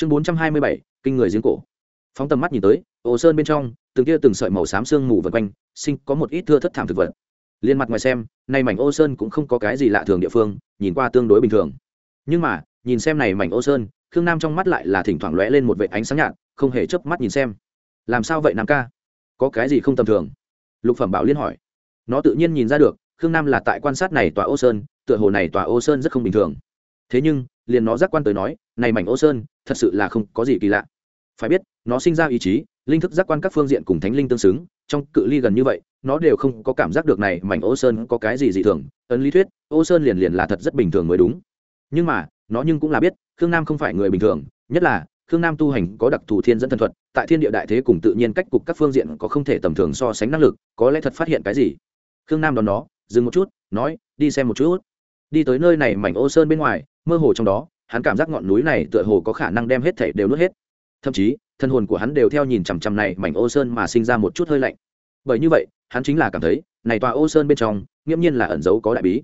chương bốn trăm hai mươi bảy, kinh người giếng cổ. Phóng tầm mắt nhìn tới ồ sơn bên trong, từng kia từng sợi màu xám sương mù vần quanh, sinh có một ít thưa thất thảm thực vật. Liên mặt ngoài xem này mảnh ô sơn cũng không có cái gì lạ thường địa phương, nhìn qua tương đối bình thường. Nhưng mà, nhìn xem này mảnh ô sơn, khương nam trong mắt lại là thỉnh thoảng lóe lên một vệ ánh sáng nhạt, không hề chớp mắt nhìn xem. Làm sao vậy nam ca? Có cái gì không tầm thường? Lục phẩm bảo liên hỏi. Nó tự nhiên nhìn ra được, khương nam là tại quan sát này tòa ô sơn, tựa hồ này tòa ô sơn rất không bình thường thế nhưng, liền nó giác quan tới nói, này mảnh ô sơn, thật sự là không có gì kỳ lạ. Phải biết, nó sinh ra ý chí, linh thức giác quan các phương diện cùng thánh linh tương xứng, trong cự ly gần như vậy, nó đều không có cảm giác được này mảnh ô sơn có cái gì dị thường. Ấn lý thuyết, ô sơn liền liền là thật rất bình thường mới đúng. Nhưng mà, nó nhưng cũng là biết, khương nam không phải người bình thường, nhất là, khương nam tu hành có đặc thù thiên dẫn thần thuật, tại thiên địa đại thế cùng tự nhiên cách cục các phương diện có không thể tầm thường so sánh năng lực, có lẽ thật phát hiện cái gì? Khương nam đón nó, dừng một chút, nói, đi xem một chút. Đi tới nơi này mảnh ô sơn bên ngoài mơ hồ trong đó, hắn cảm giác ngọn núi này tựa hồ có khả năng đem hết thảy đều nuốt hết. Thậm chí, thân hồn của hắn đều theo nhìn chằm chằm này mảnh ô sơn mà sinh ra một chút hơi lạnh. Bởi như vậy, hắn chính là cảm thấy, này tòa ô sơn bên trong, nghiễm nhiên là ẩn giấu có đại bí.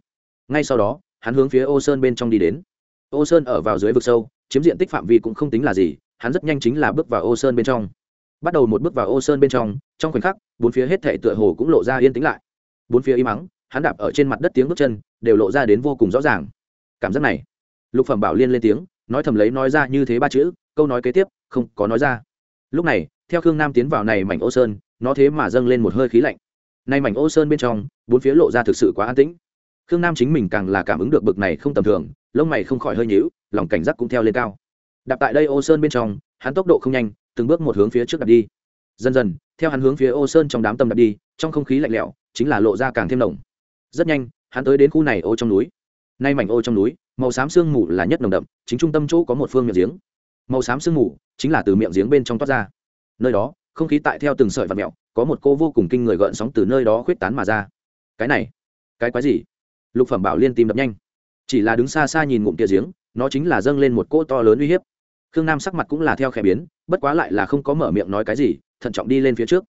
Ngay sau đó, hắn hướng phía ô sơn bên trong đi đến. Ô sơn ở vào dưới vực sâu, chiếm diện tích phạm vi cũng không tính là gì, hắn rất nhanh chính là bước vào ô sơn bên trong. Bắt đầu một bước vào ô sơn bên trong trong khoảnh khắc, bốn phía hết thảy tựa hồ cũng lộ ra yên tĩnh lại. Bốn phía im mắng, hắn đạp ở trên mặt đất tiếng bước chân, đều lộ ra đến vô cùng rõ ràng. Cảm giác này lục phẩm bảo liên lên tiếng, nói thầm lấy nói ra như thế ba chữ, câu nói kế tiếp, không có nói ra. Lúc này, theo khương nam tiến vào này mảnh ô sơn, nó thế mà dâng lên một hơi khí lạnh. Nay mảnh ô sơn bên trong, bốn phía lộ ra thực sự quá an tĩnh. Khương nam chính mình càng là cảm ứng được bực này không tầm thường, lông mày không khỏi hơi nhíu, lòng cảnh giác cũng theo lên cao. Đạp tại đây ô sơn bên trong, hắn tốc độ không nhanh, từng bước một hướng phía trước đạp đi. Dần dần, theo hắn hướng phía ô sơn trong đám tâm đạp đi, trong không khí lạnh lẽo, chính là lộ ra càng thêm nồng. Rất nhanh, hắn tới đến khu này ô trong núi. Nay mảnh ô trong núi màu xám sương mù là nhất nồng đậm, chính trung tâm chỗ có một phương miệng giếng. Màu xám sương mù chính là từ miệng giếng bên trong toát ra. Nơi đó, không khí tại theo từng sợi và mẹo, có một cô vô cùng kinh người gợn sóng từ nơi đó khuyết tán mà ra. Cái này, cái quái gì? Lục phẩm bảo liên tìm đập nhanh. Chỉ là đứng xa xa nhìn ngụm tia giếng, nó chính là dâng lên một cỗ to lớn uy hiếp. Khương nam sắc mặt cũng là theo khẽ biến, bất quá lại là không có mở miệng nói cái gì, thận trọng đi lên phía trước.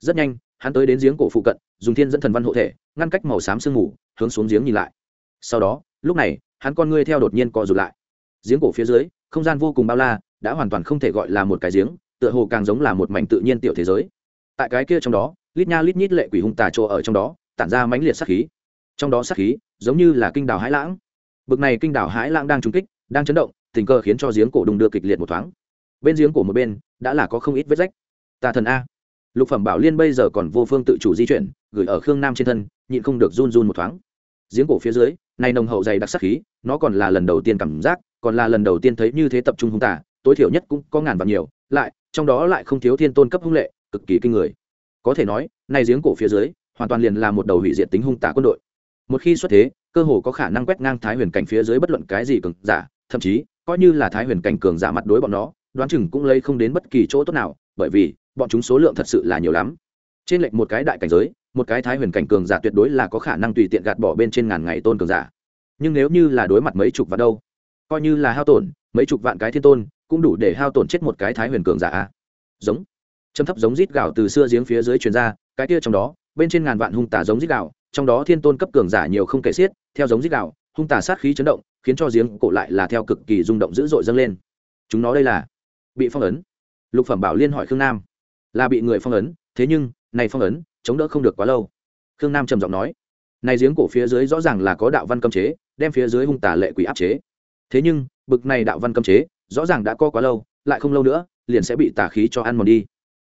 Rất nhanh, hắn tới đến giếng cổ phụ cận, dùng thiên dẫn thần văn hộ thể, ngăn cách màu xám sương mù, hướng xuống giếng nhìn lại. Sau đó, lúc này hắn con ngươi theo đột nhiên co rụt lại. Giếng cổ phía dưới, không gian vô cùng bao la, đã hoàn toàn không thể gọi là một cái giếng, tựa hồ càng giống là một mảnh tự nhiên tiểu thế giới. Tại cái kia trong đó, lít nha lít nhít lệ quỷ hung tà trộ ở trong đó, tản ra mãnh liệt sát khí. Trong đó sát khí, giống như là kinh đảo hãi lãng. Bực này kinh đảo hãi lãng đang trúng kích, đang chấn động, tình cờ khiến cho giếng cổ đùng đưa kịch liệt một thoáng. Bên giếng cổ một bên, đã là có không ít vết rách. Tà thần a. Lục phẩm bảo liên bây giờ còn vô phương tự chủ di chuyển, gửi ở khương nam trên thân, nhịn không được run run một thoáng. Giếng cổ phía dưới này nồng hậu dày đặc sắc khí, nó còn là lần đầu tiên cảm giác, còn là lần đầu tiên thấy như thế tập trung hung tả tối thiểu nhất cũng có ngàn vạn nhiều, lại, trong đó lại không thiếu thiên tôn cấp hung lệ, cực kỳ kinh người. Có thể nói, này giếng cổ phía dưới, hoàn toàn liền là một đầu hủy diệt tính hung tả quân đội. Một khi xuất thế, cơ hồ có khả năng quét ngang thái huyền cảnh phía dưới bất luận cái gì cường giả, thậm chí, coi như là thái huyền cảnh cường giả mặt đối bọn nó, đoán chừng cũng lấy không đến bất kỳ chỗ tốt nào, bởi vì, bọn chúng số lượng thật sự là nhiều lắm. Trên lệnh một cái đại cảnh giới một cái thái huyền cảnh cường giả tuyệt đối là có khả năng tùy tiện gạt bỏ bên trên ngàn ngày tôn cường giả. Nhưng nếu như là đối mặt mấy chục vạn đâu, coi như là hao tổn, mấy chục vạn cái thiên tôn, cũng đủ để hao tổn chết một cái thái huyền cường giả giống. Châm thấp giống rít gạo từ xưa giếng phía dưới truyền ra, cái kia trong đó, bên trên ngàn vạn hung tả giống rít gạo, trong đó thiên tôn cấp cường giả nhiều không kể xiết, theo giống rít gạo, hung tả sát khí chấn động, khiến cho giếng cổ lại là theo cực kỳ rung động dữ dội dâng lên. Chúng nó đây là bị phong ấn. Lục phẩm bảo liên hỏi khương nam. Là bị người phong ấn, thế nhưng, này phong ấn chống đỡ không được quá lâu. Khương nam trầm giọng nói, này giếng cổ phía dưới rõ ràng là có đạo văn cấm chế, đem phía dưới hung tả lệ quỷ áp chế. Thế nhưng, bực này đạo văn cấm chế, rõ ràng đã co quá lâu, lại không lâu nữa, liền sẽ bị tà khí cho ăn mòn đi.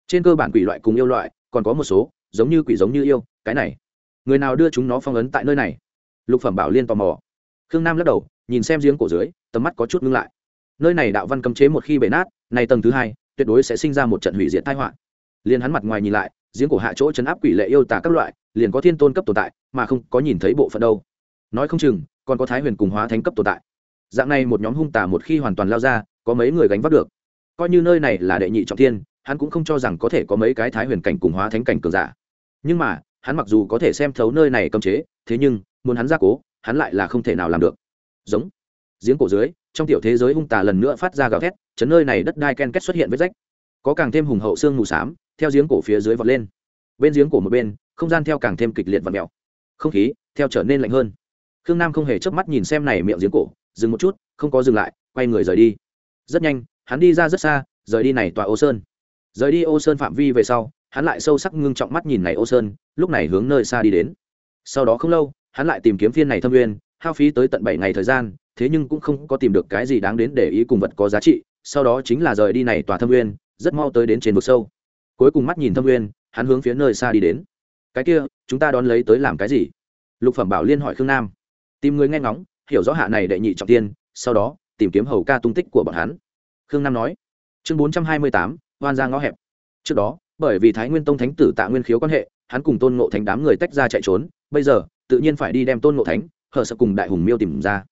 Trên cơ bản quỷ loại cùng yêu loại, còn có một số, giống như quỷ giống như yêu, cái này. Người nào đưa chúng nó phong ấn tại nơi này? Lục phẩm bảo liên tò mò. Khương nam lắc đầu, nhìn xem giếng cổ dưới, tầm mắt có chút ngưng lại. Nơi này đạo văn cấm chế một khi bể nát, này tầng thứ hai, tuyệt đối sẽ sinh ra một trận hủy diệt tai họa. Liền hắn mặt ngoài nhìn lại giếng cổ hạ chỗ chấn áp quỷ lệ yêu tà các loại, liền có thiên tôn cấp tồn tại, mà không có nhìn thấy bộ phận đâu. Nói không chừng, còn có thái huyền cùng hóa thánh cấp tồn tại. Dạng này một nhóm hung tà một khi hoàn toàn lao ra, có mấy người gánh vác được. Coi như nơi này là đệ nhị trọng thiên, hắn cũng không cho rằng có thể có mấy cái thái huyền cảnh cùng hóa thánh cảnh cường giả. Nhưng mà, hắn mặc dù có thể xem thấu nơi này cấm chế, thế nhưng, muốn hắn ra cố, hắn lại là không thể nào làm được. Giống. Giếng cổ dưới, trong tiểu thế giới hung tà lần nữa phát ra gào thét, chấn nơi này đất đai ken kết xuất hiện vết rách. Có càng thêm hùng hậu xương mù xám theo giếng cổ phía dưới vọt lên. Bên giếng cổ một bên, không gian theo càng thêm kịch liệt và mèo không khí theo trở nên lạnh hơn. Khương nam không hề chớp mắt nhìn xem này miệng giếng cổ, dừng một chút, không có dừng lại, quay người rời đi. Rất nhanh, hắn đi ra rất xa, rời đi này tòa ô sơn. Rời đi ô sơn phạm vi về sau, hắn lại sâu sắc ngưng trọng mắt nhìn này ô sơn, lúc này hướng nơi xa đi đến. Sau đó không lâu, hắn lại tìm kiếm phiên này thâm nguyên, hao phí tới tận bảy ngày thời gian, thế nhưng cũng không có tìm được cái gì đáng đến để ý cùng vật có giá trị, sau đó chính là rời đi này tòa thâm nguyên, rất mau tới đến trên vực sâu cuối cùng mắt nhìn thâm nguyên hắn hướng phía nơi xa đi đến. Cái kia, chúng ta đón lấy tới làm cái gì? Lục phẩm bảo liên hỏi khương nam. Tìm người nghe ngóng, hiểu rõ hạ này đệ nhị trọng tiên, sau đó, tìm kiếm hầu ca tung tích của bọn hắn. Khương nam nói. Chương bốn trăm hai mươi tám, hoan ra ngõ hẹp. Trước đó, bởi vì thái nguyên tông thánh tử tạ nguyên khiếu quan hệ, hắn cùng tôn ngộ thánh đám người tách ra chạy trốn, bây giờ, tự nhiên phải đi đem tôn ngộ thánh, hở sợ cùng đại hùng miêu tìm ra.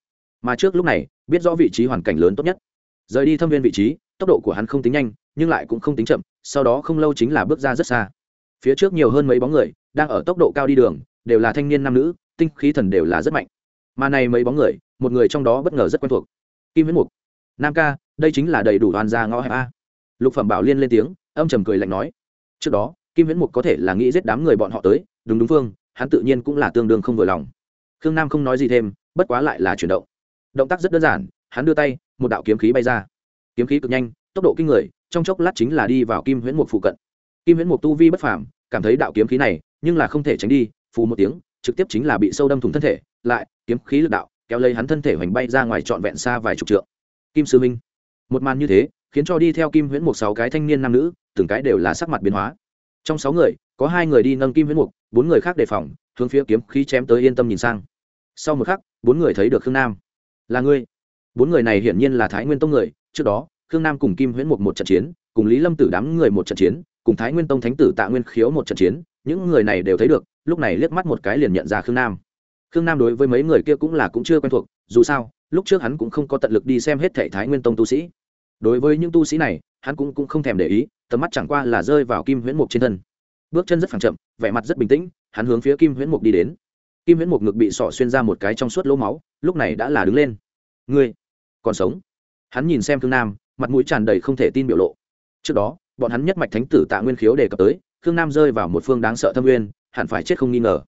Mà trước lúc này, biết rõ vị trí hoàn cảnh lớn tốt nhất. Rời đi thâm viên vị trí, tốc độ của hắn không tính nhanh nhưng lại cũng không tính chậm, sau đó không lâu chính là bước ra rất xa. Phía trước nhiều hơn mấy bóng người, đang ở tốc độ cao đi đường, đều là thanh niên nam nữ, tinh khí thần đều là rất mạnh. Mà này mấy bóng người, một người trong đó bất ngờ rất quen thuộc. Kim viễn mục. Nam ca, đây chính là đầy đủ đoàn gia ngõ hẹp a. Lục phẩm bảo liên lên tiếng, âm trầm cười lạnh nói. Trước đó, kim viễn mục có thể là nghĩ giết đám người bọn họ tới, đúng đúng phương hắn tự nhiên cũng là tương đương không vừa lòng. Khương nam không nói gì thêm, bất quá lại là chuyển động. Động tác rất đơn giản, hắn đưa tay, một đạo kiếm khí bay ra. Kiếm khí cực nhanh tốc độ kinh người, trong chốc lát chính là đi vào kim huyễn mục phụ cận. Kim huyễn mục tu vi bất phàm, cảm thấy đạo kiếm khí này, nhưng là không thể tránh đi, phù một tiếng, trực tiếp chính là bị sâu đâm thủng thân thể, lại, kiếm khí lực đạo, kéo lấy hắn thân thể hoành bay ra ngoài trọn vẹn xa vài chục trượng. Kim sư minh, một màn như thế, khiến cho đi theo kim huyễn mục sáu cái thanh niên nam nữ, từng cái đều là sắc mặt biến hóa. Trong sáu người, có hai người đi nâng kim huyễn mục, bốn người khác đề phòng, hướng phía kiếm khí chém tới yên tâm nhìn sang. Sau một khắc, bốn người thấy được khương nam. Là ngươi. Bốn người này hiển nhiên là thái nguyên tông người, trước đó khương nam cùng kim huyễn mục một trận chiến cùng lý lâm tử đám người một trận chiến cùng thái nguyên tông thánh tử tạ nguyên khiếu một trận chiến những người này đều thấy được lúc này liếc mắt một cái liền nhận ra khương nam. Khương nam đối với mấy người kia cũng là cũng chưa quen thuộc dù sao lúc trước hắn cũng không có tận lực đi xem hết thệ thái nguyên tông tu sĩ. Đối với những tu sĩ này hắn cũng, cũng không thèm để ý tầm mắt chẳng qua là rơi vào kim huyễn mục trên thân. Bước chân rất phẳng chậm vẻ mặt rất bình tĩnh hắn hướng phía kim huyễn mục đi đến. Kim huyễn mục ngực bị sỏ xuyên ra một cái trong suốt lỗ máu lúc này đã là đứng lên. Ngươi còn sống? Hắn nhìn xem khương nam mặt mũi tràn đầy không thể tin biểu lộ. Trước đó, bọn hắn nhất mạch thánh tử tạ nguyên khiếu đề cập tới, khương nam rơi vào một phương đáng sợ thâm nguyên, hẳn phải chết không nghi ngờ.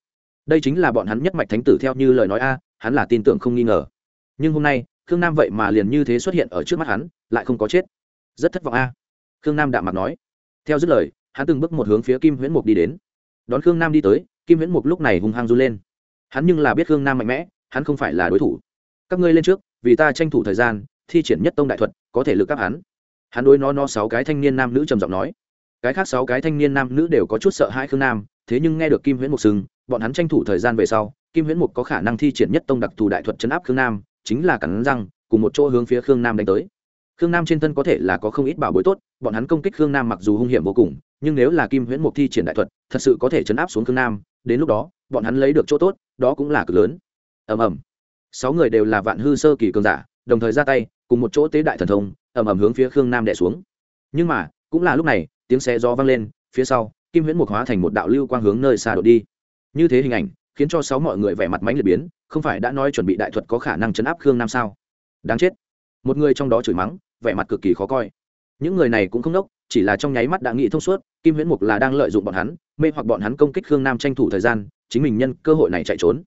Đây chính là bọn hắn nhất mạch thánh tử theo như lời nói a, hắn là tin tưởng không nghi ngờ. Nhưng hôm nay, khương nam vậy mà liền như thế xuất hiện ở trước mắt hắn, lại không có chết. Rất thất vọng a. Khương nam đạm mặt nói. Theo dứt lời, hắn từng bước một hướng phía kim huyễn mục đi đến. Đón khương nam đi tới, kim huyễn mục lúc này hung hăng r lên. Hắn nhưng là biết khương nam mạnh mẽ, hắn không phải là đối thủ. Các ngươi lên trước, vì ta tranh thủ thời gian thi triển nhất tông đại thuật, có thể lực các hắn. Hắn đối nó no sáu cái thanh niên nam nữ trầm giọng nói. Cái khác sáu cái thanh niên nam nữ đều có chút sợ hãi khương nam, thế nhưng nghe được kim huyễn mục sừng bọn hắn tranh thủ thời gian về sau, kim huyễn mục có khả năng thi triển nhất tông đặc thù đại thuật chấn áp khương nam, chính là cắn răng, cùng một chỗ hướng phía khương nam đánh tới. Khương nam trên thân có thể là có không ít bảo bối tốt, bọn hắn công kích khương nam mặc dù hung hiểm vô cùng, nhưng nếu là kim huyễn mục thi triển đại thuật, thật sự có thể chấn áp xuống khương nam, đến lúc đó, bọn hắn lấy được chỗ tốt, đó cũng là cực lớn. Ầm ầm. Sáu người đều là vạn hư sơ kỳ cường giả đồng thời ra tay, cùng một chỗ tế đại thần thông, ầm ầm hướng phía khương nam đẻ xuống. Nhưng mà, cũng là lúc này, tiếng xe gió vang lên, phía sau, kim huyễn mục hóa thành một đạo lưu quang hướng nơi xa đột đi. Như thế hình ảnh, khiến cho sáu mọi người vẻ mặt mánh liệt biến, không phải đã nói chuẩn bị đại thuật có khả năng chấn áp khương nam sao? Đáng chết. Một người trong đó chửi mắng, vẻ mặt cực kỳ khó coi. Những người này cũng không đốc, chỉ là trong nháy mắt đã nghĩ thông suốt, kim huyễn mục là đang lợi dụng bọn hắn, mê hoặc bọn hắn công kích khương nam tranh thủ thời gian, chính mình nhân cơ hội này chạy trốn.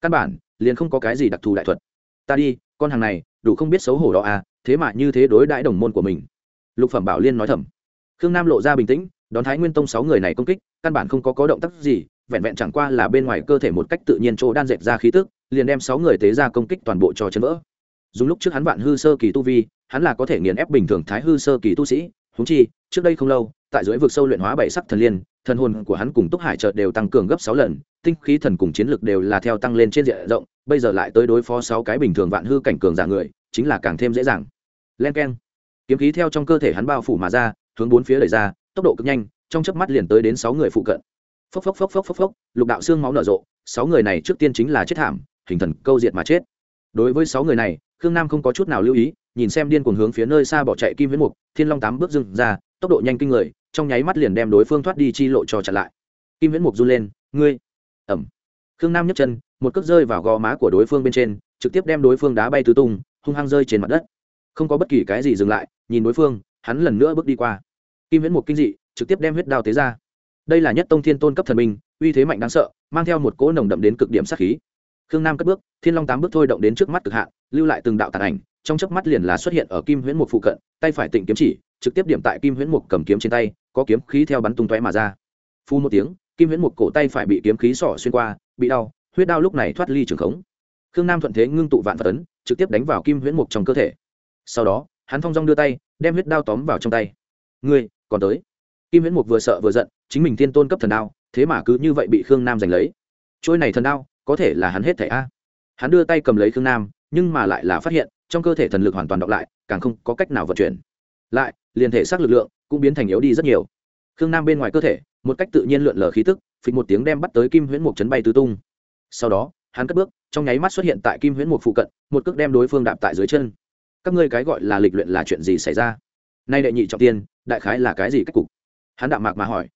Căn bản, liền không có cái gì đặc thù đại thuật. Ta đi con hàng này, đủ không biết xấu hổ đó à thế mà như thế đối đãi đồng môn của mình. Lục phẩm bảo liên nói thầm. Khương nam lộ ra bình tĩnh, đón thái nguyên tông sáu người này công kích, căn bản không có có động tác gì, vẹn vẹn chẳng qua là bên ngoài cơ thể một cách tự nhiên chỗ đan dệt ra khí tức, liền đem sáu người tế ra công kích toàn bộ cho chân vỡ. Dùng lúc trước hắn vạn hư sơ kỳ tu vi, hắn là có thể nghiền ép bình thường thái hư sơ kỳ tu sĩ húng chi, trước đây không lâu, tại dưới vực sâu luyện hóa bảy sắc thần liên, thần hồn của hắn cùng túc hải chợt đều tăng cường gấp sáu lần, tinh khí thần cùng chiến lực đều là theo tăng lên trên diện rộng bây giờ lại tới đối phó sáu cái bình thường vạn hư cảnh cường giả người, chính là càng thêm dễ dàng. Len k kiếm khí theo trong cơ thể hắn bao phủ mà ra, hướng bốn phía đẩy ra, tốc độ cực nhanh, trong chớp mắt liền tới đến sáu người phụ cận. Phốc phốc phốc phốc phốc phốc, lục đạo xương máu nở rộ, sáu người này trước tiên chính là chết thảm, hình thần câu diệt mà chết. Đối với sáu người này, khương nam không có chút nào lưu ý, nhìn xem điên cuồng hướng phía nơi xa bỏ chạy kim viễn mục, thiên long tám bước dừng ra, tốc độ nhanh kinh người, trong nháy mắt liền đem đối phương thoát đi chi lộ cho chặn lại. Kim viễn mục run lên, ngươi! Ẩm. Khương nam nhấc chân một cước rơi vào gò má của đối phương bên trên, trực tiếp đem đối phương đá bay tứ tung, hung hăng rơi trên mặt đất. Không có bất kỳ cái gì dừng lại, nhìn đối phương, hắn lần nữa bước đi qua. Kim viễn mục kinh dị, trực tiếp đem huyết đao tế ra. Đây là nhất tông thiên tôn cấp thần minh, uy thế mạnh đáng sợ, mang theo một cỗ nồng đậm đến cực điểm sát khí. Khương nam cất bước, thiên long tám bước thôi động đến trước mắt cực hạn, lưu lại từng đạo tàn ảnh, trong chớp mắt liền là xuất hiện ở kim huyễn mục phụ cận, tay phải tịnh kiếm chỉ, trực tiếp điểm tại kim huyễn mục cầm kiếm trên tay, có kiếm khí theo bắn tung tóe mà ra. Phu một tiếng, kim huyễn mục cổ tay phải bị kiếm khí sỏ xuyên qua, bị đau huyết Đao lúc này thoát ly trường khống. Khương nam thuận thế ngưng tụ vạn phật tấn trực tiếp đánh vào kim huyễn mục trong cơ thể. Sau đó, hắn thong dong đưa tay, đem huyết đao tóm vào trong tay. Ngươi, còn tới. Kim huyễn mục vừa sợ vừa giận, chính mình thiên tôn cấp thần đao, thế mà cứ như vậy bị khương nam giành lấy. Trôi này thần đao, có thể là hắn hết thẻ a. Hắn đưa tay cầm lấy khương nam, nhưng mà lại là phát hiện, trong cơ thể thần lực hoàn toàn đọc lại, càng không có cách nào vận chuyển. Lại, liền thể xác lực lượng cũng biến thành yếu đi rất nhiều. Khương nam bên ngoài cơ thể, một cách tự nhiên lượn lờ khí tức, phịch một tiếng đem bắt tới kim huyễn mục chấn bay tứ tung sau đó, hắn cất bước, trong nháy mắt xuất hiện tại kim huyễn mục phụ cận, một cước đem đối phương đạp tại dưới chân. Các ngươi cái gọi là lịch luyện là chuyện gì xảy ra? Nay đệ nhị trọng tiên, đại khái là cái gì cách cục? Hắn đạm mạc mà hỏi.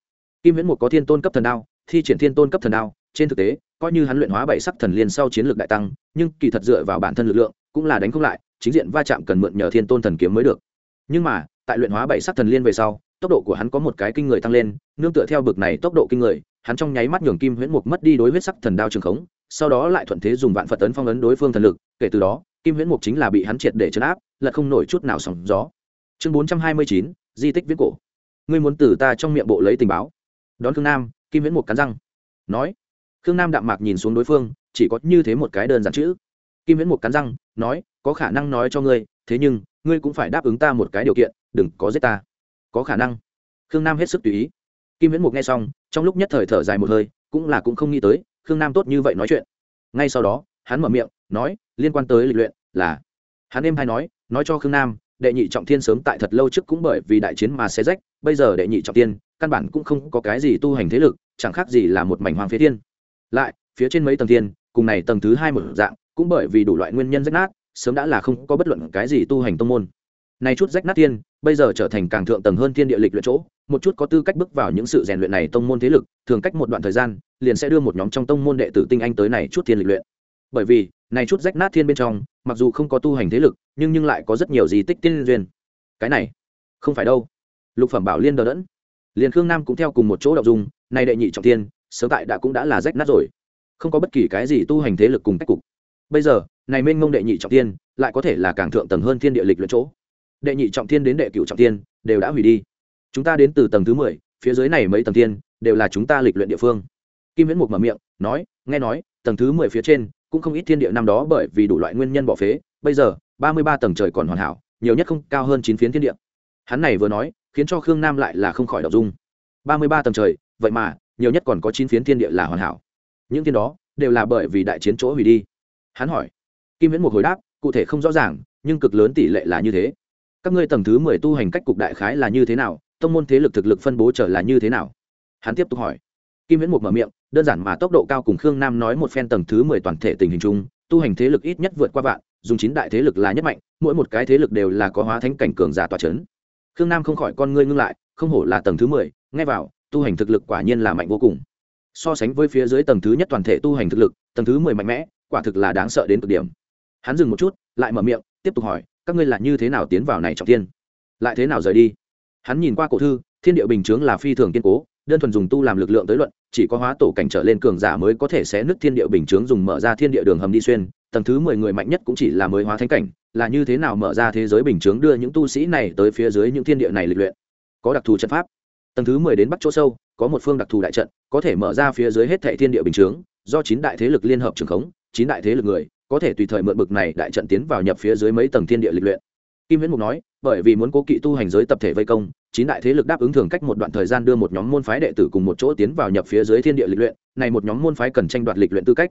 Kim huyễn mục có thiên tôn cấp thần đao, thi triển thiên tôn cấp thần đao, trên thực tế, coi như hắn luyện hóa bảy sắc thần liên sau chiến lược đại tăng, nhưng kỳ thật dựa vào bản thân lực lượng, cũng là đánh không lại, chính diện va chạm cần mượn nhờ thiên tôn thần kiếm mới được. Nhưng mà, tại luyện hóa bảy sắc thần liên về sau, tốc độ của hắn có một cái kinh người tăng lên, nương tựa theo bực này tốc độ kinh người hắn trong nháy mắt nhường kim huyễn mục mất đi đối huyết sắc thần đao trường khống, sau đó lại thuận thế dùng vạn phật tấn phong ấn đối phương thần lực, kể từ đó, kim huyễn mục chính là bị hắn triệt để chấn áp lật không nổi chút nào sóng gió. Chương bốn trăm hai mươi chín, di tích viễn cổ. Ngươi muốn từ ta trong miệng bộ lấy tình báo. Đón khương nam, kim viễn Mục cắn răng, nói. Khương nam đạm mạc nhìn xuống đối phương, chỉ có như thế một cái đơn giản chữ. Kim viễn Mục cắn răng, nói, có khả năng nói cho ngươi, thế nhưng, ngươi cũng phải đáp ứng ta một cái điều kiện, đừng có giết ta. Có khả năng. Khương nam hết sức tùy ý. Kim viễn mục nghe xong trong lúc nhất thời thở dài một hơi, cũng là cũng không nghĩ tới, khương nam tốt như vậy nói chuyện. Ngay sau đó, hắn mở miệng, nói, liên quan tới lịch luyện, là, hắn em hay nói nói cho khương nam, đệ nhị trọng thiên sớm tại thật lâu trước cũng bởi vì đại chiến mà xé rách, bây giờ đệ nhị trọng thiên, căn bản cũng không có cái gì tu hành thế lực, chẳng khác gì là một mảnh hoàng phía thiên. Lại, phía trên mấy tầng thiên, cùng này tầng thứ hai một dạng, cũng bởi vì đủ loại nguyên nhân rách nát, sớm đã là không có bất luận cái gì tu hành tông môn. Nay chút rách nát thiên bây giờ trở thành càng thượng tầng hơn thiên địa lịch luyện chỗ, một chút có tư cách bước vào những sự rèn luyện này tông môn thế lực, thường cách một đoạn thời gian, liền sẽ đưa một nhóm trong tông môn đệ tử tinh anh tới này chút thiên lịch luyện. Bởi vì, này chút rách nát thiên bên trong, mặc dù không có tu hành thế lực, nhưng nhưng lại có rất nhiều di tích tiên duyên. Cái này, không phải đâu. Lục phẩm bảo liên đờ đẫn. Liền khương nam cũng theo cùng một chỗ đậu dung, nay đệ nhị trọng tiên sớm tại đã cũng đã là rách nát rồi. Không có bất kỳ cái gì tu hành thế lực cùng cách cục. Bây giờ, này mênh mông đệ nhị trọng tiên lại có thể là càng thượng tầng hơn thiên địa lịch luyện chỗ đệ nhị trọng thiên đến đệ cửu trọng thiên, đều đã hủy đi. Chúng ta đến từ tầng thứ mười, phía dưới này mấy tầng thiên, đều là chúng ta lịch luyện địa phương. Kim viễn mục mở miệng, nói, nghe nói, tầng thứ mười phía trên, cũng không ít thiên địa năm đó bởi vì đủ loại nguyên nhân bỏ phế, bây giờ, ba mươi ba tầng trời còn hoàn hảo, nhiều nhất không, cao hơn chín phiến thiên địa. Hắn này vừa nói, khiến cho khương nam lại là không khỏi đọc dung. Ba mươi ba tầng trời, vậy mà, nhiều nhất còn có chín phiến thiên địa là hoàn hảo. Những thiên đó, đều là bởi vì đại chiến chỗ hủy đi. Hắn hỏi. Kim viễn một hồi đáp, cụ thể không rõ ràng, nhưng cực lớn tỷ lệ là như thế các ngươi tầng thứ mười tu hành cách cục đại khái là như thế nào, tông môn thế lực thực lực phân bố trở là như thế nào? Hắn tiếp tục hỏi. Kim viễn một mở miệng, đơn giản mà tốc độ cao cùng khương nam nói một phen tầng thứ mười toàn thể tình hình chung, tu hành thế lực ít nhất vượt qua vạn, dùng chín đại thế lực là nhất mạnh, mỗi một cái thế lực đều là có hóa thánh cảnh cường giả tòa c h ấ n khương nam không khỏi con ngươi ngưng lại, không hổ là tầng thứ mười ngay vào, tu hành thực lực quả nhiên là mạnh vô cùng. So sánh với phía dưới tầng thứ nhất toàn thể tu hành thực lực, tầng thứ mười mạnh mẽ, quả thực là đáng sợ đến cực điểm. Hắn dừng một chút, lại mở miệng, tiếp tục hỏi các ngươi là như thế nào tiến vào này trọng thiên, lại thế nào rời đi? Hắn nhìn qua cổ thư thiên địa bình chướng là phi thường kiên cố đơn thuần dùng tu làm lực lượng tới luận chỉ có hóa tổ cảnh trở lên cường giả mới có thể xé nứt thiên địa bình chướng dùng mở ra thiên địa đường hầm đi xuyên. Tầng thứ mười người mạnh nhất cũng chỉ là mới hóa thánh cảnh là như thế nào mở ra thế giới bình chướng đưa những tu sĩ này tới phía dưới những thiên địa này lịch luyện? Có đặc thù trận pháp. Tầng thứ mười đến bắc chỗ sâu có một phương đặc thù đại trận có thể mở ra phía dưới hết thệ thiên địa bình chướng do chín đại thế lực liên hợp trường khống chín đại thế lực người có thể tùy thời mượn bực này đại trận tiến vào nhập phía dưới mấy tầng thiên địa lịch luyện. Kim viễn mục nói, bởi vì muốn cố kỵ tu hành giới tập thể vây công, chín đại thế lực đáp ứng thường cách một đoạn thời gian đưa một nhóm môn phái đệ tử cùng một chỗ tiến vào nhập phía dưới thiên địa lịch luyện, này một nhóm môn phái cần tranh đoạt lịch luyện tư cách.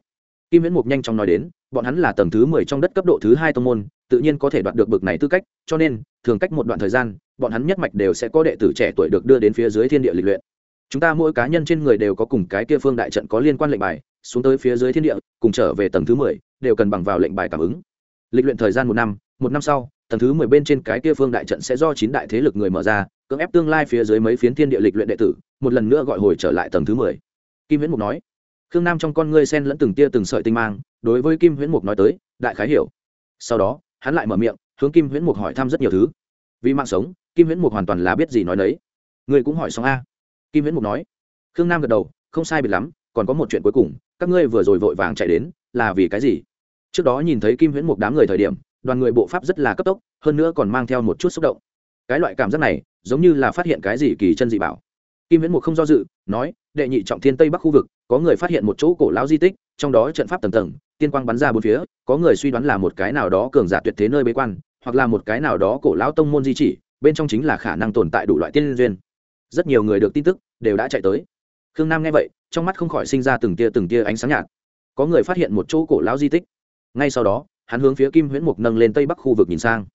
Kim viễn mục nhanh chóng nói đến, bọn hắn là tầng thứ mười trong đất cấp độ thứ hai tông môn, tự nhiên có thể đoạt được bực này tư cách, cho nên, thường cách một đoạn thời gian, bọn hắn nhất mạch đều sẽ có đệ tử trẻ tuổi được đưa đến phía dưới thiên địa lịch luyện. Chúng ta mỗi cá nhân trên người đều có cùng cái kia phương đại trận có liên quan lệnh bài, xuống tới phía dưới thiên địa, cùng trở về tầng thứ mười đều cần bằng vào lệnh bài cảm ứng. Lịch luyện thời gian một năm một năm sau, tầng thứ mười bên trên cái kia phương đại trận sẽ do chín đại thế lực người mở ra, cưỡng ép tương lai phía dưới mấy phiến thiên địa lịch luyện đệ tử, một lần nữa gọi hồi trở lại tầng thứ mười. Kim viễn mục nói, khương nam trong con ngươi sen lẫn từng tia từng sợi tinh mang, đối với kim viễn mục nói tới, đại khái hiểu. Sau đó, hắn lại mở miệng, hướng kim viễn mục hỏi thăm rất nhiều thứ. Vì mạng sống, kim viễn mục hoàn toàn là biết gì nói đấy ngươi cũng hỏi xong a? Kim viễn mục nói. Khương nam gật đầu, không sai biệt lắm, còn có một chuyện cuối cùng, các ngươi vừa rồi vội vàng chạy đến, là vì cái gì? Trước đó nhìn thấy kim huyễn một đám người thời điểm, đoàn người bộ pháp rất là cấp tốc, hơn nữa còn mang theo một chút xúc động. Cái loại cảm giác này, giống như là phát hiện cái gì kỳ chân dị bảo. Kim viễn mục không do dự, nói, đệ nhị trọng thiên tây bắc khu vực, có người phát hiện một chỗ cổ lão di tích, trong đó trận pháp tầng tầng, tiên quang bắn ra bốn phía, có người suy đoán là một cái nào đó cường giả tuyệt thế nơi bế quan, hoặc là một cái nào đó cổ lão tông môn di chỉ, bên trong chính là khả năng tồn tại đủ loại tiên duyên. Rất nhiều người được tin tức đều đã chạy tới. Khương nam nghe vậy, trong mắt không khỏi sinh ra từng tia từng tia ánh sáng nhạt. Có người phát hiện một chỗ cổ lão di tích ngay sau đó, hắn hướng phía kim huyễn mục nâng lên tây bắc khu vực nhìn sang.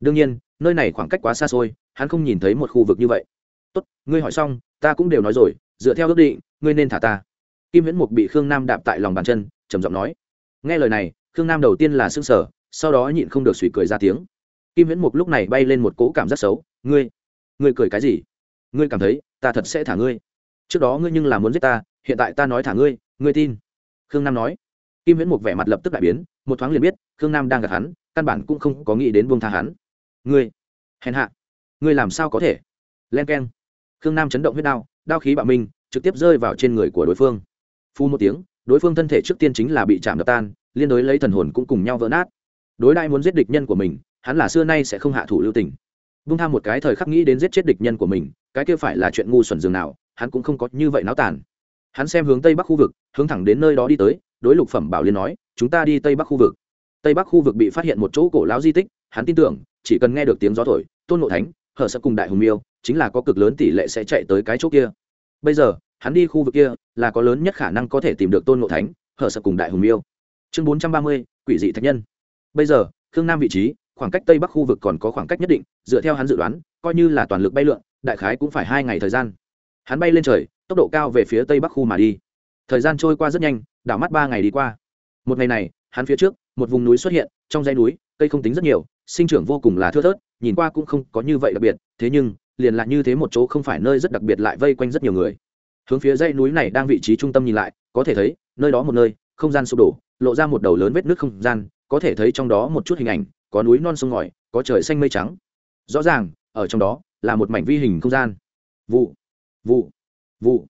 Đương nhiên, nơi này khoảng cách quá xa xôi, hắn không nhìn thấy một khu vực như vậy. Tốt, ngươi hỏi xong, ta cũng đều nói rồi, dựa theo ước định, ngươi nên thả ta. Kim Huyễn mục bị khương nam đạp tại lòng bàn chân, trầm giọng nói. Nghe lời này, khương nam đầu tiên là s ư n g sở sau đó nhịn không được suy cười ra tiếng. Kim Huyễn mục lúc này bay lên một cỗ cảm giác xấu. Ngươi ngươi cười cái gì? Ngươi cảm thấy ta thật sẽ thả ngươi. Trước đó ngươi nhưng là muốn giết ta, hiện tại ta nói thả ngươi ngươi tin. Khương nam nói. Kim Huyễn mục vẻ mặt lập tức đại biến một thoáng liền biết, khương nam đang gặp hắn, căn bản cũng không có nghĩ đến buông tha hắn. Ngươi, hèn hạ, ngươi làm sao có thể? Len k e n khương nam chấn động huyết đao đao khí bạo minh trực tiếp rơi vào trên người của đối phương. Phu một tiếng, đối phương thân thể trước tiên chính là bị chạm đập tan, liên đối lấy thần hồn cũng cùng nhau vỡ nát. Đối đại muốn giết địch nhân của mình, hắn là xưa nay sẽ không hạ thủ lưu tình. Vung tham một cái thời khắc nghĩ đến giết chết địch nhân của mình, cái kia phải là chuyện ngu xuẩn dường nào, hắn cũng không có như vậy náo tàn. Hắn xem hướng tây bắc khu vực, hướng thẳng đến nơi đó đi tới đối lục phẩm bảo liên nói, chúng ta đi tây bắc khu vực. Tây bắc khu vực bị phát hiện một chỗ cổ lão di tích, hắn tin tưởng, chỉ cần nghe được tiếng gió thổi, tôn nộ thánh, hở sẽ cùng đại hùng miêu, chính là có cực lớn tỷ lệ sẽ chạy tới cái chỗ kia. Bây giờ, hắn đi khu vực kia, là có lớn nhất khả năng có thể tìm được tôn nộ thánh, hở sợ cùng đại hùng miêu. Chương bốn trăm ba mươi, quỷ dị thạch nhân. Bây giờ, khương nam vị trí, khoảng cách tây bắc khu vực còn có khoảng cách nhất định, dựa theo hắn dự đoán, coi như là toàn lực bay lượn, đại khái cũng phải hai ngày thời gian. Hắn bay lên trời, tốc độ cao về phía tây bắc khu mà đi. Thời gian trôi qua rất nhanh đảo mắt ba ngày đi qua. Một ngày này, hắn phía trước, một vùng núi xuất hiện, trong dãy núi, cây không tính rất nhiều, sinh trưởng vô cùng là thưa thớt, nhìn qua cũng không có như vậy đặc biệt, thế nhưng, liền lại như thế một chỗ không phải nơi rất đặc biệt lại vây quanh rất nhiều người. Hướng phía dãy núi này đang vị trí trung tâm nhìn lại, có thể thấy, nơi đó một nơi, không gian sụp đổ, lộ ra một đầu lớn vết nước không gian, có thể thấy trong đó một chút hình ảnh, có núi non sông ngòi, có trời xanh mây trắng. Rõ ràng, ở trong đó, là một mảnh vi hình không gian. Vụ vụ vụ.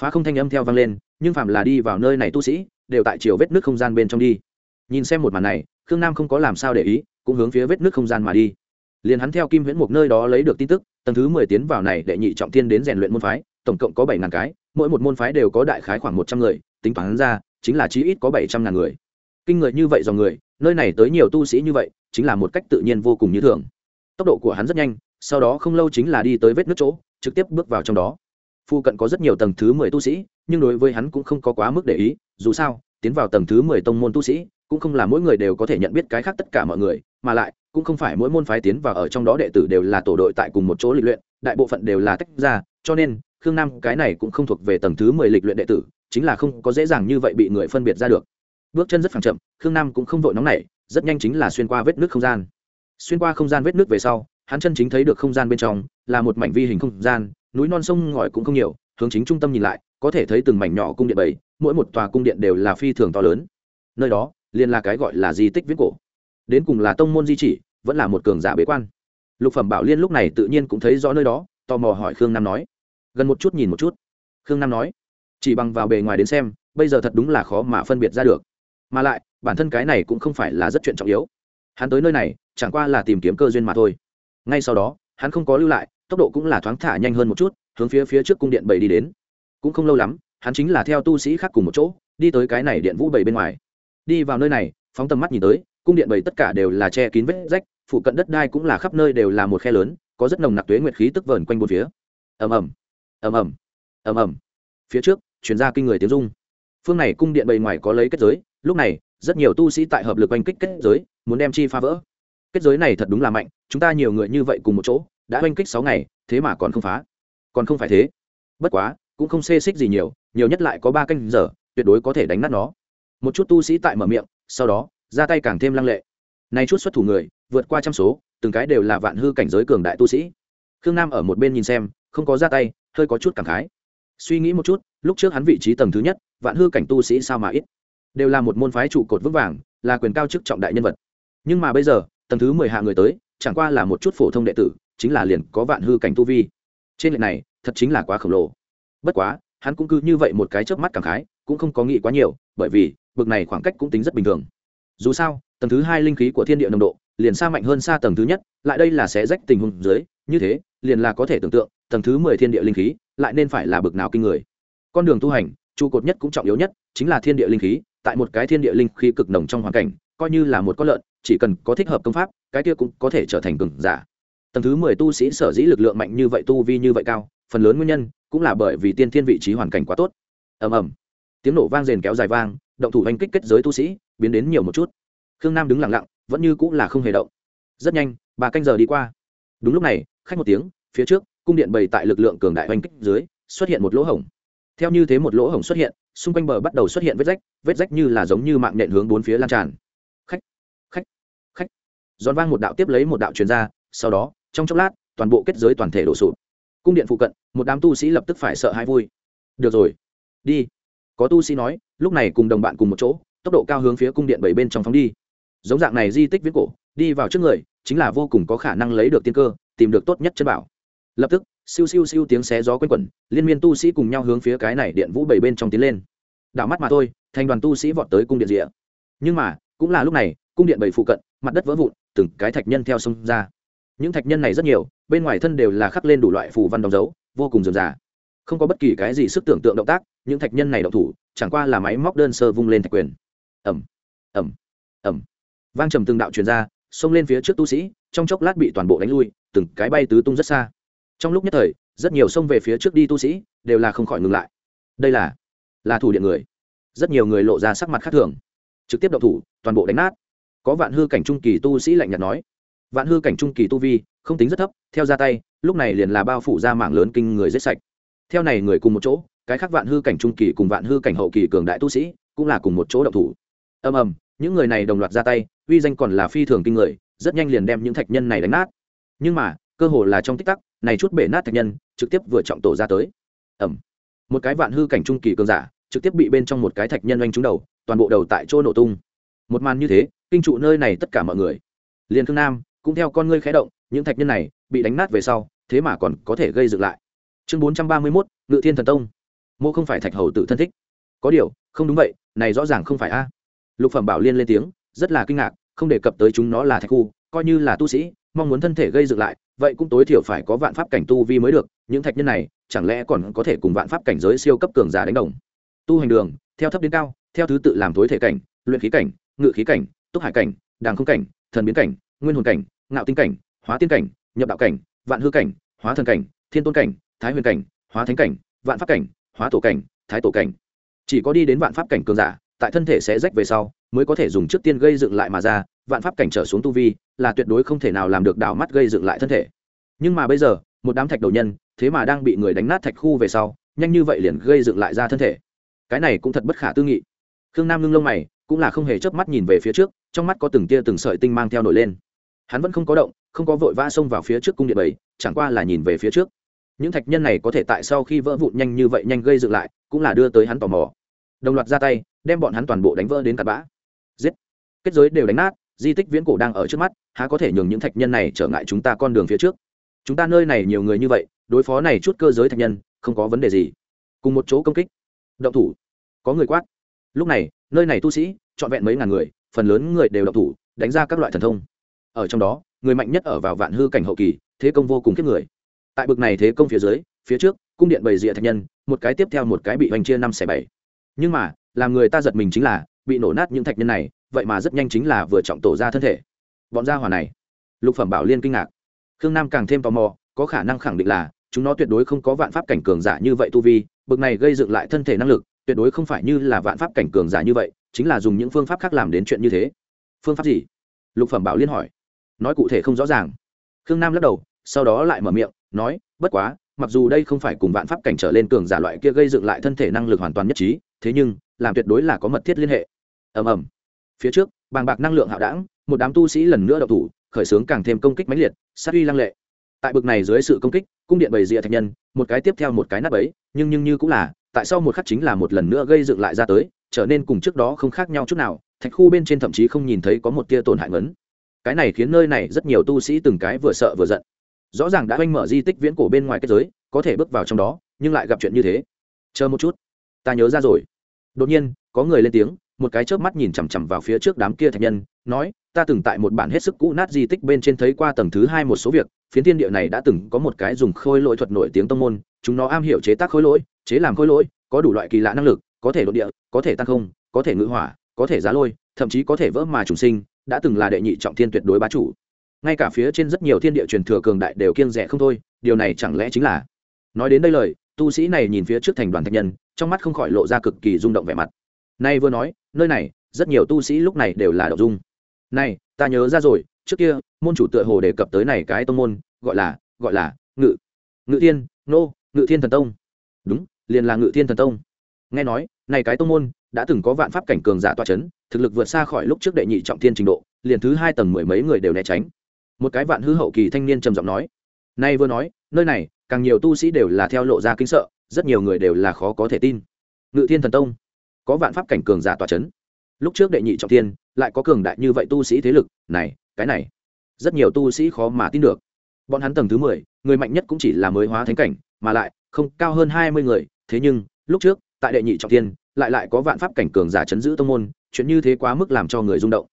Phá không thanh âm theo vang lên nhưng phạm là đi vào nơi này tu sĩ, đều tại chiều vết nước không gian bên trong đi. Nhìn xem một màn này, khương nam không có làm sao để ý, cũng hướng phía vết nước không gian mà đi. Liền hắn theo kim huyễn mục nơi đó lấy được tin tức, tầng thứ mười tiến vào này đệ nhị trọng thiên đến rèn luyện môn phái, tổng cộng có bảy ngàn cái, mỗi một môn phái đều có đại khái khoảng một trăm người, tính toán ra, chính là chí ít có bảy trăm ngàn người. Kinh người như vậy dòng người, nơi này tới nhiều tu sĩ như vậy, chính là một cách tự nhiên vô cùng như thường. Tốc độ của hắn rất nhanh, sau đó không lâu chính là đi tới vết nước chỗ, trực tiếp bước vào trong đó. Phu cận có rất nhiều tầng thứ mười tu sĩ nhưng đối với hắn cũng không có quá mức để ý, dù sao, tiến vào tầng thứ mười tông môn tu sĩ, cũng không là mỗi người đều có thể nhận biết cái khác tất cả mọi người, mà lại, cũng không phải mỗi môn phái tiến vào ở trong đó đệ tử đều là tổ đội tại cùng một chỗ lịch luyện, đại bộ phận đều là tách ra, cho nên, khương nam cái này cũng không thuộc về tầng thứ mười lịch luyện đệ tử, chính là không có dễ dàng như vậy bị người phân biệt ra được. Bước chân rất phẳng chậm, khương nam cũng không vội nóng nảy, rất nhanh chính là xuyên qua vết nước không gian. Xuyên qua không gian vết nước về sau, hắn chân chính thấy được không gian bên trong, là một mảnh vi hình không gian, núi non sông ngòi cũng không nhiều hướng chính trung tâm nhìn lại, có thể thấy từng mảnh nhỏ cung điện bảy, mỗi một tòa cung điện đều là phi thường to lớn. Nơi đó, liền là cái gọi là di tích viết cổ. Đến cùng là tông môn di chỉ, vẫn là một cường giả bế quan. Lục phẩm bảo liên lúc này tự nhiên cũng thấy rõ nơi đó, tò mò hỏi khương nam nói. Gần một chút nhìn một chút. Khương nam nói, chỉ bằng vào bề ngoài đến xem, bây giờ thật đúng là khó mà phân biệt ra được. Mà lại, bản thân cái này cũng không phải là rất chuyện trọng yếu. Hắn tới nơi này, chẳng qua là tìm kiếm cơ duyên mà thôi. Ngay sau đó, hắn không có lưu lại, tốc độ cũng là thoáng thả nhanh hơn một chút hướng phía phía trước cung điện bảy đi đến. Cũng không lâu lắm, hắn chính là theo tu sĩ khác cùng một chỗ, đi tới cái này điện vũ bảy bên ngoài. Đi vào nơi này, phóng tầm mắt nhìn tới, cung điện bảy tất cả đều là che kín vết rách, phụ cận đất đai cũng là khắp nơi đều là một khe lớn, có rất nồng nặc tuế nguyệt khí tức vờn quanh bốn phía. Ầm ầm ầm ầm ầm ầm. Phía trước chuyển ra kinh người tiếng dung phương này cung điện bảy ngoài có lấy kết giới, lúc này, rất nhiều tu sĩ tại hợp lực oanh kích kết giới, muốn đem chi phá vỡ. Kết giới này thật đúng là mạnh, chúng ta nhiều người như vậy cùng một chỗ, đã oanh kích sáu ngày, thế mà còn không phá còn không phải thế. Bất quá, cũng không xê xích gì nhiều nhiều nhất lại có ba canh giờ, tuyệt đối có thể đánh nát nó. Một chút tu sĩ tại mở miệng, sau đó, ra tay càng thêm lăng lệ. Nay chút xuất thủ người, vượt qua trăm số, từng cái đều là vạn hư cảnh giới cường đại tu sĩ. Khương nam ở một bên nhìn xem, không có ra tay, hơi có chút cảm khái. Suy nghĩ một chút, lúc trước hắn vị trí tầng thứ nhất, vạn hư cảnh tu sĩ sao mà ít? Đều là một môn phái trụ cột vững vàng, là quyền cao chức trọng đại nhân vật. Nhưng mà bây giờ, tầng thứ mười hạ người tới, chẳng qua là một chút phổ thông đệ tử, chính là liền có vạn hư cảnh tu vi trên lệch này, thật chính là quá khổng lồ. Bất quá, hắn cũng cứ như vậy một cái chớp mắt cảm khái, cũng không có nghĩ quá nhiều, bởi vì, bực này khoảng cách cũng tính rất bình thường. Dù sao, tầng thứ hai linh khí của thiên địa nồng độ, liền xa mạnh hơn xa tầng thứ nhất, lại đây là sẽ rách tình huống dưới, như thế, liền là có thể tưởng tượng, tầng thứ mười thiên địa linh khí, lại nên phải là bực nào kinh người. Con đường tu hành, trụ cột nhất cũng trọng yếu nhất, chính là thiên địa linh khí, tại một cái thiên địa linh khí cực nồng trong hoàn cảnh, coi như là một con lợn, chỉ cần có thích hợp công pháp, cái kia cũng có thể trở thành cường giả tầng thứ mười tu sĩ sở dĩ lực lượng mạnh như vậy, tu vi như vậy cao, phần lớn nguyên nhân cũng là bởi vì tiên thiên vị trí hoàn cảnh quá tốt. Ầm ầm. Tiếng nổ vang rền kéo dài vang, động thủ hành kích kết giới tu sĩ, biến đến nhiều một chút. Khương nam đứng lặng lặng, vẫn như cũng là không hề động. Rất nhanh, bà canh giờ đi qua. Đúng lúc này, khách một tiếng, phía trước, cung điện bày tại lực lượng cường đại hành kích dưới, xuất hiện một lỗ hổng. Theo như thế một lỗ hổng xuất hiện, xung quanh bờ bắt đầu xuất hiện vết rách vết rách như là giống như mạng nhện hướng bốn phía lan tràn. Khách khách khách. Giòn vang một đạo tiếp lấy một đạo truyền ra, sau đó trong chốc lát, toàn bộ kết giới toàn thể đổ sụp. Cung điện phụ cận, một đám tu sĩ lập tức phải sợ hãi vui. Được rồi, đi. Có tu sĩ nói, lúc này cùng đồng bạn cùng một chỗ, tốc độ cao hướng phía cung điện bảy bên trong phóng đi. Giống dạng này di tích viết cổ, đi vào trước người, chính là vô cùng có khả năng lấy được tiên cơ, tìm được tốt nhất chân bảo. Lập tức, siêu siêu siêu tiếng xé gió quanh quẩn, liên miên tu sĩ cùng nhau hướng phía cái này điện vũ bảy bên trong tiến lên. Đảo mắt mà thôi, thành đoàn tu sĩ vọt tới cung điện rìa. Nhưng mà, cũng là lúc này, cung điện bảy phụ cận, mặt đất vỡ vụn, từng cái thạch nhân theo sông ra những thạch nhân này rất nhiều, bên ngoài thân đều là khắc lên đủ loại phù văn đóng dấu, vô cùng dườm già. Không có bất kỳ cái gì sức tưởng tượng động tác, những thạch nhân này động thủ, chẳng qua là máy móc đơn sơ vung lên thạch quyền. Ẩm ẩm ẩm vang trầm từng đạo truyền ra, xông lên phía trước tu sĩ, trong chốc lát bị toàn bộ đánh lui, từng cái bay tứ tung rất xa. Trong lúc nhất thời, rất nhiều xông về phía trước đi tu sĩ, đều là không khỏi ngừng lại. Đây là là thủ điện người. Rất nhiều người lộ ra sắc mặt khác thường. Trực tiếp động thủ, toàn bộ đánh nát. Có vạn hư cảnh trung kỳ tu sĩ lạnh nhạt nói vạn hư cảnh trung kỳ tu vi không tính rất thấp theo ra tay lúc này liền là bao phủ ra mạng lớn kinh người giết sạch. Theo này người cùng một chỗ cái khác vạn hư cảnh trung kỳ cùng vạn hư cảnh hậu kỳ cường đại tu sĩ cũng là cùng một chỗ động thủ. Ầm ầm những người này đồng loạt ra tay uy danh còn là phi thường kinh người rất nhanh liền đem những thạch nhân này đánh nát. Nhưng mà cơ hồ là trong tích tắc này chút bể nát thạch nhân trực tiếp vừa trọng tổ ra tới. Ầm, một cái vạn hư cảnh trung kỳ cường giả trực tiếp bị bên trong một cái thạch nhân oanh trúng đầu toàn bộ đầu tại chỗ nổ tung. Một màn như thế kinh trụ nơi này tất cả mọi người. Liền thương nam cũng theo con ngươi khé động, những thạch nhân này bị đánh nát về sau, thế mà còn có thể gây dựng lại. Chương bốn trăm ba mươi mốt, ngự thiên thần tông. Mô không phải thạch hầu tự thân thích. Có điều, không đúng vậy, này rõ ràng không phải a. Lục phẩm bảo liên lên tiếng, rất là kinh ngạc, không đề cập tới chúng nó là thạch khu, coi như là tu sĩ, mong muốn thân thể gây dựng lại, vậy cũng tối thiểu phải có vạn pháp cảnh tu vi mới được, những thạch nhân này, chẳng lẽ còn có thể cùng vạn pháp cảnh giới siêu cấp cường giả đánh đồng? Tu hành đường, theo thấp đến cao, theo thứ tự làm tối thể cảnh, luyện khí cảnh, ngự khí cảnh, túc hải cảnh, đàng không cảnh, thần biến cảnh, nguyên hồn cảnh ngạo tinh cảnh, hóa tiên cảnh, nhập đạo cảnh, vạn hư cảnh, hóa thần cảnh, thiên tôn cảnh, thái huyền cảnh, hóa thánh cảnh, vạn pháp cảnh, hóa tổ cảnh, thái tổ cảnh. Chỉ có đi đến vạn pháp cảnh cường giả, tại thân thể sẽ rách về sau, mới có thể dùng trước tiên gây dựng lại mà ra, vạn pháp cảnh trở xuống tu vi là tuyệt đối không thể nào làm được đảo mắt gây dựng lại thân thể. Nhưng mà bây giờ, một đám thạch đầu nhân, thế mà đang bị người đánh nát thạch khu về sau, nhanh như vậy liền gây dựng lại ra thân thể. Cái này cũng thật bất khả tư nghị. Khương nam ngưng lông mày, cũng là không hề chớp mắt nhìn về phía trước, trong mắt có từng tia từng sợi tinh mang theo nổi lên hắn vẫn không có động, không có vội vã xông vào phía trước cung điện bảy, chẳng qua là nhìn về phía trước. Những thạch nhân này có thể tại sau khi vỡ vụn nhanh như vậy nhanh gây dựng lại, cũng là đưa tới hắn tò mò. Đồng loạt ra tay, đem bọn hắn toàn bộ đánh vỡ đến tạt bã. Giết! Kết giới đều đánh nát, di tích viễn cổ đang ở trước mắt, há có thể nhường những thạch nhân này trở ngại chúng ta con đường phía trước? Chúng ta nơi này nhiều người như vậy, đối phó này chút cơ giới thạch nhân, không có vấn đề gì. Cùng một chỗ công kích. Động thủ. Có người quát. Lúc này, nơi này tu sĩ, trọn vẹn mấy ngàn người, phần lớn người đều động thủ, đánh ra các loại thần thông ở trong đó, người mạnh nhất ở vào vạn hư cảnh hậu kỳ, thế công vô cùng kiếp người. Tại bực này thế công phía dưới, phía trước, cung điện bầy rịa thạch nhân, một cái tiếp theo một cái bị hoành chia năm xẻ bảy. Nhưng mà, làm người ta giật mình chính là, bị nổ nát những thạch nhân này, vậy mà rất nhanh chính là vừa trọng tổ ra thân thể. Bọn gia hỏa này, lục phẩm bảo liên kinh ngạc. Khương nam càng thêm tò mò, có khả năng khẳng định là, chúng nó tuyệt đối không có vạn pháp cảnh cường giả như vậy tu vi, bực này gây dựng lại thân thể năng lực, tuyệt đối không phải như là vạn pháp cảnh cường giả như vậy, chính là dùng những phương pháp khác làm đến chuyện như thế. Phương pháp gì? Lục phẩm bảo liên hỏi nói cụ thể không rõ ràng. Khương nam lắc đầu, sau đó lại mở miệng, nói, bất quá, mặc dù đây không phải cùng vạn pháp cảnh trở lên cường giả loại kia gây dựng lại thân thể năng lực hoàn toàn nhất trí, thế nhưng, làm tuyệt đối là có mật thiết liên hệ. Ầm ầm. Phía trước, bàng bạc năng lượng hạo đảng, một đám tu sĩ lần nữa đậu thủ, khởi xướng càng thêm công kích mãnh liệt, sát uy lăng lệ. Tại bực này dưới sự công kích, cung điện bầy rịa thạch nhân, một cái tiếp theo một cái nắp ấy nhưng nhưng như cũng là, tại sao một khắc chính là một lần nữa gây dựng lại ra tới, trở nên cùng trước đó không khác nhau chút nào, thạch khu bên trên thậm chí không nhìn thấy có một tia tổn hại ngấn cái này khiến nơi này rất nhiều tu sĩ từng cái vừa sợ vừa giận. Rõ ràng đã oanh mở di tích viễn cổ bên ngoài kết giới, có thể bước vào trong đó, nhưng lại gặp chuyện như thế. Chờ một chút. Ta nhớ ra rồi. Đột nhiên, có người lên tiếng, một cái chớp mắt nhìn chằm chằm vào phía trước đám kia thạch nhân, nói, ta từng tại một bản hết sức cũ nát di tích bên trên thấy qua tầng thứ hai một số việc, phiến thiên địa này đã từng có một cái dùng khôi lỗi thuật nổi tiếng tông môn, chúng nó am hiểu chế tác khôi lỗi, chế làm khôi lỗi, có đủ loại kỳ lạ năng lực, có thể đột địa, có thể tăng không, có thể ngự hỏa, có thể giá lôi, thậm chí có thể vỡ mà trùng sinh đã từng là đệ nhị trọng thiên tuyệt đối bá chủ. Ngay cả phía trên rất nhiều thiên địa truyền thừa cường đại đều kiêng rẻ không thôi, điều này chẳng lẽ chính là? Nói đến đây lời, tu sĩ này nhìn phía trước thành đoàn thạch nhân, trong mắt không khỏi lộ ra cực kỳ rung động vẻ mặt. Nay vừa nói, nơi này, rất nhiều tu sĩ lúc này đều là đậu dung. Này, ta nhớ ra rồi, trước kia, môn chủ tựa hồ đề cập tới này cái tông môn, gọi là gọi là, ngự. Ngự thiên, nô, ngự thiên thần tông. Đúng, liền là ngự thiên thần tông. Nghe nói này cái tông môn, đã từng có vạn pháp cảnh cường giả tọa chấn, thực lực vượt xa khỏi lúc trước đệ nhị trọng thiên trình độ, liền thứ hai tầng mười mấy người đều né tránh. Một cái vạn hư hậu kỳ thanh niên trầm giọng nói. Nay vừa nói, nơi này, càng nhiều tu sĩ đều là theo lộ ra kinh sợ, rất nhiều người đều là khó có thể tin. Ngự thiên thần tông, có vạn pháp cảnh cường giả tọa chấn. Lúc trước đệ nhị trọng thiên, lại có cường đại như vậy tu sĩ thế lực, này, cái này, rất nhiều tu sĩ khó mà tin được. Bọn hắn tầng thứ mười, người mạnh nhất cũng chỉ là mới hóa thánh cảnh, mà lại không cao hơn hai mươi người, thế nhưng, lúc trước tại đệ nhị trọng thiên, lại lại có vạn pháp cảnh cường giả chấn giữ tông môn, chuyện như thế quá mức làm cho người rung động.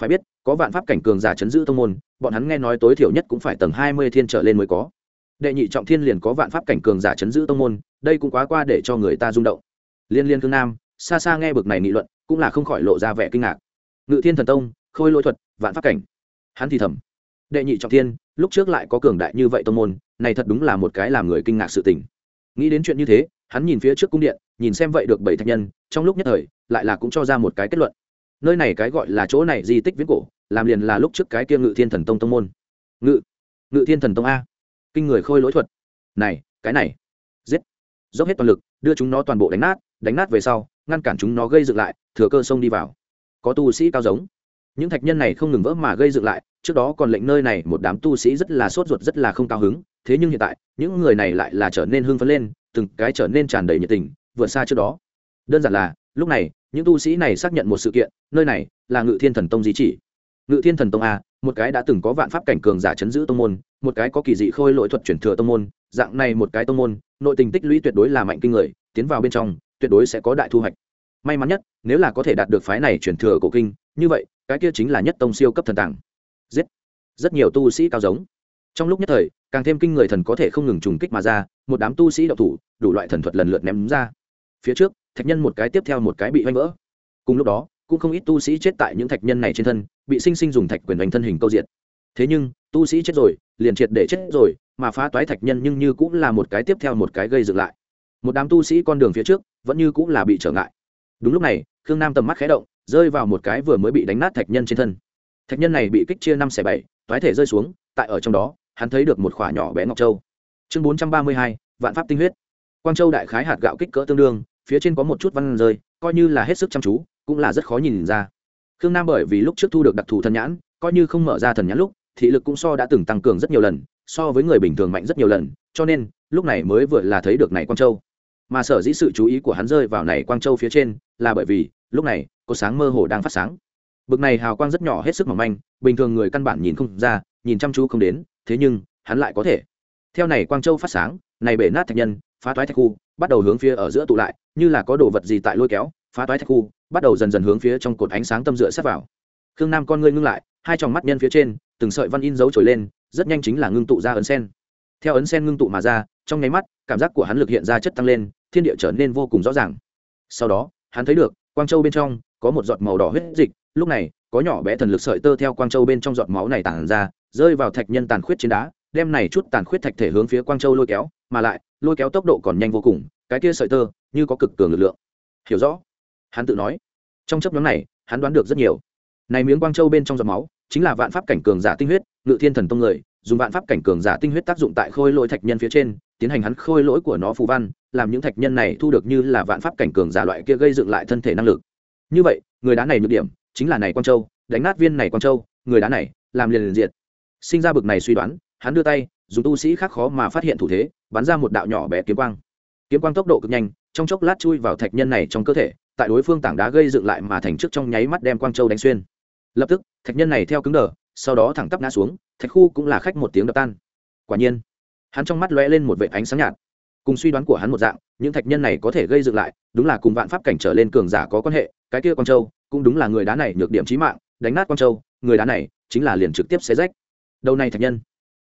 Phải biết, có vạn pháp cảnh cường giả chấn giữ tông môn, bọn hắn nghe nói tối thiểu nhất cũng phải tầng hai mươi thiên trở lên mới có. Đệ nhị trọng thiên liền có vạn pháp cảnh cường giả chấn giữ tông môn, đây cũng quá qua để cho người ta rung động. Liên liên cương nam, xa xa nghe bực này nghị luận, cũng là không khỏi lộ ra vẻ kinh ngạc. Ngự thiên thần tông, khôi lỗi thuật, vạn pháp cảnh. Hắn thì thầm, đệ nhị trọng thiên, lúc trước lại có cường đại như vậy tông môn, này thật đúng là một cái làm người kinh ngạc sự tình. Nghĩ đến chuyện như thế hắn nhìn phía trước cung điện, nhìn xem vậy được bảy thạch nhân, trong lúc nhất thời, lại là cũng cho ra một cái kết luận. Nơi này cái gọi là chỗ này di tích viễn cổ, làm liền là lúc trước cái kia ngự thiên thần tông tông môn. Ngự ngự thiên thần tông a. Kinh người khôi lỗi thuật. Này, cái này. Giết. Dốc hết toàn lực, đưa chúng nó toàn bộ đánh nát đánh nát về sau, ngăn cản chúng nó gây dựng lại, thừa cơ sông đi vào. Có tu sĩ cao giống. Những thạch nhân này không ngừng vỡ mà gây dựng lại trước đó còn lệnh nơi này một đám tu sĩ rất là sốt ruột, rất là không cao hứng, thế nhưng hiện tại, những người này lại là trở nên hưng phấn lên, từng cái trở nên tràn đầy nhiệt tình, vượt xa trước đó. Đơn giản là, lúc này, những tu sĩ này xác nhận một sự kiện, nơi này là ngự thiên thần tông di chỉ. Ngự thiên thần tông a, một cái đã từng có vạn pháp cảnh cường giả chấn giữ tông môn, một cái có kỳ dị khôi lỗi thuật chuyển thừa tông môn, dạng này một cái tông môn, nội tình tích lũy tuyệt đối là mạnh kinh người, tiến vào bên trong, tuyệt đối sẽ có đại thu hoạch. May mắn nhất, nếu là có thể đạt được phái này chuyển thừa cổ kinh, như vậy, cái kia chính là nhất tông siêu cấp thần tàng giết. Rất nhiều tu sĩ cao giống. Trong lúc nhất thời, càng thêm kinh người thần có thể không ngừng trùng kích mà ra, một đám tu sĩ đậu thủ, đủ loại thần thuật lần lượt ném ra. Phía trước, thạch nhân một cái tiếp theo một cái bị oanh vỡ. Cùng lúc đó, cũng không ít tu sĩ chết tại những thạch nhân này trên thân, bị sinh sinh dùng thạch quyền đánh thân hình câu diện thế nhưng, tu sĩ chết rồi, liền triệt để chết rồi, mà phá toái thạch nhân nhưng như cũng là một cái tiếp theo một cái gây dựng lại. Một đám tu sĩ con đường phía trước, vẫn như cũng là bị trở ngại. Đúng lúc này, khương nam tầm mắt khé động, rơi vào một cái vừa mới bị đánh nát thạch nhân trên thân thạch nhân này bị kích chia năm xẻ bảy, toái thể rơi xuống, tại ở trong đó, hắn thấy được một khỏa nhỏ bé ngọc châu. Chương bốn trăm ba mươi hai, vạn pháp tinh huyết. Quang châu đại khái hạt gạo kích cỡ tương đương, phía trên có một chút văn rơi, coi như là hết sức chăm chú, cũng là rất khó nhìn ra. Khương nam bởi vì lúc trước thu được đặc thù thần nhãn, coi như không mở ra thần nhãn lúc, thị lực cũng so đã từng tăng cường rất nhiều lần, so với người bình thường mạnh rất nhiều lần, cho nên, lúc này mới vừa là thấy được này quang châu. Mà sở dĩ sự chú ý của hắn rơi vào này quang châu phía trên, là bởi vì, lúc này, có sáng mơ hồ đang phát sáng bực này hào quang rất nhỏ hết sức mỏng manh, bình thường người căn bản nhìn không ra, nhìn chăm chú không đến, thế nhưng, hắn lại có thể. Theo này quang châu phát sáng, này bể nát thạch nhân, phá toái thạch khu, bắt đầu hướng phía ở giữa tụ lại, như là có đồ vật gì tại lôi kéo, phá toái thạch khu, bắt đầu dần dần hướng phía trong cột ánh sáng tâm dựa sát vào. Khương nam con ngươi ngưng lại, hai tròng mắt nhân phía trên, từng sợi văn in dấu trồi lên, rất nhanh chính là ngưng tụ ra ấn sen. Theo ấn sen ngưng tụ mà ra, trong nháy mắt, cảm giác của hắn lực hiện ra chất tăng lên, thiên địa trở nên vô cùng rõ ràng. Sau đó, hắn thấy được, quang châu bên trong có một giọt màu đỏ huyết dịch, lúc này, có nhỏ bé thần lực sợi tơ theo quang châu bên trong giọt máu này tản ra, rơi vào thạch nhân tàn khuyết trên đá, đem này chút tàn khuyết thạch thể hướng phía quang châu lôi kéo, mà lại, lôi kéo tốc độ còn nhanh vô cùng, cái kia sợi tơ, như có cực cường lực lượng. Hiểu rõ? Hắn tự nói. Trong chấp nhóm này, hắn đoán được rất nhiều. Này miếng quang châu bên trong giọt máu, chính là vạn pháp cảnh cường giả tinh huyết, ngự thiên thần tông người, dùng vạn pháp cảnh cường giả tinh huyết tác dụng tại khôi lỗi thạch nhân phía trên, tiến hành hắn khôi lỗi của nó phù văn, làm những thạch nhân này thu được như là vạn pháp cảnh cường giả loại kia gây dựng lại thân thể năng lực như vậy, người đá này nhược điểm chính là này quang châu, đánh nát viên này quang châu, người đá này làm liền liền diệt. Sinh ra bực này suy đoán, hắn đưa tay, dùng tu sĩ khác khó mà phát hiện thủ thế, bắn ra một đạo nhỏ bé kiếm quang. Kiếm quang tốc độ cực nhanh, trong chốc lát chui vào thạch nhân này trong cơ thể, tại đối phương tảng đá gây dựng lại mà thành trước trong nháy mắt đem quang châu đánh xuyên. Lập tức, thạch nhân này theo cứng đờ, sau đó thẳng tắp ngã xuống, thạch khu cũng là khách một tiếng đập tan. Quả nhiên, hắn trong mắt lóe lên một vệ ánh sáng nhạt cùng suy đoán của hắn một dạng, những thạch nhân này có thể gây dựng lại, đúng là cùng vạn pháp cảnh trở lên cường giả có quan hệ, cái kia quang châu cũng đúng là người đá này nhược điểm trí mạng, đánh nát quang châu, người đá này chính là liền trực tiếp xé rách. Đầu này thạch nhân,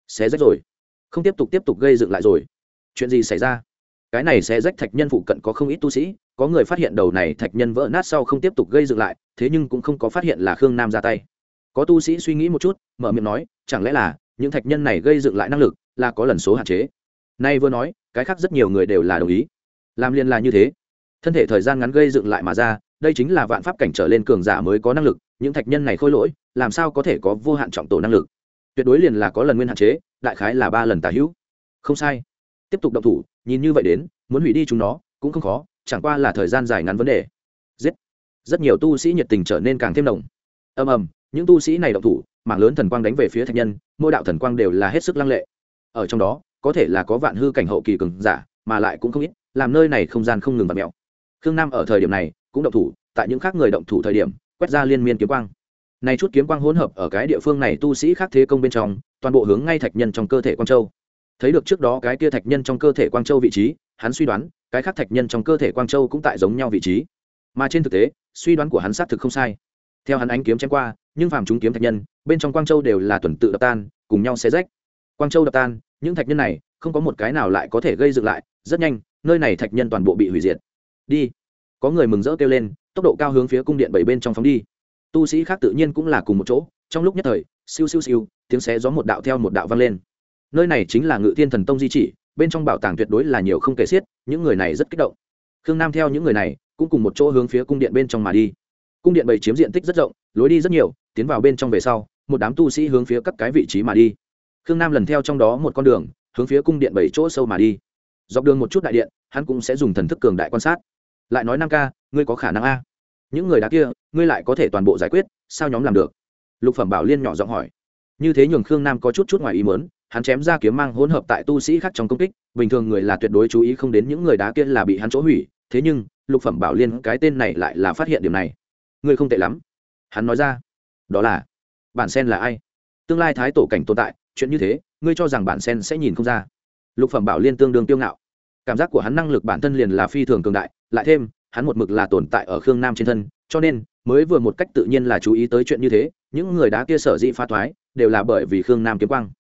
xé rách rồi, không tiếp tục tiếp tục gây dựng lại rồi. Chuyện gì xảy ra? Cái này xé rách thạch nhân phụ cận có không ít tu sĩ, có người phát hiện đầu này thạch nhân vỡ nát sau không tiếp tục gây dựng lại, thế nhưng cũng không có phát hiện là khương nam ra tay. Có tu sĩ suy nghĩ một chút, mở miệng nói, chẳng lẽ là những thạch nhân này gây dựng lại năng lực là có lần số hạn chế? Nay vừa nói, cái khác rất nhiều người đều là đồng ý. Làm liên là như thế. Thân thể thời gian ngắn gây dựng lại mà ra, đây chính là vạn pháp cảnh trở lên cường giả mới có năng lực, những thạch nhân này khôi lỗi, làm sao có thể có vô hạn trọng tổ năng lực? Tuyệt đối liền là có lần nguyên hạn chế, đại khái là ba lần tả hữu. Không sai. Tiếp tục động thủ, nhìn như vậy đến, muốn hủy đi chúng nó, cũng không khó, chẳng qua là thời gian dài ngắn vấn đề. Giết. Rất nhiều tu sĩ nhiệt tình trở nên càng thêm đồng ầm ầm, những tu sĩ này động thủ, mảng lớn thần quang đánh về phía thạch nhân, mỗi đạo thần quang đều là hết sức lăng lệ. Ở trong đó có thể là có vạn hư cảnh hậu kỳ cường giả, mà lại cũng không ít, làm nơi này không gian không ngừng bật mẹo khương nam ở thời điểm này cũng động thủ, tại những khác người động thủ thời điểm, quét ra liên miên kiếm quang. Này chút kiếm quang hỗn hợp ở cái địa phương này tu sĩ khác thế công bên trong, toàn bộ hướng ngay thạch nhân trong cơ thể quang châu. Thấy được trước đó cái kia thạch nhân trong cơ thể quang châu vị trí, hắn suy đoán, cái khác thạch nhân trong cơ thể quang châu cũng tại giống nhau vị trí. Mà trên thực tế, suy đoán của hắn xác thực không sai. Theo hắn ánh kiếm chém qua, nhưng phàm chúng kiếm thạch nhân, bên trong quang châu đều là tuần tự đập tan, cùng nhau xé rách quang châu đập tan, những thạch nhân này, không có một cái nào lại có thể gây dựng lại, rất nhanh, nơi này thạch nhân toàn bộ bị hủy diệt. Đi. Có người mừng rỡ kêu lên, tốc độ cao hướng phía cung điện bảy bên trong phóng đi. Tu sĩ khác tự nhiên cũng là cùng một chỗ, trong lúc nhất thời, siêu siêu siêu, tiếng xé gió một đạo theo một đạo vang lên. Nơi này chính là ngự thiên thần tông di chỉ, bên trong bảo tàng tuyệt đối là nhiều không kể xiết, những người này rất kích động. Khương nam theo những người này, cũng cùng một chỗ hướng phía cung điện bên trong mà đi. Cung điện bảy chiếm diện tích rất rộng, lối đi rất nhiều, tiến vào bên trong về sau, một đám tu sĩ hướng phía các cái vị trí mà đi khương nam lần theo trong đó một con đường, hướng phía cung điện bảy chỗ sâu mà đi. Dọc đường một chút đại điện, hắn cũng sẽ dùng thần thức cường đại quan sát. Lại nói nam ca, ngươi có khả năng a? Những người đá kia, ngươi lại có thể toàn bộ giải quyết, sao nhóm làm được? Lục phẩm bảo liên nhỏ giọng hỏi. Như thế nhường khương nam có chút chút ngoài ý mớn hắn chém ra kiếm mang hỗn hợp tại tu sĩ khác trong công kích, bình thường người là tuyệt đối chú ý không đến những người đá kia là bị hắn chỗ hủy, thế nhưng, lục phẩm bảo liên cái tên này lại là phát hiện điểm này. Ngươi không tệ lắm. Hắn nói ra. Đó là, bản sen là ai? Tương lai thái tổ cảnh tồn tại chuyện như thế, ngươi cho rằng bản sen sẽ nhìn không ra. Lục phẩm bảo liên tương đương tiêu ngạo. Cảm giác của hắn năng lực bản thân liền là phi thường cường đại, lại thêm, hắn một mực là tồn tại ở khương nam trên thân, cho nên, mới vừa một cách tự nhiên là chú ý tới chuyện như thế, những người đá kia sở dĩ pha thoái, đều là bởi vì khương nam kiếm quang.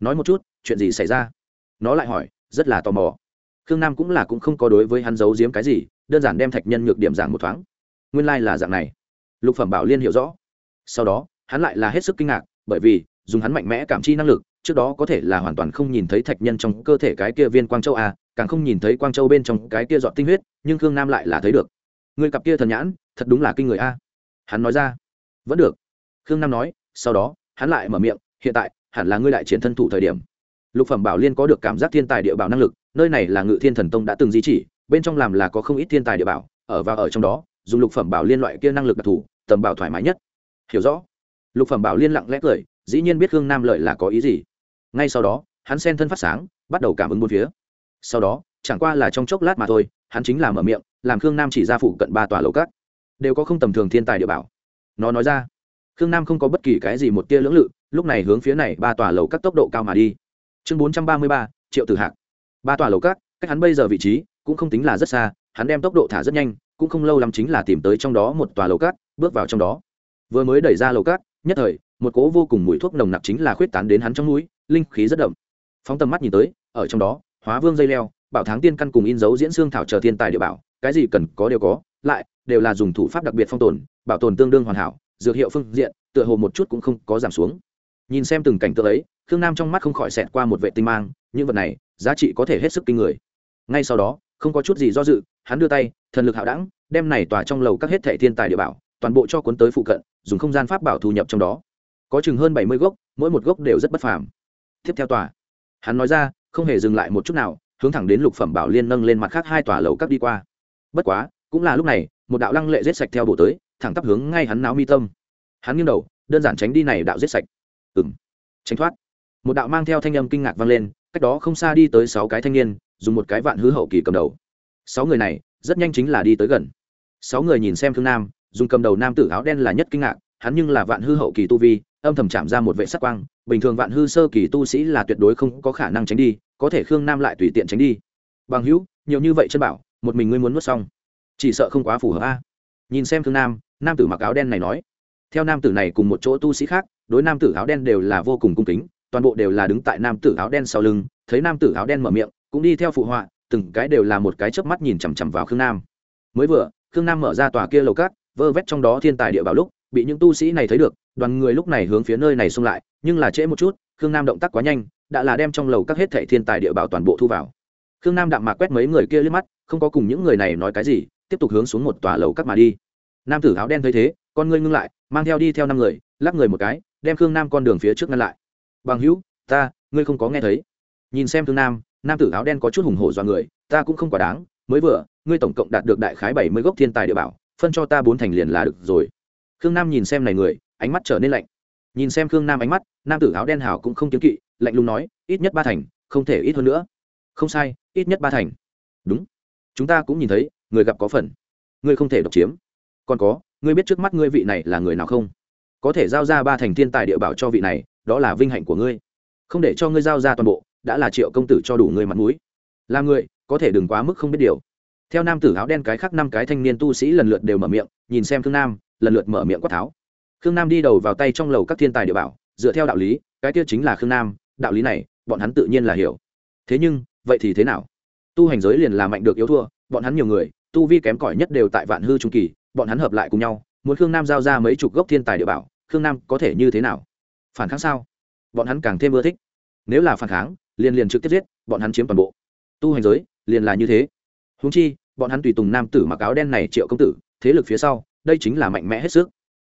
Nói một chút, chuyện gì xảy ra? Nó lại hỏi, rất là tò mò. Khương nam cũng là cũng không có đối với hắn giấu giếm cái gì, đơn giản đem thạch nhân nhược điểm giảng một thoáng. Nguyên lai、like、là dạng này. Lục phẩm bảo liên hiểu rõ. Sau đó, hắn lại là hết sức kinh ngạc, bởi vì dùng hắn mạnh mẽ cảm chi năng lực, trước đó có thể là hoàn toàn không nhìn thấy thạch nhân trong cơ thể cái kia viên quang châu a càng không nhìn thấy quang châu bên trong cái kia dọn tinh huyết, nhưng khương nam lại là thấy được. Người cặp kia thần nhãn, thật đúng là kinh người a. Hắn nói ra, vẫn được. Khương nam nói, sau đó, hắn lại mở miệng, hiện tại, hẳn là ngươi đại chiến thân thủ thời điểm. Lục phẩm bảo liên có được cảm giác thiên tài địa bảo năng lực, nơi này là ngự thiên thần tông đã từng di chỉ, bên trong làm là có không ít thiên tài địa bảo, ở và ở trong đó, dùng lục phẩm bảo liên loại kia năng lực đặc thù, tầm bảo thoải mái nhất. Hiểu rõ? Lục phẩm bảo liên lặng lẽ cười dĩ nhiên biết khương nam lợi là có ý gì. Ngay sau đó, hắn sen thân phát sáng, bắt đầu cảm ứng bốn phía. Sau đó, chẳng qua là trong chốc lát mà thôi, hắn chính là mở miệng, làm khương nam chỉ ra phụ cận ba tòa lầu cát đều có không tầm thường thiên tài địa bảo. Nó nói ra, khương nam không có bất kỳ cái gì một tia lưỡng lự, lúc này hướng phía này ba tòa lầu các tốc độ cao mà đi. Chương bốn trăm ba mươi ba, triệu tử hạc. Ba tòa lầu các, cách hắn bây giờ vị trí, cũng không tính là rất xa, hắn đem tốc độ thả rất nhanh, cũng không lâu lắm chính là tìm tới trong đó một tòa lầu cát bước vào trong đó. Vừa mới đẩy ra lầu cát nhất thời một cỗ vô cùng mùi thuốc nồng nặc chính là khuyết tán đến hắn trong núi linh khí rất đậm. Phóng tầm mắt nhìn tới, ở trong đó, hóa vương dây leo, bảo tháng tiên căn cùng in dấu diễn xương thảo chờ thiên tài địa bảo, cái gì cần có đều có, lại đều là dùng thủ pháp đặc biệt phong tồn, bảo tồn tương đương hoàn hảo, dược hiệu phương diện, tựa hồ một chút cũng không có giảm xuống. Nhìn xem từng cảnh tượng ấy, khương nam trong mắt không khỏi xẹt qua một vệ tinh mang, những vật này, giá trị có thể hết sức kinh người. Ngay sau đó, không có chút gì do dự, hắn đưa tay, thần lực hạo đẳng, đem này tỏa trong lầu các hết thệ thiên tài địa bảo, toàn bộ cho cuốn tới phụ cận, dùng không gian pháp bảo thu nhập trong đó có chừng hơn bảy mươi gốc, mỗi một gốc đều rất bất phàm. Tiếp theo tòa. Hắn nói ra, không hề dừng lại một chút nào, hướng thẳng đến lục phẩm bảo liên nâng lên mặt khác hai tòa lầu các đi qua. Bất quá, cũng là lúc này, một đạo lăng lệ giết sạch theo bộ tới, thẳng tắp hướng ngay hắn náo mi tâm. Hắn nghiêng đầu, đơn giản tránh đi này đạo giết sạch. Ừng tránh thoát. Một đạo mang theo thanh âm kinh ngạc vang lên, cách đó không xa đi tới sáu cái thanh niên, dùng một cái vạn hư hậu kỳ cầm đầu. Sáu người này, rất nhanh chính là đi tới gần. Sáu người nhìn xem thương nam, dùng cầm đầu nam tử áo đen là nhất kinh ngạc, hắn nhưng là vạn hư hậu kỳ tu vi âm thầm chạm ra một vệ sắc quang, bình thường vạn hư sơ kỳ tu sĩ là tuyệt đối không có khả năng tránh đi, có thể khương nam lại tùy tiện tránh đi. Bằng hữu, nhiều như vậy chân bảo, một mình ngươi muốn nuốt xong. Chỉ sợ không quá phù hợp a. Nhìn xem khương nam nam tử mặc áo đen này nói. Theo nam tử này cùng một chỗ tu sĩ khác, đối nam tử áo đen đều là vô cùng cung kính, toàn bộ đều là đứng tại nam tử áo đen sau lưng, thấy nam tử áo đen mở miệng, cũng đi theo phụ họa, từng cái đều là một cái chớp mắt nhìn chằm chằm vào khương nam. Mới vừa, khương nam mở ra tòa kia lầu cát, vơ vét trong đó thiên tài địa bảo lúc bị những tu sĩ này thấy được, đoàn người lúc này hướng phía nơi này xông lại, nhưng là trễ một chút, khương nam động tác quá nhanh, đã là đem trong lầu các hết thệ thiên tài địa bảo toàn bộ thu vào. Khương nam đạm mạc quét mấy người kia liếc mắt, không có cùng những người này nói cái gì, tiếp tục hướng xuống một tòa lầu các mà đi. Nam tử áo đen thấy thế, con ngươi ngưng lại, mang theo đi theo năm người lắp người một cái, đem khương nam con đường phía trước ngăn lại. Bằng hữu, ta, ngươi không có nghe thấy. Nhìn xem khương nam nam tử áo đen có chút hùng hổ do người, ta cũng không quá đáng, mới vừa, ngươi tổng cộng đạt được đại khái bảy mươi gốc thiên tài địa bảo, phân cho ta bốn thành liền là được rồi khương nam nhìn xem này người, ánh mắt trở nên lạnh. Nhìn xem khương nam ánh mắt, nam tử áo đen hảo cũng không kiếm kỵ, lạnh lùng nói, ít nhất ba thành, không thể ít hơn nữa. Không sai, ít nhất ba thành. Đúng. Chúng ta cũng nhìn thấy, người gặp có phần. Ngươi không thể độc chiếm. Còn có, ngươi biết trước mắt ngươi vị này là người nào không? Có thể giao ra ba thành thiên tài địa bảo cho vị này, đó là vinh hạnh của ngươi. Không để cho ngươi giao ra toàn bộ, đã là triệu công tử cho đủ ngươi mặt mũi. Là người, có thể đừng quá mức không biết điều. Theo nam tử áo đen cái khác năm cái thanh niên tu sĩ lần lượt đều mở miệng, nhìn xem khương nam lần lượt mở miệng quát tháo. Khương nam đi đầu vào tay trong lầu các thiên tài địa bảo, dựa theo đạo lý, cái kia chính là khương nam, đạo lý này, bọn hắn tự nhiên là hiểu. Thế nhưng, vậy thì thế nào? Tu hành giới liền là mạnh được yếu thua, bọn hắn nhiều người, tu vi kém cỏi nhất đều tại vạn hư trung kỳ, bọn hắn hợp lại cùng nhau, muốn khương nam giao ra mấy chục gốc thiên tài địa bảo, khương nam có thể như thế nào? Phản kháng sao? Bọn hắn càng thêm ưa thích. Nếu là phản kháng, liền liền trực tiếp giết, bọn hắn chiếm toàn bộ. Tu hành giới, liền là như thế. Húng chi, bọn hắn tùy tùng nam tử mặc áo đen này triệu công tử, thế lực phía sau đây chính là mạnh mẽ hết sức.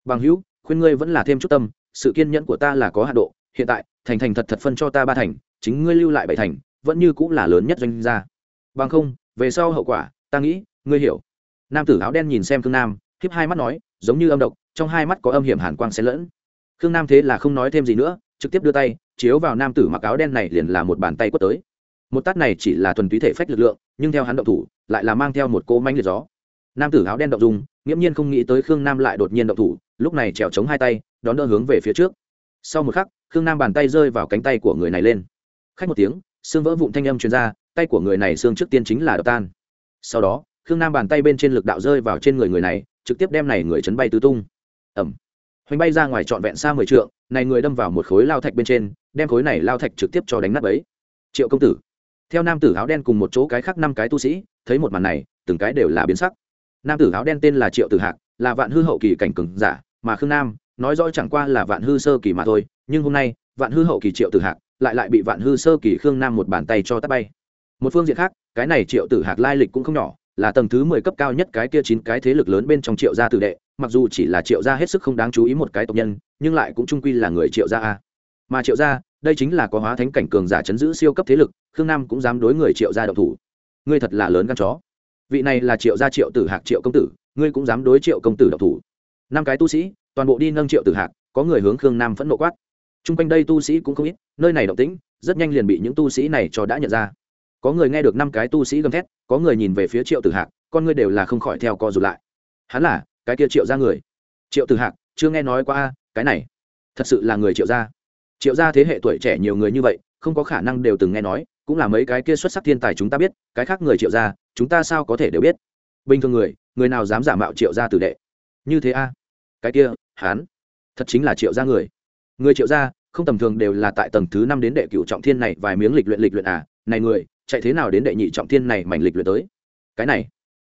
Bằng hữu, khuyên ngươi vẫn là thêm chút tâm, sự kiên nhẫn của ta là có hạ độ, hiện tại, thành thành thật thật phân cho ta ba thành, chính ngươi lưu lại bảy thành, vẫn như cũng là lớn nhất doanh gia. Bằng không, về sau hậu quả, ta nghĩ, ngươi hiểu. Nam tử áo đen nhìn xem khương nam khiếp hai mắt nói, giống như âm độc, trong hai mắt có âm hiểm hàn quang xen lẫn. Khương nam thế là không nói thêm gì nữa, trực tiếp đưa tay, chiếu vào nam tử mặc áo đen này liền là một bàn tay quất tới. Một tát này chỉ là thuần túy thể phách lực lượng, nhưng theo hắn động thủ, lại là mang theo một cỗ manh liệt gió. Nam tử áo đen động dùng nghiễm nhiên không nghĩ tới khương nam lại đột nhiên động thủ, lúc này trèo chống hai tay, đón đỡ hướng về phía trước. Sau một khắc, khương nam bàn tay rơi vào cánh tay của người này lên. Khách một tiếng, xương vỡ vụn thanh âm truyền ra, tay của người này xương trước tiên chính là đập tan. Sau đó, khương nam bàn tay bên trên lực đạo rơi vào trên người người này, trực tiếp đem này người chấn bay tứ tung. Ẩm hoành bay ra ngoài trọn vẹn xa mười trượng, này người đâm vào một khối lao thạch bên trên, đem khối này lao thạch trực tiếp cho đánh nát ấy triệu công tử. Theo nam tử áo đen cùng một chỗ cái khác năm cái tu sĩ, thấy một màn này, từng cái đều là biến sắc nam tử áo đen tên là triệu tử hạc, là vạn hư hậu kỳ cảnh cừng giả, mà khương nam, nói rõ chẳng qua là vạn hư sơ kỳ mà thôi, nhưng hôm nay, vạn hư hậu kỳ triệu tử hạc lại lại bị vạn hư sơ kỳ khương nam một bàn tay cho tắt bay. Một phương diện khác, cái này triệu tử hạc lai lịch cũng không nhỏ, là tầng thứ mười cấp cao nhất cái kia chín cái thế lực lớn bên trong triệu gia tử đệ, mặc dù chỉ là triệu gia hết sức không đáng chú ý một cái tộc nhân, nhưng lại cũng trung quy là người triệu gia a. Mà triệu gia, đây chính là có hóa thánh cảnh cường giả chấn giữ siêu cấp thế lực, khương nam cũng dám đối người triệu gia độc thủ. Ngươi thật là lớn gan chó vị này là triệu gia triệu tử hạc triệu công tử, ngươi cũng dám đối triệu công tử độc thủ. Năm cái tu sĩ, toàn bộ đi nâng triệu tử hạc, có người hướng khương nam phẫn nộ quát. T r u n g quanh đây tu sĩ cũng không ít, nơi này động tĩnh, rất nhanh liền bị những tu sĩ này cho đã nhận ra. Có người nghe được năm cái tu sĩ gầm thét, có người nhìn về phía triệu tử hạc, con ngươi đều là không khỏi theo co rụt lại. Hắn là, cái kia triệu ra người. Triệu tử hạc, chưa nghe nói qua, cái này, thật sự là người triệu gia. Triệu gia thế hệ tuổi trẻ nhiều người như vậy, không có khả năng đều từng nghe nói cũng là mấy cái kia xuất sắc thiên tài chúng ta biết, cái khác người triệu gia, chúng ta sao có thể đều biết? Bình thường người người nào dám giả mạo triệu gia tử đệ? Như thế a? Cái kia hán thật chính là triệu gia người. Người triệu gia, không tầm thường đều là tại tầng thứ năm đến đệ cựu trọng thiên này, vài miếng lịch luyện lịch luyện à? Này người, chạy thế nào đến đệ nhị trọng thiên này mảnh lịch luyện tới? Cái này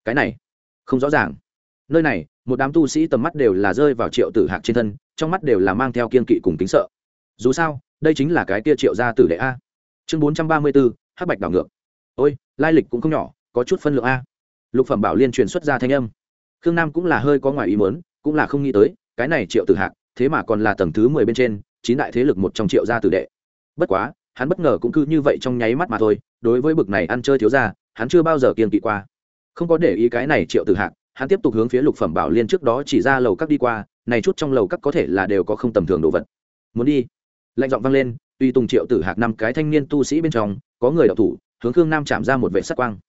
cái này, không rõ ràng. Nơi này, một đám tu sĩ tầm mắt đều là rơi vào triệu tử hạc trên thân, trong mắt đều là mang theo kiên kỵ cùng kính sợ. Dù sao, đây chính là cái kia triệu gia tử đệ a chương bốn trăm ba mươi bốn, hắc bạch đảo ngược. Ôi, lai lịch cũng không nhỏ, có chút phân lượng a. Lục phẩm bảo liên truyền xuất ra thanh âm. Khương nam cũng là hơi có ngoài ý mớn cũng là không nghĩ tới, cái này triệu tử hạc, thế mà còn là tầng thứ mười bên trên, chín đại thế lực một trong triệu gia tử đệ. Bất quá, hắn bất ngờ cũng cứ như vậy trong nháy mắt mà thôi, đối với bực này ăn chơi thiếu gia, hắn chưa bao giờ kiên kỵ qua. Không có để ý cái này triệu tử hạc, hắn tiếp tục hướng phía lục phẩm bảo liên trước đó chỉ ra lầu các đi qua, này chút trong lầu các có thể là đều có không tầm thường đồ vật. Muốn đi lạnh giọng vang lên, tuy tùng triệu tử hạc năm cái thanh niên tu sĩ bên trong, có người đọc thủ, hướng khương nam chạm ra một vệ sắc quang.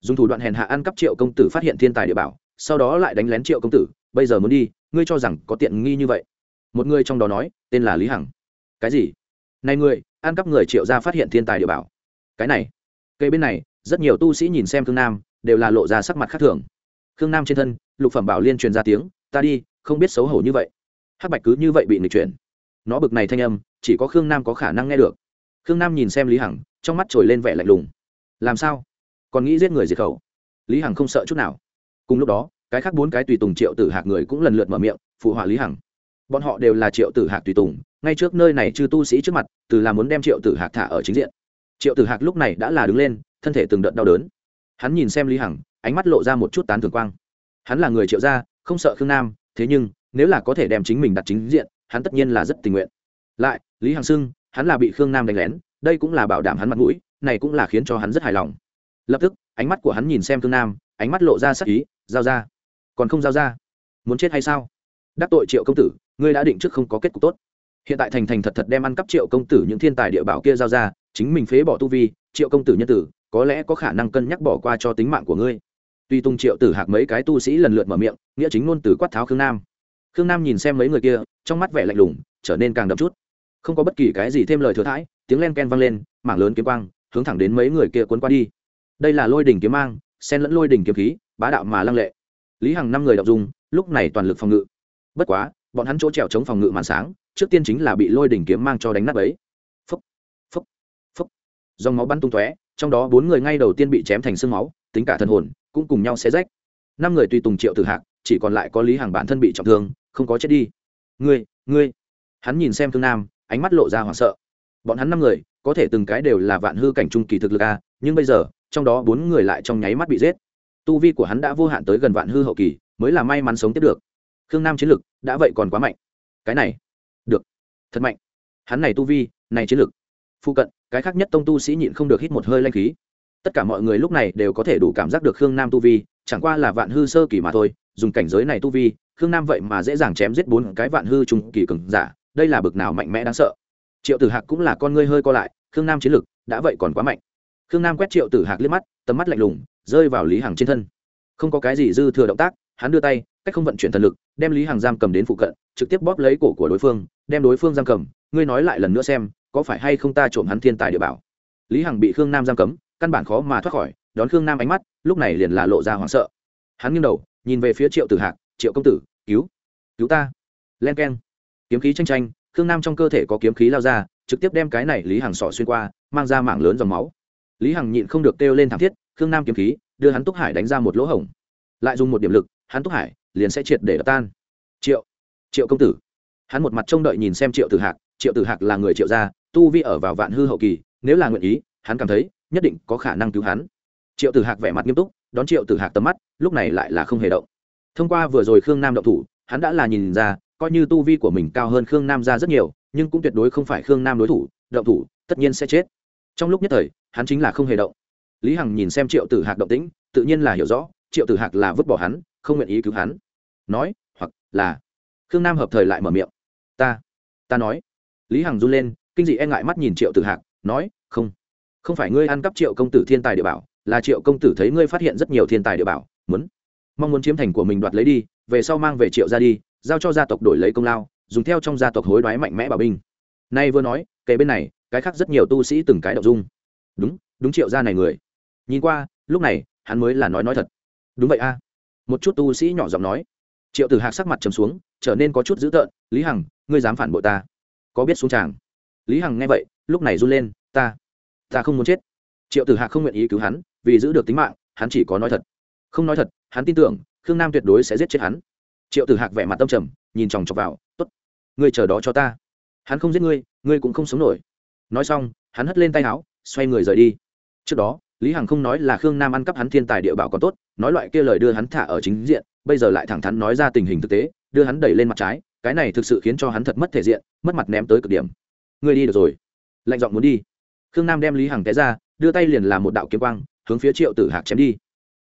Dùng thủ đoạn hèn hạ ăn cắp triệu công tử phát hiện thiên tài địa bảo, sau đó lại đánh lén triệu công tử, bây giờ muốn đi, ngươi cho rằng có tiện nghi như vậy? Một người trong đó nói, tên là lý hằng. Cái gì? Này người ăn cắp người triệu ra phát hiện thiên tài địa bảo. Cái này? Cây bên này, rất nhiều tu sĩ nhìn xem khương nam, đều là lộ ra sắc mặt khác thường. Khương nam trên thân, lục phẩm bảo liên truyền ra tiếng, ta đi, không biết xấu hổ như vậy. Hắc bạch cứ như vậy bị nghịch chuyển nó bực này thanh âm, chỉ có khương nam có khả năng nghe được. Khương nam nhìn xem lý hằng, trong mắt trồi lên vẻ lạnh lùng. Làm sao? Còn nghĩ giết người diệt khẩu? Lý hằng không sợ chút nào. Cùng lúc đó, cái khác bốn cái tùy tùng triệu tử hạc người cũng lần lượt mở miệng, phụ họa lý hằng. Bọn họ đều là triệu tử hạc tùy tùng, ngay trước nơi này chư tu sĩ trước mặt, từ là muốn đem triệu tử hạc thả ở chính diện. Triệu tử hạc lúc này đã là đứng lên, thân thể từng đợt đau đớn. Hắn nhìn xem lý hằng, ánh mắt lộ ra một chút tán thường quang. Hắn là người triệu gia, không sợ khương nam, thế nhưng, nếu là có thể đem chính mình đặt chính diện hắn tất nhiên là rất tình nguyện. Lại, lý hằng sưng, hắn là bị khương nam đánh lén, đây cũng là bảo đảm hắn mặt mũi, này cũng là khiến cho hắn rất hài lòng. Lập tức, ánh mắt của hắn nhìn xem khương nam, ánh mắt lộ ra sắc ý, giao ra. Còn không giao ra? Muốn chết hay sao? Đắc tội triệu công tử, ngươi đã định trước không có kết cục tốt. Hiện tại thành thành thật thật đem ăn cắp triệu công tử những thiên tài địa bảo kia giao ra, chính mình phế bỏ tu vi, triệu công tử nhân tử, có lẽ có khả năng cân nhắc bỏ qua cho tính mạng của ngươi. Tuy tung triệu tử hạc mấy cái tu sĩ lần lượt mở miệng, nghĩa chính ngôn từ quát tháo khương nam khương nam nhìn xem mấy người kia, trong mắt vẻ lạnh lùng, trở nên càng đậm chút. Không có bất kỳ cái gì thêm lời thừa thãi, tiếng len ken vang lên, mảng lớn kiếm quang, hướng thẳng đến mấy người kia cuốn qua đi. Đây là lôi đỉnh kiếm mang, xen lẫn lôi đỉnh kiếm khí, bá đạo mà lăng lệ. Lý hằng năm người đọc dùng lúc này toàn lực phòng ngự. Bất quá, bọn hắn chỗ trèo chống phòng ngự màn sáng, trước tiên chính là bị lôi đỉnh kiếm mang cho đánh nát ấy phúc phúc phúc. Dòng máu bắn tung tóe, trong đó bốn người ngay đầu tiên bị chém thành sương máu, tính cả thần hồn, cũng cùng nhau xé rách. Năm người tùy tùng triệu tử hạc, chỉ còn lại có lý hằng bản thân bị trọng thương không có chết đi. Ngươi ngươi. Hắn nhìn xem thương nam, ánh mắt lộ ra hoảng sợ. Bọn hắn năm người, có thể từng cái đều là vạn hư cảnh trung kỳ thực lực a, nhưng bây giờ, trong đó bốn người lại trong nháy mắt bị giết. Tu vi của hắn đã vô hạn tới gần vạn hư hậu kỳ, mới là may mắn sống tiếp được. Khương nam chiến lực đã vậy còn quá mạnh. Cái này, được. Thật mạnh. Hắn này tu vi, này chiến lực. Phụ cận, cái khác nhất tông tu sĩ nhịn không được hít một hơi lanh khí. Tất cả mọi người lúc này đều có thể đủ cảm giác được khương nam tu vi, chẳng qua là vạn hư sơ kỳ mà thôi, dùng cảnh giới này tu vi khương nam vậy mà dễ dàng chém giết bốn cái vạn hư trung kỳ cường giả, đây là bực nào mạnh mẽ đáng sợ. Triệu tử hạc cũng là con ngươi hơi co lại, khương nam chiến lực đã vậy còn quá mạnh. Khương nam quét triệu tử hạc liếc mắt, tầm mắt lạnh lùng, rơi vào lý hằng trên thân. Không có cái gì dư thừa động tác, hắn đưa tay, cách không vận chuyển thần lực, đem lý hằng giam cầm đến phụ cận, trực tiếp bóp lấy cổ của đối phương, đem đối phương giam cầm. Ngươi nói lại lần nữa xem, có phải hay không ta trộm hắn thiên tài địa bảo? Lý hằng bị khương nam giam cấm, căn bản khó mà thoát khỏi, đón khương nam ánh mắt, lúc này liền là lộ ra hoảng sợ. Hắn nghiêng đầu, nhìn về phía triệu tử hạc triệu công tử, cứu cứu ta. Len k e n kiếm khí tranh tranh, khương nam trong cơ thể có kiếm khí lao ra, trực tiếp đem cái này lý hằng sỏ xuyên qua, mang ra mảng lớn dòng máu. Lý hằng nhịn không được kêu lên thảm thiết, khương nam kiếm khí, đưa hắn túc hải đánh ra một lỗ hổng. Lại dùng một điểm lực, hắn túc hải liền sẽ triệt để đập tan. Triệu triệu công tử. Hắn một mặt trông đợi nhìn xem triệu tử hạc, triệu tử hạc là người triệu gia, tu vi ở vào vạn hư hậu kỳ, nếu là nguyện ý, hắn cảm thấy nhất định có khả năng cứu hắn. Triệu tử hạc vẻ mặt nghiêm túc, đón triệu tử hạc tầm mắt, lúc này lại là không hề động thông qua vừa rồi khương nam động thủ, hắn đã là nhìn ra, coi như tu vi của mình cao hơn khương nam ra rất nhiều, nhưng cũng tuyệt đối không phải khương nam đối thủ, động thủ, tất nhiên sẽ chết. Trong lúc nhất thời, hắn chính là không hề động. Lý hằng nhìn xem triệu tử hạc động tĩnh, tự nhiên là hiểu rõ, triệu tử hạc là vứt bỏ hắn, không nguyện ý cứu hắn. Nói, hoặc là, khương nam hợp thời lại mở miệng. Ta ta nói. Lý hằng run lên, kinh dị e ngại mắt nhìn triệu tử hạc, nói, không không phải ngươi ăn cắp triệu công tử thiên tài địa bảo, là triệu công tử thấy ngươi phát hiện rất nhiều thiên tài địa bảo, muốn mong muốn chiếm thành của mình đoạt lấy đi, về sau mang về triệu ra đi, giao cho gia tộc đổi lấy công lao, dùng theo trong gia tộc hối đoái mạnh mẽ bảo binh. Nay vừa nói kể bên này, cái khác rất nhiều tu sĩ từng cái đậu dung. Đúng đúng triệu gia này người. Nhìn qua, lúc này, hắn mới là nói nói thật. Đúng vậy a. Một chút tu sĩ nhỏ giọng nói. Triệu tử hạc sắc mặt trầm xuống, trở nên có chút dữ tợn, lý hằng, ngươi dám phản bội ta? Có biết xuống tràng? Lý hằng nghe vậy, lúc này run lên, ta ta không muốn chết. Triệu tử hạc không nguyện ý cứu hắn, vì giữ được tính mạng, hắn chỉ có nói thật không nói thật, hắn tin tưởng, khương nam tuyệt đối sẽ giết chết hắn. Triệu tử hạc vẻ mặt tâm trầm, nhìn chòng chọc vào t ố t ngươi chờ đó cho ta. Hắn không giết ngươi ngươi cũng không sống nổi. Nói xong, hắn hất lên tay áo, xoay người rời đi. Trước đó, lý hằng không nói là khương nam ăn cắp hắn thiên tài địa bảo còn tốt, nói loại kia lời đưa hắn thả ở chính diện, bây giờ lại thẳng thắn nói ra tình hình thực tế, đưa hắn đẩy lên mặt trái, cái này thực sự khiến cho hắn thật mất thể diện, mất mặt ném tới cực điểm. Ngươi đi được rồi. Lạnh giọng muốn đi. Khương nam đem lý hằng té ra, đưa tay liền làm một đạo kiếm quang, hướng phía triệu tử hạc chém đi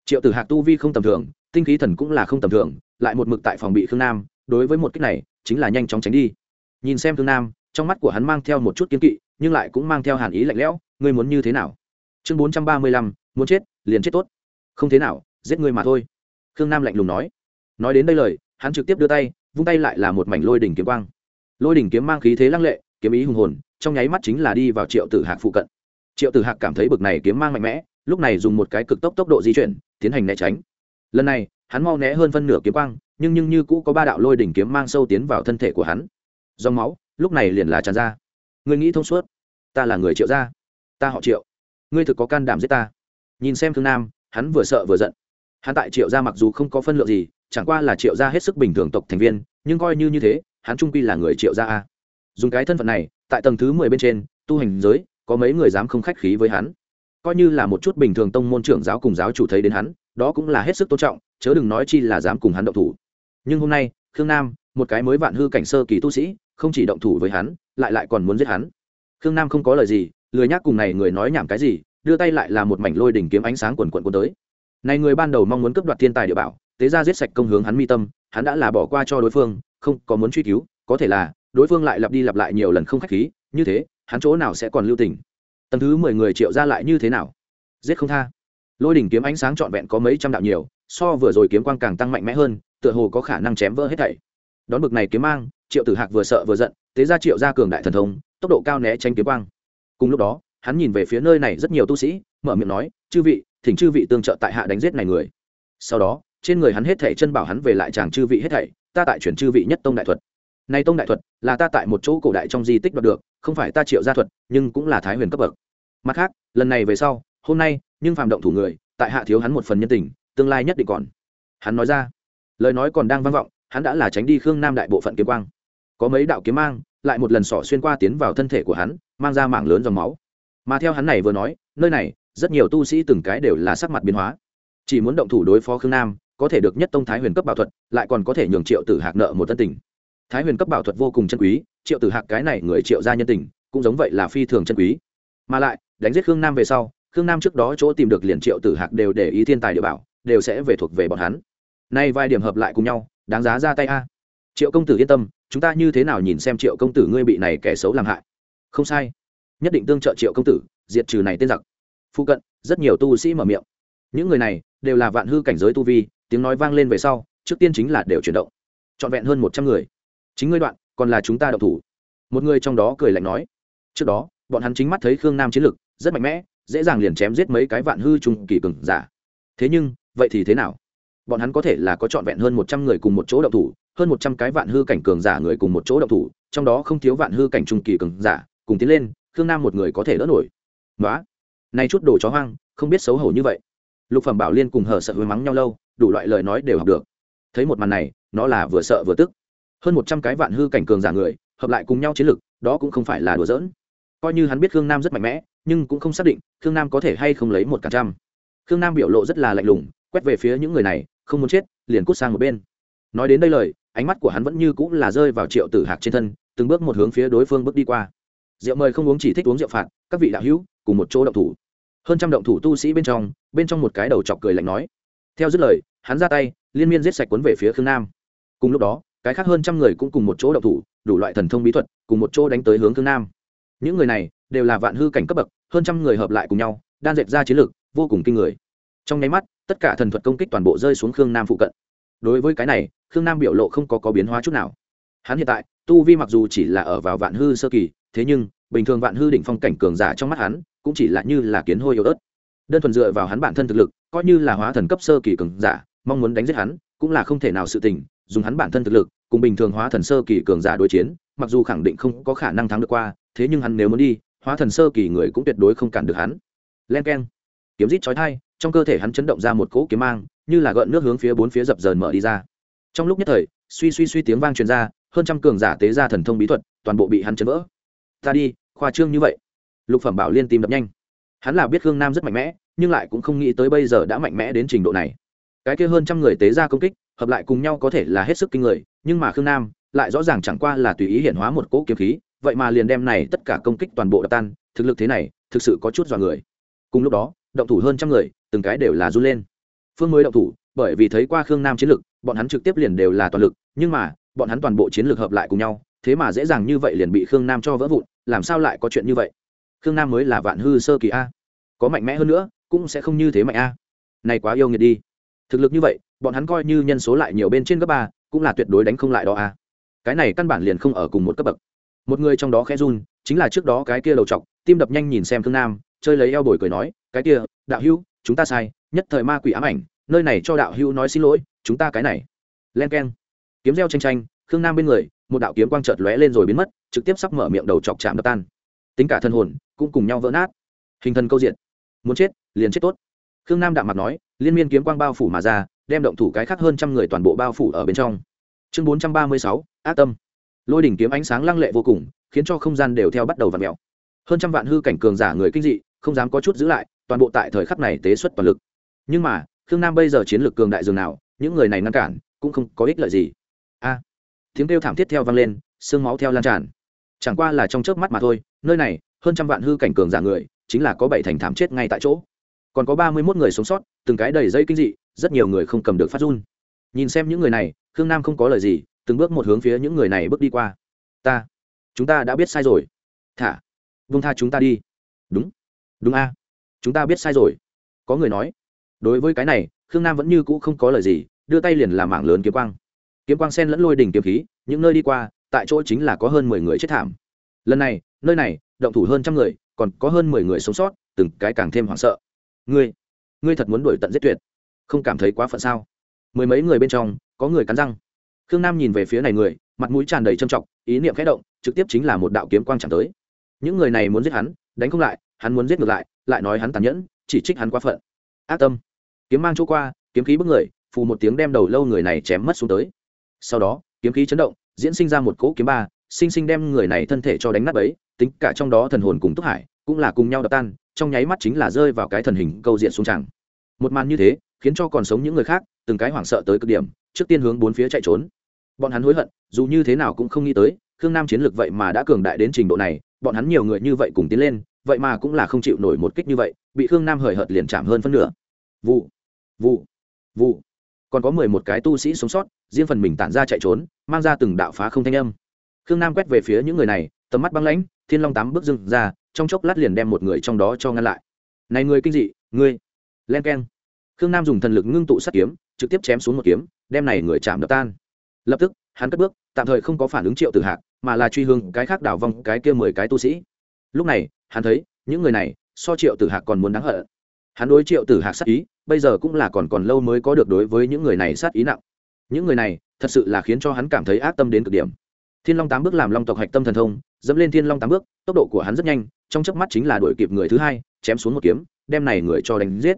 triệu tử hạc tu vi không tầm thường, tinh khí thần cũng là không tầm thường, lại một mực tại phòng bị khương nam, đối với một cách này, chính là nhanh chóng tránh đi. Nhìn xem khương nam, trong mắt của hắn mang theo một chút kiếm kỵ, nhưng lại cũng mang theo hàn ý lạnh lẽo, ngươi muốn như thế nào? Chương bốn trăm ba mươi lăm, muốn chết, liền chết tốt. Không thế nào, giết ngươi mà thôi. Khương nam lạnh lùng nói. Nói đến đây lời, hắn trực tiếp đưa tay, vung tay lại là một mảnh lôi đỉnh kiếm quang. Lôi đỉnh kiếm mang khí thế lăng lệ, kiếm ý hùng hồn, trong nháy mắt chính là đi vào triệu tử hạc phụ cận. Triệu tử hạc cảm thấy bực này kiếm mang mạnh mẽ, lúc này dùng một cái cực tốc tốc độ di chuyển tiến hành né tránh. Lần này, hắn mau né hơn phân nửa kiếm quang, nhưng nhưng như cũ có ba đạo lôi đỉnh kiếm mang sâu tiến vào thân thể của hắn. Dòng máu, lúc này liền là tràn ra. Ngươi nghĩ thông suốt. Ta là người triệu gia. Ta họ triệu. Ngươi thực có can đảm giết ta. Nhìn xem thương nam, hắn vừa sợ vừa giận. Hắn tại triệu gia mặc dù không có phân lượng gì, chẳng qua là triệu gia hết sức bình thường tộc thành viên, nhưng coi như như thế, hắn trung quy là người triệu gia a. Dùng cái thân phận này, tại tầng thứ mười bên trên, tu hành giới, có mấy người dám không khách khí với hắn coi như là một chút bình thường tông môn trưởng giáo cùng giáo chủ thấy đến hắn, đó cũng là hết sức tôn trọng, chớ đừng nói chi là dám cùng hắn động thủ. Nhưng hôm nay, khương nam, một cái mới vạn hư cảnh sơ kỳ tu sĩ, không chỉ động thủ với hắn, lại lại còn muốn giết hắn. Khương nam không có lời gì, lười nhác cùng này người nói nhảm cái gì, đưa tay lại là một mảnh lôi đỉnh kiếm ánh sáng quần quần cuốn tới. Này người ban đầu mong muốn cướp đoạt thiên tài địa bảo, tế ra giết sạch công hướng hắn mi tâm, hắn đã là bỏ qua cho đối phương, không có muốn truy cứu, có thể là, đối phương lại lặp đi lặp lại nhiều lần không khách khí, như thế, hắn chỗ nào sẽ còn lưu tình? Tầng thứ mười người triệu ra lại như thế nào? Giết không tha. Lôi đỉnh kiếm ánh sáng trọn vẹn có mấy trăm đạo nhiều, so vừa rồi kiếm quang càng tăng mạnh mẽ hơn, tựa hồ có khả năng chém vỡ hết thảy. Đón bực này kiếm mang, triệu tử hạc vừa sợ vừa giận tế ra triệu ra cường đại thần thông, tốc độ cao né tránh kiếm quang. Cùng lúc đó, hắn nhìn về phía nơi này rất nhiều tu sĩ, mở miệng nói, chư vị, thỉnh chư vị tương trợ tại hạ đánh giết này người. Sau đó, trên người hắn hết thảy chân bảo hắn về lại chàng chư vị hết thảy, ta tại chuyển chư vị nhất tông đại thuật. Nay tông đại thuật là ta tại một chỗ cổ đại trong di tích đoạt được không phải ta triệu gia thuật, nhưng cũng là thái huyền cấp bậc. Mặt khác, lần này về sau, hôm nay, nhưng phàm động thủ người, tại hạ thiếu hắn một phần nhân tình, tương lai nhất định còn. Hắn nói ra. Lời nói còn đang vang vọng, hắn đã là tránh đi khương nam đại bộ phận kiếm quang. Có mấy đạo kiếm mang, lại một lần sỏ xuyên qua tiến vào thân thể của hắn, mang ra mảng lớn dòng máu. Mà theo hắn này vừa nói, nơi này, rất nhiều tu sĩ từng cái đều là sắc mặt biến hóa. Chỉ muốn động thủ đối phó khương nam, có thể được nhất tông thái huyền cấp bảo thuật, lại còn có thể nhường triệu tử hạc nợ một tân tình thái huyền cấp bảo thuật vô cùng chân quý, triệu tử hạc cái này người triệu gia nhân tình, cũng giống vậy là phi thường chân quý. Mà lại, đánh giết khương nam về sau, khương nam trước đó chỗ tìm được liền triệu tử hạc đều để ý thiên tài địa bảo, đều sẽ về thuộc về bọn hắn. Nay vài điểm hợp lại cùng nhau, đáng giá ra tay a. Triệu công tử yên tâm, chúng ta như thế nào nhìn xem triệu công tử ngươi bị này kẻ xấu làm hại? Không sai. Nhất định tương trợ triệu công tử, diệt trừ này tên giặc. Phụ cận, rất nhiều tu sĩ mở miệng. Những người này, đều là vạn hư cảnh giới tu vi, tiếng nói vang lên về sau, trước tiên chính là đều chuyển động. Trọn vẹn hơn một trăm người chính ngươi đoạn, còn là chúng ta đậu thủ. Một người trong đó cười lạnh nói. Trước đó, bọn hắn chính mắt thấy khương nam chiến lực, rất mạnh mẽ, dễ dàng liền chém giết mấy cái vạn hư trùng kỳ cừng giả. Thế nhưng, vậy thì thế nào? Bọn hắn có thể là có trọn vẹn hơn một trăm người cùng một chỗ đậu thủ, hơn một trăm cái vạn hư cảnh cường giả người cùng một chỗ đậu thủ, trong đó không thiếu vạn hư cảnh trung kỳ cường giả. Cùng tiến lên, khương nam một người có thể đỡ nổi. Nói nay chút đồ chó hoang, không biết xấu hổ như vậy. Lục phẩm bảo liên cùng hở sợ hơi mắng nhau lâu, đủ loại lời nói đều học được. Thấy một màn này, nó là vừa sợ vừa tức hơn một trăm cái vạn hư cảnh cường giả người, hợp lại cùng nhau chiến lực, đó cũng không phải là đùa giỡn. Coi như hắn biết khương nam rất mạnh mẽ, nhưng cũng không xác định khương nam có thể hay không lấy một cả trăm. Khương nam biểu lộ rất là lạnh lùng, quét về phía những người này, không muốn chết, liền cút sang một bên. Nói đến đây lời, ánh mắt của hắn vẫn như cũng là rơi vào triệu tử hạc trên thân, từng bước một hướng phía đối phương bước đi qua. Rượu mời không uống chỉ thích uống rượu phạt, các vị đạo hữu, cùng một chỗ động thủ. Hơn trăm động thủ tu sĩ bên trong bên trong một cái đầu chọc cười lạnh nói. Theo dứt lời, hắn ra tay, liên miên giết sạch cuốn về phía khương nam. Cùng lúc đó cái khác hơn trăm người cũng cùng một chỗ động thủ, đủ loại thần thông bí thuật, cùng một chỗ đánh tới hướng thương nam. Những người này đều là vạn hư cảnh cấp bậc, hơn trăm người hợp lại cùng nhau, đan dệt ra chiến lược, vô cùng kinh người. Trong nháy mắt, tất cả thần thuật công kích toàn bộ rơi xuống khương nam phụ cận. Đối với cái này, khương nam biểu lộ không có có biến hóa chút nào. Hắn hiện tại, tu vi mặc dù chỉ là ở vào vạn hư sơ kỳ, thế nhưng, bình thường vạn hư đỉnh phong cảnh cường giả trong mắt hắn, cũng chỉ là như là kiến hôi yếu ớt. Đơn thuần dựa vào hắn bản thân thực lực, coi như là hóa thần cấp sơ kỳ cường giả, mong muốn đánh giết hắn, cũng là không thể nào sự tình dùng hắn bản thân thực lực, cùng bình thường hóa thần sơ kỳ cường giả đối chiến, mặc dù khẳng định không có khả năng thắng được qua, thế nhưng hắn nếu muốn đi, hóa thần sơ kỳ người cũng tuyệt đối không cản được hắn. Len k e n kiếm rít chói thai trong cơ thể hắn chấn động ra một cỗ kiếm mang, như là gợn nước hướng phía bốn phía dập dờn mở đi ra. Trong lúc nhất thời, suy suy suy tiếng vang truyền ra, hơn trăm cường giả tế ra thần thông bí thuật, toàn bộ bị hắn chấn vỡ. Ta đi, khoa trương như vậy. Lục phẩm bảo liên tìm đập nhanh. Hắn là biết khương nam rất mạnh mẽ, nhưng lại cũng không nghĩ tới bây giờ đã mạnh mẽ đến trình độ này. Cái kia hơn trăm người tế ra công kích hợp lại cùng nhau có thể là hết sức kinh người, nhưng mà khương nam lại rõ ràng chẳng qua là tùy ý hiện hóa một cỗ kiếm khí, vậy mà liền đem này tất cả công kích toàn bộ đập tan, thực lực thế này, thực sự có chút dọa người. Cùng lúc đó, động thủ hơn trăm người, từng cái đều là run lên. Phương mới động thủ, bởi vì thấy qua khương nam chiến lực, bọn hắn trực tiếp liền đều là toàn lực, nhưng mà, bọn hắn toàn bộ chiến lược hợp lại cùng nhau, thế mà dễ dàng như vậy liền bị khương nam cho vỡ vụn, làm sao lại có chuyện như vậy? Khương nam mới là vạn hư sơ kỳ a. Có mạnh mẽ hơn nữa, cũng sẽ không như thế mạnh a. Này quá yêu nghiệt đi. Thực lực như vậy bọn hắn coi như nhân số lại nhiều bên trên cấp ba, cũng là tuyệt đối đánh không lại đó a cái này căn bản liền không ở cùng một cấp bậc. Một người trong đó khẽ run, chính là trước đó cái kia đầu chọc, tim đập nhanh nhìn xem Thương nam, chơi lấy eo bồi cười nói, cái kia, đạo hữu, chúng ta sai, nhất thời ma quỷ ám ảnh, nơi này cho đạo hữu nói xin lỗi, chúng ta cái này. Len k e n kiếm reo tranh tranh khương nam bên người, một đạo kiếm quang trợt lóe lên rồi biến mất, trực tiếp sắp mở miệng đầu chọc chạm đập tan. Tính cả thân hồn, cũng cùng nhau vỡ nát. Hình thân câu diện muốn chết, liền chết tốt. Khương nam đạm mặt nói, liên miên kiếm quang bao phủ mà ra đem động thủ cái khác hơn trăm người toàn bộ bao phủ ở bên trong. Chương bốn trăm ba mươi sáu, ác tâm. Lôi đỉnh kiếm ánh sáng lăng lệ vô cùng, khiến cho không gian đều theo bắt đầu v ặ mẹo hơn trăm vạn hư cảnh cường giả người kinh dị, không dám có chút giữ lại, toàn bộ tại thời khắc này tế xuất toàn lực. Nhưng mà, khương nam bây giờ chiến lược cường đại dường nào, những người này ngăn cản, cũng không có ích lợi gì. A. À, tiếng kêu thảm thiết theo vang lên xương máu theo lan tràn. Chẳng qua là trong chớp mắt mà thôi, nơi này, hơn trăm vạn hư cảnh cường giả người, chính là có bảy thành thảm chết ngay tại chỗ. Còn có ba mươi mốt người sống sót, từng cái đầy dây kinh dị rất nhiều người không cầm được phát run. Nhìn xem những người này, khương nam không có lời gì, từng bước một hướng phía những người này bước đi qua. Ta, chúng ta đã biết sai rồi. Thả vung tha chúng ta đi. Đúng đúng a. Chúng ta biết sai rồi. Có người nói, đối với cái này, khương nam vẫn như cũ không có lời gì, đưa tay liền làm mảng lớn kiếm quang. Kiếm quang sen lẫn lôi đỉnh kiếm khí, những nơi đi qua, tại chỗ chính là có hơn mười người chết thảm. Lần này, nơi này, động thủ hơn trăm người, còn có hơn mười người sống sót, từng cái càng thêm hoảng sợ. Ngươi ngươi thật muốn đuổi tận giết tuyệt không cảm thấy quá phận sao? Mười mấy người bên trong, có người cắn răng. Khương nam nhìn về phía này người, mặt mũi tràn đầy trầm trọng, ý niệm khẽ động, trực tiếp chính là một đạo kiếm quang chẳng tới. Những người này muốn giết hắn, đánh không lại, hắn muốn giết ngược lại lại nói hắn tàn nhẫn, chỉ trích hắn quá phận. Ác tâm. Kiếm mang chỗ qua, kiếm khí bức người, phù một tiếng đem đầu lâu người này chém mất xuống tới. Sau đó, kiếm khí chấn động, diễn sinh ra một cỗ kiếm ba, sinh sinh đem người này thân thể cho đánh nát ấy tính cả trong đó thần hồn cùng túc hải cũng là cùng nhau đập tan, trong nháy mắt chính là rơi vào cái thần hình câu diện xuống tràng. Một màn như thế khiến cho còn sống những người khác, từng cái hoảng sợ tới cực điểm, trước tiên hướng bốn phía chạy trốn. Bọn hắn hối hận, dù như thế nào cũng không nghĩ tới, khương nam chiến lược vậy mà đã cường đại đến trình độ này, bọn hắn nhiều người như vậy cùng tiến lên, vậy mà cũng là không chịu nổi một kích như vậy, bị khương nam hời hợt liền chạm hơn phân nửa. Vụ vụ vụ. Còn có mười một cái tu sĩ sống sót, riêng phần mình tản ra chạy trốn, mang ra từng đạo phá không thanh âm. Khương nam quét về phía những người này, tầm mắt băng lãnh, thiên long tám bước dưng ra, trong chốc lát liền đem một người trong đó cho ngăn lại. Này người kinh dị, ngươi! Len k e n khương nam dùng thần lực ngưng tụ sắt kiếm, trực tiếp chém xuống một kiếm, đem này người chạm đập tan. Lập tức, hắn cất bước, tạm thời không có phản ứng triệu tử hạc, mà là truy hương cái khác đảo vong cái kia mười cái tu sĩ. Lúc này, hắn thấy, những người này, so triệu tử hạc còn muốn đáng hận. Hắn đối triệu tử hạc sát ý, bây giờ cũng là còn còn lâu mới có được đối với những người này sát ý nặng. Những người này, thật sự là khiến cho hắn cảm thấy ác tâm đến cực điểm. Thiên long tám bước làm long tộc hạch tâm thần thông, dẫm lên thiên long tám bước, tốc độ của hắn rất nhanh, trong chớp mắt chính là đuổi kịp người thứ hai, chém xuống một kiếm, đem này người cho đánh giết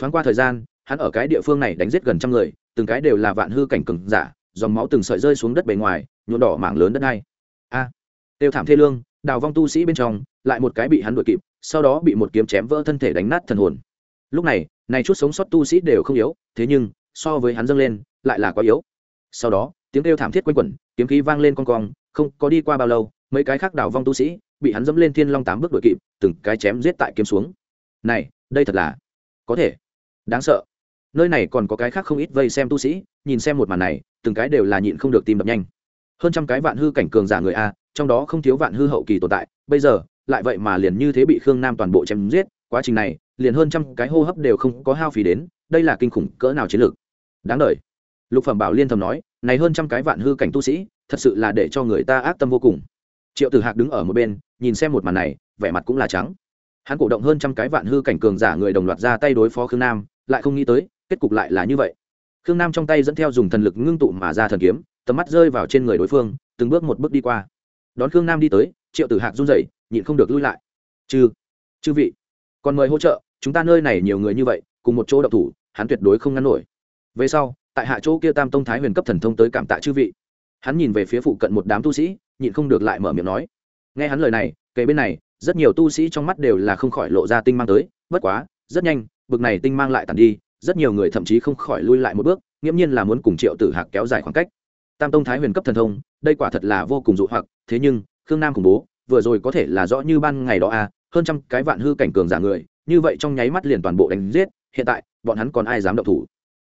thoáng qua thời gian hắn ở cái địa phương này đánh giết gần trăm người từng cái đều là vạn hư cảnh cừng giả dòng máu từng sợi rơi xuống đất bề ngoài nhuộm đỏ mảng lớn đất này a à, tiêu thảm thê lương đào vong tu sĩ bên trong lại một cái bị hắn đuổi kịp sau đó bị một kiếm chém vỡ thân thể đánh nát thần hồn. Lúc này này chút sống sót tu sĩ đều không yếu thế nhưng so với hắn dâng lên lại là quá yếu. Sau đó tiếng kêu thảm thiết quanh quẩn kiếm khí vang lên con cong không có đi qua bao lâu mấy cái khác đào vong tu sĩ bị hắn dẫm lên thiên long tám bước đuổi kịp từng cái chém giết tại kiếm xuống. Này đây thật là có thể đáng sợ. Nơi này còn có cái khác không ít vây xem tu sĩ, nhìn xem một màn này, từng cái đều là nhịn không được tìm đập nhanh. Hơn trăm cái vạn hư cảnh cường giả người a, trong đó không thiếu vạn hư hậu kỳ tồn tại, bây giờ, lại vậy mà liền như thế bị khương nam toàn bộ chém giết, quá trình này, liền hơn trăm cái hô hấp đều không có hao phí đến, đây là kinh khủng cỡ nào chiến lược. Đáng đ lục phẩm bảo liên thầm nói, này hơn trăm cái vạn hư cảnh tu sĩ, thật sự là để cho người ta ác tâm vô cùng. Triệu tử hạc đứng ở một bên, nhìn xem một màn này, vẻ mặt cũng là trắng. Hắn cổ động hơn trăm cái vạn hư cảnh cường giả người đồng loạt ra tay đối phó khương nam lại không nghĩ tới, kết cục lại là như vậy. Khương nam trong tay dẫn theo dùng thần lực ngưng tụ mà ra thần kiếm, tầm mắt rơi vào trên người đối phương, từng bước một bước đi qua. Đón khương nam đi tới, triệu tử hạc run rẩy, nhịn không được lui lại. Chư chư vị, còn mời hỗ trợ, chúng ta nơi này nhiều người như vậy, cùng một chỗ đậu thủ, hắn tuyệt đối không ngăn nổi. Về sau, tại hạ chỗ kia tam tông thái huyền cấp thần thông tới cảm tạ chư vị. Hắn nhìn về phía phụ cận một đám tu sĩ, nhịn không được lại mở miệng nói. Nghe hắn lời này kể bên này, rất nhiều tu sĩ trong mắt đều là không khỏi lộ ra tinh mang tới, bất quá, rất nhanh bực này tinh mang lại tàn đi, rất nhiều người thậm chí không khỏi lui lại một bước, nghiễm nhiên là muốn cùng triệu tử hạc kéo dài khoảng cách. Tam tông thái huyền cấp thần thông, đây quả thật là vô cùng dụ hoặc, thế nhưng, khương nam khủng bố, vừa rồi có thể là rõ như ban ngày đó à hơn trăm cái vạn hư cảnh cường giả người, như vậy trong nháy mắt liền toàn bộ đánh giết, hiện tại, bọn hắn còn ai dám động thủ?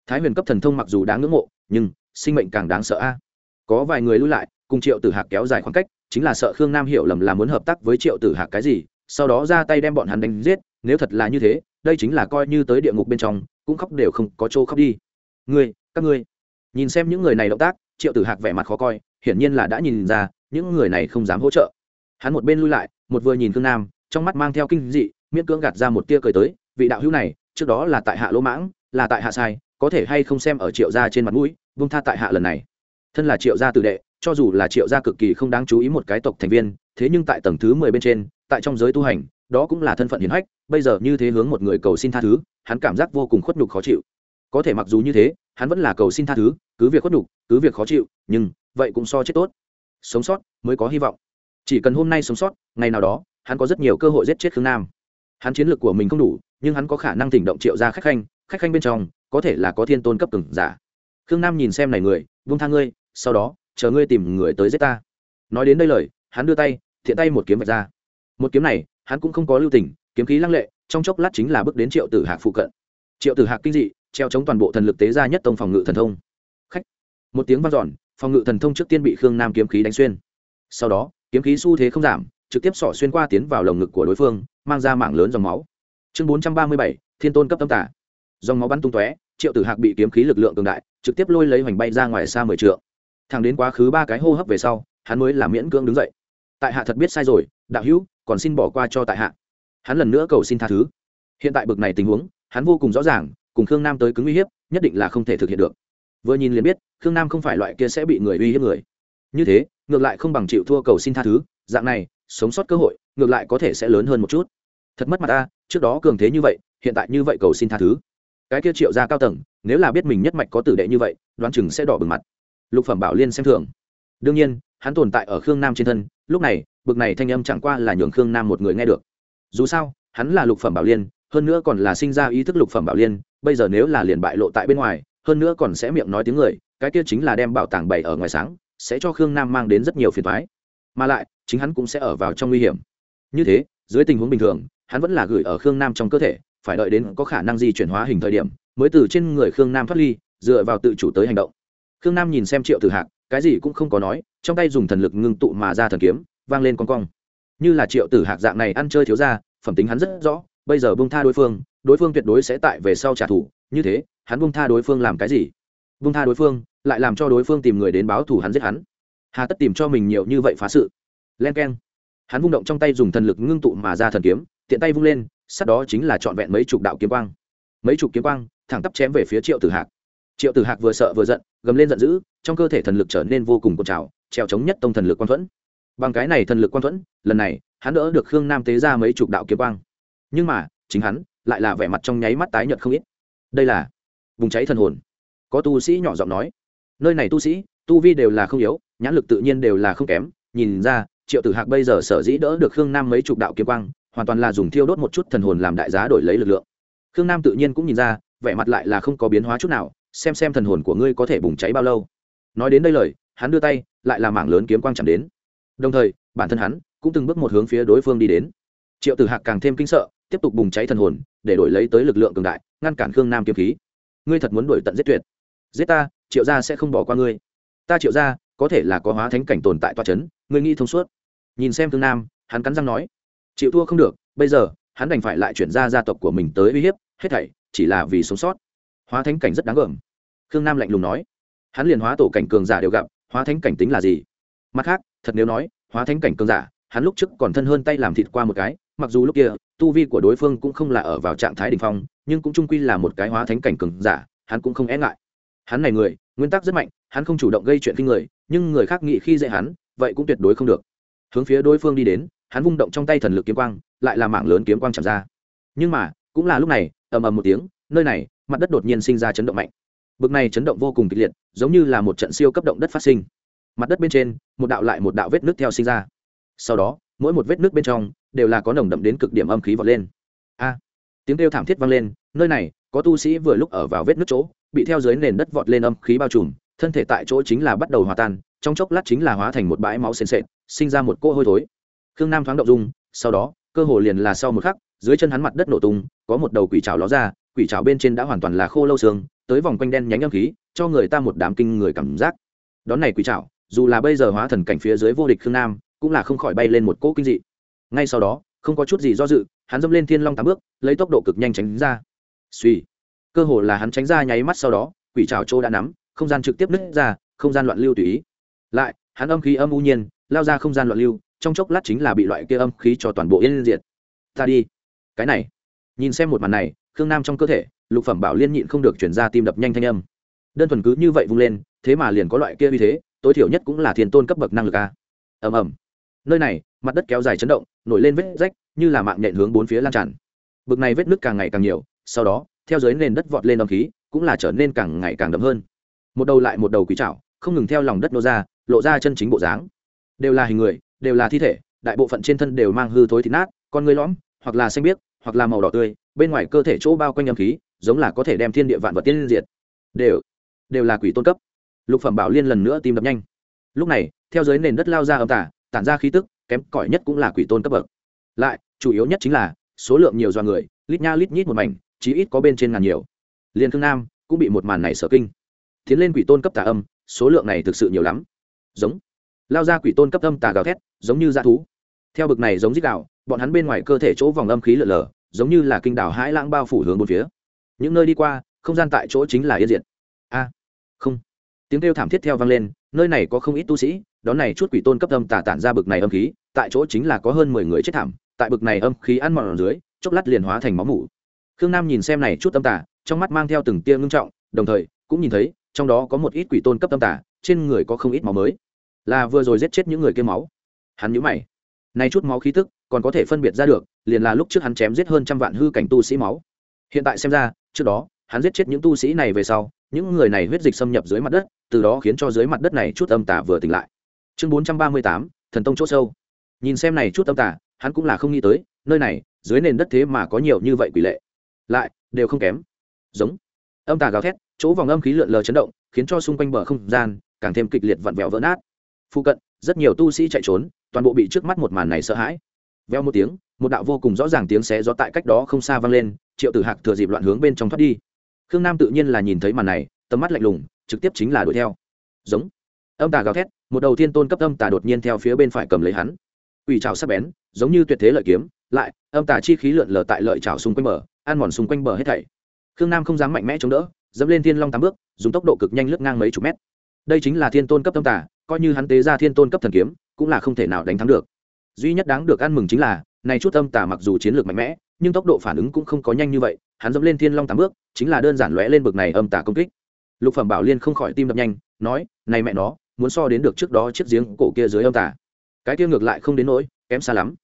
Thái huyền cấp thần thông mặc dù đáng ngưỡng mộ, nhưng, sinh mệnh càng đáng sợ a. Có vài người lui lại, cùng triệu tử hạc kéo dài khoảng cách, chính là sợ khương nam hiểu lầm là muốn hợp tác với triệu tử hạc cái gì, sau đó ra tay đem bọn hắn đánh giết, nếu thật là như thế đây chính là coi như tới địa ngục bên trong, cũng khóc đều không có chỗ khóc đi. Ngươi, các ngươi, nhìn xem những người này động tác, triệu tử hạc vẻ mặt khó coi, hiển nhiên là đã nhìn ra, những người này không dám hỗ trợ. Hắn một bên lui lại, một vừa nhìn khương nam, trong mắt mang theo kinh dị, miễn cưỡng gạt ra một tia cười tới, vị đạo hữu này, trước đó là tại hạ lỗ mãng, là tại hạ sai, có thể hay không xem ở triệu gia trên mặt mũi vung tha tại hạ lần này. Thân là triệu gia tử đệ, cho dù là triệu gia cực kỳ không đáng chú ý một cái tộc thành viên, thế nhưng tại tầng thứ mười bên trên, tại trong giới tu hành đó cũng là thân phận hiển hách, bây giờ như thế hướng một người cầu xin tha thứ, hắn cảm giác vô cùng khuất nhục khó chịu. Có thể mặc dù như thế, hắn vẫn là cầu xin tha thứ, cứ việc khuất nhục, cứ việc khó chịu, nhưng vậy cũng so chết tốt. Sống sót mới có hy vọng. Chỉ cần hôm nay sống sót, ngày nào đó, hắn có rất nhiều cơ hội giết chết khương nam. Hắn chiến lược của mình không đủ, nhưng hắn có khả năng thỉnh động triệu ra khách khanh khách khanh bên trong, có thể là có thiên tôn cấp từng giả. Khương nam nhìn xem này người vung thang ngươi, sau đó, chờ ngươi tìm người tới giết ta. Nói đến đây lời, hắn đưa tay, thiện tay một kiếm vạch ra. Một kiếm này hắn cũng không có lưu tình, kiếm khí lăng lệ, trong chốc lát chính là bước đến triệu tử hạc phụ cận. Triệu tử hạc kinh dị, treo chống toàn bộ thần lực tế ra nhất tông phòng ngự thần thông. Khách. Một tiếng vang dọn, phòng ngự thần thông trước tiên bị khương nam kiếm khí đánh xuyên. Sau đó, kiếm khí xu thế không giảm, trực tiếp sỏ xuyên qua tiến vào lồng ngực của đối phương, mang ra mạng lớn dòng máu. Chương bốn trăm ba mươi bảy, thiên tôn cấp tâm tả dòng máu bắn tung tóe, triệu tử hạc bị kiếm khí lực lượng cường đại, trực tiếp lôi lấy hoành bay ra ngoài xa mười t thẳng đến quá khứ ba cái hô hấp về sau, hắn mới làm miễn cưỡng đứng dậy. Tại hạ thật biết sai rồi, đạo hữu còn xin bỏ qua cho tại hạ. Hắn lần nữa cầu xin tha thứ. Hiện tại bực này tình huống, hắn vô cùng rõ ràng, cùng khương nam tới cứng uy hiếp, nhất định là không thể thực hiện được. Vừa nhìn liền biết, khương nam không phải loại kia sẽ bị người uy hiếp người. Như thế, ngược lại không bằng chịu thua cầu xin tha thứ, dạng này, sống sót cơ hội, ngược lại có thể sẽ lớn hơn một chút. Thật mất mặt ta, trước đó cường thế như vậy, hiện tại như vậy cầu xin tha thứ. Cái kia triệu ra cao tầng, nếu là biết mình nhất mạch có tử đệ như vậy, đoán chừng sẽ đỏ bừng mặt. Lục phẩm bảo liên xem thường. Đương nhiên, hắn tồn tại ở khương nam trên thân, lúc này bực này thanh âm chẳng qua là nhường khương nam một người nghe được. Dù sao, hắn là lục phẩm bảo liên, hơn nữa còn là sinh ra ý thức lục phẩm bảo liên, bây giờ nếu là liền bại lộ tại bên ngoài, hơn nữa còn sẽ miệng nói tiếng người, cái kia chính là đem bảo tàng bày ở ngoài sáng, sẽ cho khương nam mang đến rất nhiều phiền thoái mà lại, chính hắn cũng sẽ ở vào trong nguy hiểm. Như thế, dưới tình huống bình thường, hắn vẫn là gửi ở khương nam trong cơ thể, phải đợi đến có khả năng di chuyển hóa hình thời điểm, mới từ trên người khương nam thoát ly, dựa vào tự chủ tới hành động. Khương nam nhìn xem triệu tử hạc, cái gì cũng không có nói, trong tay dùng thần lực ngưng tụ mà ra thần kiếm vang lên con cong. Như là triệu tử hạc dạng này ăn chơi thiếu ra phẩm tính hắn rất rõ, bây giờ bông tha đối phương đối phương tuyệt đối sẽ tại về sau trả thù, như thế, hắn bông tha đối phương làm cái gì? Bông tha đối phương, lại làm cho đối phương tìm người đến báo thù hắn giết hắn. Hà tất tìm cho mình nhiều như vậy phá sự. Len k e n hắn vung động trong tay dùng thần lực ngưng tụ mà ra thần kiếm, tiện tay vung lên, sát đó chính là trọn vẹn mấy chục đạo kiếm quang. Mấy chục kiếm quang, thẳng tắp chém về phía triệu tử hạc. Triệu tử hạc vừa sợ vừa giận, gầm lên giận dữ, trong cơ thể thần lực trở nên vô cùng cột trào trèo chống nhất tông thần lực quang thuẫn bằng cái này thần lực quang thuẫn, lần này, hắn đỡ được khương nam tế ra mấy chục đạo kiếm quang. Nhưng mà, chính hắn, lại là vẻ mặt trong nháy mắt tái nhợt không ít. Đây là vùng cháy thần hồn. Có tu sĩ nhỏ giọng nói, nơi này tu sĩ, tu vi đều là không yếu, nhãn lực tự nhiên đều là không kém. Nhìn ra, triệu tử hạc bây giờ sở dĩ đỡ được khương nam mấy chục đạo kiếm quang, hoàn toàn là dùng thiêu đốt một chút thần hồn làm đại giá đổi lấy lực lượng. Khương nam tự nhiên cũng nhìn ra, vẻ mặt lại là không có biến hóa chút nào, xem xem thần hồn của ngươi có thể bùng cháy bao lâu. Nói đến đây lời, hắn đưa tay, lại là mảng lớn kiếm quang chạm đến đồng thời, bản thân hắn cũng từng bước một hướng phía đối phương đi đến. Triệu tử hạc càng thêm kinh sợ, tiếp tục bùng cháy thần hồn, để đổi lấy tới lực lượng cường đại, ngăn cản khương nam kiếm khí. Ngươi thật muốn đuổi tận giết tuyệt. Giết ta, triệu gia sẽ không bỏ qua ngươi. Ta triệu gia, có thể là có hóa thánh cảnh tồn tại toa c ngươi nghĩ thông suốt. Nhìn xem thương nam, hắn cắn răng nói, chịu thua không được, bây giờ, hắn đành phải lại chuyển ra gia tộc của mình tới uy hiếp, hết thảy chỉ là vì sống sót. Hóa thánh cảnh rất đáng gờm. Khương nam lạnh lùng nói, hắn liền hóa tổ cảnh cường giả đều gặp, hóa thánh cảnh tính là gì? Mặt khác, thật nếu nói, hóa thánh cảnh cường giả, hắn lúc trước còn thân hơn tay làm thịt qua một cái, mặc dù lúc kia, tu vi của đối phương cũng không là ở vào trạng thái đ ỉ n h phong, nhưng cũng trung quy là một cái hóa thánh cảnh cường giả, hắn cũng không e ngại. Hắn này người, nguyên tắc rất mạnh, hắn không chủ động gây chuyện khi người, nhưng người khác nghĩ khi dạy hắn, vậy cũng tuyệt đối không được. Hướng phía đối phương đi đến, hắn vung động trong tay thần lực kiếm quang, lại là mạng lớn kiếm quang chạm ra. Nhưng mà, cũng là lúc này, ầm ầm một tiếng, nơi này, mặt đất đột nhiên sinh ra chấn động mạnh. Bực này chấn động vô cùng kịch liệt, giống như là một trận siêu cấp động đất phát sinh mặt đất bên trên, một đạo lại một đạo vết nước theo sinh ra. Sau đó, mỗi một vết nước bên trong đều là có nồng đậm đến cực điểm âm khí vọt lên. A! Tiếng kêu thảm thiết vang lên, nơi này, có tu sĩ vừa lúc ở vào vết nước chỗ, bị theo dưới nền đất vọt lên âm khí bao trùm, thân thể tại chỗ chính là bắt đầu hòa tan, trong chốc lát chính là hóa thành một bãi máu sền sệt, sinh ra một cỗ hôi thối. Khương nam thoáng động dung, sau đó, cơ hồ liền là sau một khắc, dưới chân hắn mặt đất nổ tung, có một đầu quỷ trào ló ra, quỷ trào bên trên đã hoàn toàn là khô lâu xương, tới vòng quanh đen nhánh âm khí, cho người ta một đám kinh người cảm giác. Đón này quỷ trào dù là bây giờ hóa thần cảnh phía dưới vô địch khương nam, cũng là không khỏi bay lên một cỗ kinh dị. Ngay sau đó, không có chút gì do dự, hắn dâm lên thiên long tám bước, lấy tốc độ cực nhanh tránh ra. Suy cơ hồ là hắn tránh ra nháy mắt sau đó, quỷ trào trô đã nắm, không gian trực tiếp nứt ra, không gian loạn lưu tùy ý. Lại, hắn âm khí âm u nhiên, lao ra không gian loạn lưu, trong chốc lát chính là bị loại kia âm khí cho toàn bộ yên diệt. Ta đi. Cái này. Nhìn xem một màn này, khương nam trong cơ thể, lục phẩm bảo liên nhịn không được chuyển ra tim đập nhanh thanh âm. Đơn thuần cứ như vậy vung lên, thế mà liền có loại kia uy thế tối thiểu nhất cũng là thiên tôn cấp bậc năng lực a. Ầm ầm. Nơi này, mặt đất kéo dài chấn động, nổi lên vết rách, như là mạng nhện hướng bốn phía lan tràn. Bực này vết nứt càng ngày càng nhiều, sau đó, theo dưới nền đất vọt lên âm khí, cũng là trở nên càng ngày càng đậm hơn. Một đầu lại một đầu quỷ trảo, không ngừng theo lòng đất nô ra, lộ ra chân chính bộ dáng. Đều là hình người, đều là thi thể, đại bộ phận trên thân đều mang hư thối thịt nát, con người lõm, hoặc là xanh biếc, hoặc là màu đỏ tươi, bên ngoài cơ thể chỗ bao quanh âm khí, giống là có thể đem thiên địa vạn vật tiên diệt. Đều đều là quỷ tôn cấp lục phẩm bảo liên lần nữa tìm đập nhanh. Lúc này, theo dưới nền đất lao ra âm tả tản ra khí tức, kém cỏi nhất cũng là quỷ tôn cấp bậc. Lại, chủ yếu nhất chính là, số lượng nhiều do người, lít nha lít nhít một mảnh, chí ít có bên trên ngàn nhiều. Liên thương nam cũng bị một màn này sở kinh. Tiến lên quỷ tôn cấp tà âm, số lượng này thực sự nhiều lắm. Giống. Lao ra quỷ tôn cấp âm tà gào thét, giống như dã thú. Theo bực này giống dít đạo, bọn hắn bên ngoài cơ thể chỗ vòng âm khí lở lở giống như là kinh đảo hãi lãng bao phủ hướng một phía. Những nơi đi qua, không gian tại chỗ chính là yên diện a. Không tiếng kêu thảm thiết theo vang lên, nơi này có không ít tu sĩ, đón này chút quỷ tôn cấp âm tà tản ra bực này âm khí, tại chỗ chính là có hơn mười người chết thảm, tại bực này âm khí ăn mòn ở dưới, chốc lát liền hóa thành máu mủ. Khương nam nhìn xem này chút âm tà, trong mắt mang theo từng tia ngưng trọng, đồng thời, cũng nhìn thấy, trong đó có một ít quỷ tôn cấp âm tà, trên người có không ít máu mới. Là vừa rồi giết chết những người kia máu. Hắn nhíu mày. Này chút máu khí tức, còn có thể phân biệt ra được, liền là lúc trước hắn chém giết hơn trăm vạn hư cảnh tu sĩ máu. Hiện tại xem ra, trước đó, hắn giết chết những tu sĩ này về sau những người này huyết dịch xâm nhập dưới mặt đất, từ đó khiến cho dưới mặt đất này chút âm tà vừa tỉnh lại. Chương bốn trăm ba mươi tám, thần tông c h ỗ sâu. Nhìn xem này chút âm tà, hắn cũng là không nghĩ tới, nơi này, dưới nền đất thế mà có nhiều như vậy quỷ lệ. Lại, đều không kém. Giống. Âm tà gào thét, chỗ vòng âm khí lượn lờ chấn động, khiến cho xung quanh bờ không gian, càng thêm kịch liệt vặn vẹo vỡ nát. Phụ cận, rất nhiều tu sĩ chạy trốn, toàn bộ bị trước mắt một màn này sợ hãi. Veo một tiếng, một đạo vô cùng rõ ràng tiếng xé gió tại cách đó không xa vang lên, triệu tử hạc thừa dịp loạn hướng bên trong thoát đi khương nam tự nhiên là nhìn thấy màn này, tầm mắt lạnh lùng, trực tiếp chính là đuổi theo. Giống. Âm tà gào thét, một đầu thiên tôn cấp âm tà đột nhiên theo phía bên phải cầm lấy hắn. Ủy trào sắp bén, giống như tuyệt thế lợi kiếm, lại, âm tà chi khí lượn lờ tại lợi trào xung quanh bờ, ăn mòn xung quanh bờ hết thảy. Khương nam không dám mạnh mẽ chống đỡ, dẫm lên thiên long tám bước, dùng tốc độ cực nhanh lướt ngang mấy chục mét. Đây chính là thiên tôn cấp âm tà, coi như hắn tế ra thiên tôn cấp thần kiếm, cũng là không thể nào đánh thắng được. Duy nhất đáng được ăn mừng chính là, này chút âm tà mặc dù chiến lược mạnh mẽ, nhưng tốc độ phản ứng cũng không có nhanh như vậy hắn dẫm lên thiên long tám bước chính là đơn giản lóe lên bực này âm tả công kích. Lục phẩm bảo liên không khỏi tim đập nhanh nói này mẹ nó muốn so đến được trước đó chiếc giếng cổ kia dưới âm tả, cái kia ngược lại không đến nỗi kém xa lắm.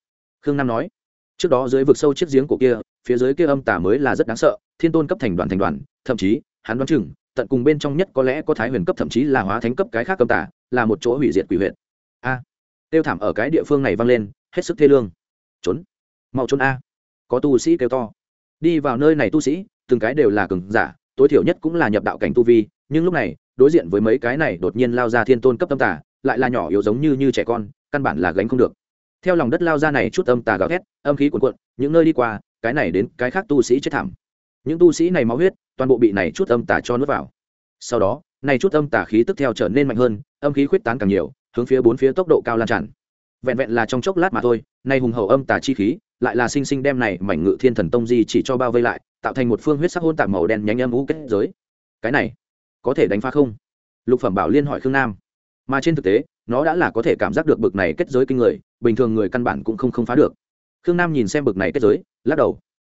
Khương nam nói trước đó dưới vực sâu chiếc giếng cổ kia phía dưới kia âm tả mới là rất đáng sợ thiên tôn cấp thành đoàn thành đoàn thậm chí hắn đoán chừng tận cùng bên trong nhất có lẽ có thái huyền cấp thậm chí là hóa thánh cấp cái khác âm tả, là một chỗ hủy diệt quỷ huyện a. Tiêu thảm ở cái địa phương này vang lên hết sức thê lương. Trốn mau trốn a. Có tu sĩ kêu to đi vào nơi này tu sĩ, từng cái đều là cường giả, tối thiểu nhất cũng là nhập đạo cảnh tu vi, nhưng lúc này, đối diện với mấy cái này đột nhiên lao ra thiên tôn cấp tâm tà, lại là nhỏ yếu giống như như trẻ con, căn bản là gánh không được. Theo lòng đất lao ra này chút âm tà gào thét, âm khí cuồn cuộn, những nơi đi qua, cái này đến cái khác tu sĩ chết thảm. Những tu sĩ này máu huyết, toàn bộ bị này chút âm tà cho nước vào. Sau đó, này chút âm tà khí tức theo trở nên mạnh hơn, âm khí khuyết tán càng nhiều, hướng phía bốn phía tốc độ cao lan tràn. Vẹn vẹn là trong chốc lát mà thôi nay hùng hậu âm tà chi khí lại là sinh sinh đem này mảnh ngự thiên thần tông di chỉ cho bao vây lại, tạo thành một phương huyết sắc hôn tạc màu đen nhánh âm vũ kết giới. Cái này, có thể đánh phá không? Lục phẩm bảo liên hỏi khương nam. Mà trên thực tế, nó đã là có thể cảm giác được bực này kết giới kinh người, bình thường người căn bản cũng không không phá được. Khương nam nhìn xem bực này kết giới, lắc đầu.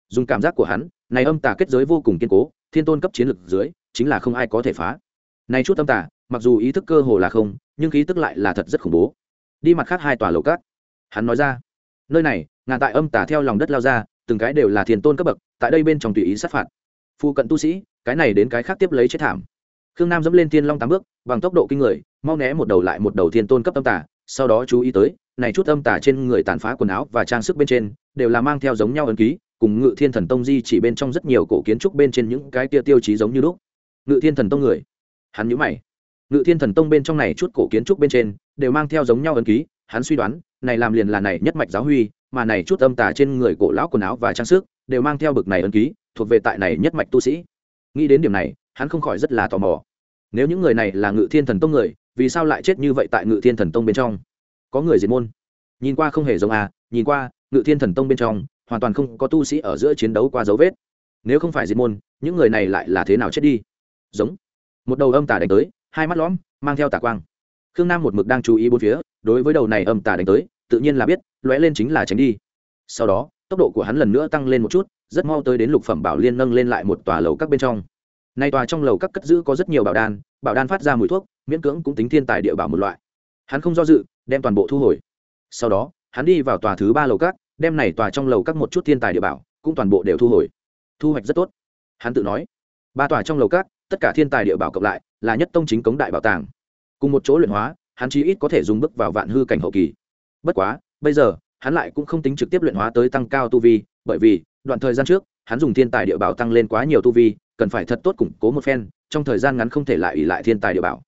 Dùng cảm giác của hắn, này âm tà kết giới vô cùng kiên cố, thiên tôn cấp chiến lực dưới, chính là không ai có thể phá. Này chút âm tà, mặc dù ý thức cơ hồ là không, nhưng khí tức lại là thật rất khủng bố. Đi mặt khác hai tòa lầu cát. Hắn nói ra, nơi này ngàn tại âm tả theo lòng đất lao ra, từng cái đều là thiền tôn cấp bậc, tại đây bên trong tùy ý sát phạt. Phụ cận tu sĩ, cái này đến cái khác tiếp lấy chết thảm. Khương nam dẫm lên thiên long tám bước, bằng tốc độ kinh người, mau né một đầu lại một đầu thiên tôn cấp âm tả sau đó chú ý tới, này chút âm tả trên người tàn phá quần áo và trang sức bên trên, đều là mang theo giống nhau ấn ký, cùng ngự thiên thần tông di chỉ bên trong rất nhiều cổ kiến trúc bên trên những cái tia tiêu chí giống như lúc. Ngự thiên thần tông người. Hắn nhữ mày. Ngự thiên thần tông bên trong này chút cổ kiến trúc bên trên, đều mang theo giống nhau ấn ký, hắn suy đoán, này làm liền là này nhất mạch giáo huy mà này chút âm tà trên người cổ lão quần áo và trang sức đều mang theo bực này ấn ký, thuộc về tại này nhất mạch tu sĩ. Nghĩ đến điểm này, hắn không khỏi rất là tò mò. Nếu những người này là ngự thiên thần tông người, vì sao lại chết như vậy tại ngự thiên thần tông bên trong? Có người diệt môn. Nhìn qua không hề giống à nhìn qua, ngự thiên thần tông bên trong, hoàn toàn không có tu sĩ ở giữa chiến đấu qua dấu vết. Nếu không phải diệt môn, những người này lại là thế nào chết đi? Giống. Một đầu âm tà đánh tới, hai mắt lõm, mang theo tà quang. Khương nam một mực đang chú ý bốn phía, đối với đầu này âm tà đánh tới tự nhiên là biết, lóe lên chính là tránh đi. Sau đó, tốc độ của hắn lần nữa tăng lên một chút, rất mau tới đến lục phẩm bảo liên nâng lên lại một tòa lầu các bên trong. Nay tòa trong lầu các cất giữ có rất nhiều bảo đan bảo đan phát ra mùi thuốc, miễn cưỡng cũng tính thiên tài địa bảo một loại. Hắn không do dự, đem toàn bộ thu hồi. Sau đó, hắn đi vào tòa thứ ba lầu các, đem này tòa trong lầu các một chút thiên tài địa bảo cũng toàn bộ đều thu hồi. Thu hoạch rất tốt. Hắn tự nói, ba tòa trong lầu các, tất cả thiên tài địa bảo cộng lại là nhất tông chính cống đại bảo tàng. Cùng một chỗ luyện hóa, hắn chí ít có thể dùng bước vào vạn hư cảnh hậu kỳ bất quá, bây giờ, hắn lại cũng không tính trực tiếp luyện hóa tới tăng cao tu vi, bởi vì, đoạn thời gian trước, hắn dùng thiên tài địa bảo tăng lên quá nhiều tu vi, cần phải thật tốt củng cố một phen, trong thời gian ngắn không thể lại ỉ lại thiên tài địa bảo.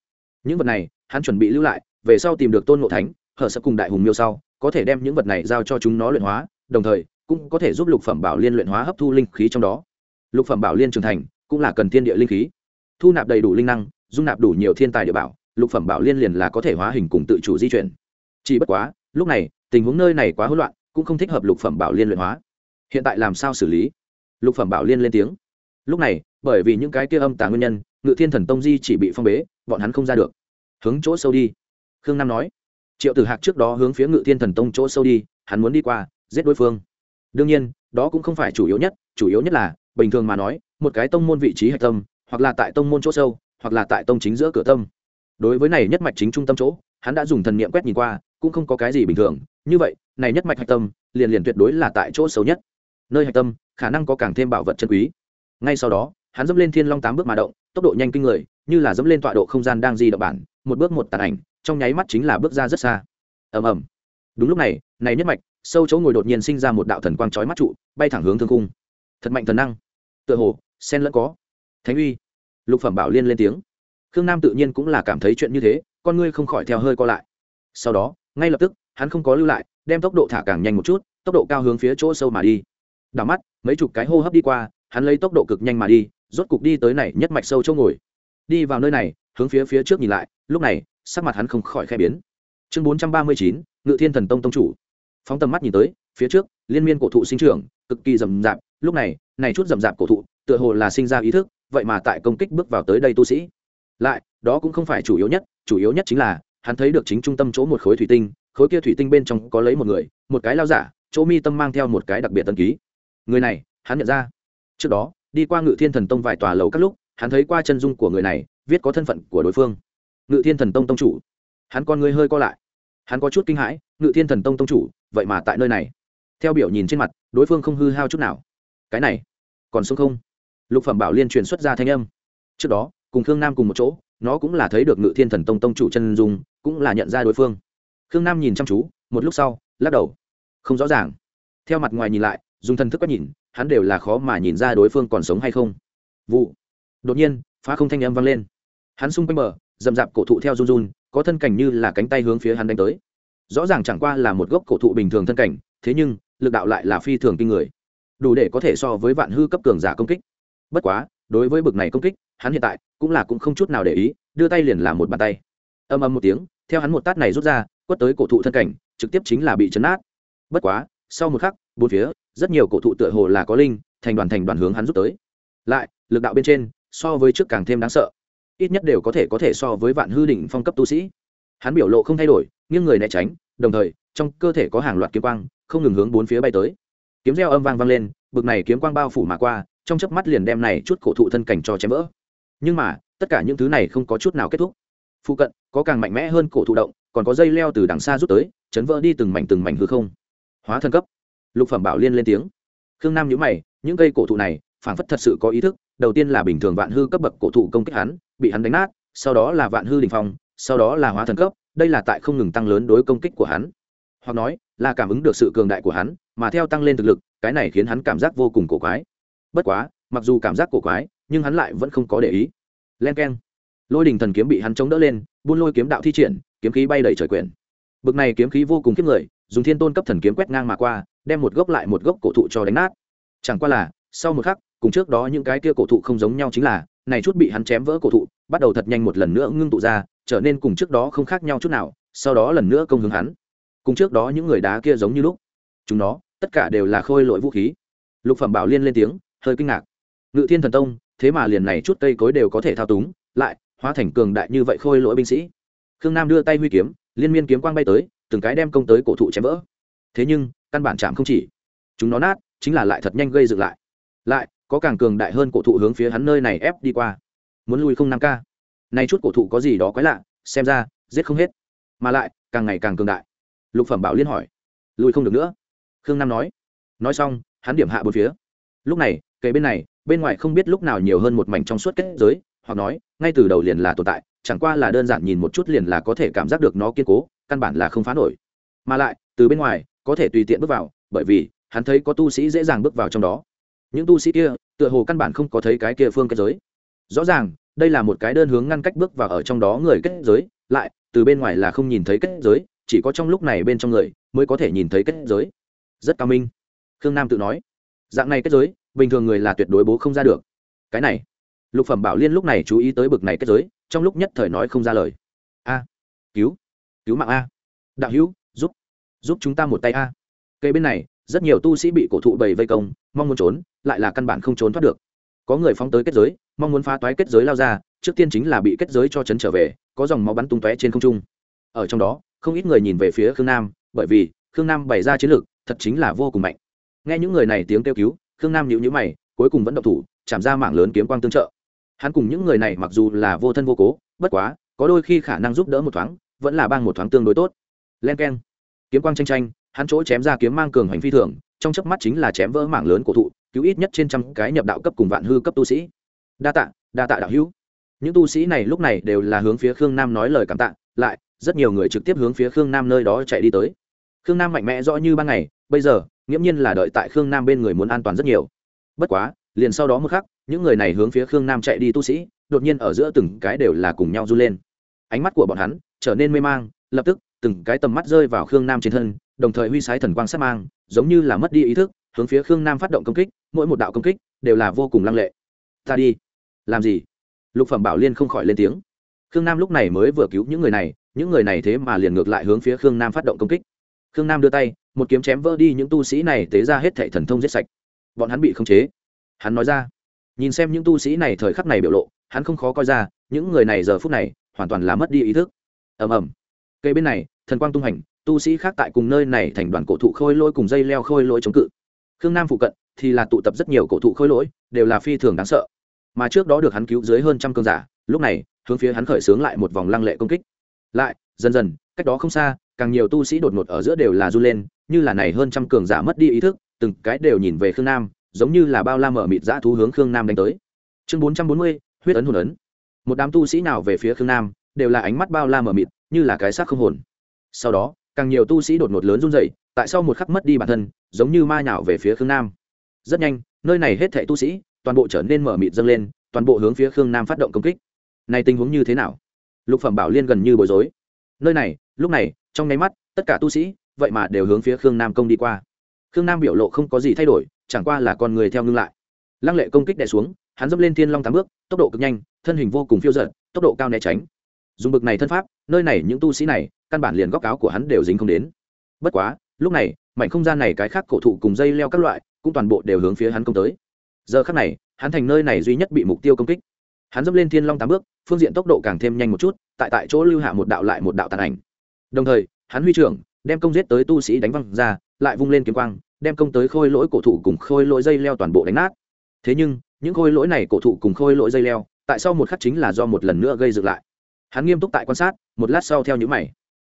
Những vật này, hắn chuẩn bị lưu lại, về sau tìm được tôn ngộ thánh, hở sẽ cùng đại hùng miêu sau, có thể đem những vật này giao cho chúng nó luyện hóa, đồng thời, cũng có thể giúp lục phẩm bảo liên luyện hóa hấp thu linh khí trong đó. Lục phẩm bảo liên trưởng thành, cũng là cần thiên địa linh khí. Thu nạp đầy đủ linh năng, dung nạp đủ nhiều thiên tài địa bảo, lục phẩm bảo liên liền là có thể hóa hình cùng tự chủ di chuyển. Chỉ bất quá lúc này, tình huống nơi này quá hỗn loạn, cũng không thích hợp lục phẩm bảo liên luyện hóa. Hiện tại làm sao xử lý? Lục phẩm bảo liên lên tiếng. Lúc này, bởi vì những cái kia âm tà nguyên nhân, ngự thiên thần tông di chỉ bị phong bế, bọn hắn không ra được. Hướng chỗ sâu đi. Khương nam nói. Triệu tử hạc trước đó hướng phía ngự thiên thần tông chỗ sâu đi, hắn muốn đi qua, giết đối phương. Đương nhiên, đó cũng không phải chủ yếu nhất, chủ yếu nhất là, bình thường mà nói, một cái tông môn vị trí hạch tâm, hoặc là tại tông môn chỗ sâu, hoặc là tại tông chính giữa cửa tâm. Đối với này nhất mạch chính trung tâm chỗ, hắn đã dùng thần niệm quét nhìn qua cũng không có cái gì bình thường. Như vậy, này nhất mạch hạch tâm, liền liền tuyệt đối là tại chỗ xấu nhất. Nơi hạch tâm, khả năng có càng thêm bảo vật chân quý. Ngay sau đó, hắn dẫm lên thiên long tám bước mà động, tốc độ nhanh kinh người, như là dẫm lên tọa độ không gian đang di động bản, một bước một tàn ảnh, trong nháy mắt chính là bước ra rất xa. Ầm ầm. Đúng lúc này này nhất mạch, sâu chỗ ngồi đột nhiên sinh ra một đạo thần quang chói mắt trụ, bay thẳng hướng thương cung thật mạnh thần năng. Tựa hồ sen lẫn có. Thánh uy. Lục phẩm bảo liên lên tiếng. Khương nam tự nhiên cũng là cảm thấy chuyện như thế, con ngươi không khỏi theo hơi co lại. Sau đó ngay lập tức, hắn không có lưu lại, đem tốc độ thả càng nhanh một chút, tốc độ cao hướng phía chỗ sâu mà đi. Đảo mắt, mấy chục cái hô hấp đi qua, hắn lấy tốc độ cực nhanh mà đi, rốt cục đi tới này nhất mạch sâu chỗ ngồi. Đi vào nơi này, hướng phía phía trước nhìn lại, lúc này, sắc mặt hắn không khỏi khe biến. Chương bốn trăm ba mươi chín, ngự thiên thần tông tông chủ. Phóng tầm mắt nhìn tới, phía trước, liên miên cổ thụ sinh trưởng, cực kỳ rậm rạp, lúc này này chút rậm rạp cổ thụ, tựa hồ là sinh ra ý thức, vậy mà tại công kích bước vào tới đây tu sĩ. Lại, đó cũng không phải chủ yếu nhất, chủ yếu nhất chính là hắn thấy được chính trung tâm chỗ một khối thủy tinh, khối kia thủy tinh bên trong có lấy một người, một cái lao giả, chỗ mi tâm mang theo một cái đặc biệt tân ký. Người này, hắn nhận ra. Trước đó, đi qua ngự thiên thần tông vài tòa lầu các lúc, hắn thấy qua chân dung của người này, viết có thân phận của đối phương. Ngự thiên thần tông tông chủ. Hắn con người hơi co lại. Hắn có chút kinh hãi, ngự thiên thần tông tông chủ, vậy mà tại nơi này. Theo biểu nhìn trên mặt, đối phương không hư hao chút nào. Cái này, còn sống không? Lục phẩm bảo liên truyền xuất ra thanh âm. Trước đó, cùng khương nam cùng một chỗ nó cũng là thấy được ngự thiên thần tông tông chủ chân dung, cũng là nhận ra đối phương. Khương nam nhìn chăm chú, một lúc sau, lắc đầu. Không rõ ràng. Theo mặt ngoài nhìn lại dùng thần thức quét nhìn, hắn đều là khó mà nhìn ra đối phương còn sống hay không. Vụ. Đột nhiên, phá không thanh âm vang lên. Hắn xung quanh bờ dầm dạp cổ thụ theo run run, có thân cảnh như là cánh tay hướng phía hắn đánh tới. Rõ ràng chẳng qua là một gốc cổ thụ bình thường thân cảnh, thế nhưng, lực đạo lại là phi thường kinh người. Đủ để có thể so với vạn hư cấp cường giả công kích. Bất quá, đối với bực này công kích hắn hiện tại cũng là cũng không chút nào để ý, đưa tay liền làm một bàn tay. Âm âm một tiếng, theo hắn một tát này rút ra, quất tới cổ thụ thân cảnh, trực tiếp chính là bị chấn át bất quá, sau một khắc, bốn phía, rất nhiều cổ thụ tựa hồ là có linh, thành đoàn thành đoàn hướng hắn rút tới. Lại, lực đạo bên trên, so với trước càng thêm đáng sợ. Ít nhất đều có thể có thể so với vạn hư đỉnh phong cấp tu sĩ. Hắn biểu lộ không thay đổi, nghiêng người né tránh, đồng thời, trong cơ thể có hàng loạt kiếm quang, không ngừng hướng bốn phía bay tới. Kiếm reo âm vang vang lên, bực này kiếm quang bao phủ mà qua, trong chớp mắt liền đem này chút cổ thụ thân cảnh cho chém vỡ nhưng mà, tất cả những thứ này không có chút nào kết thúc. Phụ cận, có càng mạnh mẽ hơn cổ thụ động, còn có dây leo từ đằng xa rút tới, chấn vỡ đi từng mảnh từng mảnh hư không. Hóa thân cấp. Lục phẩm bảo liên lên tiếng. Khương nam nhữ mày, những cây cổ thụ này, phảng phất thật sự có ý thức, đầu tiên là bình thường vạn hư cấp bậc cổ thụ công kích hắn, bị hắn đánh nát, sau đó là vạn hư đình phong, sau đó là hóa thần cấp, đây là tại không ngừng tăng lớn đối công kích của hắn. Hoặc nói, là cảm ứng được sự cường đại của hắn, mà theo tăng lên thực lực, cái này khiến hắn cảm giác vô cùng cổ quái. Bất quá, mặc dù cảm giác cổ quái nhưng hắn lại vẫn không có để ý. Len k e n lôi đình thần kiếm bị hắn chống đỡ lên, buôn lôi kiếm đạo thi triển, kiếm khí bay đầy trời quyển. Bực này kiếm khí vô cùng kiếp người, dùng thiên tôn cấp thần kiếm quét ngang mà qua, đem một gốc lại một gốc cổ thụ cho đánh nát. Chẳng qua là, sau một khắc, cùng trước đó những cái kia cổ thụ không giống nhau chính là, này chút bị hắn chém vỡ cổ thụ, bắt đầu thật nhanh một lần nữa ngưng tụ ra, trở nên cùng trước đó không khác nhau chút nào, sau đó lần nữa công hướng hắn. Cùng trước đó những người đá kia giống như lúc. Chúng nó, tất cả đều là khôi lỗi vũ khí. Lục phẩm bảo liên lên tiếng, hơi kinh ngạc. Ngự thiên thần tông thế mà liền này chút cây cối đều có thể thao túng, lại hóa thành cường đại như vậy khôi lỗi binh sĩ. Khương nam đưa tay huy kiếm, liên miên kiếm quang bay tới, từng cái đem công tới cổ thụ chém vỡ. Thế nhưng, căn bản chạm không chỉ. Chúng nó nát, chính là lại thật nhanh gây dựng lại. Lại, có càng cường đại hơn cổ thụ hướng phía hắn nơi này ép đi qua. Muốn lui không năm ca. Nay chút cổ thụ có gì đó quái lạ, xem ra, giết không hết. Mà lại, càng ngày càng cường đại. Lục phẩm bảo liên hỏi. Lui không được nữa. Khương nam nói. Nói xong, hắn điểm hạ bốn phía. Lúc này, kề bên này bên ngoài không biết lúc nào nhiều hơn một mảnh trong suốt kết giới, hoặc nói, ngay từ đầu liền là tồn tại, chẳng qua là đơn giản nhìn một chút liền là có thể cảm giác được nó kiên cố, căn bản là không phá nổi. Mà lại, từ bên ngoài, có thể tùy tiện bước vào, bởi vì, hắn thấy có tu sĩ dễ dàng bước vào trong đó. Những tu sĩ kia, tựa hồ căn bản không có thấy cái kia phương kết giới. Rõ ràng, đây là một cái đơn hướng ngăn cách bước vào ở trong đó người kết giới, lại, từ bên ngoài là không nhìn thấy kết giới, chỉ có trong lúc này bên trong người mới có thể nhìn thấy kết giới. Rất cao minh. Khương nam tự nói. Dạng này kết giới bình thường người là tuyệt đối bố không ra được. Cái này, lục phẩm bảo liên lúc này chú ý tới bực này kết giới, trong lúc nhất thời nói không ra lời. A, cứu cứu mạng a. Đạo hữu, giúp giúp chúng ta một tay a. Cây bên này, rất nhiều tu sĩ bị cổ thụ bầy vây công, mong muốn trốn, lại là căn bản không trốn thoát được. Có người phóng tới kết giới, mong muốn phá toái kết giới lao ra, trước tiên chính là bị kết giới cho chấn trở về, có dòng máu bắn tung tóe trên không trung. Ở trong đó, không ít người nhìn về phía khương nam, bởi vì khương nam bày ra chiến lược, thật chính là vô cùng mạnh. Nghe những người này tiếng kêu cứu khương nam nhịu nhữ mày, cuối cùng vẫn độc thủ, chạm ra mạng lớn kiếm quang tương trợ. Hắn cùng những người này mặc dù là vô thân vô cố, bất quá, có đôi khi khả năng giúp đỡ một thoáng, vẫn là bang một thoáng tương đối tốt. Len k e n kiếm quang tranh tranh hắn chỗ chém ra kiếm mang cường hành phi thường, trong chớp mắt chính là chém vỡ mảng lớn cổ thụ, cứu ít nhất trên trăm cái nhập đạo cấp cùng vạn hư cấp tu sĩ. Đa tạ đa tạ đạo hữu. Những tu sĩ này lúc này đều là hướng phía khương nam nói lời cảm tạ, lại, rất nhiều người trực tiếp hướng phía khương nam nơi đó chạy đi tới. Khương nam mạnh mẽ rõ như ban ngày, bây giờ nghiễm nhiên là đợi tại khương nam bên người muốn an toàn rất nhiều. Bất quá, liền sau đó một khắc, những người này hướng phía khương nam chạy đi tu sĩ, đột nhiên ở giữa từng cái đều là cùng nhau r u lên. Ánh mắt của bọn hắn trở nên mê mang, lập tức, từng cái tầm mắt rơi vào khương nam trên thân, đồng thời huy sái thần quang sát mang, giống như là mất đi ý thức, hướng phía khương nam phát động công kích, mỗi một đạo công kích đều là vô cùng lăng lệ. Ta đi. Làm gì? Lục phẩm bảo liên không khỏi lên tiếng. Khương nam lúc này mới vừa cứu những người này, những người này thế mà liền ngược lại hướng phía khương nam phát động công kích khương nam đưa tay, một kiếm chém vỡ đi những tu sĩ này tế ra hết thệ thần thông giết sạch. Bọn hắn bị khống chế. Hắn nói ra, nhìn xem những tu sĩ này thời khắc này biểu lộ, hắn không khó coi ra, những người này giờ phút này hoàn toàn là mất đi ý thức. Ầm ầm. Cây bên này, thần quang tung hành, tu sĩ khác tại cùng nơi này thành đoàn cổ thụ khôi lỗi cùng dây leo khôi lỗi chống cự. Khương nam phụ cận thì là tụ tập rất nhiều cổ thụ khôi lỗi, đều là phi thường đáng sợ. Mà trước đó được hắn cứu dưới hơn trăm cơn giả, lúc này, hướng phía hắn khởi xướng lại một vòng lăng lệ công kích. Lại, dần dần, cách đó không xa càng nhiều tu sĩ đột ngột ở giữa đều là run lên, như là này hơn trăm cường giả mất đi ý thức, từng cái đều nhìn về khương nam, giống như là bao la mở mịt dã thú hướng khương nam đánh tới. Chương bốn trăm bốn mươi, huyết ấn hồn ấn. Một đám tu sĩ nào về phía khương nam, đều là ánh mắt bao la mở mịt, như là cái xác không hồn. Sau đó, càng nhiều tu sĩ đột ngột lớn run dậy tại sao một khắc mất đi bản thân, giống như ma nhạo về phía khương nam. Rất nhanh, nơi này hết thảy tu sĩ, toàn bộ trở nên mở mịt dâng lên, toàn bộ hướng phía khương nam phát động công kích. Này tình huống như thế nào? Lục phẩm bảo liên gần như bối rối nơi này, lúc này, trong nháy mắt, tất cả tu sĩ, vậy mà đều hướng phía khương nam công đi qua. Khương nam biểu lộ không có gì thay đổi, chẳng qua là con người theo ngưng lại. Lăng lệ công kích đè xuống, hắn dẫm lên thiên long tám bước, tốc độ cực nhanh, thân hình vô cùng phiêu giật tốc độ cao né tránh. Dùng bực này thân pháp, nơi này những tu sĩ này, căn bản liền góc áo của hắn đều dính không đến. Bất quá, lúc này, mảnh không gian này cái khác cổ thụ cùng dây leo các loại, cũng toàn bộ đều hướng phía hắn công tới. Giờ khắc này, hắn thành nơi này duy nhất bị mục tiêu công kích hắn dẫm lên thiên long tám bước, phương diện tốc độ càng thêm nhanh một chút, tại tại chỗ lưu hạ một đạo lại một đạo tàn ảnh. Đồng thời, hắn huy trưởng, đem công giết tới tu sĩ đánh văng ra, lại vung lên kiếm quang, đem công tới khôi lỗi cổ thụ cùng khôi lỗi dây leo toàn bộ đánh nát. Thế nhưng, những khôi lỗi này cổ thụ cùng khôi lỗi dây leo, tại sao một khắc chính là do một lần nữa gây dựng lại. Hắn nghiêm túc tại quan sát, một lát sau theo những mày.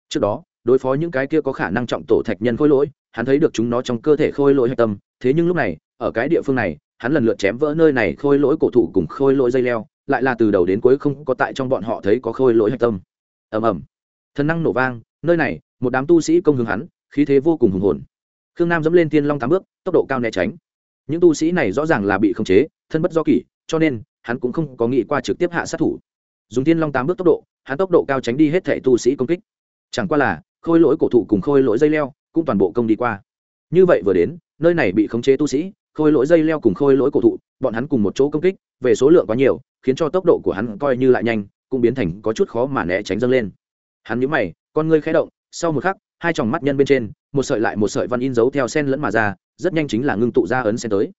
Trước đó, đối phó những cái kia có khả năng trọng tổ thạch nhân khôi lỗi, hắn thấy được chúng nó trong cơ thể khôi lỗi hạch tâm. Thế nhưng lúc này, ở cái địa phương này, hắn lần lượt chém vỡ nơi này khôi lỗi cổ thụ cùng khôi lỗi dây leo lại là từ đầu đến cuối không có tại trong bọn họ thấy có khôi lỗi hạch tâm. Ầm ầm. Thần năng nổ vang, nơi này, một đám tu sĩ công hướng hắn, khí thế vô cùng hùng hồn. Khương nam dẫm lên tiên long tám bước, tốc độ cao né tránh. Những tu sĩ này rõ ràng là bị khống chế, thân bất do kỷ, cho nên, hắn cũng không có nghĩ qua trực tiếp hạ sát thủ. Dùng tiên long tám bước tốc độ, hắn tốc độ cao tránh đi hết thẻ tu sĩ công kích. Chẳng qua là, khôi lỗi cổ thụ cùng khôi lỗi dây leo, cũng toàn bộ công đi qua. Như vậy vừa đến, nơi này bị khống chế tu sĩ, khôi lỗi dây leo cùng khôi lỗi cổ thụ, bọn hắn cùng một chỗ công kích, về số lượng quá nhiều khiến cho tốc độ của hắn coi như lại nhanh, cũng biến thành có chút khó mà né tránh dâng lên. Hắn nhíu mày, con ngươi khẽ động, sau một khắc, hai tròng mắt nhân bên trên, một sợi lại một sợi văn in dấu theo sen lẫn mà ra, rất nhanh chính là ngưng tụ ra ấn sen tới.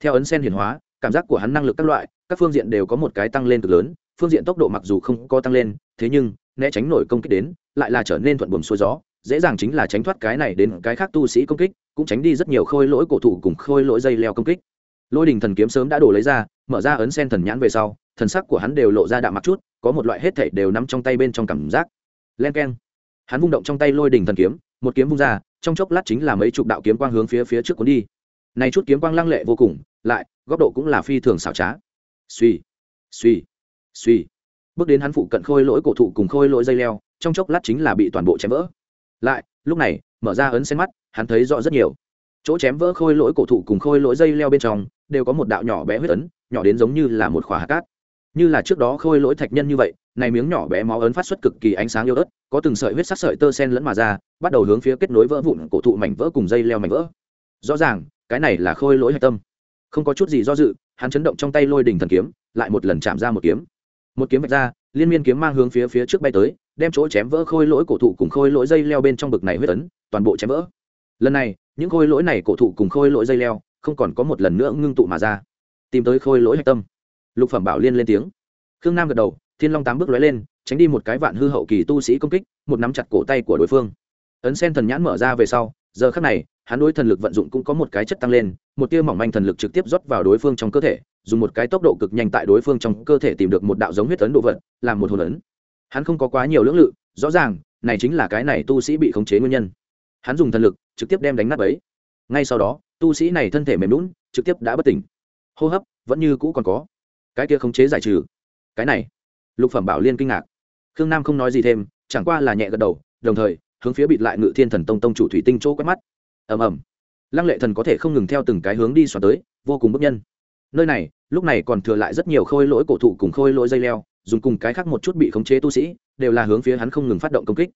Theo ấn sen hiển hóa, cảm giác của hắn năng lực các loại, các phương diện đều có một cái tăng lên cực lớn, phương diện tốc độ mặc dù không có tăng lên, thế nhưng, né tránh nổi công kích đến, lại là trở nên thuận buồm xuôi gió, dễ dàng chính là tránh thoát cái này đến cái khác tu sĩ công kích, cũng tránh đi rất nhiều khôi lỗi cổ thụ cùng khôi lỗi dây leo công kích. Lôi đình thần kiếm sớm đã đổ lấy ra, mở ra ấn sen thần nhãn về sau thần sắc của hắn đều lộ ra đạm mặc chút, có một loại hết thảy đều nắm trong tay bên trong cảm giác. Len keng. Hắn vung động trong tay lôi đình thần kiếm, một kiếm vung ra, trong chốc lát chính là mấy chục đạo kiếm quang hướng phía phía trước cuốn đi. Này chút kiếm quang lăng lệ vô cùng, lại, góc độ cũng là phi thường xảo trá. Suy suy suy bước đến hắn phụ cận khôi lỗi cổ thụ cùng khôi lỗi dây leo, trong chốc lát chính là bị toàn bộ chém vỡ. Lại, lúc này, mở ra ấn sen mắt, hắn thấy rõ rất nhiều. Chỗ chém vỡ khôi lỗi cổ thụ cùng khôi lỗi dây leo bên trong, đều có một đạo nhỏ bé huyết ấn, nhỏ đến giống như là một khỏa hạt cát như là trước đó khôi lỗi thạch nhân như vậy, này miếng nhỏ bé máu ấn phát xuất cực kỳ ánh sáng yêu ớt, có từng sợi huyết sắc sợi tơ sen lẫn mà ra, bắt đầu hướng phía kết nối vỡ vụn, cổ thụ mảnh vỡ cùng dây leo mảnh vỡ. Rõ ràng, cái này là khôi lỗi hạch tâm. Không có chút gì do dự, hắn chấn động trong tay lôi đỉnh thần kiếm, lại một lần chạm ra một kiếm. Một kiếm vạch ra, liên miên kiếm mang hướng phía phía trước bay tới, đem chỗ chém vỡ khôi lỗi cổ thụ cùng khôi lỗi dây leo bên trong bực này huyết ấn, toàn bộ chém vỡ. Lần này, những khôi lỗi này cổ thụ cùng khôi lỗi dây leo, không còn có một lần nữa ngưng tụ mà ra. Tìm tới khôi lỗi hạch tâm lục phẩm bảo liên lên tiếng. Khương nam gật đầu, thiên long tám bước lói lên, tránh đi một cái vạn hư hậu kỳ tu sĩ công kích, một nắm chặt cổ tay của đối phương. Ấn sen thần nhãn mở ra về sau, giờ khắc này, hắn đối thần lực vận dụng cũng có một cái chất tăng lên, một tia mỏng manh thần lực trực tiếp rót vào đối phương trong cơ thể, dùng một cái tốc độ cực nhanh tại đối phương trong cơ thể tìm được một đạo giống huyết ấn độ vật, làm một hồn ấn. Hắn không có quá nhiều lưỡng lự, rõ ràng, này chính là cái này tu sĩ bị khống chế nguyên nhân. Hắn dùng thần lực, trực tiếp đem đánh nát ấy ngay sau đó, tu sĩ này thân thể mềm lún trực tiếp đã bất tỉnh. Hô hấp vẫn như cũ còn có cái kia khống chế giải trừ. Cái này, lục phẩm bảo liên kinh ngạc. Khương nam không nói gì thêm, chẳng qua là nhẹ gật đầu, đồng thời, hướng phía bịt lại ngự thiên thần tông tông chủ thủy tinh chỗ quét mắt. Ầm ầm. Lăng lệ thần có thể không ngừng theo từng cái hướng đi xoắn tới, vô cùng bức nhân. Nơi này, lúc này còn thừa lại rất nhiều khôi lỗi cổ thụ cùng khôi lỗi dây leo, dùng cùng cái khác một chút bị khống chế tu sĩ, đều là hướng phía hắn không ngừng phát động công kích.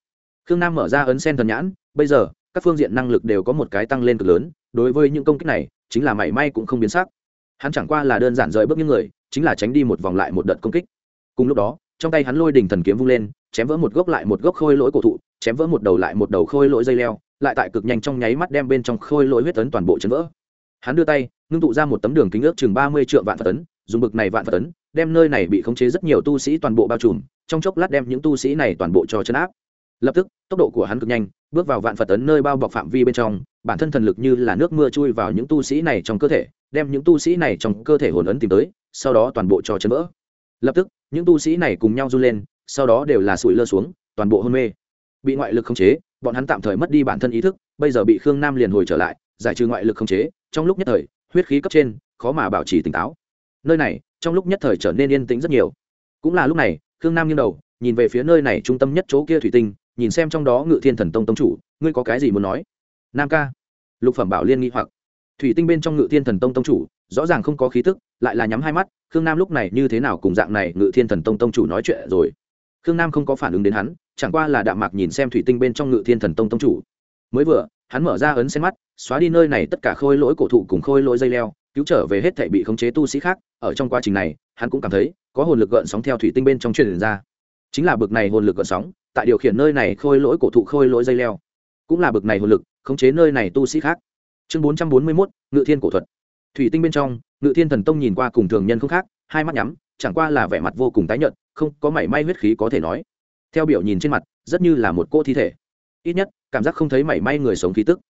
Khương nam mở ra ấn sen thần nhãn, bây giờ, các phương diện năng lực đều có một cái tăng lên cực lớn, đối với những công kích này, chính là mảy may cũng không biến sắc hắn chẳng qua là đơn giản rời bước những người, chính là tránh đi một vòng lại một đợt công kích. Cùng lúc đó, trong tay hắn lôi đỉnh thần kiếm vung lên, chém vỡ một gốc lại một gốc khôi lỗi cổ thụ, chém vỡ một đầu lại một đầu khôi lỗi dây leo, lại tại cực nhanh trong nháy mắt đem bên trong khôi lỗi huyết tấn toàn bộ chấn vỡ. Hắn đưa tay, ngưng tụ ra một tấm đường kính ước chừng ba mươi triệu vạn phật tấn dùng bực này vạn phật tấn đem nơi này bị khống chế rất nhiều tu sĩ toàn bộ bao trùm, trong chốc lát đem những tu sĩ này toàn bộ cho chấn áp. Lập tức, tốc độ của hắn cực nhanh, bước vào vạn phật tấn nơi bao bọc phạm vi bên trong, bản thân thần lực như là nước mưa chui vào những tu sĩ này trong cơ thể đem những tu sĩ này trong cơ thể hồn ấn tìm tới, sau đó toàn bộ cho chấn vỡ. Lập tức, những tu sĩ này cùng nhau run lên, sau đó đều là sủi lơ xuống, toàn bộ hôn mê. Bị ngoại lực khống chế, bọn hắn tạm thời mất đi bản thân ý thức, bây giờ bị khương nam liền hồi trở lại, giải trừ ngoại lực khống chế, trong lúc nhất thời, huyết khí cấp trên, khó mà bảo trì tỉnh táo. Nơi này, trong lúc nhất thời trở nên yên tĩnh rất nhiều. Cũng là lúc này, khương nam nghiêng đầu, nhìn về phía nơi này trung tâm nhất chỗ kia thủy tinh, nhìn xem trong đó ngự thiên thần tông tông chủ, ngươi có cái gì muốn nói? Nam ca. Lục phẩm bảo liên nghi hoặc thủy tinh bên trong ngự thiên thần tông tông chủ, rõ ràng không có khí tức, lại là nhắm hai mắt, khương nam lúc này như thế nào cùng dạng này ngự thiên thần tông tông chủ nói chuyện rồi? Khương nam không có phản ứng đến hắn, chẳng qua là đạm mạc nhìn xem thủy tinh bên trong ngự thiên thần tông tông chủ. Mới vừa, hắn mở ra ấn xem mắt, xóa đi nơi này tất cả khôi lỗi cổ thụ cùng khôi lỗi dây leo, cứu trở về hết thể bị khống chế tu sĩ khác, ở trong quá trình này, hắn cũng cảm thấy, có hồn lực gợn sóng theo thủy tinh bên trong truyền ra. Chính là bực này hồn lực gợn sóng, tại điều khiển nơi này khôi lỗi cổ thụ khôi lỗi dây leo, cũng là bực này hồn lực khống chế nơi này tu sĩ khác chương bốn trăm bốn mươi mốt, ngự thiên cổ thuật. Thủy tinh bên trong, ngự thiên thần tông nhìn qua cùng thường nhân không khác, hai mắt nhắm, chẳng qua là vẻ mặt vô cùng tái nhợt, không có mảy may huyết khí có thể nói. Theo biểu nhìn trên mặt, rất như là một cô thi thể. Ít nhất, cảm giác không thấy mảy may người sống khí tức.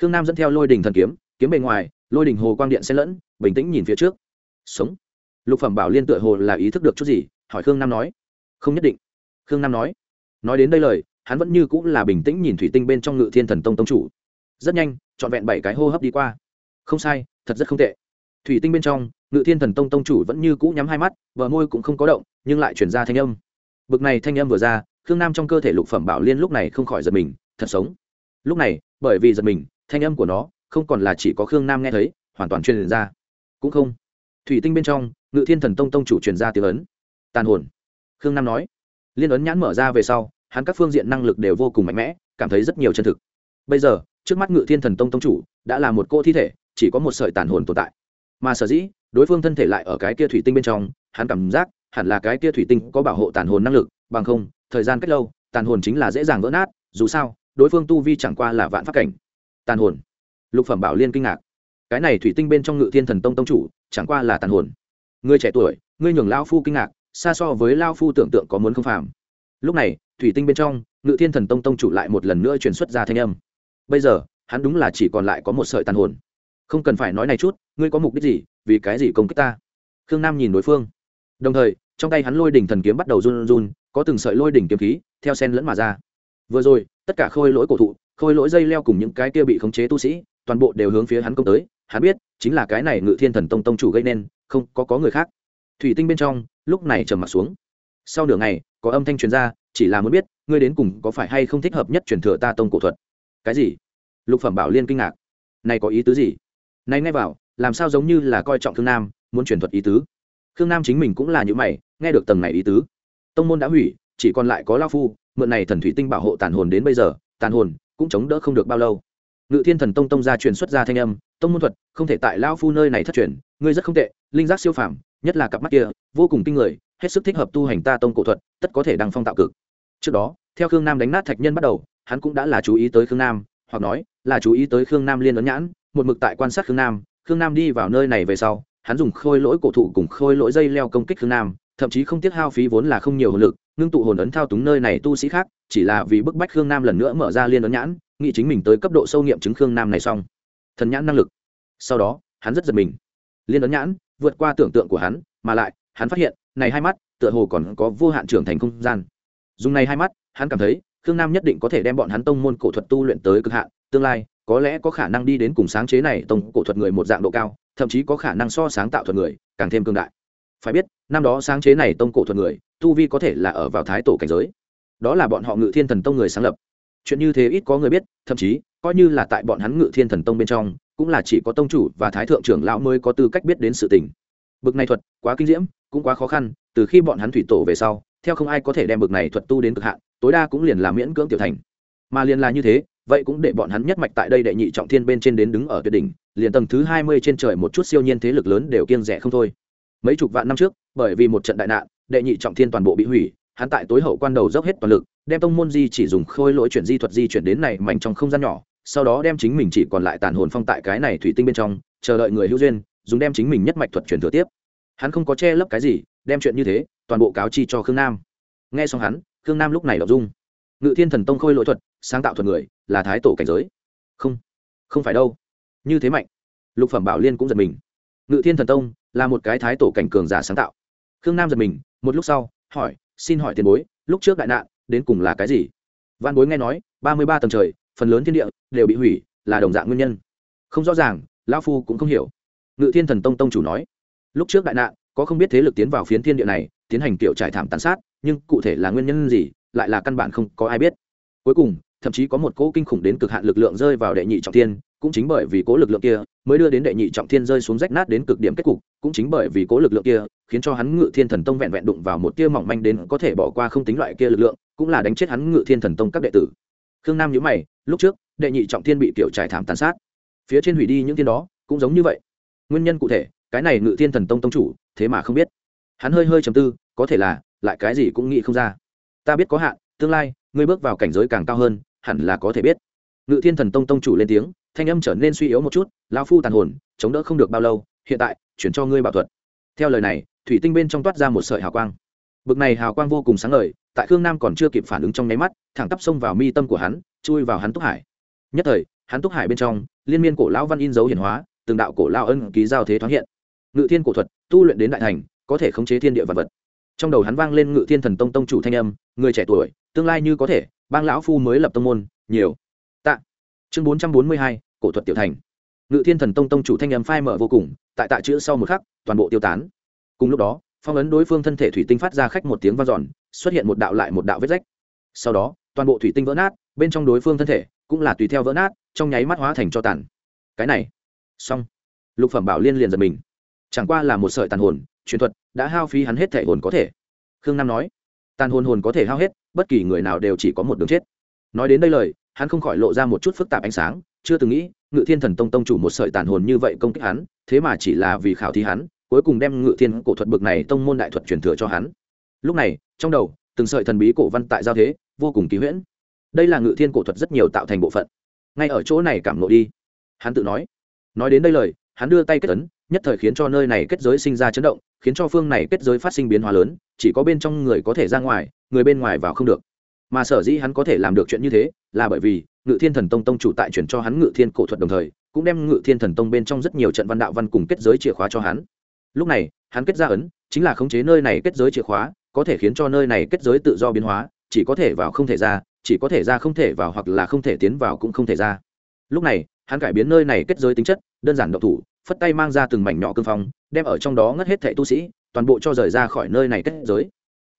Khương nam dẫn theo lôi đình thần kiếm kiếm bề ngoài, lôi đình hồ quang điện xen lẫn, bình tĩnh nhìn phía trước. Sống. Lục phẩm bảo liên tựa hồ là ý thức được chút gì, hỏi khương nam nói. Không nhất định. Khương nam nói. Nói đến đây lời, hắn vẫn như cũng là bình tĩnh nhìn thủy tinh bên trong ngự thiên thần tông tông chủ rất nhanh, trọn vẹn bảy cái hô hấp đi qua. Không sai, thật rất không tệ. Thủy tinh bên trong, ngự thiên thần tông tông chủ vẫn như cũ nhắm hai mắt vợ môi cũng không có động, nhưng lại chuyển ra thanh âm. Bực này thanh âm vừa ra, khương nam trong cơ thể lục phẩm bảo liên lúc này không khỏi giật mình, thật sống. Lúc này, bởi vì giật mình, thanh âm của nó không còn là chỉ có khương nam nghe thấy, hoàn toàn truyền ra. Cũng không. Thủy tinh bên trong, ngự thiên thần tông tông chủ truyền ra tiếng ấn. Tàn hồn. Khương nam nói. Liên ấn nhãn mở ra về sau, hắn các phương diện năng lực đều vô cùng mạnh mẽ, cảm thấy rất nhiều chân thực. Bây giờ trước mắt ngự thiên thần tông tông chủ đã là một cô thi thể, chỉ có một sợi tàn hồn tồn tại. Mà sở dĩ, đối phương thân thể lại ở cái kia thủy tinh bên trong, hắn cảm giác hẳn là cái kia thủy tinh có bảo hộ tàn hồn năng lực, bằng không, thời gian cách lâu, tàn hồn chính là dễ dàng vỡ nát, dù sao, đối phương tu vi chẳng qua là vạn pháp cảnh. Tàn hồn. Lục phẩm bảo liên kinh ngạc. Cái này thủy tinh bên trong ngự thiên thần tông tông chủ, chẳng qua là tàn hồn. Người trẻ tuổi, ngươi nhường lao phu kinh ngạc, xa so với lao phu tưởng tượng có muốn không phàm. Lúc này, thủy tinh bên trong, ngự thiên thần tông tông chủ lại một lần nữa truyền xuất ra thanh âm bây giờ, hắn đúng là chỉ còn lại có một sợi tàn hồn. Không cần phải nói này chút, ngươi có mục đích gì, vì cái gì công kích ta? Khương nam nhìn đối phương. Đồng thời, trong tay hắn lôi đỉnh thần kiếm bắt đầu run run có từng sợi lôi đỉnh kiếm khí, theo sen lẫn mà ra. Vừa rồi, tất cả khôi lỗi cổ thụ, khôi lỗi dây leo cùng những cái kia bị khống chế tu sĩ, toàn bộ đều hướng phía hắn công tới. Hắn biết, chính là cái này ngự thiên thần tông tông chủ gây nên, không có có người khác. Thủy tinh bên trong, lúc này trầm mặt xuống. Sau nửa ngày, có âm thanh truyền ra, chỉ là muốn biết, ngươi đến cùng có phải hay không thích hợp nhất truyền thừa ta tông cổ thuật cái gì? Lục phẩm bảo liên kinh ngạc. Này có ý tứ gì? Này nghe vào, làm sao giống như là coi trọng khương nam, muốn truyền thuật ý tứ? Khương nam chính mình cũng là những mày, nghe được tầng này ý tứ. Tông môn đã hủy, chỉ còn lại có lao phu, mượn này thần thủy tinh bảo hộ tàn hồn đến bây giờ, tàn hồn cũng chống đỡ không được bao lâu. Ngự thiên thần tông tông ra truyền xuất ra thanh âm, tông môn thuật, không thể tại lao phu nơi này thất truyền, ngươi rất không tệ, linh giác siêu phảm nhất là cặp mắt kia, vô cùng kinh người, hết sức thích hợp tu hành ta tông cổ thuật, tất có thể đăng phong tạo cực. Trước đó, theo khương nam đánh nát thạch nhân bắt đầu hắn cũng đã là chú ý tới khương nam, hoặc nói, là chú ý tới khương nam liên ấn nhãn, một mực tại quan sát khương nam. Khương nam đi vào nơi này về sau, hắn dùng khôi lỗi cổ thụ cùng khôi lỗi dây leo công kích khương nam, thậm chí không tiếc hao phí vốn là không nhiều hồn lực, ngưng tụ hồn ấn thao túng nơi này tu sĩ khác, chỉ là vì bức bách khương nam lần nữa mở ra liên ấn nhãn, nghĩ chính mình tới cấp độ sâu nghiệm chứng khương nam này xong. Thần nhãn năng lực. Sau đó, hắn rất giật mình. Liên ấn nhãn, vượt qua tưởng tượng của hắn, mà lại, hắn phát hiện, này hai mắt, tựa hồ còn có vô hạn trưởng thành không gian. Dùng này hai mắt, hắn cảm thấy khương nam nhất định có thể đem bọn hắn tông môn cổ thuật tu luyện tới cực hạn, tương lai, có lẽ có khả năng đi đến cùng sáng chế này tông cổ thuật người một dạng độ cao, thậm chí có khả năng so sáng tạo thuật người càng thêm cương đại. Phải biết, năm đó sáng chế này tông cổ thuật người, tu vi có thể là ở vào thái tổ cảnh giới. Đó là bọn họ ngự thiên thần tông người sáng lập. Chuyện như thế ít có người biết, thậm chí, coi như là tại bọn hắn ngự thiên thần tông bên trong, cũng là chỉ có tông chủ và thái thượng trưởng lão mới có tư cách biết đến sự tình. Bực này thuật quá kinh diễm, cũng quá khó khăn, từ khi bọn hắn thủy tổ về sau, theo không ai có thể đem bực này thuật tu đến cực hạn tối đa cũng liền là miễn cưỡng tiểu thành. Mà liền là như thế, vậy cũng để bọn hắn nhất mạch tại đây đệ nhị trọng thiên bên trên đến đứng ở tuyệt đỉnh, liền tầng thứ hai mươi trên trời một chút siêu nhiên thế lực lớn đều kiêng rẻ không thôi. Mấy chục vạn năm trước, bởi vì một trận đại nạn, đệ nhị trọng thiên toàn bộ bị hủy, hắn tại tối hậu quan đầu dốc hết toàn lực, đem tông môn di chỉ dùng khôi lỗi chuyển di thuật di chuyển đến này mảnh trong không gian nhỏ, sau đó đem chính mình chỉ còn lại tàn hồn phong tại cái này thủy tinh bên trong, chờ đợi người hữu duyên, dùng đem chính mình nhất mạch thuật chuyển thừa tiếp. Hắn không có che lấp cái gì, đem chuyện như thế, toàn bộ cáo chi cho khương nam. Nghe xong hắn khương nam lúc này đọc dung. Ngự thiên thần tông khôi lỗi thuật, sáng tạo thuật người, là thái tổ cảnh giới. Không không phải đâu. Như thế mạnh. Lục phẩm bảo liên cũng giật mình. Ngự thiên thần tông là một cái thái tổ cảnh cường giả sáng tạo. Khương nam giật mình, một lúc sau, hỏi, xin hỏi tiền bối, lúc trước đại nạn, đến cùng là cái gì? Văn bối nghe nói, ba mươi ba tầng trời, phần lớn thiên địa đều bị hủy, là đồng dạng nguyên nhân. Không rõ ràng, lão phu cũng không hiểu. Ngự thiên thần tông tông chủ nói, lúc trước đại nạn, có không biết thế lực tiến vào phiến thiên địa này, tiến hành kiểu trải thảm tàn sát nhưng cụ thể là nguyên nhân gì, lại là căn bản không có ai biết. Cuối cùng, thậm chí có một cỗ kinh khủng đến cực hạn lực lượng rơi vào đệ nhị trọng thiên, cũng chính bởi vì cố lực lượng kia mới đưa đến đệ nhị trọng thiên rơi xuống rách nát đến cực điểm kết cục, cũng chính bởi vì cố lực lượng kia khiến cho hắn ngự thiên thần tông vẹn vẹn đụng vào một tia mỏng manh đến có thể bỏ qua không tính loại kia lực lượng, cũng là đánh chết hắn ngự thiên thần tông các đệ tử. Khương nam nhớ mày, lúc trước, đệ nhị trọng thiên bị kiểu trải thảm tàn sát. Phía trên hủy đi những thiên đó, cũng giống như vậy. Nguyên nhân cụ thể, cái này ngự thiên thần tông tông chủ, thế mà không biết. Hắn hơi hơi chầm tư, có thể là lại cái gì cũng nghĩ không ra. Ta biết có hạn, tương lai, ngươi bước vào cảnh giới càng cao hơn, hẳn là có thể biết. Ngự thiên thần tông tông chủ lên tiếng, thanh âm trở nên suy yếu một chút lao phu tàn hồn, chống đỡ không được bao lâu, hiện tại, chuyển cho ngươi bảo thuật. Theo lời này, thủy tinh bên trong toát ra một sợi hào quang. Bực này hào quang vô cùng sáng lời tại khương nam còn chưa kịp phản ứng trong nháy mắt, thẳng tắp xông vào mi tâm của hắn, chui vào hắn túc hải. Nhất thời, hắn túc hải bên trong, liên miên cổ lão văn in dấu hiển hóa, từng đạo cổ lao ân ký giao thế thoáng hiện. Ngự thiên cổ thuật, tu luyện đến đại thành, có thể khống chế thiên địa vật vật trong đầu hắn vang lên ngự thiên thần tông tông chủ thanh âm, người trẻ tuổi, tương lai như có thể, bang lão phu mới lập tông môn, nhiều. Tạ. Chương bốn trăm bốn mươi hai, cổ thuật tiểu thành. Ngự thiên thần tông tông chủ thanh âm phai mở vô cùng, tại tạ chữ sau một khắc, toàn bộ tiêu tán. Cùng lúc đó, phong ấn đối phương thân thể thủy tinh phát ra khách một tiếng v a n giòn xuất hiện một đạo lại một đạo vết rách. Sau đó, toàn bộ thủy tinh vỡ nát, bên trong đối phương thân thể cũng là tùy theo vỡ nát, trong nháy mắt hóa thành cho tàn. Cái này. Xong. Lục phẩm bảo liên liền giật mình. Chẳng qua là một sợi tàn hồn truyền thuật, đã hao phí hắn hết thể hồn có thể. Khương nam nói, tàn hồn hồn có thể hao hết, bất kỳ người nào đều chỉ có một đường chết. Nói đến đây lời, hắn không khỏi lộ ra một chút phức tạp ánh sáng, chưa từng nghĩ, ngự thiên thần tông tông chủ một sợi tàn hồn như vậy công kích hắn, thế mà chỉ là vì khảo thí hắn, cuối cùng đem ngự thiên cổ thuật bực này tông môn đại thuật truyền thừa cho hắn. Lúc này, trong đầu, từng sợi thần bí cổ văn tại giao thế, vô cùng ký huyễn. Đây là ngự thiên cổ thuật rất nhiều tạo thành bộ phận. Ngay ở chỗ này cảm nộ đi. Hắn tự nói. Nói đến đây lời hắn đưa tay kết ấn, nhất thời khiến cho nơi này kết giới sinh ra chấn động, khiến cho phương này kết giới phát sinh biến hóa lớn, chỉ có bên trong người có thể ra ngoài, người bên ngoài vào không được. Mà sở dĩ hắn có thể làm được chuyện như thế, là bởi vì ngự thiên thần tông tông chủ tại chuyển cho hắn ngự thiên cổ thuật đồng thời, cũng đem ngự thiên thần tông bên trong rất nhiều trận văn đạo văn cùng kết giới chìa khóa cho hắn. Lúc này, hắn kết ra ấn, chính là khống chế nơi này kết giới chìa khóa, có thể khiến cho nơi này kết giới tự do biến hóa, chỉ có thể vào không thể ra, chỉ có thể ra không thể vào hoặc là không thể tiến vào cũng không thể ra. Lúc này, hắn cải biến nơi này kết giới tính chất, đơn giản độc thủ phất tay mang ra từng mảnh nhỏ cương phong, đem ở trong đó ngất hết thệ tu sĩ, toàn bộ cho rời ra khỏi nơi này kết giới.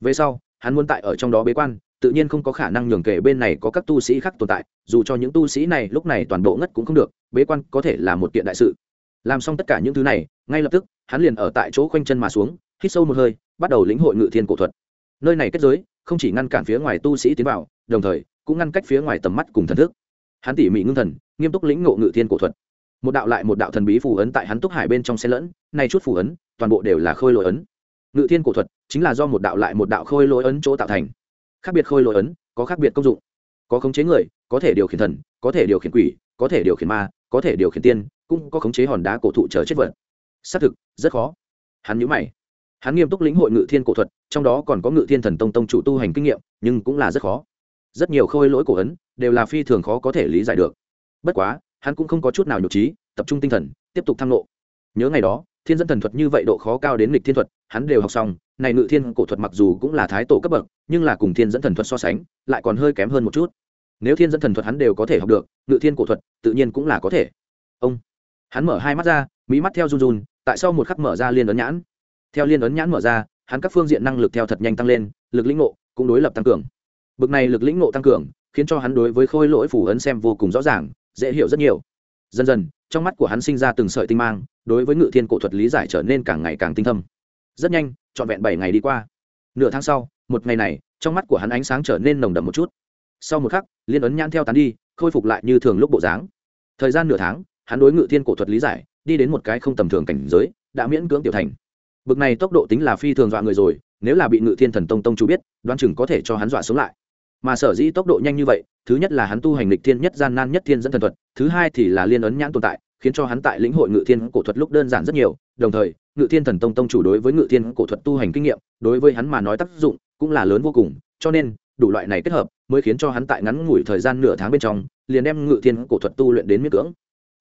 Về sau, hắn muốn tại ở trong đó bế quan, tự nhiên không có khả năng nhường kể bên này có các tu sĩ khác tồn tại, dù cho những tu sĩ này lúc này toàn bộ ngất cũng không được, bế quan có thể là một kiện đại sự. Làm xong tất cả những thứ này, ngay lập tức, hắn liền ở tại chỗ khoanh chân mà xuống, hít sâu một hơi, bắt đầu lĩnh hội ngự thiên cổ thuật. Nơi này kết giới, không chỉ ngăn cản phía ngoài tu sĩ tiến vào, đồng thời, cũng ngăn cách phía ngoài tầm mắt cùng thần thức. Hắn tỉ mỉ ngưng thần, nghiêm túc lĩnh ngộ ngự thiên cổ thuật một đạo lại một đạo thần bí phù ấn tại hắn túc hải bên trong xe lẫn nay chút phù ấn, toàn bộ đều là khôi lỗi ấn. Ngự thiên cổ thuật chính là do một đạo lại một đạo khôi lỗi ấn chỗ tạo thành. Khác biệt khôi lỗi ấn, có khác biệt công dụng. Có khống chế người, có thể điều khiển thần, có thể điều khiển quỷ, có thể điều khiển ma, có thể điều khiển tiên, cũng có khống chế hòn đá cổ thụ chờ chết vật. Xác thực, rất khó. Hắn nhíu mày. Hắn nghiêm túc lĩnh hội ngự thiên cổ thuật, trong đó còn có ngự thiên thần tông tông chủ tu hành kinh nghiệm, nhưng cũng là rất khó. Rất nhiều khôi lỗi cổ ấn đều là phi thường khó có thể lý giải được. Bất quá hắn cũng không có chút nào nhục trí, tập trung tinh thần, tiếp tục tham lộ nhớ ngày đó, thiên dân thần thuật như vậy độ khó cao đến lịch thiên thuật, hắn đều học xong, này ngự thiên cổ thuật mặc dù cũng là thái tổ cấp bậc, nhưng là cùng thiên dẫn thần thuật so sánh, lại còn hơi kém hơn một chút. Nếu thiên dẫn thần thuật hắn đều có thể học được, ngự thiên cổ thuật, tự nhiên cũng là có thể. Ông. Hắn mở hai mắt ra mỹ mắt theo run run, tại sau một khắc mở ra liên ấn nhãn. Theo liên ấn nhãn mở ra, hắn các phương diện năng lực theo thật nhanh tăng lên, lực lĩnh ngộ cũng đối lập tăng cường. Bực này lực lĩnh ngộ tăng cường, khiến cho hắn đối với khôi lỗi phủ ấn xem vô cùng rõ ràng dễ hiểu rất nhiều. Dần dần, trong mắt của hắn sinh ra từng sợi tinh mang, đối với ngự thiên cổ thuật lý giải trở nên càng ngày càng tinh thâm. Rất nhanh, trọn vẹn bảy ngày đi qua. Nửa tháng sau, một ngày này, trong mắt của hắn ánh sáng trở nên nồng đậm một chút. Sau một khắc, liên ấn nhãn theo tán đi, khôi phục lại như thường lúc bộ dáng. Thời gian nửa tháng, hắn đối ngự thiên cổ thuật lý giải, đi đến một cái không tầm thường cảnh giới, đã miễn cưỡng tiểu thành. Bực này tốc độ tính là phi thường dọa người rồi, nếu là bị ngự thiên thần tông tông chú biết, đoán chừng có thể cho hắn dọa sống lại mà sở dĩ tốc độ nhanh như vậy, thứ nhất là hắn tu hành lịch thiên nhất gian nan nhất thiên dẫn thần thuật, thứ hai thì là liên ấn nhãn tồn tại, khiến cho hắn tại lĩnh hội ngự thiên cổ thuật lúc đơn giản rất nhiều, đồng thời, ngự thiên thần tông tông chủ đối với ngự thiên cổ thuật tu hành kinh nghiệm, đối với hắn mà nói tác dụng cũng là lớn vô cùng, cho nên, đủ loại này kết hợp mới khiến cho hắn tại ngắn ngủi thời gian nửa tháng bên trong, liền đem ngự thiên cổ thuật tu luyện đến miết cưỡng.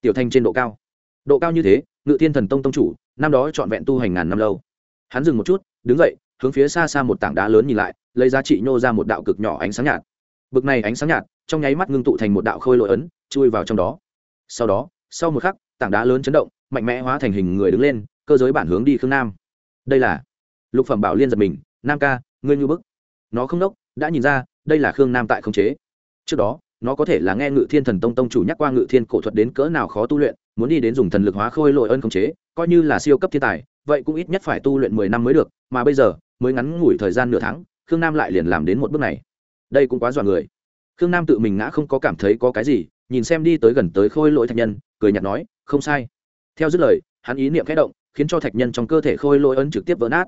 Tiểu thanh trên độ cao. Độ cao như thế, ngự thiên thần tông tông chủ, năm đó trọn vẹn tu hành ngàn năm lâu. Hắn dừng một chút, đứng dậy, hướng phía xa xa một tảng đá lớn nhìn lại lấy giá trị nhô ra một đạo cực nhỏ ánh sáng nhạt. Bực này ánh sáng nhạt, trong nháy mắt ngưng tụ thành một đạo khôi lội ấn, chui vào trong đó. Sau đó, sau một khắc, tảng đá lớn chấn động, mạnh mẽ hóa thành hình người đứng lên, cơ giới bản hướng đi khương nam. Đây là lục phẩm bảo liên giật mình, nam ca, ngươi như bức. Nó không đốc, đã nhìn ra, đây là khương nam tại khống chế. Trước đó, nó có thể là nghe ngự thiên thần tông tông chủ nhắc qua ngự thiên cổ thuật đến cỡ nào khó tu luyện, muốn đi đến dùng thần lực hóa khôi lội ân khống chế, coi như là siêu cấp thiên tài, vậy cũng ít nhất phải tu luyện mười năm mới được, mà bây giờ, mới ngắn ngủi thời gian nửa tháng khương nam lại liền làm đến một bước này. Đây cũng quá dọa người. Khương nam tự mình ngã không có cảm thấy có cái gì, nhìn xem đi tới gần tới khôi lỗi thạch nhân, cười nhạt nói, không sai. Theo dứt lời, hắn ý niệm khẽ động, khiến cho thạch nhân trong cơ thể khôi lỗi ấn trực tiếp vỡ nát.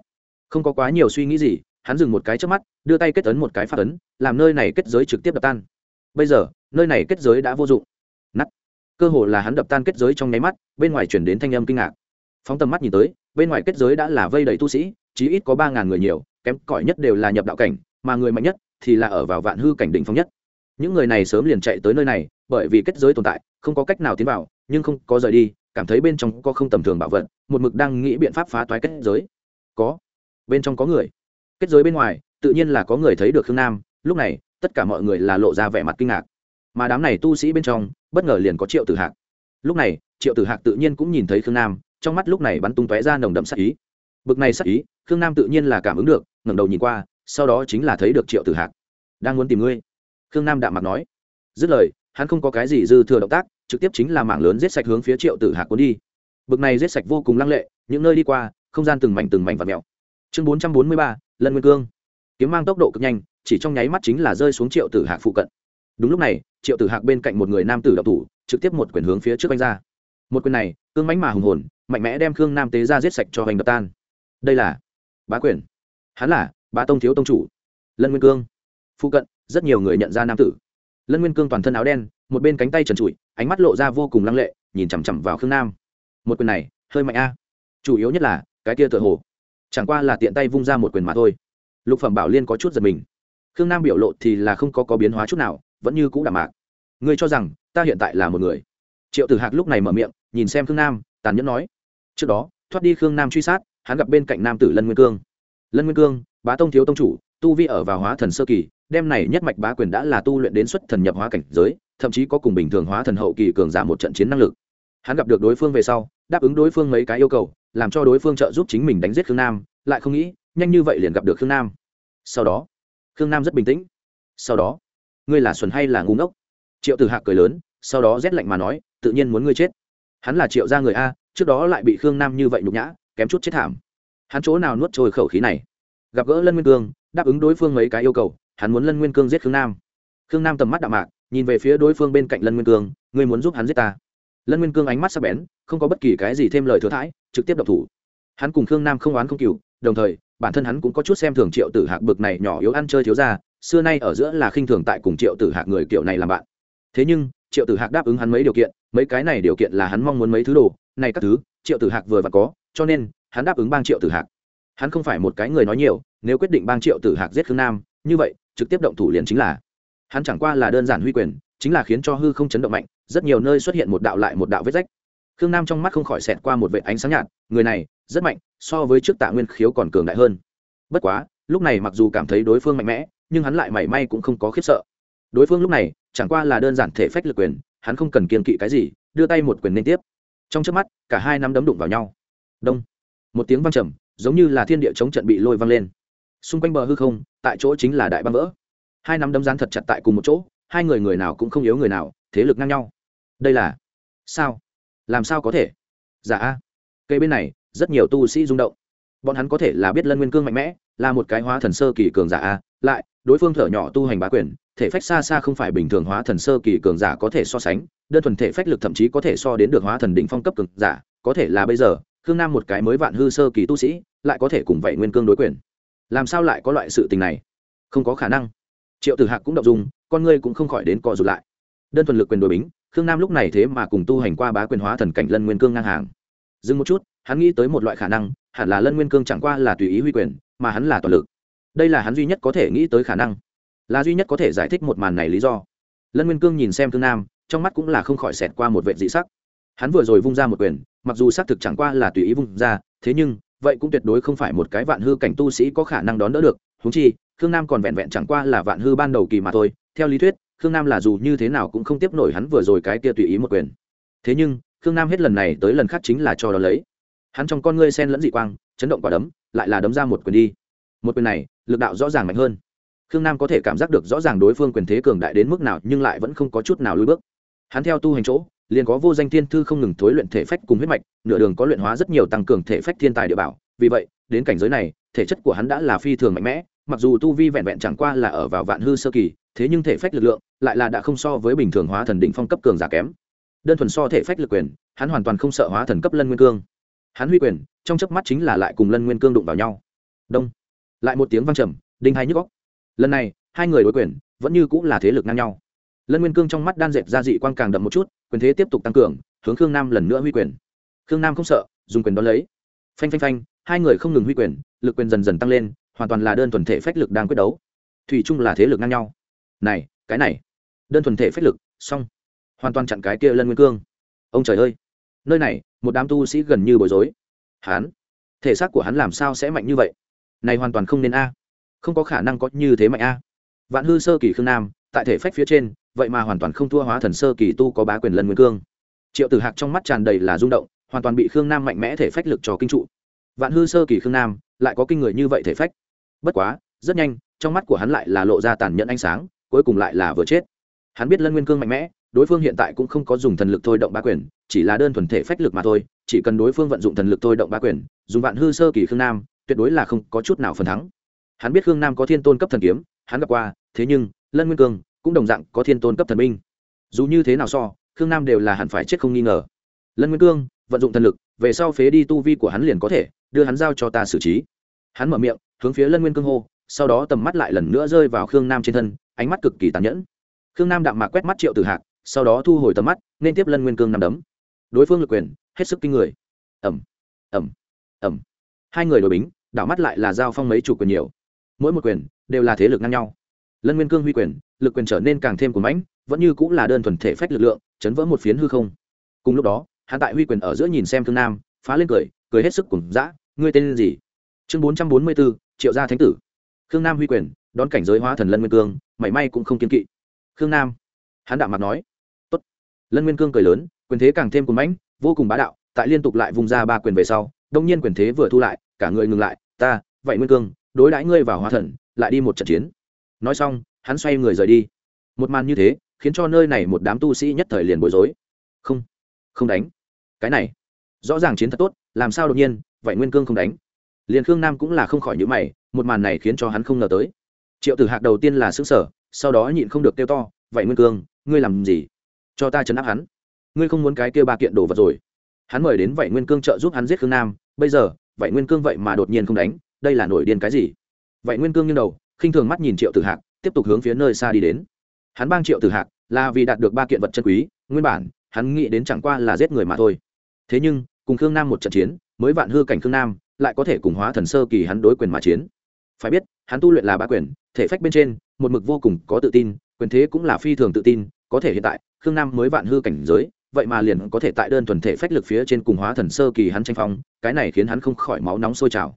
Không có quá nhiều suy nghĩ gì, hắn dừng một cái trước mắt, đưa tay kết ấn một cái phát ấn, làm nơi này kết giới trực tiếp đập tan. Bây giờ, nơi này kết giới đã vô dụng. Nắt cơ hồ là hắn đập tan kết giới trong nháy mắt, bên ngoài chuyển đến thanh âm kinh ngạc. Phóng tầm mắt nhìn tới, bên ngoài kết giới đã là vây đầy tu sĩ, chí ít có ba ngàn người nhiều kém cỏi nhất đều là nhập đạo cảnh, mà người mạnh nhất thì là ở vào vạn hư cảnh đỉnh phong nhất. Những người này sớm liền chạy tới nơi này, bởi vì kết giới tồn tại, không có cách nào tiến vào, nhưng không có rời đi, cảm thấy bên trong có không tầm thường bảo vật, một mực đang nghĩ biện pháp phá toái kết giới. Có. Bên trong có người. Kết giới bên ngoài, tự nhiên là có người thấy được khương nam, lúc này, tất cả mọi người là lộ ra vẻ mặt kinh ngạc. Mà đám này tu sĩ bên trong, bất ngờ liền có triệu tử hạc. Lúc này, triệu tử hạc tự nhiên cũng nhìn thấy khương nam, trong mắt lúc này bắn tung tóe ra nồng đậm sắc ý. Bực này sắc ý, khương nam tự nhiên là cảm ứng được ngẩng đầu nhìn qua, sau đó chính là thấy được triệu tử hạc. Đang muốn tìm ngươi. Khương nam đạm mặt nói. Dứt lời, hắn không có cái gì dư thừa động tác, trực tiếp chính là mảng lớn giết sạch hướng phía triệu tử hạc cuốn đi. Bực này giết sạch vô cùng lăng lệ, những nơi đi qua, không gian từng mảnh từng mảnh và mèo. Chương bốn trăm bốn mươi ba, lân nguyên cương. Kiếm mang tốc độ cực nhanh, chỉ trong nháy mắt chính là rơi xuống triệu tử hạc phụ cận. Đúng lúc này, triệu tử hạc bên cạnh một người nam tử đậu thủ, trực tiếp một quyền hướng phía trước anh ra. Một quyền này, cương mánh mà hùng hồn, mạnh mẽ đem khương nam tế ra giết sạch cho hoành đập tan. Đây là bá quyền hắn là ba tông thiếu tông chủ, lân nguyên cương. Phụ cận, rất nhiều người nhận ra nam tử. Lân nguyên cương toàn thân áo đen, một bên cánh tay trần trụi, ánh mắt lộ ra vô cùng lăng lệ, nhìn chằm chằm vào khương nam. Một quyền này, hơi mạnh a. Chủ yếu nhất là, cái kia tựa hồ, chẳng qua là tiện tay vung ra một quyền mà thôi. Lục phẩm bảo liên có chút giật mình. Khương nam biểu lộ thì là không có có biến hóa chút nào, vẫn như cũ đạm mạc. Ngươi cho rằng, ta hiện tại là một người. Triệu tử hạc lúc này mở miệng, nhìn xem khương nam, tàn nhẫn nói. Trước đó, thoát đi khương nam truy sát, hắn gặp bên cạnh nam tử lân nguyên cương lân nguyên cương, bá tông thiếu tông chủ, tu vi ở vào hóa thần sơ kỳ đem này nhất mạch bá quyền đã là tu luyện đến xuất thần nhập hóa cảnh giới, thậm chí có cùng bình thường hóa thần hậu kỳ cường giả một trận chiến năng lực. Hắn gặp được đối phương về sau, đáp ứng đối phương mấy cái yêu cầu, làm cho đối phương trợ giúp chính mình đánh giết khương nam, lại không nghĩ, nhanh như vậy liền gặp được khương nam. Sau đó, khương nam rất bình tĩnh. Sau đó, ngươi là xuẩn hay là ngu ngốc? Triệu tử hạc cười lớn, sau đó rét lạnh mà nói, tự nhiên muốn ngươi chết. Hắn là triệu gia người a, trước đó lại bị khương nam như vậy nhục nhã, kém chút chết thảm hắn chỗ nào nuốt trôi khẩu khí này? Gặp gỡ lân nguyên cương, đáp ứng đối phương mấy cái yêu cầu, hắn muốn lân nguyên cương giết khương nam. Khương nam tầm mắt đạo mạc, nhìn về phía đối phương bên cạnh lân nguyên cương, ngươi muốn giúp hắn giết ta? Lân nguyên cương ánh mắt sắc bén, không có bất kỳ cái gì thêm lời thừa thãi, trực tiếp độc thủ. Hắn cùng khương nam không oán không cừu đồng thời, bản thân hắn cũng có chút xem thường triệu tử hạc bực này nhỏ yếu ăn chơi thiếu ra xưa nay ở giữa là khinh thường tại cùng triệu tử hạc người kiểu này làm bạn. Thế nhưng, triệu tử hạc đáp ứng hắn mấy điều kiện, mấy cái này điều kiện là hắn mong muốn mấy thứ đồ, này các thứ, triệu tử hạc vừa và có, cho nên hắn đáp ứng bang triệu tử hạc. Hắn không phải một cái người nói nhiều, nếu quyết định bang triệu tử hạc giết khương nam, như vậy, trực tiếp động thủ liền chính là. Hắn chẳng qua là đơn giản huy quyền, chính là khiến cho hư không chấn động mạnh, rất nhiều nơi xuất hiện một đạo lại một đạo vết rách. Khương nam trong mắt không khỏi xẹt qua một vệ ánh sáng nhạt, người này, rất mạnh, so với trước tạ nguyên khiếu còn cường đại hơn. Bất quá, lúc này mặc dù cảm thấy đối phương mạnh mẽ, nhưng hắn lại mảy may cũng không có khiếp sợ. Đối phương lúc này, chẳng qua là đơn giản thể phách lực quyền, hắn không cần kiên kỵ cái gì, đưa tay một quyền liên tiếp. Trong trước mắt, cả hai nắm đấm đụng vào nhau. Đông một tiếng vang trầm, giống như là thiên địa chống trận bị lôi văng lên. Xung quanh bờ hư không, tại chỗ chính là đại băng vỡ. Hai nắm đấm rán thật chặt tại cùng một chỗ, hai người người nào cũng không yếu người nào, thế lực ngang nhau. Đây là sao? Làm sao có thể? Giả dạ a. Cây bên này, rất nhiều tu sĩ rung động. Bọn hắn có thể là biết lân nguyên cương mạnh mẽ, là một cái hóa thần sơ kỳ cường giả a, lại, đối phương thở nhỏ tu hành bá quyền, thể phách xa xa không phải bình thường hóa thần sơ kỳ cường giả có thể so sánh, đơn thuần thể phách lực thậm chí có thể so đến được hóa thần đỉnh phong cấp cường giả, có thể là bây giờ khương nam một cái mới vạn hư sơ kỳ tu sĩ, lại có thể cùng vậy nguyên cương đối quyền. Làm sao lại có loại sự tình này? Không có khả năng. Triệu tử hạc cũng đọc dùng con ngươi cũng không khỏi đến co rụt lại. Đơn thuần lực quyền đối bính, khương nam lúc này thế mà cùng tu hành qua bá quyền hóa thần cảnh lân nguyên cương ngang hàng. Dừng một chút, hắn nghĩ tới một loại khả năng, hẳn là lân nguyên cương chẳng qua là tùy ý huy quyền, mà hắn là toàn lực. Đây là hắn duy nhất có thể nghĩ tới khả năng. Là duy nhất có thể giải thích một màn này lý do. Lân nguyên cương nhìn xem thương nam, trong mắt cũng là không khỏi xẹt qua một vệ dị sắc hắn vừa rồi vung ra một quyền, mặc dù xác thực chẳng qua là tùy ý vung ra, thế nhưng, vậy cũng tuyệt đối không phải một cái vạn hư cảnh tu sĩ có khả năng đón đỡ được. Húng chi, khương nam còn vẹn vẹn chẳng qua là vạn hư ban đầu kỳ mà thôi. Theo lý thuyết, khương nam là dù như thế nào cũng không tiếp nổi hắn vừa rồi cái kia tùy ý một quyền. Thế nhưng, khương nam hết lần này tới lần khác chính là cho đó lấy. Hắn trong con ngươi sen lẫn dị quang, chấn động quả đấm, lại là đấm ra một quyền đi. Một quyền này, lực đạo rõ ràng mạnh hơn. Khương nam có thể cảm giác được rõ ràng đối phương quyền thế cường đại đến mức nào, nhưng lại vẫn không có chút nào lùi bước. Hắn theo tu hành chỗ liền có vô danh thiên thư không ngừng thối luyện thể phách cùng huyết mạch, nửa đường có luyện hóa rất nhiều tăng cường thể phách thiên tài địa bảo. Vì vậy, đến cảnh giới này, thể chất của hắn đã là phi thường mạnh mẽ, mặc dù tu vi vẹn vẹn chẳng qua là ở vào vạn hư sơ kỳ, thế nhưng thể phách lực lượng lại là đã không so với bình thường hóa thần đỉnh phong cấp cường giả kém. Đơn thuần so thể phách lực quyền, hắn hoàn toàn không sợ hóa thần cấp lân nguyên cương. Hắn huy quyền, trong chớp mắt chính là lại cùng lân nguyên cương đụng vào nhau. Đông. Lại một tiếng vang trầm, đinh hai nhức góc lần này, hai người đối quyền vẫn như cũng là thế lực ngang nhau lân nguyên cương trong mắt đan dẹp ra dị quang càng đậm một chút quyền thế tiếp tục tăng cường hướng khương nam lần nữa huy quyền. Khương nam không sợ dùng quyền đón lấy. Phanh phanh phanh hai người không ngừng huy quyền lực quyền dần dần tăng lên hoàn toàn là đơn thuần thể phách lực đang quyết đấu. Thủy chung là thế lực ngang nhau. Này cái này. Đơn thuần thể phách lực xong. Hoàn toàn chặn cái kia lân nguyên cương. Ông trời ơi. Nơi này một đám tu sĩ gần như bối rối. Hán, thể xác của hắn làm sao sẽ mạnh như vậy? Này hoàn toàn không nên a. Không có khả năng có như thế mạnh a. Vạn hư sơ kỳ khương nam tại thể phách phía trên vậy mà hoàn toàn không thua hóa thần sơ kỳ tu có bá quyền lân nguyên cương. Triệu tử hạc trong mắt tràn đầy là rung động, hoàn toàn bị khương nam mạnh mẽ thể phách lực cho kinh trụ. Vạn hư sơ kỳ khương nam, lại có kinh người như vậy thể phách. Bất quá, rất nhanh, trong mắt của hắn lại là lộ ra tàn nhẫn ánh sáng, cuối cùng lại là vừa chết. Hắn biết lân nguyên cương mạnh mẽ, đối phương hiện tại cũng không có dùng thần lực thôi động bá quyền, chỉ là đơn thuần thể phách lực mà thôi, chỉ cần đối phương vận dụng thần lực thôi động bá quyền, dùng vạn hư sơ kỳ khương nam, tuyệt đối là không có chút nào phần thắng. Hắn biết khương nam có thiên tôn cấp thần kiếm, hắn gặp qua, thế nhưng, lân nguyên cương cũng đồng dạng có thiên tôn cấp thần minh. dù như thế nào so, khương nam đều là hẳn phải chết không nghi ngờ. Lân nguyên cương, vận dụng thần lực, về sau phế đi tu vi của hắn liền có thể, đưa hắn giao cho ta xử trí. Hắn mở miệng, hướng phía lân nguyên cương hô, sau đó tầm mắt lại lần nữa rơi vào khương nam trên thân, ánh mắt cực kỳ tàn nhẫn. Khương nam đạm mạc quét mắt triệu tử hạc, sau đó thu hồi tầm mắt, nên tiếp lân nguyên cương nằm đấm. Đối phương lực quyền, hết sức kinh người. Ẩm ẩm ẩm hai người đội bính, đảo mắt lại là giao phong mấy chủ quyền nhiều. Mỗi một quyền đều là thế lực ngang nhau lân nguyên cương huy quyền, lực quyền trở nên càng thêm của mãnh, vẫn như cũng là đơn thuần thể phách lực lượng, chấn vỡ một phiến hư không. Cùng lúc đó, hắn tại huy quyền ở giữa nhìn xem thương nam, phá lên cười cười hết sức cùng dã, ngươi tên gì? Chương bốn trăm bốn mươi bốn triệu gia thánh tử. Khương nam huy quyền, đón cảnh giới hóa thần lân nguyên cương, mảy may cũng không kiên kỵ. Khương nam, hắn đạo mặt nói, Tốt. lân nguyên cương cười lớn, quyền thế càng thêm cuồng mãnh, vô cùng bá đạo, tại liên tục lại vùng ra ba quyền về sau, đông nhiên quyền thế vừa thu lại, cả người ngừng lại, ta, vậy nguyên cương, đối đãi ngươi vào hóa thần, lại đi một trận chiến nói xong, hắn xoay người rời đi. Một màn như thế, khiến cho nơi này một đám tu sĩ nhất thời liền bối rối. Không không đánh. Cái này, rõ ràng chiến thật tốt, làm sao đột nhiên, vậy nguyên cương không đánh? Liền khương nam cũng là không khỏi nhữ mày, một màn này khiến cho hắn không ngờ tới. Triệu tử hạc đầu tiên là xứng sở sau đó nhịn không được kêu to, vậy nguyên cương, ngươi làm gì? Cho ta chấn áp hắn. Ngươi không muốn cái kêu ba kiện đồ vật rồi. Hắn mời đến vậy nguyên cương trợ giúp hắn giết khương nam. Bây giờ, vậy nguyên cương vậy mà đột nhiên không đánh, đây là nổi điên cái gì? Vậy nguyên cương như đầu khinh thường mắt nhìn triệu tử hạc, tiếp tục hướng phía nơi xa đi đến. Hắn bang triệu tử hạc là vì đạt được ba kiện vật chân quý, nguyên bản, hắn nghĩ đến chẳng qua là giết người mà thôi. Thế nhưng, cùng khương nam một trận chiến, mới vạn hư cảnh khương nam, lại có thể cùng hóa thần sơ kỳ hắn đối quyền mà chiến. Phải biết, hắn tu luyện là ba quyền, thể phách bên trên, một mực vô cùng có tự tin, quyền thế cũng là phi thường tự tin, có thể hiện tại, khương nam mới vạn hư cảnh giới, vậy mà liền có thể tại đơn thuần thể phách lực phía trên cùng hóa thần sơ kỳ hắn tranh phong, cái này khiến hắn không khỏi máu nóng sôi trào.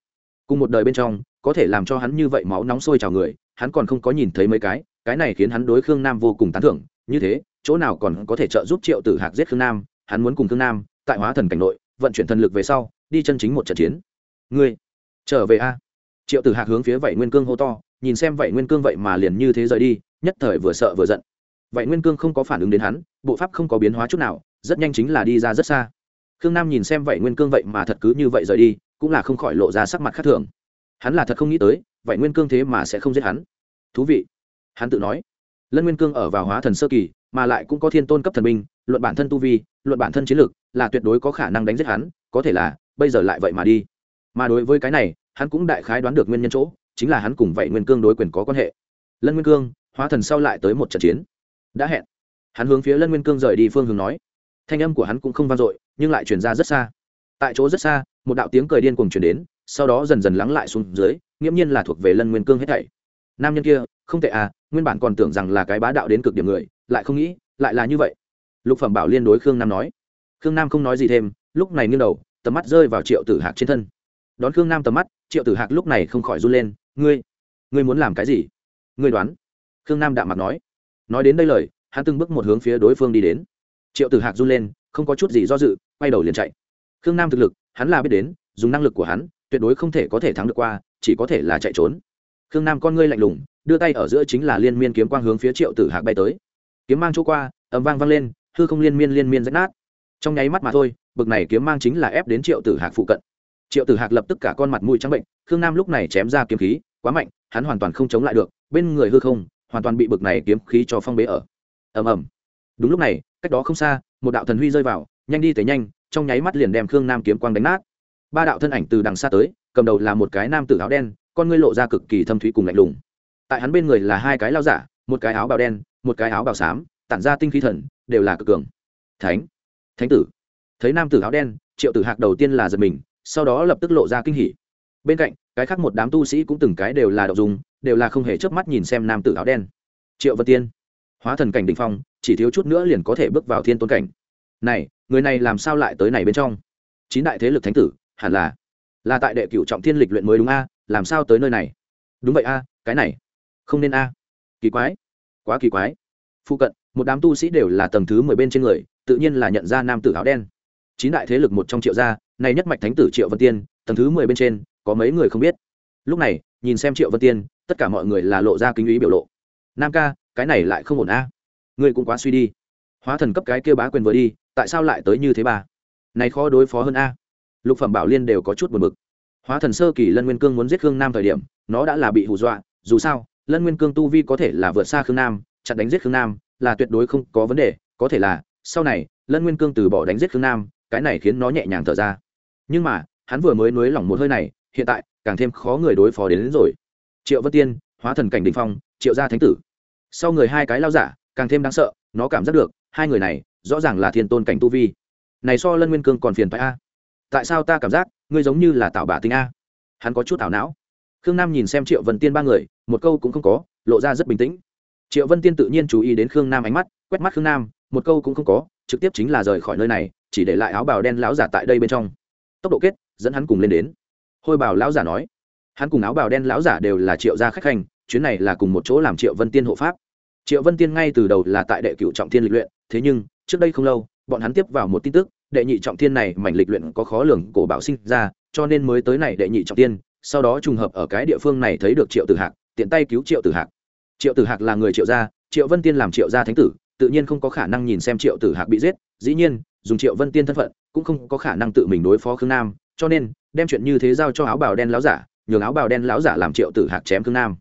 Cùng một đời bên trong có thể làm cho hắn như vậy máu nóng sôi trào người, hắn còn không có nhìn thấy mấy cái cái này khiến hắn đối khương nam vô cùng tán thưởng, như thế, chỗ nào còn có thể trợ giúp triệu tử hạc giết khương nam, hắn muốn cùng khương nam, tại hóa thần cảnh nội, vận chuyển thần lực về sau, đi chân chính một trận chiến. Ngươi, trở về a. Triệu tử hạc hướng phía vậy nguyên cương hô to, nhìn xem vậy nguyên cương vậy mà liền như thế rời đi, nhất thời vừa sợ vừa giận. Vậy nguyên cương không có phản ứng đến hắn, bộ pháp không có biến hóa chút nào, rất nhanh chính là đi ra rất xa. Khương nam nhìn xem vậy nguyên cương vậy mà thật cứ như vậy rời đi, cũng là không khỏi lộ ra sắc mặt khác thường hắn là thật không nghĩ tới vậy nguyên cương thế mà sẽ không giết hắn. Thú vị. Hắn tự nói, lân nguyên cương ở vào hóa thần sơ kỳ, mà lại cũng có thiên tôn cấp thần minh luận bản thân tu vi, luận bản thân chiến lược là tuyệt đối có khả năng đánh giết hắn, có thể là, bây giờ lại vậy mà đi. Mà đối với cái này, hắn cũng đại khái đoán được nguyên nhân chỗ, chính là hắn cùng vậy nguyên cương đối quyền có quan hệ. Lân nguyên cương, hóa thần sau lại tới một trận chiến. Đã hẹn. Hắn hướng phía lân nguyên cương rời đi phương hướng nói. Thanh âm của hắn cũng không vang dội, nhưng lại truyền ra rất xa. Tại chỗ rất xa, một đạo tiếng cười điên cuồng truyền đến sau đó dần dần lắng lại xuống dưới, nghiễm nhiên là thuộc về lân nguyên cương hết thảy. Nam nhân kia, không tệ à nguyên bản còn tưởng rằng là cái bá đạo đến cực điểm người, lại không nghĩ, lại là như vậy. Lục phẩm bảo liên đối khương nam nói. Khương nam không nói gì thêm, lúc này nghiêng đầu, tầm mắt rơi vào triệu tử hạc trên thân. Đón khương nam tầm mắt, triệu tử hạc lúc này không khỏi run lên. Ngươi ngươi muốn làm cái gì? Ngươi đoán. Khương nam đạm mặt nói. Nói đến đây lời, hắn từng bước một hướng phía đối phương đi đến. Triệu tử hạc run lên, không có chút gì do dự, quay đầu liền chạy. Khương nam thực lực, hắn là biết đến, dùng năng lực của hắn tuyệt đối không thể có thể thắng được qua, chỉ có thể là chạy trốn. Khương nam con ngươi lạnh lùng, đưa tay ở giữa chính là liên miên kiếm quang hướng phía triệu tử hạc bay tới. Kiếm mang chỗ qua ấm vang vang lên, hư không liên miên liên miên rách nát. Trong nháy mắt mà thôi, bực này kiếm mang chính là ép đến triệu tử hạc phụ cận. Triệu tử hạc lập tức cả con mặt mũi trắng bệnh, khương nam lúc này chém ra kiếm khí, quá mạnh, hắn hoàn toàn không chống lại được, bên người hư không, hoàn toàn bị bực này kiếm khí cho phong bế ở. Ầm ầm. Đúng lúc này, cách đó không xa, một đạo thần huy rơi vào, nhanh đi tới nhanh, trong nháy mắt liền đem khương nam kiếm quang đánh nát ba đạo thân ảnh từ đằng xa tới, cầm đầu là một cái nam tử áo đen, con ngươi lộ ra cực kỳ thâm thúy cùng lạnh lùng. Tại hắn bên người là hai cái lao giả, một cái áo bào đen, một cái áo bào xám, tản ra tinh khí thần, đều là cực cường. Thánh thánh tử. Thấy nam tử áo đen, triệu tử hạc đầu tiên là giật mình, sau đó lập tức lộ ra kinh hỉ. Bên cạnh, cái khác một đám tu sĩ cũng từng cái đều là đậu dùng đều là không hề chớp mắt nhìn xem nam tử áo đen. Triệu vân tiên, hóa thần cảnh đ ỉ n h phong, chỉ thiếu chút nữa liền có thể bước vào thiên tôn cảnh. Này, người này làm sao lại tới này bên trong? Chín đại thế lực thánh tử hẳn là là tại đệ cựu trọng thiên lịch luyện mới đúng a, làm sao tới nơi này? Đúng vậy a, cái này, không nên a. Kỳ quái, quá kỳ quái. Phụ cận, một đám tu sĩ đều là tầng thứ mười bên trên người, tự nhiên là nhận ra nam tử áo đen. Chín đại thế lực một trong triệu gia này nhất mạch thánh tử triệu vân tiên, tầng thứ mười bên trên, có mấy người không biết. Lúc này, nhìn xem triệu vân tiên, tất cả mọi người là lộ ra kính ý biểu lộ. Nam ca, cái này lại không ổn a. Ngươi cũng quá suy đi. Hóa thần cấp cái kêu bá quyền vừa đi, tại sao lại tới như thế bà? này khó đối phó hơn a lục phẩm bảo liên đều có chút buồn bực. Hóa thần sơ kỳ lân nguyên cương muốn giết khương nam thời điểm nó đã là bị hù dọa dù sao lân nguyên cương tu vi có thể là vượt xa khương nam chặn đánh giết khương nam là tuyệt đối không có vấn đề có thể là sau này lân nguyên cương từ bỏ đánh giết khương nam cái này khiến nó nhẹ nhàng thở ra. Nhưng mà hắn vừa mới nới lỏng một hơi này hiện tại càng thêm khó người đối phó đến, đến rồi. Triệu vân tiên hóa thần cảnh đình phong triệu gia thánh tử. Sau người hai cái lao giả càng thêm đáng sợ nó cảm giác được hai người này rõ ràng là thiên tôn cảnh tu vi. Này so lân nguyên cương còn phiền phải a tại sao ta cảm giác ngươi giống như là tạo bà tinh a? Hắn có chút thảo não. Khương nam nhìn xem triệu vân tiên ba người, một câu cũng không có, lộ ra rất bình tĩnh. Triệu vân tiên tự nhiên chú ý đến khương nam ánh mắt, quét mắt khương nam, một câu cũng không có, trực tiếp chính là rời khỏi nơi này, chỉ để lại áo bào đen lão giả tại đây bên trong. Tốc độ kết, dẫn hắn cùng lên đến. Hôi bào lão giả nói. Hắn cùng áo bào đen lão giả đều là triệu gia khách hành, chuyến này là cùng một chỗ làm triệu vân tiên hộ pháp. Triệu vân tiên ngay từ đầu là tại đệ cựu trọng thiên lịch luyện, thế nhưng, trước đây không lâu, bọn hắn tiếp vào một tin tức đệ nhị trọng thiên này mảnh lịch luyện có khó lường cổ bảo sinh ra, cho nên mới tới này đệ nhị trọng thiên, sau đó trùng hợp ở cái địa phương này thấy được triệu tử hạc, tiện tay cứu triệu tử hạc. Triệu tử hạc là người triệu gia, triệu vân tiên làm triệu gia thánh tử, tự nhiên không có khả năng nhìn xem triệu tử hạc bị giết, dĩ nhiên, dùng triệu vân tiên thân phận, cũng không có khả năng tự mình đối phó khương nam, cho nên, đem chuyện như thế giao cho áo bào đen láo giả, nhường áo bào đen láo giả làm triệu tử hạc chém khương nam.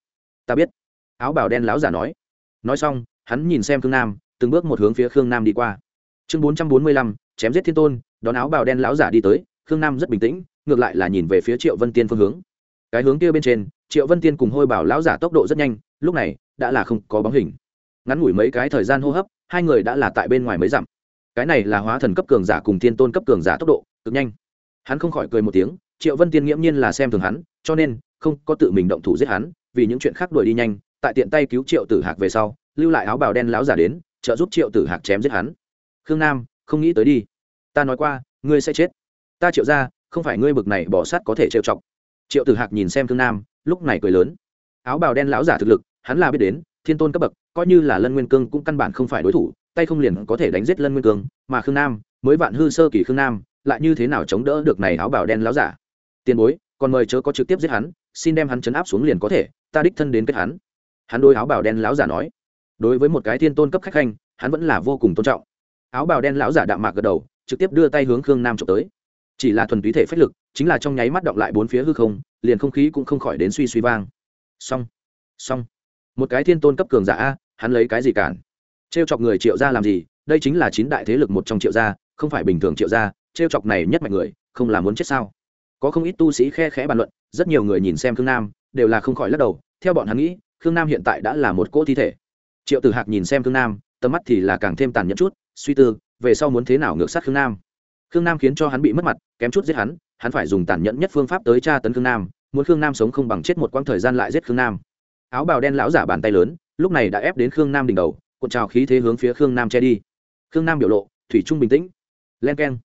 Ta biết, áo bào đen láo giả nói. Nói xong, hắn nhìn xem khương nam, từng bước một hướng phía khương nam đi qua. Chương bốn trăm bốn mươi lăm chém giết thiên tôn, đón áo bào đen láo giả đi tới, khương nam rất bình tĩnh, ngược lại là nhìn về phía triệu vân tiên phương hướng. Cái hướng kia bên trên, triệu vân tiên cùng hôi bảo lão giả tốc độ rất nhanh, lúc này, đã là không có bóng hình. Ngắn ngủi mấy cái thời gian hô hấp, hai người đã là tại bên ngoài mấy dặm. Cái này là hóa thần cấp cường giả cùng thiên tôn cấp cường giả tốc độ, cực nhanh. Hắn không khỏi cười một tiếng, triệu vân tiên nghiễm nhiên là xem thường hắn, cho nên, không có tự mình động thủ giết hắn, vì những chuyện khác đuổi đi nhanh, tại tiện tay cứu triệu tử hạc về sau, lưu lại áo bào đen láo giả đến, trợ giúp triệu tử hạc chém giết hắn. Khương nam không nghĩ tới đi. Ta nói qua, ngươi sẽ chết. Ta triệu ra, không phải ngươi bực này bỏ sát có thể trêu chọc. Triệu tử hạc nhìn xem khương nam, lúc này cười lớn. Áo bào đen lão giả thực lực, hắn là biết đến, thiên tôn cấp bậc, coi như là lân nguyên cương cũng căn bản không phải đối thủ, tay không liền có thể đánh giết lân nguyên cương, mà khương nam, mới vạn hư sơ kỳ khương nam, lại như thế nào chống đỡ được này áo bào đen lão giả? Tiền bối, còn mời chớ có trực tiếp giết hắn, xin đem hắn chấn áp xuống liền có thể, ta đích thân đến kết hắn. Hắn đôi áo bào đen lão giả nói. Đối với một cái thiên tôn cấp khách khanh, hắn vẫn là vô cùng tôn trọng áo bào đen lão giả đạm mạc gật đầu, trực tiếp đưa tay hướng khương nam trộm tới. Chỉ là thuần túy thể phách lực, chính là trong nháy mắt động lại bốn phía hư không, liền không khí cũng không khỏi đến suy suy vang. Xong xong. Một cái thiên tôn cấp cường giả a, hắn lấy cái gì cản? Trêu chọc người triệu gia làm gì? Đây chính là chín đại thế lực một trong triệu gia, không phải bình thường triệu gia, trêu chọc này nhất mạnh người, không là muốn chết sao? Có không ít tu sĩ khe khẽ bàn luận, rất nhiều người nhìn xem khương nam, đều là không khỏi lắc đầu. Theo bọn hắn nghĩ, khương nam hiện tại đã là một cỗ thi thể. Triệu tử hạc nhìn xem khương nam, tầm mắt thì là càng thêm tàn nhẫn chút suy tư, về sau muốn thế nào ngược sát khương nam. Khương nam khiến cho hắn bị mất mặt, kém chút giết hắn hắn phải dùng tàn nhẫn nhất phương pháp tới tra tấn khương nam, muốn khương nam sống không bằng chết một quãng thời gian lại giết khương nam. Áo bào đen lão giả bàn tay lớn, lúc này đã ép đến khương nam đỉnh đầu, cuộn trào khí thế hướng phía khương nam che đi. Khương nam biểu lộ, thủy trung bình tĩnh. Len k e n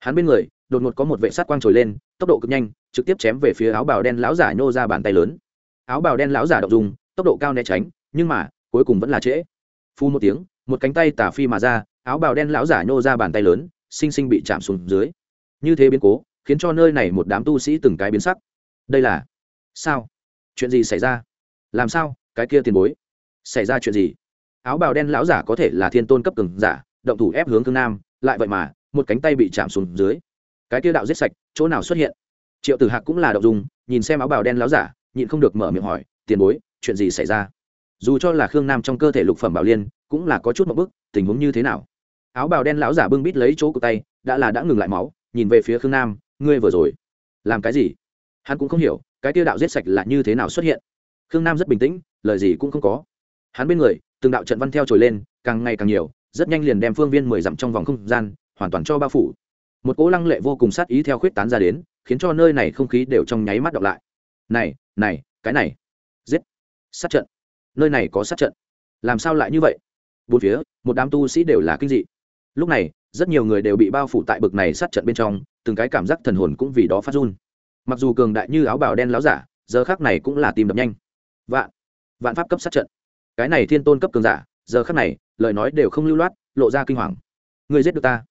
hắn bên người, đột ngột có một vệ sát quang trồi lên, tốc độ cực nhanh, trực tiếp chém về phía áo bào đen lão giả nhô ra bàn tay lớn. Áo bào đen lão giả đậu dùng tốc độ cao né tránh, nhưng mà, cuối cùng vẫn là trễ. Phu một tiếng, một cánh tay tả phi mà ra áo bào đen lão giả nhô ra bàn tay lớn sinh sinh bị chạm xuống dưới. Như thế biến cố, khiến cho nơi này một đám tu sĩ từng cái biến sắc. Đây là sao? Chuyện gì xảy ra? Làm sao? Cái kia tiền bối. Xảy ra chuyện gì? Áo bào đen lão giả có thể là thiên tôn cấp cường giả, động thủ ép hướng thương nam, lại vậy mà, một cánh tay bị chạm xuống dưới. Cái kia đạo giết sạch, chỗ nào xuất hiện? Triệu tử hạc cũng là động dùng nhìn xem áo bào đen lão giả, nhịn không được mở miệng hỏi, tiền bối, chuyện gì xảy ra? Dù cho là khương nam trong cơ thể lục phẩm bảo liên, cũng là có chút một bức tình huống như thế nào? Áo bào đen lão giả bưng bít lấy chỗ của tay, đã là đã ngừng lại máu, nhìn về phía khương nam, ngươi vừa rồi làm cái gì? Hắn cũng không hiểu, cái tiêu đạo giết sạch là như thế nào xuất hiện. Khương nam rất bình tĩnh, lời gì cũng không có. Hắn bên người, từng đạo trận văn theo trồi lên, càng ngày càng nhiều, rất nhanh liền đem phương viên mười dặm trong vòng không gian, hoàn toàn cho bao phủ. Một cỗ lăng lệ vô cùng sát ý theo khuyết tán ra đến, khiến cho nơi này không khí đều trong nháy mắt đọc lại. Này này, cái này, giết, sát trận, nơi này có sát trận, làm sao lại như vậy? Bốn phía, một đám tu sĩ đều là kinh dị lúc này, rất nhiều người đều bị bao phủ tại bực này sát trận bên trong, từng cái cảm giác thần hồn cũng vì đó phát run. Mặc dù cường đại như áo bào đen láo giả, giờ khác này cũng là tìm đập nhanh. Vạn vạn pháp cấp sát trận. Cái này thiên tôn cấp cường giả, giờ khác này, lời nói đều không lưu loát, lộ ra kinh hoàng. Người giết được ta.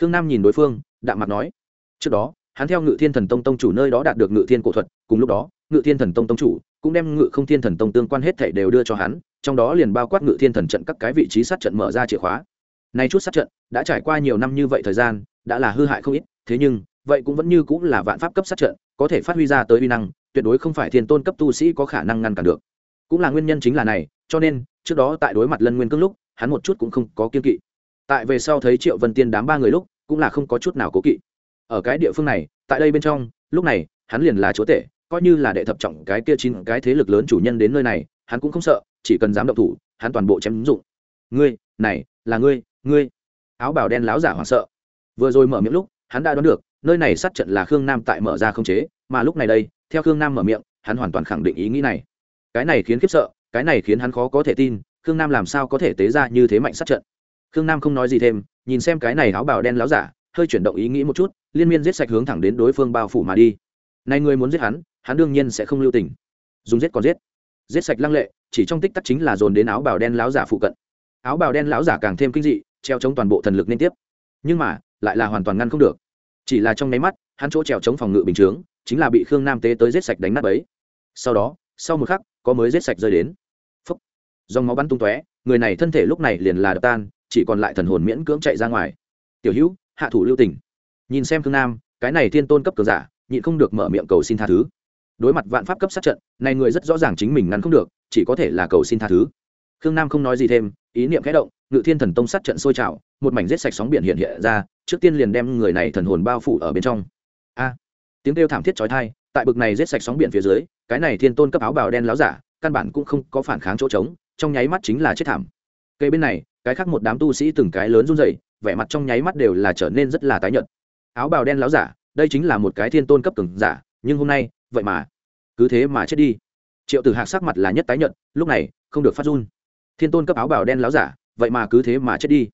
Khương nam nhìn đối phương, đạm mặt nói. Trước đó, hắn theo ngự thiên thần tông tông chủ nơi đó đạt được ngự thiên cổ thuật, cùng lúc đó, ngự thiên thần tông tông chủ cũng đem ngự không thiên thần tông tương quan hết thảy đều đưa cho hắn, trong đó liền bao quát ngự thiên thần trận các cái vị trí sát trận mở ra chìa khóa nay chút sát trận, đã trải qua nhiều năm như vậy thời gian, đã là hư hại không ít, thế nhưng, vậy cũng vẫn như cũng là vạn pháp cấp sát trận, có thể phát huy ra tới uy năng, tuyệt đối không phải thiên tôn cấp tu sĩ có khả năng ngăn cản được. Cũng là nguyên nhân chính là này, cho nên, trước đó tại đối mặt lân nguyên cương lúc, hắn một chút cũng không có kiên kỵ. Tại về sau thấy triệu vân tiên đám ba người lúc, cũng là không có chút nào cố kỵ. Ở cái địa phương này, tại đây bên trong, lúc này, hắn liền là chúa tể, coi như là đệ thập trọng cái kia chín cái thế lực lớn chủ nhân đến nơi này, hắn cũng không sợ, chỉ cần dám động thủ, hắn toàn bộ chém ứng dụng. Ngươi, này, là ngươi ngươi, áo bào đen láo giả hoảng sợ. Vừa rồi mở miệng lúc, hắn đã đoán được, nơi này sát trận là khương nam tại mở ra không chế, mà lúc này đây, theo khương nam mở miệng, hắn hoàn toàn khẳng định ý nghĩ này. Cái này khiến khiếp sợ, cái này khiến hắn khó có thể tin, khương nam làm sao có thể tế ra như thế mạnh sát trận? Khương nam không nói gì thêm, nhìn xem cái này áo bào đen láo giả, hơi chuyển động ý nghĩ một chút, liên miên giết sạch hướng thẳng đến đối phương bao phủ mà đi. Này người muốn giết hắn hắn đương nhiên sẽ không lưu tình. Dùng giết còn giết. Giết sạch lăng lệ, chỉ trong tích tắc chính là dồn đến áo bào đen láo giả phụ cận. Áo bào đen láo giả càng thêm kinh dị treo chống toàn bộ thần lực liên tiếp. Nhưng mà, lại là hoàn toàn ngăn không được. Chỉ là trong nháy mắt, hắn chỗ trèo chống phòng ngự bình chướng, chính là bị khương nam tế tới giết sạch đánh nát ấy sau đó, sau một khắc, có mới giết sạch rơi đến. Phấp dòng máu bắn tung tóe, người này thân thể lúc này liền là đập tan, chỉ còn lại thần hồn miễn cưỡng chạy ra ngoài. Tiểu hữu, hạ thủ lưu tình. Nhìn xem khương nam, cái này thiên tôn cấp cường giả, nhịn không được mở miệng cầu xin tha thứ. Đối mặt vạn pháp cấp sát trận, này người rất rõ ràng chính mình ngăn không được, chỉ có thể là cầu xin tha thứ. Khương nam không nói gì thêm, ý niệm khẽ động ngự thiên thần tông sát trận sôi trào, một mảnh rết sạch sóng biển hiện hiện ra, trước tiên liền đem người này thần hồn bao phủ ở bên trong. A! Tiếng kêu thảm thiết chói tai, tại bực này rết sạch sóng biển phía dưới, cái này thiên tôn cấp áo bào đen láo giả, căn bản cũng không có phản kháng chỗ trống, trong nháy mắt chính là chết thảm. Cây bên này, cái khác một đám tu sĩ từng cái lớn run rẩy, vẻ mặt trong nháy mắt đều là trở nên rất là tái nhợt. Áo bào đen láo giả, đây chính là một cái thiên tôn cấp cường giả, nhưng hôm nay, vậy mà, cứ thế mà chết đi. Triệu tử hạc sắc mặt là nhất tái nhợt, lúc này, không được phát run. Thiên tôn cấp áo bào đen láo giả vậy mà cứ thế mà chết đi.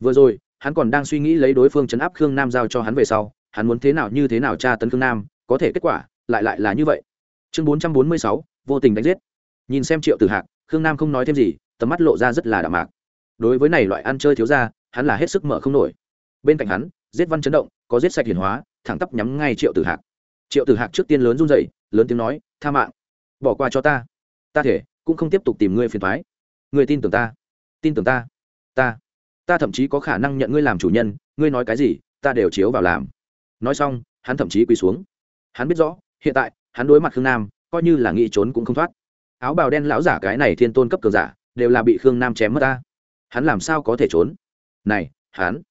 Vừa rồi, hắn còn đang suy nghĩ lấy đối phương chấn áp khương nam giao cho hắn về sau, hắn muốn thế nào như thế nào tra tấn khương nam, có thể kết quả lại lại là như vậy. Chương bốn trăm bốn mươi sáu, vô tình đánh giết. Nhìn xem triệu tử hạc, khương nam không nói thêm gì, tầm mắt lộ ra rất là đạm mạc. Đối với này loại ăn chơi thiếu ra hắn là hết sức mở không nổi. Bên cạnh hắn, giết văn chấn động, có giết sạch hiền hóa, thẳng tắp nhắm ngay triệu tử hạc. Triệu tử hạc trước tiên lớn run dậy lớn tiếng nói, tha mạng, bỏ qua cho ta. Ta thể cũng không tiếp tục tìm ngươi phiền thoái người tin tưởng ta tin tưởng ta. Ta ta thậm chí có khả năng nhận ngươi làm chủ nhân, ngươi nói cái gì, ta đều chiếu vào làm. Nói xong, hắn thậm chí quỳ xuống. Hắn biết rõ, hiện tại, hắn đối mặt khương nam, coi như là nghĩ trốn cũng không thoát. Áo bào đen lão giả cái này thiên tôn cấp cường giả, đều là bị khương nam chém mất ta. Hắn làm sao có thể trốn? Này, hắn,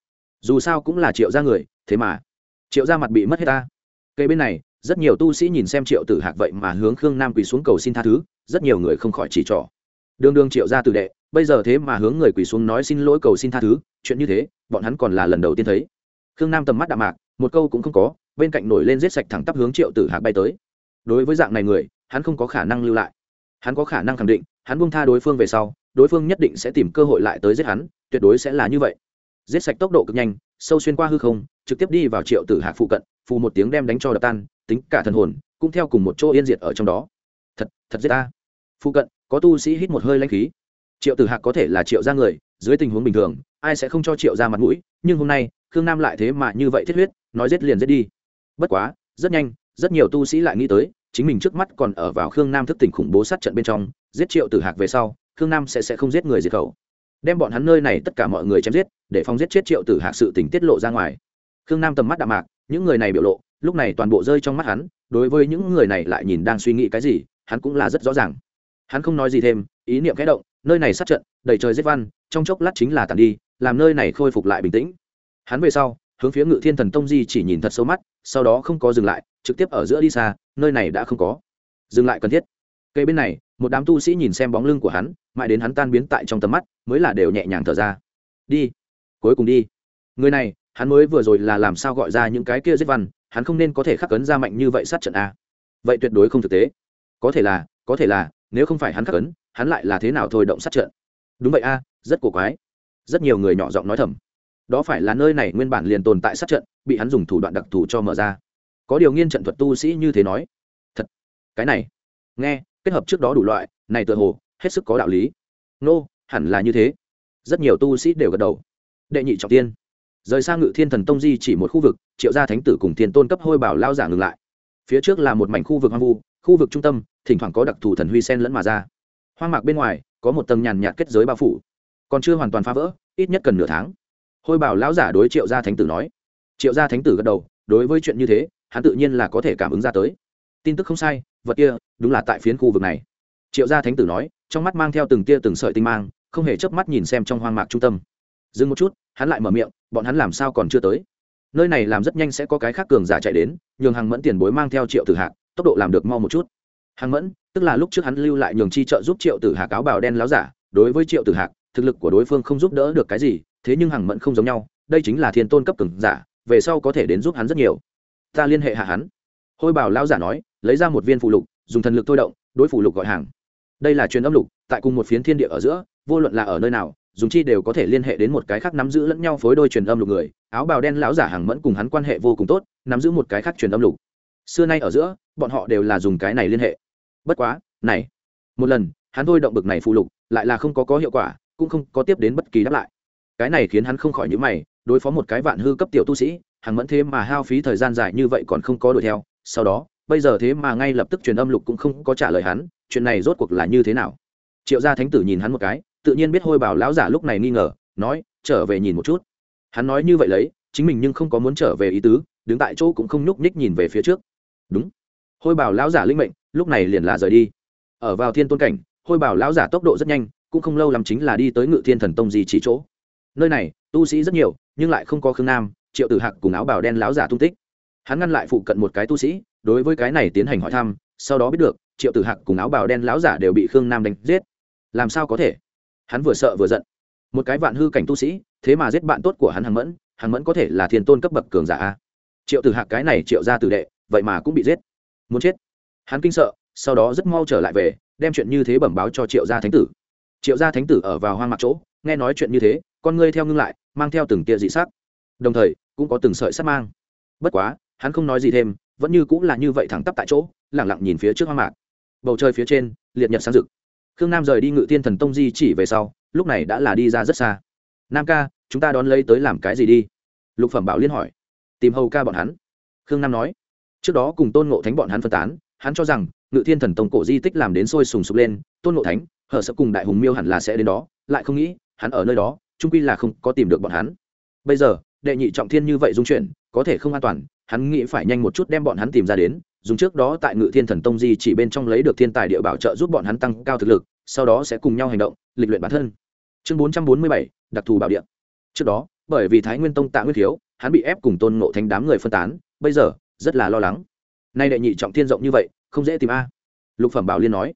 dù sao cũng là triệu ra người, thế mà, triệu ra mặt bị mất hết ta. Cây bên này, rất nhiều tu sĩ nhìn xem triệu tử hạc vậy mà hướng khương nam quỳ xuống cầu xin tha thứ, rất nhiều người không khỏi chỉ trỏ. Đương đương triệu ra tử đệ bây giờ thế mà hướng người quỳ xuống nói xin lỗi cầu xin tha thứ, chuyện như thế, bọn hắn còn là lần đầu tiên thấy. Khương nam tầm mắt đạm mạc, một câu cũng không có, bên cạnh nổi lên giết sạch thẳng tắp hướng triệu tử hạc bay tới. Đối với dạng này người, hắn không có khả năng lưu lại. Hắn có khả năng khẳng định, hắn buông tha đối phương về sau, đối phương nhất định sẽ tìm cơ hội lại tới giết hắn, tuyệt đối sẽ là như vậy. Giết sạch tốc độ cực nhanh, sâu xuyên qua hư không, trực tiếp đi vào triệu tử hạc phụ cận, phù một tiếng đem đánh cho đập tan, tính cả thần hồn, cũng theo cùng một chỗ yên diệt ở trong đó. Thật thật giết ta. Phụ cận, có tu sĩ hít một hơi lanh khí triệu tử hạc có thể là triệu ra người, dưới tình huống bình thường, ai sẽ không cho triệu ra mặt mũi, nhưng hôm nay, khương nam lại thế mà như vậy thiết huyết, nói giết liền giết đi. Bất quá, rất nhanh, rất nhiều tu sĩ lại nghĩ tới, chính mình trước mắt còn ở vào khương nam thức tỉnh khủng bố sát trận bên trong, giết triệu tử hạc về sau, khương nam sẽ sẽ không giết người diệt khẩu. Đem bọn hắn nơi này tất cả mọi người chém giết, để phong giết chết triệu tử hạc sự tỉnh tiết lộ ra ngoài. Khương nam tầm mắt đạm mạc, những người này biểu lộ, lúc này toàn bộ rơi trong mắt hắn, đối với những người này lại nhìn đang suy nghĩ cái gì, hắn cũng là rất rõ ràng. Hắn không nói gì thêm, ý niệm kẽ động nơi này sát trận, đầy trời giết văn, trong chốc lát chính là tàn đi, làm nơi này khôi phục lại bình tĩnh. Hắn về sau, hướng phía ngự thiên thần tông di chỉ nhìn thật sâu mắt, sau đó không có dừng lại, trực tiếp ở giữa đi xa, nơi này đã không có. Dừng lại cần thiết. Cây bên này, một đám tu sĩ nhìn xem bóng lưng của hắn, mãi đến hắn tan biến tại trong tầm mắt, mới là đều nhẹ nhàng thở ra. Đi. Cuối cùng đi. Người này, hắn mới vừa rồi là làm sao gọi ra những cái kia giết văn, hắn không nên có thể khắc cấn ra mạnh như vậy sát trận a vậy tuyệt đối không thực tế. Có thể là, có thể là nếu không phải hắn khắc ấn, hắn lại là thế nào thôi động sát trận? Đúng vậy a, rất cổ quái. Rất nhiều người nhỏ giọng nói thầm. Đó phải là nơi này nguyên bản liền tồn tại sát trận, bị hắn dùng thủ đoạn đặc thù cho mở ra. Có điều nghiên trận thuật tu sĩ như thế nói. Thật, cái này. Nghe, kết hợp trước đó đủ loại, này tựa hồ, hết sức có đạo lý. Nô, hẳn là như thế. Rất nhiều tu sĩ đều gật đầu. Đệ nhị trọng tiên. Rời sang ngự thiên thần tông di chỉ một khu vực, triệu gia thánh tử cùng thiên tôn cấp hôi bảo lao giả ngừng lại. Phía trước là một mảnh khu vực hoang vu, khu vực trung tâm thỉnh thoảng có đặc thù thần huy sen lẫn mà ra. Hoang mạc bên ngoài, có một tầng nhàn nhạt kết giới bao phủ. Còn chưa hoàn toàn phá vỡ, ít nhất cần nửa tháng. Hôi bảo lão giả đối triệu gia thánh tử nói. Triệu gia thánh tử gật đầu, đối với chuyện như thế, hắn tự nhiên là có thể cảm ứng ra tới. Tin tức không sai, vật kia, đúng là tại phiến khu vực này. Triệu gia thánh tử nói, trong mắt mang theo từng tia từng sợi tinh mang, không hề chớp mắt nhìn xem trong hoang mạc trung tâm. Dừng một chút, hắn lại mở miệng, bọn hắn làm sao còn chưa tới? Nơi này làm rất nhanh sẽ có cái khác cường giả chạy đến, nhường hàng mẫn tiền bối mang theo triệu tử hạc, tốc độ làm được mau một chút hàng mẫn, tức là lúc trước hắn lưu lại nhường chi trợ giúp triệu tử hạc áo bào đen láo giả, đối với triệu tử hạc, thực lực của đối phương không giúp đỡ được cái gì, thế nhưng hàng mẫn không giống nhau, đây chính là thiên tôn cấp cường giả, về sau có thể đến giúp hắn rất nhiều. Ta liên hệ hạ hắn. Hôi bảo lão giả nói, lấy ra một viên phụ lục, dùng thần lực thôi động, đối phụ lục gọi hàng. Đây là truyền âm lục, tại cùng một phiến thiên địa ở giữa, vô luận là ở nơi nào, dùng chi đều có thể liên hệ đến một cái khác nắm giữ lẫn nhau phối đôi truyền âm lục người, áo bào đen lão giả hàng mẫn cùng hắn quan hệ vô cùng tốt, nắm giữ một cái khác truyền âm lục. Xưa nay ở giữa, bọn họ đều là dùng cái này liên hệ bất quá, này, một lần, hắn thôi động bực này phụ lục, lại là không có có hiệu quả, cũng không có tiếp đến bất kỳ đáp lại. Cái này khiến hắn không khỏi nhíu mày, đối phó một cái vạn hư cấp tiểu tu sĩ hàng mẫn thế mà hao phí thời gian dài như vậy còn không có đuổi theo. Sau đó, bây giờ thế mà ngay lập tức truyền âm lục cũng không có trả lời hắn, chuyện này rốt cuộc là như thế nào? Triệu gia thánh tử nhìn hắn một cái, tự nhiên biết hôi bảo lão giả lúc này nghi ngờ, nói, trở về nhìn một chút. Hắn nói như vậy lấy, chính mình nhưng không có muốn trở về ý tứ, đứng tại chỗ cũng không nhúc nhích nhìn về phía trước. Đúng. Hôi bảo lão giả linh mệnh lúc này liền là rời đi. Ở vào thiên tôn cảnh, hôi bảo lão giả tốc độ rất nhanh, cũng không lâu lắm chính là đi tới ngự thiên thần tông gì chỉ chỗ. Nơi này, tu sĩ rất nhiều, nhưng lại không có khương nam, triệu tử hạc cùng áo bào đen lão giả tung tích. Hắn ngăn lại phụ cận một cái tu sĩ, đối với cái này tiến hành hỏi thăm, sau đó biết được, triệu tử hạc cùng áo bào đen lão giả đều bị khương nam đánh giết. Làm sao có thể? Hắn vừa sợ vừa giận. Một cái vạn hư cảnh tu sĩ, thế mà giết bạn tốt của hắn hàng mẫn hàng mẫn có thể là thiên tôn cấp bậc cường giả a. Triệu tử hạc cái này triệu ra tử đệ, vậy mà cũng bị giết. Muốn chết hắn kinh sợ, sau đó rất mau trở lại về, đem chuyện như thế bẩm báo cho triệu gia thánh tử. Triệu gia thánh tử ở vào hoang mạc chỗ, nghe nói chuyện như thế, con ngươi theo ngưng lại, mang theo từng tia dị sắc. Đồng thời, cũng có từng sợi sắc mang. Bất quá, hắn không nói gì thêm, vẫn như cũng là như vậy thẳng tắp tại chỗ lẳng lặng nhìn phía trước hoang mạc. Bầu trời phía trên, liệt nhật sáng rực. Khương nam rời đi ngự tiên thần tông di chỉ về sau, lúc này đã là đi ra rất xa. Nam ca, chúng ta đón lấy tới làm cái gì đi? Lục phẩm bảo liên hỏi. Tìm hầu ca bọn hắn. Khương nam nói. Trước đó cùng tôn ngộ thánh bọn hắn phân tán hắn cho rằng, ngự thiên thần tông cổ di tích làm đến sôi sùng sục lên, tôn ngộ thánh, hở sẽ cùng đại hùng miêu hẳn là sẽ đến đó, lại không nghĩ, hắn ở nơi đó trung quy là không có tìm được bọn hắn. Bây giờ, đệ nhị trọng thiên như vậy dung chuyển, có thể không an toàn, hắn nghĩ phải nhanh một chút đem bọn hắn tìm ra đến, dùng trước đó tại ngự thiên thần tông di chỉ bên trong lấy được thiên tài địa bảo trợ giúp bọn hắn tăng cao thực lực, sau đó sẽ cùng nhau hành động, lịch luyện bản thân. Chương bốn trăm bốn mươi bảy, đặc thù bảo địa. Trước đó, bởi vì thái nguyên tông tạ nguyên thiếu, hắn bị ép cùng tôn ngộ thánh đám người phân tán, bây giờ, rất là lo lắng. Nay đệ nhị trọng thiên rộng như vậy không dễ tìm a. Lục phẩm bảo liên nói.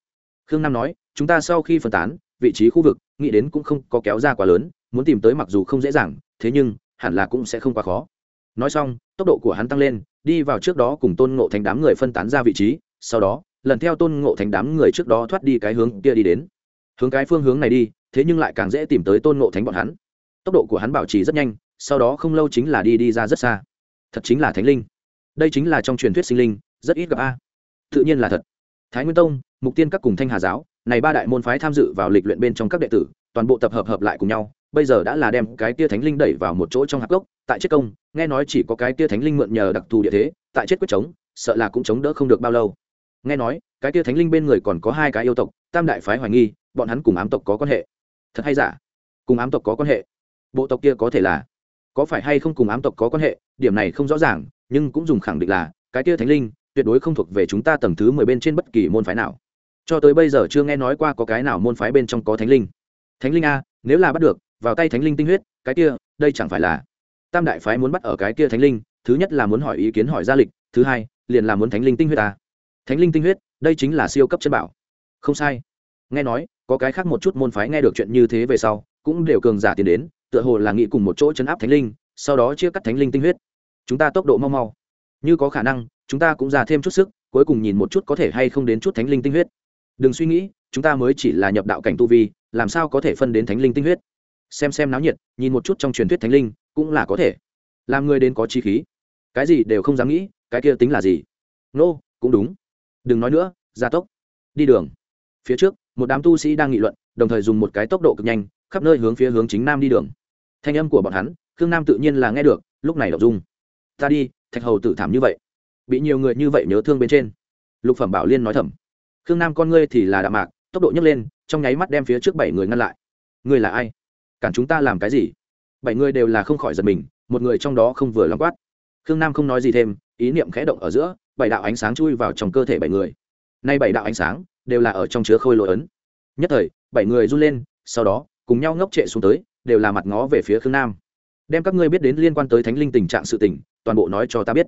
Khương nam nói, chúng ta sau khi phân tán, vị trí khu vực, nghĩ đến cũng không có kéo ra quá lớn, muốn tìm tới mặc dù không dễ dàng, thế nhưng, hẳn là cũng sẽ không quá khó. Nói xong, tốc độ của hắn tăng lên, đi vào trước đó cùng tôn ngộ thành đám người phân tán ra vị trí, sau đó, lần theo tôn ngộ thành đám người trước đó thoát đi cái hướng kia đi đến. Hướng cái phương hướng này đi, thế nhưng lại càng dễ tìm tới tôn ngộ thánh bọn hắn. Tốc độ của hắn bảo trì rất nhanh, sau đó không lâu chính là đi đi ra rất xa. Thật chính là thánh linh. Đây chính là trong truyền thuyết sinh linh, rất ít gặp a tự nhiên là thật. Thái nguyên tông, mục tiên các cùng thanh hà giáo, này ba đại môn phái tham dự vào lịch luyện bên trong các đệ tử, toàn bộ tập hợp hợp lại cùng nhau, bây giờ đã là đem cái tia thánh linh đẩy vào một chỗ trong hạp gốc, tại chết công, nghe nói chỉ có cái tia thánh linh mượn nhờ đặc thù địa thế, tại chết quyết chống, sợ là cũng chống đỡ không được bao lâu. Nghe nói, cái tia thánh linh bên người còn có hai cái yêu tộc, tam đại phái hoài nghi, bọn hắn cùng ám tộc có quan hệ. Thật hay giả? Cùng ám tộc có quan hệ? Bộ tộc kia có thể là? Có phải hay không cùng ám tộc có quan hệ? Điểm này không rõ ràng, nhưng cũng dùng khẳng định là, cái tia thánh linh tuyệt đối không thuộc về chúng ta tầng thứ mười bên trên bất kỳ môn phái nào. Cho tới bây giờ chưa nghe nói qua có cái nào môn phái bên trong có thánh linh. Thánh linh a, nếu là bắt được, vào tay thánh linh tinh huyết, cái kia, đây chẳng phải là tam đại phái muốn bắt ở cái kia thánh linh, thứ nhất là muốn hỏi ý kiến hỏi gia lịch, thứ hai, liền là muốn thánh linh tinh huyết ta thánh linh tinh huyết, đây chính là siêu cấp chân bảo. Không sai. Nghe nói, có cái khác một chút môn phái nghe được chuyện như thế về sau, cũng đều cường giả tiến đến, tựa hồ là nghĩ cùng một chỗ chấn áp thánh linh, sau đó chia cắt thánh linh tinh huyết. Chúng ta tốc độ mau mau. Như có khả năng chúng ta cũng ra thêm chút sức cuối cùng nhìn một chút có thể hay không đến chút thánh linh tinh huyết. Đừng suy nghĩ chúng ta mới chỉ là nhập đạo cảnh tu vi làm sao có thể phân đến thánh linh tinh huyết? Xem xem náo nhiệt nhìn một chút trong truyền thuyết thánh linh cũng là có thể. Làm người đến có chi khí. Cái gì đều không dám nghĩ cái kia tính là gì? Nô、no, cũng đúng. Đừng nói nữa gia tốc. Đi đường. Phía trước một đám tu sĩ đang nghị luận đồng thời dùng một cái tốc độ cực nhanh khắp nơi hướng phía hướng chính nam đi đường. Thanh âm của bọn hắn khương nam tự nhiên là nghe được lúc này đọc dung. Ta đi thạch hầu tự thảm như vậy bị nhiều người như vậy nhớ thương bên trên. Lục phẩm bảo liên nói thầm, khương nam con ngươi thì là đạm mạc, tốc độ nhấc lên, trong nháy mắt đem phía trước bảy người ngăn lại. Ngươi là ai? Cản chúng ta làm cái gì? Bảy người đều là không khỏi giật mình, một người trong đó không vừa lòng quát. Khương nam không nói gì thêm, ý niệm khẽ động ở giữa, bảy đạo ánh sáng chui vào trong cơ thể bảy người. Nay bảy đạo ánh sáng đều là ở trong chứa khôi lỗi ấn. Nhất thời, bảy người run lên, sau đó, cùng nhau ngốc trệ xuống tới, đều là mặt ngó về phía khương nam. Đem các ngươi biết đến liên quan tới thánh linh tình trạng sự tình, toàn bộ nói cho ta biết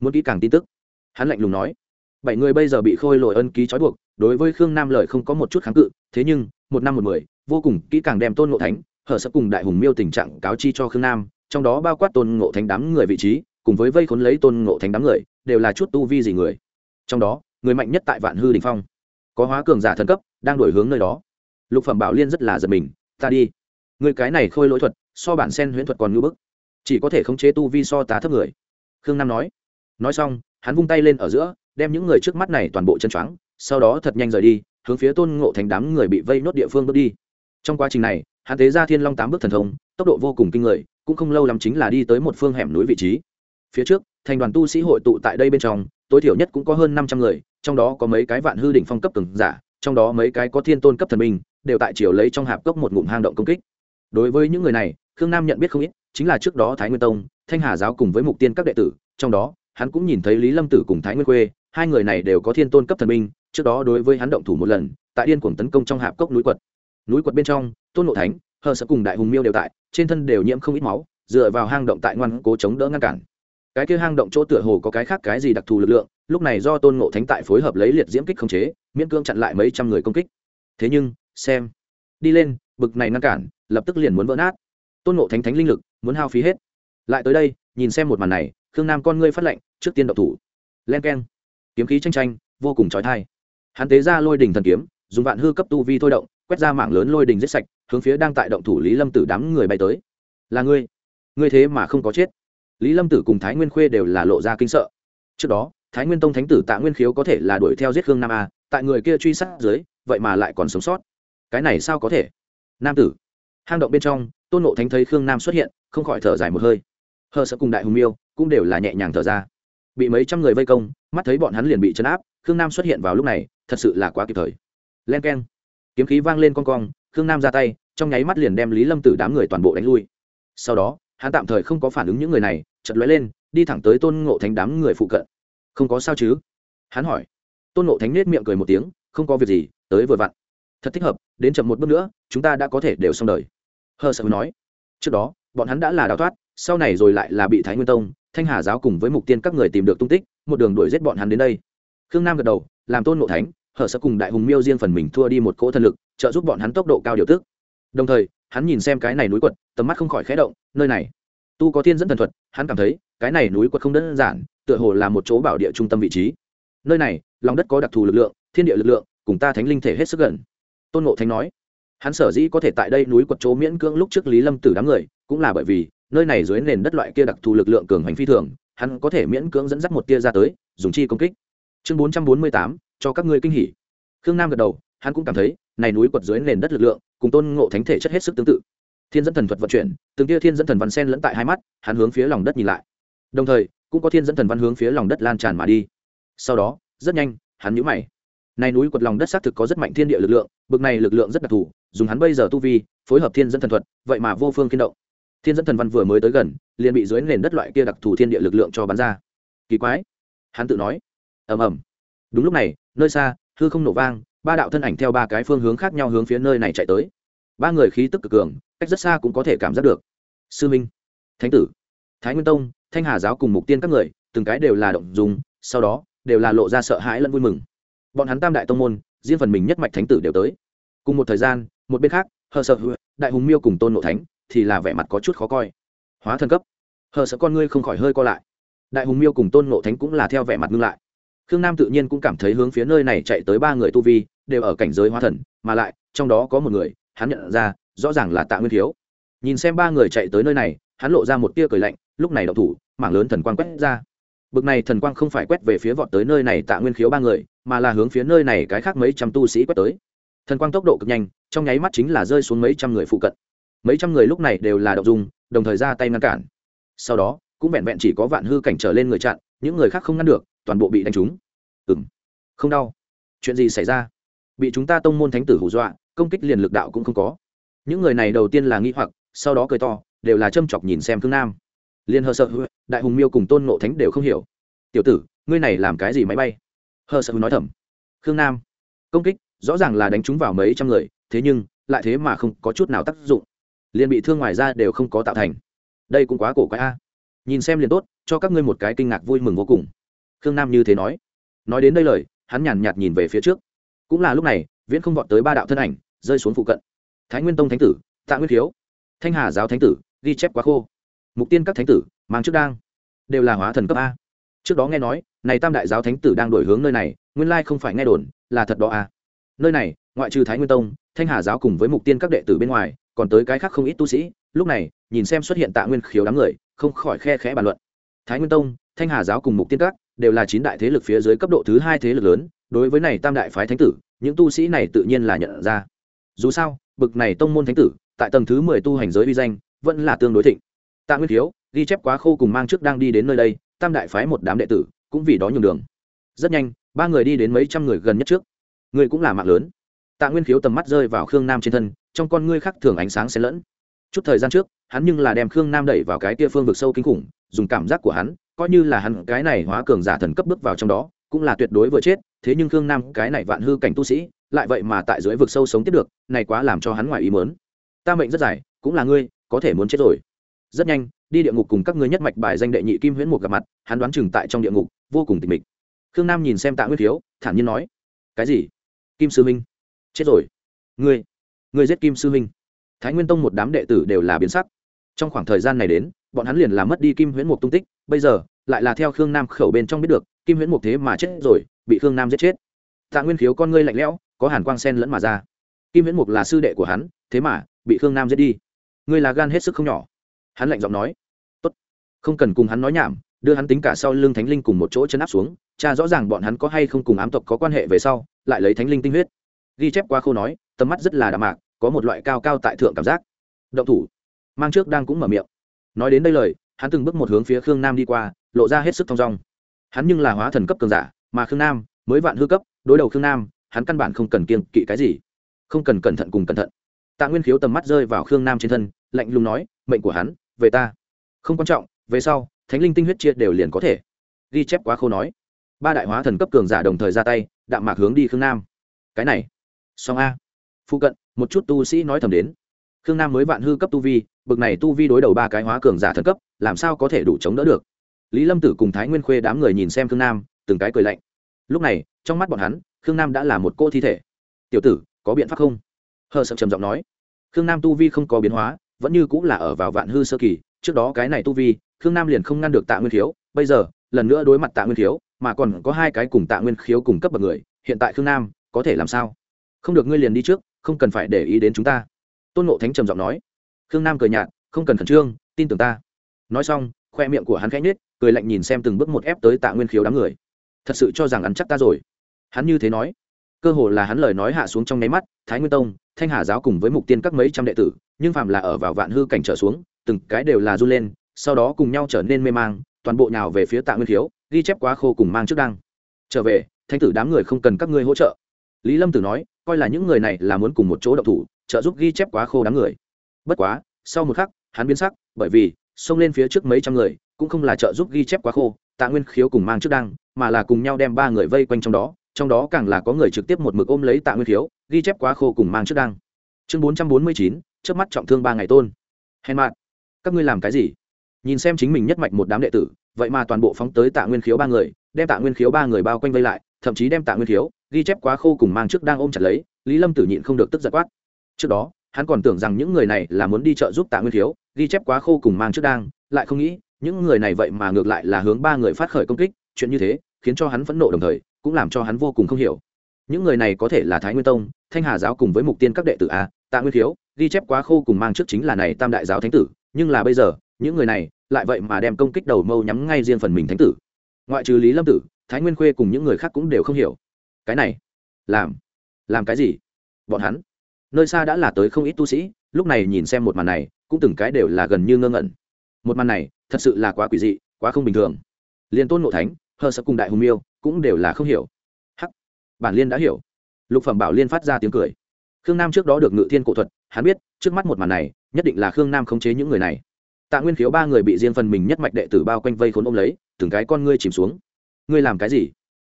muốn kỹ càng tin tức. Hắn lạnh lùng nói, bảy người bây giờ bị khôi lội ân ký trói buộc, đối với khương nam lời không có một chút kháng cự, thế nhưng, một năm một mười, vô cùng kỹ càng đem tôn ngộ thánh, hở sắp cùng đại hùng miêu tình trạng cáo chi cho khương nam, trong đó bao quát tôn ngộ thánh đám người vị trí, cùng với vây khốn lấy tôn ngộ thánh đám người, đều là chút tu vi gì người. Trong đó, người mạnh nhất tại vạn hư đình phong, có hóa cường giả thần cấp, đang đổi hướng nơi đó. Lục phẩm bảo liên rất là giật mình, ta đi. Người cái này khôi lỗi thuật, so bản sen huyễn thuật còn ngưỡng bức. Chỉ có thể khống chế tu vi so tá thấp người. Khương nam nói nói xong, hắn vung tay lên ở giữa, đem những người trước mắt này toàn bộ chân choáng, sau đó thật nhanh rời đi, hướng phía tôn ngộ thành đám người bị vây nốt địa phương bước đi. Trong quá trình này, hắn tế ra thiên long tám bước thần thông, tốc độ vô cùng kinh người, cũng không lâu lắm chính là đi tới một phương hẻm núi vị trí. Phía trước, thành đoàn tu sĩ hội tụ tại đây bên trong, tối thiểu nhất cũng có hơn năm trăm người, trong đó có mấy cái vạn hư đỉnh phong cấp từng giả, trong đó mấy cái có thiên tôn cấp thần minh đều tại chiều lấy trong hạp cốc một ngụm hang động công kích. Đối với những người này, khương nam nhận biết không ít, chính là trước đó thái nguyên tông, thanh hà giáo cùng với mục tiên các đệ tử, trong đó hắn cũng nhìn thấy lý lâm tử cùng thái nguyên khuê, hai người này đều có thiên tôn cấp thần minh trước đó đối với hắn động thủ một lần, tại điên cuồng tấn công trong hạp cốc núi quật. Núi quật bên trong, tôn nộ thánh, hờ sợ cùng đại hùng miêu đều tại, trên thân đều nhiễm không ít máu, dựa vào hang động tại ngoan cố chống đỡ ngăn cản. Cái kia hang động chỗ tựa hồ có cái khác cái gì đặc thù lực lượng, lúc này do tôn ngộ thánh tại phối hợp lấy liệt diễm kích không chế, miễn cưỡng chặn lại mấy trăm người công kích. Thế nhưng, xem, đi lên, bực này ngăn cản, lập tức liền muốn vỡ nát. Tôn ngộ thánh thánh linh lực, muốn hao phí hết. Lại tới đây, nhìn xem một màn này khương nam con ngươi phát lệnh trước tiên độc thủ. Len k e n kiếm khí tranh tranh vô cùng trói thai hắn tế ra lôi đình thần kiếm, dùng vạn hư cấp tu vi thôi động, quét ra mạng lớn lôi đình giết sạch, hướng phía đang tại động thủ lý lâm tử đám người bay tới. Là ngươi? Ngươi thế mà không có chết? Lý lâm tử cùng thái nguyên khuê đều là lộ ra kinh sợ. Trước đó, thái nguyên tông thánh tử tạ nguyên khiếu có thể là đuổi theo giết khương nam a tại người kia truy sát dưới, vậy mà lại còn sống sót. Cái này sao có thể? Nam tử. Hang động bên trong, tôn nộ thánh thấy khương nam xuất hiện, không khỏi thở dài một hơi. Hờ sợ cùng đại hùng miêu cũng đều là nhẹ nhàng thở ra. Bị mấy trăm người vây công, mắt thấy bọn hắn liền bị chấn áp, khương nam xuất hiện vào lúc này, thật sự là quá kịp thời. Len k e n kiếm khí vang lên con cong, khương nam ra tay, trong nháy mắt liền đem lý lâm tử đám người toàn bộ đánh lui. Sau đó, hắn tạm thời không có phản ứng những người này chật lóe lên, đi thẳng tới tôn ngộ thánh đám người phụ cận. Không có sao chứ? Hắn hỏi. Tôn ngộ thánh nết miệng cười một tiếng, không có việc gì, tới vừa vặn. Thật thích hợp, đến chậm một bước nữa, chúng ta đã có thể đều xong đời. Hờ sợ nói. Trước đó, bọn hắn đã là đào thoát, sau này rồi lại là bị thái nguyên tông thanh hà giáo cùng với mục tiên các người tìm được tung tích, một đường đuổi giết bọn hắn đến đây. Khương nam gật đầu, làm tôn ngộ thánh, hở sợ cùng đại hùng miêu riêng phần mình thua đi một cỗ thân lực, trợ giúp bọn hắn tốc độ cao điều tức. Đồng thời, hắn nhìn xem cái này núi quật, tầm mắt không khỏi khẽ động, nơi này. Tu có thiên dẫn thần thuật, hắn cảm thấy, cái này núi quật không đơn giản, tựa hồ là một chỗ bảo địa trung tâm vị trí. Nơi này, lòng đất có đặc thù lực lượng, thiên địa lực lượng, cùng ta thánh linh thể hết sức gần. Tôn ngộ thánh nói, hắn sở dĩ có thể tại đây núi quật chỗ miễn cưỡng lúc trước lý lâm tử đám người, cũng là bởi vì nơi này dưới nền đất loại kia đặc thù lực lượng cường hành phi thường, hắn có thể miễn cưỡng dẫn dắt một tia ra tới, dùng chi công kích. Chương bốn trăm bốn mươi tám, cho các ngươi kinh hỉ. Khương nam gật đầu, hắn cũng cảm thấy, này núi quật dưới nền đất lực lượng, cùng tôn ngộ thánh thể chất hết sức tương tự. Thiên dẫn thần thuật vận chuyển, từng tia thiên dẫn thần văn sen lẫn tại hai mắt, hắn hướng phía lòng đất nhìn lại. Đồng thời, cũng có thiên dẫn thần văn hướng phía lòng đất lan tràn mà đi. Sau đó, rất nhanh, hắn nhũ mày. Này núi quật lòng đất xác thực có rất mạnh thiên địa lực lượng, bực này lực lượng rất đặc thù, dùng hắn bây giờ tu vi, phối hợp thiên dẫn thần thuật, vậy mà vô phương kiên động thiên dẫn thần văn vừa mới tới gần, liền bị dưới nền đất loại kia đặc thù thiên địa lực lượng cho bắn ra. Kỳ quái. Hắn tự nói. Ầm ầm. Đúng lúc này, nơi xa, hư không nổ vang, ba đạo thân ảnh theo ba cái phương hướng khác nhau hướng phía nơi này chạy tới. Ba người khí tức cực cường, cách rất xa cũng có thể cảm giác được. Sư minh, thánh tử, thái nguyên tông, thanh hà giáo cùng mục tiên các người, từng cái đều là động dùng sau đó, đều là lộ ra sợ hãi lẫn vui mừng. Bọn hắn tam đại tông môn, riêng phần mình nhất mạch thánh tử đều tới. Cùng một thời gian, một bên khác, hờ sợ đại hùng miêu cùng tôn nộ thánh thì là vẻ mặt có chút khó coi. Hóa thần cấp. Hờ sợ con ngươi không khỏi hơi co lại. Đại hùng miêu cùng tôn nộ thánh cũng là theo vẻ mặt ngưng lại. Khương nam tự nhiên cũng cảm thấy hướng phía nơi này chạy tới ba người tu vi đều ở cảnh giới hóa thần, mà lại, trong đó có một người, hắn nhận ra, rõ ràng là tạ nguyên thiếu. Nhìn xem ba người chạy tới nơi này, hắn lộ ra một tia cười lạnh, lúc này đậu thủ, mảng lớn thần quang quét ra. Bực này thần quang không phải quét về phía vọt tới nơi này tạ nguyên khiếu ba người, mà là hướng phía nơi này cái khác mấy trăm tu sĩ quét tới. Thần quang tốc độ cực nhanh, trong nháy mắt chính là rơi xuống mấy trăm người phụ cận mấy trăm người lúc này đều là đậu dung, đồng thời ra tay ngăn cản. Sau đó, cũng vẹn vẹn chỉ có vạn hư cảnh trở lên người chặn, những người khác không ngăn được, toàn bộ bị đánh trúng. Ừ m không đau. Chuyện gì xảy ra? Bị chúng ta tông môn thánh tử hù dọa, công kích liền lực đạo cũng không có. Những người này đầu tiên là nghi hoặc, sau đó cười to, đều là châm chọc nhìn xem thương nam. Liên hờ sợ đại hùng miêu cùng tôn nộ thánh đều không hiểu. Tiểu tử, ngươi này làm cái gì máy bay? Hờ sợ nói thầm. Khương nam, công kích rõ ràng là đánh trúng vào mấy trăm người, thế nhưng, lại thế mà không có chút nào tác dụng liền bị thương ngoài ra đều không có tạo thành. Đây cũng quá cổ quái a. Nhìn xem liền tốt, cho các ngươi một cái kinh ngạc vui mừng vô cùng. Khương nam như thế nói. Nói đến đây lời, hắn nhàn nhạt nhìn về phía trước. Cũng là lúc này, viễn không vọt tới ba đạo thân ảnh, rơi xuống phụ cận. Thái nguyên tông thánh tử, tạ nguyên thiếu, thanh hà giáo thánh tử, ghi chép quá khô. Mục tiên các thánh tử, mang trước đang, đều là hóa thần cấp a. Trước đó nghe nói, này tam đại giáo thánh tử đang đổi hướng nơi này, nguyên lai không phải nghe đồn, là thật đó a. Nơi này, ngoại trừ thái nguyên tông, thanh hà giáo cùng với mục tiên các đệ tử bên ngoài còn tới cái khác không ít tu sĩ, lúc này, nhìn xem xuất hiện tạ nguyên khiếu đám người, không khỏi khe khẽ bàn luận. Thái nguyên tông, thanh hà giáo cùng mục tiên các, đều là chín đại thế lực phía dưới cấp độ thứ hai thế lực lớn, đối với này tam đại phái thánh tử, những tu sĩ này tự nhiên là nhận ra. Dù sao, bực này tông môn thánh tử, tại tầng thứ mười tu hành giới uy danh, vẫn là tương đối thịnh. Tạ nguyên khiếu, ghi chép quá khô cùng mang trước đang đi đến nơi đây, tam đại phái một đám đệ tử, cũng vì đó nhường đường. Rất nhanh, ba người đi đến mấy trăm người gần nhất trước. Người cũng là mạng lớn. Tạ nguyên khiếu tầm mắt rơi vào khương nam trên thân trong con ngươi khác thường ánh sáng xen lẫn. Chút thời gian trước, hắn nhưng là đem khương nam đẩy vào cái tia phương vực sâu kinh khủng, dùng cảm giác của hắn, coi như là hắn cái này hóa cường giả thần cấp bước vào trong đó, cũng là tuyệt đối vừa chết, thế nhưng khương nam, cái này vạn hư cảnh tu sĩ, lại vậy mà tại dưới vực sâu sống tiếp được, này quá làm cho hắn ngoài ý mớn ta mệnh rất dài, cũng là ngươi, có thể muốn chết rồi. Rất nhanh, đi địa ngục cùng các ngươi nhất mạch bài danh đệ nhị kim huyễn một gặp mặt, hắn đoán chừng tại trong địa ngục, vô cùng tịch mịch. Khương nam nhìn xem tạ nguyên thiếu, thản nhiên nói, cái gì? Kim sư minh, chết rồi. Ngươi ngươi giết kim sư minh thái nguyên tông một đám đệ tử đều là biến sắc. Trong khoảng thời gian này đến, bọn hắn liền làm mất đi kim huyễn mục tung tích, bây giờ, lại là theo khương nam khẩu bên trong biết được, kim huyễn mục thế mà chết rồi, bị khương nam giết chết. Tạ nguyên khiếu con ngươi lạnh lẽo, có hàn quang sen lẫn mà ra. Kim huyễn mục là sư đệ của hắn, thế mà, bị khương nam giết đi. Ngươi là gan hết sức không nhỏ. Hắn lạnh giọng nói. Tốt. Không cần cùng hắn nói nhảm, đưa hắn tính cả sau lưng thánh linh cùng một chỗ chân áp xuống, cha rõ ràng bọn hắn có hay không cùng ám tộc có quan hệ về sau, lại lấy thánh linh tinh huyết. Ghi chép qua khâu nói tầm mắt rất là đạm mạc, có một loại cao cao tại thượng cảm giác. Động thủ. Mang trước đang cũng mở miệng. Nói đến đây lời, hắn từng bước một hướng phía khương nam đi qua, lộ ra hết sức thong dong. Hắn nhưng là hóa thần cấp cường giả, mà khương nam, mới vạn hư cấp, đối đầu khương nam, hắn căn bản không cần kiên kỵ cái gì. Không cần cẩn thận cùng cẩn thận. Tạ nguyên khiếu tầm mắt rơi vào khương nam trên thân, lạnh lùng nói, mệnh của hắn, về ta. Không quan trọng, về sau, thánh linh tinh huyết chia đều liền có thể. Ghi chép quá khô nói. Ba đại hóa thần cấp cường giả đồng thời ra tay, đạm mạc hướng đi khương nam. Cái này song a phụ cận, một chút tu sĩ nói thầm đến. Khương nam mới vạn hư cấp tu vi, bực này tu vi đối đầu ba cái hóa cường giả thần cấp, làm sao có thể đủ chống đỡ được? Lý lâm tử cùng thái nguyên khuê đám người nhìn xem khương nam, từng cái cười lạnh. Lúc này, trong mắt bọn hắn, khương nam đã là một cô thi thể. Tiểu tử, có biện pháp không? Hờ sợ trầm giọng nói. Khương nam tu vi không có biến hóa, vẫn như cũng là ở vào vạn hư sơ kỳ, trước đó cái này tu vi, khương nam liền không ngăn được tạ nguyên khiếu, bây giờ, lần nữa đối mặt tạ nguyên khiếu, mà còn có hai cái cùng tạ nguyên khiếu cùng cấp bậc người, hiện tại khương nam có thể làm sao? Không được, ngươi liền đi trước không cần phải để ý đến chúng ta. Tôn Ngộ thánh trầm giọng nói. Khương nam cười nhạt, không cần khẩn trương, tin tưởng ta. Nói xong, khoe miệng của hắn khẽ nhết cười lạnh nhìn xem từng bước một ép tới tạ nguyên khiếu đám người. Thật sự cho rằng ăn chắc ta rồi. Hắn như thế nói. Cơ hồ là hắn lời nói hạ xuống trong nháy mắt, thái nguyên tông, thanh hà giáo cùng với mục tiên các mấy trăm đệ tử, nhưng phàm là ở vào vạn hư cảnh trở xuống, từng cái đều là run lên, sau đó cùng nhau trở nên mê mang, toàn bộ nhào về phía tạ nguyên khiếu, ghi chép quá khô cùng mang trước đăng. Trở về thanh tử đám người không cần các ngươi hỗ trợ. Lý lâm tử nói coi là những người này là muốn cùng một chỗ đậu thủ, trợ giúp ghi chép quá khô đám người. Bất quá, sau một khắc, hắn biến sắc, bởi vì, xông lên phía trước mấy trăm người, cũng không là trợ giúp ghi chép quá khô, tạ nguyên khiếu cùng mang trước đăng, mà là cùng nhau đem ba người vây quanh trong đó trong đó càng là có người trực tiếp một mực ôm lấy tạ nguyên khiếu, ghi chép quá khô cùng mang trước đăng. Chương bốn trăm bốn mươi chín trước mắt trọng thương ba ngày tôn. Hèn mạn các ngươi làm cái gì? Nhìn xem chính mình nhất mạch một đám đệ tử, vậy mà toàn bộ phóng tới tạ nguyên khiếu ba người, đem tạ nguyên khiếu ba người bao quanh vây lại, thậm chí đem tạ nguyên khiếu ghi chép quá khô cùng mang trước đang ôm chặt lấy lý lâm tử nhịn không được tức giật quát. Trước đó hắn còn tưởng rằng những người này là muốn đi chợ giúp tạ nguyên Thiếu, ghi chép quá khô cùng mang trước đang lại không nghĩ những người này vậy mà ngược lại là hướng ba người phát khởi công kích chuyện như thế khiến cho hắn phẫn nộ đồng thời cũng làm cho hắn vô cùng không hiểu. Những người này có thể là thái nguyên tông thanh hà giáo cùng với mục tiên các đệ tử a tạ nguyên Thiếu, ghi chép quá khô cùng mang trước chính là này tam đại giáo thánh tử nhưng là bây giờ những người này lại vậy mà đem công kích đầu mâu nhắm ngay riêng phần mình thánh tử. Ngoại trừ lý lâm tử thái nguyên khuê cùng những người khác cũng đều không hiểu cái này làm làm cái gì bọn hắn nơi xa đã là tới không ít tu sĩ lúc này nhìn xem một màn này cũng từng cái đều là gần như ngơ ngẩn một màn này thật sự là quá quỷ dị quá không bình thường liên tôn ngộ thánh hờ sợ cùng đại hùng miêu cũng đều là không hiểu hắc bản liên đã hiểu lục phẩm bảo liên phát ra tiếng cười khương nam trước đó được ngự thiên cổ thuật hắn biết trước mắt một màn này nhất định là khương nam khống chế những người này tạ nguyên khiếu ba người bị riêng phần mình nhất mạch đệ tử bao quanh vây khốn ôm lấy từng cái con ngươi chìm xuống ngươi làm cái gì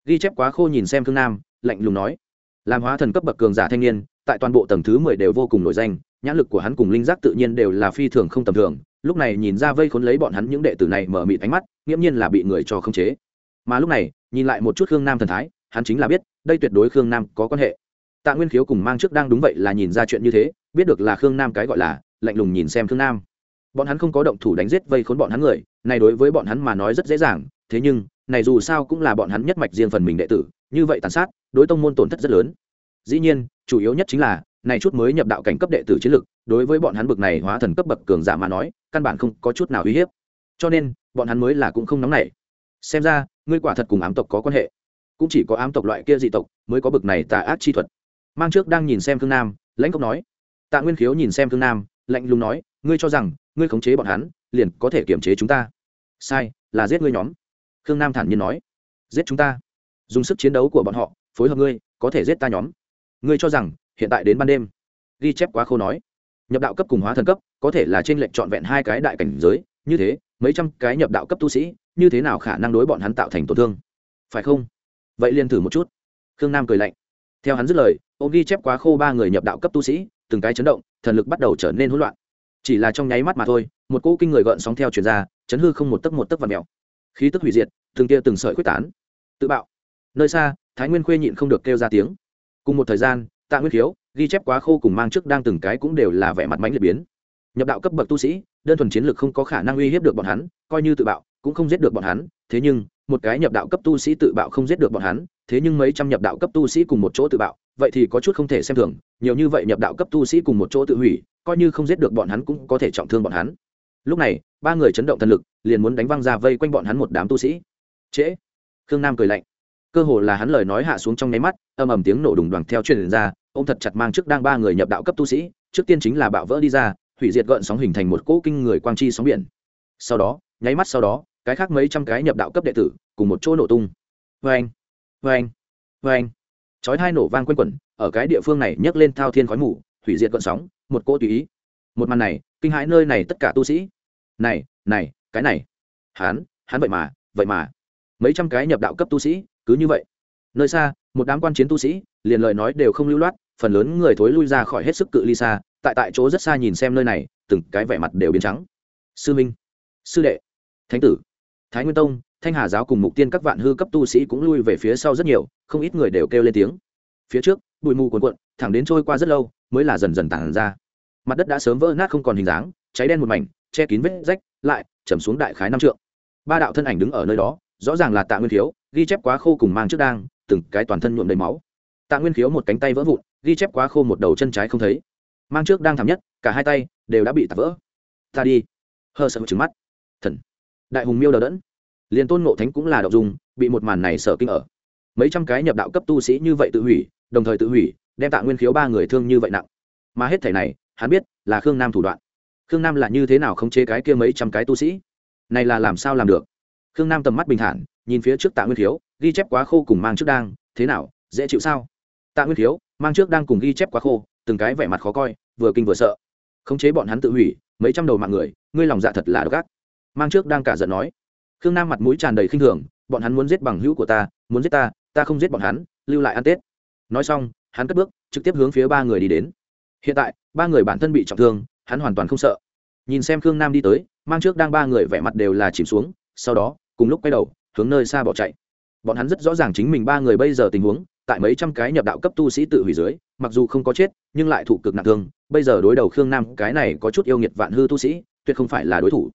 ghi chép quá khô nhìn xem khương nam, lạnh lùng nói làm hóa thần cấp bậc cường giả thanh niên, tại toàn bộ tầng thứ mười đều vô cùng nổi danh, nhãn lực của hắn cùng linh giác tự nhiên đều là phi thường không tầm thường. Lúc này nhìn ra vây khốn lấy bọn hắn những đệ tử này mở mịt ánh mắt, nghiễm nhiên là bị người cho khống chế. Mà lúc này, nhìn lại một chút khương nam thần thái, hắn chính là biết, đây tuyệt đối khương nam có quan hệ. Tạ nguyên khiếu cùng mang trước đang đúng vậy là nhìn ra chuyện như thế, biết được là khương nam cái gọi là, lạnh lùng nhìn xem khương nam. Bọn hắn không có động thủ đánh giết vây khốn bọn hắn người, này đối với bọn hắn mà nói rất dễ dàng, thế nhưng này dù sao cũng là bọn hắn nhất mạch riêng phần mình đệ tử, như vậy tàn sát, đối tông môn tổn thất rất lớn. Dĩ nhiên, chủ yếu nhất chính là, này chút mới nhập đạo cảnh cấp đệ tử chiến lực, đối với bọn hắn bực này hóa thần cấp bậc cường giả mà nói, căn bản không có chút nào uy hiếp. Cho nên, bọn hắn mới là cũng không nóng nảy. Xem ra, ngươi quả thật cùng ám tộc có quan hệ. Cũng chỉ có ám tộc loại kia dị tộc mới có bực này tà ác chi thuật. Mang trước đang nhìn xem thương nam, lãnh cốc nói. Tạ nguyên khiếu nhìn xem thương nam, lạnh lùng nói, ngươi cho rằng, ngươi khống chế bọn hắn, liền có thể kiểm chế chúng ta. Sai, là giết ngươi nhóm khương nam thản nhiên nói, giết chúng ta. Dùng sức chiến đấu của bọn họ, phối hợp ngươi, có thể giết ta nhóm. Ngươi cho rằng, hiện tại đến ban đêm. Ghi chép quá khô nói, nhập đạo cấp cùng hóa thần cấp, có thể là trên lệnh trọn vẹn hai cái đại cảnh giới, như thế, mấy trăm cái nhập đạo cấp tu sĩ, như thế nào khả năng đối bọn hắn tạo thành tổn thương? Phải không? Vậy liền thử một chút. Khương nam cười lạnh. Theo hắn dứt lời ô ghi chép quá khô ba người nhập đạo cấp tu sĩ, từng cái chấn động, thần lực bắt đầu trở nên hỗn loạn. Chỉ là trong nháy mắt mà thôi, một cỗ kinh người gợn sóng theo chuyển ra, chấn hư không một tấc một tấc và mèo khí tức hủy diệt, từng kia từng sợi quyết tán. Tự bạo. Nơi xa, thái nguyên khuê nhịn không được kêu ra tiếng. Cùng một thời gian, tạ nguyên khiếu, ghi chép quá khô cùng mang trước đang từng cái cũng đều là vẻ mặt mánh liệt biến. Nhập đạo cấp bậc tu sĩ, đơn thuần chiến lược không có khả năng uy hiếp được bọn hắn, coi như tự bạo, cũng không giết được bọn hắn. Thế nhưng, một cái nhập đạo cấp tu sĩ tự bạo không giết được bọn hắn, thế nhưng mấy trăm nhập đạo cấp tu sĩ cùng một chỗ tự bạo, vậy thì có chút không thể xem thường. Nhiều như vậy nhập đạo cấp tu sĩ cùng một chỗ tự hủy, coi như không giết được bọn hắn cũng có thể trọng thương bọn hắn. Lúc này ba người chấn động thần lực, liền muốn đánh văng ra vây quanh bọn hắn một đám tu sĩ. Trễ. Khương nam cười lạnh. Cơ hồ là hắn lời nói hạ xuống trong nháy mắt, âm ầm tiếng nổ đùng đoàn theo truyền ra ô m thật chặt mang trước đang ba người nhập đạo cấp tu sĩ, trước tiên chính là bạo vỡ đi ra, hủy diệt gợn sóng hình thành một cỗ kinh người quang chi sóng biển. Sau đó, nháy mắt sau đó, cái khác mấy trăm cái nhập đạo cấp đệ tử cùng một chỗ nổ tung. Vê anh vê anh vê anh chói hai nổ vang q u a n quẩn, ở cái địa phương này nhấc lên thao thiên khói mù, hủy diệt gợn sóng, một cỗ tùy ý. Một màn này, kinh hãi nơi này tất cả tu sĩ này này, cái này. Hán hán vậy mà vậy mà. Mấy trăm cái nhập đạo cấp tu sĩ, cứ như vậy. Nơi xa, một đám quan chiến tu sĩ, liền lời nói đều không lưu loát, phần lớn người thối lui ra khỏi hết sức cự ly xa, tại tại chỗ rất xa nhìn xem nơi này, từng cái vẻ mặt đều biến trắng. Sư minh, sư đệ, thánh tử, thái nguyên tông, thanh hà giáo cùng mục tiên các vạn hư cấp tu sĩ cũng lui về phía sau rất nhiều, không ít người đều kêu lên tiếng. Phía trước, bụi mù cuồn cuộn, thẳng đến trôi qua rất lâu, mới là dần dần tản ra. Mặt đất đã sớm vỡ nát không còn hình dáng, cháy đen một mảnh che kín vết rách, lại chầm xuống đại khái năm trượng. Ba đạo thân ảnh đứng ở nơi đó, rõ ràng là tạ nguyên khiếu, ghi chép quá khô cùng mang trước đang, từng cái toàn thân nhuộm đầy máu. Tạ nguyên khiếu một cánh tay vỡ vụn, ghi chép quá khô một đầu chân trái không thấy. Mang trước đang thảm nhất, cả hai tay đều đã bị tạt vỡ. Ta đi. Hơ sợ trứng mắt. Thần. Đại hùng miêu đờ đẫn. Liền tôn ngộ thánh cũng là đậu dung bị một màn này sợ kinh ở. Mấy trăm cái nhập đạo cấp tu sĩ như vậy tự hủy, đồng thời tự hủy, đem tạ nguyên khiếu ba người thương như vậy nặng. Mà hết thể này, hắn biết là khương nam thủ đoạn khương nam là như thế nào khống chế cái kia mấy trăm cái tu sĩ? Này là làm sao làm được? Khương nam tầm mắt bình thản, nhìn phía trước tạ nguyên khiếu ghi chép quá khô cùng mang trước đang, thế nào, dễ chịu sao? Tạ nguyên khiếu mang trước đang cùng ghi chép quá khô, từng cái vẻ mặt khó coi, vừa kinh vừa sợ. Khống chế bọn hắn tự hủy, mấy trăm đầu mạng người, ngươi lòng dạ thật là độc ác. Mang trước đang cả giận nói. Khương nam mặt mũi tràn đầy khinh thường, bọn hắn muốn giết bằng hữu của ta, muốn giết ta ta không giết bọn hắn, lưu lại ăn tết. Nói xong, hắn cất bước, trực tiếp hướng phía ba người đi đến. Hiện tại, ba người bản thân bị trọng thương hắn hoàn toàn không sợ. Nhìn xem khương nam đi tới, mang trước đang ba người vẻ mặt đều là chìm xuống, sau đó, cùng lúc quay đầu, hướng nơi xa bỏ chạy. Bọn hắn rất rõ ràng chính mình ba người bây giờ tình huống, tại mấy trăm cái nhập đạo cấp tu sĩ tự hủy dưới, mặc dù không có chết, nhưng lại thụ cực nặng thương, bây giờ đối đầu khương nam, cái này có chút yêu nghiệt vạn hư tu sĩ, tuyệt không phải là đối thủ.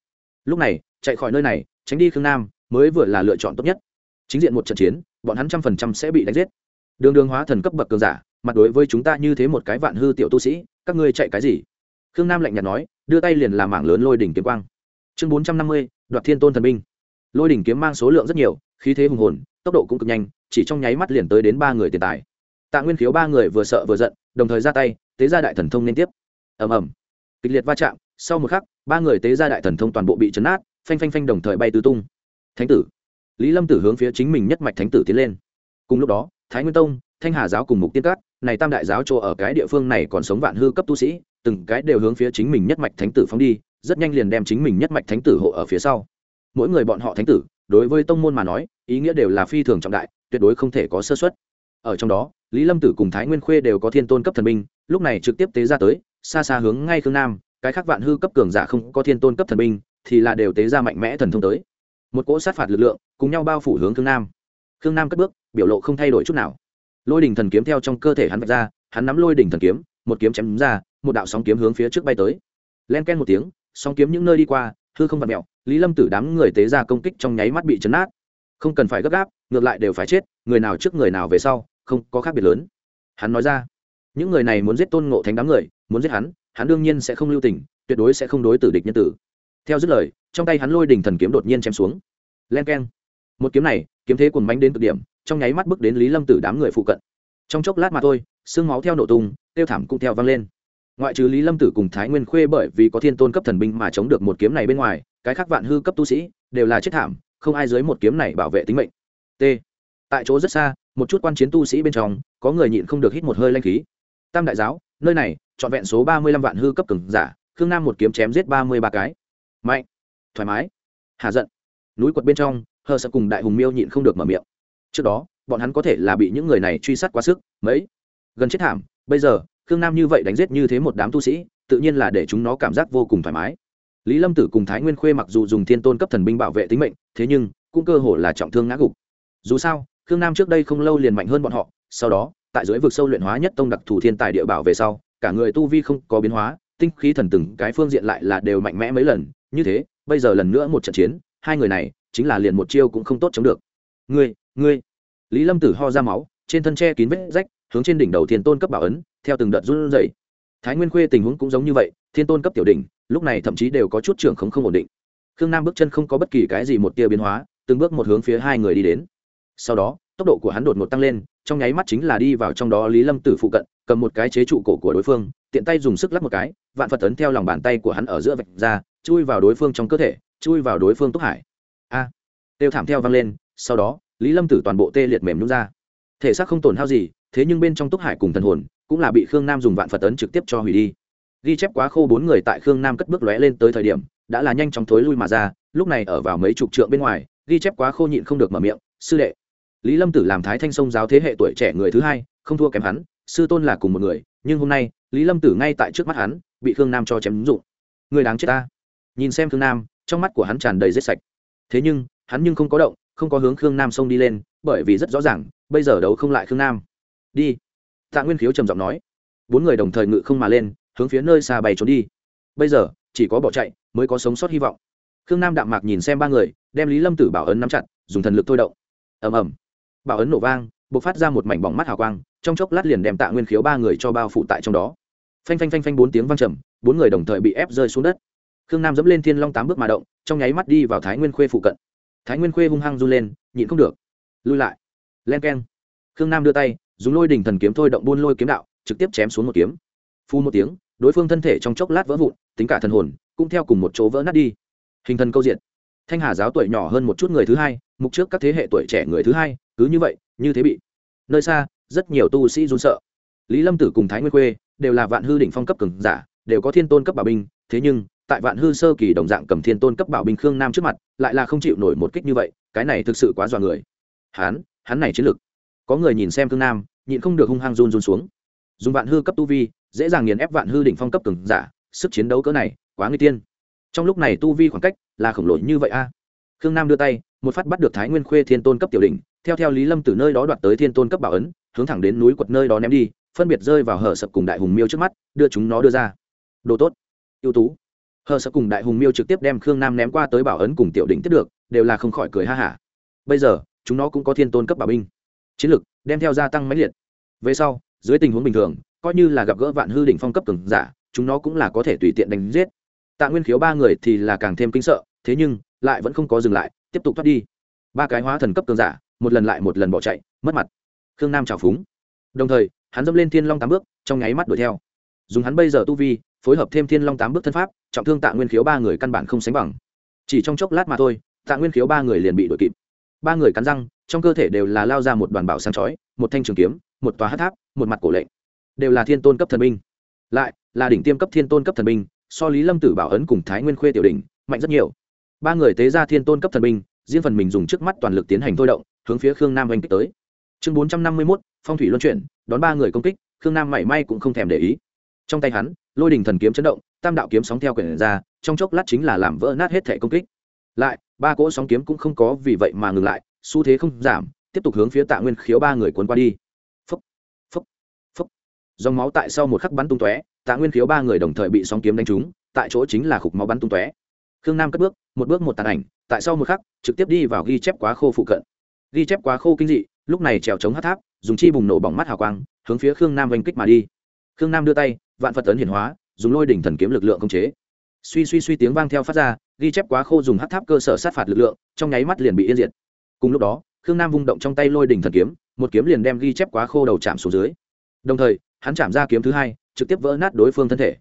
Lúc này, chạy khỏi nơi này, tránh đi khương nam, mới vừa là lựa chọn tốt nhất. Chính diện một trận chiến, bọn hắn trăm phần trăm sẽ bị đánh giết. Đường đường hóa thần cấp bậc cường giả, mặt đối với chúng ta như thế một cái vạn hư tiểu tu sĩ, các ngươi chạy cái gì? Khương nam lạnh nhạt nói, đưa tay liền làm mảng lớn lôi đỉnh kiếm quang. Chương bốn trăm năm mươi, đoạt thiên tôn thần binh. Lôi đỉnh kiếm mang số lượng rất nhiều, khí thế hùng hồn, tốc độ cũng cực nhanh, chỉ trong nháy mắt liền tới đến ba người tiền tài. Tạ nguyên khiếu ba người vừa sợ vừa giận, đồng thời ra tay, tế ra đại thần thông liên tiếp. Ầm ầm. Kịch liệt va chạm, sau một khắc, ba người tế ra đại thần thông toàn bộ bị chấn át phanh phanh phanh đồng thời bay tứ tung. Thánh tử. Lý lâm tử hướng phía chính mình nhất mạch thánh tử tiến lên. Cùng lúc đó, thái nguyên tông, thanh hà giáo cùng mục tiên cát này tam đại giáo chỗ ở cái địa phương này còn sống vạn hư cấp tu sĩ từng cái đều hướng phía chính mình nhất mạch thánh tử phóng đi, rất nhanh liền đem chính mình nhất mạch thánh tử hộ ở phía sau. Mỗi người bọn họ thánh tử, đối với tông môn mà nói, ý nghĩa đều là phi thường trọng đại, tuyệt đối không thể có sơ xuất ở trong đó, lý lâm tử cùng thái nguyên khuê đều có thiên tôn cấp thần binh, lúc này trực tiếp tế ra tới, xa xa hướng ngay khương nam, cái khác vạn hư cấp cường giả không có thiên tôn cấp thần binh, thì là đều tế ra mạnh mẽ thần thông tới. Một cỗ sát phạt lực lượng, cùng nhau bao phủ hướng khương nam. Khương nam cất bước, biểu lộ không thay đổi chút nào. Lôi đỉnh thần kiếm theo trong cơ thể hắn vạch ra, hắn nắm lôi đỉnh thần kiếm, một kiếm chém ra một đạo sóng kiếm hướng phía trước bay tới. Len ken một tiếng, sóng kiếm những nơi đi qua, hư không vặt mẹo lý lâm tử đám người tế ra công kích trong nháy mắt bị chấn át không cần phải gấp gáp, ngược lại đều phải chết, người nào trước người nào về sau, không có khác biệt lớn. Hắn nói ra, những người này muốn giết tôn ngộ thánh đám người, muốn giết hắn hắn đương nhiên sẽ không lưu tình, tuyệt đối sẽ không đối tử địch nhân tử. Theo dứt lời, trong tay hắn lôi đỉnh thần kiếm đột nhiên chém xuống. Len k e n một kiếm này, kiếm thế cuồng bánh đến cực điểm, trong nháy mắt bước đến lý lâm tử đám người phụ cận. Trong chốc lát mà thôi xương máu theo nổ tung, tiêu thảm cũng theo vang lên ngoại trừ lý lâm tử cùng thái nguyên khuê bởi vì có thiên tôn cấp thần binh mà chống được một kiếm này bên ngoài, cái khác vạn hư cấp tu sĩ đều là chết thảm, không ai dưới một kiếm này bảo vệ tính mệnh. T. Tại chỗ rất xa, một chút quan chiến tu sĩ bên trong, có người nhịn không được hít một hơi lanh khí. Tam đại giáo, nơi này, trọn vẹn số ba mươi lăm vạn hư cấp cường giả, khương nam một kiếm chém giết ba mươi ba cái. Mạnh. Thoải mái. Hạ giận. Núi quật bên trong, hờ sợ cùng đại hùng miêu nhịn không được mở miệng. Trước đó, bọn hắn có thể là bị những người này truy sát quá sức, mấy? Gần chết thảm, bây giờ khương nam như vậy đánh giết như thế một đám tu sĩ, tự nhiên là để chúng nó cảm giác vô cùng thoải mái. Lý lâm tử cùng thái nguyên khuê mặc dù dùng thiên tôn cấp thần binh bảo vệ tính mệnh, thế nhưng, cũng cơ hồ là trọng thương ngã gục. Dù sao, khương nam trước đây không lâu liền mạnh hơn bọn họ, sau đó, tại dưới vực sâu luyện hóa nhất tông đặc thù thiên tài địa bảo về sau, cả người tu vi không có biến hóa, tinh khí thần từng cái phương diện lại là đều mạnh mẽ mấy lần. Như thế, bây giờ lần nữa một trận chiến, hai người này, chính là liền một chiêu cũng không tốt chống được. Ngươi ngươi. Lý lâm tử ho ra máu trên thân che kín vết rách hướng trên đỉnh đầu thiên tôn cấp bảo ấn theo từng đợt run rẩy. Thái nguyên khuê tình huống cũng giống như vậy thiên tôn cấp tiểu đỉnh lúc này thậm chí đều có chút trưởng không không ổn định. Khương nam bước chân không có bất kỳ cái gì một tia biến hóa từng bước một hướng phía hai người đi đến. Sau đó tốc độ của hắn đột ngột tăng lên trong nháy mắt chính là đi vào trong đó lý lâm tử phụ cận cầm một cái chế trụ cổ của đối phương tiện tay dùng sức lắp một cái vạn phật tấn theo lòng bàn tay của hắn ở giữa vạch ra chui vào đối phương trong cơ thể chui vào đối phương túc hải. A! À, tiêu thảm theo vang lên sau đó lý lâm tử toàn bộ tê liệt mềm nhún ra thể xác không tổn hao gì, thế nhưng bên trong túc hải cùng thần hồn cũng là bị khương nam dùng vạn phật tấn trực tiếp cho hủy đi. Ghi chép quá khô bốn người tại khương nam cất bước lóe lên tới thời điểm, đã là nhanh chóng thối lui mà ra, lúc này ở vào mấy chục trượng bên ngoài, ghi chép quá khô nhịn không được mở miệng, sư đệ. Lý lâm tử làm thái thanh sông giáo thế hệ tuổi trẻ người thứ hai, không thua kém hắn, sư tôn là cùng một người, nhưng hôm nay, lý lâm tử ngay tại trước mắt hắn, bị khương nam cho chém ứng dụng. Người đáng chết ta. Nhìn xem khương nam, trong mắt của hắn tràn đầy rết sạch. Thế nhưng, hắn nhưng không có động, không có hướng khương nam xông đi lên, bởi vì rất rõ ràng bây giờ đấu không lại khương nam. Đi. Tạ nguyên khiếu trầm giọng nói. Bốn người đồng thời ngự không mà lên, hướng phía nơi xa bay trốn đi. Bây giờ, chỉ có bỏ chạy, mới có sống sót hy vọng. Khương nam đạm mạc nhìn xem ba người, đem lý lâm tử bảo ấn nắm chặt, dùng thần lực thôi động. Ầm ầm. Bảo ấn nổ vang b ộ c phát ra một mảnh bóng mắt hào quang, trong chốc lát liền đem tạ nguyên khiếu ba người cho bao phủ tại trong đó. Phanh phanh phanh phanh bốn tiếng vang trầm, bốn người đồng thời bị ép rơi xuống đất. Khương nam dẫm lên thiên long tám bước mà động, trong nháy mắt đi vào thái nguyên khuê phụ cận. Thái nguyên khuê hung hăng run lên, nhịn không được. Lui lại len k e n khương nam đưa tay, dùng lôi đỉnh thần kiếm thôi động buôn lôi kiếm đạo, trực tiếp chém xuống một kiếm. Phu một tiếng, đối phương thân thể trong chốc lát vỡ vụn, tính cả thần hồn cũng theo cùng một chỗ vỡ nát đi. Hình thần câu diện thanh hà giáo tuổi nhỏ hơn một chút người thứ hai, mục trước các thế hệ tuổi trẻ người thứ hai, cứ như vậy, như thế bị. Nơi xa, rất nhiều tu sĩ run sợ. Lý lâm tử cùng thái nguyên khuê đều là vạn hư đỉnh phong cấp cường giả, đều có thiên tôn cấp bảo binh, thế nhưng, tại vạn hư sơ kỳ đồng dạng cầm thiên tôn cấp bảo binh khương nam trước mặt, lại là không chịu nổi một kích như vậy, cái này thực sự quá dọa người hắn hắn này chiến lực có người nhìn xem khương nam, nhịn không được hung hăng run run xuống. Dùng vạn hư cấp tu vi, dễ dàng nghiền ép vạn hư đỉnh phong cấp cường giả, sức chiến đấu cỡ này, quá nguy tiên. Trong lúc này tu vi khoảng cách là khổng lồ như vậy a. Khương nam đưa tay, một phát bắt được thái nguyên khuê thiên tôn cấp tiểu đỉnh, theo theo lý lâm từ nơi đó đoạt tới thiên tôn cấp bảo ấn, hướng thẳng đến núi quật nơi đó ném đi, phân biệt rơi vào hở sập cùng đại hùng miêu trước mắt, đưa chúng nó đưa ra. Đồ tốt. Ưu tú. Hờ sập cùng đại hùng miêu trực tiếp đem khương nam ném qua tới bảo ấn cùng tiểu đỉnh tiếp được, đều là không khỏi cười ha hả. Bây giờ chúng nó cũng có thiên tôn cấp bảo binh. Chiến lực đem theo gia tăng máy liệt. Về sau, dưới tình huống bình thường, coi như là gặp gỡ vạn hư đỉnh phong cấp cường giả, chúng nó cũng là có thể tùy tiện đánh giết. Tạ nguyên khiếu ba người thì là càng thêm kinh sợ, thế nhưng, lại vẫn không có dừng lại, tiếp tục thoát đi. Ba cái hóa thần cấp cường giả, một lần lại một lần bỏ chạy, mất mặt. Khương nam trào phúng. Đồng thời, hắn dâm lên thiên long tám bước, trong nháy mắt đuổi theo. Dùng hắn bây giờ tu vi, phối hợp thêm thiên long tám bước thân pháp, trọng thương tạ nguyên khiếu ba người căn bản không sánh bằng. Chỉ trong chốc lát mà thôi, tạ nguyên khiếu ba người liền bị đuổi kịp ba người cắn răng, trong cơ thể đều là lao ra một đoàn bảo sáng chói, một thanh trường kiếm, một tòa hát tháp, một mặt cổ lệnh. Đều là thiên tôn cấp thần binh. Lại, là đỉnh tiêm cấp thiên tôn cấp thần binh, so lý lâm tử bảo ấn cùng thái nguyên khuê tiểu đỉnh, mạnh rất nhiều. Ba người tế ra thiên tôn cấp thần binh, riêng phần mình dùng trước mắt toàn lực tiến hành thôi động, hướng phía khương nam oanh kích tới. Chương bốn trăm năm mươi mốt, phong thủy luân chuyển, đón ba người công kích, khương nam mảy may cũng không thèm để ý. Trong tay hắn, lôi đình thần kiếm chấn động, tam đạo kiếm sóng theo quyển ra, trong chốc lát chính là làm vỡ nát hết thể công kích lại, ba cỗ sóng kiếm cũng không có vì vậy mà ngừng lại, xu thế không giảm, tiếp tục hướng phía tạ nguyên khiếu ba người cuốn qua đi. Phấp phấp phấp dòng máu tại sau một khắc bắn tung tóe, tạ nguyên khiếu ba người đồng thời bị sóng kiếm đánh trúng, tại chỗ chính là khục máu bắn tung tóe. Khương nam cất bước, một bước một tàn ảnh, tại sau một khắc, trực tiếp đi vào ghi chép quá khô phụ cận. Ghi chép quá khô kinh dị, lúc này trèo chống hát tháp, dùng chi bùng nổ bỏng mắt hào quang, hướng phía khương nam oanh kích mà đi. Khương nam đưa tay, vạn phật tấn hiển hóa, dùng lôi đỉnh thần kiếm lực lượng công chế. Suy suy suy tiếng vang theo phát ra ghi chép quá khô dùng hát tháp cơ sở sát phạt lực lượng, trong nháy mắt liền bị yên diệt. Cùng lúc đó, khương nam vung động trong tay lôi đỉnh thần kiếm, một kiếm liền đem ghi chép quá khô đầu chạm xuống dưới. Đồng thời, hắn chạm ra kiếm thứ hai, trực tiếp vỡ nát đối phương thân thể.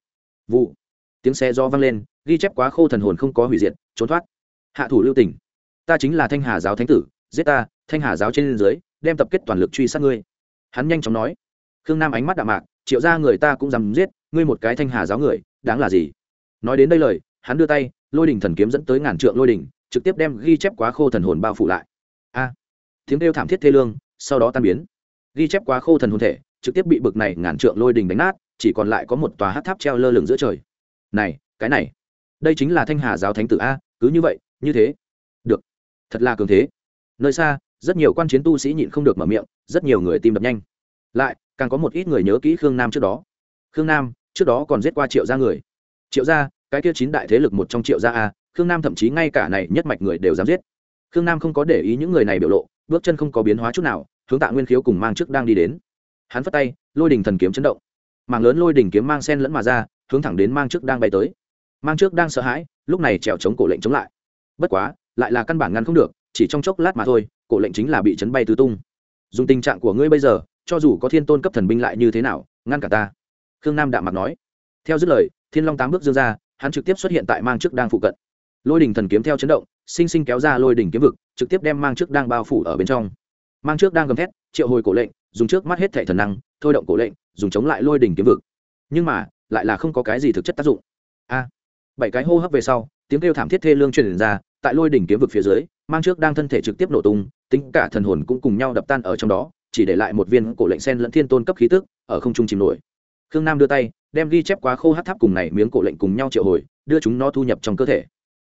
Vụ. Tiếng xe do vang lên, ghi chép quá khô thần hồn không có hủy diệt, trốn thoát. Hạ thủ lưu tỉnh. Ta chính là thanh hà giáo thánh tử, giết ta, thanh hà giáo trên dưới, đem tập kết toàn lực truy sát ngươi. Hắn nhanh chóng nói. Khương nam ánh mắt đạm mạc, triệu ra người ta cũng dám giết, ngươi một cái thanh hà giáo người, đáng là gì? Nói đến đây lời, hắn đưa tay lôi đình thần kiếm dẫn tới ngàn trượng lôi đình, trực tiếp đem ghi chép quá khô thần hồn bao phủ lại. A, tiếng kêu thảm thiết thê lương, sau đó tan biến. Ghi chép quá khô thần hồn thể, trực tiếp bị bực này ngàn trượng lôi đình đánh nát, chỉ còn lại có một tòa hát tháp treo lơ lửng giữa trời. Này, cái này, đây chính là thanh hà giáo thánh tử a, cứ như vậy, như thế. Được, thật là cường thế. Nơi xa, rất nhiều quan chiến tu sĩ nhịn không được mở miệng, rất nhiều người tim đập nhanh. Lại, càng có một ít người nhớ kỹ khương nam trước đó. Khương nam, trước đó còn giết qua triệu gia người. Triệu gia cái kia chín đại thế lực một trong triệu gia a, khương nam thậm chí ngay cả này nhất mạch người đều dám giết. Khương nam không có để ý những người này biểu lộ, bước chân không có biến hóa chút nào, hướng tạ nguyên khiếu cùng mang trước đang đi đến. Hắn phất tay, lôi đình thần kiếm chấn động. Mảng lớn lôi đình kiếm mang sen lẫn mà ra, hướng thẳng đến mang trước đang bay tới. Mang trước đang sợ hãi, lúc này trèo chống cổ lệnh chống lại. Bất quá, lại là căn bản ngăn không được, chỉ trong chốc lát mà thôi, cổ lệnh chính là bị chấn bay tứ tung. Dùng tình trạng của ngươi bây giờ, cho dù có thiên tôn cấp thần binh lại như thế nào, ngăn cả ta? Khương nam đạm mặt nói. Theo dứt lời, thiên long tám bước dương ra hắn trực tiếp xuất hiện tại mang trước đang phụ cận. Lôi đình thần kiếm theo chấn động, sinh sinh kéo ra lôi đình kiếm vực, trực tiếp đem mang trước đang bao phủ ở bên trong. Mang trước đang gầm thét, triệu hồi cổ lệnh, dùng trước mắt hết thẻ thần năng, thôi động cổ lệnh, dùng chống lại lôi đình kiếm vực. Nhưng mà, lại là không có cái gì thực chất tác dụng. A. Bảy cái hô hấp về sau, tiếng kêu thảm thiết thê lương truyền ra, tại lôi đỉnh kiếm vực phía dưới, mang trước đang thân thể trực tiếp nổ tung, tính cả thần hồn cũng cùng nhau đập tan ở trong đó, chỉ để lại một viên cổ lệnh sen lẫn thiên tôn cấp khí tức, ở không trung chìm nổi. Khương nam đưa tay đem ghi chép quá khô hát tháp cùng này miếng cổ lệnh cùng nhau triệu hồi, đưa chúng nó thu nhập trong cơ thể.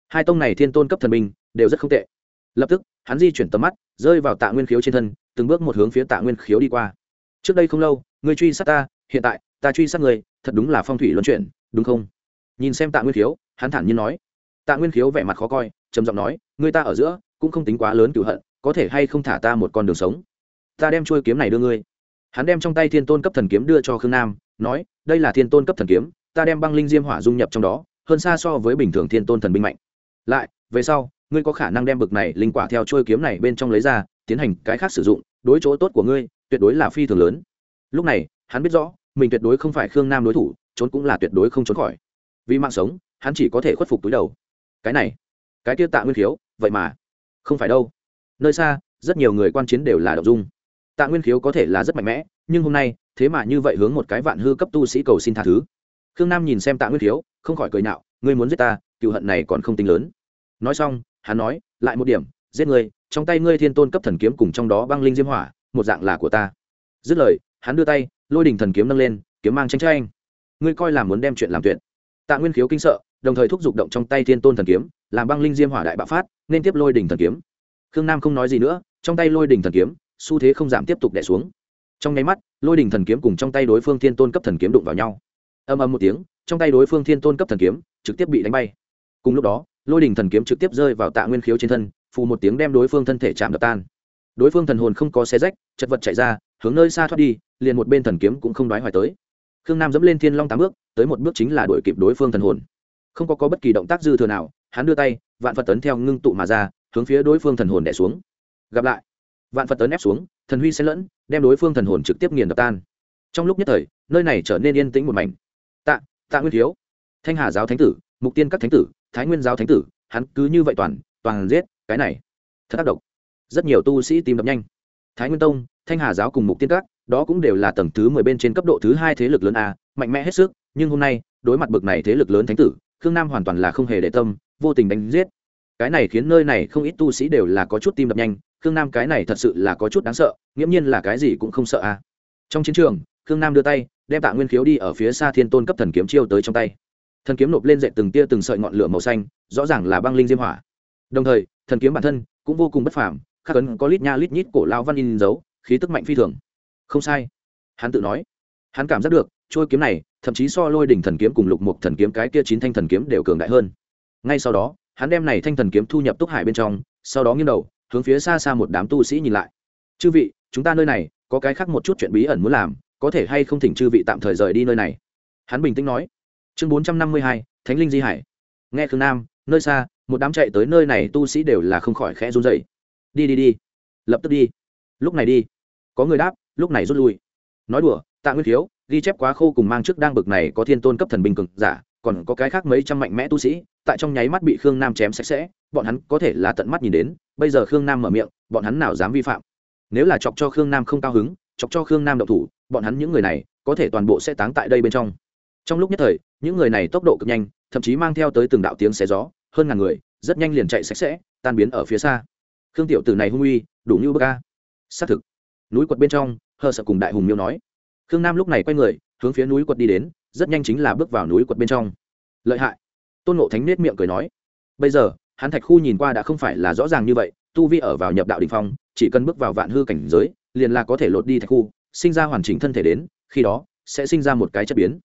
Hai tông này thiên tôn cấp thần minh đều rất không tệ. Lập tức, hắn di chuyển tầm mắt, rơi vào tạ nguyên khiếu trên thân, từng bước một hướng phía tạ nguyên khiếu đi qua. Trước đây không lâu người truy sát ta, hiện tại, ta truy sát người thật đúng là phong thủy luân chuyển, đúng không? Nhìn xem tạ nguyên khiếu, hắn thản nhiên nói. Tạ nguyên khiếu vẻ mặt khó coi, trầm giọng nói người ta ở giữa, cũng không tính quá lớn cửu hận, có thể hay không thả ta một con đường sống? Ta đem trôi kiếm này đưa ngươi. Hắn đem trong tay thiên tôn cấp thần kiếm đưa cho khương nam nói, đây là thiên tôn cấp thần kiếm, ta đem băng linh diêm hỏa dung nhập trong đó, hơn xa so với bình thường thiên tôn thần binh mạnh. Lại, về sau, ngươi có khả năng đem bực này linh quả theo trôi kiếm này bên trong lấy ra, tiến hành cái khác sử dụng, đối chỗ tốt của ngươi, tuyệt đối là phi thường lớn. Lúc này, hắn biết rõ, mình tuyệt đối không phải khương nam đối thủ, trốn cũng là tuyệt đối không trốn khỏi. Vì mạng sống, hắn chỉ có thể khuất phục túi đầu. Cái này, cái tiêu tạ nguyên khiếu, vậy mà không phải đâu. Nơi xa, rất nhiều người quan chiến đều là đậu dung. Tạ nguyên khiếu có thể là rất mạnh mẽ, nhưng hôm nay thế mà như vậy hướng một cái vạn hư cấp tu sĩ cầu xin tha thứ. Khương nam nhìn xem tạ nguyên thiếu, không khỏi cười nhạo ngươi muốn giết ta, cựu hận này còn không tính lớn. Nói xong, hắn nói, lại một điểm, giết ngươi, trong tay ngươi thiên tôn cấp thần kiếm cùng trong đó băng linh diêm hỏa, một dạng là của ta. Dứt lời, hắn đưa tay, lôi đỉnh thần kiếm nâng lên, kiếm mang tranh tranh ngươi coi là muốn đem chuyện làm tuyệt. Tạ nguyên khiếu kinh sợ, đồng thời thúc giục động trong tay thiên tôn thần kiếm, làm băng linh diêm hỏa đại bạo phát, nên tiếp lôi đỉnh thần kiếm. Khương nam không nói gì nữa, trong tay lôi đỉnh thần kiếm, xu thế không giảm tiếp tục đẻ xuống. Trong nháy mắt lôi đình thần kiếm cùng trong tay đối phương thiên tôn cấp thần kiếm đụng vào nhau. Âm âm một tiếng trong tay đối phương thiên tôn cấp thần kiếm trực tiếp bị đánh bay. Cùng lúc đó lôi đình thần kiếm trực tiếp rơi vào tạ nguyên khiếu trên thân phù một tiếng đem đối phương thân thể chạm đập tan. Đối phương thần hồn không có xe rách chật vật chạy ra hướng nơi xa thoát đi liền một bên thần kiếm cũng không đoái hoài tới. Khương nam dẫm lên thiên long tám bước tới một bước chính là đuổi kịp đối phương thần hồn. Không có, có bất kỳ động tác dư thừa nào hắn đưa tay vạn phật tấn theo ngưng tụ mà ra hướng phía đối phương thần hồn đẻ xuống. Gặp lại vạn phật tấn ép xuống thần huy xen lẫn đem đối phương thần hồn trực tiếp nghiền đập tan. Trong lúc nhất thời, nơi này trở nên yên tĩnh một mảnh. Tạ tạ nguyên thiếu, thanh hà giáo thánh tử, mục tiên các thánh tử, thái nguyên giáo thánh tử, hắn cứ như vậy toàn toàn giết, cái này, thật tác động rất nhiều tu sĩ tìm đập nhanh. Thái nguyên tông, thanh hà giáo cùng mục tiên các, đó cũng đều là tầng thứ mười bên trên cấp độ thứ hai thế lực lớn a, mạnh mẽ hết sức, nhưng hôm nay, đối mặt bực này thế lực lớn thánh tử, khương nam hoàn toàn là không hề để tâm, vô tình đánh giết. Cái này khiến nơi này không ít tu sĩ đều là có chút tim đập nhanh khương nam cái này thật sự là có chút đáng sợ, nghiễm nhiên là cái gì cũng không sợ à? trong chiến trường, khương nam đưa tay, đem tạ nguyên khiếu đi ở phía xa thiên tôn cấp thần kiếm chiêu tới trong tay. Thần kiếm nộp lên dậy từng tia từng sợi ngọn lửa màu xanh, rõ ràng là băng linh diêm hỏa. Đồng thời, thần kiếm bản thân cũng vô cùng bất phàm, khắc ấn có lít nha lít nhít cổ lao văn in dấu, khí tức mạnh phi thường. Không sai. Hắn tự nói, hắn cảm giác được trôi kiếm này, thậm chí so lôi đỉnh thần kiếm cùng lục mục thần kiếm cái kia chín thanh thần kiếm đều cường đại hơn. Ngay sau đó, hắn đem này thanh thần kiếm thu nhập túc hải bên trong, sau đó nghiêng đầu hướng phía xa xa một đám tu sĩ nhìn lại. Chư vị, chúng ta nơi này, có cái khác một chút chuyện bí ẩn muốn làm, có thể hay không thỉnh chư vị tạm thời rời đi nơi này? Hắn bình tĩnh nói. Chương bốn trăm năm mươi hai, thánh linh di hải. Nghe khương nam, nơi xa, một đám chạy tới nơi này tu sĩ đều là không khỏi khẽ run dậy đi đi đi. Lập tức đi. Lúc này đi. Có người đáp, lúc này rút lui. Nói đùa, tạ nguyên thiếu, ghi chép quá khô cùng mang trước đang bực này có thiên tôn cấp thần bình cực giả còn có cái khác mấy trăm mạnh mẽ tu sĩ, tại trong nháy mắt bị khương nam chém sạch sẽ, bọn hắn có thể là tận mắt nhìn đến, bây giờ khương nam mở miệng, bọn hắn nào dám vi phạm? Nếu là chọc cho khương nam không cao hứng, chọc cho khương nam độc thủ, bọn hắn những người này có thể toàn bộ sẽ táng tại đây bên trong. Trong lúc nhất thời, những người này tốc độ cực nhanh, thậm chí mang theo tới từng đạo tiếng xé gió, hơn ngàn người, rất nhanh liền chạy sạch sẽ, tan biến ở phía xa. Khương tiểu tử này hung uy, đủ như bơ ca xác thực. Núi quật bên trong, hờ sợ cùng đại hùng miêu nói. Khương nam lúc này quay người, hướng phía núi quật đi đến rất nhanh chính là bước vào núi quật bên trong. Lợi hại. Tôn ngộ thánh nết miệng cười nói, bây giờ, hắn thạch khu nhìn qua đã không phải là rõ ràng như vậy, tu vi ở vào nhập đạo đình phong, chỉ cần bước vào vạn hư cảnh giới, liền là có thể lột đi thạch khu, sinh ra hoàn chỉnh thân thể đến, khi đó, sẽ sinh ra một cái chất biến.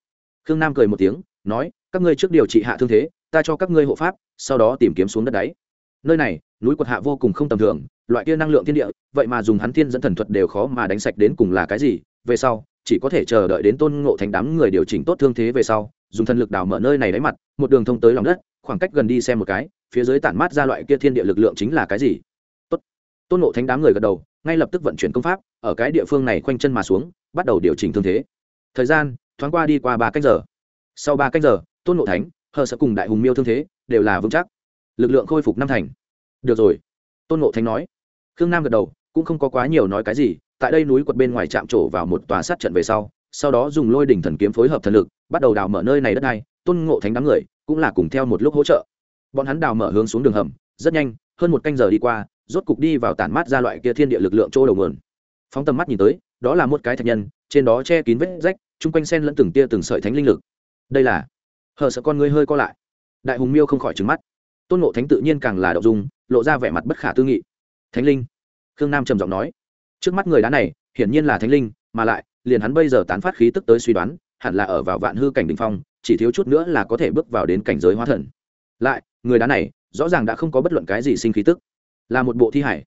Khương nam cười một tiếng, nói, các ngươi trước điều trị hạ thương thế, ta cho các ngươi hộ pháp, sau đó tìm kiếm xuống đất đáy. Nơi này, núi quật hạ vô cùng không tầm thường, loại kia năng lượng thiên địa, vậy mà dùng hắn thiên dẫn thần thuật đều khó mà đánh sạch đến cùng là cái gì, về sau chỉ có thể chờ đợi đến tôn ngộ thánh đám người điều chỉnh tốt thương thế về sau, dùng thần lực đào mở nơi này đáy mặt, một đường thông tới lòng đất, khoảng cách gần đi xem một cái, phía dưới tản mát ra loại kia thiên địa lực lượng chính là cái gì? Tốt. Tôn ngộ thánh đám người gật đầu, ngay lập tức vận chuyển công pháp, ở cái địa phương này khoanh chân mà xuống, bắt đầu điều chỉnh thương thế. Thời gian, thoáng qua đi qua ba cách giờ. Sau ba cách giờ, tôn ngộ thánh, hờ sẽ cùng đại hùng miêu thương thế, đều là vững chắc. Lực lượng khôi phục năm thành. Được rồi. Tôn ngộ thánh nói. Khương nam gật đầu, cũng không có quá nhiều nói cái gì tại đây núi quật bên ngoài chạm trổ vào một tòa sát trận về sau sau đó dùng lôi đỉnh thần kiếm phối hợp thần lực, bắt đầu đào mở nơi này đất này, tôn ngộ thánh đám người cũng là cùng theo một lúc hỗ trợ. Bọn hắn đào mở hướng xuống đường hầm, rất nhanh, hơn một canh giờ đi qua, rốt cục đi vào tản mát ra loại kia thiên địa lực lượng chỗ đầu nguồn. Phóng tầm mắt nhìn tới, đó là một cái thạch nhân, trên đó che kín vết rách, chung quanh sen lẫn từng tia từng sợi thánh linh lực. Đây là, hờ sợ con ngươi hơi co lại. Đại hùng miêu không khỏi trứng mắt. Tôn ngộ thánh tự nhiên càng là đậu dung, lộ ra vẻ mặt bất khả tư nghị. Thánh linh, khương nam trầm giọng nói trước mắt người đá này, hiển nhiên là thánh linh, mà lại, liền hắn bây giờ tán phát khí tức tới suy đoán, hẳn là ở vào vạn hư cảnh đ ỉ n h phong, chỉ thiếu chút nữa là có thể bước vào đến cảnh giới hóa thần. Lại, người đá này, rõ ràng đã không có bất luận cái gì sinh khí tức. Là một bộ thi hải.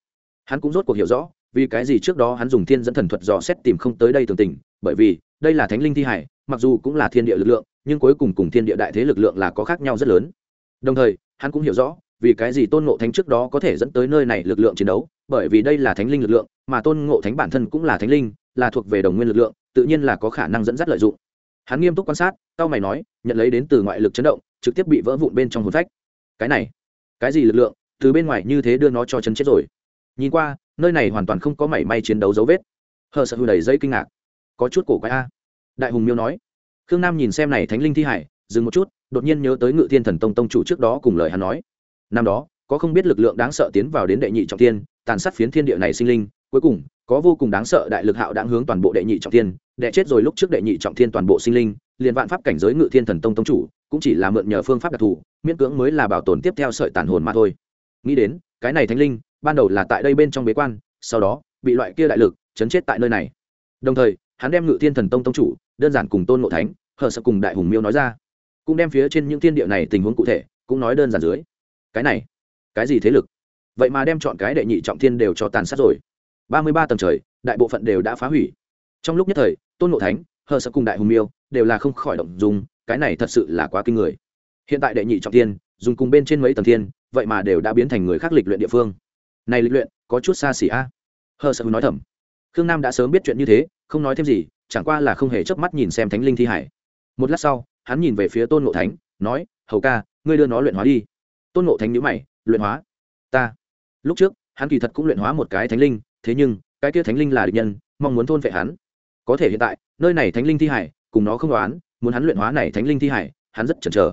Hắn cũng rốt cuộc hiểu rõ, vì cái gì trước đó hắn dùng thiên dẫn thần thuật dò xét tìm không tới đây tường tình, bởi vì, đây là thánh linh thi hải, mặc dù cũng là thiên địa lực lượng, nhưng cuối cùng cùng thiên địa đại thế lực lượng là có khác nhau rất lớn. Đồng thời, hắn cũng hiểu rõ vì cái gì tôn ngộ thánh trước đó có thể dẫn tới nơi này lực lượng chiến đấu? Bởi vì đây là thánh linh lực lượng, mà tôn ngộ thánh bản thân cũng là thánh linh, là thuộc về đồng nguyên lực lượng, tự nhiên là có khả năng dẫn dắt lợi dụng. Hắn nghiêm túc quan sát tao mày nói, nhận lấy đến từ ngoại lực chấn động, trực tiếp bị vỡ vụn bên trong hồn phách. Cái này, cái gì lực lượng? Từ bên ngoài như thế đưa nó cho chấn chết rồi. Nhìn qua, nơi này hoàn toàn không có mảy may chiến đấu dấu vết. Hờ sợ hư đầy dây kinh ngạc. Có chút cổ quái a. Đại hùng miêu nói. Khương nam nhìn xem này thánh linh thi hải, dừng một chút, đột nhiên nhớ tới ngự thiên thần tông tông chủ trước đó cùng lời hắn nói năm đó, có không biết lực lượng đáng sợ tiến vào đến đệ nhị trọng tiên tàn sát phiến thiên địa này sinh linh, cuối cùng, có vô cùng đáng sợ đại lực hạo đáng hướng toàn bộ đệ nhị trọng thiên, đệ chết rồi lúc trước đệ nhị trọng thiên toàn bộ sinh linh, liền vạn pháp cảnh giới ngự thiên thần tông tông chủ, cũng chỉ là mượn nhờ phương pháp đặc thù, miễn cưỡng mới là bảo tồn tiếp theo sợi tàn hồn mà thôi. Nghĩ đến, cái này thánh linh, ban đầu là tại đây bên trong bế quan, sau đó, bị loại kia đại lực, chấn chết tại nơi này. Đồng thời, hắn đem ngự thiên thần tông tông chủ, đơn giản cùng tôn ngộ thánh, hờ sợ cùng đại hùng miêu nói ra. Cũng đem phía trên những thiên địa này tình huống cụ thể, cũng nói đơn giản dưới cái này, cái gì thế lực? Vậy mà đem chọn cái đệ nhị trọng thiên đều cho tàn sát rồi. Ba mươi ba tầng trời, đại bộ phận đều đã phá hủy. Trong lúc nhất thời, tôn ngộ thánh, hờ sợ cùng đại hùng miêu đều là không khỏi động dùng cái này thật sự là quá kinh người. Hiện tại đệ nhị trọng thiên, dùng cùng bên trên mấy tầng thiên, vậy mà đều đã biến thành người khác lịch luyện địa phương. Này lịch luyện, có chút xa xỉ a. À? hờ sợ nói thầm. Khương nam đã sớm biết chuyện như thế, không nói thêm gì, chẳng qua là không hề chớp mắt nhìn xem thánh linh thi hải. Một lát sau, hắn nhìn về phía tôn ngộ thánh, nói, hầu ca, ngươi đưa nó luyện hóa đi tôn ngộ thánh nhữ mày, luyện hóa. Ta. Lúc trước, hắn kỳ thật cũng luyện hóa một cái thánh linh, thế nhưng, cái kia thánh linh là địch nhân, mong muốn thôn vệ hắn. Có thể hiện tại, nơi này thánh linh thi hải, cùng nó không đoán muốn hắn luyện hóa này thánh linh thi hải, hắn rất chần chờ.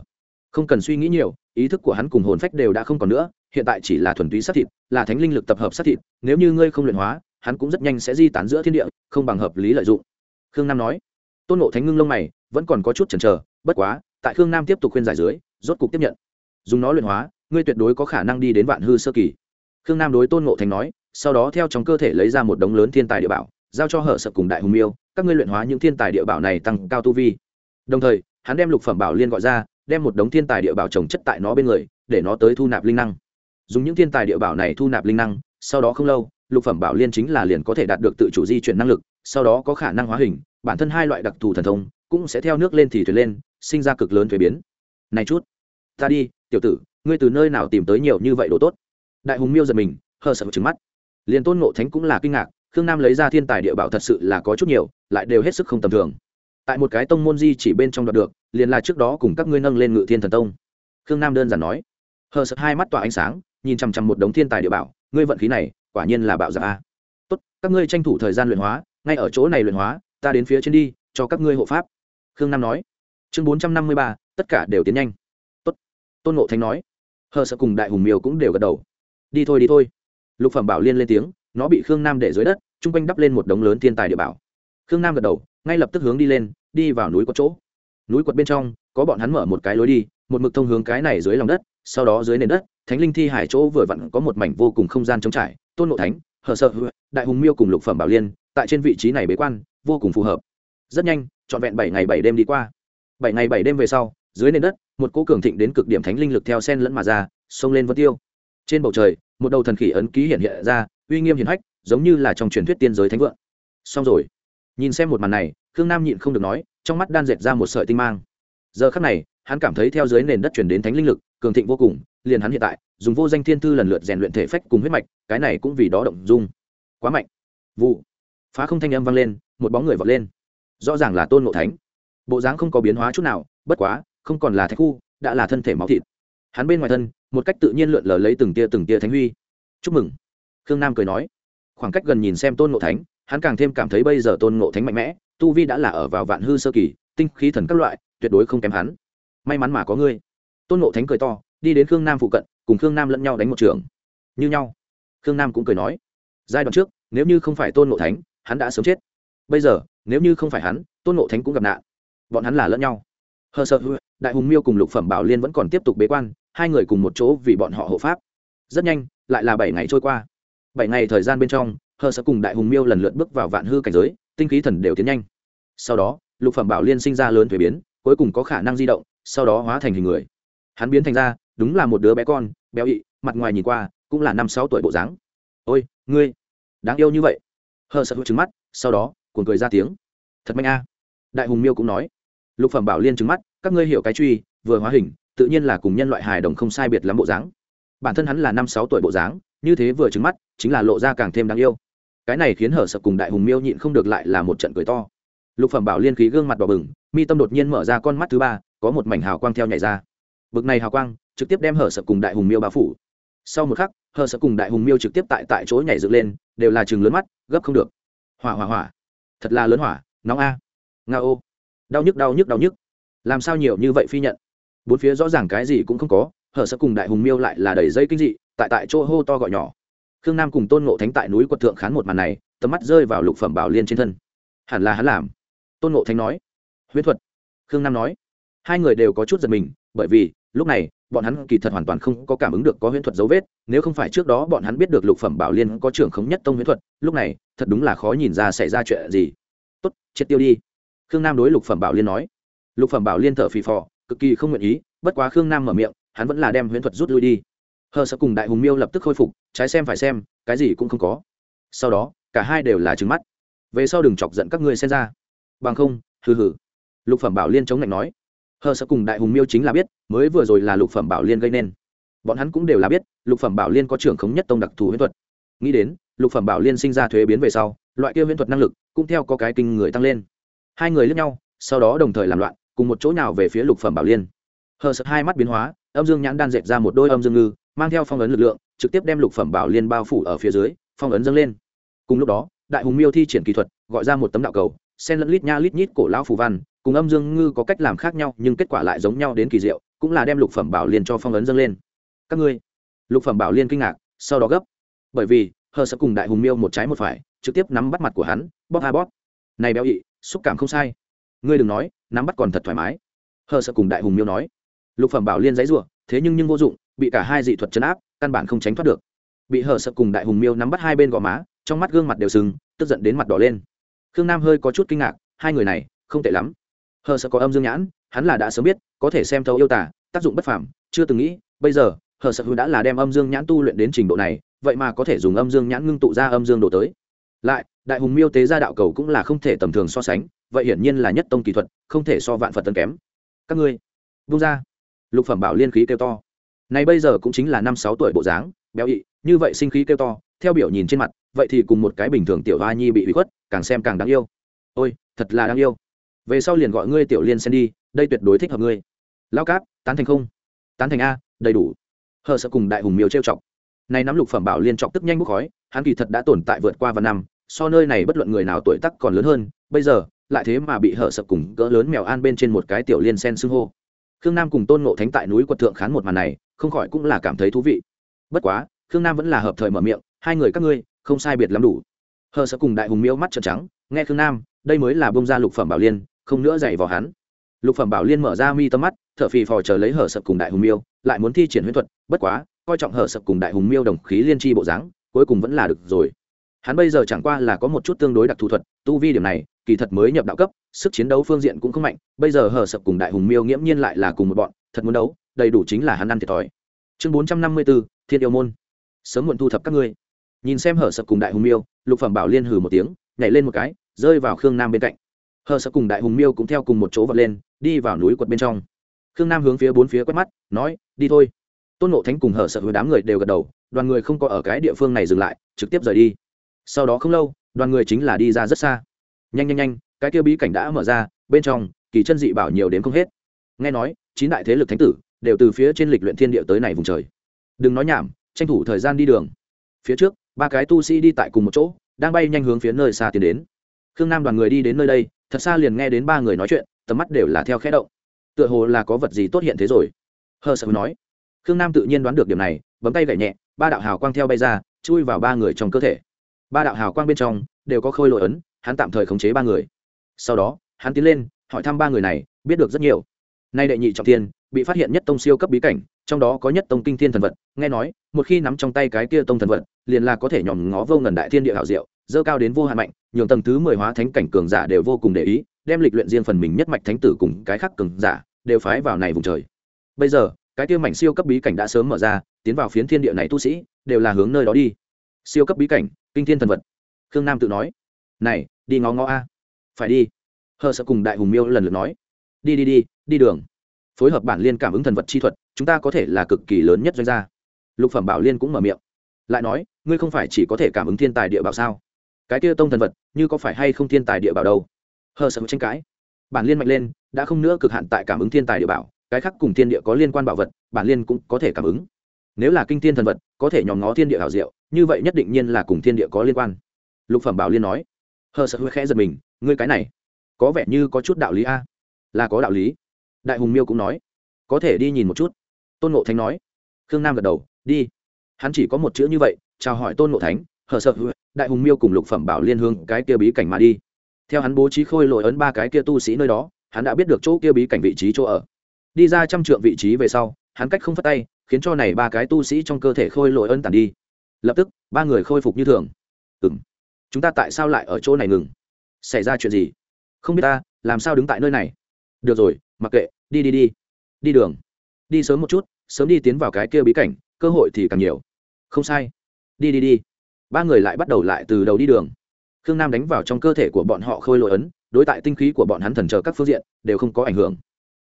Không cần suy nghĩ nhiều, ý thức của hắn cùng hồn phách đều đã không còn nữa, hiện tại chỉ là thuần túy sát thịt, là thánh linh lực tập hợp sát thịt, nếu như ngươi không luyện hóa, hắn cũng rất nhanh sẽ di tán giữa thiên địa, không bằng hợp lý lợi dụng. Khương nam nói. Tôn ngộ thánh ngưng lông mày, vẫn còn có chút chần chờ, bất quá, tại khương nam tiếp tục khuyên giải dưới, rốt cục tiếp nhận dùng nó luyện hóa, ngươi tuyệt đối có khả năng đi đến vạn hư sơ kỳ. Khương nam đối tôn ngộ thành nói, sau đó theo trong cơ thể lấy ra một đống lớn thiên tài địa bảo, giao cho hở sập cùng đại hùng miêu, các ngươi luyện hóa những thiên tài địa bảo này tăng cao tu vi. Đồng thời, hắn đem lục phẩm bảo liên gọi ra, đem một đống thiên tài địa bảo trồng chất tại nó bên người, để nó tới thu nạp linh năng. Dùng những thiên tài địa bảo này thu nạp linh năng, sau đó không lâu, lục phẩm bảo liên chính là liền có thể đạt được tự chủ di chuyển năng lực, sau đó có khả năng hóa hình, bản thân hai loại đặc thù thần thông cũng sẽ theo nước lên thì thuyền lên, sinh ra cực lớn thuế biến. Này chút ta đi, tiểu tử, ngươi từ nơi nào tìm tới nhiều như vậy đồ tốt? Đại hùng miêu giật mình, hờ sợ trứng mắt. Liền tôn ngộ thánh cũng là kinh ngạc, khương nam lấy ra thiên tài địa bảo thật sự là có chút nhiều, lại đều hết sức không tầm thường. Tại một cái tông môn di chỉ bên trong đoạt được, liền là trước đó cùng các ngươi nâng lên ngự thiên thần tông. Khương nam đơn giản nói. Hờ sợ hai mắt tỏa ánh sáng, nhìn chằm chằm một đống thiên tài địa bảo, ngươi vận khí này, quả nhiên là bạo giả a tốt, các ngươi tranh thủ thời gian luyện hóa, ngay ở chỗ này luyện hóa, ta đến phía trên đi, cho các ngươi hộ pháp. Khương nam nói. Chương bốn trăm năm mươi ba, tất cả đều tiến nhanh tôn ngộ thánh nói. Hờ sợ cùng đại hùng miêu cũng đều gật đầu. Đi thôi đi thôi. Lục phẩm bảo liên lên tiếng, nó bị khương nam để dưới đất, chung quanh đắp lên một đống lớn thiên tài địa bảo. Khương nam gật đầu, ngay lập tức hướng đi lên, đi vào núi có chỗ. Núi quật bên trong, có bọn hắn mở một cái lối đi, một mực thông hướng cái này dưới lòng đất, sau đó dưới nền đất, thánh linh thi hải chỗ vừa vặn có một mảnh vô cùng không gian trống trải, tôn ngộ thánh, hờ sợ đại hùng miêu cùng lục phẩm bảo liên, tại trên vị trí này bế quan, vô cùng phù hợp. Rất nhanh, trọn vẹn bảy ngày bảy đêm đi qua. Bảy ngày bảy đêm về sau dưới nền đất, một cỗ cường thịnh đến cực điểm thánh linh lực theo sen lẫn mà ra, xông lên vân tiêu. Trên bầu trời, một đầu thần khỉ ấn ký hiện hiện ra, uy nghiêm hiển hách, giống như là trong truyền thuyết tiên giới thánh vượng. Xong rồi. Nhìn xem một màn này, khương nam nhịn không được nói, trong mắt đan dệt ra một sợi tinh mang. Giờ khắc này, hắn cảm thấy theo dưới nền đất chuyển đến thánh linh lực, cường thịnh vô cùng, liền hắn hiện tại, dùng vô danh thiên thư lần lượt rèn luyện thể phách cùng huyết mạch, cái này cũng vì đó động dung. Quá mạnh. Vụ. Phá không thanh âm vang lên, một bóng người vọt lên. Rõ ràng là tôn ngộ thánh. Bộ dáng không có biến hóa chút nào, bất quá không còn là thạch khu, đã là thân thể máu thịt. Hắn bên ngoài thân, một cách tự nhiên lượn lờ lấy từng tia từng tia thánh huy. Chúc mừng. Khương nam cười nói. Khoảng cách gần nhìn xem tôn ngộ thánh, hắn càng thêm cảm thấy bây giờ tôn ngộ thánh mạnh mẽ, tu vi đã là ở vào vạn hư sơ kỳ, tinh khí thần các loại, tuyệt đối không kém hắn. May mắn mà có ngươi. Tôn ngộ thánh cười to, đi đến khương nam phụ cận, cùng khương nam lẫn nhau đánh một trường. Như nhau. Khương nam cũng cười nói. Giai đoạn trước, nếu như không phải tôn ngộ thánh, hắn đã sớm chết. Bây giờ, nếu như không phải hắn, tôn ngộ thánh cũng gặp nạn. Bọn hắn là lẫn nhau hờ sợ hư, đại hùng miêu cùng lục phẩm bảo liên vẫn còn tiếp tục bế quan, hai người cùng một chỗ vì bọn họ hộ pháp. Rất nhanh, lại là bảy ngày trôi qua. Bảy ngày thời gian bên trong, hờ sợ cùng đại hùng miêu lần lượt bước vào vạn hư cảnh giới, tinh khí thần đều tiến nhanh. Sau đó, lục phẩm bảo liên sinh ra lớn thuế biến, cuối cùng có khả năng di động, sau đó hóa thành hình người. Hắn biến thành ra, đúng là một đứa bé con, béo ị, mặt ngoài nhìn qua, cũng là năm sáu tuổi bộ dáng. Ôi, ngươi, đáng yêu như vậy. Hờ sợ hữu trứng mắt, sau đó, cuồng cười ra tiếng. Thật mạnh a. Đại hùng miêu cũng nói lục phẩm bảo liên trứng mắt, các ngươi hiểu cái truy, vừa hóa hình, tự nhiên là cùng nhân loại hài đồng không sai biệt lắm bộ dáng. Bản thân hắn là năm sáu tuổi bộ dáng, như thế vừa trứng mắt, chính là lộ ra càng thêm đáng yêu. Cái này khiến hở sập cùng đại hùng miêu nhịn không được lại là một trận cười to. Lục phẩm bảo liên khí gương mặt đỏ bừng, mi tâm đột nhiên mở ra con mắt thứ ba, có một mảnh hào quang theo nhảy ra. Bực này hào quang, trực tiếp đem hở sập cùng đại hùng miêu bao phủ. Sau một khắc, hở sợ cùng đại hùng miêu trực tiếp tại tại chỗ nhảy dựng lên, đều là chừng lớn mắt, gấp không được. Hỏa hỏa hỏa. Thật là lớn hỏa, nóng a. Nga ô đau nhức đau nhức đau nhức. Làm sao nhiều như vậy phi nhận? Bốn phía rõ ràng cái gì cũng không có, hở sơ cùng đại hùng miêu lại là đầy dây kinh dị, tại tại chỗ hô to gọi nhỏ. Khương nam cùng tôn ngộ thánh tại núi quật thượng khán một màn này, tầm mắt rơi vào lục phẩm bảo liên trên thân. Hẳn là hắn làm. Tôn ngộ thánh nói. Huyễn thuật. Khương nam nói. Hai người đều có chút giật mình, bởi vì, lúc này, bọn hắn kỳ thật hoàn toàn không có cảm ứng được có huyễn thuật dấu vết, nếu không phải trước đó bọn hắn biết được lục phẩm bảo liên có trưởng khống nhất tông huyễn thuật, lúc này, thật đúng là khó nhìn ra xảy ra chuyện gì. Tốt, triệt tiêu đi khương nam đối lục phẩm bảo liên nói. Lục phẩm bảo liên thở phì phò, cực kỳ không nguyện ý, bất quá khương nam mở miệng, hắn vẫn là đem huyễn thuật rút lui đi. Hờ sợ cùng đại hùng miêu lập tức khôi phục, trái xem phải xem, cái gì cũng không có. Sau đó, cả hai đều là trứng mắt. Về sau đừng chọc giận các ngươi xem ra. Bằng không, hừ hừ. Lục phẩm bảo liên chống lạnh nói. Hờ sợ cùng đại hùng miêu chính là biết, mới vừa rồi là lục phẩm bảo liên gây nên. Bọn hắn cũng đều là biết, lục phẩm bảo liên có trưởng khống nhất tông đặc thù huyễn thuật. Nghĩ đến, lục phẩm bảo liên sinh ra thuế biến về sau, loại kia huyễn thuật năng lực cũng theo có cái kinh người tăng lên hai người lướt nhau, sau đó đồng thời làm loạn, cùng một chỗ nào về phía lục phẩm bảo liên. Hờ sợ hai mắt biến hóa, âm dương nhãn đan dệt ra một đôi âm dương ngư, mang theo phong ấn lực lượng, trực tiếp đem lục phẩm bảo liên bao phủ ở phía dưới, phong ấn dâng lên. Cùng lúc đó, đại hùng miêu thi triển kỹ thuật, gọi ra một tấm đạo cầu sen lẫn lít nha lít nhít cổ lão phù văn, cùng âm dương ngư có cách làm khác nhau, nhưng kết quả lại giống nhau đến kỳ diệu, cũng là đem lục phẩm bảo liên cho phong ấn dâng lên. Các ngươi, lục phẩm bảo liên kinh ngạc, sau đó gấp. Bởi vì, hờ sợ cùng đại hùng miêu một trái một phải, trực tiếp nắm bắt mặt của hắn, bóp hai bóp. Này béo ị xúc cảm không sai. Ngươi đừng nói, nắm bắt còn thật thoải mái. Hờ sợ cùng đại hùng miêu nói. Lục phẩm bảo liên giấy rủa thế nhưng nhưng vô dụng, bị cả hai dị thuật chấn áp, căn bản không tránh thoát được. Bị hờ sợ cùng đại hùng miêu nắm bắt hai bên gò má, trong mắt gương mặt đều sừng, tức giận đến mặt đỏ lên. Khương nam hơi có chút kinh ngạc, hai người này, không tệ lắm. Hờ sợ có âm dương nhãn, hắn là đã sớm biết, có thể xem thấu yêu tả tác dụng bất phàm, chưa từng nghĩ, bây giờ, hờ sợ hư đã là đem âm dương nhãn tu luyện đến trình độ này, vậy mà có thể dùng âm dương nhãn ngưng tụ ra âm dương đồ tới. Lại đại hùng miêu tế ra đạo cầu cũng là không thể tầm thường so sánh, vậy hiển nhiên là nhất tông kỳ thuật, không thể so vạn phật tân kém. Các ngươi vung ra. Lục phẩm bảo liên khí kêu to. Này bây giờ cũng chính là năm sáu tuổi bộ dáng, béo ị, như vậy sinh khí kêu to, theo biểu nhìn trên mặt, vậy thì cùng một cái bình thường tiểu hoa nhi bị bị khuất, càng xem càng đáng yêu. Ôi, thật là đáng yêu. Về sau liền gọi ngươi tiểu liên xen đi, đây tuyệt đối thích hợp ngươi. Lao cáp, tán thành không? Tán thành a, đầy đủ. Hờ sợ cùng đại hùng miêu trêu chọc. Này nắm lục phẩm bảo liên trọng tức nhanh bốc khói, hắn kỳ thật đã tồn tại vượt qua vài năm so nơi này bất luận người nào tuổi tác còn lớn hơn, bây giờ, lại thế mà bị hở sập cùng cỡ lớn mèo an bên trên một cái tiểu liên sen xưng hô. Khương nam cùng tôn ngộ thánh tại núi quật thượng khán một màn này, không khỏi cũng là cảm thấy thú vị. Bất quá, khương nam vẫn là hợp thời mở miệng, hai người các ngươi, không sai biệt lắm đủ. Hờ sợ cùng đại hùng miêu mắt trợn trắng, nghe khương nam, đây mới là bông ra lục phẩm bảo liên, không nữa dạy vào hắn. Lục phẩm bảo liên mở ra mi tâm mắt thợ phì phò chờ lấy hở sập cùng đại hùng miêu, lại muốn thi triển huyễn thuật, bất quá, coi trọng hở sập cùng đại hùng miêu đồng khí liên tri bộ dáng, cuối cùng vẫn là được rồi hắn bây giờ chẳng qua là có một chút tương đối đặc thù thuật, tu vi điểm này, kỳ thật mới nhập đạo cấp, sức chiến đấu phương diện cũng không mạnh, bây giờ hở sập cùng đại hùng miêu nghiễm nhiên lại là cùng một bọn, thật muốn đấu, đầy đủ chính là hắn ăn thiệt thòi. Chương bốn trăm năm mươi bốn thiên yêu môn. Sớm muộn thu thập các ngươi. Nhìn xem hở sập cùng đại hùng miêu, lục phẩm bảo liên hừ một tiếng, nhảy lên một cái, rơi vào khương nam bên cạnh. Hở sập cùng đại hùng miêu cũng theo cùng một chỗ vật lên, đi vào núi quật bên trong. Khương nam hướng phía bốn phía quét mắt, nói, đi thôi. Tôn nộ thánh cùng hở sợ với đám người đều gật đầu, đoàn người không có ở cái địa phương này dừng lại, trực tiếp rời đi sau đó không lâu, đoàn người chính là đi ra rất xa. Nhanh nhanh nhanh, cái kia bí cảnh đã mở ra, bên trong, kỳ chân dị bảo nhiều đến không hết. Nghe nói, chín đại thế lực thánh tử đều từ phía trên lịch luyện thiên địa tới này vùng trời. Đừng nói nhảm, tranh thủ thời gian đi đường. Phía trước, ba cái tu sĩ đi tại cùng một chỗ, đang bay nhanh hướng phía nơi xa tiến đến. Khương nam đoàn người đi đến nơi đây, thật xa liền nghe đến ba người nói chuyện, tầm mắt đều là theo khẽ động. Tựa hồ là có vật gì tốt hiện thế rồi. Hờ sợ nói. Khương nam tự nhiên đoán được điểm này, bấm tay gậy nhẹ, ba đạo hào quang theo bay ra, chui vào ba người trong cơ thể ba đạo hào quang bên trong đều có khôi lội ấn, hắn tạm thời khống chế ba người. Sau đó, hắn tiến lên, hỏi thăm ba người này, biết được rất nhiều. Nay đệ nhị trọng tiên bị phát hiện nhất tông siêu cấp bí cảnh, trong đó có nhất tông kinh thiên thần vật, nghe nói, một khi nắm trong tay cái kia tông thần vật, liền là có thể nhòm ngó vô ngần đại thiên địa hảo diệu, dơ cao đến vô hạn mạnh, nhường tầng thứ mười hóa thánh cảnh cường giả đều vô cùng để ý, đem lịch luyện riêng phần mình nhất mạch thánh tử cùng cái khác cường giả đều phái vào này vùng trời. Bây giờ, cái kia mảnh siêu cấp bí cảnh đã sớm mở ra, tiến vào phiến thiên địa này tu sĩ, đều là hướng nơi đó đi. Siêu cấp bí cảnh kinh thiên thần vật. Khương nam tự nói, này, đi ngó ngó a. Phải đi. Hờ sợ cùng đại hùng miêu lần lượt nói, đi đi đi đi đường. Phối hợp bản liên cảm ứng thần vật chi thuật, chúng ta có thể là cực kỳ lớn nhất doanh gia. Lục phẩm bảo liên cũng mở miệng, lại nói, ngươi không phải chỉ có thể cảm ứng thiên tài địa bảo sao? Cái kia tông thần vật, như có phải hay không thiên tài địa bảo đâu? Hờ sợ tranh cãi, bản liên mạnh lên, đã không nữa cực hạn tại cảm ứng thiên tài địa bảo, cái khác cùng thiên địa có liên quan bảo vật, bản liên cũng có thể cảm ứng. Nếu là kinh thiên thần vật, có thể nhòm ngó thiên địa hảo diệu như vậy nhất định nhiên là cùng thiên địa có liên quan. Lục phẩm bảo liên nói. Hờ sợ hơi khẽ giật mình, ngươi cái này, có vẻ như có chút đạo lý a. Là có đạo lý. Đại hùng miêu cũng nói. Có thể đi nhìn một chút. Tôn ngộ thánh nói. Khương nam gật đầu, đi. Hắn chỉ có một chữ như vậy, chào hỏi tôn ngộ thánh, hờ sợ đại hùng miêu cùng lục phẩm bảo liên hương cái kia bí cảnh mà đi. Theo hắn bố trí khôi lội ấn ba cái kia tu sĩ nơi đó, hắn đã biết được chỗ kia bí cảnh vị trí chỗ ở. Đi ra trăm trượng vị trí về sau, hắn cách không phát tay, khiến cho này ba cái tu sĩ trong cơ thể khôi lội ấn tàn đi lập tức, ba người khôi phục như thường. Ừ m chúng ta tại sao lại ở chỗ này ngừng? Xảy ra chuyện gì? Không biết ta, làm sao đứng tại nơi này? Được rồi, mặc kệ, đi đi đi. Đi đường. Đi sớm một chút, sớm đi tiến vào cái kia bí cảnh, cơ hội thì càng nhiều. Không sai. Đi đi đi. Ba người lại bắt đầu lại từ đầu đi đường. Khương nam đánh vào trong cơ thể của bọn họ khôi lội ấn, đối tại tinh khí của bọn hắn thần chờ các phương diện, đều không có ảnh hưởng.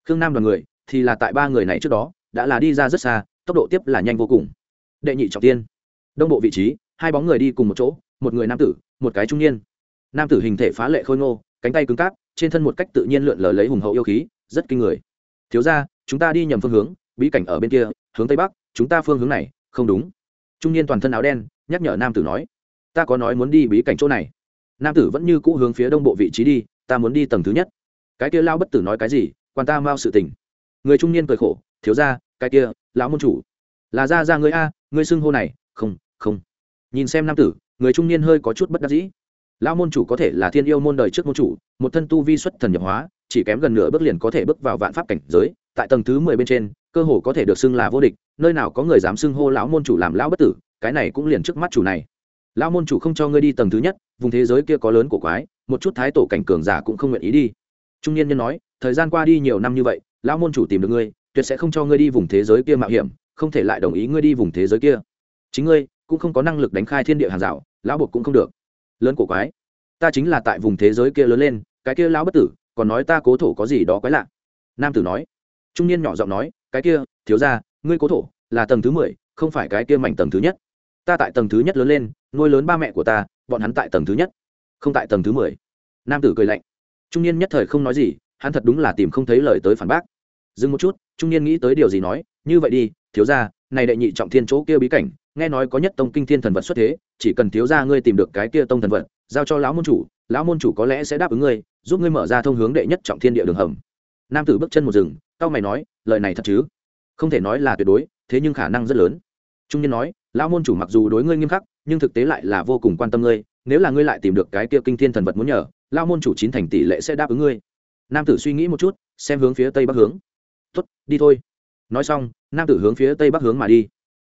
Khương nam đoàn người, thì là tại ba người này trước đó, đã là đi ra rất xa, tốc độ tiếp là nhanh vô cùng. Đệ nhị trọng tiên đông bộ vị trí, hai bóng người đi cùng một chỗ, một người nam tử, một cái trung niên. Nam tử hình thể phá lệ khôi ngô, cánh tay cứng cáp, trên thân một cách tự nhiên lượn lờ lấy hùng hậu yêu khí, rất kinh người. Thiếu ra chúng ta đi nhầm phương hướng, bí cảnh ở bên kia, hướng tây bắc, chúng ta phương hướng này, không đúng. Trung niên toàn thân áo đen, nhắc nhở nam tử nói, ta có nói muốn đi bí cảnh chỗ này. Nam tử vẫn như cũ hướng phía đông bộ vị trí đi, ta muốn đi tầng thứ nhất. Cái kia lao bất tử nói cái gì? Quan ta mau sự tình. Người trung niên cười khổ, thiếu ra cái kia, lão môn chủ. Là ra ra ngươi a, ngươi xưng hô này, không không. Nhìn xem nam tử, người trung niên hơi có chút bất đắc dĩ. Lão môn chủ có thể là thiên yêu môn đời trước môn chủ, một thân tu vi xuất thần nhập hóa, chỉ kém gần nửa bước liền có thể bước vào vạn pháp cảnh giới, tại tầng thứ mười bên trên, cơ hồ có thể được xưng là vô địch, nơi nào có người dám xưng hô lão môn chủ làm lão bất tử, cái này cũng liền trước mắt chủ này. Lão môn chủ không cho ngươi đi tầng thứ nhất, vùng thế giới kia có lớn của quái, một chút thái tổ cảnh cường giả cũng không nguyện ý đi. Trung niên nhân nói, thời gian qua đi nhiều năm như vậy, lão môn chủ tìm được ngươi, tuyệt sẽ không cho ngươi đi vùng thế giới kia mạo hiểm, không thể lại đồng ý ngươi đi vùng thế giới kia. Chính ngươi cũng không có năng lực đánh khai thiên địa hàng rào, lão buộc cũng không được. Lớn cổ quái, ta chính là tại vùng thế giới kia lớn lên, cái kia lão bất tử, còn nói ta cố thổ có gì đó quái lạ. Nam tử nói, trung niên nhỏ giọng nói, cái kia, thiếu ra ngươi cố thổ là tầng thứ mười, không phải cái kia mảnh tầng thứ nhất. Ta tại tầng thứ nhất lớn lên, nuôi lớn ba mẹ của ta, bọn hắn tại tầng thứ nhất, không tại tầng thứ mười. Nam tử cười lạnh, trung niên nhất thời không nói gì, hắn thật đúng là tìm không thấy lời tới phản bác. Dừng một chút, trung niên nghĩ tới điều gì nói, như vậy đi, thiếu ra này đệ nhị trọng thiên chỗ kia bí cảnh nghe nói có nhất tông kinh thiên thần vật xuất thế, chỉ cần thiếu ra ngươi tìm được cái kia tông thần vật, giao cho lão môn chủ, lão môn chủ có lẽ sẽ đáp ứng ngươi, giúp ngươi mở ra thông hướng đệ nhất trọng thiên địa đường hầm. Nam tử bước chân một rừng cao mày nói, lời này thật chứ? Không thể nói là tuyệt đối, thế nhưng khả năng rất lớn. Trung niên nói, lão môn chủ mặc dù đối ngươi nghiêm khắc, nhưng thực tế lại là vô cùng quan tâm ngươi, nếu là ngươi lại tìm được cái kia kinh thiên thần vật muốn nhờ, lão môn chủ chín thành tỷ lệ sẽ đáp ứng ngươi. Nam tử suy nghĩ một chút, xem hướng phía tây bắc hướng. Tuất đi thôi. Nói xong, nam tử hướng phía tây bắc hướng mà đi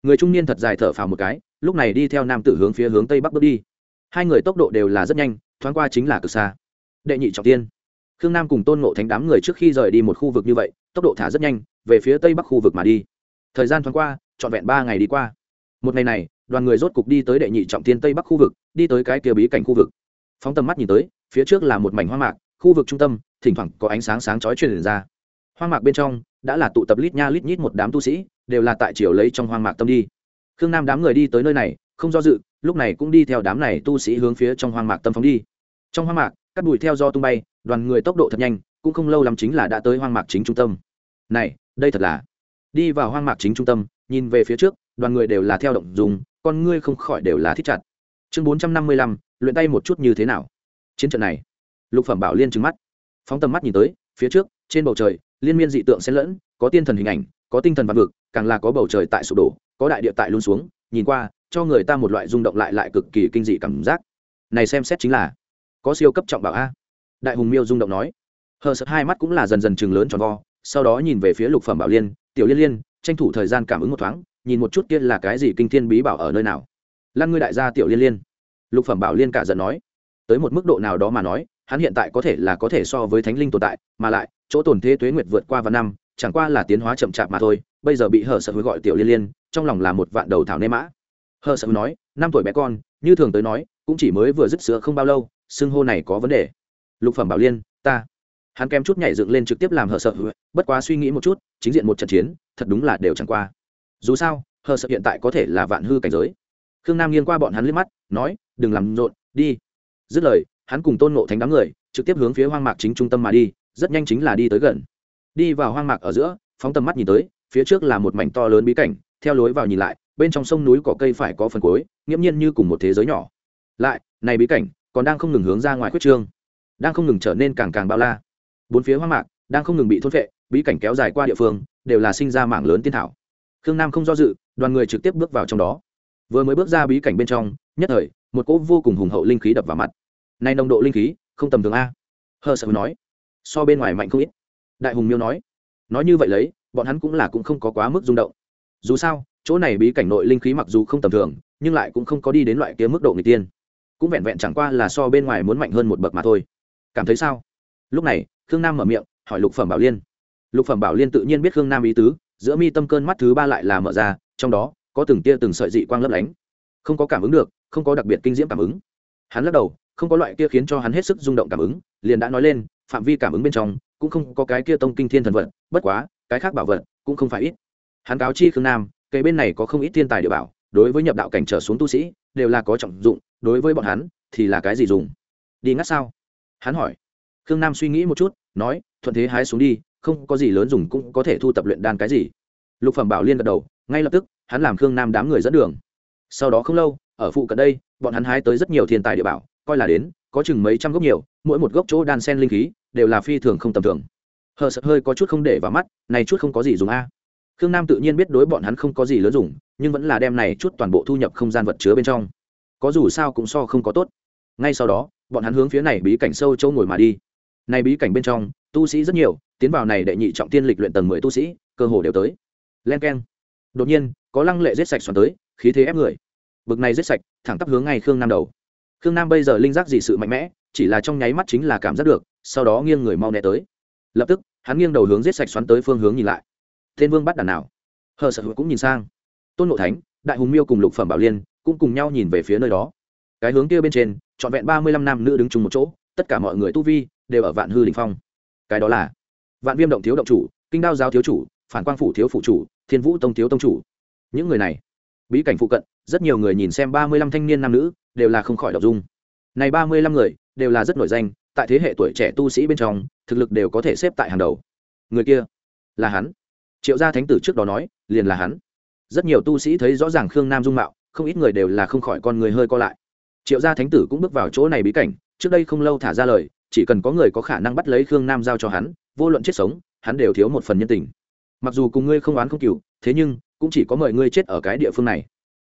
người trung niên thật dài thở phào một cái, lúc này đi theo nam tử hướng phía hướng tây bắc bước đi. Hai người tốc độ đều là rất nhanh, thoáng qua chính là cực xa. Đệ nhị trọng tiên. Khương nam cùng tôn ngộ thánh đám người trước khi rời đi một khu vực như vậy, tốc độ thả rất nhanh, về phía tây bắc khu vực mà đi. Thời gian thoáng qua, trọn vẹn ba ngày đi qua. Một ngày này, đoàn người rốt cục đi tới đệ nhị trọng tiên tây bắc khu vực, đi tới cái kia bí cảnh khu vực. Phóng tầm mắt nhìn tới, phía trước là một mảnh hoang mạc, khu vực trung tâm, thỉnh thoảng có ánh sáng sáng chói truyền ra. Hoang mạc bên trong, đã là tụ tập lít nha lít nhít một đám tu sĩ đều là tại triều lấy trong hoang mạc tâm đi. Khương nam đám người đi tới nơi này, không do dự, lúc này cũng đi theo đám này tu sĩ hướng phía trong hoang mạc tâm phóng đi. Trong hoang mạc cắt bụi theo do tung bay, đoàn người tốc độ thật nhanh, cũng không lâu lắm chính là đã tới hoang mạc chính trung tâm. Này, đây thật là. Đi vào hoang mạc chính trung tâm, nhìn về phía trước, đoàn người đều là theo động dùng, con ngươi không khỏi đều là thích chặt. Chương bốn trăm năm mươi lăm, luyện tay một chút như thế nào? Chiến trận này. Lục phẩm bảo liên trừng mắt. Phóng tầm mắt nhìn tới, phía trước, trên bầu trời, liên miên dị tượng xen lẫn, có tiên thần hình ảnh có tinh thần vạn vực, càng là có bầu trời tại sụp đổ, có đại địa tại luôn xuống, nhìn qua, cho người ta một loại rung động lại lại cực kỳ kinh dị cảm giác. Này xem xét chính là, có siêu cấp trọng bảo a. Đại hùng miêu rung động nói. Hờ sợ hai mắt cũng là dần dần chừng lớn tròn vo, sau đó nhìn về phía lục phẩm bảo liên, tiểu liên liên, tranh thủ thời gian cảm ứng một thoáng, nhìn một chút kia là cái gì kinh thiên bí bảo ở nơi nào. Lan ngươi đại gia, tiểu liên liên. Lục phẩm bảo liên cả giận nói. Tới một mức độ nào đó mà nói, hắn hiện tại có thể là có thể so với thánh linh tồn tại, mà lại, chỗ tổn thế tuế nguyệt vượt qua vạn năm chẳng qua là tiến hóa chậm chạp mà thôi, bây giờ bị hờ sợ hứa gọi tiểu liên liên, trong lòng là một vạn đầu thảo nê mã. Hờ sợ nói, năm tuổi bé con, như thường tới nói, cũng chỉ mới vừa dứt sữa không bao lâu, xưng hô này có vấn đề. Lục phẩm bảo liên, ta. Hắn kém chút nhảy dựng lên trực tiếp làm hờ sợ bất quá suy nghĩ một chút, chính diện một trận chiến, thật đúng là đều chẳng qua. Dù sao, hờ sợ hiện tại có thể là vạn hư cảnh giới. Khương nam nghiêng qua bọn hắn liếc mắt, nói, đừng làm rộn, đi. Dứt lời, hắn cùng tôn nộ thánh đám người, trực tiếp hướng phía hoang mạc chính trung tâm mà đi, rất nhanh chính là đi tới gần đi vào hoang mạc ở giữa, phóng tầm mắt nhìn tới, phía trước là một mảnh to lớn bí cảnh, theo lối vào nhìn lại, bên trong sông núi cỏ cây phải có phần cuối, nghiễm nhiên như cùng một thế giới nhỏ. Lại, này bí cảnh còn đang không ngừng hướng ra ngoài khuyết trương, đang không ngừng trở nên càng càng bao la. Bốn phía hoang mạc đang không ngừng bị thốt vệ bí cảnh kéo dài qua địa phương, đều là sinh ra mảng lớn tiên thảo. Khương nam không do dự, đoàn người trực tiếp bước vào trong đó. Vừa mới bước ra bí cảnh bên trong, nhất thời, một cỗ vô cùng hùng hậu linh khí đập vào mặt. Nay nồng độ linh khí, không tầm thường a. Hờ sợ nói. So bên ngoài mạnh không ít đại hùng miêu nói nói như vậy lấy, bọn hắn cũng là cũng không có quá mức rung động. Dù sao, chỗ này bí cảnh nội linh khí mặc dù không tầm thường, nhưng lại cũng không có đi đến loại kia mức độ người tiên. Cũng vẹn vẹn chẳng qua là so bên ngoài muốn mạnh hơn một bậc mà thôi. Cảm thấy sao? Lúc này, khương nam mở miệng, hỏi lục phẩm bảo liên. Lục phẩm bảo liên tự nhiên biết khương nam ý tứ, giữa mi tâm cơn mắt thứ ba lại là mở ra, trong đó, có từng tia từng sợi dị quang lấp lánh. Không có cảm ứng được, không có đặc biệt kinh diễm cảm ứng. Hắn lắc đầu, không có loại kia khiến cho hắn hết sức rung động cảm ứng, liền đã nói lên, phạm vi cảm ứng bên trong cũng không có cái kia tông kinh thiên thần vật, bất quá, cái khác bảo vật cũng không phải ít. Hắn cáo chi khương nam cây bên này có không ít thiên tài địa bảo, đối với nhập đạo cảnh trở xuống tu sĩ, đều là có trọng dụng, đối với bọn hắn thì là cái gì dùng? Đi ngắt sao? Hắn hỏi. Khương nam suy nghĩ một chút, nói, thuận thế hái xuống đi, không có gì lớn dùng cũng có thể thu tập luyện đan cái gì. Lục phẩm bảo liên gật đầu, ngay lập tức, hắn làm khương nam đám người dẫn đường. Sau đó không lâu, ở phụ cận đây, bọn hắn hái tới rất nhiều thiên tài địa bảo, coi là đến, có chừng mấy trăm gốc nhiều, mỗi một gốc chỗ đan sen linh khí đều là phi thường không tầm thường. Hờ sợ hơi có chút không để vào mắt, này chút không có gì dùng a. Khương nam tự nhiên biết đối bọn hắn không có gì lớn dùng, nhưng vẫn là đem này chút toàn bộ thu nhập không gian vật chứa bên trong. Có dù sao cũng so không có tốt. Ngay sau đó, bọn hắn hướng phía này bí cảnh sâu châu ngồi mà đi. Này bí cảnh bên trong, tu sĩ rất nhiều, tiến vào này đệ nhị trọng tiên lịch luyện tầng mười tu sĩ, cơ hồ đều tới. Len keng. Đột nhiên, có lăng lệ giết sạch xoắn tới, khí thế ép người. Bực này giết sạch, thẳng tắp hướng ngay khương nam đầu. Khương nam bây giờ linh giác gì sự mạnh mẽ, chỉ là trong nháy mắt chính là cảm giác được sau đó nghiêng người mau né tới. Lập tức, hắn nghiêng đầu hướng giết sạch xoắn tới phương hướng nhìn lại. Tên vương bắt đàn nào? Hờ sợ hữu cũng nhìn sang. Tôn nộ thánh, đại hùng miêu cùng lục phẩm bảo liên cũng cùng nhau nhìn về phía nơi đó. Cái hướng kia bên trên, trọn vẹn ba mươi lăm nam nữ đứng chung một chỗ, tất cả mọi người tu vi đều ở vạn hư đình phong. Cái đó là vạn viêm động thiếu động chủ, kinh đao giáo thiếu chủ, phản quang phủ thiếu phụ chủ, thiên vũ tông thiếu tông chủ. Những người này, bí cảnh phụ cận, rất nhiều người nhìn xem ba mươi lăm thanh niên nam nữ đều là không khỏi đọc dung. Này ba mươi lăm người đều là rất nổi danh tại thế hệ tuổi trẻ tu sĩ bên trong, thực lực đều có thể xếp tại hàng đầu. Người kia là hắn. Triệu gia thánh tử trước đó nói, liền là hắn. Rất nhiều tu sĩ thấy rõ ràng khương nam dung mạo, không ít người đều là không khỏi con người hơi co lại. Triệu gia thánh tử cũng bước vào chỗ này bí cảnh, trước đây không lâu thả ra lời, chỉ cần có người có khả năng bắt lấy khương nam giao cho hắn, vô luận chết sống, hắn đều thiếu một phần nhân tình. Mặc dù cùng ngươi không oán không cừu, thế nhưng, cũng chỉ có mời ngươi chết ở cái địa phương này.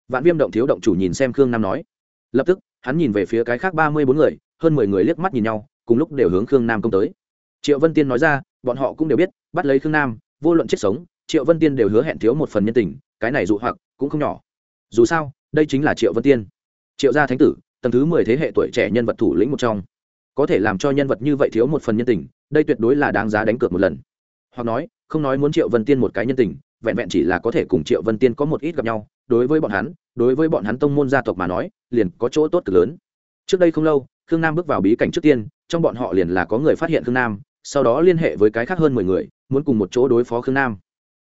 Vạn viêm động thiếu động chủ nhìn xem khương nam nói. Lập tức, hắn nhìn về phía cái khác ba mươi bốn người, hơn mười người liếc mắt nhìn nhau cùng lúc đều hướng khương nam công tới. Triệu vân tiên nói ra, bọn họ cũng đều biết, bắt lấy khương nam, vô luận chết sống, triệu vân tiên đều hứa hẹn thiếu một phần nhân tình, cái này dụ hoặc cũng không nhỏ. Dù sao, đây chính là triệu vân tiên. Triệu gia thánh tử, tầng thứ mười thế hệ tuổi trẻ nhân vật thủ lĩnh một trong. Có thể làm cho nhân vật như vậy thiếu một phần nhân tình, đây tuyệt đối là đáng giá đánh cược một lần. Hoặc nói, không nói muốn triệu vân tiên một cái nhân tình, vẹn vẹn chỉ là có thể cùng triệu vân tiên có một ít gặp nhau, đối với bọn hắn, đối với bọn hắn tông môn gia tộc mà nói, liền có chỗ tốt cực lớn. Trước đây không lâu, khương nam bước vào bí cảnh trước tiên trong bọn họ liền là có người phát hiện khương nam, sau đó liên hệ với cái khác hơn mười người, muốn cùng một chỗ đối phó khương nam.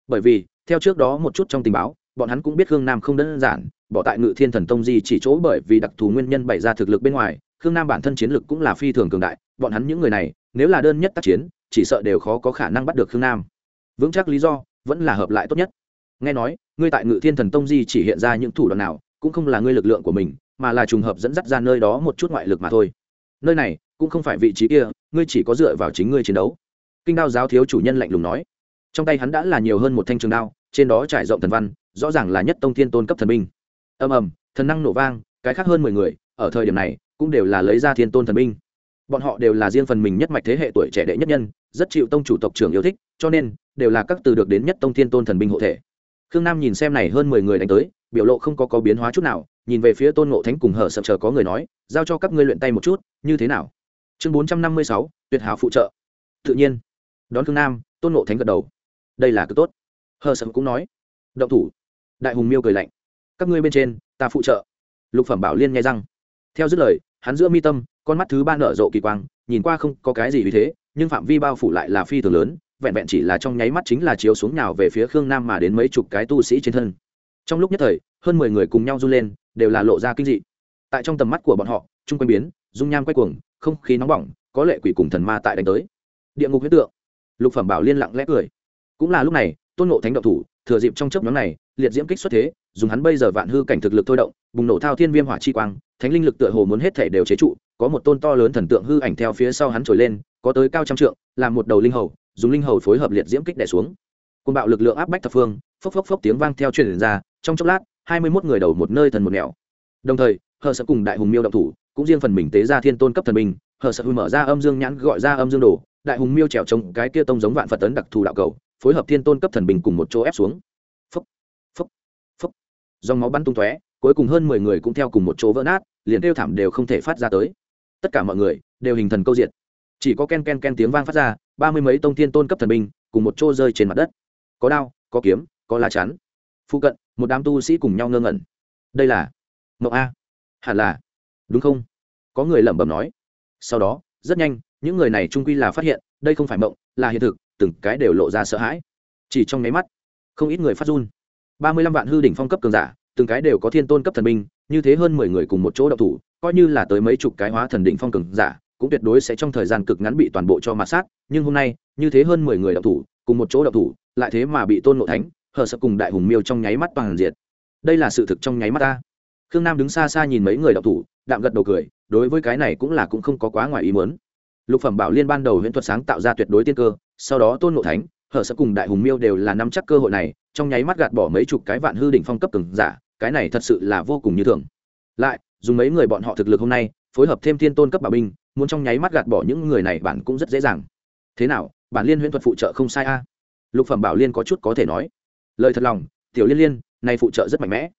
Bởi vì, theo trước đó một chút trong tình báo, bọn hắn cũng biết khương nam không đơn giản, bỏ tại ngự thiên thần tông di chỉ chỗ bởi vì đặc thù nguyên nhân bày ra thực lực bên ngoài, khương nam bản thân chiến lực cũng là phi thường cường đại, bọn hắn những người này, nếu là đơn nhất tác chiến, chỉ sợ đều khó có khả năng bắt được khương nam. Vững chắc lý do, vẫn là hợp lại tốt nhất. Nghe nói, ngươi tại ngự thiên thần tông di chỉ hiện ra những thủ đoạn nào, cũng không là ngươi lực lượng của mình, mà là trùng hợp dẫn dắt ra nơi đó một chút ngoại lực mà thôi nơi này cũng không phải vị trí kia, ngươi chỉ có dựa vào chính ngươi chiến đấu. Kinh đao giáo thiếu chủ nhân lạnh lùng nói. Trong tay hắn đã là nhiều hơn một thanh trường đao, trên đó trải rộng thần văn, rõ ràng là nhất tông thiên tôn cấp thần binh. Ầm ầm, thần năng nổ vang, cái khác hơn mười người, ở thời điểm này, cũng đều là lấy ra thiên tôn thần binh. Bọn họ đều là riêng phần mình nhất mạch thế hệ tuổi trẻ đệ nhất nhân, rất chịu tông chủ tộc trưởng yêu thích, cho nên, đều là các từ được đến nhất tông thiên tôn thần binh hộ thể. Khương nam nhìn xem này hơn mười người đánh tới, biểu lộ không có có biến hóa chút nào nhìn về phía tôn ngộ thánh cùng hở sập chờ có người nói, giao cho các ngươi luyện tay một chút, như thế nào? Chương bốn trăm năm mươi sáu, tuyệt hảo phụ trợ. Tự nhiên. Đón khương nam, tôn ngộ thánh gật đầu. Đây là cực tốt. Hờ sập cũng nói. Động thủ. Đại hùng miêu cười lạnh. Các ngươi bên trên, ta phụ trợ. Lục phẩm bảo liên nghe răng. Theo dứt lời, hắn giữa mi tâm, con mắt thứ ba nở rộ kỳ quang, nhìn qua không có cái gì vì thế, nhưng phạm vi bao phủ lại là phi thường lớn, vẹn vẹn chỉ là trong nháy mắt chính là chiếu xuống nào về phía khương nam mà đến mấy chục cái tu sĩ trên thân. Trong lúc nhất thời, hơn mười người cùng nhau run lên đều là lộ ra kinh dị. Tại trong tầm mắt của bọn họ, chung quanh biến, dung nham quay cuồng, không khí nóng bỏng, có lệ quỷ cùng thần ma tại đánh tới. Địa ngục huyết tượng. Lục phẩm bảo liên lặng lẽ cười. Cũng là lúc này, tôn ngộ thánh động thủ, thừa dịp trong chớp nhóm này, liệt diễm kích xuất thế, dùng hắn bây giờ vạn hư cảnh thực lực thôi động, bùng nổ thao thiên viêm hỏa chi quang, thánh linh lực tựa hồ muốn hết thể đều chế trụ, có một tôn to lớn thần tượng hư ảnh theo phía sau hắn trồi lên, có tới cao trăm trượng, làm một đầu linh hầu, dùng linh hầu phối hợp liệt diễm kích đẻ xuống. Côn bạo lực lượng áp bách thập phương, phốc phốc phốc tiếng vang theo truyền ra, trong chốc lát hai mươi mốt người đầu một nơi thần một nẻo. Đồng thời, hờ sợ cùng đại hùng miêu động thủ, cũng riêng phần mình tế ra thiên tôn cấp thần binh, hờ sợ hư mở ra âm dương nhãn gọi ra âm dương đồ, đại hùng miêu trèo trống cái kia tông giống vạn phật tấn đặc thù đạo cầu, phối hợp thiên tôn cấp thần binh cùng một chỗ ép xuống. Phốc phốc phốc. Dòng máu bắn tung tóe, cuối cùng hơn mười người cũng theo cùng một chỗ vỡ nát, liền kêu thảm đều không thể phát ra tới. Tất cả mọi người đều hình thần câu diện chỉ có ken ken ken tiếng vang phát ra, ba mươi mấy tông thiên tôn cấp thần binh cùng một chỗ rơi trên mặt đất. Có đao, có kiếm, có lá chắn phụ cận, một đám tu sĩ cùng nhau ngơ ngẩn. Đây là mộng a. Hẳn là. Đúng không? Có người lẩm bẩm nói. Sau đó, rất nhanh, những người này trung quy là phát hiện, đây không phải mộng, là hiện thực, từng cái đều lộ ra sợ hãi. Chỉ trong nháy mắt, không ít người phát run. Ba mươi lăm vạn hư đỉnh phong cấp cường giả, từng cái đều có thiên tôn cấp thần binh, như thế hơn mười người cùng một chỗ đậu thủ, coi như là tới mấy chục cái hóa thần đỉnh phong cường giả, cũng tuyệt đối sẽ trong thời gian cực ngắn bị toàn bộ cho mạt sát. Nhưng hôm nay, như thế hơn mười người đậu thủ, cùng một chỗ đậu thủ, lại thế mà bị tôn ngộ thánh hờ sập cùng đại hùng miêu trong nháy mắt toàn diệt. Đây là sự thực trong nháy mắt ta. Khương nam đứng xa xa nhìn mấy người đọc thủ, đạm gật đầu cười, đối với cái này cũng là cũng không có quá ngoài ý muốn. Lục phẩm bảo liên ban đầu huyễn thuật sáng tạo ra tuyệt đối tiên cơ, sau đó tôn ngộ thánh hở sập cùng đại hùng miêu đều là nắm chắc cơ hội này, trong nháy mắt gạt bỏ mấy chục cái vạn hư đỉnh phong cấp cường giả, cái này thật sự là vô cùng như thường. Lại, dùng mấy người bọn họ thực lực hôm nay, phối hợp thêm thiên tôn cấp bảo binh, muốn trong nháy mắt gạt bỏ những người này bản cũng rất dễ dàng. Thế nào, bản liên huyễn thuật phụ trợ không sai a? Lục phẩm bảo liên có chút có thể nói lời thật lòng, tiểu liên liên, này phụ trợ rất mạnh mẽ.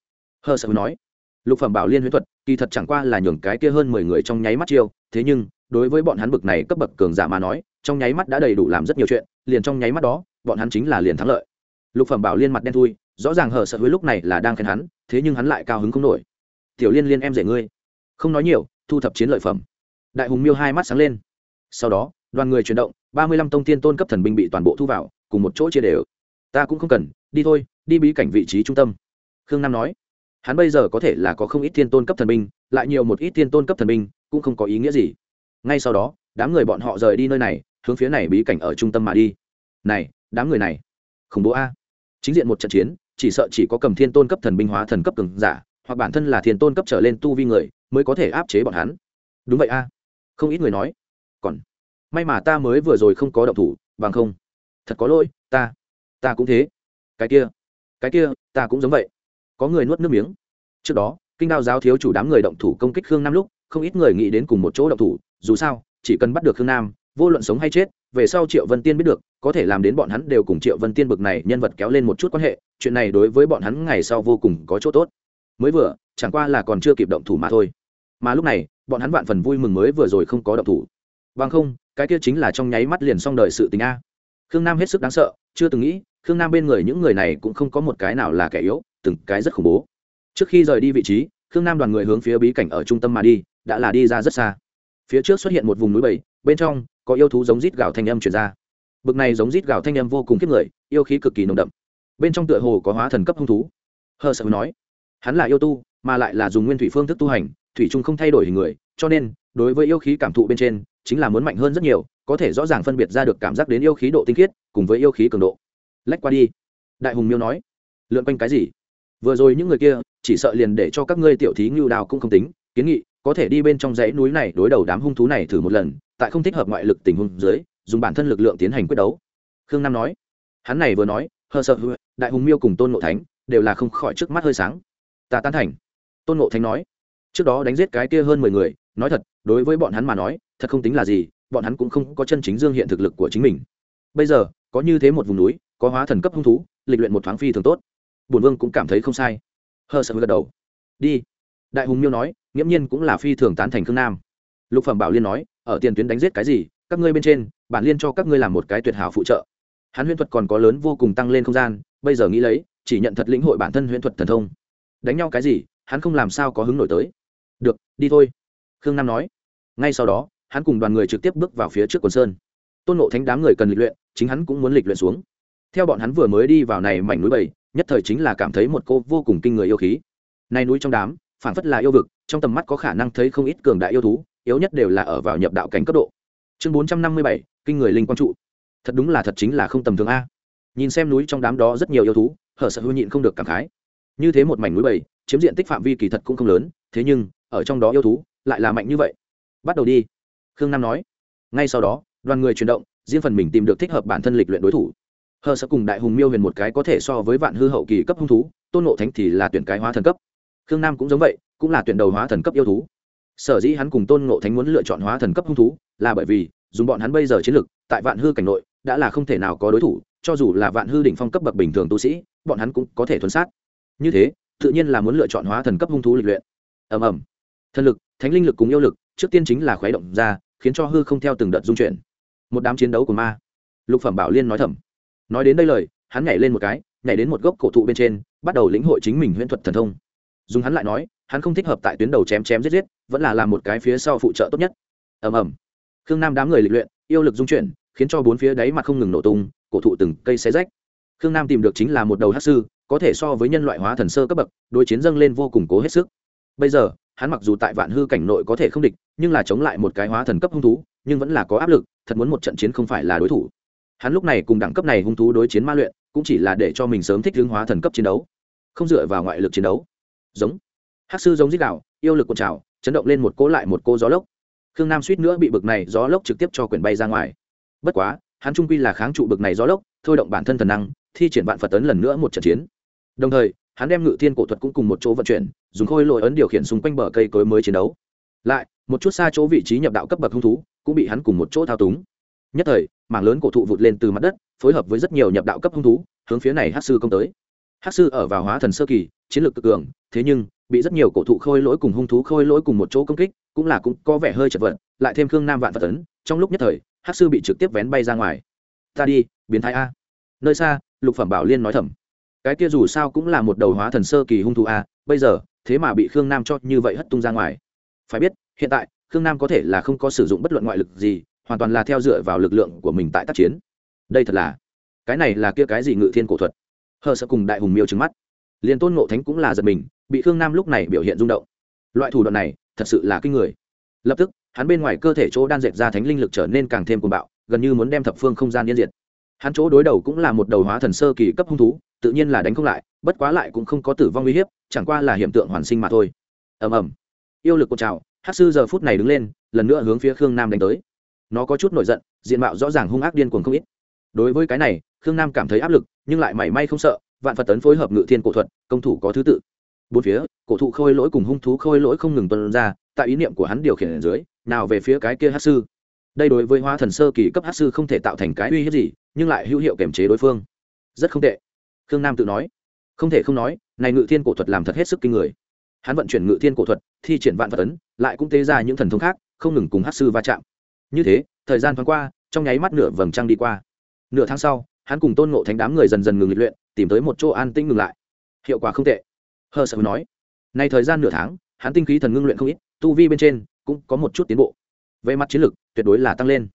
Hờ sợ nói, lục phẩm bảo liên huyễn thuật, kỳ thật chẳng qua là nhường cái kia hơn mười người trong nháy mắt chiêu, thế nhưng, đối với bọn hắn bực này cấp bậc cường giả mà nói, trong nháy mắt đã đầy đủ làm rất nhiều chuyện, liền trong nháy mắt đó, bọn hắn chính là liền thắng lợi. Lục phẩm bảo liên mặt đen thui, rõ ràng hờ sợ với lúc này là đang khen hắn, thế nhưng hắn lại cao hứng không nổi. Tiểu liên liên em rể ngươi, không nói nhiều, thu thập chiến lợi phẩm. Đại hùng miêu hai mắt sáng lên. Sau đó, đoàn người chuyển động, ba mươi lăm tông tiên tôn cấp thần binh bị toàn bộ thu vào, cùng một chỗ chia đều. Ta cũng không cần đi thôi, đi bí cảnh vị trí trung tâm. Khương nam nói. Hắn bây giờ có thể là có không ít thiên tôn cấp thần binh, lại nhiều một ít thiên tôn cấp thần binh, cũng không có ý nghĩa gì. Ngay sau đó, đám người bọn họ rời đi nơi này, hướng phía này bí cảnh ở trung tâm mà đi. Này, đám người này. Khủng bố a. Chính diện một trận chiến, chỉ sợ chỉ có cầm thiên tôn cấp thần binh hóa thần cấp cường giả, hoặc bản thân là thiên tôn cấp trở lên tu vi người, mới có thể áp chế bọn hắn. Đúng vậy a. Không ít người nói. Còn, may mà ta mới vừa rồi không có động thủ, bằng không. Thật có lỗi, ta. Ta cũng thế cái kia cái kia, ta cũng giống vậy. Có người nuốt nước miếng. Trước đó, kinh đao giáo thiếu chủ đám người động thủ công kích khương nam lúc, không ít người nghĩ đến cùng một chỗ động thủ, dù sao, chỉ cần bắt được khương nam, vô luận sống hay chết, về sau triệu vân tiên biết được, có thể làm đến bọn hắn đều cùng triệu vân tiên bực này nhân vật kéo lên một chút quan hệ, chuyện này đối với bọn hắn ngày sau vô cùng có chỗ tốt. Mới vừa, chẳng qua là còn chưa kịp động thủ mà thôi. Mà lúc này, bọn hắn vạn phần vui mừng mới vừa rồi không có động thủ. Vâng không, cái kia chính là trong nháy mắt liền xong đời sự tình a. Khương nam hết sức đáng sợ, chưa từng nghĩ khương nam bên người những người này cũng không có một cái nào là kẻ yếu, từng cái rất khủng bố. Trước khi rời đi vị trí, khương nam đoàn người hướng phía bí cảnh ở trung tâm mà đi, đã là đi ra rất xa. Phía trước xuất hiện một vùng núi bầy bên trong có yêu thú giống rít gạo thanh âm chuyển ra. Bực này giống rít gạo thanh âm vô cùng kiếp người, yêu khí cực kỳ nồng đậm. Bên trong tựa hồ có hóa thần cấp hung thú. Hờ sợ nói, hắn là yêu tu, mà lại là dùng nguyên thủy phương thức tu hành, thủy trung không thay đổi hình người, cho nên, đối với yêu khí cảm thụ bên trên, chính là muốn mạnh hơn rất nhiều, có thể rõ ràng phân biệt ra được cảm giác đến yêu khí độ tinh khiết, cùng với yêu khí cường độ lách qua đi. Đại hùng miêu nói, lượn quanh cái gì? Vừa rồi những người kia chỉ sợ liền để cho các ngươi tiểu thí ngưu đào cũng không tính, kiến nghị, có thể đi bên trong dãy núi này đối đầu đám hung thú này thử một lần, tại không thích hợp ngoại lực tình huống dưới, dùng bản thân lực lượng tiến hành quyết đấu. Khương nam nói, hắn này vừa nói, hờ sợ đại hùng miêu cùng tôn ngộ thánh đều là không khỏi trước mắt hơi sáng. Ta tán thành. Tôn ngộ thánh nói, trước đó đánh giết cái kia hơn mười người, nói thật, đối với bọn hắn mà nói, thật không tính là gì, bọn hắn cũng không có chân chính dương hiện thực lực của chính mình. Bây giờ, có như thế một vùng núi có hóa thần cấp hung thú, lịch luyện một thoáng phi thường tốt. Bổn vương cũng cảm thấy không sai. Hờ sợ gật đầu. Đi. Đại hùng miêu nói, nghiễm nhiên cũng là phi thường tán thành khương nam. Lục phẩm bảo liên nói, ở tiền tuyến đánh giết cái gì, các ngươi bên trên, bản liên cho các ngươi làm một cái tuyệt hảo phụ trợ. Hắn huyễn thuật còn có lớn vô cùng tăng lên không gian, bây giờ nghĩ lấy, chỉ nhận thật lĩnh hội bản thân huyễn thuật thần thông. Đánh nhau cái gì, hắn không làm sao có hứng nổi tới. Được, đi thôi. Khương nam nói. Ngay sau đó, hắn cùng đoàn người trực tiếp bước vào phía trước quần sơn. Tôn nộ thánh đám người cần lịch luyện, chính hắn cũng muốn lịch luyện xuống theo bọn hắn vừa mới đi vào này mảnh núi bầy nhất thời chính là cảm thấy một cô vô cùng kinh người yêu khí. Nay núi trong đám phản phất là yêu vực, trong tầm mắt có khả năng thấy không ít cường đại yêu thú, yếu nhất đều là ở vào nhập đạo cảnh cấp độ. Chương bốn trăm năm mươi bảy, kinh người linh quang trụ. Thật đúng là thật chính là không tầm thường a. Nhìn xem núi trong đám đó rất nhiều yêu thú, hở sợ hư nhịn không được cảm khái. Như thế một mảnh núi bầy chiếm diện tích phạm vi kỳ thật cũng không lớn, thế nhưng, ở trong đó yêu thú lại là mạnh như vậy. Bắt đầu đi. Khương nam nói. Ngay sau đó, đoàn người chuyển động, riêng phần mình tìm được thích hợp bản thân lịch luyện đối thủ hờ sợ cùng đại hùng miêu huyền một cái có thể so với vạn hư hậu kỳ cấp hung thú, tôn nộ thánh thì là tuyển cái hóa thần cấp. Khương nam cũng giống vậy, cũng là tuyển đầu hóa thần cấp yêu thú. Sở dĩ hắn cùng tôn nộ thánh muốn lựa chọn hóa thần cấp hung thú, là bởi vì, dùng bọn hắn bây giờ chiến lực, tại vạn hư cảnh nội, đã là không thể nào có đối thủ, cho dù là vạn hư đỉnh phong cấp bậc bình thường tu sĩ, bọn hắn cũng có thể thuần sát. Như thế, tự nhiên là muốn lựa chọn hóa thần cấp hung thú lịch luyện. Ầm ầm. Thần lực, thánh linh lực cùng yêu lực, trước tiên chính là khuấy động ra, khiến cho hư không theo từng đợt dung chuyển. Một đám chiến đấu của ma. Lục phẩm bảo liên nói thầm nói đến đây lời, hắn nhảy lên một cái, nhảy đến một gốc cổ thụ bên trên, bắt đầu lĩnh hội chính mình huyễn thuật thần thông. Dùng hắn lại nói, hắn không thích hợp tại tuyến đầu chém chém giết giết, vẫn là làm một cái phía sau phụ trợ tốt nhất. Ầm ầm. Khương nam đám người lịch luyện, yêu lực dung chuyển, khiến cho bốn phía đáy mặt không ngừng nổ tung, cổ thụ từng cây xé rách. Khương nam tìm được chính là một đầu hát sư, có thể so với nhân loại hóa thần sơ cấp bậc, đối chiến dâng lên vô cùng cố hết sức. Bây giờ, hắn mặc dù tại vạn hư cảnh nội có thể không địch, nhưng là chống lại một cái hóa thần cấp hung thú, nhưng vẫn là có áp lực, thật muốn một trận chiến không phải là đối thủ hắn lúc này cùng đẳng cấp này hung thú đối chiến ma luyện, cũng chỉ là để cho mình sớm thích hướng hóa thần cấp chiến đấu. Không dựa vào ngoại lực chiến đấu. Giống. Hát sư giống dít đạo, yêu lực cuộn trào, chấn động lên một cỗ lại một cô gió lốc. Khương nam suýt nữa bị bực này gió lốc trực tiếp cho quyển bay ra ngoài. Bất quá, hắn trung quy là kháng trụ bực này gió lốc, thôi động bản thân thần năng, thi triển vạn phật tấn lần nữa một trận chiến. Đồng thời, hắn đem ngự thiên cổ thuật cũng cùng một chỗ vận chuyển, dùng khôi lội ấn điều khiển xung quanh bờ cây cối mới chiến đấu. Lại, một chút xa chỗ vị trí nhập đạo cấp bậc hung thú, cũng bị hắn cùng một chỗ thao túng nhất thời, mảng lớn cổ thụ vụt lên từ mặt đất, phối hợp với rất nhiều nhập đạo cấp hung thú, hướng phía này hát sư công tới. Hát sư ở vào hóa thần sơ kỳ, chiến lược cực cường, thế nhưng, bị rất nhiều cổ thụ khôi lỗi cùng hung thú khôi lỗi cùng một chỗ công kích, cũng là cũng có vẻ hơi chật vật, lại thêm khương nam vạn vật tấn trong lúc nhất thời hát sư bị trực tiếp vén bay ra ngoài. Ta đi, biến thái a. Nơi xa, lục phẩm bảo liên nói thầm. Cái kia dù sao cũng là một đầu hóa thần sơ kỳ hung thú a, bây giờ, thế mà bị khương nam cho như vậy hất tung ra ngoài. Phải biết, hiện tại, khương nam có thể là không có sử dụng bất luận ngoại lực gì hoàn toàn là theo dựa vào lực lượng của mình tại tác chiến. Đây thật là, cái này là kia cái gì ngự thiên cổ thuật? Hờ sợ cùng đại hùng miêu trứng mắt. Liền tôn ngộ thánh cũng là giật mình, bị khương nam lúc này biểu hiện rung động. Loại thủ đoạn này, thật sự là kinh người. Lập tức, hắn bên ngoài cơ thể chỗ đan dệt ra thánh linh lực trở nên càng thêm cuồng bạo, gần như muốn đem thập phương không gian yên diệt. Hắn chỗ đối đầu cũng là một đầu hóa thần sơ kỳ cấp hung thú, tự nhiên là đánh không lại, bất quá lại cũng không có tử vong uy hiếp, chẳng qua là hiện tượng hoàn sinh mà thôi. Ầm ầm. Yêu lực của trào hát sư giờ phút này đứng lên, lần nữa hướng phía khương nam đánh tới nó có chút nổi giận, diện mạo rõ ràng hung ác điên cuồng không ít. Đối với cái này, khương nam cảm thấy áp lực, nhưng lại mảy may không sợ, vạn phật tấn phối hợp ngự thiên cổ thuật, công thủ có thứ tự. Bốn phía, cổ thụ khôi lỗi cùng hung thú khôi lỗi không ngừng tuân ra, tại ý niệm của hắn điều khiển ở dưới, nào về phía cái kia hát sư. Đây đối với hóa thần sơ kỳ cấp hát sư không thể tạo thành cái uy hiếp gì, nhưng lại hữu hiệu kiềm chế đối phương. Rất không tệ, khương nam tự nói. Không thể không nói, này ngự thiên cổ thuật làm thật hết sức kinh người. Hắn vận chuyển ngự thiên cổ thuật, thi triển vạn vật tấn, lại cũng tế ra những thần thông khác, không ngừng cùng hát sư va chạm như thế, thời gian thoáng qua, trong nháy mắt nửa vầng trăng đi qua. Nửa tháng sau, hắn cùng tôn ngộ thánh đám người dần dần ngừng lịch luyện, tìm tới một chỗ an tĩnh ngừng lại. Hiệu quả không tệ. Hờ sợ nói, nay thời gian nửa tháng, hắn tinh khí thần ngưng luyện không ít, tu vi bên trên cũng có một chút tiến bộ. Về mặt chiến lược tuyệt đối là tăng lên.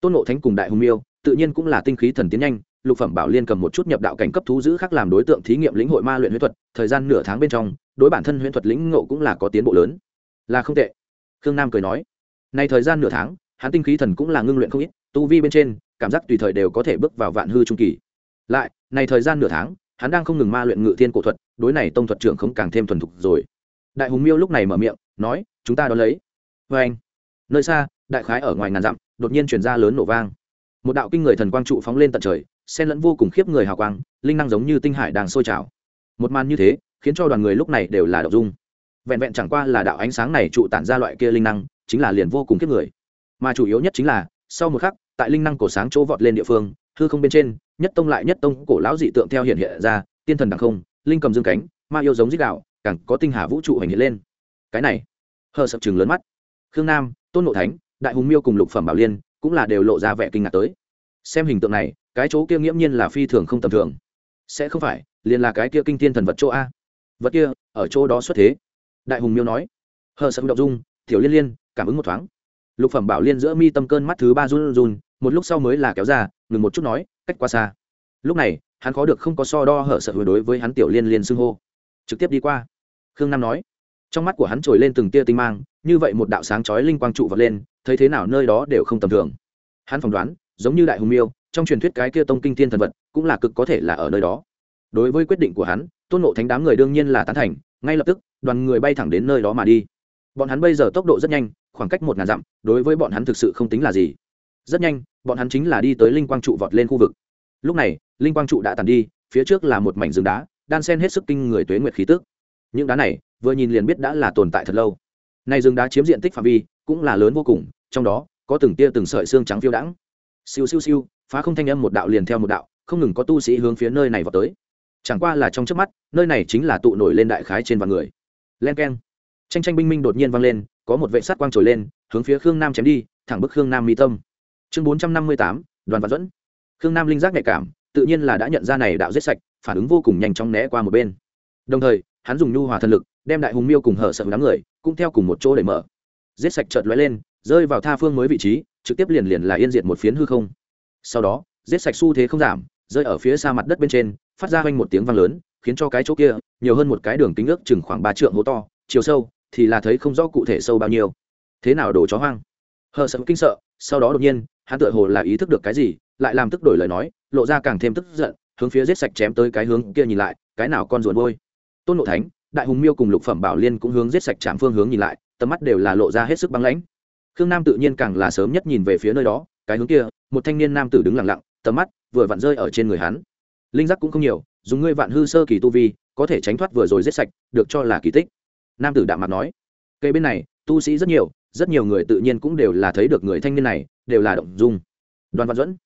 Tôn ngộ thánh cùng đại hùng miêu, tự nhiên cũng là tinh khí thần tiến nhanh, lục phẩm bảo liên cầm một chút nhập đạo cảnh cấp thú giữ khác làm đối tượng thí nghiệm lĩnh hội ma luyện huyễn thuật, thời gian nửa tháng bên trong, đối bản thân huyễn thuật lĩnh ngộ cũng là có tiến bộ lớn. Là không tệ. Khương nam cười nói, nay thời gian nửa tháng hắn tinh khí thần cũng là ngưng luyện không ít, tu vi bên trên, cảm giác tùy thời đều có thể bước vào vạn hư trung kỳ. Lại, này thời gian nửa tháng, hắn đang không ngừng ma luyện ngự thiên cổ thuật, đối này tông thuật trưởng không càng thêm thuần thục rồi. Đại hùng miêu lúc này mở miệng, nói, chúng ta đón lấy. Vê anh, nơi xa, đại khái ở ngoài ngàn dặm, đột nhiên chuyển ra lớn nổ vang. Một đạo kinh người thần quang trụ phóng lên tận trời, xen lẫn vô cùng khiếp người hào quang, linh năng giống như tinh hải đang sôi trào. Một màn như thế, khiến cho đoàn người lúc này đều là đậu dung. Vẹn vẹn chẳng qua là đạo ánh sáng này trụ tản ra loại kia linh năng, chính là liền vô cùng khiếp người mà chủ yếu nhất chính là, sau một khắc, tại linh năng cổ sáng chỗ vọt lên địa phương, hư không bên trên, nhất tông lại nhất tông cổ lão dị tượng theo hiện hiện ra, tiên thần đằng không, linh cầm dương cánh, ma yêu giống dích đạo, càng có tinh hà vũ trụ hành hiện lên. Cái này, hờ sập chừng lớn mắt. Khương nam, tôn nộ thánh, đại hùng miêu cùng lục phẩm bảo liên cũng là đều lộ ra vẻ kinh ngạc tới. Xem hình tượng này, cái chỗ kia nghiễm nhiên là phi thường không tầm thường. Sẽ không phải, liền là cái kia kinh thiên thần vật chỗ a. Vật kia, ở chỗ đó xuất thế. Đại hùng miêu nói. Hờ sập động dung, tiểu liên liên, cảm ứng một thoáng lục phẩm bảo liên giữa mi tâm cơn mắt thứ ba run run, một lúc sau mới là kéo ra, ngừng một chút nói, cách qua xa. Lúc này, hắn khó được không có so đo hở sợ hồi đối với hắn tiểu liên liên xưng hô. Trực tiếp đi qua. Khương nam nói. Trong mắt của hắn trồi lên từng tia tinh mang, như vậy một đạo sáng chói linh quang trụ vật lên, thấy thế nào nơi đó đều không tầm thường. Hắn phỏng đoán, giống như đại hùng miêu, trong truyền thuyết cái kia tông kinh thiên thần vật, cũng là cực có thể là ở nơi đó. Đối với quyết định của hắn, tôn nộ thánh đám người đương nhiên là tán thành, ngay lập tức, đoàn người bay thẳng đến nơi đó mà đi. Bọn hắn bây giờ tốc độ rất nhanh khoảng cách một ngàn dặm, đối với bọn hắn thực sự không tính là gì. Rất nhanh, bọn hắn chính là đi tới linh quang trụ vọt lên khu vực. Lúc này, linh quang trụ đã tàn đi, phía trước là một mảnh rừng đá, đan sen hết sức kinh người tuế nguyệt khí tức. Những đá này, vừa nhìn liền biết đã là tồn tại thật lâu. Này rừng đá chiếm diện tích phạm vi, cũng là lớn vô cùng, trong đó, có từng tia từng sợi xương trắng phiêu đãng. Siêu siêu siêu, phá không thanh âm một đạo liền theo một đạo, không ngừng có tu sĩ hướng phía nơi này vào tới. Chẳng qua là trong trước mắt, nơi này chính là tụ nổi lên đại khái trên vạn người. Len keng. Tranh tranh binh minh đột nhiên vang lên có một vệ sát quang trồi lên, hướng phía khương nam chém đi, thẳng bức khương nam mi tâm. Chương bốn trăm năm mươi tám, đoàn văn dẫn khương nam linh giác nhạy cảm, tự nhiên là đã nhận ra này đạo giết sạch, phản ứng vô cùng nhanh chóng né qua một bên. Đồng thời, hắn dùng nhu hòa thần lực, đem đại hùng miêu cùng hở sợ đám người, cũng theo cùng một chỗ để mở. Giết sạch chợt lóe lên, rơi vào tha phương mới vị trí, trực tiếp liền liền là yên diệt một phiến hư không. Sau đó, giết sạch xu thế không giảm, rơi ở phía xa mặt đất bên trên, phát ra quanh một tiếng vang lớn, khiến cho cái chỗ kia, nhiều hơn một cái đường kính ước chừng khoảng ba trượng hố to, chiều sâu thì là thấy không rõ cụ thể sâu bao nhiêu. Thế nào đồ chó hoang? Hờ sợ kinh sợ, sau đó đột nhiên, hắn tựa hồ là ý thức được cái gì, lại làm tức đổi lời nói, lộ ra càng thêm tức giận, hướng phía giết sạch chém tới cái hướng kia nhìn lại, cái nào con ruồn vôi tôn nộ thánh, đại hùng miêu cùng lục phẩm bảo liên cũng hướng giết sạch chạm phương hướng nhìn lại, tầm mắt đều là lộ ra hết sức băng lãnh. Khương nam tự nhiên càng là sớm nhất nhìn về phía nơi đó, cái hướng kia, một thanh niên nam tử đứng lặng lặng, tầm mắt vừa vặn rơi ở trên người hắn. Linh giác cũng không nhiều, dùng ngươi vạn hư sơ kỳ tu vi, có thể tránh thoát vừa rồi giết sạch, được cho là kỳ tích nam tử đạm mặt nói, cây bên này, tu sĩ rất nhiều rất nhiều người tự nhiên cũng đều là thấy được người thanh niên này, đều là động dung. Đoàn văn duẫn,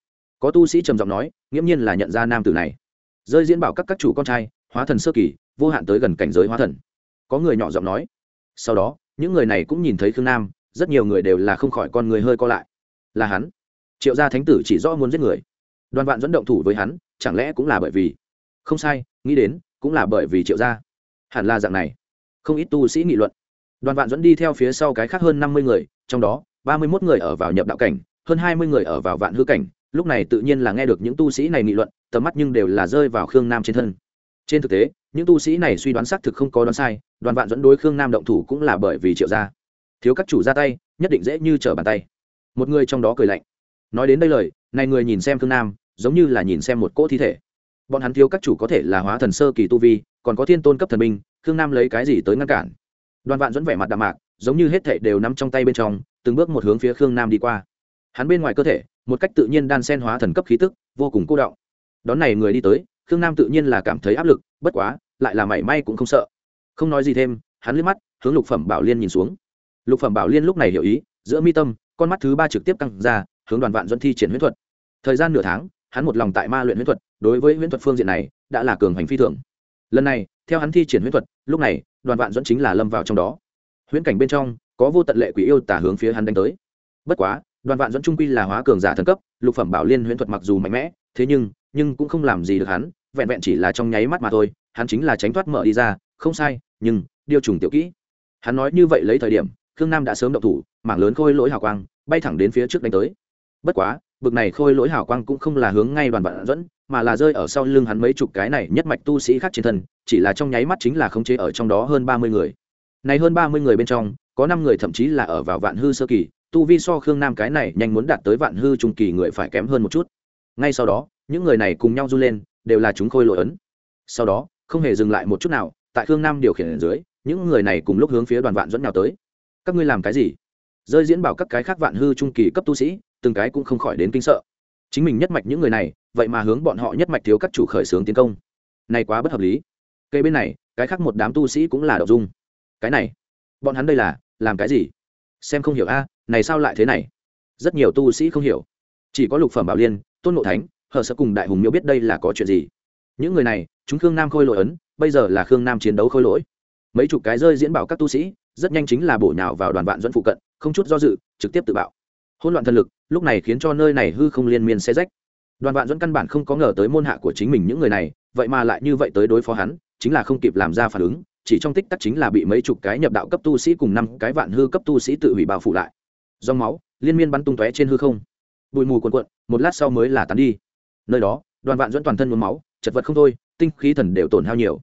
có tu sĩ trầm giọng nói, nghiễm nhiên là nhận ra nam tử này. Rơi diễn bảo các các chủ con trai, hóa thần sơ kỳ, vô hạn tới gần cảnh giới hóa thần. Có người nhỏ giọng nói. Sau đó, những người này cũng nhìn thấy khương nam, rất nhiều người đều là không khỏi con người hơi co lại. Là hắn. Triệu gia thánh tử chỉ rõ muốn giết người. Đoàn vạn dẫn động thủ với hắn, chẳng lẽ cũng là bởi vì? Không sai, nghĩ đến, cũng là bởi vì triệu gia. Hẳn là dạng này không ít tu sĩ nghị luận. Đoàn vạn dẫn đi theo phía sau cái khác hơn năm mươi người, trong đó, ba mươi mốt người ở vào nhập đạo cảnh, hơn hai mươi người ở vào vạn hư cảnh. Lúc này tự nhiên là nghe được những tu sĩ này nghị luận, tầm mắt nhưng đều là rơi vào khương nam trên thân. Trên thực tế, những tu sĩ này suy đoán xác thực không có đoán sai, đoàn vạn dẫn đối khương nam động thủ cũng là bởi vì triệu gia. Thiếu các chủ ra tay, nhất định dễ như trở bàn tay. Một người trong đó cười lạnh. Nói đến đây lời, này người nhìn xem khương nam, giống như là nhìn xem một cỗ thi thể. Bọn hắn thiếu các chủ có thể là hóa thần sơ kỳ tu vi còn có thiên tôn cấp thần binh, khương nam lấy cái gì tới ngăn cản? Đoàn vạn dẫn vẻ mặt đạm mạc, giống như hết thệ đều nắm trong tay bên trong, từng bước một hướng phía khương nam đi qua. Hắn bên ngoài cơ thể, một cách tự nhiên đan sen hóa thần cấp khí tức, vô cùng cô động. Đón này người đi tới, khương nam tự nhiên là cảm thấy áp lực, bất quá, lại là mảy may cũng không sợ. Không nói gì thêm, hắn liếc mắt, hướng lục phẩm bảo liên nhìn xuống. Lục phẩm bảo liên lúc này hiểu ý, giữa mi tâm, con mắt thứ ba trực tiếp căng ra, hướng đoàn vạn dẫn thi triển huyễn thuật. Thời gian nửa tháng, hắn một lòng tại ma luyện huyễn thuật, đối với huyễn thuật phương diện này, đã là cường hành phi thường lần này, theo hắn thi triển huyễn thuật, lúc này, đoàn vạn dẫn chính là lâm vào trong đó. Huyễn cảnh bên trong, có vô tận lệ quỷ yêu tả hướng phía hắn đánh tới. Bất quá, đoàn vạn dẫn trung quy là hóa cường giả thần cấp, lục phẩm bảo liên huyễn thuật mặc dù mạnh mẽ, thế nhưng nhưng cũng không làm gì được hắn, vẹn vẹn chỉ là trong nháy mắt mà thôi, hắn chính là tránh thoát mở đi ra, không sai, nhưng, điều trùng tiểu kỹ. Hắn nói như vậy lấy thời điểm, khương nam đã sớm động thủ, mảng lớn khôi lỗi hào quang, bay thẳng đến phía trước đánh tới. Bất quá bực này khôi lỗi hào quang cũng không là hướng ngay đoàn vạn dẫn, mà là rơi ở sau lưng hắn mấy chục cái này nhất mạch tu sĩ khác trên thân, chỉ là trong nháy mắt chính là khống chế ở trong đó hơn ba mươi người. Này hơn ba mươi người bên trong, có năm người thậm chí là ở vào vạn hư sơ kỳ, tu vi so khương nam cái này nhanh muốn đạt tới vạn hư trung kỳ người phải kém hơn một chút. Ngay sau đó, những người này cùng nhau run lên, đều là chúng khôi lỗi ấn. Sau đó, không hề dừng lại một chút nào, tại khương nam điều khiển ở dưới, những người này cùng lúc hướng phía đoàn vạn dẫn nào tới. Các ngươi làm cái gì? Rơi diễn bảo các cái khác vạn hư trung kỳ cấp tu sĩ từng cái cũng không khỏi đến kinh sợ. Chính mình nhất mạch những người này, vậy mà hướng bọn họ nhất mạch thiếu các chủ khởi xướng tiến công. Này quá bất hợp lý. Cây bên này, cái khác một đám tu sĩ cũng là đậu dung. Cái này, bọn hắn đây là, làm cái gì? Xem không hiểu a, này sao lại thế này? Rất nhiều tu sĩ không hiểu. Chỉ có lục phẩm bảo liên, tôn ngộ thánh, hờ sợ cùng đại hùng miễu biết đây là có chuyện gì. Những người này, chúng khương nam khôi lỗi ấn, bây giờ là khương nam chiến đấu khôi lỗi. Mấy chục cái rơi diễn bảo các tu sĩ, rất nhanh chính là bổ nhào vào đoàn vạn dẫn phụ cận, không chút do dự, trực tiếp tự bạo. Hỗn loạn thần lực lúc này khiến cho nơi này hư không liên miên xe rách. Đoàn vạn dẫn căn bản không có ngờ tới môn hạ của chính mình những người này, vậy mà lại như vậy tới đối phó hắn, chính là không kịp làm ra phản ứng, chỉ trong tích tắc chính là bị mấy chục cái nhập đạo cấp tu sĩ cùng năm cái vạn hư cấp tu sĩ tự hủy bao phủ lại. Dòng máu, liên miên bắn tung tóe trên hư không. Bụi mù cuồn cuộn, một lát sau mới là tán đi. Nơi đó, đoàn vạn dẫn toàn thân nhuốm máu, chật vật không thôi, tinh khí thần đều tổn hao nhiều.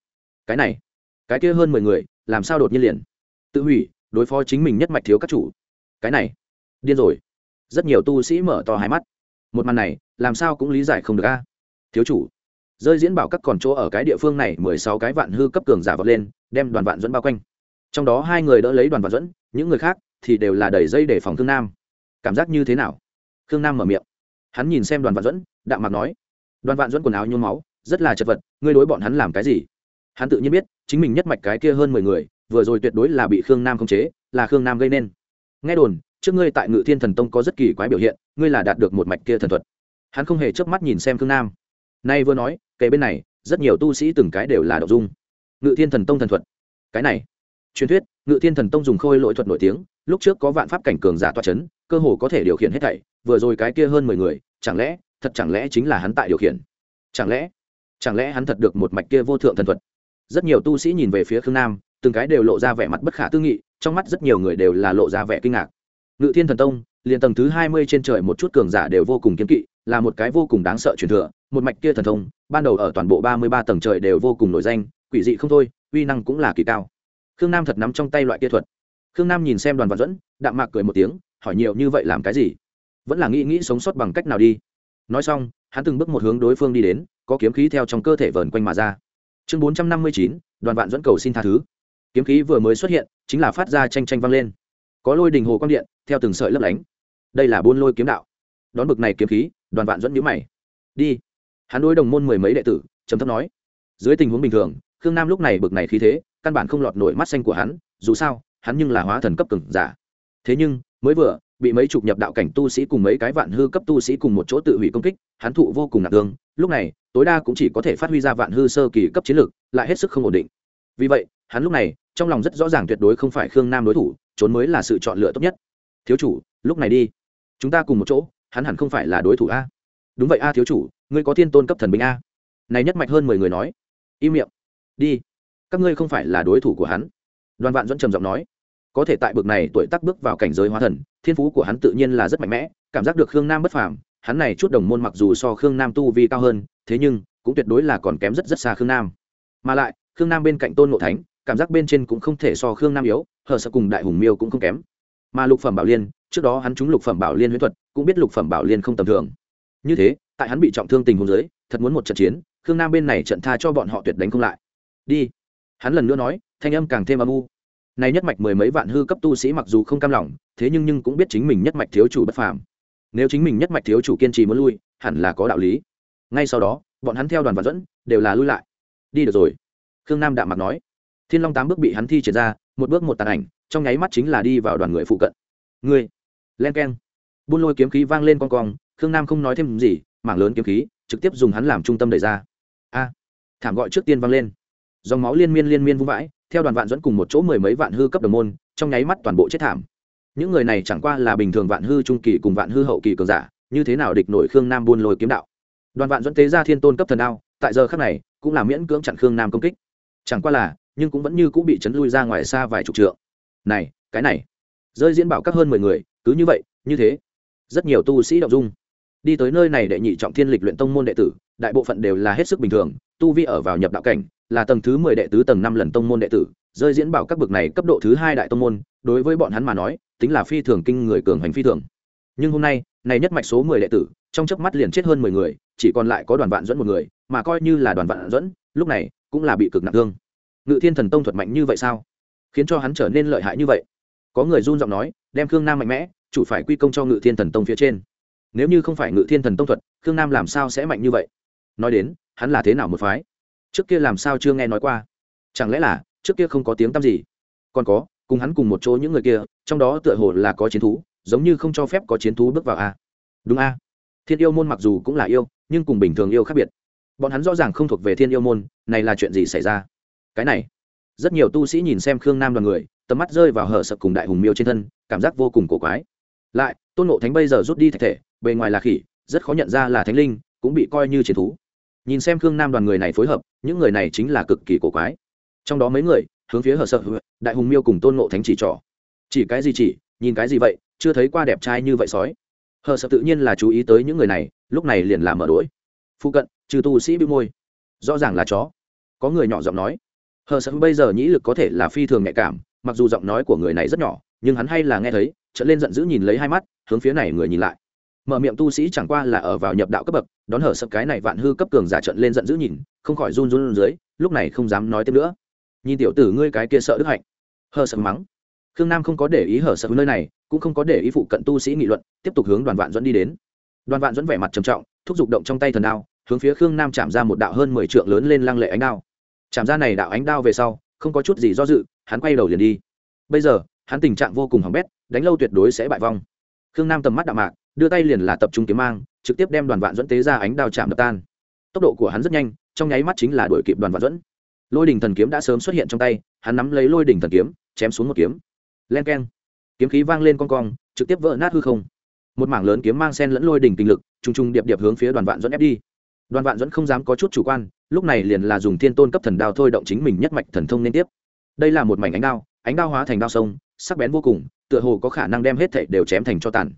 Cái này, cái kia hơn mười người, làm sao đột nhiên liền? Tự hủy, đối phó chính mình nhất mạch thiếu các chủ. Cái này, điên rồi rất nhiều tu sĩ mở to hai mắt. Một màn này, làm sao cũng lý giải không được a. Thiếu chủ, rơi diễn bảo các còn chỗ ở cái địa phương này mười sáu cái vạn hư cấp cường giả vọt lên, đem đoàn vạn dẫn bao quanh. Trong đó hai người đỡ lấy đoàn vạn dẫn, những người khác thì đều là đẩy dây để phòng thương nam. Cảm giác như thế nào? Khương nam mở miệng. Hắn nhìn xem đoàn vạn dẫn, đạm mặt nói, đoàn vạn dẫn quần áo nhuốm máu, rất là chật vật, ngươi đối bọn hắn làm cái gì? Hắn tự nhiên biết, chính mình nhất mạch cái kia hơn mười người, vừa rồi tuyệt đối là bị khương nam khống chế, là khương nam gây nên. Nghe đồn trước ngươi tại ngự thiên thần tông có rất kỳ quái biểu hiện, ngươi là đạt được một mạch kia thần thuật. Hắn không hề chớp mắt nhìn xem khương nam. Nay vừa nói kể bên này, rất nhiều tu sĩ từng cái đều là đậu dung. Ngự thiên thần tông thần thuật. Cái này, truyền thuyết, ngự thiên thần tông dùng khôi lỗi thuật nổi tiếng, lúc trước có vạn pháp cảnh cường giả toa c h ấ n cơ hồ có thể điều khiển hết thảy, vừa rồi cái kia hơn mười người, chẳng lẽ, thật chẳng lẽ chính là hắn tại điều khiển? Chẳng lẽ chẳng lẽ hắn thật được một mạch kia vô thượng thần thuật? Rất nhiều tu sĩ nhìn về phía khương nam, từng cái đều lộ ra vẻ mặt bất khả tư nghị, trong mắt rất nhiều người đều là lộ ra vẻ kinh ngạc ngự thiên thần tông, liền tầng thứ hai mươi trên trời một chút cường giả đều vô cùng kiên kỵ, là một cái vô cùng đáng sợ truyền thừa, một mạch kia thần thông, ban đầu ở toàn bộ ba mươi ba tầng trời đều vô cùng nổi danh, quỷ dị không thôi, uy năng cũng là kỳ cao. Khương nam thật nắm trong tay loại kia thuật. Khương nam nhìn xem đoàn văn dẫn, đạm mạc cười một tiếng, hỏi nhiều như vậy làm cái gì? Vẫn là nghĩ nghĩ sống sót bằng cách nào đi. Nói xong, hắn từng bước một hướng đối phương đi đến, có kiếm khí theo trong cơ thể vờn quanh mà ra. Chương bốn trăm năm mươi chín, đoàn vạn dẫn cầu xin tha thứ. Kiếm khí vừa mới xuất hiện, chính là phát ra tranh tranh vang lên có lôi đình hồ quang điện, theo từng sợi lấp lánh. Đây là buôn lôi kiếm đạo. Đón bực này kiếm khí, đoàn vạn dẫn nhữ mày. Đi. Hắn đối đồng môn mười mấy đệ tử, trầm thấp nói. Dưới tình huống bình thường, khương nam lúc này bực này khí thế, căn bản không lọt nổi mắt xanh của hắn, dù sao, hắn nhưng là hóa thần cấp cường giả. Thế nhưng, mới vừa, bị mấy chục nhập đạo cảnh tu sĩ cùng mấy cái vạn hư cấp tu sĩ cùng một chỗ tự hủy công kích, hắn thụ vô cùng nặng thương. Lúc này, tối đa cũng chỉ có thể phát huy ra vạn hư sơ kỳ cấp chiến lược, lại hết sức không ổn định. Vì vậy, hắn lúc này, trong lòng rất rõ ràng tuyệt đối không phải khương nam đối thủ trốn mới là sự chọn lựa tốt nhất. Thiếu chủ, lúc này đi. Chúng ta cùng một chỗ, hắn hẳn không phải là đối thủ a. Đúng vậy a thiếu chủ, ngươi có thiên tôn cấp thần binh a. Này nhất mạch hơn mười người nói. Im miệng. Đi. Các ngươi không phải là đối thủ của hắn. Đoàn vạn dẫn trầm giọng nói. Có thể tại bực này tuổi tác bước vào cảnh giới hóa thần, thiên phú của hắn tự nhiên là rất mạnh mẽ, cảm giác được khương nam bất phàm, hắn này chút đồng môn mặc dù so khương nam tu vi cao hơn, thế nhưng cũng tuyệt đối là còn kém rất rất xa khương nam. Mà lại, khương nam bên cạnh tôn ngộ thánh cảm giác bên trên cũng không thể so khương nam yếu, hờ sợ cùng đại hùng miêu cũng không kém. Mà lục phẩm bảo liên, trước đó hắn trúng lục phẩm bảo liên huyễn thuật, cũng biết lục phẩm bảo liên không tầm thường. Như thế, tại hắn bị trọng thương tình huống giới thật muốn một trận chiến, khương nam bên này trận tha cho bọn họ tuyệt đánh không lại. Đi. Hắn lần nữa nói, thanh âm càng thêm âm u. Này nhất mạch mười mấy vạn hư cấp tu sĩ mặc dù không cam lòng, thế nhưng nhưng cũng biết chính mình nhất mạch thiếu chủ bất phàm. Nếu chính mình nhất mạch thiếu chủ kiên trì muốn lui, hẳn là có đạo lý. Ngay sau đó, bọn hắn theo đoàn vạn dẫn, đều là lui lại. Đi được rồi. Khương nam đạm mặt nói thiên long tám bước bị hắn thi triển ra, một bước một tàn ảnh, trong nháy mắt chính là đi vào đoàn người phụ cận. Người len k e n buôn lôi kiếm khí vang lên con cong, khương nam không nói thêm gì, mảng lớn kiếm khí, trực tiếp dùng hắn làm trung tâm đẩy ra. A, thảm gọi trước tiên vang lên. Dòng máu liên miên liên miên vung vãi, theo đoàn vạn dẫn cùng một chỗ mười mấy vạn hư cấp đồng môn, trong nháy mắt toàn bộ chết thảm. Những người này chẳng qua là bình thường vạn hư trung kỳ cùng vạn hư hậu kỳ cường giả, như thế nào địch nổi khương nam buôn lôi kiếm đạo? Đoàn vạn dẫn tế ra thiên tôn cấp thần đao, tại giờ khác này, cũng là miễn cưỡng chặn khương nam công kích. Chẳng qua là nhưng cũng vẫn như cũng bị chấn lui ra ngoài xa vài chục trượng. Này, cái này. Rơi diễn bảo các hơn mười người, cứ như vậy, như thế. Rất nhiều tu sĩ động dung. Đi tới nơi này đệ nhị trọng thiên lịch luyện tông môn đệ tử, đại bộ phận đều là hết sức bình thường, tu vi ở vào nhập đạo cảnh, là tầng thứ mười đệ tứ tầng năm lần tông môn đệ tử. Rơi diễn bảo các bậc này cấp độ thứ hai đại tông môn, đối với bọn hắn mà nói, tính là phi thường kinh người cường hành phi thường. Nhưng hôm nay, này nhất mạch số mười đệ tử, trong chớp mắt liền chết hơn mười người, chỉ còn lại có đoàn vạn dẫn một người, mà coi như là đoàn vạn dẫn lúc này cũng là bị cực nặng thương ngự thiên thần tông thuật mạnh như vậy sao? Khiến cho hắn trở nên lợi hại như vậy. Có người run giọng nói, đem khương nam mạnh mẽ, chủ phải quy công cho ngự thiên thần tông phía trên. Nếu như không phải ngự thiên thần tông thuật, khương nam làm sao sẽ mạnh như vậy? Nói đến, hắn là thế nào một phái? Trước kia làm sao chưa nghe nói qua? Chẳng lẽ là, trước kia không có tiếng tăm gì? Còn có, cùng hắn cùng một chỗ những người kia, trong đó tựa hồ là có chiến thú, giống như không cho phép có chiến thú bước vào a. Đúng a. Thiên yêu môn mặc dù cũng là yêu, nhưng cùng bình thường yêu khác biệt. Bọn hắn rõ ràng không thuộc về thiên yêu môn, này là chuyện gì xảy ra? Cái này. Rất nhiều tu sĩ nhìn xem khương nam đoàn người, tầm mắt rơi vào hở sập cùng đại hùng miêu trên thân, cảm giác vô cùng cổ quái. Lại, tôn nộ thánh bây giờ rút đi thạch thể, bề ngoài là khỉ, rất khó nhận ra là thánh linh, cũng bị coi như chiến thú. Nhìn xem khương nam đoàn người này phối hợp, những người này chính là cực kỳ cổ quái. Trong đó mấy người, hướng phía hở sợ đại hùng miêu cùng tôn nộ thánh chỉ trỏ. Chỉ cái gì chỉ, nhìn cái gì vậy, chưa thấy qua đẹp trai như vậy sói. Hờ sợ tự nhiên là chú ý tới những người này, lúc này liền làm mở đuổi. Phụ cận, trừ tu sĩ bị môi. Rõ ràng là chó. Có người nhỏ giọng nói hờ sẫm bây giờ nhĩ lực có thể là phi thường nhạy cảm, mặc dù giọng nói của người này rất nhỏ, nhưng hắn hay là nghe thấy trở lên giận dữ nhìn lấy hai mắt, hướng phía này người nhìn lại. Mở miệng tu sĩ chẳng qua là ở vào nhập đạo cấp bậc, đón hở sập cái này vạn hư cấp cường giả trận lên giận dữ nhìn, không khỏi run run dưới, lúc này không dám nói tiếp nữa. Nhìn tiểu tử ngươi cái kia sợ đức hạnh. Hở sập mắng. Khương nam không có để ý hở sập nơi này, cũng không có để ý phụ cận tu sĩ nghị luận, tiếp tục hướng đoàn vạn dẫn đi đến. Đoàn vạn dẫn vẻ mặt trầm trọng, thúc giục động trong tay thần đao, hướng phía khương nam chạm ra một đạo hơn mười trượng lớn lên lăng lệ ánh đao chạm ra này đạo ánh đao về sau, không có chút gì do dự, hắn quay đầu liền đi. Bây giờ, hắn tình trạng vô cùng hỏng bét, đánh lâu tuyệt đối sẽ bại vong. Khương nam tầm mắt đạo mạc, đưa tay liền là tập trung kiếm mang, trực tiếp đem đoàn vạn dẫn tế ra ánh đao chạm đập tan. Tốc độ của hắn rất nhanh, trong nháy mắt chính là đuổi kịp đoàn vạn dẫn lôi đỉnh thần kiếm đã sớm xuất hiện trong tay, hắn nắm lấy lôi đỉnh thần kiếm, chém xuống một kiếm. Len keng. Kiếm khí vang lên con cong, trực tiếp vỡ nát hư không. Một mảng lớn kiếm mang sen lẫn lôi đỉnh kinh lực, trùng trùng điệp điệp hướng phía đoàn vạn dẫn ép đi đoàn vạn dẫn không dám có chút chủ quan, lúc này liền là dùng thiên tôn cấp thần đao thôi động chính mình nhất mạch thần thông liên tiếp. Đây là một mảnh ánh đao ánh đao hóa thành đao sông, sắc bén vô cùng, tựa hồ có khả năng đem hết thệ đều chém thành cho tàn.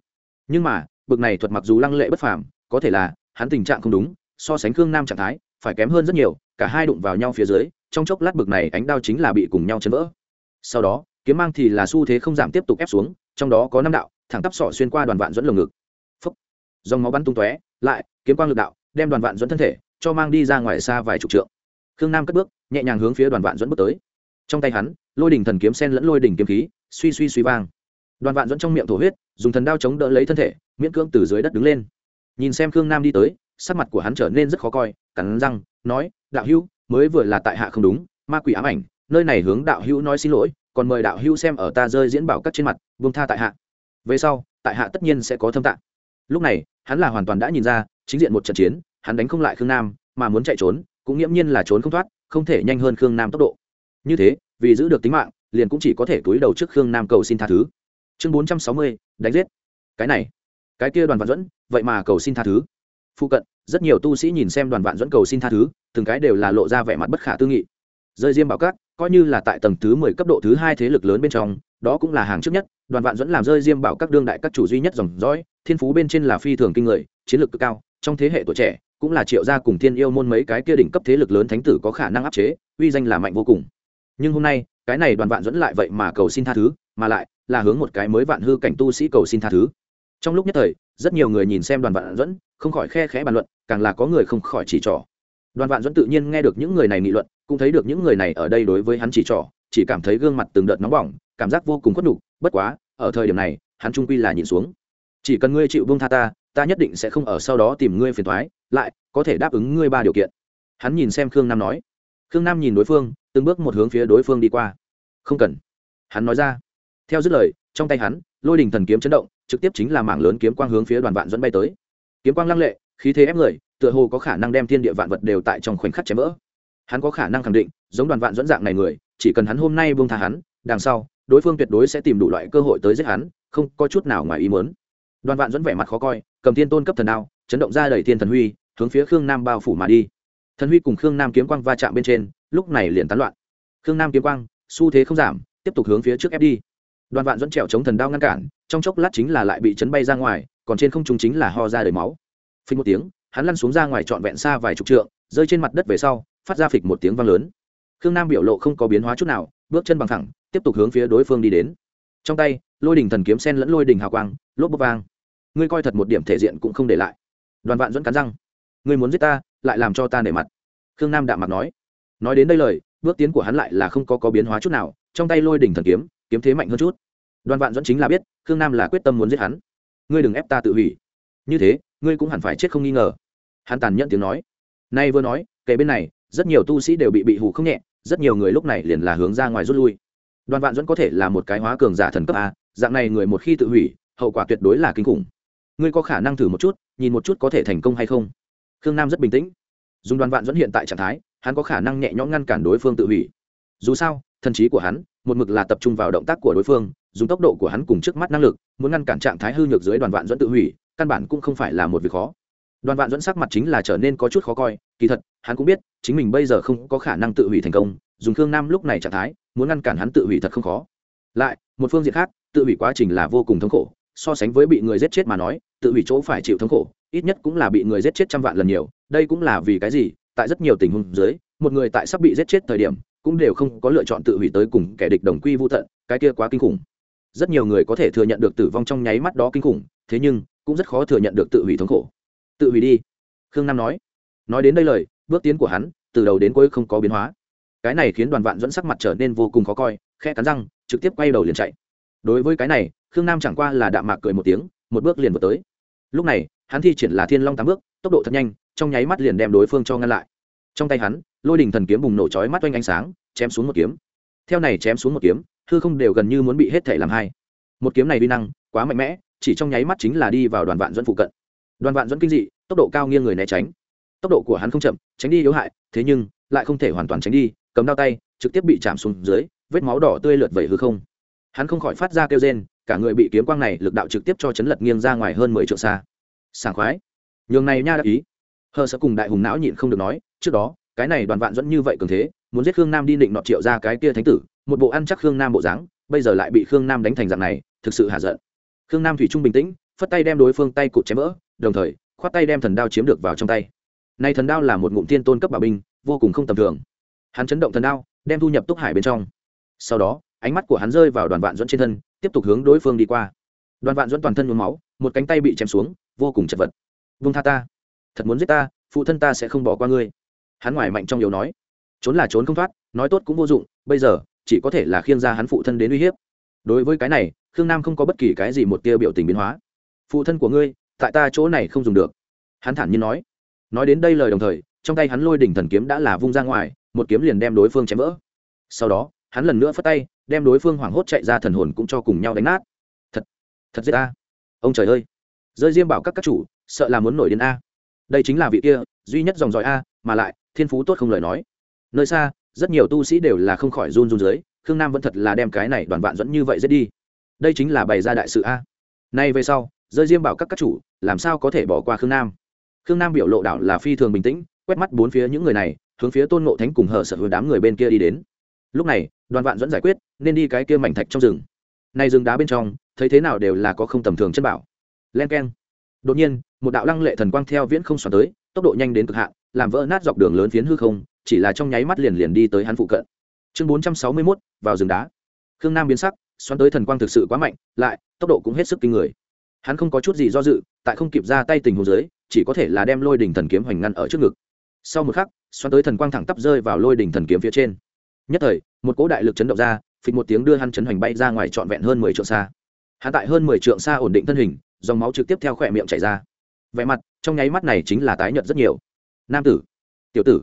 Nhưng mà, bực này thuật mặc dù lăng lệ bất phàm, có thể là, hắn tình trạng không đúng, so sánh khương nam trạng thái, phải kém hơn rất nhiều, cả hai đụng vào nhau phía dưới, trong chốc lát bực này ánh đao chính là bị cùng nhau chấn vỡ. Sau đó, kiếm mang thì là xu thế không giảm tiếp tục ép xuống, trong đó có năm đạo, thẳng tắp sọ xuyên qua đoàn vạn dẫn lồng ngực. Phấp dòng máu bắn tung tóe, lại, kiếm quang lực đạo đem đoàn vạn dẫn thân thể, cho mang đi ra ngoài xa vài chục trượng. Khương nam cất bước, nhẹ nhàng hướng phía đoàn vạn dẫn bước tới. Trong tay hắn, lôi đỉnh thần kiếm sen lẫn lôi đỉnh kiếm khí, suy suy suy vang. Đoàn vạn dẫn trong miệng thổ huyết, dùng thần đao chống đỡ lấy thân thể, miễn cưỡng từ dưới đất đứng lên. Nhìn xem khương nam đi tới, sắc mặt của hắn trở nên rất khó coi, cắn răng, nói, đạo hữu, mới vừa là tại hạ không đúng, ma quỷ ám ảnh, nơi này hướng đạo hữu nói xin lỗi, còn mời đạo hữu xem ở ta rơi diễn bảo cắt trên mặt, buông tha tại hạ. Về sau, tại hạ tất nhiên sẽ có thâm tạng lúc này, hắn là hoàn toàn đã nhìn ra, chính diện một trận chiến, hắn đánh không lại khương nam, mà muốn chạy trốn, cũng nghiễm nhiên là trốn không thoát, không thể nhanh hơn khương nam tốc độ. Như thế, vì giữ được tính mạng, liền cũng chỉ có thể túi đầu trước khương nam cầu xin tha thứ. Chương bốn trăm sáu mươi, đánh giết. Cái này, cái kia đoàn vạn dẫn vậy mà cầu xin tha thứ. Phụ cận, rất nhiều tu sĩ nhìn xem đoàn vạn dẫn cầu xin tha thứ, từng cái đều là lộ ra vẻ mặt bất khả tư nghị. Rơi diêm bảo cát, coi như là tại tầng thứ mười cấp độ thứ hai thế lực lớn bên trong, đó cũng là hàng trước nhất, đoàn vạn dẫn làm rơi diêm bảo các đương đại các chủ duy nhất dòng dõi thiên phú bên trên là phi thường kinh người, chiến lược cực cao, trong thế hệ tuổi trẻ, cũng là triệu gia cùng thiên yêu môn mấy cái kia đỉnh cấp thế lực lớn thánh tử có khả năng áp chế, uy danh là mạnh vô cùng. Nhưng hôm nay, cái này đoàn vạn dẫn lại vậy mà cầu xin tha thứ, mà lại là hướng một cái mới vạn hư cảnh tu sĩ cầu xin tha thứ. Trong lúc nhất thời, rất nhiều người nhìn xem đoàn vạn dẫn, không khỏi khe khẽ bàn luận, càng là có người không khỏi chỉ trỏ. Đoàn vạn dẫn tự nhiên nghe được những người này nghị luận, cũng thấy được những người này ở đây đối với hắn chỉ trỏ, chỉ cảm thấy gương mặt từng đợt nóng bỏng, cảm giác vô cùng khuất nhục, bất quá, ở thời điểm này, hắn trung quy là nhìn xuống chỉ cần ngươi chịu buông tha ta ta nhất định sẽ không ở sau đó tìm ngươi phiền thoái lại có thể đáp ứng ngươi ba điều kiện. Hắn nhìn xem khương nam nói. Khương nam nhìn đối phương, từng bước một hướng phía đối phương đi qua. Không cần. Hắn nói ra. Theo dứt lời, trong tay hắn, lôi đình thần kiếm chấn động, trực tiếp chính là mảng lớn kiếm quang hướng phía đoàn vạn dẫn bay tới. Kiếm quang lăng lệ, khí thế ép người, tựa hồ có khả năng đem thiên địa vạn vật đều tại trong khoảnh khắc chém vỡ. Hắn có khả năng khẳng định, giống đoàn vạn dẫn dạng này người, chỉ cần hắn hôm nay buông tha hắn, đằng sau, đối phương tuyệt đối sẽ tìm đủ loại cơ hội tới giết hắn, không có chút nào ngoài ý muốn đoàn vạn dẫn vẻ mặt khó coi, cầm thiên tôn cấp thần đao, chấn động ra đẩy thiên thần huy, hướng phía khương nam bao phủ mà đi. Thần huy cùng khương nam kiếm quang va chạm bên trên, lúc này liền tán loạn. Khương nam kiếm quang, xu thế không giảm, tiếp tục hướng phía trước ép đi. Đoàn vạn dẫn trèo chống thần đao ngăn cản, trong chốc lát chính là lại bị chấn bay ra ngoài, còn trên không trung chính là ho ra đầy máu. Phình một tiếng, hắn lăn xuống ra ngoài trọn vẹn xa vài chục trượng, rơi trên mặt đất về sau, phát ra phịch một tiếng vang lớn. Khương nam biểu lộ không có biến hóa chút nào, bước chân bằng thẳng, tiếp tục hướng phía đối phương đi đến. Trong tay, lôi đình thần kiếm sen lẫn lôi đình hào quang, lốp bốc vang ngươi coi thật một điểm thể diện cũng không để lại. Đoàn vạn dẫn cắn răng. Ngươi muốn giết ta, lại làm cho ta nể mặt. Khương nam đạm mặt nói. Nói đến đây lời, bước tiến của hắn lại là không có có biến hóa chút nào, trong tay lôi đỉnh thần kiếm kiếm thế mạnh hơn chút. Đoàn vạn dẫn chính là biết, khương nam là quyết tâm muốn giết hắn. Ngươi đừng ép ta tự hủy. Như thế, ngươi cũng hẳn phải chết không nghi ngờ. Hắn tàn nhẫn tiếng nói. Nay vừa nói kể bên này, rất nhiều tu sĩ đều bị bị hủ không nhẹ, rất nhiều người lúc này liền là hướng ra ngoài rút lui. Đoàn vạn dẫn có thể là một cái hóa cường giả thần cấp a, dạng này người một khi tự hủy, hậu quả tuyệt đối là kinh khủng ngươi có khả năng thử một chút, nhìn một chút có thể thành công hay không? Khương nam rất bình tĩnh. Dùng đoàn vạn dẫn hiện tại trạng thái, hắn có khả năng nhẹ nhõm ngăn cản đối phương tự hủy. Dù sao, thần trí của hắn, một mực là tập trung vào động tác của đối phương, dùng tốc độ của hắn cùng trước mắt năng lực, muốn ngăn cản trạng thái hư nhược dưới đoàn vạn dẫn tự hủy, căn bản cũng không phải là một việc khó. Đoàn vạn dẫn sắc mặt chính là trở nên có chút khó coi, kỳ thật, hắn cũng biết, chính mình bây giờ không có khả năng tự hủy thành công, dùng khương nam lúc này trạng thái, muốn ngăn cản hắn tự hủy thật không khó. Lại, một phương diện khác, tự hủy quá trình là vô cùng thống khổ so sánh với bị người giết chết mà nói, tự hủy chỗ phải chịu thống khổ, ít nhất cũng là bị người giết chết trăm vạn lần nhiều, đây cũng là vì cái gì? Tại rất nhiều tình huống dưới, một người tại sắp bị giết chết thời điểm, cũng đều không có lựa chọn tự hủy tới cùng kẻ địch đồng quy vô tận, cái kia quá kinh khủng. Rất nhiều người có thể thừa nhận được tử vong trong nháy mắt đó kinh khủng, thế nhưng, cũng rất khó thừa nhận được tự hủy thống khổ. Tự hủy đi. Khương nam nói. Nói đến đây lời, bước tiến của hắn, từ đầu đến cuối không có biến hóa. Cái này khiến đoàn vạn dẫn sắc mặt trở nên vô cùng khó coi khe cắn răng, trực tiếp quay đầu liền chạy. Đối với cái này khương nam chẳng qua là đạm mạc cười một tiếng, một bước liền vượt tới. Lúc này, hắn thi triển là thiên long tám bước, tốc độ thật nhanh, trong nháy mắt liền đem đối phương cho ngăn lại. Trong tay hắn, lôi đình thần kiếm bùng nổ chói mắt oanh ánh sáng, chém xuống một kiếm. Theo này chém xuống một kiếm, hư không đều gần như muốn bị hết thể làm hai. Một kiếm này vi năng quá mạnh mẽ, chỉ trong nháy mắt chính là đi vào đoàn vạn dẫn phụ cận. Đoàn vạn dẫn kinh dị, tốc độ cao nghiêng người né tránh. Tốc độ của hắn không chậm, tránh đi yếu hại, thế nhưng lại không thể hoàn toàn tránh đi, cầm đao tay, trực tiếp bị chạm xuống dưới, vết máu đỏ tươi lượt vẩy hư không. Hắn không khỏi phát ra kêu rên cả người bị kiếm quang này lực đạo trực tiếp cho chấn lật nghiêng ra ngoài hơn mười triệu xa. Sảng khoái. Nhường này nha đã ý. Hờ sợ cùng đại hùng não nhịn không được nói, trước đó, cái này đoàn vạn dẫn như vậy cường thế, muốn giết khương nam đi định nọ triệu ra cái kia thánh tử, một bộ ăn chắc khương nam bộ dáng, bây giờ lại bị khương nam đánh thành dạng này, thực sự hạ giận. Khương nam thủy trung bình tĩnh, phất tay đem đối phương tay cụt chém vỡ, đồng thời, khoát tay đem thần đao chiếm được vào trong tay. Nay thần đao là một ngụm tiên tôn cấp bảo binh, vô cùng không tầm thường. Hắn chấn động thần đao, đem thu nhập túc hải bên trong. Sau đó, ánh mắt của hắn rơi vào đoàn vạn dẫn trên thân tiếp tục hướng đối phương đi qua. Đoàn vạn dẫn toàn thân nhuốm máu, một cánh tay bị chém xuống, vô cùng chật vật. Vung tha ta, thật muốn giết ta, phụ thân ta sẽ không bỏ qua ngươi. Hắn ngoài mạnh trong yếu nói. Trốn là trốn không thoát, nói tốt cũng vô dụng, bây giờ, chỉ có thể là khiêng ra hắn phụ thân đến uy hiếp. Đối với cái này, khương nam không có bất kỳ cái gì một tia biểu tình biến hóa. Phụ thân của ngươi, tại ta chỗ này không dùng được. Hắn thản nhiên nói. Nói đến đây lời đồng thời, trong tay hắn lôi đỉnh thần kiếm đã là vung ra ngoài, một kiếm liền đem đối phương chém vỡ. Sau đó, hắn lần nữa phất tay đem đối phương hoảng hốt chạy ra thần hồn cũng cho cùng nhau đánh nát. Thật thật giết ta. Ông trời ơi. Rơi diêm bảo các các chủ, sợ là muốn nổi đến a. Đây chính là vị kia, duy nhất dòng dõi a, mà lại, thiên phú tốt không lời nói. Nơi xa, rất nhiều tu sĩ đều là không khỏi run run dưới, khương nam vẫn thật là đem cái này đoàn vạn dẫn như vậy giết đi. Đây chính là bày ra đại sự a. Nay về sau, rơi diêm bảo các các chủ, làm sao có thể bỏ qua khương nam? Khương nam biểu lộ đảo là phi thường bình tĩnh, quét mắt bốn phía những người này, hướng phía tôn ngộ thánh cùng hờ sợ hướng đám người bên kia đi đến. Lúc này, đoàn vạn dẫn giải quyết nên đi cái kia mảnh thạch trong rừng. Nay rừng đá bên trong, thấy thế nào đều là có không tầm thường chân bảo. Len k e n đột nhiên, một đạo lăng lệ thần quang theo viễn không xoắn tới, tốc độ nhanh đến cực hạn, làm vỡ nát dọc đường lớn phiến hư không, chỉ là trong nháy mắt liền liền đi tới hắn phụ cận. Chương bốn trăm sáu mươi mốt, vào rừng đá. Khương nam biến sắc, xoắn tới thần quang thực sự quá mạnh, lại, tốc độ cũng hết sức kinh người. Hắn không có chút gì do dự, tại không kịp ra tay tình hồ dưới, chỉ có thể là đem lôi đỉnh thần kiếm hoành ngăn ở trước ngực. Sau một khắc, xoắn tới thần quang thẳng tắp rơi vào lôi đỉnh thần kiếm phía trên. Nhất thời, một cỗ đại lực chấn động ra phịch một tiếng đưa hắn chấn hoành bay ra ngoài trọn vẹn hơn mười trượng xa. Hắn tại hơn mười trượng xa ổn định thân hình, dòng máu trực tiếp theo khỏe miệng chảy ra. Vẻ mặt, trong nháy mắt này chính là tái nhợt rất nhiều. Nam tử, tiểu tử.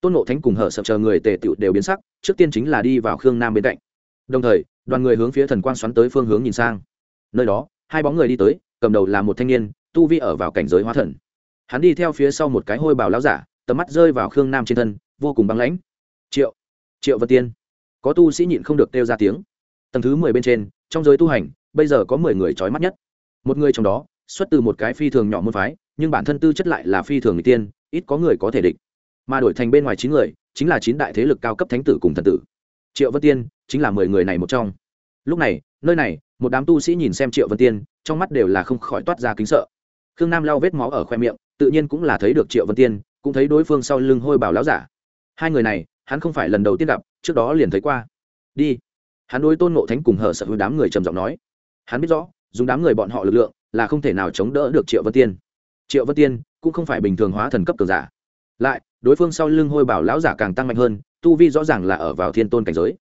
Tôn ngộ thánh cùng hở sập chờ người tề tựu đều biến sắc, trước tiên chính là đi vào khương nam bên cạnh. Đồng thời, đoàn người hướng phía thần quang xoắn tới phương hướng nhìn sang. Nơi đó, hai bóng người đi tới, cầm đầu là một thanh niên, tu vi ở vào cảnh giới hóa thần. Hắn đi theo phía sau một cái hôi bào láo giả, tầm mắt rơi vào khương nam trên thân, vô cùng băng lãnh. Triệu triệu vân tiên có tu sĩ nhịn không được kêu ra tiếng. Tầng thứ mười bên trên, trong giới tu hành, bây giờ có mười người trói mắt nhất. Một người trong đó, xuất từ một cái phi thường nhỏ môn phái, nhưng bản thân tư chất lại là phi thường người tiên, ít có người có thể địch. Mà đổi thành bên ngoài chín người, chính là chín đại thế lực cao cấp thánh tử cùng thần tử. Triệu vân tiên chính là mười người này một trong. Lúc này, nơi này, một đám tu sĩ nhìn xem triệu vân tiên, trong mắt đều là không khỏi toát ra kính sợ. Khương nam lau vết máu ở khoe miệng, tự nhiên cũng là thấy được triệu vân tiên, cũng thấy đối phương sau lưng hôi bảo láo giả. Hai người này hắn không phải lần đầu tiên gặp, trước đó liền thấy qua. Đi. Hắn đối tôn ngộ thánh cùng hở sợ hữu đám người trầm giọng nói. Hắn biết rõ, dùng đám người bọn họ lực lượng là không thể nào chống đỡ được triệu vân tiên. Triệu vân tiên cũng không phải bình thường hóa thần cấp cường giả. Lại, đối phương sau lưng hôi bảo lão giả càng tăng mạnh hơn, tu vi rõ ràng là ở vào thiên tôn cảnh giới.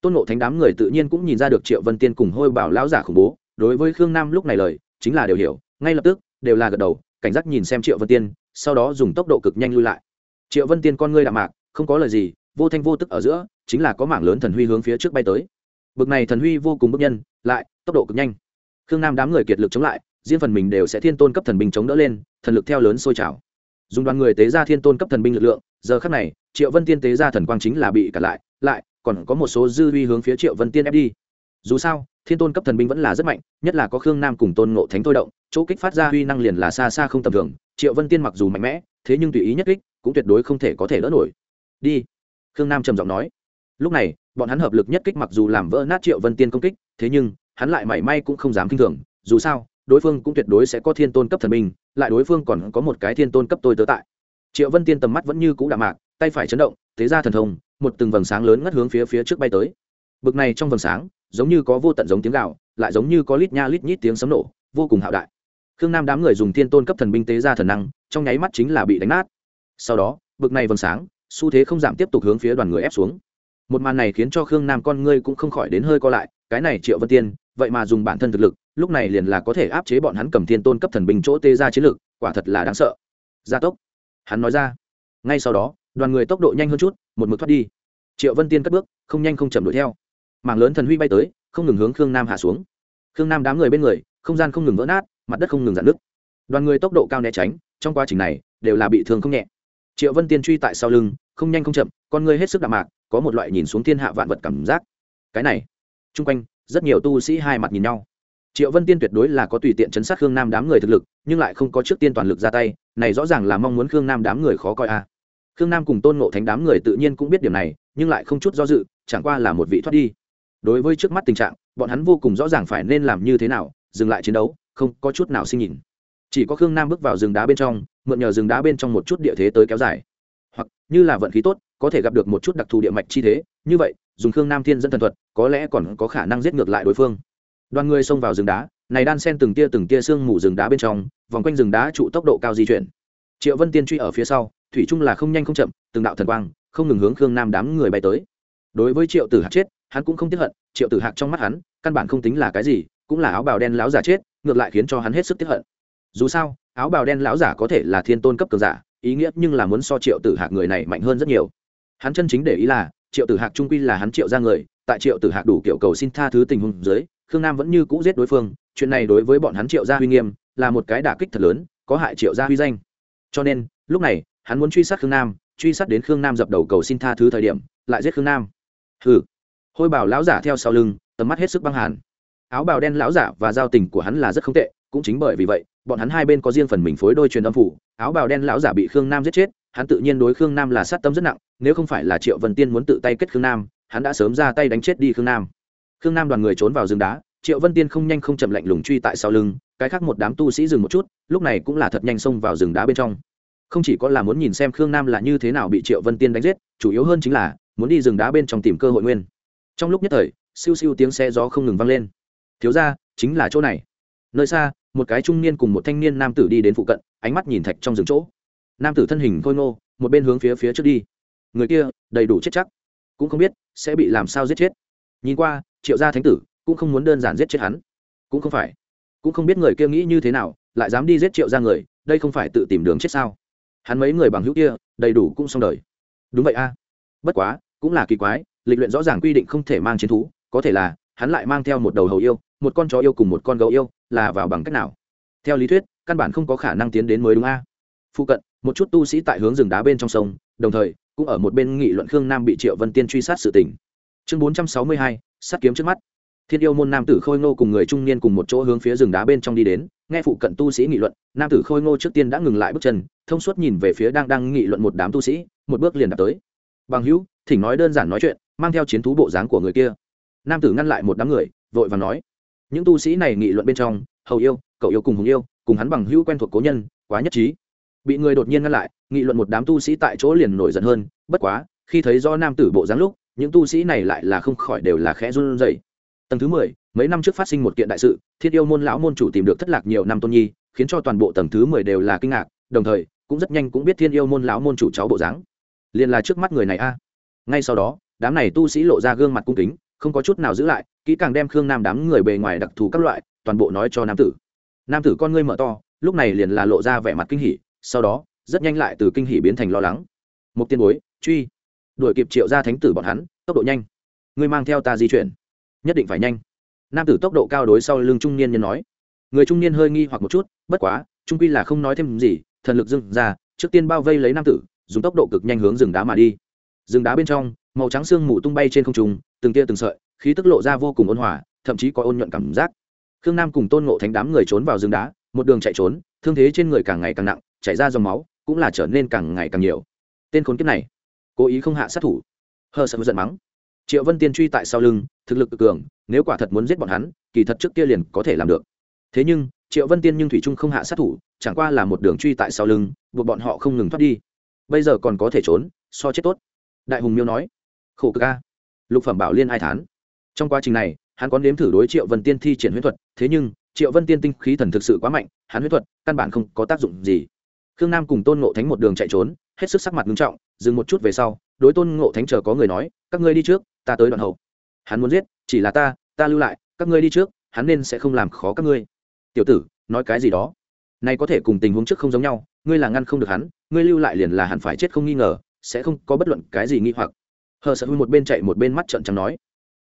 Tôn ngộ thánh đám người tự nhiên cũng nhìn ra được triệu vân tiên cùng hôi bảo lão giả khủng bố, đối với khương nam lúc này lời, chính là đều hiểu, ngay lập tức, đều là gật đầu, cảnh giác nhìn xem triệu vân tiên, sau đó dùng tốc độ cực nhanh lui lại. Triệu vân tiên con ngươi đạm mạc, không có lời gì vô thanh vô tức ở giữa, chính là có mảng lớn thần huy hướng phía trước bay tới. Bực này thần huy vô cùng bức nhân, lại, tốc độ cực nhanh. Khương nam đám người kiệt lực chống lại, riêng phần mình đều sẽ thiên tôn cấp thần binh chống đỡ lên, thần lực theo lớn sôi trào. Dùng đoàn người tế ra thiên tôn cấp thần binh lực lượng, giờ khắc này, triệu vân tiên tế ra thần quang chính là bị cả lại lại, còn có một số dư huy hướng phía triệu vân tiên ép đi. Dù sao, thiên tôn cấp thần binh vẫn là rất mạnh, nhất là có khương nam cùng tôn ngộ thánh thôi động, chỗ kích phát ra huy năng liền là xa xa không tầm thường. Triệu vân tiên mặc dù mạnh mẽ, thế nhưng tùy ý nhất kích, cũng tuyệt đối không thể có thể đỡ nổi. Đi khương nam trầm giọng nói. Lúc này bọn hắn hợp lực nhất kích mặc dù làm vỡ nát triệu vân tiên công kích thế nhưng hắn lại mảy may cũng không dám kinh thường. Dù sao đối phương cũng tuyệt đối sẽ có thiên tôn cấp thần minh, lại đối phương còn có một cái thiên tôn cấp tôi tớ tại. Triệu vân tiên tầm mắt vẫn như cũ đạm mạc tay phải chấn động thế ra thần thông một từng vầng sáng lớn ngất hướng phía phía trước bay tới. Bực này trong vầng sáng giống như có vô tận giống tiếng gạo lại giống như có lít nha lít nhít tiếng sấm nổ vô cùng hạo đại. Khương nam đám người dùng thiên tôn cấp thần binh tế ra thần năng trong nháy mắt chính là bị đánh nát. Sau đó bực này vầng sáng xu thế không giảm tiếp tục hướng phía đoàn người ép xuống. Một màn này khiến cho khương nam con ngươi cũng không khỏi đến hơi co lại, cái này triệu vân tiên, vậy mà dùng bản thân thực lực, lúc này liền là có thể áp chế bọn hắn cầm thiên tôn cấp thần binh chỗ tê ra chiến lực, quả thật là đáng sợ. Gia tốc. Hắn nói ra. Ngay sau đó, đoàn người tốc độ nhanh hơn chút, một mực thoát đi. Triệu vân tiên cất bước, không nhanh không chậm đuổi theo. Mảng lớn thần huy bay tới, không ngừng hướng khương nam hạ xuống. Khương nam đám người bên người, không gian không ngừng vỡ nát, mặt đất không ngừng dạn nứt. Đoàn người tốc độ cao né tránh, trong quá trình này, đều là bị thương không nhẹ triệu vân tiên truy tại sau lưng, không nhanh không chậm, con người hết sức đạm mạc, có một loại nhìn xuống thiên hạ vạn vật cảm giác. Cái này, chung quanh, rất nhiều tu sĩ hai mặt nhìn nhau. Triệu vân tiên tuyệt đối là có tùy tiện chấn sát khương nam đám người thực lực, nhưng lại không có trước tiên toàn lực ra tay, này rõ ràng là mong muốn khương nam đám người khó coi a. À. khương nam cùng tôn ngộ thánh đám người tự nhiên cũng biết điểm này, nhưng lại không chút do dự, chẳng qua là một vị thoát đi. Đối với trước mắt tình trạng, bọn hắn vô cùng rõ ràng phải nên làm như thế nào, dừng lại chiến đấu, không có chút nào sinh nhìn. Chỉ có khương nam bước vào rừng đá bên trong mượn nhờ rừng đá bên trong một chút địa thế tới kéo dài. Hoặc, như là vận khí tốt, có thể gặp được một chút đặc thù địa mạch chi thế, như vậy, dùng khương nam thiên dẫn thần thuật, có lẽ còn có khả năng giết ngược lại đối phương. Đoàn người xông vào rừng đá, này đan sen từng tia từng tia sương mù rừng đá bên trong, vòng quanh rừng đá trụ tốc độ cao di chuyển. Triệu vân tiên truy ở phía sau, thủy trung là không nhanh không chậm, từng đạo thần quang, không ngừng hướng khương nam đám người bay tới. Đối với triệu tử hạc chết, hắn cũng không tiếp hận, triệu tử hạc trong mắt hắn, căn bản không tính là cái gì, cũng là áo bào đen láo giả chết, ngược lại khiến cho hắn hết sức tiếp hận. Dù sao áo bào đen lão giả có thể là thiên tôn cấp cường giả, ý nghĩa nhưng là muốn so triệu tử hạc người này mạnh hơn rất nhiều. Hắn chân chính để ý là, triệu tử hạc trung quy là hắn triệu ra người, tại triệu tử hạc đủ kiểu cầu xin tha thứ tình huống dưới, khương nam vẫn như cũ giết đối phương, chuyện này đối với bọn hắn triệu gia huy nghiêm, là một cái đả kích thật lớn, có hại triệu gia huy danh. Cho nên, lúc này, hắn muốn truy sát khương nam, truy sát đến khương nam dập đầu cầu xin tha thứ thời điểm, lại giết khương nam. Hừ. Hôi bảo lão giả theo sau lưng, tầm mắt hết sức băng hàn. Áo bào đen lão giả và giao tình của hắn là rất không tệ, cũng chính bởi vì vậy bọn hắn hai bên có riêng phần mình phối đôi truyền âm phủ, áo bào đen lão giả bị khương nam giết chết, hắn tự nhiên đối khương nam là sát tâm rất nặng, nếu không phải là triệu vân tiên muốn tự tay kết khương nam, hắn đã sớm ra tay đánh chết đi khương nam. Khương nam đoàn người trốn vào rừng đá, triệu vân tiên không nhanh không chậm lạnh lùng truy tại sau lưng, cái khác một đám tu sĩ dừng một chút, lúc này cũng là thật nhanh xông vào rừng đá bên trong. Không chỉ có là muốn nhìn xem khương nam là như thế nào bị triệu vân tiên đánh giết, chủ yếu hơn chính là muốn đi rừng đá bên trong tìm cơ hội nguyên. Trong lúc nhất thời, siêu siêu tiếng xe gió không ngừng vang lên. Thiếu ra chính là chỗ này. Nơi xa một cái trung niên cùng một thanh niên nam tử đi đến phụ cận, ánh mắt nhìn thạch trong rừng chỗ. Nam tử thân hình khôi ngô, một bên hướng phía phía trước đi. Người kia, đầy đủ chết chắc. Cũng không biết, sẽ bị làm sao giết chết. Nhìn qua, triệu gia thánh tử, cũng không muốn đơn giản giết chết hắn. Cũng không phải. Cũng không biết người kia nghĩ như thế nào, lại dám đi giết triệu gia người, đây không phải tự tìm đường chết sao? Hắn mấy người bằng hữu kia, đầy đủ cũng xong đời. Đúng vậy a. Bất quá, cũng là kỳ quái, lịch luyện rõ ràng quy định không thể mang chiến thú, có thể là, hắn lại mang theo một đầu hầu yêu, một con chó yêu cùng một con gấu yêu là vào bằng cách nào? Theo lý thuyết, căn bản không có khả năng tiến đến mới đúng a. Phụ cận, một chút tu sĩ tại hướng rừng đá bên trong sông, đồng thời, cũng ở một bên nghị luận khương nam bị triệu vân tiên truy sát sự tỉnh chương bốn trăm sáu mươi hai, sát kiếm trước mắt. Thiên yêu môn nam tử khôi ngô cùng người trung niên cùng một chỗ hướng phía rừng đá bên trong đi đến, nghe phụ cận tu sĩ nghị luận, nam tử khôi ngô trước tiên đã ngừng lại bước chân, thông suốt nhìn về phía đang đang nghị luận một đám tu sĩ, một bước liền đạp tới. Bằng hữu, thỉnh nói đơn giản nói chuyện, mang theo chiến thú bộ dáng của người kia. Nam tử ngăn lại một đám người, vội và nói những tu sĩ này nghị luận bên trong, hầu yêu, cậu yêu cùng hùng yêu, cùng hắn bằng hữu quen thuộc cố nhân, quá nhất trí. Bị người đột nhiên ngăn lại, nghị luận một đám tu sĩ tại chỗ liền nổi giận hơn, bất quá, khi thấy do nam tử bộ dáng lúc, những tu sĩ này lại là không khỏi đều là khẽ run rẩy. Tầng thứ mười, mấy năm trước phát sinh một kiện đại sự, thiết yêu môn lão môn chủ tìm được thất lạc nhiều năm tôn nhi, khiến cho toàn bộ tầng thứ mười đều là kinh ngạc, đồng thời, cũng rất nhanh cũng biết thiên yêu môn lão môn chủ cháu bộ dáng. Liền là trước mắt người này a. Ngay sau đó, đám này tu sĩ lộ ra gương mặt cung kính không có chút nào giữ lại, kỹ càng đem khương nam đám người bề ngoài đặc thù các loại, toàn bộ nói cho nam tử. Nam tử con ngươi mở to, lúc này liền là lộ ra vẻ mặt kinh hỉ, sau đó, rất nhanh lại từ kinh hỉ biến thành lo lắng. Một tiên bối, truy. Đuổi kịp triệu ra thánh tử bọn hắn, tốc độ nhanh. Ngươi mang theo ta di chuyển. Nhất định phải nhanh. Nam tử tốc độ cao đối sau lưng trung niên nhân nói. Người trung niên hơi nghi hoặc một chút, bất quá, trung quy là không nói thêm gì, thần lực dưng ra, trước tiên bao vây lấy nam tử, dùng tốc độ cực nhanh hướng rừng đá mà đi. Rừng đá bên trong màu trắng xương mù tung bay trên không trung, từng tia từng sợi, khí tức lộ ra vô cùng ôn hòa, thậm chí có ôn nhuận cảm giác. Khương nam cùng tôn ngộ thánh đám người trốn vào rừng đá, một đường chạy trốn, thương thế trên người càng ngày càng nặng, chảy ra dòng máu, cũng là trở nên càng ngày càng nhiều. Tên khốn kiếp này, cố ý không hạ sát thủ. Hờ sợ giận mắng. Triệu vân tiên truy tại sau lưng, thực lực cực cường, nếu quả thật muốn giết bọn hắn, kỳ thật trước kia liền có thể làm được. Thế nhưng, triệu vân tiên nhưng thủy trung không hạ sát thủ, chẳng qua là một đường truy tại sau lưng, buộc bọn họ không ngừng thoát đi. Bây giờ còn có thể trốn, so chết tốt. Đại hùng miêu nói khổ cực a. Lục phẩm bảo liên hai tháng trong quá trình này, hắn có nếm thử đối triệu vân tiên thi triển huyết thuật, thế nhưng, triệu vân tiên tinh khí thần thực sự quá mạnh, hắn huyết thuật căn bản không có tác dụng gì. Khương nam cùng tôn ngộ thánh một đường chạy trốn, hết sức sắc mặt nghiêm trọng, dừng một chút về sau, đối tôn ngộ thánh chờ có người nói, các ngươi đi trước, ta tới đoạn hậu. Hắn muốn giết, chỉ là ta ta lưu lại, các ngươi đi trước, hắn nên sẽ không làm khó các ngươi. Tiểu tử, nói cái gì đó? Nay có thể cùng tình huống trước không giống nhau, ngươi là ngăn không được hắn, ngươi lưu lại liền là hắn phải chết không nghi ngờ, sẽ không có bất luận cái gì nghi hoặc hờ sợ một bên chạy một bên mắt trợn trắng nói,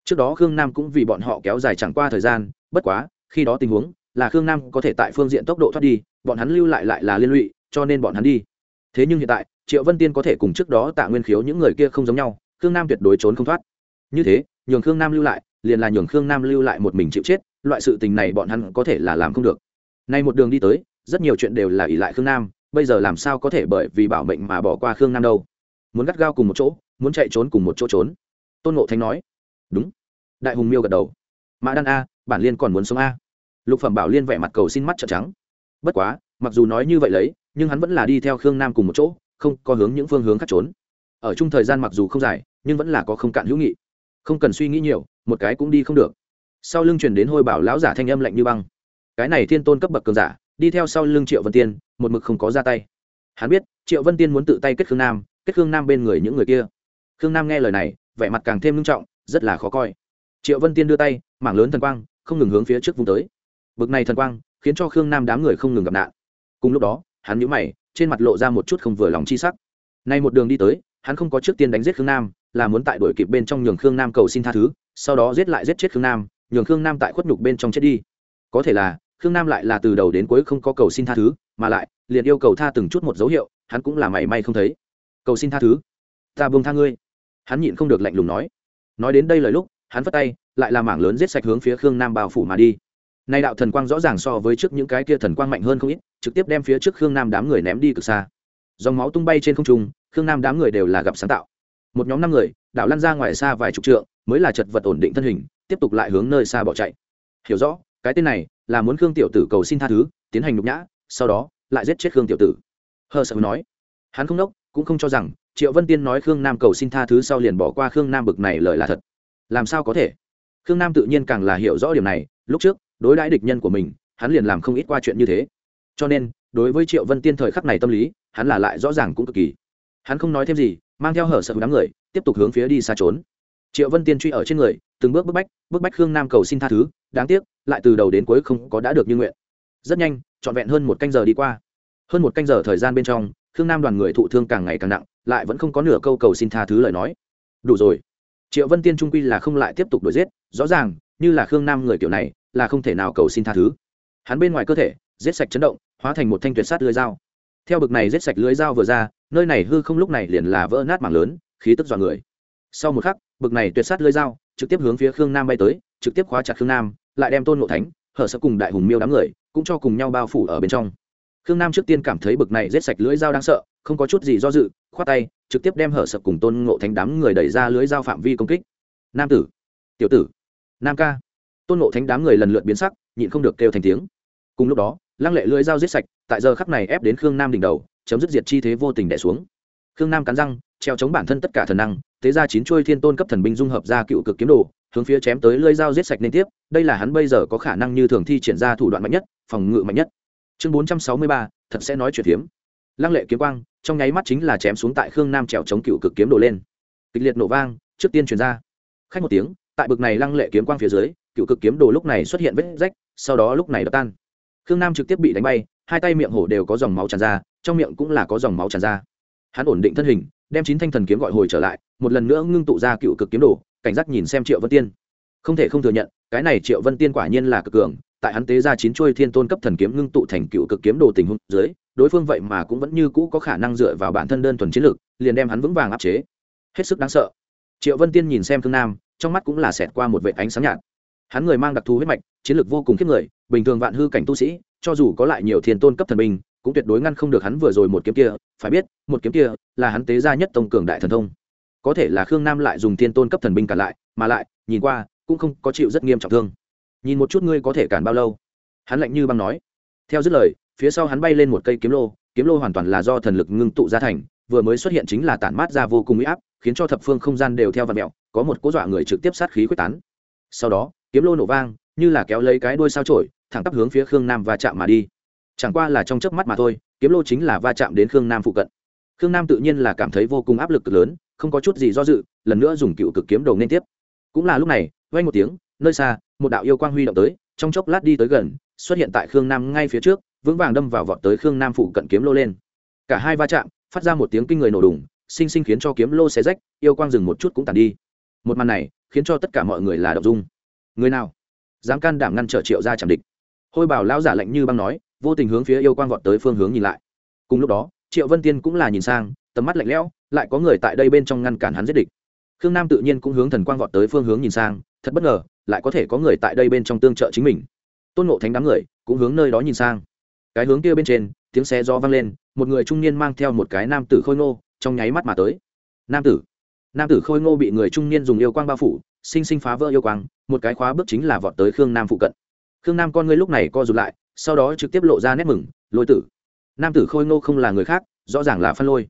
trước đó khương nam cũng vì bọn họ kéo dài chẳng qua thời gian, bất quá, khi đó tình huống là khương nam có thể tại phương diện tốc độ thoát đi, bọn hắn lưu lại lại là liên lụy, cho nên bọn hắn đi. Thế nhưng hiện tại, triệu vân tiên có thể cùng trước đó tạ nguyên khiếu những người kia không giống nhau, khương nam tuyệt đối trốn không thoát. Như thế, nhường khương nam lưu lại, liền là nhường khương nam lưu lại một mình chịu chết, loại sự tình này bọn hắn có thể là làm không được. Nay một đường đi tới, rất nhiều chuyện đều là ỷ lại khương nam, bây giờ làm sao có thể bởi vì bảo mệnh mà bỏ qua khương nam đâu? Muốn gắt gao cùng một chỗ muốn chạy trốn cùng một chỗ trốn. Tôn ngộ thánh nói, đúng. Đại hùng miêu gật đầu, mã đan a, bản liên còn muốn sống a. Lục phẩm bảo liên vẻ mặt cầu xin mắt trợn trắng. Bất quá, mặc dù nói như vậy lấy, nhưng hắn vẫn là đi theo khương nam cùng một chỗ, không có hướng những phương hướng khác trốn. Ở chung thời gian mặc dù không dài, nhưng vẫn là có không cạn hữu nghị. Không cần suy nghĩ nhiều, một cái cũng đi không được. Sau lưng chuyển đến hôi bảo lão giả thanh âm lạnh như băng. Cái này thiên tôn cấp bậc cường giả, đi theo sau lưng triệu vân tiên, một mực không có ra tay. Hắn biết, triệu vân tiên muốn tự tay kết khương nam, kết khương nam bên người những người kia khương nam nghe lời này, vẻ mặt càng thêm nghiêm trọng, rất là khó coi. Triệu vân tiên đưa tay, mảng lớn thần quang, không ngừng hướng phía trước vùng tới. Bực này thần quang, khiến cho khương nam đám người không ngừng gặp nạn. Cùng lúc đó, hắn nhíu mày, trên mặt lộ ra một chút không vừa lòng chi sắc. Nay một đường đi tới, hắn không có trước tiên đánh giết khương nam, là muốn tại đuổi kịp bên trong nhường khương nam cầu xin tha thứ, sau đó giết lại giết chết khương nam, nhường khương nam tại khuất nhục bên trong chết đi. Có thể là, khương nam lại là từ đầu đến cuối không có cầu xin tha thứ, mà lại, liền yêu cầu tha từng chút một dấu hiệu, hắn cũng là mảy may không thấy. Cầu xin tha thứ. Ta buông tha ngươi hắn nhịn không được lạnh lùng nói. Nói đến đây lời lúc, hắn phất tay, lại là mảng lớn giết sạch hướng phía khương nam bao phủ mà đi. Nay đạo thần quang rõ ràng so với trước những cái kia thần quang mạnh hơn không ít, trực tiếp đem phía trước khương nam đám người ném đi cực xa. Dòng máu tung bay trên không trung, khương nam đám người đều là gặp sáng tạo. Một nhóm năm người đạo lăn ra ngoài xa vài chục trượng, mới là chật vật ổn định thân hình, tiếp tục lại hướng nơi xa bỏ chạy. Hiểu rõ, cái tên này là muốn khương tiểu tử cầu xin tha thứ, tiến hành nhục nhã, sau đó lại giết chết khương tiểu tử. Hờ sợ nói. Hắn không đốc, cũng không cho rằng triệu vân tiên nói khương nam cầu xin tha thứ sau liền bỏ qua khương nam bực này lời là thật. Làm sao có thể? Khương nam tự nhiên càng là hiểu rõ điểm này, lúc trước, đối đãi địch nhân của mình, hắn liền làm không ít qua chuyện như thế. Cho nên, đối với triệu vân tiên thời khắc này tâm lý, hắn là lại rõ ràng cũng cực kỳ. Hắn không nói thêm gì, mang theo hở sợ đám người, tiếp tục hướng phía đi xa trốn. Triệu vân tiên truy ở trên người, từng bước bức bách bức bách khương nam cầu xin tha thứ, đáng tiếc, lại từ đầu đến cuối không có đã được như nguyện. Rất nhanh, trọn vẹn hơn một canh giờ đi qua. Hơn một canh giờ thời gian bên trong, khương nam đoàn người thụ thương càng ngày càng nặng lại vẫn không có nửa câu cầu xin tha thứ lời nói. Đủ rồi. Triệu vân tiên trung quy là không lại tiếp tục đuổi giết, rõ ràng, như là khương nam người kiểu này, là không thể nào cầu xin tha thứ. Hắn bên ngoài cơ thể, giết sạch chấn động, hóa thành một thanh tuyệt sát lưới dao. Theo bực này giết sạch lưới dao vừa ra, nơi này hư không lúc này liền là vỡ nát mảng lớn, khí tức dọa người. Sau một khắc, bực này tuyệt sát lưới dao trực tiếp hướng phía khương nam bay tới, trực tiếp khóa chặt khương nam, lại đem tôn ngộ thánh, hở sơ cùng đại hùng miêu đám người, cũng cho cùng nhau bao phủ ở bên trong khương nam trước tiên cảm thấy bực này giết sạch lưới dao đang sợ, không có chút gì do dự, khoát tay, trực tiếp đem hở sập cùng tôn ngộ thánh đám người đẩy ra lưới dao phạm vi công kích. Nam tử, tiểu tử, nam ca. Tôn ngộ thánh đám người lần lượt biến sắc, nhịn không được kêu thành tiếng. Cùng lúc đó, lăng lệ lưới dao giết sạch, tại giờ khắc này ép đến khương nam đỉnh đầu, chấm dứt diệt chi thế vô tình đẻ xuống. Khương nam cắn răng, treo chống bản thân tất cả thần năng thế ra chín chuôi thiên tôn cấp thần binh dung hợp ra cựu cực kiếm đồ, hướng phía chém tới lưỡi dao giết sạch liên tiếp, đây là hắn bây giờ có khả năng như thường thi triển ra thủ đoạn mạnh nhất, phòng ngự mạnh nhất chương bốn trăm sáu mươi ba, thật sẽ nói chuyện hiếm lăng lệ kiếm quang, trong nháy mắt chính là chém xuống tại khương nam trèo chống cựu cực kiếm đồ lên. Kịch liệt nổ vang, trước tiên truyền ra. Khách một tiếng, tại bực này lăng lệ kiếm quang phía dưới, cựu cực kiếm đồ lúc này xuất hiện vết rách, sau đó lúc này đập tan. Khương nam trực tiếp bị đánh bay, hai tay miệng hổ đều có dòng máu tràn ra, trong miệng cũng là có dòng máu tràn ra. Hắn ổn định thân hình, đem chín thanh thần kiếm gọi hồi trở lại, một lần nữa ngưng tụ ra cựu cực kiếm đồ, cảnh giác nhìn xem triệu vân tiên. Không thể không thừa nhận, cái này triệu vân tiên quả nhiên là cực cường tại hắn tế ra chín chuôi thiên tôn cấp thần kiếm ngưng tụ thành cựu cực kiếm đồ tình huống dưới, đối phương vậy mà cũng vẫn như cũ có khả năng dựa vào bản thân đơn thuần chiến lược liền đem hắn vững vàng áp chế. Hết sức đáng sợ. Triệu vân tiên nhìn xem thương nam, trong mắt cũng là xẹt qua một vệ ánh sáng nhạt. Hắn người mang đặc thù huyết mạch, chiến lược vô cùng khiếp người, bình thường vạn hư cảnh tu sĩ, cho dù có lại nhiều thiên tôn cấp thần binh, cũng tuyệt đối ngăn không được hắn vừa rồi một kiếm kia, phải biết, một kiếm kia là hắn tế ra nhất tông cường đại thần thông. Có thể là khương nam lại dùng thiên tôn cấp thần binh cả lại, mà lại, nhìn qua, cũng không có chịu rất nghiêm trọng thương nhìn một chút ngươi có thể cản bao lâu. Hắn lạnh như băng nói. Theo dứt lời, phía sau hắn bay lên một cây kiếm lô kiếm lô hoàn toàn là do thần lực ngưng tụ ra thành, vừa mới xuất hiện chính là tản mát ra vô cùng uy áp, khiến cho thập phương không gian đều theo vạt mẹo, có một cố dọa người trực tiếp sát khí quyết tán. Sau đó, kiếm lô nổ vang, như là kéo lấy cái đuôi sao trổi, thẳng tắp hướng phía khương nam và chạm mà đi. Chẳng qua là trong chớp mắt mà thôi, kiếm lô chính là va chạm đến khương nam phụ cận. Khương nam tự nhiên là cảm thấy vô cùng áp lực cực lớn, không có chút gì do dự, lần nữa dùng cựu cực kiếm đầu nên tiếp. Cũng là lúc này vay một tiếng nơi xa, một đạo yêu quang huy động tới, trong chốc lát đi tới gần, xuất hiện tại khương nam ngay phía trước, vững vàng đâm vào vọt tới khương nam phụ cận kiếm lô lên. Cả hai va chạm, phát ra một tiếng kinh người nổ đùng, sinh sinh khiến cho kiếm lô xé rách, yêu quang dừng một chút cũng tàn đi. Một màn này, khiến cho tất cả mọi người là đậu dung. Người nào? Dám can đảm ngăn trở triệu ra chạm địch. Hôi bảo lão giả lạnh như băng nói, vô tình hướng phía yêu quang vọt tới phương hướng nhìn lại. Cùng lúc đó, triệu vân tiên cũng là nhìn sang, tầm mắt lạnh lẽo, lại có người tại đây bên trong ngăn cản hắn giết địch khương nam tự nhiên cũng hướng thần quang vọt tới phương hướng nhìn sang, thật bất ngờ, lại có thể có người tại đây bên trong tương trợ chính mình. Tôn ngộ thánh đám người cũng hướng nơi đó nhìn sang. Cái hướng kia bên trên, tiếng xe do vang lên, một người trung niên mang theo một cái nam tử khôi ngô, trong nháy mắt mà tới. Nam tử. Nam tử khôi ngô bị người trung niên dùng yêu quang bao phủ, sinh sinh phá vỡ yêu quang, một cái khóa bước chính là vọt tới khương nam phụ cận. Khương nam con ngươi lúc này co rụt lại, sau đó trực tiếp lộ ra nét mừng, lôi tử. Nam tử khôi ngô không là người khác, rõ ràng là phan lôi.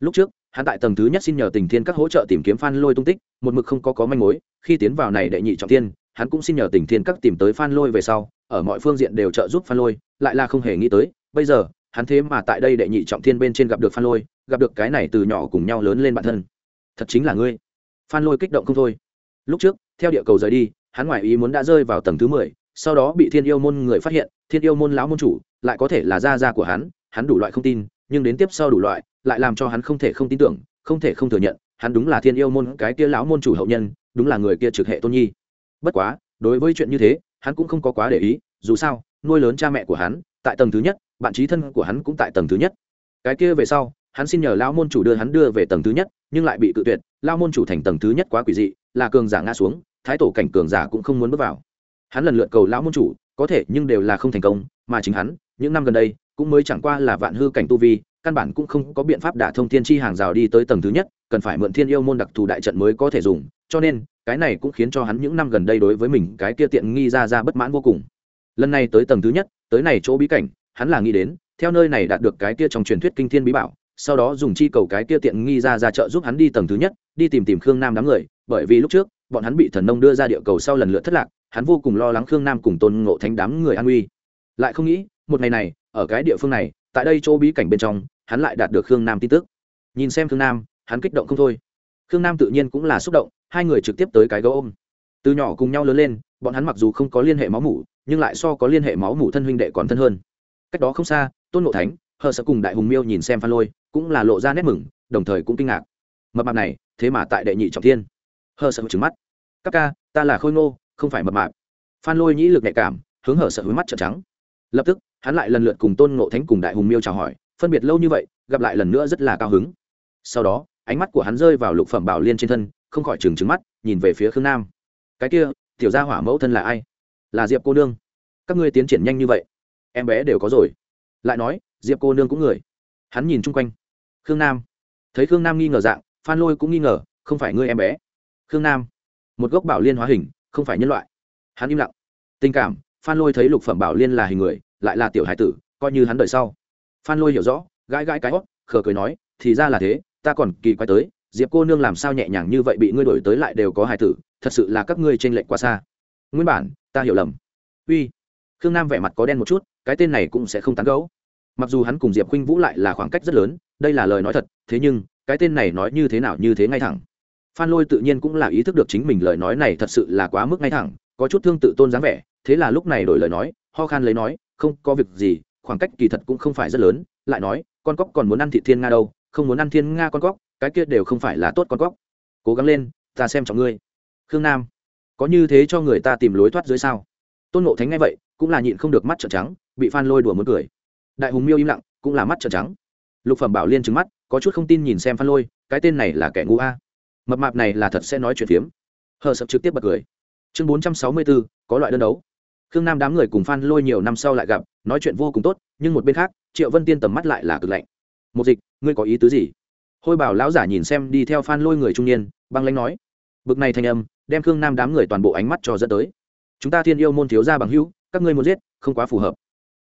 Lúc trước hắn tại tầng thứ nhất xin nhờ tình thiên các hỗ trợ tìm kiếm phan lôi tung tích, một mực không có có manh mối, khi tiến vào này đệ nhị trọng tiên hắn cũng xin nhờ tình thiên các tìm tới phan lôi về sau, ở mọi phương diện đều trợ giúp phan lôi, lại là không hề nghĩ tới, bây giờ, hắn thế mà tại đây đệ nhị trọng thiên bên trên gặp được phan lôi, gặp được cái này từ nhỏ cùng nhau lớn lên bản thân. Thật chính là ngươi. Phan lôi kích động không thôi. Lúc trước, theo địa cầu rời đi, hắn ngoại ý muốn đã rơi vào tầng thứ mười, sau đó bị thiên yêu môn người phát hiện, thiên yêu môn lão môn chủ, lại có thể là gia gia của hắn hắn đủ loại không tin, nhưng đến tiếp sau đủ loại lại làm cho hắn không thể không tin tưởng, không thể không thừa nhận, hắn đúng là thiên yêu môn, cái kia lão môn chủ hậu nhân, đúng là người kia trực hệ tôn nhi. Bất quá, đối với chuyện như thế, hắn cũng không có quá để ý, dù sao, nuôi lớn cha mẹ của hắn, tại tầng thứ nhất, bạn trí thân của hắn cũng tại tầng thứ nhất. Cái kia về sau, hắn xin nhờ lão môn chủ đưa hắn đưa về tầng thứ nhất, nhưng lại bị cự tuyệt, lão môn chủ thành tầng thứ nhất quá quỷ dị, là cường giả ngã xuống, thái tổ cảnh cường giả cũng không muốn bước vào. Hắn lần lượt cầu lão môn chủ, có thể nhưng đều là không thành công, mà chính hắn, những năm gần đây, cũng mới chẳng qua là vạn hư cảnh tu vi căn bản cũng không có biện pháp đả thông thiên chi hàng rào đi tới tầng thứ nhất, cần phải mượn thiên yêu môn đặc thù đại trận mới có thể dùng, cho nên, cái này cũng khiến cho hắn những năm gần đây đối với mình cái kia tiện nghi ra ra bất mãn vô cùng. Lần này tới tầng thứ nhất, tới này chỗ bí cảnh, hắn là nghĩ đến, theo nơi này đạt được cái kia trong truyền thuyết kinh thiên bí bảo, sau đó dùng chi cầu cái kia tiện nghi ra ra chợ giúp hắn đi tầng thứ nhất, đi tìm tìm khương nam đám người, bởi vì lúc trước, bọn hắn bị thần nông đưa ra địa cầu sau lần lượt thất lạc, hắn vô cùng lo lắng khương nam cùng tôn ngộ thánh đám người an uy lại không nghĩ, một ngày này, ở cái địa phương này tại đây chỗ bí cảnh bên trong, hắn lại đạt được khương nam tin tức. Nhìn xem khương nam, hắn kích động không thôi. Khương nam tự nhiên cũng là xúc động, hai người trực tiếp tới cái gấu ôm. Từ nhỏ cùng nhau lớn lên, bọn hắn mặc dù không có liên hệ máu mủ, nhưng lại so có liên hệ máu mủ thân huynh đệ còn thân hơn. Cách đó không xa, tôn ngộ thánh, hờ sợ cùng đại hùng miêu nhìn xem phan lôi, cũng là lộ ra nét mừng, đồng thời cũng kinh ngạc. Mập mạp này, thế mà tại đệ nhị trọng thiên. Hờ sợ trứng mắt. Các ca, ta là khôi ngô, không phải mập mạp. Phan lôi nhĩ lực nhạy cảm, hướng hở sợ hướng mắt trợn trắng. Lập tức hắn lại lần lượt cùng tôn ngộ thánh cùng đại hùng miêu chào hỏi, phân biệt lâu như vậy, gặp lại lần nữa rất là cao hứng. Sau đó, ánh mắt của hắn rơi vào lục phẩm bảo liên trên thân, không khỏi trừng trừng mắt, nhìn về phía khương nam. Cái kia, tiểu gia hỏa mẫu thân là ai? Là diệp cô nương. Các ngươi tiến triển nhanh như vậy, em bé đều có rồi. Lại nói, diệp cô nương cũng người. Hắn nhìn chung quanh. Khương nam. Thấy khương nam nghi ngờ dạng, phan lôi cũng nghi ngờ, không phải ngươi em bé. Khương nam. Một gốc bảo liên hóa hình, không phải nhân loại. Hắn im lặng. Tình cảm, phan lôi thấy lục phẩm bảo liên là hình người lại là tiểu hải tử, coi như hắn đợi sau. Phan lôi hiểu rõ, gãi gãi cái hót, khờ cười nói, thì ra là thế, ta còn kỳ quái tới, diệp cô nương làm sao nhẹ nhàng như vậy bị ngươi đổi tới lại đều có hải tử, thật sự là các ngươi t r ê n lệch quá xa. Nguyên bản, ta hiểu lầm. Uy, khương nam vẻ mặt có đen một chút, cái tên này cũng sẽ không tán gấu mặc dù hắn cùng diệp khuynh vũ lại là khoảng cách rất lớn, đây là lời nói thật, thế nhưng, cái tên này nói như thế nào như thế ngay thẳng. Phan lôi tự nhiên cũng là ý thức được chính mình lời nói này thật sự là quá mức ngay thẳng, có chút thương tự tôn dáng vẻ, thế là lúc này đổi lời nói, ho khan lấy nói không có việc gì, khoảng cách kỳ thật cũng không phải rất lớn, lại nói, con cóc còn muốn ăn thị thiên nga đâu, không muốn ăn thiên nga con cóc, cái kia đều không phải là tốt con cóc. Cố gắng lên, ta xem trọng ngươi. Khương nam, có như thế cho người ta tìm lối thoát dưới sao? Tôn ngộ thánh ngay vậy, cũng là nhịn không được mắt trợn trắng, bị phan lôi đùa muốn cười. Đại hùng miêu im lặng, cũng là mắt trợn trắng. Lục phẩm bảo liên trứng mắt, có chút không tin nhìn xem phan lôi, cái tên này là kẻ ngu a. Mập mạp này là thật sẽ nói chuyện phiếm. Hờ sập trực tiếp bật cười. Chương bốn trăm sáu mươi bốn, có loại đơn đấu khương nam đám người cùng phan lôi nhiều năm sau lại gặp, nói chuyện vô cùng tốt, nhưng một bên khác, triệu vân tiên tầm mắt lại là cực lạnh. Một dịch, ngươi có ý tứ gì? Hôi bảo lão giả nhìn xem đi theo phan lôi người trung niên, băng lãnh nói. Bực này thành âm, đem khương nam đám người toàn bộ ánh mắt cho dẫn tới. Chúng ta thiên yêu môn thiếu ra bằng hữu, các ngươi muốn giết, không quá phù hợp.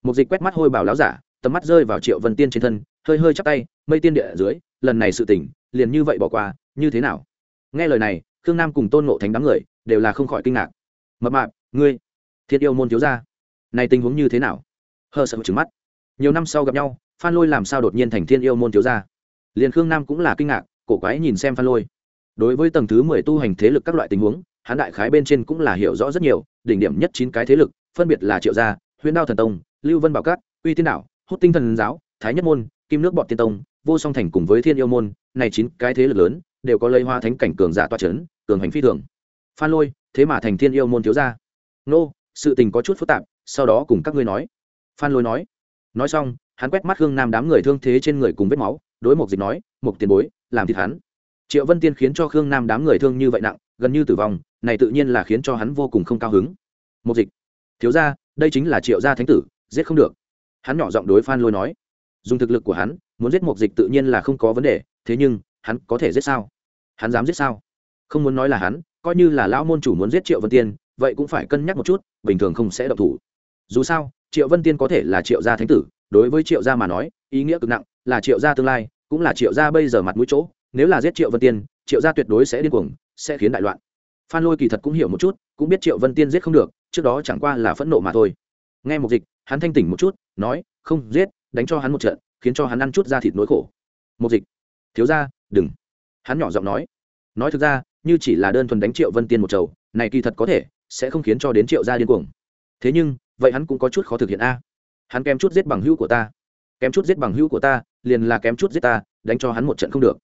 Một dịch quét mắt hôi bảo lão giả, tầm mắt rơi vào triệu vân tiên trên thân, hơi hơi chắp tay, mây tiên địa ở dưới, lần này sự tỉnh liền như vậy bỏ qua, như thế nào? Nghe lời này, khương nam cùng tôn ngộ thánh đám người đều là không khỏi kinh ngạc. Mập mạp, ngươi thiên yêu môn thiếu gia. Này tình huống như thế nào? Hờ sợ trứng mắt. Nhiều năm sau gặp nhau, phan lôi làm sao đột nhiên thành thiên yêu môn thiếu gia? Liền khương nam cũng là kinh ngạc, cổ quái nhìn xem phan lôi. Đối với tầng thứ mười tu hành thế lực các loại tình huống hán đại khái bên trên cũng là hiểu rõ rất nhiều, đỉnh điểm nhất chín cái thế lực, phân biệt là triệu gia, huyền đao thần tông, lưu vân bảo cát, uy tiên đảo hút tinh thần giáo, thái nhất môn, kim nước bọn tiên tông, vô song thành cùng với thiên yêu môn, này chín cái thế lực lớn, đều có lây hoa thánh cảnh cường giả toa c h ấ n cường hành phi thường. Phan lôi, thế mà thành thiên yêu môn thiếu gia? Nô sự tình có chút phức tạp, sau đó cùng các ngươi nói. Phan lôi nói. Nói xong, hắn quét mắt hương nam đám người thương thế trên người cùng vết máu, đối mục dịch nói mục tiền bối, làm thịt hắn. Triệu vân tiên khiến cho khương nam đám người thương như vậy nặng, gần như tử vong, này tự nhiên là khiến cho hắn vô cùng không cao hứng. Mục dịch, thiếu ra đây chính là triệu gia thánh tử, giết không được. Hắn nhỏ giọng đối phan lôi nói. Dùng thực lực của hắn, muốn giết mục dịch tự nhiên là không có vấn đề, thế nhưng, hắn có thể giết sao? Hắn dám giết sao? Không muốn nói là hắn, coi như là lão môn chủ muốn giết triệu vân tiên vậy cũng phải cân nhắc một chút, bình thường không sẽ độc thủ. Dù sao, triệu vân tiên có thể là triệu gia thánh tử, đối với triệu gia mà nói, ý nghĩa cực nặng, là triệu gia tương lai, cũng là triệu gia bây giờ mặt mũi chỗ. Nếu là giết triệu vân tiên, triệu gia tuyệt đối sẽ điên cuồng, sẽ khiến đại loạn. Phan lôi kỳ thật cũng hiểu một chút, cũng biết triệu vân tiên giết không được, trước đó chẳng qua là phẫn nộ mà thôi. Nghe một dịch, hắn thanh tỉnh một chút, nói, không, giết, đánh cho hắn một trận, khiến cho hắn ăn chút da thịt nỗi khổ. Một dịch, thiếu ra đừng. Hắn nhỏ giọng nói nói thực ra, như chỉ là đơn thuần đánh triệu vân tiên một chầu, này kỳ thật có thể sẽ không khiến cho đến triệu gia điên cuồng. Thế nhưng vậy hắn cũng có chút khó thực hiện a. Hắn kém chút giết bằng hữu của ta. Kém chút giết bằng hữu của ta liền là kém chút giết ta đánh cho hắn một trận không được.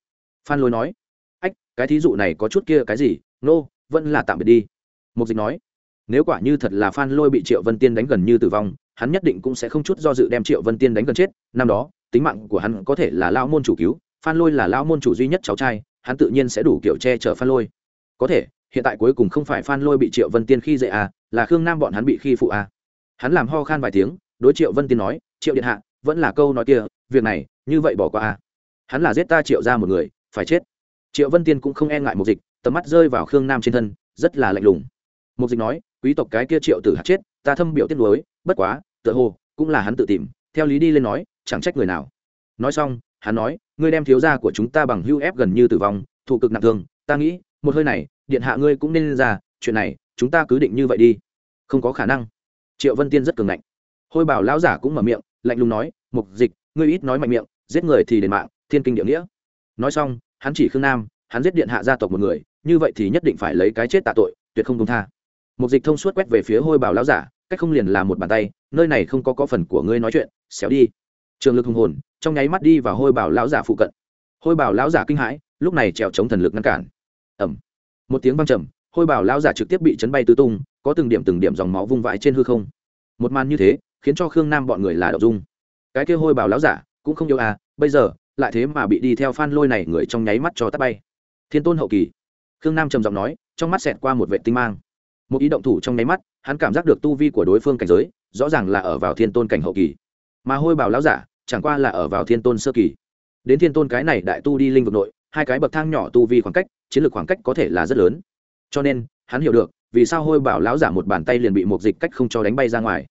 Phan lôi nói ách cái thí dụ này có chút kia cái gì? Nô、no, vẫn là tạm biệt đi. Mục dịch nói nếu quả như thật là phan lôi bị triệu vân tiên đánh gần như tử vong hắn nhất định cũng sẽ không chút do dự đem triệu vân tiên đánh gần chết. Năm đó tính mạng của hắn có thể là lao môn chủ cứu phan lôi là lao môn chủ duy nhất cháu trai hắn tự nhiên sẽ đủ kiểu che chở phan lôi. Có thể hiện tại cuối cùng không phải phan lôi bị triệu vân tiên khi dậy à là khương nam bọn hắn bị khi phụ à. Hắn làm ho khan vài tiếng, đối triệu vân tiên nói, triệu điện hạ, vẫn là câu nói kia, việc này, như vậy bỏ qua à. Hắn là giết ta triệu ra một người, phải chết. Triệu vân tiên cũng không e ngại một dịch, tầm mắt rơi vào khương nam trên thân, rất là lạnh lùng. Mục dịch nói, quý tộc cái kia triệu tử hạt chết, ta thâm biểu tiết lối bất quá, tựa hồ, cũng là hắn tự tìm, theo lý đi lên nói, chẳng trách người nào. Nói xong, hắn nói, ngươi đem thiếu gia của chúng ta bằng hưu ép gần như tử vong, thụ cực nặng thương, ta nghĩ, một hơi này điện hạ ngươi cũng nên ra, chuyện này, chúng ta cứ định như vậy đi. Không có khả năng. Triệu vân tiên rất cường ngạnh. Hôi bảo lão giả cũng mở miệng, lạnh lùng nói, mục dịch, ngươi ít nói mạnh miệng, giết người thì đền mạng, thiên kinh địa nghĩa. Nói xong, hắn chỉ khương nam, hắn giết điện hạ gia tộc một người, như vậy thì nhất định phải lấy cái chết tạ tội, tuyệt không công tha. Mục dịch thông suốt quét về phía hôi bảo lão giả, cách không liền là một bàn tay, nơi này không có có phần của ngươi nói chuyện, xéo đi. Trường lực hùng hồn, trong nháy mắt đi vào hôi bảo lão giả phụ cận. Hôi bảo lão giả kinh hãi, lúc này trèo chống thần lực ngăn cản. Ẩm một tiếng văng trầm, hôi bảo lão giả trực tiếp bị chấn bay tứ tung, có từng điểm từng điểm dòng máu vung vãi trên hư không. Một màn như thế, khiến cho khương nam bọn người là đậu dung. Cái kia hôi bảo lão giả cũng không yêu à bây giờ, lại thế mà bị đi theo phan lôi này người trong nháy mắt cho tắt bay. Thiên tôn hậu kỳ. Khương nam trầm giọng nói, trong mắt xẹt qua một vệ tinh mang. Một ý động thủ trong nháy mắt, hắn cảm giác được tu vi của đối phương cảnh giới, rõ ràng là ở vào thiên tôn cảnh hậu kỳ. Mà hôi bảo lão giả chẳng qua là ở vào thiên tôn sơ kỳ. Đến thiên tôn cái này đại tu đi linh vực nội hai cái bậc thang nhỏ tu vi khoảng cách, chiến lược khoảng cách có thể là rất lớn. Cho nên, hắn hiểu được, vì sao hôi bảo lão giả một bàn tay liền bị một dịch cách không cho đánh bay ra ngoài.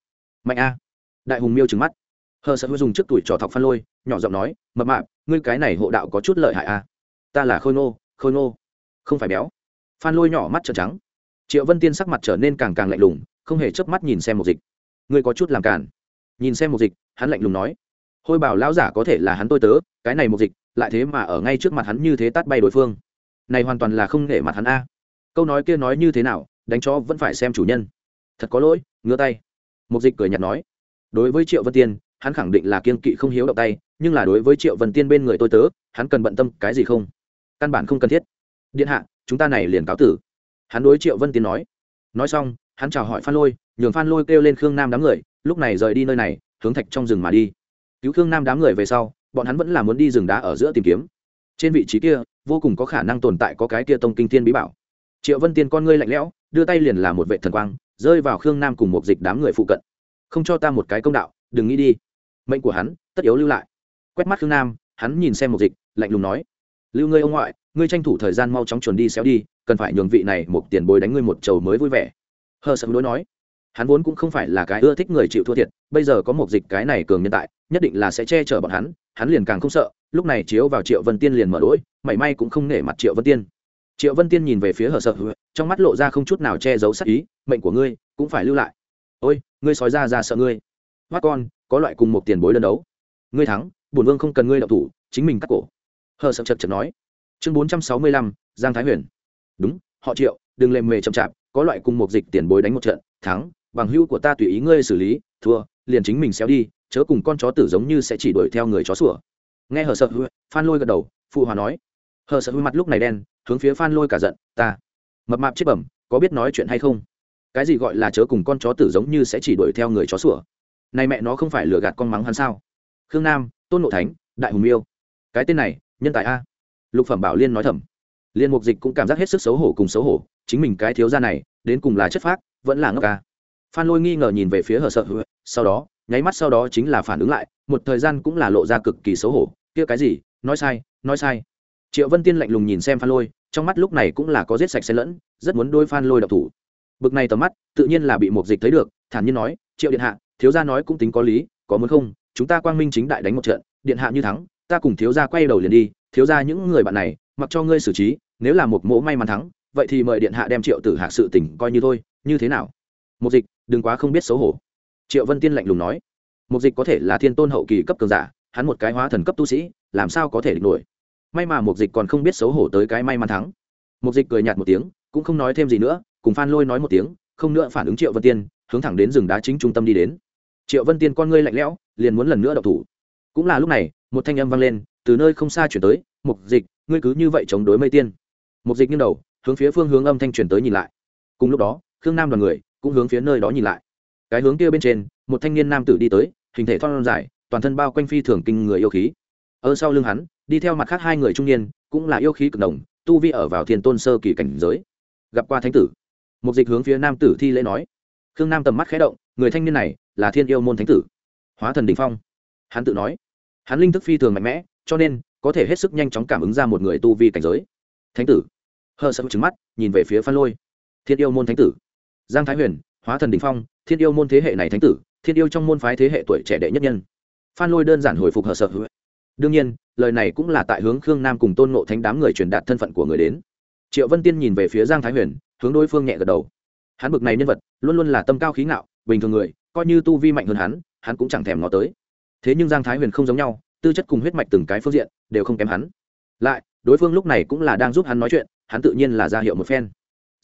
Mạnh a. Đại hùng miêu trừng mắt. Hờ sợ hữu dùng trước tuổi trò thọc phan lôi, nhỏ giọng nói, mập mạp, ngươi cái này hộ đạo có chút lợi hại a. Ta là khôi nô khôi nô không phải béo. Phan lôi nhỏ mắt trợn trắng. Triệu vân tiên sắc mặt trở nên càng càng lạnh lùng, không hề chớp mắt nhìn xem một dịch. Ngươi có chút làm cản nhìn xem một dịch, hắn lạnh lùng nói hôi bảo lão giả có thể là hắn tôi tớ, cái này một dịch, lại thế mà ở ngay trước mặt hắn như thế tát bay đối phương. Này hoàn toàn là không nể mặt hắn a. Câu nói kia nói như thế nào, đánh cho vẫn phải xem chủ nhân. Thật có lỗi, ngứa tay. Một dịch cười nhạt nói. Đối với triệu vân tiên, hắn khẳng định là kiên kỵ không hiếu động tay, nhưng là đối với triệu vân tiên bên người tôi tớ, hắn cần bận tâm cái gì không? Căn bản không cần thiết. Điện hạ, chúng ta này liền cáo tử. Hắn đối triệu vân tiên nói. Nói xong, hắn chào hỏi phan lôi, nhường phan lôi kêu lên khương nam đám người, lúc này rời đi nơi này, hướng thạch trong rừng mà đi cứu khương nam đám người về sau, bọn hắn vẫn là muốn đi rừng đá ở giữa tìm kiếm. Trên vị trí kia, vô cùng có khả năng tồn tại có cái kia tông kinh thiên bí bảo. Triệu vân tiên con ngươi lạnh lẽo, đưa tay liền là một vệ thần quang, rơi vào khương nam cùng một dịch đám người phụ cận. Không cho ta một cái công đạo, đừng nghĩ đi. Mệnh của hắn, tất yếu lưu lại. Quét mắt khương nam, hắn nhìn xem một dịch, lạnh lùng nói, lưu ngươi ông ngoại, ngươi tranh thủ thời gian mau chóng chuẩn đi xéo đi, cần phải nhường vị này một tiền bối đánh ngươi một trầu mới vui vẻ. Hờ sợ đối nói hắn vốn cũng không phải là cái ưa thích người chịu thua thiệt, bây giờ có một dịch cái này cường nhân tại, nhất định là sẽ che chở bọn hắn hắn liền càng không sợ, lúc này chiếu vào triệu vân tiên liền mở đỗi mảy may cũng không nể mặt triệu vân tiên. Triệu vân tiên nhìn về phía hờ sợ, trong mắt lộ ra không chút nào che giấu sắc ý, mệnh của ngươi cũng phải lưu lại. Ôi, ngươi sói ra ra sợ ngươi. Mắt con, có loại cùng một tiền bối đơn đấu. Ngươi thắng, bổn vương không cần ngươi đậu thủ, chính mình cắt cổ. Hờ sợ chật chật nói. Chương bốn trăm sáu mươi lăm, giang thái huyền. Đúng, họ triệu, đừng lề mề chậm chạp, có loại cùng một dịch tiền bối đánh một trận, thắng bằng hữu của ta tùy ý ngươi xử lý, thua, liền chính mình xéo đi, chớ cùng con chó tử giống như sẽ chỉ đuổi theo người chó sủa. Nghe hờ sợ hữu phan lôi gật đầu, phụ hòa nói. Hờ sợ hữu mặt lúc này đen, hướng phía phan lôi cả giận, ta, mập mạp chết bẩm, có biết nói chuyện hay không? Cái gì gọi là chớ cùng con chó tử giống như sẽ chỉ đuổi theo người chó sủa? Này mẹ nó không phải lừa gạt con mắng hắn sao? Khương nam, tôn nộ thánh, đại hùng miêu. Cái tên này, nhân tài a. Lục phẩm bảo liên nói thầm. Liên mục dịch cũng cảm giác hết sức xấu hổ cùng xấu hổ, chính mình cái thiếu gia này, đến cùng là chất phác, vẫn là ngốc ca phan lôi nghi ngờ nhìn về phía hờ sợ, sau đó, nháy mắt sau đó chính là phản ứng lại, một thời gian cũng là lộ ra cực kỳ xấu hổ. Kia cái gì? Nói sai nói sai. Triệu vân tiên lạnh lùng nhìn xem phan lôi, trong mắt lúc này cũng là có giết sạch xen lẫn, rất muốn đôi phan lôi độc thủ. Bực này tầm mắt, tự nhiên là bị một dịch thấy được, thản nhiên nói, triệu điện hạ, thiếu gia nói cũng tính có lý, có muốn không, chúng ta quang minh chính đại đánh một trận, điện hạ như thắng, ta cùng thiếu gia quay đầu liền đi, thiếu gia những người bạn này, mặc cho ngươi xử trí, nếu là một mỗ may mắn thắng, vậy thì mời điện hạ đem triệu tử Hạ sự tỉnh coi như thôi, như thế nào? Một dịch đừng quá không biết xấu hổ. Triệu vân tiên lạnh lùng nói, Mục dịch có thể là thiên tôn hậu kỳ cấp cường giả, hắn một cái hóa thần cấp tu sĩ, làm sao có thể địch nổi? May mà Mục dịch còn không biết xấu hổ tới cái may mắn thắng. Mục dịch cười nhạt một tiếng, cũng không nói thêm gì nữa, cùng phan lôi nói một tiếng, không nữa phản ứng triệu vân tiên, hướng thẳng đến rừng đá chính trung tâm đi đến. Triệu vân tiên con ngươi lạnh lẽo, liền muốn lần nữa đậu thủ. Cũng là lúc này, một thanh âm vang lên, từ nơi không xa chuyển tới, mục dịch, ngươi cứ như vậy chống đối mây tiên. Mục dịch nghiêng đầu, hướng phía phương hướng âm thanh chuyển tới nhìn lại. Cùng lúc đó, khương nam đoàn người cũng hướng phía nơi đó nhìn lại. Cái hướng kia bên trên, một thanh niên nam tử đi tới, hình thể thon dài, toàn thân bao quanh phi thường kinh người yêu khí. Ở sau lưng hắn, đi theo mặt khác hai người trung niên, cũng là yêu khí cực đồng tu vi ở vào thiên tôn sơ kỳ cảnh giới. Gặp qua thánh tử. Một dịch hướng phía nam tử thi lễ nói. Khương nam tầm mắt khẽ động, người thanh niên này là thiên yêu môn thánh tử. Hóa thần đình phong. Hắn tự nói. Hắn linh thức phi thường mạnh mẽ, cho nên có thể hết sức nhanh chóng cảm ứng ra một người tu vi cảnh giới. Thánh tử. Hờ sợ trứng mắt, nhìn về phía phan lôi. Thiên yêu môn thánh tử giang thái huyền, hóa thần đình phong, thiên yêu môn thế hệ này thánh tử, thiên yêu trong môn phái thế hệ tuổi trẻ đệ nhất nhân. Phan lôi đơn giản hồi phục hờ sợ. Hữu đương nhiên, lời này cũng là tại hướng khương nam cùng tôn nộ thánh đám người truyền đạt thân phận của người đến. Triệu vân tiên nhìn về phía giang thái huyền, hướng đối phương nhẹ gật đầu. Hắn bực này nhân vật, luôn luôn là tâm cao khí ngạo, bình thường người, coi như tu vi mạnh hơn hắn hắn cũng chẳng thèm ngó tới. Thế nhưng giang thái huyền không giống nhau, tư chất cùng huyết mạch từng cái phương diện, đều không kém hắn. Lại, đối phương lúc này cũng là đang giúp hắn nói chuyện, hắn tự nhiên là ra hiệu một phen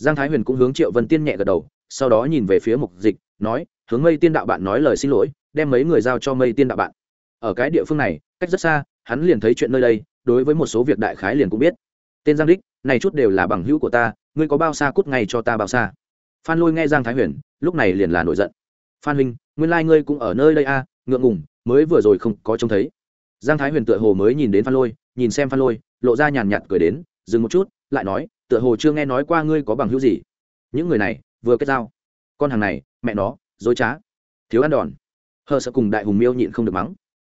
giang thái huyền cũng hướng triệu vân tiên nhẹ gật đầu sau đó nhìn về phía mục dịch nói hướng mây tiên đạo bạn nói lời xin lỗi đem mấy người giao cho mây tiên đạo bạn. Ở cái địa phương này cách rất xa hắn liền thấy chuyện nơi đây đối với một số việc đại khái liền cũng biết. Tên giang đích này chút đều là bằng hữu của ta ngươi có bao xa cút ngay cho ta bao xa? Phan lôi nghe giang thái huyền lúc này liền là nổi giận. Phan huynh nguyên lai、like、ngươi cũng ở nơi đây a à, ngượng ngùng mới vừa rồi không có trông thấy. Giang thái huyền tựa hồ mới nhìn đến phan lôi nhìn xem phan lôi lộ ra nhàn nhạt cười đến dừng một chút lại nói tựa hồ chưa nghe nói qua ngươi có bằng hữu gì. Những người này, vừa kết giao. Con hàng này, mẹ nó, dối trá. Thiếu ăn đòn. Hờ sợ cùng đại hùng miêu nhịn không được mắng.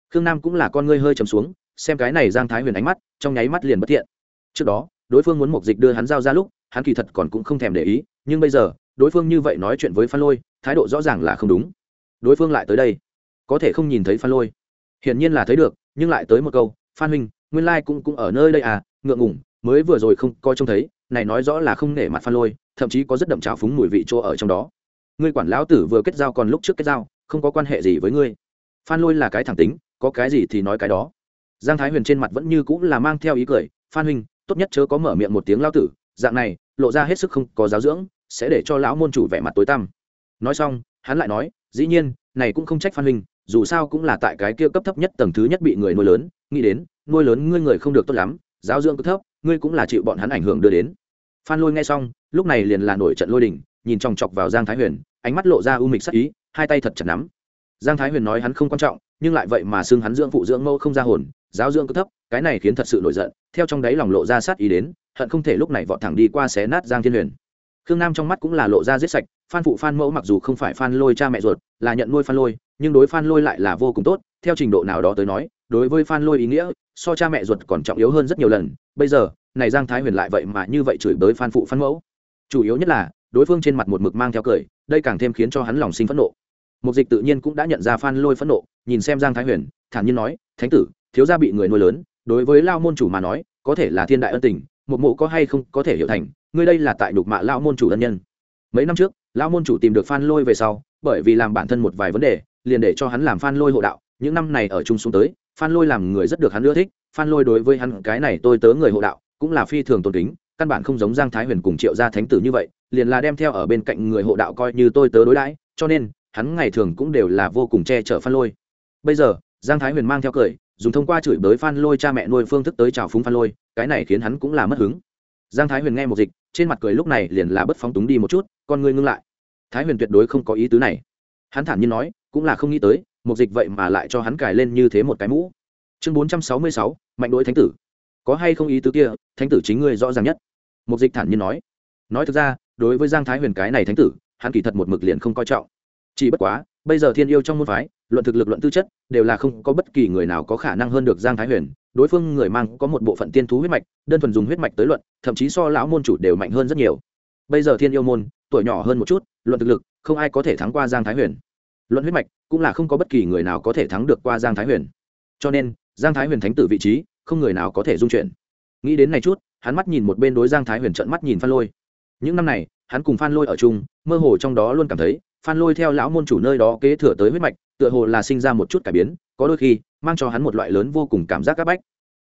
Khương nam cũng là con ngươi hơi chầm xuống, xem cái này giang thái huyền ánh mắt, trong nháy mắt liền bất thiện. Trước đó, đối phương muốn mục dịch đưa hắn giao ra lúc, hắn kỳ thật còn cũng không thèm để ý, nhưng bây giờ, đối phương như vậy nói chuyện với phan lôi, thái độ rõ ràng là không đúng. Đối phương lại tới đây, có thể không nhìn thấy phan lôi. Hiển nhiên là thấy được, nhưng lại tới một câu, phan huynh, nguyên lai cũng cũng ở nơi đây à ngượng ngủng mới vừa rồi không coi trông thấy này nói rõ là không nể mặt phan lôi, thậm chí có rất đậm trào phúng mùi vị chỗ ở trong đó. Ngươi quản lão tử vừa kết giao còn lúc trước kết giao, không có quan hệ gì với ngươi. Phan lôi là cái thẳng tính, có cái gì thì nói cái đó. Giang thái huyền trên mặt vẫn như cũng là mang theo ý cười, phan huynh, tốt nhất chớ có mở miệng một tiếng lao tử, dạng này, lộ ra hết sức không có giáo dưỡng, sẽ để cho lão môn chủ vẻ mặt tối tăm. Nói xong, hắn lại nói, dĩ nhiên, này cũng không trách phan huynh, dù sao cũng là tại cái kia cấp thấp nhất tầng thứ nhất bị người nuôi lớn, nghĩ đến, nuôi lớn ngươi người không được tốt lắm, giáo dưỡng cứ thấp ngươi cũng là chịu bọn hắn ảnh hưởng đưa đến. Phan lôi nghe xong, lúc này liền là nổi trận lôi đình, nhìn chòng chọc vào giang thái huyền, ánh mắt lộ ra u mịch sắc ý, hai tay thật chặt nắm. Giang thái huyền nói hắn không quan trọng, nhưng lại vậy mà xưng hắn dưỡng phụ dưỡng mẫu không ra hồn, giáo dưỡng cấp thấp, cái này khiến thật sự nổi giận, theo trong đáy lòng lộ ra sát ý đến, hận không thể lúc này vọt thẳng đi qua xé nát giang thiên huyền. Khương nam trong mắt cũng là lộ ra giết sạch, phan phụ phan mẫu mặc dù không phải phan lôi cha mẹ ruột, là nhận nuôi phan lôi, nhưng đối phan lôi lại là vô cùng tốt, theo trình độ nào đó tới nói đối với phan lôi ý nghĩa, so cha mẹ ruột còn trọng yếu hơn rất nhiều lần. Bây giờ, này giang thái huyền lại vậy mà như vậy chửi bới phan phụ phan mẫu. Chủ yếu nhất là, đối phương trên mặt một mực mang theo cười, đây càng thêm khiến cho hắn lòng sinh phẫn nộ. Mục dịch tự nhiên cũng đã nhận ra phan lôi phẫn nộ, nhìn xem giang thái huyền, thản nhiên nói, thánh tử, thiếu gia bị người nuôi lớn, đối với lao môn chủ mà nói, có thể là thiên đại ân tình, một mộ có hay không có thể hiểu thành, ngươi đây là tại nhục mạ lao môn chủ ân nhân. Mấy năm trước, lao môn chủ tìm được phan lôi về sau, bởi vì làm bản thân một vài vấn đề, liền để cho hắn làm phan lôi hộ đạo, những năm này ở chung xuống tới phan lôi làm người rất được hắn ưa thích, phan lôi đối với hắn cái này tôi tớ người hộ đạo, cũng là phi thường tôn kính, căn bản không giống giang thái huyền cùng triệu gia thánh tử như vậy, liền là đem theo ở bên cạnh người hộ đạo coi như tôi tớ đối đãi, cho nên, hắn ngày thường cũng đều là vô cùng che chở phan lôi. Bây giờ, giang thái huyền mang theo cười, dùng thông qua chửi bới phan lôi cha mẹ nuôi phương thức tới chào phúng phan lôi, cái này khiến hắn cũng là mất hứng. Giang thái huyền nghe một dịch, trên mặt cười lúc này liền là bất phóng túng đi một chút, con ngươi ngưng lại. Thái huyền tuyệt đối không có ý tứ này. Hắn thản nhiên nói, cũng là không nghĩ tới một dịch vậy mà lại cho hắn cài lên như thế một cái mũ. Chương bốn trăm sáu mươi sáu, mạnh đối thánh tử. Có hay không ý tứ kia, thánh tử chính ngươi rõ ràng nhất. Một dịch thản nhiên nói. Nói thực ra, đối với giang thái huyền cái này thánh tử, hắn kỳ thật một mực liền không coi trọng. Chỉ bất quá, bây giờ thiên yêu trong môn phái, luận thực lực luận tư chất, đều là không có bất kỳ người nào có khả năng hơn được giang thái huyền. Đối phương người mang có một bộ phận tiên thú huyết mạch, đơn thuần dùng huyết mạch tới luận, thậm chí so lão môn chủ đều mạnh hơn rất nhiều. Bây giờ thiên yêu môn, tuổi nhỏ hơn một chút, luận thực lực, không ai có thể thắng qua giang thái huyền luận huyết mạch cũng là không có bất kỳ người nào có thể thắng được qua giang thái huyền cho nên giang thái huyền thánh tử vị trí không người nào có thể dung chuyển nghĩ đến này chút hắn mắt nhìn một bên đối giang thái huyền trận mắt nhìn phan lôi những năm này hắn cùng phan lôi ở chung mơ hồ trong đó luôn cảm thấy phan lôi theo lão môn chủ nơi đó kế thừa tới huyết mạch tựa hồ là sinh ra một chút cải biến có đôi khi mang cho hắn một loại lớn vô cùng cảm giác áp bách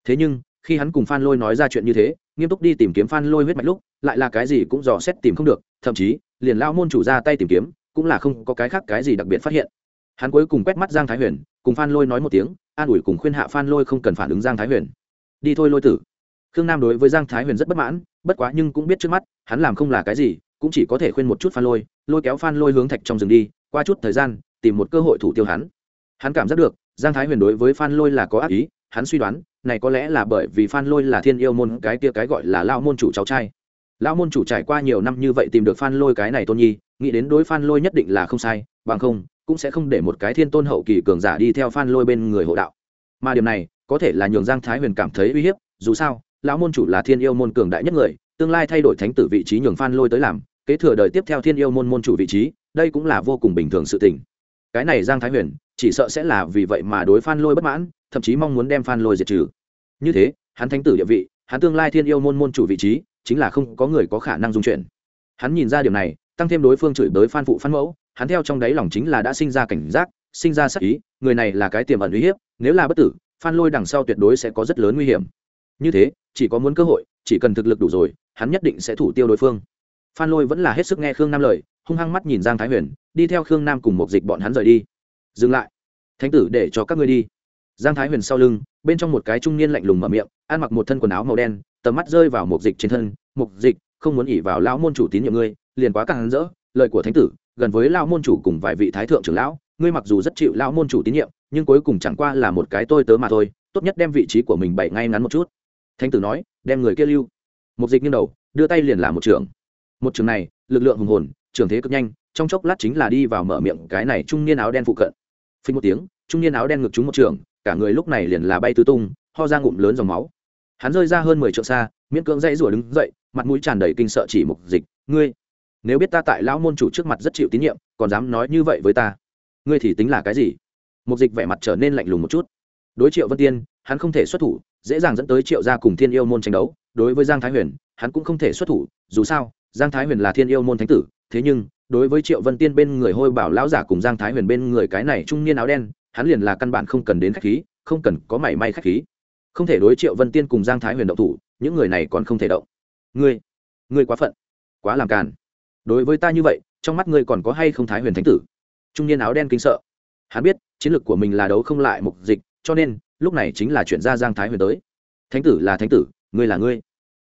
thế nhưng khi hắn cùng phan lôi nói ra chuyện như thế nghiêm túc đi tìm kiếm phan lôi huyết mạch lúc lại là cái gì cũng dò xét tìm không được thậm chí liền lao môn chủ ra tay tìm kiếm cũng là không có cái khác cái gì đặc biệt phát hiện. Hắn cuối cùng quét mắt giang thái huyền, cùng phan lôi nói một tiếng, an ủi cùng khuyên hạ phan lôi không cần phản ứng giang thái huyền. Đi thôi lôi tử. Khương nam đối với giang thái huyền rất bất mãn, bất quá nhưng cũng biết trước mắt, hắn làm không là cái gì, cũng chỉ có thể khuyên một chút phan lôi lôi kéo phan lôi hướng thạch trong rừng đi, qua chút thời gian, tìm một cơ hội thủ tiêu hắn. Hắn cảm giác được, giang thái huyền đối với phan lôi là có ác ý, hắn suy đoán, này có lẽ là bởi vì phan lôi là thiên yêu môn, cái kia cái gọi là lao môn chủ cháu trai. Lão môn chủ trải qua nhiều năm như vậy tìm được phan lôi cái này tôn nhi, nghĩ đến đối phan lôi nhất định là không sai, bằng không, cũng sẽ không để một cái thiên tôn hậu kỳ cường giả đi theo phan lôi bên người hộ đạo. Mà điểm này, có thể là nhường giang thái huyền cảm thấy uy hiếp, dù sao, lão môn chủ là thiên yêu môn cường đại nhất người, tương lai thay đổi thánh tử vị trí nhường phan lôi tới làm, kế thừa đời tiếp theo thiên yêu môn môn chủ vị trí, đây cũng là vô cùng bình thường sự tình. Cái này giang thái huyền, chỉ sợ sẽ là vì vậy mà đối phan lôi bất mãn, thậm chí mong muốn đem phan lôi diệt trừ. Như thế, hắn thánh tử địa vị, hắn tương lai thiên yêu môn môn chủ vị trí chính là không có người có khả năng dung chuyện. hắn nhìn ra điều này, tăng thêm đối phương chửi bới phan phụ phan mẫu, hắn theo trong đáy lòng chính là đã sinh ra cảnh giác, sinh ra sắc ý, người này là cái tiềm ẩn uy hiếp, nếu là bất tử, phan lôi đằng sau tuyệt đối sẽ có rất lớn nguy hiểm. Như thế, chỉ có muốn cơ hội, chỉ cần thực lực đủ rồi, hắn nhất định sẽ thủ tiêu đối phương. Phan lôi vẫn là hết sức nghe khương nam lời, hung hăng mắt nhìn giang thái huyền, đi theo khương nam cùng một dịch bọn hắn rời đi. Dừng lại. Thánh tử để cho các ngươi đi. Giang thái huyền sau lưng, bên trong một cái trung niên lạnh lùng mở miệng, ăn mặc một thân quần áo màu đen tầm mắt rơi vào Mục dịch trên thân, Mục dịch, không muốn ỉ vào lão môn chủ tín nhiệm ngươi, liền quá càng rỡ, lời của thánh tử, gần với lão môn chủ cùng vài vị thái thượng trưởng lão, ngươi mặc dù rất chịu lão môn chủ tín nhiệm, nhưng cuối cùng chẳng qua là một cái tôi tớ mà thôi, tốt nhất đem vị trí của mình bày ngay ngắn một chút. Thánh tử nói, đem người kia lưu. Mục dịch nghiêng đầu, đưa tay liền là một trường. Một trường này, lực lượng hùng hồn, trường thế cực nhanh, trong chốc lát chính là đi vào mở miệng cái này trung niên áo đen phụ cận. Phình một tiếng, trung niên áo đen ngực trúng một trường, cả người lúc này liền là bay tứ tung, ho ra ngụm lớn dòng máu hắn rơi ra hơn mười trượng xa, miễn cưỡng dãy rủa đứng dậy, mặt mũi tràn đầy kinh sợ chỉ mục dịch. Ngươi, nếu biết ta tại lão môn chủ trước mặt rất chịu tín nhiệm, còn dám nói như vậy với ta, ngươi thì tính là cái gì? Mục dịch vẻ mặt trở nên lạnh lùng một chút. Đối triệu vân tiên, hắn không thể xuất thủ, dễ dàng dẫn tới triệu gia cùng thiên yêu môn tranh đấu. Đối với giang thái huyền, hắn cũng không thể xuất thủ, dù sao, giang thái huyền là thiên yêu môn thánh tử, thế nhưng, đối với triệu vân tiên bên người hôi bảo lão giả cùng giang thái huyền bên người cái này trung niên áo đen, hắn liền là căn bản không cần đến khách khí, không cần có mảy may khách khí không thể đối triệu vân tiên cùng giang thái huyền động thủ, những người này còn không thể động. Ngươi ngươi quá phận, quá làm càn. Đối với ta như vậy, trong mắt ngươi còn có hay không thái huyền thánh tử? Trung niên áo đen kinh sợ. Hắn biết, chiến lược của mình là đấu không lại mục dịch, cho nên, lúc này chính là chuyển ra giang thái huyền tới. Thánh tử là thánh tử, ngươi là ngươi.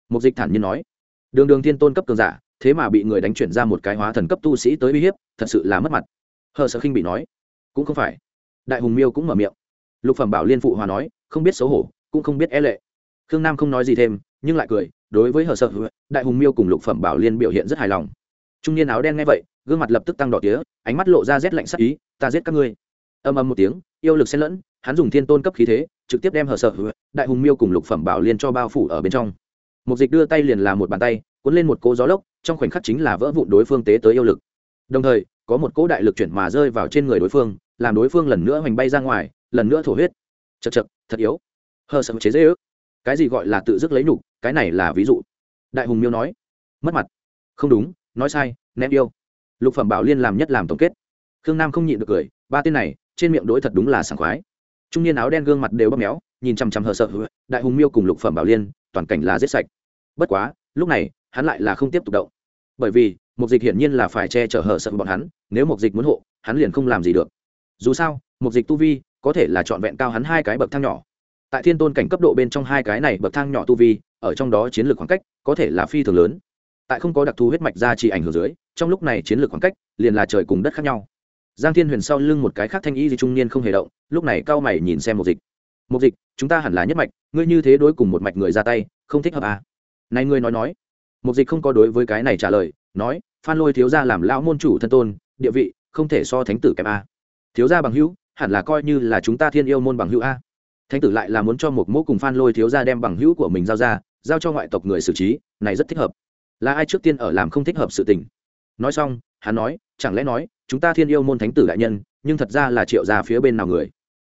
Mục dịch thản nhiên nói. Đường đường thiên tôn cấp cường giả, thế mà bị người đánh chuyển ra một cái hóa thần cấp tu sĩ tới uy hiếp, thật sự là mất mặt. Hờ sợ khinh bị nói. Cũng không phải. Đại hùng miêu cũng mở miệng. Lục phẩm bảo liên phụ hòa nói, không biết xấu hổ cũng không biết e lệ. Khương nam không nói gì thêm, nhưng lại cười, đối với hờ sợ, đại hùng miêu cùng lục phẩm bảo liên biểu hiện rất hài lòng. Trung niên áo đen nghe vậy, gương mặt lập tức tăng đỏ tía, ánh mắt lộ ra rét lạnh sắc ý, ta giết các ngươi. Âm âm một tiếng, yêu lực xen lẫn, hắn dùng thiên tôn cấp khí thế, trực tiếp đem hờ sợ, đại hùng miêu cùng lục phẩm bảo liên cho bao phủ ở bên trong. Một dịch đưa tay liền làm một bàn tay, cuốn lên một cỗ gió lốc, trong khoảnh khắc chính là vỡ vụn đối phương tế tới yêu lực. Đồng thời, có một cỗ đại lực chuyển mà rơi vào trên người đối phương, làm đối phương lần nữa hoành bay ra ngoài, lần nữa thổ huyết. Chật chật thật yếu hờ sợ chế dễ ước. Cái gì gọi là tự dứt lấy nhục, cái này là ví dụ. Đại hùng miêu nói, mất mặt. Không đúng, nói sai, ném yêu. Lục phẩm bảo liên làm nhất làm tổng kết. Khương nam không nhịn được cười, ba tên này, trên miệng đối thật đúng là sảng khoái. Trung niên áo đen gương mặt đều bóp méo, nhìn chằm chằm hờ sợ. Đại hùng miêu cùng lục phẩm bảo liên, toàn cảnh là giết sạch. Bất quá, lúc này, hắn lại là không tiếp tục động. Bởi vì mục dịch hiển nhiên là phải che chở hờ sợ bọn hắn, nếu mục dịch muốn hộ, hắn liền không làm gì được. Dù sao mục dịch tu vi, có thể là trọn vẹn cao hắn hai cái bậc thang nhỏ tại thiên tôn cảnh cấp độ bên trong hai cái này bậc thang nhỏ tu vi, ở trong đó chiến lược khoảng cách có thể là phi thường lớn. Tại không có đặc thù huyết mạch ra chỉ ảnh hưởng dưới, trong lúc này chiến lược khoảng cách liền là trời cùng đất khác nhau. Giang thiên huyền sau lưng một cái khác thanh y di trung niên không hề động, lúc này cao mày nhìn xem một dịch. Một dịch, chúng ta hẳn là nhất mạch, ngươi như thế đối cùng một mạch người ra tay, không thích hợp à. này ngươi nói nói. Một dịch không có đối với cái này trả lời, nói, phan lôi thiếu gia làm lão môn chủ thân tôn, địa vị không thể so thánh tử kém a thiếu gia bằng hữu, hẳn là coi như là chúng ta thiên yêu môn bằng hữu a thánh tử lại là muốn cho một mẫu cùng phan lôi thiếu gia đem bằng hữu của mình giao ra, giao cho ngoại tộc người xử trí, này rất thích hợp. Là ai trước tiên ở làm không thích hợp sự tình? Nói xong, hắn nói, chẳng lẽ nói, chúng ta thiên yêu môn thánh tử đại nhân, nhưng thật ra là triệu ra phía bên nào người?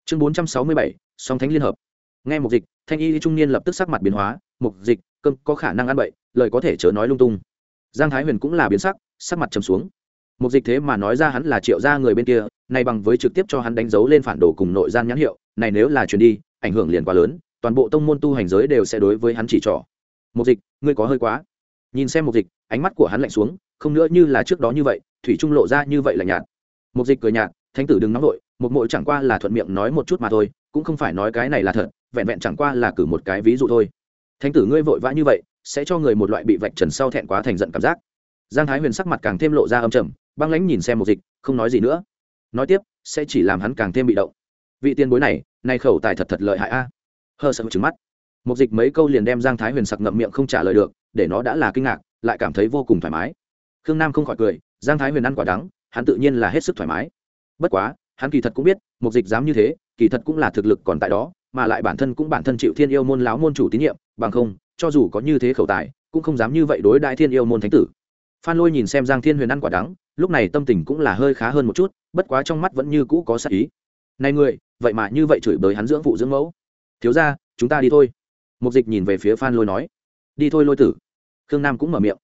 Chương bốn trăm sáu mươi bảy, song thánh liên hợp. Nghe mục dịch, thanh y trung niên lập tức sắc mặt biến hóa, mục dịch, cơm có khả năng ăn bậy, lời có thể chớ nói lung tung. Giang thái huyền cũng là biến sắc sắc mặt trầm xuống. Mục dịch thế mà nói ra hắn là triệu gia người bên kia này bằng với trực tiếp cho hắn đánh dấu lên phản đồ cùng nội gian nhãn hiệu này nếu là chuyển đi, ảnh hưởng liền quá lớn, toàn bộ tông môn tu hành giới đều sẽ đối với hắn chỉ trỏ. Mục dịch, ngươi có hơi quá. Nhìn xem mục dịch, ánh mắt của hắn lạnh xuống, không nữa như là trước đó như vậy, thủy trung lộ ra như vậy là nhạt. Mục dịch cười nhạt, thánh tử đừng nóng vội một mội chẳng qua là thuận miệng nói một chút mà thôi, cũng không phải nói cái này là thật, vẹn vẹn chẳng qua là cử một cái ví dụ thôi. Thánh tử ngươi vội vã như vậy, sẽ cho người một loại bị vạch trần sau thẹn quá thành giận cảm giác. Giang thái huyền sắc mặt càng thêm lộ ra âm trầm, băng lãnh nhìn xem một dịch, không nói gì nữa. Nói tiếp, sẽ chỉ làm hắn càng thêm bị động vị tiền bối này, nay khẩu tài thật thật lợi hại a. À. hơ sợ trứng mắt. Một dịch mấy câu liền đem giang thái huyền sặc ngậm miệng không trả lời được, để nó đã là kinh ngạc, lại cảm thấy vô cùng thoải mái. Khương nam không khỏi cười, giang thái huyền ăn quả đắng, hắn tự nhiên là hết sức thoải mái. Bất quá, hắn kỳ thật cũng biết một dịch dám như thế, kỳ thật cũng là thực lực còn tại đó, mà lại bản thân cũng bản thân chịu thiên yêu môn láo môn chủ tín nhiệm, bằng không, cho dù có như thế khẩu tài, cũng không dám như vậy đối đại thiên yêu môn thánh tử. Phan lôi nhìn xem giang thiên huyền ăn quả đắng, lúc này tâm tình cũng là hơi khá hơn một chút, bất quá trong mắt vẫn như cũ có sắc ý. Này người vậy mà như vậy chửi bới hắn dưỡng phụ dưỡng mẫu. Thiếu ra chúng ta đi thôi. Mục dịch nhìn về phía phan lôi nói. Đi thôi lôi tử. Khương nam cũng mở miệng.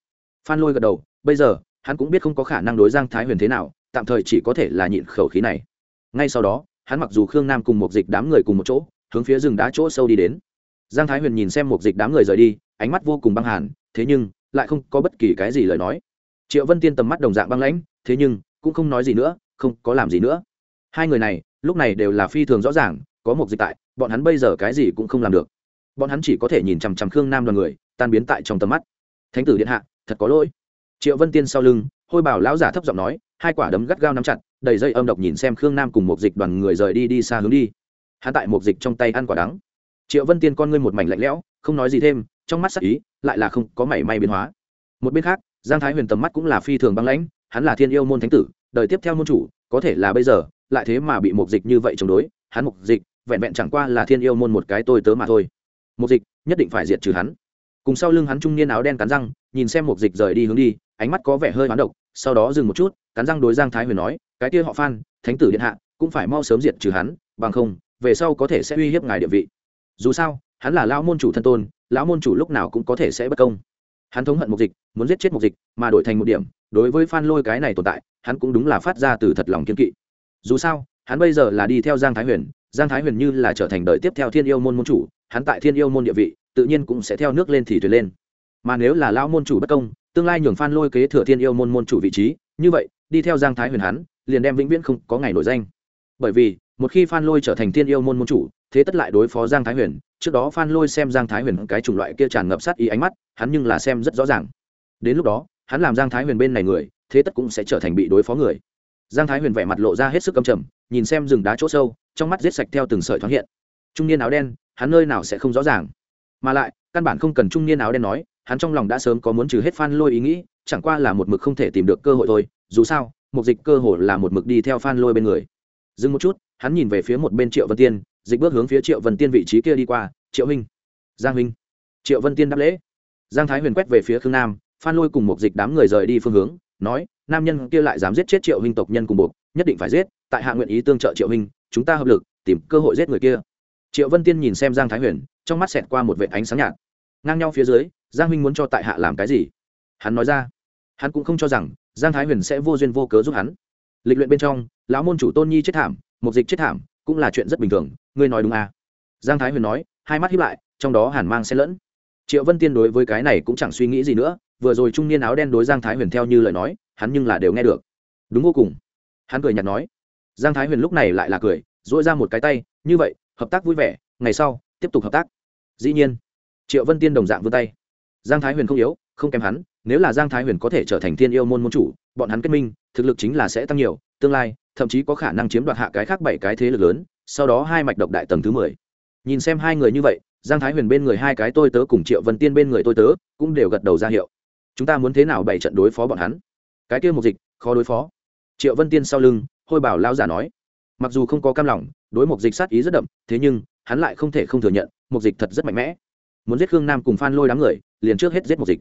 Phan lôi gật đầu, bây giờ, hắn cũng biết không có khả năng đối giang thái huyền thế nào, tạm thời chỉ có thể là nhịn khẩu khí này. Ngay sau đó, hắn mặc dù khương nam cùng một dịch đám người cùng một chỗ, hướng phía rừng đá chỗ sâu đi đến. Giang thái huyền nhìn xem một dịch đám người rời đi, ánh mắt vô cùng băng hàn, thế nhưng, lại không có bất kỳ cái gì lời nói. Triệu vân tiên tầm mắt đồng dạng băng lãnh, thế nhưng, cũng không nói gì nữa, không có làm gì nữa. Hai người này lúc này đều là phi thường rõ ràng, có một dịch tại, bọn hắn bây giờ cái gì cũng không làm được. Bọn hắn chỉ có thể nhìn chằm chằm khương nam đoàn người, tan biến tại trong tầm mắt. Thánh tử điện hạ, thật có lỗi. Triệu vân tiên sau lưng, hôi bảo lão giả thấp giọng nói, hai quả đấm gắt gao nắm chặt, đầy dây âm độc nhìn xem khương nam cùng một dịch đoàn người rời đi đi xa hướng đi. Hắn tại một dịch trong tay ăn quả đắng. Triệu vân tiên con ngươi một mảnh lạnh lẽo, không nói gì thêm, trong mắt sắc ý, lại là không có mảy may biến hóa. Một bên khác, giang thái huyền tầm mắt cũng là phi thường băng lãnh, hắn là thiên yêu môn thánh tử, đời tiếp theo môn chủ, có thể là bây giờ lại thế mà bị một dịch như vậy chống đối, hắn một dịch, vẹn vẹn chẳng qua là thiên yêu môn một cái tôi tớ mà thôi. Một dịch, nhất định phải diệt trừ hắn. Cùng sau lưng hắn trung niên áo đen cắn răng, nhìn xem một dịch rời đi hướng đi, ánh mắt có vẻ hơi hoán độc, sau đó dừng một chút, cắn răng đối giang thái huyền nói, cái kia họ phan, thánh tử điện hạ, cũng phải mau sớm diệt trừ hắn, bằng không, về sau có thể sẽ uy hiếp ngài địa vị. Dù sao, hắn là lão môn chủ thân tôn, lão môn chủ lúc nào cũng có thể sẽ bất công. Hắn thống hận một dịch, muốn giết chết một dịch, mà đổi thành một điểm, đối với phan lôi cái này tồn tại, hắn cũng đúng là phát ra từ thật lòng kiên kỵ dù sao, hắn bây giờ là đi theo giang thái huyền, giang thái huyền như là trở thành đời tiếp theo thiên yêu môn môn chủ, hắn tại thiên yêu môn địa vị, tự nhiên cũng sẽ theo nước lên thì thuyền lên. Mà nếu là lão môn chủ bất công, tương lai nhường phan lôi kế thừa thiên yêu môn môn chủ vị trí, như vậy, đi theo giang thái huyền hắn, liền đem vĩnh viễn không có ngày nổi danh. Bởi vì, một khi phan lôi trở thành thiên yêu môn môn chủ, thế tất lại đối phó giang thái huyền, trước đó phan lôi xem giang thái huyền cái chủng loại kia tràn ngập sát ý ánh mắt, hắn nhưng là xem rất rõ ràng. Đến lúc đó, hắn làm giang thái huyền bên này người, thế tất cũng sẽ trở thành bị đối phó người giang thái huyền vẻ mặt lộ ra hết sức cầm trầm, nhìn xem rừng đá chỗ sâu, trong mắt giết sạch theo từng sợi thoáng hiện. Trung niên áo đen, hắn nơi nào sẽ không rõ ràng? Mà lại, căn bản không cần trung niên áo đen nói, hắn trong lòng đã sớm có muốn trừ hết phan lôi ý nghĩ, chẳng qua là một mực không thể tìm được cơ hội thôi. Dù sao một dịch cơ hội là một mực đi theo phan lôi bên người. Dừng một chút, hắn nhìn về phía một bên triệu vân tiên, dịch bước hướng phía triệu vân tiên vị trí kia đi qua. Triệu huynh. Giang huynh. Triệu vân tiên đáp lễ. Giang thái huyền quét về phía khương nam, phan lôi cùng một dịch đám người rời đi phương hướng, nói nam nhân kia lại dám giết chết triệu huynh tộc nhân cùng buộc, nhất định phải giết, tại hạ nguyện ý tương trợ triệu huynh, chúng ta hợp lực, tìm cơ hội giết người kia. Triệu vân tiên nhìn xem giang thái huyền, trong mắt xẹt qua một vệ ánh sáng nhạt. Ngang nhau phía dưới, giang huynh muốn cho tại hạ làm cái gì? Hắn nói ra. Hắn cũng không cho rằng, giang thái huyền sẽ vô duyên vô cớ giúp hắn. Lịch luyện bên trong, lão môn chủ tôn nhi chết thảm, mục dịch chết thảm, cũng là chuyện rất bình thường, ngươi nói đúng à. giang thái huyền nói, hai mắt hiếp lại, trong đó hàn mang xen lẫn. Triệu vân tiên đối với cái này cũng chẳng suy nghĩ gì nữa, vừa rồi trung niên áo đen đối giang thái huyền theo như lời nói hắn nhưng là đều nghe được. Đúng vô cùng. Hắn cười nhạt nói. Giang thái huyền lúc này lại là cười dỗi ra một cái tay, như vậy, hợp tác vui vẻ, ngày sau, tiếp tục hợp tác. Dĩ nhiên, triệu vân tiên đồng dạng vươn tay. Giang thái huyền không yếu, không kém hắn, nếu là giang thái huyền có thể trở thành thiên yêu môn môn chủ, bọn hắn kết minh, thực lực chính là sẽ tăng nhiều, tương lai, thậm chí có khả năng chiếm đoạt hạ cái khác bảy cái thế lực lớn, sau đó hai mạch độc đại tầng thứ mười. Nhìn xem hai người như vậy, giang thái huyền bên người hai cái tôi tớ cùng triệu vân tiên bên người tôi tớ cũng đều gật đầu ra hiệu. Chúng ta muốn thế nào bày trận đối phó bọn hắn? Cái kia một dịch, khó đối phó. Triệu vân tiên sau lưng, hôi bảo lao giả nói, mặc dù không có cam lòng, đối một dịch sát ý rất đậm, thế nhưng, hắn lại không thể không thừa nhận một dịch thật rất mạnh mẽ. Muốn giết khương nam cùng phan lôi đám người, liền trước hết giết một dịch.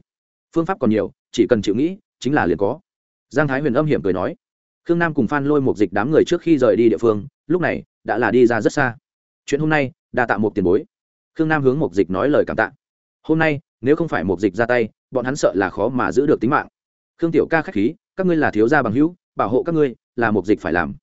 Phương pháp còn nhiều, chỉ cần chịu nghĩ, chính là liền có. Giang thái huyền âm hiểm cười nói, khương nam cùng phan lôi một dịch đám người trước khi rời đi địa phương, lúc này, đã là đi ra rất xa. Chuyện hôm nay, đa tạ một tiền bối. Khương nam hướng một dịch nói lời cảm tạ. Hôm nay, nếu không phải một dịch ra tay, bọn hắn sợ là khó mà giữ được tính mạng khương tiểu ca k h á c h khí, các ngươi là thiếu gia bằng hữu, bảo hộ các ngươi, là một dịch phải làm.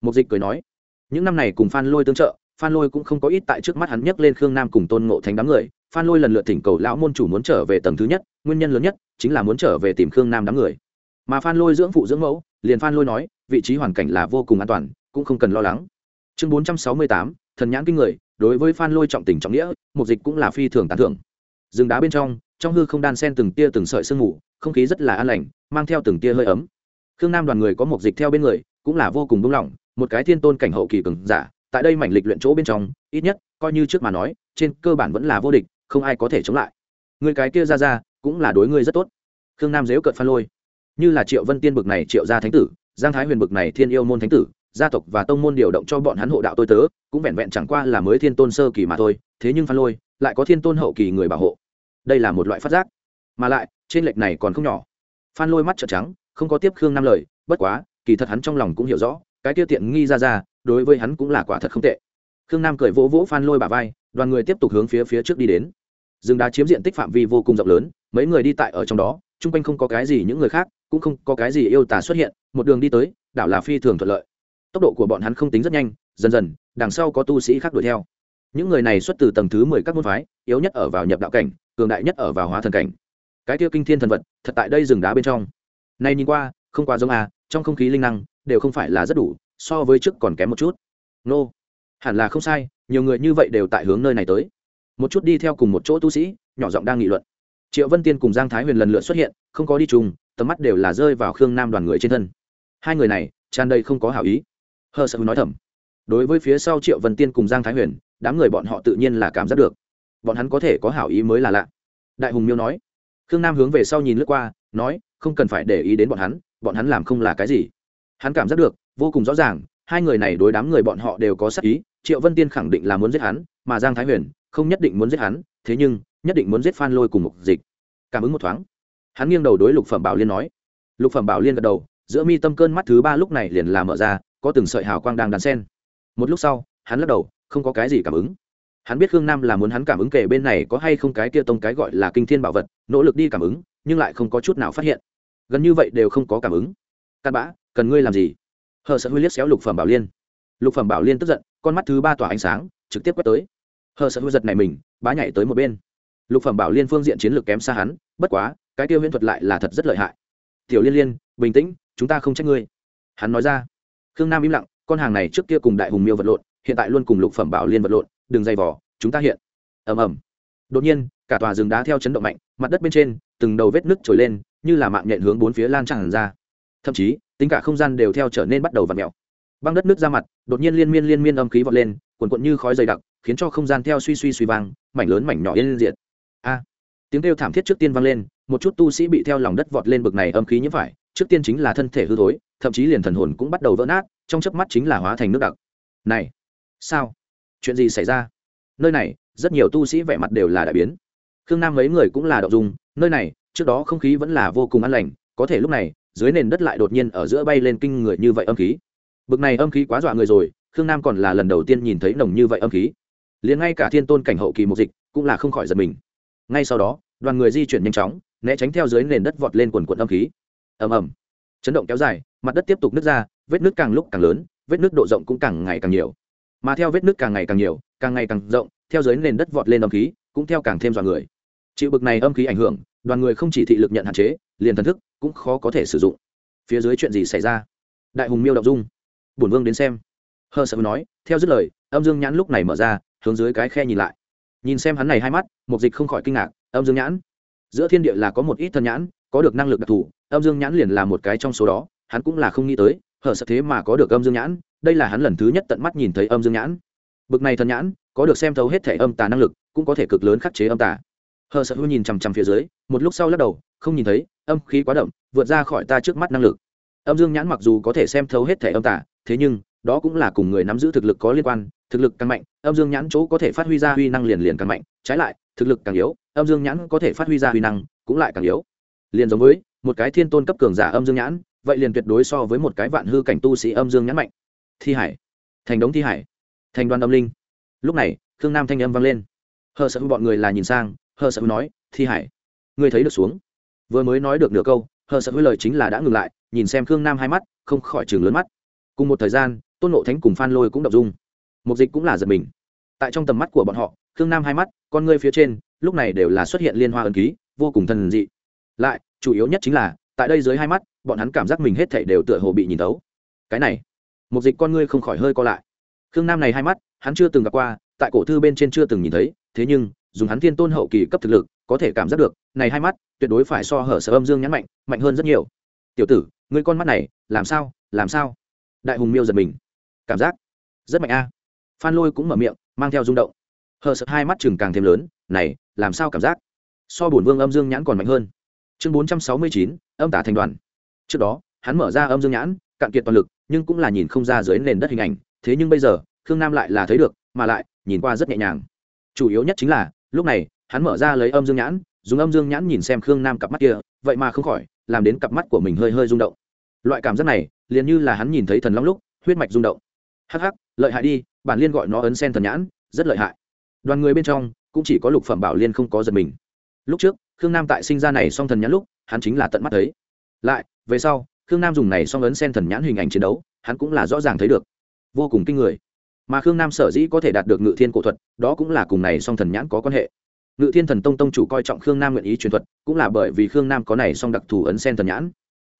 Một dịch cười nói, những năm này cùng phan lôi tương trợ, phan lôi cũng không có ít tại trước mắt hắn nhấc lên khương nam cùng tôn ngộ thánh đám người. Phan lôi lần lượt thỉnh cầu lão môn chủ muốn trở về tầng thứ nhất, nguyên nhân lớn nhất chính là muốn trở về tìm khương nam đám người. Mà phan lôi dưỡng phụ dưỡng mẫu, liền phan lôi nói, vị trí hoàn cảnh là vô cùng an toàn, cũng không cần lo lắng. Chương bốn trăm sáu mươi tám, thần nhãn kinh người, đối với phan lôi trọng tình trọng nghĩa, mục dịch cũng là phi thường tán thưởng. Rừng đá bên trong trong hư không đan sen từng tia từng sợi sương mù không khí rất là an lành, mang theo từng tia hơi ấm. Khương nam đoàn người có một dịch theo bên người, cũng là vô cùng buông lỏng, một cái thiên tôn cảnh hậu kỳ cường giả, tại đây mảnh lịch luyện chỗ bên trong, ít nhất, coi như trước mà nói, trên cơ bản vẫn là vô địch, không ai có thể chống lại. Người cái kia ra ra, cũng là đối ngươi rất tốt. Khương nam dếu cợt phan lôi. Như là triệu vân tiên bực này triệu gia thánh tử, giang thái huyền bực này thiên yêu môn thánh tử, gia tộc và tông môn điều động cho bọn hắn hộ đạo tôi tớ, cũng vẹn vẹn chẳng qua là mới thiên tôn sơ kỳ mà thôi, thế nhưng phan lôi, lại có thiên tôn hậu kỳ người bảo hộ. Đây là một loại phát giác mà lại, trên lệch này còn không nhỏ. Phan lôi mắt trợn trắng, không có tiếp khương nam lời, bất quá, kỳ thật hắn trong lòng cũng hiểu rõ, cái tiêu tiện nghi ra ra, đối với hắn cũng là quả thật không tệ. Khương nam cười vỗ vỗ phan lôi bà vai, đoàn người tiếp tục hướng phía phía trước đi đến. Rừng đá chiếm diện tích phạm vi vô cùng rộng lớn, mấy người đi tại ở trong đó, chung quanh không có cái gì những người khác, cũng không có cái gì yêu tả xuất hiện, một đường đi tới, đảo là phi thường thuận lợi. Tốc độ của bọn hắn không tính rất nhanh, dần dần, đằng sau có tu sĩ khác đuổi theo. Những người này xuất từ tầng thứ mười các môn phái, yếu nhất ở vào nhập đạo cảnh, cường đại nhất ở vào hóa thần cảnh cái kia kinh thiên thần vật thật tại đây rừng đá bên trong. Nay nhìn qua, không quá giống à trong không khí linh năng đều không phải là rất đủ, so với trước còn kém một chút. Nô, hẳn là không sai, nhiều người như vậy đều tại hướng nơi này tới. Một chút đi theo cùng một chỗ tu sĩ, nhỏ giọng đang nghị luận. Triệu vân tiên cùng giang thái huyền lần lượt xuất hiện, không có đi trùng tầm mắt đều là rơi vào khương nam đoàn người trên thân. Hai người này, tràn đầy không có hảo ý. Hờ sợ nói thầm. Đối với phía sau triệu vân tiên cùng giang thái huyền, đám người bọn họ tự nhiên là cảm giác được. Bọn hắn có thể có hảo ý mới là lạ. Đại hùng miêu nói khương nam hướng về sau nhìn lướt qua, nói, không cần phải để ý đến bọn hắn bọn hắn làm không là cái gì. Hắn cảm giác được, vô cùng rõ ràng, hai người này đối đám người bọn họ đều có sắc ý, triệu vân tiên khẳng định là muốn giết hắn, mà giang thái huyền không nhất định muốn giết hắn, thế nhưng, nhất định muốn giết phan lôi cùng một dịch. Cảm ứng một thoáng, hắn nghiêng đầu đối lục phẩm bảo liên nói. Lục phẩm bảo liên gật đầu, giữa mi tâm cơn mắt thứ ba lúc này liền là mở ra, có từng sợi hào quang đang đàn sen một lúc sau, hắn lắc đầu, không có cái gì cảm ứng hắn biết khương nam là muốn hắn cảm ứng kể bên này có hay không cái tia tông cái gọi là kinh thiên bảo vật, nỗ lực đi cảm ứng, nhưng lại không có chút nào phát hiện. Gần như vậy đều không có cảm ứng. Cặn bã cần ngươi làm gì? Hờ sợ huy liếc xéo lục phẩm bảo liên. Lục phẩm bảo liên tức giận, con mắt thứ ba tỏa ánh sáng, trực tiếp quét tới. Hờ sợ huy giật này mình, bá nhảy tới một bên. Lục phẩm bảo liên phương diện chiến lược kém xa hắn, bất quá, cái tiêu huyễn thuật lại là thật rất lợi hại. Tiểu liên liên, bình tĩnh, chúng ta không trách ngươi. Hắn nói ra. Khương nam im lặng, con hàng này trước kia cùng đại hùng miêu vật lộn, hiện tại luôn cùng lục phẩm bảo liên vật lộn đừng dày vỏ chúng ta hiện. Ầm ầm. Đột nhiên, cả tòa rừng đá theo chấn động mạnh, mặt đất bên trên, từng đầu vết nứt trồi lên, như là mạng nhện hướng bốn phía lan tràn ra. Thậm chí, tính cả không gian đều theo trở nên bắt đầu vặn mèo. Băng đất nước ra mặt, đột nhiên liên miên liên miên âm khí vọt lên, cuồn cuộn như khói dày đặc, khiến cho không gian theo suy suy suy vang, mảnh lớn mảnh nhỏ yên diệt. A! Tiếng kêu thảm thiết trước tiên vang lên, một chút tu sĩ bị theo lòng đất vọt lên bực này âm khí nhiễm phải, trước tiên chính là thân thể hư thối, thậm chí liền thần hồn cũng bắt đầu vỡ nát, trong chớp mắt chính là hóa thành nước đặc. Này! Sao? Chuyện gì xảy ra? Nơi này, rất nhiều tu sĩ vẻ mặt đều là đại biến. Khương nam mấy người cũng là đậu dung, nơi này, trước đó không khí vẫn là vô cùng an lành, có thể lúc này, dưới nền đất lại đột nhiên ở giữa bay lên kinh người như vậy âm khí. Bực này âm khí quá dọa người rồi, khương nam còn là lần đầu tiên nhìn thấy nồng như vậy âm khí. Liền ngay cả thiên tôn cảnh hậu kỳ mục dịch cũng là không khỏi giật mình. Ngay sau đó, đoàn người di chuyển nhanh chóng, né tránh theo dưới nền đất vọt lên quần quận âm khí. Ầm ầm. Chấn động kéo dài, mặt đất tiếp tục nứt ra, vết nứt càng lúc càng lớn, vết nứt độ rộng cũng càng ngày càng nhiều mà theo vết nứt càng ngày càng nhiều, càng ngày càng rộng, theo dưới nền đất vọt lên âm khí, cũng theo càng thêm dọa người. Chịu bực này âm khí ảnh hưởng, đoàn người không chỉ thị lực nhận hạn chế, liền thần thức cũng khó có thể sử dụng. Phía dưới chuyện gì xảy ra? Đại hùng miêu đọc dung. Bổn vương đến xem. Hơ sợ nói, theo dứt lời, âm dương nhãn lúc này mở ra, hướng dưới cái khe nhìn lại. Nhìn xem hắn này hai mắt, mục dịch không khỏi kinh ngạc, âm dương nhãn. Giữa thiên địa là có một ít thân nhãn, có được năng lực đặc thù, âm dương nhãn liền là một cái trong số đó, hắn cũng là không nghĩ tới hở sợ thế mà có được âm dương nhãn đây là hắn lần thứ nhất tận mắt nhìn thấy âm dương nhãn. Bực này thần nhãn, có được xem thấu hết thể âm tà năng lực, cũng có thể cực lớn khắc chế âm tà. Hờ sợ hư nhìn chằm chằm phía dưới, một lúc sau lắc đầu, không nhìn thấy, âm khí quá đậm, vượt ra khỏi ta trước mắt năng lực. Âm dương nhãn mặc dù có thể xem thấu hết thể âm tà, thế nhưng, đó cũng là cùng người nắm giữ thực lực có liên quan, thực lực càng mạnh, âm dương nhãn chỗ có thể phát huy ra huy năng liền liền càng mạnh, trái lại, thực lực càng yếu, âm dương nhãn có thể phát huy ra huy năng, cũng lại càng yếu. Liền giống với, một cái thiên tôn cấp cường giả âm dương nhãn, vậy liền tuyệt đối so với một cái vạn hư cảnh tu sĩ âm dương nhãn mạnh thi hải, thành đống thi hải, thành đoàn âm linh. Lúc này, khương nam thanh âm vang lên. Hờ sợ bọn người là nhìn sang, hờ sợ nói, thi hải, ngươi thấy được xuống. Vừa mới nói được nửa câu, hờ sợ lời chính là đã ngừng lại, nhìn xem khương nam hai mắt, không khỏi chừng lớn mắt. Cùng một thời gian, tôn nộ thánh cùng phan lôi cũng đ ộ n g dung. Mục dịch cũng là giật mình. Tại trong tầm mắt của bọn họ, khương nam hai mắt, con ngươi phía trên, lúc này đều là xuất hiện liên hoa ẩn ký, vô cùng thần dị. Lại, chủ yếu nhất chính là, tại đây dưới hai mắt, bọn hắn cảm giác mình hết thảy đều tựa hồ bị nhìn tấu cái này một dịch con ngươi không khỏi hơi co lại. Khương nam này hai mắt, hắn chưa từng gặp qua, tại cổ thư bên trên chưa từng nhìn thấy, thế nhưng, dùng hắn thiên tôn hậu kỳ cấp thực lực, có thể cảm giác được, này hai mắt, tuyệt đối phải so hở sở âm dương nhãn mạnh mạnh hơn rất nhiều. Tiểu tử, ngươi con mắt này, làm sao làm sao? Đại hùng miêu giật mình. Cảm giác, rất mạnh a. Phan lôi cũng mở miệng, mang theo rung động. Hờ sợ hai mắt chừng càng thêm lớn, này, làm sao cảm giác? So bổn vương âm dương nhãn còn mạnh hơn. Chương bốn trăm sáu mươi chín, âm tả thành đoàn. Trước đó, hắn mở ra âm dương nhãn, cạn kiệt toàn lực nhưng cũng là nhìn không ra dưới nền đất hình ảnh, thế nhưng bây giờ, khương nam lại là thấy được, mà lại, nhìn qua rất nhẹ nhàng. Chủ yếu nhất chính là, lúc này, hắn mở ra lấy âm dương nhãn, dùng âm dương nhãn nhìn xem khương nam cặp mắt kia, vậy mà không khỏi, làm đến cặp mắt của mình hơi hơi rung động. Loại cảm giác này, liền như là hắn nhìn thấy thần long lúc, huyết mạch rung động. Hắc hắc, lợi hại đi, bản liên gọi nó ấn sen thần nhãn, rất lợi hại. Đoàn người bên trong, cũng chỉ có lục phẩm bảo liên không có giật mình. Lúc trước, khương nam tại sinh ra này song thần nhãn lúc, hắn chính là tận mắt thấy. Lại, về sau khương nam dùng này song ấn sen thần nhãn hình ảnh chiến đấu, hắn cũng là rõ ràng thấy được. Vô cùng kinh người. Mà khương nam sở dĩ có thể đạt được ngự thiên cổ thuật, đó cũng là cùng này song thần nhãn có quan hệ. Ngự thiên thần tông tông chủ coi trọng khương nam nguyện ý truyền thuật, cũng là bởi vì khương nam có này song đặc thù ấn sen thần nhãn.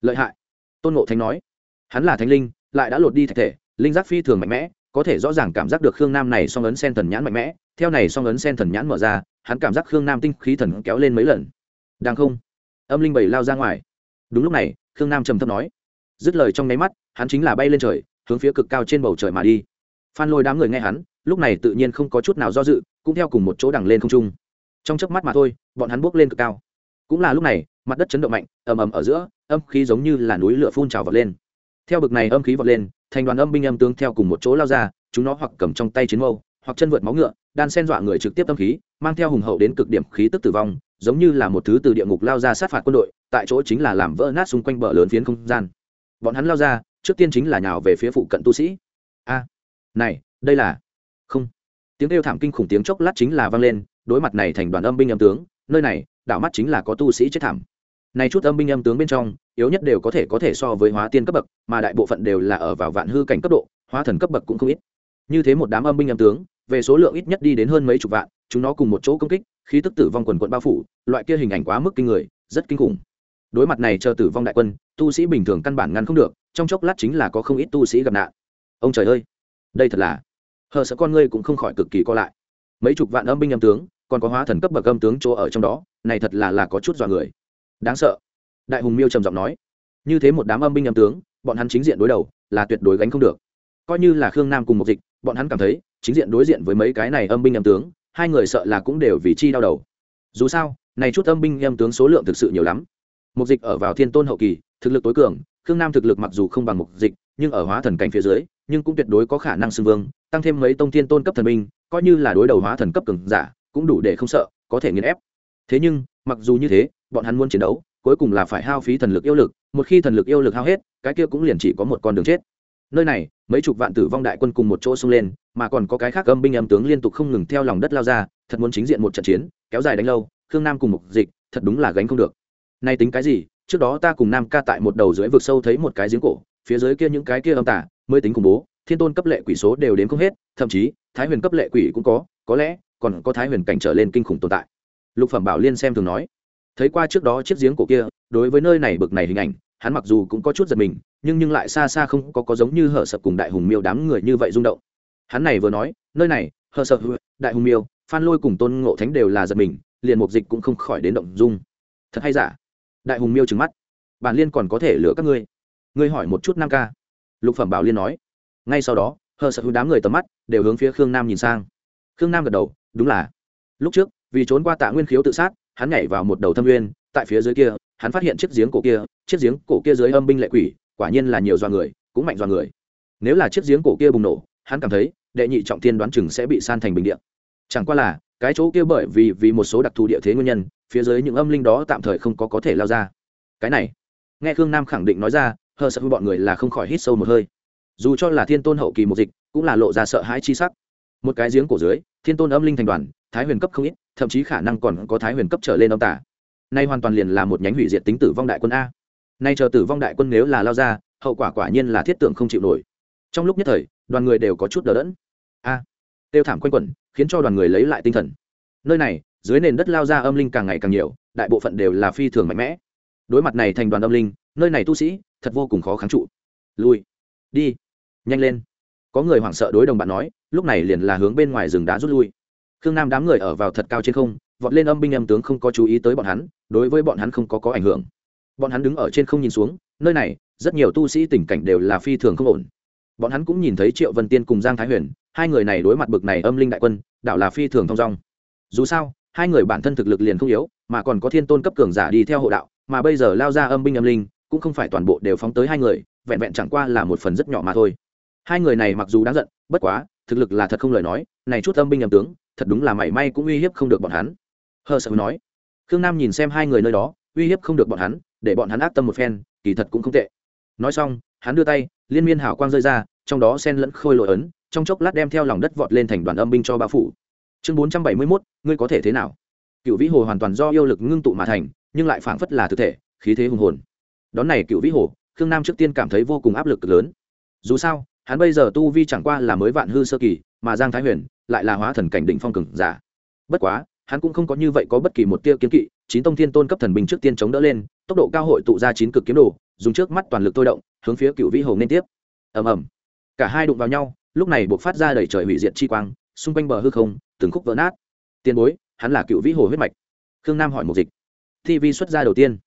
Lợi hại. Tôn ngộ thánh nói, hắn là thánh linh, lại đã lột đi thạch thể, linh giác phi thường mạnh mẽ, có thể rõ ràng cảm giác được khương nam này song ấn sen thần nhãn mạnh mẽ. Theo này song ấn sen thần nhãn mở ra, hắn cảm giác khương nam tinh khí thần kéo lên mấy lần. Đang không? Âm linh bảy lao ra ngoài. Đúng lúc này khương nam trầm thấp nói. Dứt lời trong nháy mắt, hắn chính là bay lên trời, hướng phía cực cao trên bầu trời mà đi. Phan lôi đám người nghe hắn, lúc này tự nhiên không có chút nào do dự, cũng theo cùng một chỗ đằng lên không trung. Trong chớp mắt mà thôi, bọn hắn bước lên cực cao. Cũng là lúc này, mặt đất chấn động mạnh, ầm ầm ở giữa, âm khí giống như là núi lửa phun trào vọt lên. Theo bực này âm khí vọt lên, thành đoàn âm binh âm tướng theo cùng một chỗ lao ra, chúng nó hoặc cầm trong tay chiến mâu, hoặc chân vượt máu ngựa, đan sen dọa người trực tiếp âm khí, mang theo hùng hậu đến cực điểm khí tức tử vong, giống như là một thứ từ địa ngục lao ra sát phạt quân đội tại chỗ chính là làm vỡ nát xung quanh bờ lớn phiến không gian. Bọn hắn lao ra, trước tiên chính là nhào về phía phụ cận tu sĩ. A, này, đây là, không. Tiếng kêu thảm kinh khủng tiếng chốc lát chính là vang lên, đối mặt này thành đoàn âm binh âm tướng, nơi này, đảo mắt chính là có tu sĩ chết thảm. Này chút âm binh âm tướng bên trong, yếu nhất đều có thể có thể so với hóa tiên cấp bậc, mà đại bộ phận đều là ở vào vạn hư cảnh cấp độ, hóa thần cấp bậc cũng không ít. Như thế một đám âm binh âm tướng, về số lượng ít nhất đi đến hơn mấy chục vạn, chúng nó cùng một chỗ công kích, khí tức tử vong quần quận bao phủ, loại kia hình ảnh quá mức kinh người, rất kinh khủng đối mặt này chờ tử vong đại quân, tu sĩ bình thường căn bản ngăn không được, trong chốc lát chính là có không ít tu sĩ gặp nạn. Ông trời ơi! Đây thật là, hờ sợ con ngươi cũng không khỏi cực kỳ co lại. Mấy chục vạn âm binh âm tướng, còn có hóa thần cấp bậc âm tướng chỗ ở trong đó, này thật là là có chút dọa người. Đáng sợ. Đại hùng miêu trầm giọng nói, như thế một đám âm binh âm tướng, bọn hắn chính diện đối đầu, là tuyệt đối gánh không được. Coi như là khương nam cùng một dịch, bọn hắn cảm thấy, chính diện đối diện với mấy cái này âm binh âm tướng, hai người sợ là cũng đều vì chi đau đầu. Dù sao, này chút âm binh âm tướng số lượng thực sự nhiều lắm mục dịch ở vào thiên tôn hậu kỳ, thực lực tối cường, khương nam thực lực mặc dù không bằng mục dịch, nhưng ở hóa thần cảnh phía dưới, nhưng cũng tuyệt đối có khả năng xưng vương, tăng thêm mấy tông thiên tôn cấp thần binh, coi như là đối đầu hóa thần cấp cường giả, cũng đủ để không sợ, có thể nghiền ép. Thế nhưng, mặc dù như thế, bọn hắn muốn chiến đấu, cuối cùng là phải hao phí thần lực yêu lực, một khi thần lực yêu lực hao hết, cái kia cũng liền chỉ có một con đường chết. Nơi này, mấy chục vạn tử vong đại quân cùng một chỗ xông lên, mà còn có cái khác âm binh âm tướng liên tục không ngừng theo lòng đất lao ra, thật muốn chính diện một trận chiến, kéo dài đánh lâu, khương nam cùng mục dịch, thật đúng là gánh không được nay tính cái gì? Trước đó ta cùng nam ca tại một đầu dưới vực sâu thấy một cái giếng cổ, phía dưới kia những cái kia âm tả mới tính khủng bố, thiên tôn cấp lệ quỷ số đều đến không hết, thậm chí, thái huyền cấp lệ quỷ cũng có có lẽ, còn có thái huyền cảnh trở lên kinh khủng tồn tại. Lục phẩm bảo liên xem thường nói. Thấy qua trước đó chiếc giếng cổ kia, đối với nơi này bực này hình ảnh, hắn mặc dù cũng có chút giật mình, nhưng nhưng lại xa xa không có có giống như hở sập cùng đại hùng miêu đám người như vậy rung động. Hắn này vừa nói, nơi này, hở sập, đại hùng miêu, phan lôi cùng tôn ngộ thánh đều là giật mình, liền mục dịch cũng không khỏi đến động dung. Thật hay giả? Đại hùng miêu trừng mắt. Bản liên còn có thể lựa các ngươi. Ngươi hỏi một chút nam ca. Lục phẩm bảo liên nói. Ngay sau đó, hờ sợ đám người tầm mắt đều hướng phía khương nam nhìn sang. Khương nam gật đầu, đúng là. Lúc trước, vì trốn qua tạ nguyên khiếu tự sát, hắn nhảy vào một đầu thâm nguyên, tại phía dưới kia, hắn phát hiện chiếc giếng cổ kia, chiếc giếng cổ kia dưới âm binh lệ quỷ, quả nhiên là nhiều do người, cũng mạnh do người. Nếu là chiếc giếng cổ kia bùng nổ, hắn cảm thấy, đệ nhị trọng tiên đoán chừng sẽ bị san thành bình địa. Chẳng qua là, cái chỗ kia bởi vì vì một số đặc thù địa thế nguyên nhân phía dưới những âm linh đó tạm thời không có có thể lao ra. Cái này, nghe khương nam khẳng định nói ra, hờ sợ bọn người là không khỏi hít sâu một hơi. Dù cho là thiên tôn hậu kỳ một dịch, cũng là lộ ra sợ hãi chi sắc. Một cái giếng cổ dưới, thiên tôn âm linh thành đoàn, thái huyền cấp không ít, thậm chí khả năng còn có thái huyền cấp trở lên ông tả nay hoàn toàn liền là một nhánh hủy diệt tính tử vong đại quân a. Nay chờ tử vong đại quân nếu là lao ra, hậu quả quả nhiên là thiết tưởng không chịu nổi. Trong lúc nhất thời, đoàn người đều có chút đờ đẫn. A tiêu thảm quanh quẩn, khiến cho đoàn người lấy lại tinh thần. Nơi này dưới nền đất lao ra âm linh càng ngày càng nhiều, đại bộ phận đều là phi thường mạnh mẽ. Đối mặt này thành đoàn âm linh, nơi này tu sĩ thật vô cùng khó kháng trụ. Lui. Đi. Nhanh lên. Có người hoảng sợ đối đồng bạn nói, lúc này liền là hướng bên ngoài rừng đá rút lui. Khương nam đám người ở vào thật cao trên không, vọt lên âm binh âm tướng không có chú ý tới bọn hắn, đối với bọn hắn không có có ảnh hưởng. Bọn hắn đứng ở trên không nhìn xuống, nơi này, rất nhiều tu sĩ tình cảnh đều là phi thường không ổn. Bọn hắn cũng nhìn thấy triệu vân tiên cùng giang thái huyền, hai người này đối mặt bực này âm linh đại quân đạo là phi thường thong dong. Dù sao hai người bản thân thực lực liền không yếu, mà còn có thiên tôn cấp cường giả đi theo hộ đạo, mà bây giờ lao ra âm binh âm linh, cũng không phải toàn bộ đều phóng tới hai người, vẹn vẹn chẳng qua là một phần rất nhỏ mà thôi. Hai người này mặc dù đáng giận, bất quá, thực lực là thật không lời nói, này chút âm binh âm tướng, thật đúng là mảy may cũng uy hiếp không được bọn hắn. Hờ sợ nói. Khương nam nhìn xem hai người nơi đó, uy hiếp không được bọn hắn, để bọn hắn ác tâm một phen, kỳ thật cũng không tệ. Nói xong, hắn đưa tay, liên miên hào quang rơi ra, trong đó sen lẫn khôi lội ấn, trong chốc lát đem theo lòng đất vọt lên thành đoàn âm binh cho bao phủ chương bốn trăm bảy mươi mốt, ngươi có thể thế nào? Cựu vĩ hồ hoàn toàn do yêu lực ngưng tụ mà thành, nhưng lại phảng phất là thực thể, khí thế hùng hồn. Đón này cựu vĩ hồ, khương nam trước tiên cảm thấy vô cùng áp lực cực lớn. Dù sao, hắn bây giờ tu vi chẳng qua là mới vạn hư sơ kỳ, mà giang thái huyền lại là hóa thần cảnh đỉnh phong cường giả. Bất quá, hắn cũng không có như vậy có bất kỳ một tia kiến kỵ, chín tông thiên tôn cấp thần binh trước tiên chống đỡ lên, tốc độ cao hội tụ ra chín cực kiếm đồ, dùng trước mắt toàn lực thôi động, hướng phía cựu vĩ hồ nên tiếp. Ầm ầm. Cả hai đụng vào nhau, lúc này buộc phát ra đẩy trời hủy diệt chi quang xung quanh bờ hư không, từng khúc vỡ nát. Tiền bối, hắn là cựu vĩ hồ huyết mạch. Khương nam hỏi một dịch. Thi vi xuất ra đầu tiên.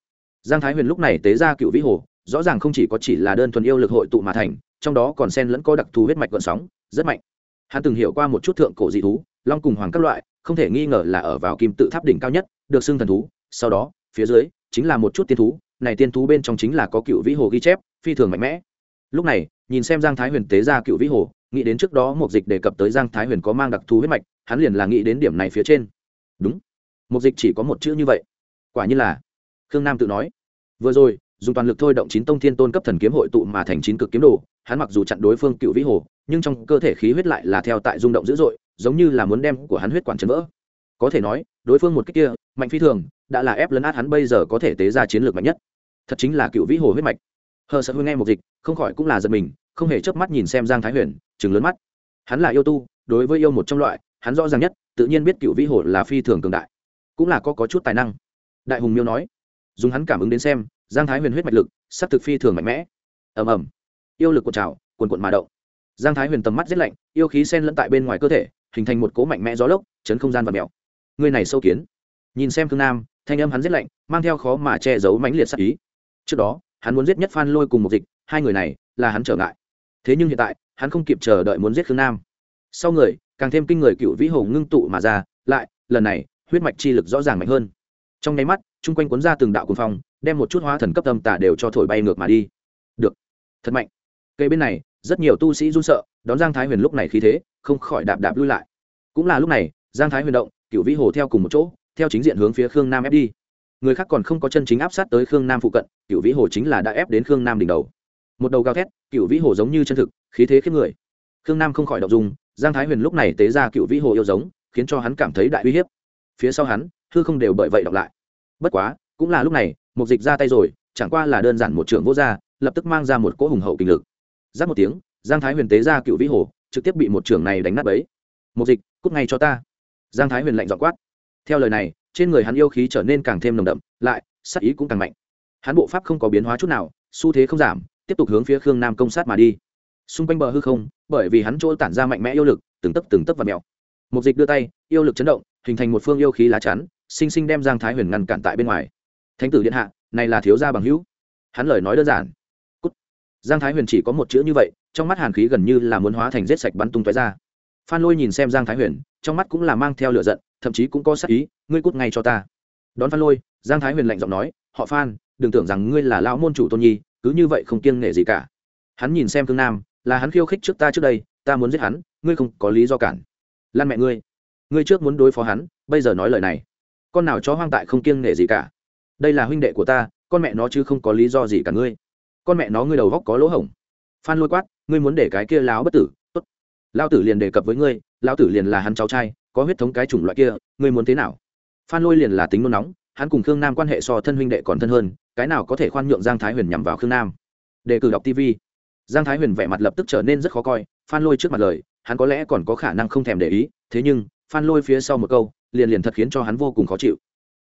Giang thái huyền lúc này tế ra cựu vĩ hồ, rõ ràng không chỉ có chỉ là đơn thuần yêu lực hội tụ mà thành, trong đó còn sen lẫn có đặc thù huyết mạch gọn sóng, rất mạnh. Hắn từng hiểu qua một chút thượng cổ dị thú, long cùng hoàng các loại, không thể nghi ngờ là ở vào kim tự tháp đỉnh cao nhất, được xưng thần thú. Sau đó, phía dưới, chính là một chút tiên thú, này tiên thú bên trong chính là có cựu vĩ hồ ghi chép, phi thường mạnh mẽ. Lúc này, nhìn xem giang thái huyền tế ra cựu vĩ hồ nghĩ đến trước đó một dịch đề cập tới giang thái huyền có mang đặc thù huyết mạch, hắn liền là nghĩ đến điểm này phía trên. Đúng. Một dịch chỉ có một chữ như vậy. Quả như là. Khương nam tự nói. Vừa rồi, dùng toàn lực thôi động chín tông thiên tôn cấp thần kiếm hội tụ mà thành chín cực kiếm đồ, hắn mặc dù chặn đối phương cựu vĩ hồ, nhưng trong cơ thể khí huyết lại là theo tại rung động dữ dội, giống như là muốn đem của hắn huyết quản chấn vỡ. Có thể nói, đối phương một cách kia, mạnh phi thường, đã là ép lấn át hắn bây giờ có thể tế ra chiến lược mạnh nhất. Thật chính là cựu vĩ hồ huyết mạch. Hờ sợ huy nghe một dịch, không khỏi cũng là giật mình không hề chớp mắt nhìn xem giang thái huyền chừng lớn mắt. Hắn là yêu tu đối với yêu một trong loại hắn rõ ràng nhất tự nhiên biết cựu vĩ hồ là phi thường cường đại. Cũng là có, có chút tài năng. Đại hùng miêu nói dùng hắn cảm ứng đến xem giang thái huyền huyết mạch lực sắp thực phi thường mạnh mẽ. Ầm ầm. Yêu lực của trào cuồn cuộn mà động. Giang thái huyền tầm mắt rét lạnh yêu khí sen lẫn tại bên ngoài cơ thể hình thành một cố mạnh mẽ gió lốc chấn không gian và mèo. Người này sâu kiến. Nhìn xem thương nam thanh âm hắn rét lạnh mang theo khó mà che giấu mãnh liệt sắc ý. Trước đó hắn muốn giết nhất phan lôi cùng một dịch hai người này là hắn trở ngại thế nhưng hiện tại, hắn không kịp chờ đợi muốn giết khương nam. Sau người, càng thêm kinh người cựu vĩ hồ ngưng tụ mà ra, lại, lần này, huyết mạch chi lực rõ ràng mạnh hơn. Trong nháy mắt, chung quanh cuốn ra từng đạo cuồng phong, đem một chút hóa thần cấp tâm tả đều cho thổi bay ngược mà đi. Được. Thật mạnh. Cây bên này, rất nhiều tu sĩ run sợ, đón giang thái huyền lúc này khí thế, không khỏi đạp đạp lui lại. Cũng là lúc này, giang thái huyền động, cựu vĩ hồ theo cùng một chỗ, theo chính diện hướng phía khương nam ép đi. Người khác còn không có chân chính áp sát tới khương nam phụ cận, cựu vĩ hồ chính là đã ép đến khương nam đỉnh đầu một đầu gào thét, cựu vĩ hồ giống như chân thực, khí thế khiếp người. Khương nam không khỏi đọc dùng giang thái huyền lúc này tế ra cựu vĩ hồ yêu giống, khiến cho hắn cảm thấy đại uy hiếp. Phía sau hắn thư không đều bởi vậy đọc lại. Bất quá, cũng là lúc này một dịch ra tay rồi, chẳng qua là đơn giản một trưởng vô gia, lập tức mang ra một cỗ hùng hậu kinh lực. Giáp một tiếng, giang thái huyền tế ra cựu vĩ hồ, trực tiếp bị một trưởng này đánh nát bấy. Một dịch, cút ngay cho ta. Giang thái huyền lạnh dọn quát. Theo lời này, trên người hắn yêu khí trở nên càng thêm nồng đậm, lại sắc ý cũng càng mạnh. Hắn bộ pháp không có biến hóa chút nào, xu thế không giảm tiếp tục hướng phía khương nam công sát mà đi. Xung quanh bờ hư không, bởi vì hắn chỗ tản ra mạnh mẽ yêu lực, từng tấc từng tấc và mèo. Một dịch đưa tay, yêu lực chấn động, hình thành một phương yêu khí lá chắn, sinh sinh đem giang thái huyền ngăn cản tại bên ngoài. Thánh tử điện hạ, này là thiếu gia bằng hữu. Hắn lời nói đơn giản. Cút. giang thái huyền chỉ có một chữ như vậy, trong mắt hàn khí gần như là muốn hóa thành rết sạch bắn tung tói ra. Phan lôi nhìn xem giang thái huyền, trong mắt cũng là mang theo lửa giận, thậm chí cũng có sắc ý, ngươi cút ngay cho ta. Đón phan lôi, giang thái huyền lạnh giọng nói, họ phan, đừng tưởng rằng ngươi là lão môn chủ tôn nhi cứ như vậy không kiêng nể gì cả. Hắn nhìn xem thương nam, là hắn khiêu khích trước ta trước đây, ta muốn giết hắn, ngươi không có lý do cản. Lan mẹ ngươi ngươi trước muốn đối phó hắn, bây giờ nói lời này. Con nào chó hoang tại không kiêng nể gì cả. Đây là huynh đệ của ta, con mẹ nó chứ không có lý do gì cả ngươi. Con mẹ nó ngươi đầu góc có lỗ hổng. Phan lôi quát, ngươi muốn để cái kia láo bất tử, tốt. Lao tử liền đề cập với ngươi lao tử liền là hắn cháu trai, có huyết thống cái chủng loại kia, ngươi muốn thế nào? Phan lôi liền là tính nôn nóng hắn cùng khương nam quan hệ so thân huynh đệ còn thân hơn, cái nào có thể khoan nhượng giang thái huyền nhằm vào khương nam? Đề cử đọc tv giang thái huyền vẻ mặt lập tức trở nên rất khó coi, phan lôi trước mặt lời, hắn có lẽ còn có khả năng không thèm để ý, thế nhưng, phan lôi phía sau một câu, liền liền thật khiến cho hắn vô cùng khó chịu.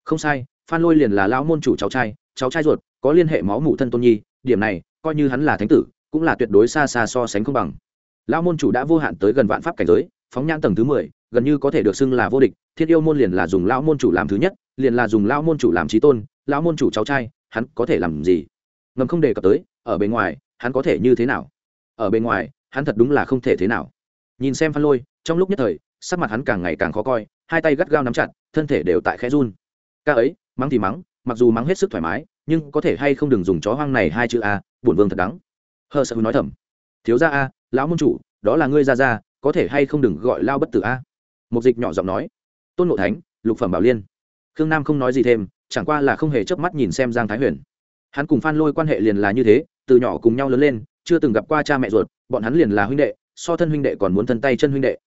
Không sai, phan lôi liền là lão môn chủ cháu trai cháu trai ruột, có liên hệ máu mủ thân tôn nhi, điểm này, coi như hắn là thánh tử, cũng là tuyệt đối xa xa so sánh không bằng. Lão môn chủ đã vô hạn tới gần vạn pháp cảnh giới, phóng nhãn tầng thứ mười, gần như có thể được xưng là vô địch thiết yêu môn liền là dùng lão môn chủ làm thứ nhất liền là dùng lão môn chủ làm trí tôn, lão môn chủ cháu trai, hắn có thể làm gì? Ngầm không đề cập tới, ở bên ngoài, hắn có thể như thế nào? Ở bên ngoài, hắn thật đúng là không thể thế nào. Nhìn xem phan lôi, trong lúc nhất thời, sắc mặt hắn càng ngày càng khó coi, hai tay gắt gao nắm chặt, thân thể đều tại khẽ run. Ca ấy, mắng thì mắng, mặc dù mắng hết sức thoải mái, nhưng có thể hay không đừng dùng chó hoang này hai chữ a bổn vương thật đắng. Hờ sợ nói thầm. Thiếu gia a, lão môn chủ, đó là ngươi ra ra có thể hay không đừng gọi lao bất tử a? Một dịch nhỏ giọng nói. Tôn ngộ thánh, lục phẩm bảo liên khương nam không nói gì thêm, chẳng qua là không hề chớp mắt nhìn xem giang thái huyền. Hắn cùng phan lôi quan hệ liền là như thế, từ nhỏ cùng nhau lớn lên, chưa từng gặp qua cha mẹ ruột, bọn hắn liền là huynh đệ, so thân huynh đệ còn muốn thân tay chân huynh đệ.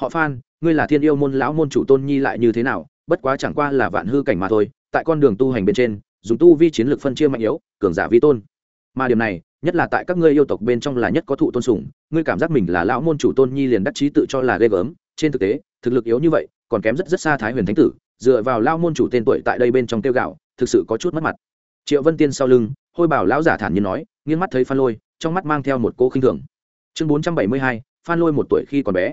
Họ phan, ngươi là thiên yêu môn lão môn chủ tôn nhi lại như thế nào, bất quá chẳng qua là vạn hư cảnh mà thôi, tại con đường tu hành bên trên, dùng tu vi chiến lược phân chia mạnh yếu, cường giả vi tôn. Mà điểm này, nhất là tại các ngươi yêu tộc bên trong là nhất có thụ tôn sùng, ngươi cảm giác mình là lão môn chủ tôn nhi liền đắc chí tự cho là ghê gớm, trên thực tế, thực lực yếu như vậy, còn kém rất rất xa thái huyền thánh tử dựa vào lao môn chủ tên tuổi tại đây bên trong tiêu gạo, thực sự có chút mất mặt. Triệu vân tiên sau lưng, hôi bảo lão giả thản nhiên nói, nghiêng mắt thấy phan lôi, trong mắt mang theo một cô khinh thường. Chương bốn trăm bảy mươi hai, phan lôi một tuổi khi còn bé.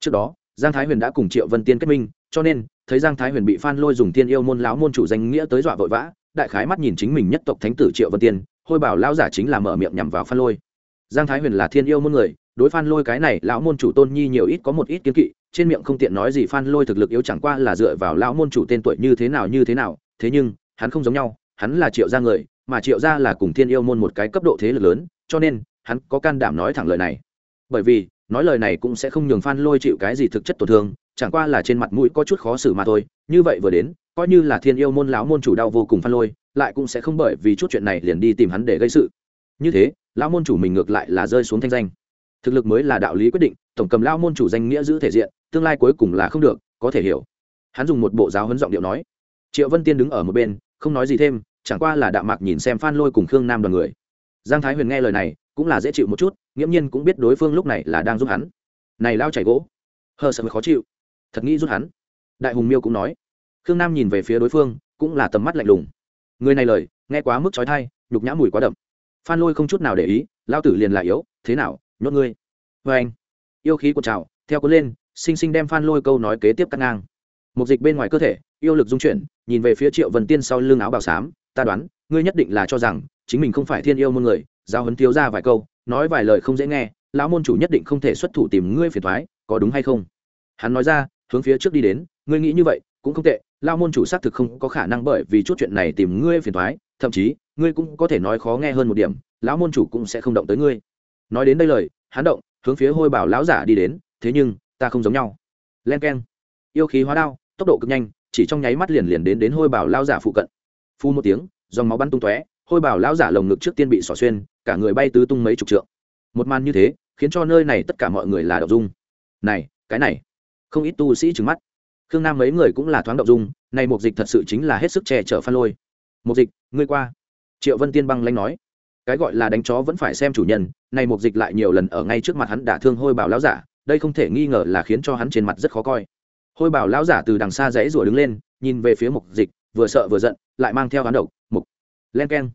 Trước đó, giang thái huyền đã cùng triệu vân tiên kết minh, cho nên, thấy giang thái huyền bị phan lôi dùng tiên yêu môn lão môn chủ danh nghĩa tới dọa vội vã, đại khái mắt nhìn chính mình nhất tộc thánh tử triệu vân tiên, hôi bảo lão giả chính là mở miệng nhằm vào phan lôi. Giang thái huyền là thiên yêu môn người, đối phan lôi cái này lão môn chủ tôn nhi nhiều ít có một ít kiến kỵ trên miệng không tiện nói gì, phan lôi thực lực yếu chẳng qua là dựa vào lão môn chủ tên tuổi như thế nào như thế nào, thế nhưng, hắn không giống nhau, hắn là triệu gia người, mà triệu gia là cùng thiên yêu môn một cái cấp độ thế lực lớn, cho nên, hắn có can đảm nói thẳng lời này. Bởi vì, nói lời này cũng sẽ không nhường phan lôi chịu cái gì thực chất tổn thương, chẳng qua là trên mặt mũi có chút khó xử mà thôi. Như vậy vừa đến, coi như là thiên yêu môn lão môn chủ đau vô cùng phan lôi, lại cũng sẽ không bởi vì chút chuyện này liền đi tìm hắn để gây sự. Như thế, lão môn chủ mình ngược lại là rơi xuống thanh danh. Thực lực mới là đạo lý quyết định, tổng cầm lão môn chủ danh nghĩa giữ thể diện tương lai cuối cùng là không được, có thể hiểu. Hắn dùng một bộ giáo huấn giọng điệu nói. Triệu vân tiên đứng ở một bên, không nói gì thêm, chẳng qua là đạm mạc nhìn xem phan lôi cùng khương nam đoàn người. Giang thái huyền nghe lời này, cũng là dễ chịu một chút, nghiễm nhiên cũng biết đối phương lúc này là đang giúp hắn. Này lao chảy gỗ. Hờ sợ khó chịu. Thật nghĩ giúp hắn. Đại hùng miêu cũng nói. Khương nam nhìn về phía đối phương, cũng là tầm mắt lạnh lùng. Người này lời, nghe quá mức trói thai nhục nhã mùi quá đậm. Phan lôi không chút nào để ý, lao tử liền là yếu, thế nào, nhốt ngươi. Vê anh yêu khí của trào, theo cuốn lên sinh sinh đem phan lôi câu nói kế tiếp cắt ngang. Một dịch bên ngoài cơ thể, yêu lực dung chuyển, nhìn về phía triệu vần tiên sau lưng áo bào xám, ta đoán, ngươi nhất định là cho rằng, chính mình không phải thiên yêu môn người giao hấn thiếu ra vài câu, nói vài lời không dễ nghe, lão môn chủ nhất định không thể xuất thủ tìm ngươi phiền thoái có đúng hay không? Hắn nói ra, hướng phía trước đi đến, ngươi nghĩ như vậy, cũng không tệ lao môn chủ xác thực không có khả năng bởi vì chút chuyện này tìm ngươi phiền thoái thậm chí, ngươi cũng có thể nói khó nghe hơn một điểm, lão môn chủ cũng sẽ không động tới ngươi. Nói đến đây lời, hắn động, hướng phía hôi bảo lão giả đi đến, thế nhưng ta không giống nhau. Len k e n yêu khí hóa đao, tốc độ cực nhanh, chỉ trong nháy mắt liền liền đến đến hôi bảo lão giả phụ cận. Phu một tiếng, dòng máu bắn tung tóe, hôi bảo lão giả lồng ngực trước tiên bị xỏ xuyên, cả người bay tứ tung mấy chục trượng. Một màn như thế, khiến cho nơi này tất cả mọi người là đậu dung. Này, cái này. Không ít tu sĩ trừng mắt. Khương nam mấy người cũng là thoáng đậu dung, này một dịch thật sự chính là hết sức che chở phan lôi. Một dịch, ngươi qua. Triệu vân tiên băng lanh nói. Cái gọi là đánh chó vẫn phải xem chủ nhân, này một dịch lại nhiều lần ở ngay trước mặt hắn đả thương hôi bảo lão giả đây không thể nghi ngờ là khiến cho hắn trên mặt rất khó coi. Hôi bảo lão giả từ đằng xa dãy rủa đứng lên, nhìn về phía mục dịch, vừa sợ vừa giận, lại mang theo hắn độc, mục. Len keng.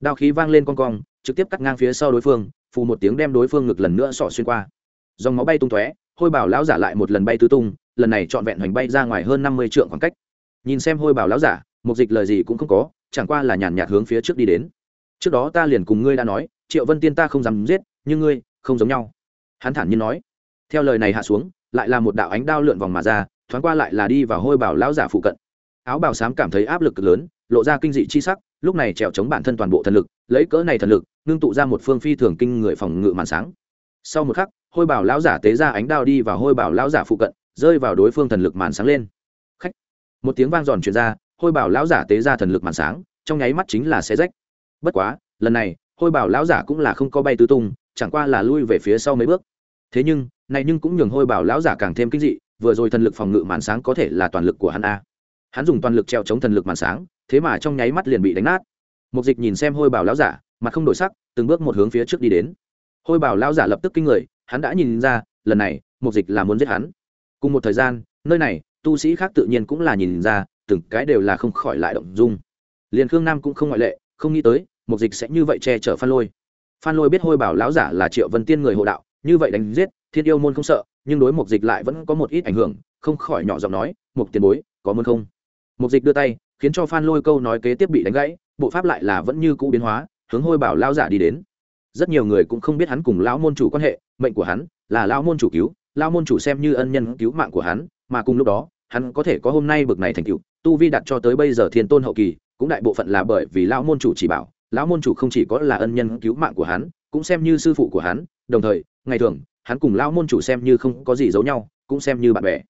Đao khí vang lên con cong, trực tiếp cắt ngang phía sau đối phương, phù một tiếng đem đối phương ngực lần nữa sọ xuyên qua. Dòng máu bay tung tóe, hôi bảo lão giả lại một lần bay tứ tung, lần này trọn vẹn hoành bay ra ngoài hơn năm mươi trượng khoảng cách. Nhìn xem hôi bảo lão giả, mục dịch lời gì cũng không có, chẳng qua là nhàn nhạt hướng phía trước đi đến. Trước đó ta liền cùng ngươi đã nói, triệu vân tiên ta không dám giết, nhưng ngươi không giống nhau. Hắn thản nhiên nói theo lời này hạ xuống, lại là một đạo ánh đao lượn vòng mà ra, thoáng qua lại là đi vào hôi bảo lão giả phụ cận. Áo bào xám cảm thấy áp lực cực lớn, lộ ra kinh dị chi sắc, lúc này trèo chống bản thân toàn bộ thần lực, lấy cỡ này thần lực, ngưng tụ ra một phương phi thường kinh người phòng ngự màn sáng. Sau một khắc, hôi bảo lão giả tế ra ánh đao đi vào hôi bảo lão giả phụ cận, rơi vào đối phương thần lực màn sáng lên. Khách! Một tiếng vang giòn truyền ra, hôi bảo lão giả tế ra thần lực màn sáng, trong nháy mắt chính là xé rách. Bất quá, lần này, hôi bảo lão giả cũng là không có bay tứ tung, chẳng qua là lui về phía sau mấy bước thế nhưng, này nhưng cũng nhường hôi bảo lão giả càng thêm kinh dị, vừa rồi thần lực phòng ngự màn sáng có thể là toàn lực của hắn a. Hắn dùng toàn lực treo chống thần lực màn sáng, thế mà trong nháy mắt liền bị đánh nát. Mục dịch nhìn xem hôi bảo lão giả, mặt không đổi sắc, từng bước một hướng phía trước đi đến. Hôi bảo lão giả lập tức kinh người, hắn đã nhìn ra, lần này, mục dịch là muốn giết hắn. Cùng một thời gian, nơi này, tu sĩ khác tự nhiên cũng là nhìn ra, từng cái đều là không khỏi lại động dung. Liền khương nam cũng không ngoại lệ, không nghĩ tới, mục dịch sẽ như vậy che chở phan lôi. Phan lôi biết hôi bảo lão giả là triệu vân tiên người hộ đạo như vậy đánh giết, thiên yêu môn không sợ, nhưng đối một dịch lại vẫn có một ít ảnh hưởng, không khỏi nhỏ giọng nói một tiền bối, có muốn không? Một dịch đưa tay, khiến cho phan lôi câu nói kế tiếp bị đánh gãy, bộ pháp lại là vẫn như cũ biến hóa, hướng hôi bảo lao giả đi đến. Rất nhiều người cũng không biết hắn cùng lão môn chủ quan hệ, mệnh của hắn là lão môn chủ cứu, lão môn chủ xem như ân nhân cứu mạng của hắn, mà cùng lúc đó, hắn có thể có hôm nay bực này thành cựu tu vi đặt cho tới bây giờ thiên tôn hậu kỳ, cũng đại bộ phận là bởi vì lão môn chủ chỉ bảo, lão môn chủ không chỉ có là ân nhân cứu mạng của hắn, cũng xem như sư phụ của hắn đồng thời, ngày thường, hắn cùng lão môn chủ xem như không có gì giấu nhau, cũng xem như bạn bè.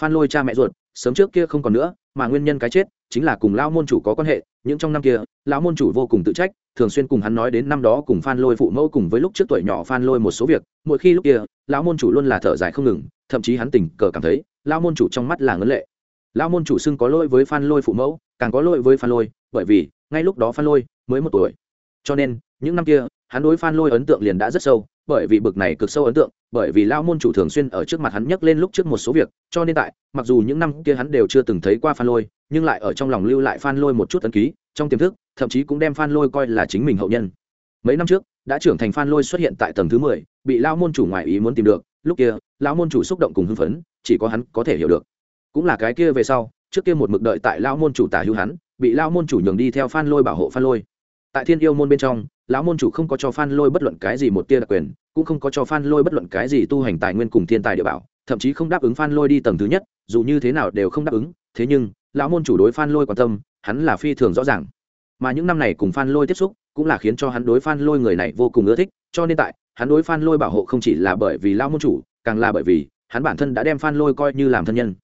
Phan lôi cha mẹ ruột, sớm trước kia không còn nữa, mà nguyên nhân cái chết chính là cùng lão môn chủ có quan hệ, những trong năm kia, lão môn chủ vô cùng tự trách, thường xuyên cùng hắn nói đến năm đó cùng phan lôi phụ mẫu cùng với lúc trước tuổi nhỏ phan lôi một số việc, mỗi khi lúc kia, lão môn chủ luôn là thở dài không ngừng, thậm chí hắn tình cờ cảm thấy, lão môn chủ trong mắt là ngấn lệ. Lão môn chủ xưng có lỗi với phan lôi phụ mẫu, càng có lỗi với phan lôi, bởi vì, ngay lúc đó phan lôi mới một tuổi. Cho nên, những năm kia, hắn đối phan lôi ấn tượng liền đã rất sâu bởi vì bực này cực sâu ấn tượng, bởi vì lao môn chủ thường xuyên ở trước mặt hắn nhắc lên lúc trước một số việc, cho nên tại, mặc dù những năm kia hắn đều chưa từng thấy qua phan lôi, nhưng lại ở trong lòng lưu lại phan lôi một chút ấn ký, trong tiềm thức, thậm chí cũng đem phan lôi coi là chính mình hậu nhân. Mấy năm trước, đã trưởng thành phan lôi xuất hiện tại tầng thứ mười, bị lao môn chủ ngoại ý muốn tìm được, lúc kia lão môn chủ xúc động cùng hưng phấn, chỉ có hắn có thể hiểu được. Cũng là cái kia về sau, trước kia một mực đợi tại lao môn chủ tả hữu hắn, bị lao môn chủ nhường đi theo phan lôi bảo hộ phan lôi tại thiên yêu môn bên trong, lão môn chủ không có cho phan lôi bất luận cái gì một tia đặc quyền, cũng không có cho phan lôi bất luận cái gì tu hành tài nguyên cùng thiên tài địa bảo, thậm chí không đáp ứng phan lôi đi tầng thứ nhất, dù như thế nào đều không đáp ứng. Thế nhưng, lão môn chủ đối phan lôi quan tâm, hắn là phi thường rõ ràng. Mà những năm này cùng phan lôi tiếp xúc, cũng là khiến cho hắn đối phan lôi người này vô cùng ưa thích, cho nên tại, hắn đối phan lôi bảo hộ không chỉ là bởi vì lão môn chủ, càng là bởi vì hắn bản thân đã đem phan lôi coi như làm thân nhân.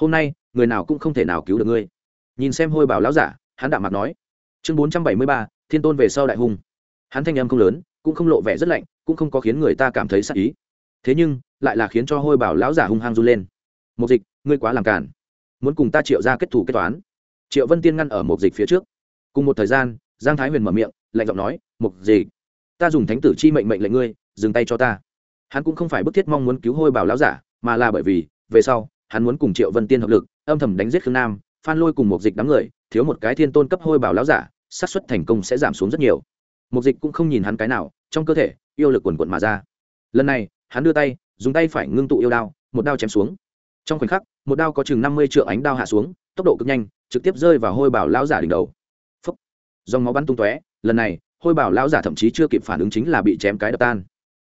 Hôm nay, người nào cũng không thể nào cứu được ngươi. Nhìn xem hôi bảo lão giả, hắn đạm mặt nói chương bốn trăm bảy mươi ba, thiên tôn về sau đại hung. Hắn thanh âm không lớn, cũng không lộ vẻ rất lạnh, cũng không có khiến người ta cảm thấy sắc ý. Thế nhưng, lại là khiến cho hôi bảo lão giả hung hăng run lên. Một dịch, ngươi quá làm cản muốn cùng ta triệu ra kết thủ kết toán. Triệu vân tiên ngăn ở một dịch phía trước. Cùng một thời gian, giang thái huyền mở miệng, lạnh giọng nói một dịch, ta dùng thánh tử chi mệnh mệnh lệnh ngươi, dừng tay cho ta. Hắn cũng không phải bức thiết mong muốn cứu hôi bảo lão giả, mà là bởi vì, về sau, hắn muốn cùng triệu vân tiên hợp lực, âm thầm đánh giết khương nam, phan lôi cùng một dịch đám người thiếu một cái thiên tôn cấp hôi bảo lão giả, xác suất thành công sẽ giảm xuống rất nhiều. Một dịch cũng không nhìn hắn cái nào, trong cơ thể, yêu lực quần quận mà ra. Lần này, hắn đưa tay, dùng tay phải ngưng tụ yêu đao, một đao chém xuống. Trong khoảnh khắc, một đao có chừng năm mươi triệu ánh đao hạ xuống, tốc độ cực nhanh, trực tiếp rơi vào hôi bảo lão giả đỉnh đầu. Phấp dòng máu bắn tung tóe, lần này, hôi bảo lão giả thậm chí chưa kịp phản ứng chính là bị chém cái đập tan.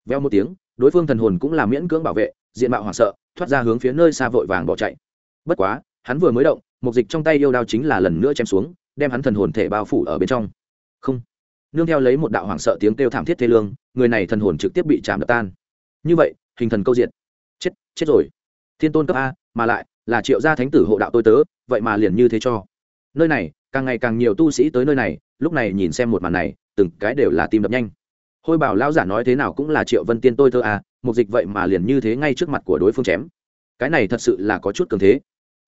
Veo một tiếng, đối phương thần hồn cũng là miễn cưỡng bảo vệ, diện mạo hoảng sợ, thoát ra hướng phía nơi xa vội vàng bỏ chạy. Bất quá, hắn vừa mới động một dịch trong tay yêu đao chính là lần nữa chém xuống, đem hắn thần hồn thể bao phủ ở bên trong. Không. Nương theo lấy một đạo hoảng sợ tiếng kêu thảm thiết thế lương, người này thần hồn trực tiếp bị chạm đập tan. Như vậy, hình thần câu diện chết chết rồi. Thiên tôn cấp a, mà lại là triệu gia thánh tử hộ đạo tôi tớ, vậy mà liền như thế cho. Nơi này, càng ngày càng nhiều tu sĩ tới nơi này, lúc này nhìn xem một màn này, từng cái đều là tim đập nhanh. Hôi bảo lão giả nói thế nào cũng là triệu vân tiên tôi thơ a một dịch vậy mà liền như thế ngay trước mặt của đối phương chém. Cái này thật sự là có chút cường thế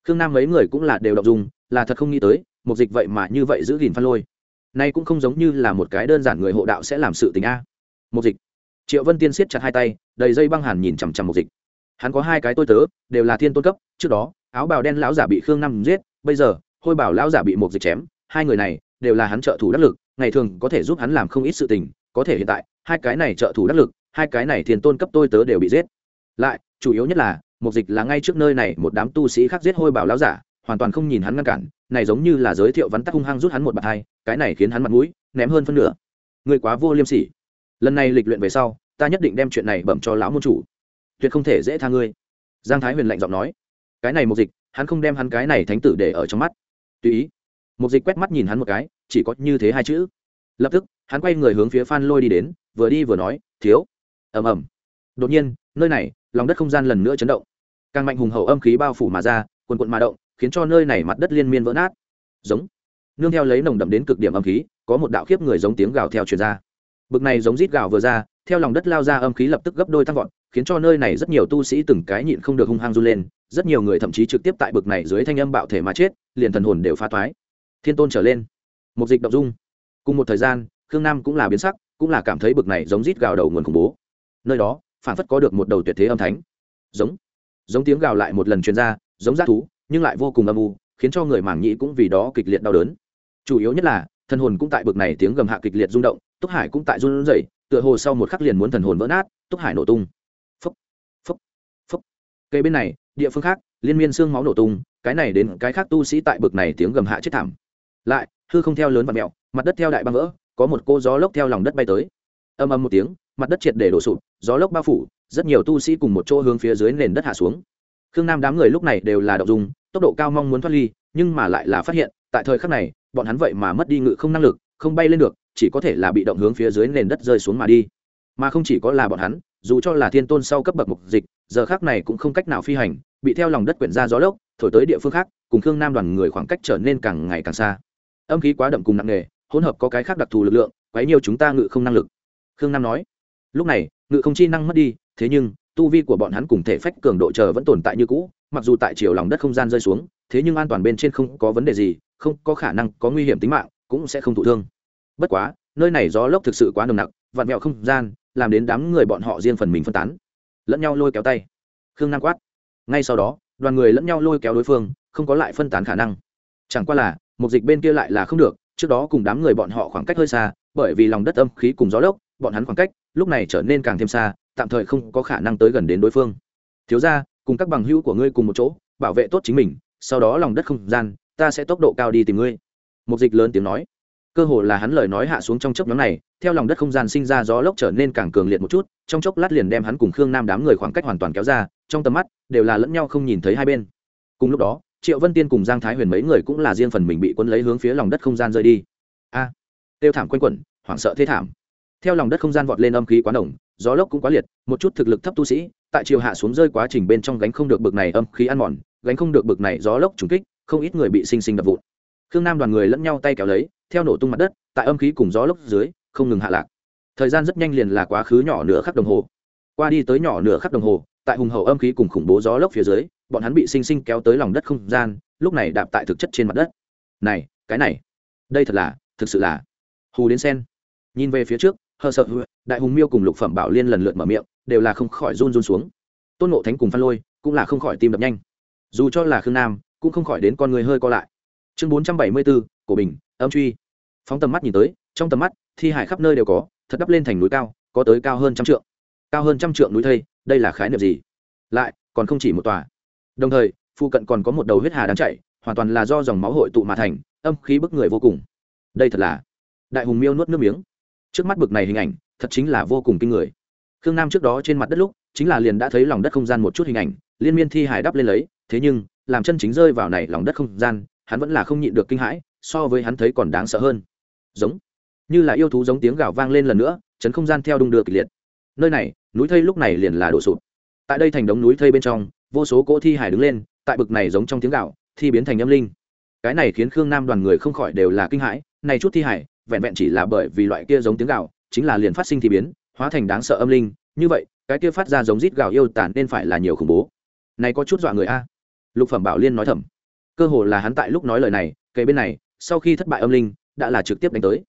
khương nam mấy người cũng là đều đọc dùng là thật không nghĩ tới một dịch vậy mà như vậy giữ gìn phan lôi. Nay cũng không giống như là một cái đơn giản người hộ đạo sẽ làm sự tình a. Một dịch. Triệu vân tiên siết chặt hai tay, đầy dây băng hàn nhìn chằm chằm một dịch. Hắn có hai cái tôi tớ, đều là thiên tôn cấp, trước đó, áo bào đen lão giả bị khương Nam giết, bây giờ, hôi bảo lão giả bị một dịch chém, hai người này, đều là hắn trợ thủ đắc lực, ngày thường có thể giúp hắn làm không ít sự tình, có thể hiện tại, hai cái này trợ thủ đắc lực, hai cái này thiên tôn cấp tôi tớ đều bị giết. Lại, chủ yếu nhất là một dịch là ngay trước nơi này một đám tu sĩ khác giết hôi bảo lão giả, hoàn toàn không nhìn hắn ngăn cản, này giống như là giới thiệu vắn tắc hung hăng rút hắn một bạt hai, cái này khiến hắn mặt mũi ném hơn phân nửa. Người quá vô liêm sỉ. Lần này lịch luyện về sau, ta nhất định đem chuyện này bẩm cho lão môn chủ. Tuyệt không thể dễ tha ngươi. Giang thái huyền lạnh giọng nói. Cái này một dịch, hắn không đem hắn cái này thánh tử để ở trong mắt. Tùy ý. Một dịch quét mắt nhìn hắn một cái, chỉ có như thế hai chữ. Lập tức, hắn quay người hướng phía phan lôi đi đến, vừa đi vừa nói, thiếu. Ầm ầm. Đột nhiên, nơi này, lòng đất không gian lần nữa chấn động càng mạnh hùng hậu âm khí bao phủ mà ra quần quận mà động, khiến cho nơi này mặt đất liên miên vỡ nát. Giống. Nương theo lấy nồng đậm đến cực điểm âm khí, có một đạo khiếp người giống tiếng gào theo truyền ra. Bực này giống rít gào vừa ra, theo lòng đất lao ra âm khí lập tức gấp đôi tăng vọt, khiến cho nơi này rất nhiều tu sĩ từng cái nhịn không được hung hăng run lên, rất nhiều người thậm chí trực tiếp tại bực này dưới thanh âm bạo thể mà chết, liền thần hồn đều phá thoái thiên tôn trở lên. Một dịch động dung. Cùng một thời gian, khương nam cũng là biến sắc, cũng là cảm thấy bực này giống rít gào đầu nguồn khủng bố. Nơi đó, phản phất có được một đầu tuyệt thế âm thánh. Giống giống tiếng gào lại một lần truyền ra giống g thú nhưng lại vô cùng âm u khiến cho người mảng nhĩ cũng vì đó kịch liệt đau đớn. Chủ yếu nhất là thần hồn cũng tại bực này tiếng gầm hạ kịch liệt rung động túc hải cũng tại run rẩy tựa hồ sau một khắc liền muốn thần hồn vỡ nát túc hải nổ tung. Phấp, phấp, phấp. cây bên này địa phương khác liên miên xương máu nổ tung cái này đến cái khác tu sĩ tại bực này tiếng gầm hạ chết thảm. Lại hư không theo lớn và mẹo mặt đất theo đại băng vỡ có một cô gió lốc theo lòng đất bay tới. Âm âm một tiếng mặt đất triệt để đổ sụp, gió lốc bao phủ, rất nhiều tu sĩ cùng một chỗ hướng phía dưới nền đất hạ xuống. Khương nam đám người lúc này đều là đậu dung, tốc độ cao mong muốn thoát ly, nhưng mà lại là phát hiện, tại thời khắc này, bọn hắn vậy mà mất đi ngự không năng lực, không bay lên được, chỉ có thể là bị động hướng phía dưới nền đất rơi xuống mà đi. Mà không chỉ có là bọn hắn, dù cho là thiên tôn sau cấp bậc mục dịch, giờ khác này cũng không cách nào phi hành, bị theo lòng đất quyển ra gió lốc, thổi tới địa phương khác, cùng khương nam đoàn người khoảng cách trở nên càng ngày càng xa. Âm khí quá đậm cùng nặng nề, hỗn hợp có cái khác đặc thù lực lượng, quấy nhiều chúng ta ngự không năng lực. Khương nam nói lúc này, ngự không chi năng mất đi, thế nhưng, tu vi của bọn hắn cùng thể phách cường độ chờ vẫn tồn tại như cũ, mặc dù tại chiều lòng đất không gian rơi xuống, thế nhưng an toàn bên trên không có vấn đề gì, không có khả năng có nguy hiểm tính mạng, cũng sẽ không thụ thương. Bất quá, nơi này gió lốc thực sự quá nồng nặc, vặn vẹo không gian, làm đến đám người bọn họ riêng phần mình phân tán. Lẫn nhau lôi kéo tay. Khương nam quát. Ngay sau đó, đoàn người lẫn nhau lôi kéo đối phương, không có lại phân tán khả năng. Chẳng qua là, một dịch bên kia lại là không được, trước đó cùng đám người bọn họ khoảng cách hơi xa, bởi vì lòng đất âm khí cùng gió lốc bọn hắn khoảng cách lúc này trở nên càng thêm xa tạm thời không có khả năng tới gần đến đối phương. Thiếu ra cùng các bằng hữu của ngươi cùng một chỗ bảo vệ tốt chính mình sau đó lòng đất không gian ta sẽ tốc độ cao đi tìm ngươi. Một dịch lớn tiếng nói. Cơ hồ là hắn lời nói hạ xuống trong chốc nhóm này theo lòng đất không gian sinh ra gió lốc trở nên càng cường liệt một chút trong chốc lát liền đem hắn cùng khương nam đám người khoảng cách hoàn toàn kéo ra trong tầm mắt đều là lẫn nhau không nhìn thấy hai bên. Cùng lúc đó triệu vân tiên cùng giang thái huyền mấy người cũng là riêng phần mình bị quân lấy hướng phía lòng đất không gian rơi đi. A à, tiêu thảm quanh quẩn hoảng sợ thế thảm theo lòng đất không gian vọt lên âm khí quá nồng, gió lốc cũng quá liệt một chút thực lực thấp tu sĩ tại chiều hạ xuống rơi quá trình bên trong gánh không được bực này âm khí ăn mòn gánh không được bực này gió lốc trùng kích không ít người bị sinh sinh đập vụn. Khương nam đoàn người lẫn nhau tay kéo lấy theo nổ tung mặt đất tại âm khí cùng gió lốc dưới không ngừng hạ lạc. Thời gian rất nhanh liền là quá khứ nhỏ nửa khắc đồng hồ. Qua đi tới nhỏ nửa khắc đồng hồ tại hùng hậu âm khí cùng khủng bố gió lốc phía dưới bọn hắn bị sinh sinh kéo tới lòng đất không gian lúc này đạp tại thực chất trên mặt đất. Này cái này đây thật là thực sự là hù đến sen. Nhìn về phía trước hờ sợ đại hùng miêu cùng lục phẩm bảo liên lần lượt mở miệng, đều là không khỏi run run xuống. Tôn ngộ thánh cùng phan lôi cũng là không khỏi tim đập nhanh. Dù cho là khương nam, cũng không khỏi đến con người hơi co lại. Chương bốn trăm bảy mươi bốn của bình, âm truy. Phóng tầm mắt nhìn tới, trong tầm mắt, thi hải khắp nơi đều có, thật đắp lên thành núi cao, có tới cao hơn trăm trượng. Cao hơn trăm trượng núi thây, đây là khái niệm gì? Lại, còn không chỉ một tòa. Đồng thời, phụ cận còn có một đầu huyết hà đang chạy hoàn toàn là do dòng máu hội tụ mà thành, âm khí bức người vô cùng. Đây thật là, đại hùng miêu nuốt nước miếng trước mắt bực này hình ảnh, thật chính là vô cùng kinh người. Khương nam trước đó trên mặt đất lúc, chính là liền đã thấy lòng đất không gian một chút hình ảnh, liên miên thi hải đắp lên lấy, thế nhưng, làm chân chính rơi vào này lòng đất không gian, hắn vẫn là không nhịn được kinh hãi, so với hắn thấy còn đáng sợ hơn. Giống, như là yêu thú giống tiếng gào vang lên lần nữa, chấn không gian theo đung đưa kịch liệt. Nơi này, núi thây lúc này liền là đổ sụp. Tại đây thành đống núi thây bên trong, vô số cỗ thi hải đứng lên, tại bực này giống trong tiếng gạo thi biến thành âm linh. Cái này khiến khương nam đoàn người không khỏi đều là kinh hãi, này chút thi hải vẹn vẹn chỉ là bởi vì loại kia giống tiếng gạo, chính là liền phát sinh thì biến, hóa thành đáng sợ âm linh. Như vậy, cái kia phát ra giống rít gạo yêu tản nên phải là nhiều khủng bố. Này có chút dọa người a. Lục phẩm bảo liên nói thầm. Cơ hồ là hắn tại lúc nói lời này cây bên này, sau khi thất bại âm linh, đã là trực tiếp đánh tới.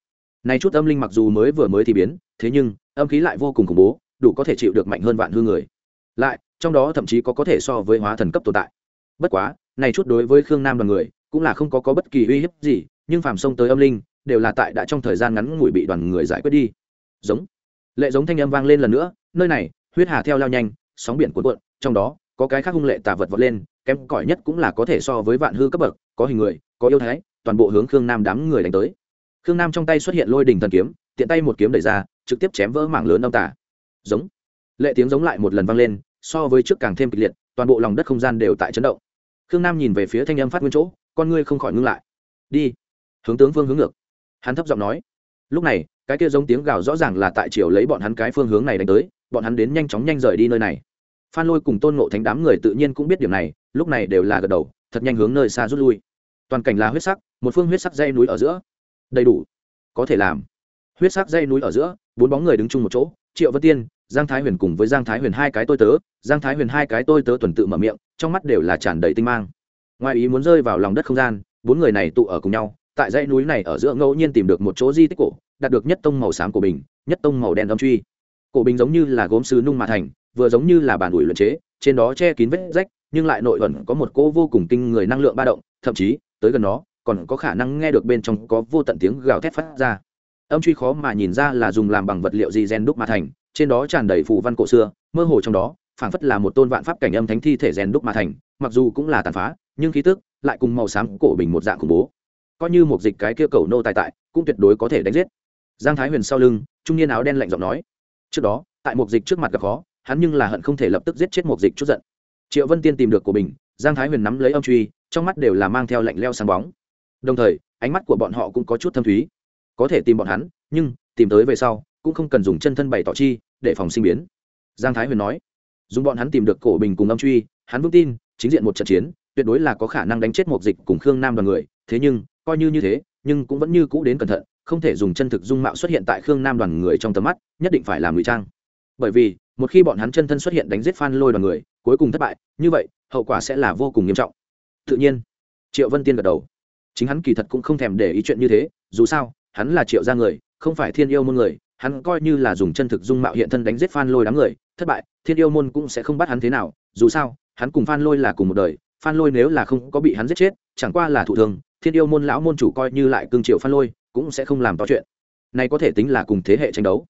Này chút âm linh mặc dù mới vừa mới thì biến, thế nhưng, âm khí lại vô cùng khủng bố, đủ có thể chịu được mạnh hơn vạn hư người. Lại, trong đó thậm chí có có thể so với hóa thần cấp tồn tại. Bất quá, này chút đối với khương nam đoàn người, cũng là không có có bất kỳ uy hiếp gì, nhưng phàm xông tới âm linh đều là tại đã trong thời gian ngắn ngủi bị đoàn người giải quyết đi. Giống. Lệ giống thanh âm vang lên lần nữa, nơi này, huyết hà theo lao nhanh, sóng biển cuộn cuộn, trong đó, có cái khác hung lệ tà vật vọt lên, kém cỏi nhất cũng là có thể so với vạn hư cấp bậc, có hình người, có yêu thái, toàn bộ hướng khương nam đám người đánh tới. Khương nam trong tay xuất hiện lôi đình thần kiếm, tiện tay một kiếm đẩy ra, trực tiếp chém vỡ mảng lớn âm tả giống. Lệ tiếng giống lại một lần vang lên, so với trước càng thêm kịch liệt, toàn bộ lòng đất không gian đều tại chấn động. Khương nam nhìn về phía thanh âm phát nguyên chỗ, con ngươi không khỏi ngưng lại. Đi. Hướng tướng vương hướng ngược hắn thấp giọng nói, lúc này, cái kia giống tiếng gào rõ ràng là tại chiều lấy bọn hắn cái phương hướng này đánh tới, bọn hắn đến nhanh chóng nhanh rời đi nơi này. Phan lôi cùng tôn ngộ thánh đám người tự nhiên cũng biết điểm này, lúc này đều là gật đầu, thật nhanh hướng nơi xa rút lui. Toàn cảnh là huyết sắc, một phương huyết sắc dây núi ở giữa. Đầy đủ. Có thể làm. Huyết sắc dây núi ở giữa, bốn bóng người đứng chung một chỗ, triệu vân tiên, giang thái huyền cùng với giang thái huyền hai cái tôi tớ, giang thái huyền hai cái tôi tớ tuần tự mở miệng, trong mắt đều là tràn đầy tinh mang. Ngoài ý muốn rơi vào lòng đất không gian, bốn người này tụ ở cùng nhau tại dãy núi này ở giữa ngẫu nhiên tìm được một chỗ di tích cổ, đạt được nhất tông màu xám của bình, nhất tông màu đen đâm truy. Cổ bình giống như là gốm sứ nung mà thành, vừa giống như là bàn ủi luyện chế, trên đó che kín vết rách, nhưng lại nội ẩn có một cỗ vô cùng kinh người năng lượng ba động, thậm chí, tới gần nó, còn có khả năng nghe được bên trong có vô tận tiếng gào thét phát ra. Âm truy khó mà nhìn ra là dùng làm bằng vật liệu gì gen đúc mà thành, trên đó tràn đầy phù văn cổ xưa, mơ hồ trong đó, phảng phất là một tôn vạn pháp cảnh âm thánh thi thể rèn đúc mà thành, mặc dù cũng là tàn phá, nhưng khí tức lại cùng màu xám cổ bình một dạng khủng bố coi như một dịch cái kia cầu nô tài tại, cũng tuyệt đối có thể đánh giết. Giang thái huyền sau lưng, trung niên áo đen lạnh giọng nói, trước đó, tại một dịch trước mặt gặp khó, hắn nhưng là hận không thể lập tức giết chết một dịch chút giận. Triệu vân tiên tìm được của bình giang thái huyền nắm lấy âm truy, trong mắt đều là mang theo lạnh leo sáng bóng. Đồng thời, ánh mắt của bọn họ cũng có chút thâm thúy. Có thể tìm bọn hắn, nhưng tìm tới về sau, cũng không cần dùng chân thân bày tỏ chi, để phòng sinh biến. Giang thái huyền nói, dùng bọn hắn tìm được cổ bình cùng âm truy, hắn vững tin, chính diện một trận chiến, tuyệt đối là có khả năng đánh chết một dịch cùng khương nam đoàn người, thế nhưng coi như như thế, nhưng cũng vẫn như cũ đến cẩn thận, không thể dùng chân thực dung mạo xuất hiện tại khương nam đoàn người trong tầm mắt, nhất định phải làm ngụy trang. Bởi vì, một khi bọn hắn chân thân xuất hiện đánh giết phan lôi đoàn người, cuối cùng thất bại, như vậy, hậu quả sẽ là vô cùng nghiêm trọng. Tự nhiên, triệu vân tiên gật đầu. Chính hắn kỳ thật cũng không thèm để ý chuyện như thế, dù sao, hắn là triệu gia người, không phải thiên yêu môn người, hắn coi như là dùng chân thực dung mạo hiện thân đánh giết phan lôi đám người, thất bại, thiên yêu môn cũng sẽ không bắt hắn thế nào, dù sao, hắn cùng phan lôi là cùng một đời, phan lôi nếu là không có bị hắn giết chết, chẳng qua là thụ thường thiên yêu môn lão môn chủ coi như lại cương triệu phan lôi, cũng sẽ không làm to chuyện. Này có thể tính là cùng thế hệ tranh đấu.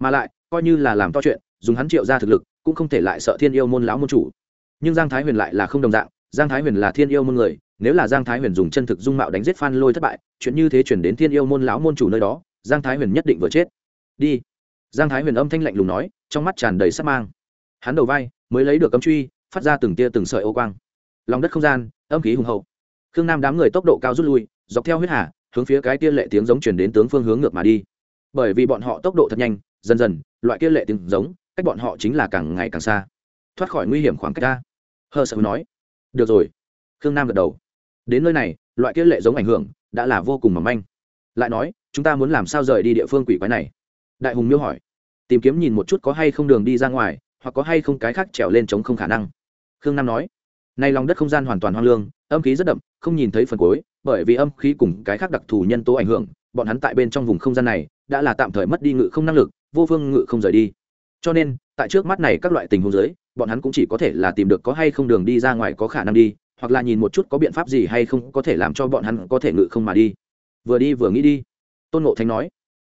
Mà lại, coi như là làm to chuyện, dùng hắn triệu ra thực lực, cũng không thể lại sợ thiên yêu môn lão môn chủ. Nhưng giang thái huyền lại là không đồng dạng, giang thái huyền là thiên yêu môn người, nếu là giang thái huyền dùng chân thực dung mạo đánh giết phan lôi thất bại, chuyện như thế chuyển đến thiên yêu môn lão môn chủ nơi đó, giang thái huyền nhất định vừa chết. Đi. Giang thái huyền âm thanh lạnh lùng nói, trong mắt tràn đầy sắc mang. Hắn đầu vai mới lấy được cấm truy, phát ra từng tia từng sợi ô quang. Lòng đất không gian, âm khí hùng hậu khương nam đám người tốc độ cao rút lui, dọc theo huyết hà, hướng phía cái kia lệ tiếng giống chuyển đến tướng phương hướng ngược mà đi. Bởi vì bọn họ tốc độ thật nhanh, dần dần, loại kia lệ tiếng giống, cách bọn họ chính là càng ngày càng xa. Thoát khỏi nguy hiểm khoảng cách ta. Hờ sợ nói. Được rồi. Khương nam gật đầu. Đến nơi này, loại kia lệ giống ảnh hưởng, đã là vô cùng mỏng manh. Lại nói, chúng ta muốn làm sao rời đi địa phương quỷ quái này? Đại hùng miêu hỏi. Tìm kiếm nhìn một chút có hay không đường đi ra ngoài, hoặc có hay không cái khác trèo lên chống không khả năng. Khương nam nói nay lòng đất không gian hoàn toàn hoang lương, âm khí rất đậm, không nhìn thấy phần cuối, bởi vì âm khí cùng cái khác đặc thù nhân tố ảnh hưởng, bọn hắn tại bên trong vùng không gian này, đã là tạm thời mất đi ngự không năng lực, vô phương ngự không rời đi. Cho nên, tại trước mắt này các loại tình huống giới bọn hắn cũng chỉ có thể là tìm được có hay không đường đi ra ngoài có khả năng đi, hoặc là nhìn một chút có biện pháp gì hay không có thể làm cho bọn hắn có thể ngự không mà đi. Vừa đi vừa nghĩ đi. Tôn ngộ thánh nói,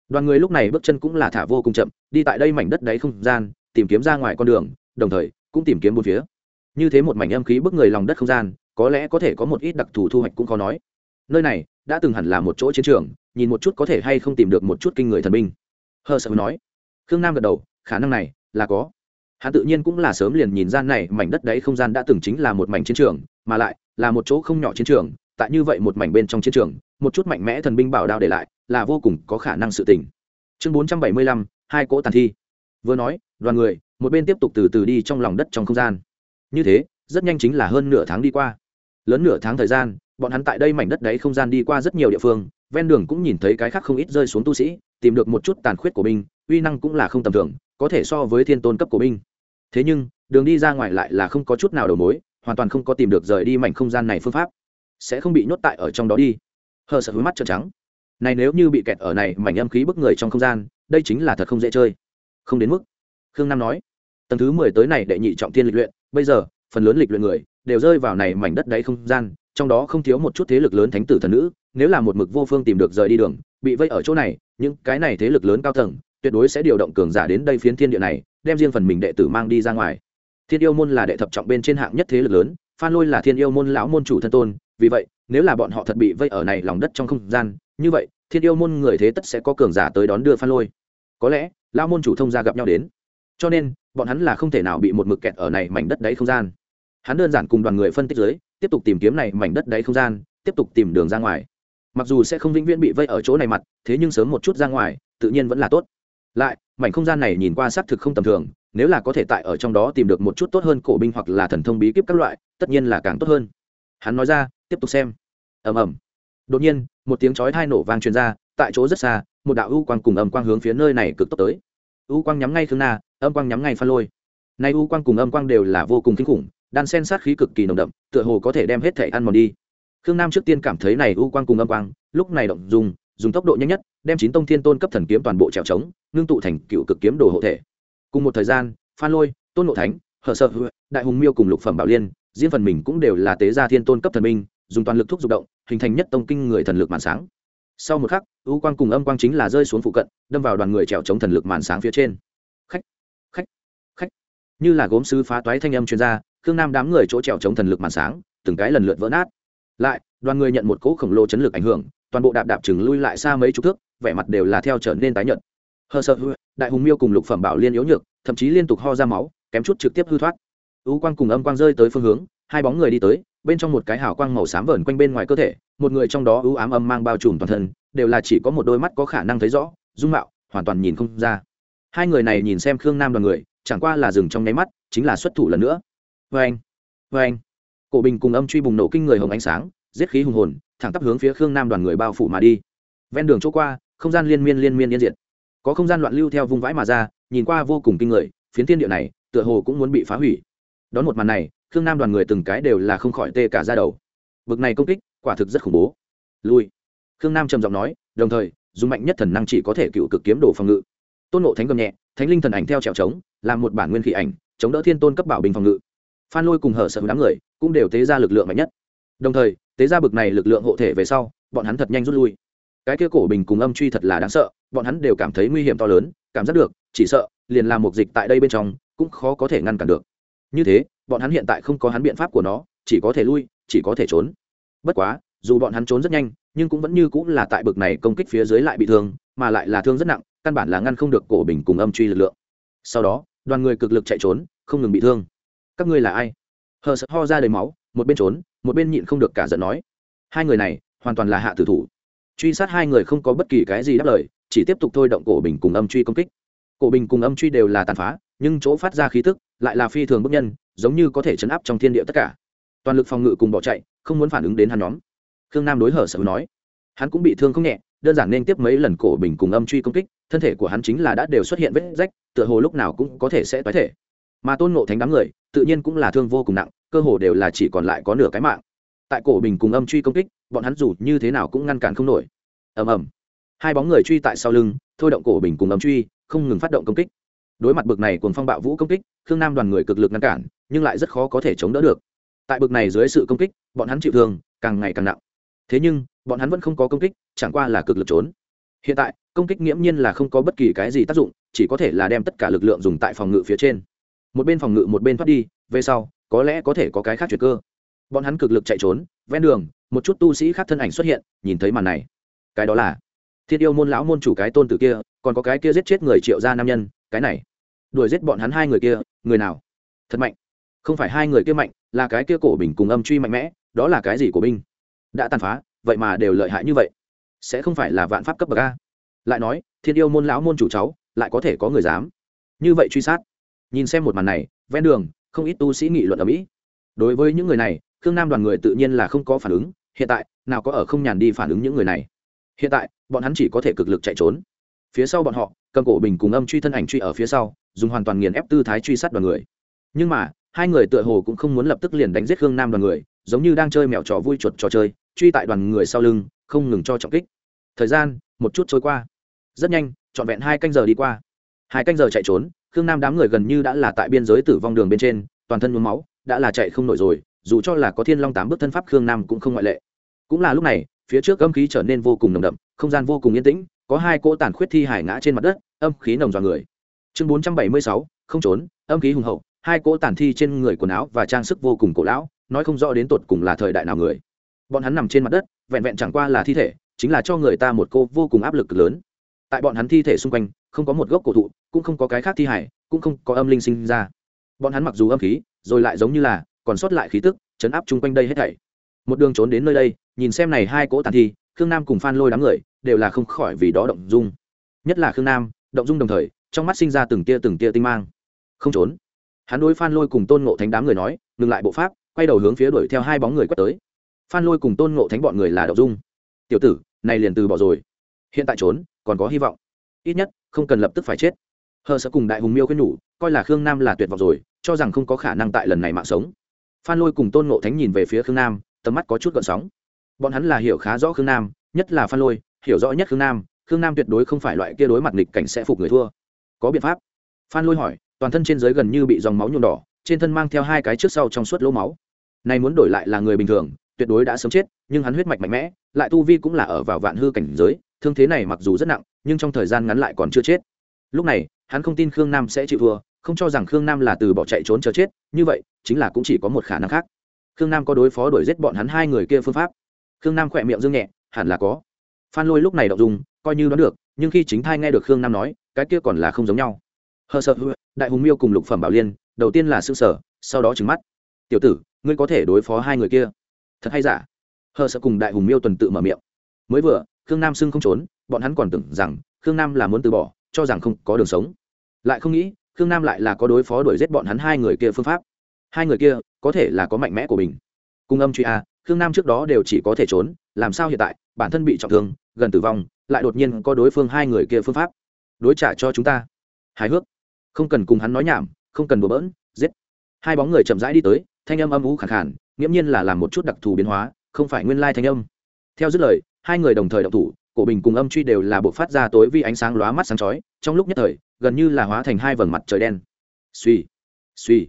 đoàn người lúc này bước chân cũng là thả vô cùng chậm, đi tại đây mảnh đất đáy không gian, tìm kiếm ra ngoài con đường, đồng thời cũng tìm kiếm bốn phía như thế một mảnh âm khí bức người lòng đất không gian, có lẽ có thể có một ít đặc thù thu hoạch cũng khó nói. Nơi này đã từng hẳn là một chỗ chiến trường, nhìn một chút có thể hay không tìm được một chút kinh người thần binh. Hờ sợ nói. Khương nam gật đầu, khả năng này là có. Hắn tự nhiên cũng là sớm liền nhìn ra này mảnh đất đấy không gian đã từng chính là một mảnh chiến trường, mà lại là một chỗ không nhỏ chiến trường, tại như vậy một mảnh bên trong chiến trường, một chút mạnh mẽ thần binh bảo đao để lại là vô cùng có khả năng sự tình. Chương bốn trăm bảy mươi lăm, hai cỗ tàn thi. Vừa nói, đoàn người, một bên tiếp tục từ từ đi trong lòng đất trong không gian như thế, rất nhanh chính là hơn nửa tháng đi qua. Lớn nửa tháng thời gian, bọn hắn tại đây mảnh đất đấy không gian đi qua rất nhiều địa phương, ven đường cũng nhìn thấy cái khác không ít rơi xuống tu sĩ, tìm được một chút tàn khuyết của binh, uy năng cũng là không tầm thường, có thể so với thiên tôn cấp của binh. Thế nhưng, đường đi ra ngoài lại là không có chút nào đầu mối, hoàn toàn không có tìm được rời đi mảnh không gian này phương pháp. Sẽ không bị nhốt tại ở trong đó đi. Hờ sợ hứa mắt trợn trắng. Này nếu như bị kẹt ở này, mảnh âm khí bức người trong không gian, đây chính là thật không dễ chơi. Không đến mức. Khương nam nói. Tầng thứ mười tới này đệ nhị trọng thiên lịch luyện bây giờ, phần lớn lịch luyện người đều rơi vào này mảnh đất đáy không gian, trong đó không thiếu một chút thế lực lớn thánh tử thần nữ, nếu là một mực vô phương tìm được rời đi đường, bị vây ở chỗ này, những cái này thế lực lớn cao tầng, tuyệt đối sẽ điều động cường giả đến đây phiến thiên địa này, đem riêng phần mình đệ tử mang đi ra ngoài. Thiên yêu môn là đệ thập trọng bên trên hạng nhất thế lực lớn, phan lôi là thiên yêu môn lão môn chủ thân tôn, vì vậy, nếu là bọn họ thật bị vây ở này lòng đất trong không gian, như vậy, thiên yêu môn người thế tất sẽ có cường giả tới đón đưa phan lôi. Có lẽ, lão môn chủ thông gia gặp nhau đến. Cho nên bọn hắn là không thể nào bị một mực kẹt ở này mảnh đất đáy không gian. Hắn đơn giản cùng đoàn người phân tích dưới, tiếp tục tìm kiếm này mảnh đất đáy không gian, tiếp tục tìm đường ra ngoài. Mặc dù sẽ không vĩnh viễn bị vây ở chỗ này mặt, thế nhưng sớm một chút ra ngoài, tự nhiên vẫn là tốt. Lại, mảnh không gian này nhìn qua xác thực không tầm thường, nếu là có thể tại ở trong đó tìm được một chút tốt hơn cổ binh hoặc là thần thông bí kíp các loại, tất nhiên là càng tốt hơn. Hắn nói ra, tiếp tục xem. Ầm ầm. Đột nhiên, một tiếng chói thai nổ vang truyền ra, tại chỗ rất xa, một đạo u quang cùng âm quang hướng phía nơi này cực tốc tới. U quang nhắm ngay khương na âm quang nhắm ngay phan lôi. Nay u quang cùng âm quang đều là vô cùng kinh khủng, đan sen sát khí cực kỳ nồng đậm, tựa hồ có thể đem hết thể ăn mòn đi. Khương nam trước tiên cảm thấy này u quang cùng âm quang, lúc này động dùng dùng tốc độ nhanh nhất, đem chín tông thiên tôn cấp thần kiếm toàn bộ trèo trống, ngưng tụ thành cựu cực kiếm đồ hộ thể. Cùng một thời gian, phan lôi, tôn nộ thánh, hở sợ đại hùng miêu cùng lục phẩm bảo liên riêng phần mình cũng đều là tế gia thiên tôn cấp thần minh, dùng toàn lực thúc dục động, hình thành nhất tông kinh người thần lực màn sáng. Sau một khắc, u quang cùng âm quang chính là rơi xuống phụ cận, đâm vào đoàn người trèo chống thần lực màn sáng phía trên như là gốm sứ phá toái thanh âm chuyên gia, khương nam đám người chỗ trèo chống thần lực màn sáng, từng cái lần lượt vỡ nát. Lại, đoàn người nhận một cỗ khổng lồ chấn lực ảnh hưởng, toàn bộ đạp đạp chừng lui lại xa mấy chục thước, vẻ mặt đều là theo trở nên tái nhợt. Hờ sợ hư đại hùng miêu cùng lục phẩm bảo liên yếu nhược, thậm chí liên tục ho ra máu, kém chút trực tiếp hư thoát. U quang cùng âm quang rơi tới phương hướng, hai bóng người đi tới, bên trong một cái hào quang màu xám vờn quanh bên ngoài cơ thể, một người trong đó ưu ám âm mang bao trùm toàn thân, đều là chỉ có một đôi mắt có khả năng thấy rõ, dung mạo, hoàn toàn nhìn không ra. Hai người này nhìn xem khương nam đoàn người chẳng qua là dừng trong nháy mắt chính là xuất thủ lần nữa. Vê anh vê anh. Cổ bình cùng âm truy bùng nổ kinh người hồng ánh sáng giết khí hùng hồn thẳng tắp hướng phía khương nam đoàn người bao phủ mà đi. Ven đường chỗ qua không gian liên miên liên miên yên diện, có không gian loạn lưu theo vùng vãi mà ra nhìn qua vô cùng kinh người phiến thiên địa này tựa hồ cũng muốn bị phá hủy. Đón một màn này khương nam đoàn người từng cái đều là không khỏi tê cả ra đầu. Bực này công kích quả thực rất khủng bố. Lui. Khương nam trầm giọng nói đồng thời dùng mạnh nhất thần năng chỉ có thể cựu cực kiếm đồ phòng ngự. Tôn nộ thánh gầm nhẹ thánh linh thần ảnh theo trèo trống làm một bản nguyên khí ảnh, chống đỡ thiên tôn cấp bảo bình phòng ngự. Phan lôi cùng hở sợ đám người cũng đều tế ra lực lượng mạnh nhất. Đồng thời, tế ra bực này lực lượng hộ thể về sau, bọn hắn thật nhanh rút lui. Cái kia cổ bình cùng âm truy thật là đáng sợ, bọn hắn đều cảm thấy nguy hiểm to lớn, cảm giác được, chỉ sợ, liền làm một dịch tại đây bên trong, cũng khó có thể ngăn cản được. Như thế, bọn hắn hiện tại không có hắn biện pháp của nó, chỉ có thể lui, chỉ có thể trốn. Bất quá, dù bọn hắn trốn rất nhanh, nhưng cũng vẫn như cũng là tại bực này công kích phía dưới lại bị thương, mà lại là thương rất nặng, căn bản là ngăn không được cổ bình cùng âm truy lực lượng. Sau đó đoàn người cực lực chạy trốn, không ngừng bị thương. Các ngươi là ai? Hờ sợ ho ra đầy máu, một bên trốn, một bên nhịn không được cả giận nói. Hai người này, hoàn toàn là hạ tử thủ. Truy sát hai người không có bất kỳ cái gì đáp lời, chỉ tiếp tục thôi động cổ bình cùng âm truy công kích. Cổ bình cùng âm truy đều là tàn phá, nhưng chỗ phát ra khí tức lại là phi thường bức nhân, giống như có thể chấn áp trong thiên địa tất cả. Toàn lực phòng ngự cùng bỏ chạy, không muốn phản ứng đến hắn nhóm. Khương nam đối hở sở nói. Hắn cũng bị thương không nhẹ đơn giản nên tiếp mấy lần cổ bình cùng âm truy công kích, thân thể của hắn chính là đã đều xuất hiện vết rách, tựa hồ lúc nào cũng có thể sẽ tái thể. Mà tôn ngộ thánh đám người, tự nhiên cũng là thương vô cùng nặng, cơ hồ đều là chỉ còn lại có nửa cái mạng. Tại cổ bình cùng âm truy công kích, bọn hắn dù như thế nào cũng ngăn cản không nổi. Ầm ầm. Hai bóng người truy tại sau lưng, thôi động cổ bình cùng âm truy, không ngừng phát động công kích. Đối mặt bực này cùng phong bạo vũ công kích, khương nam đoàn người cực lực ngăn cản, nhưng lại rất khó có thể chống đỡ được. Tại bực này dưới sự công kích, bọn hắn chịu thương, càng ngày càng nặng thế nhưng, bọn hắn vẫn không có công kích, chẳng qua là cực lực trốn. Hiện tại, công kích nghiễm nhiên là không có bất kỳ cái gì tác dụng, chỉ có thể là đem tất cả lực lượng dùng tại phòng ngự phía trên. Một bên phòng ngự một bên thoát đi, về sau, có lẽ có thể có cái khác chuyện cơ. Bọn hắn cực lực chạy trốn, ven đường, một chút tu sĩ khác thân ảnh xuất hiện, nhìn thấy màn này. Cái đó là thiên yêu môn lão môn chủ cái tôn tử kia, còn có cái kia giết chết người triệu gia nam nhân, cái này. Đuổi giết bọn hắn hai người kia, người nào? Thật mạnh. Không phải hai người kia mạnh, là cái kia cổ bình cùng âm truy mạnh mẽ, đó là cái gì của binh? Đã tàn phá, vậy mà đều lợi hại như vậy. Sẽ không phải là vạn pháp cấp bậc a? Lại nói, thiên yêu môn lão môn chủ cháu, lại có thể có người dám? Như vậy truy sát. Nhìn xem một màn này, ven đường, không ít tu sĩ nghị luận ở mỹ. Đối với những người này, khương nam đoàn người tự nhiên là không có phản ứng. Hiện tại, nào có ở không nhàn đi phản ứng những người này? Hiện tại, bọn hắn chỉ có thể cực lực chạy trốn. Phía sau bọn họ, cầm cổ bình cùng âm truy thân ảnh truy ở phía sau, dùng hoàn toàn nghiền ép tư thái truy sát đoàn người. Nhưng mà, hai người tựa hồ cũng không muốn lập tức liền đánh giết khương nam đoàn người, giống như đang chơi mèo trò vui chuột trò chơi truy tại đoàn người sau lưng, không ngừng cho trọng kích. Thời gian, một chút trôi qua. Rất nhanh, trọn vẹn hai canh giờ đi qua. Hai canh giờ chạy trốn, khương nam đám người gần như đã là tại biên giới tử vong đường bên trên, toàn thân nhuốm máu, đã là chạy không nổi rồi, dù cho là có thiên long tám bước thân pháp khương nam cũng không ngoại lệ. Cũng là lúc này, phía trước âm khí trở nên vô cùng nồng đậm, không gian vô cùng yên tĩnh, có hai cỗ tàn khuyết thi hải ngã trên mặt đất, âm khí nồng dọa người. Chương bốn trăm bảy mươi sáu, không trốn, âm khí hùng hậu, hai cỗ tàn thi trên người quần áo và trang sức vô cùng cổ lão, nói không rõ đến tột cùng là thời đại nào người bọn hắn nằm trên mặt đất, vẹn vẹn chẳng qua là thi thể, chính là cho người ta một cô vô cùng áp lực lớn. Tại bọn hắn thi thể xung quanh, không có một gốc cổ thụ, cũng không có cái khác thi hải cũng không có âm linh sinh ra. Bọn hắn mặc dù âm khí, rồi lại giống như là, còn sót lại khí tức, chấn áp chung quanh đây hết thảy. Một đường trốn đến nơi đây, nhìn xem này hai cỗ tàn thi, khương nam cùng phan lôi đám người, đều là không khỏi vì đó động dung. Nhất là khương nam, động dung đồng thời, trong mắt sinh ra từng tia từng tia tinh mang. Không trốn. Hắn đối phan lôi cùng tôn ngộ thánh đám người nói, ngừng lại bộ pháp, quay đầu hướng phía đuổi theo hai bóng người quét tới phan lôi cùng tôn ngộ thánh bọn người là đậu dung. Tiểu tử, này liền từ bỏ rồi. Hiện tại trốn, còn có hy vọng. Ít nhất, không cần lập tức phải chết. Hờ sợ cùng đại hùng miêu khuyên nhủ, coi là khương nam là tuyệt vọng rồi, cho rằng không có khả năng tại lần này mạng sống. Phan lôi cùng tôn ngộ thánh nhìn về phía khương nam, tầm mắt có chút gợn sóng. Bọn hắn là hiểu khá rõ khương nam, nhất là phan lôi, hiểu rõ nhất khương nam khương nam tuyệt đối không phải loại kia đối mặt nghịch cảnh sẽ phục người thua. Có biện pháp? Phan lôi hỏi, toàn thân trên giới gần như bị dòng máu nhuộm đỏ, trên thân mang theo hai cái trước sau trong suốt lỗ máu. Này muốn đổi lại là người bình thường tuyệt đối đã sớm chết, nhưng hắn huyết mạch mạnh mẽ, lại tu vi cũng là ở vào vạn hư cảnh giới, thương thế này mặc dù rất nặng, nhưng trong thời gian ngắn lại còn chưa chết. Lúc này, hắn không tin khương nam sẽ chịu thua, không cho rằng khương nam là từ bỏ chạy trốn chờ chết, như vậy, chính là cũng chỉ có một khả năng khác. Khương nam có đối phó đuổi giết bọn hắn hai người kia phương pháp. Khương nam khỏe miệng dương nhẹ, hẳn là có. Phan lôi lúc này động dùng coi như đoán được, nhưng khi chính thai nghe được khương nam nói, cái kia còn là không giống nhau. Hờ sợ, đại hùng miêu cùng lục phẩm bảo liên, đầu tiên là s ư sở, sau đó trứng mắt. Tiểu tử, ngươi có thể đối phó hai người kia? Thật hay giả? Hờ sợ cùng đại hùng miêu tuần tự mở miệng. Mới vừa, khương nam xưng không trốn, bọn hắn còn tưởng rằng khương nam là muốn từ bỏ, cho rằng không có đường sống. Lại không nghĩ, khương nam lại là có đối phó đuổi giết bọn hắn hai người kia phương pháp. Hai người kia, có thể là có mạnh mẽ của mình. Cùng âm truy a, khương nam trước đó đều chỉ có thể trốn, làm sao hiện tại, bản thân bị trọng thương, gần tử vong, lại đột nhiên có đối phương hai người kia phương pháp. Đối trả cho chúng ta. Hài hước. Không cần cùng hắn nói nhảm, không cần đùa bỡn, giết. Hai bóng người chậm rãi đi tới, thanh âm âm ú khẳng khản nghiễm nhiên là làm một chút đặc thù biến hóa, không phải nguyên lai thanh âm. Theo dứt lời, hai người đồng thời động thủ, cổ bình cùng âm truy đều là bộ phát ra tối vi ánh sáng lóa mắt sáng chói, trong lúc nhất thời, gần như là hóa thành hai vầng mặt trời đen. Suy suy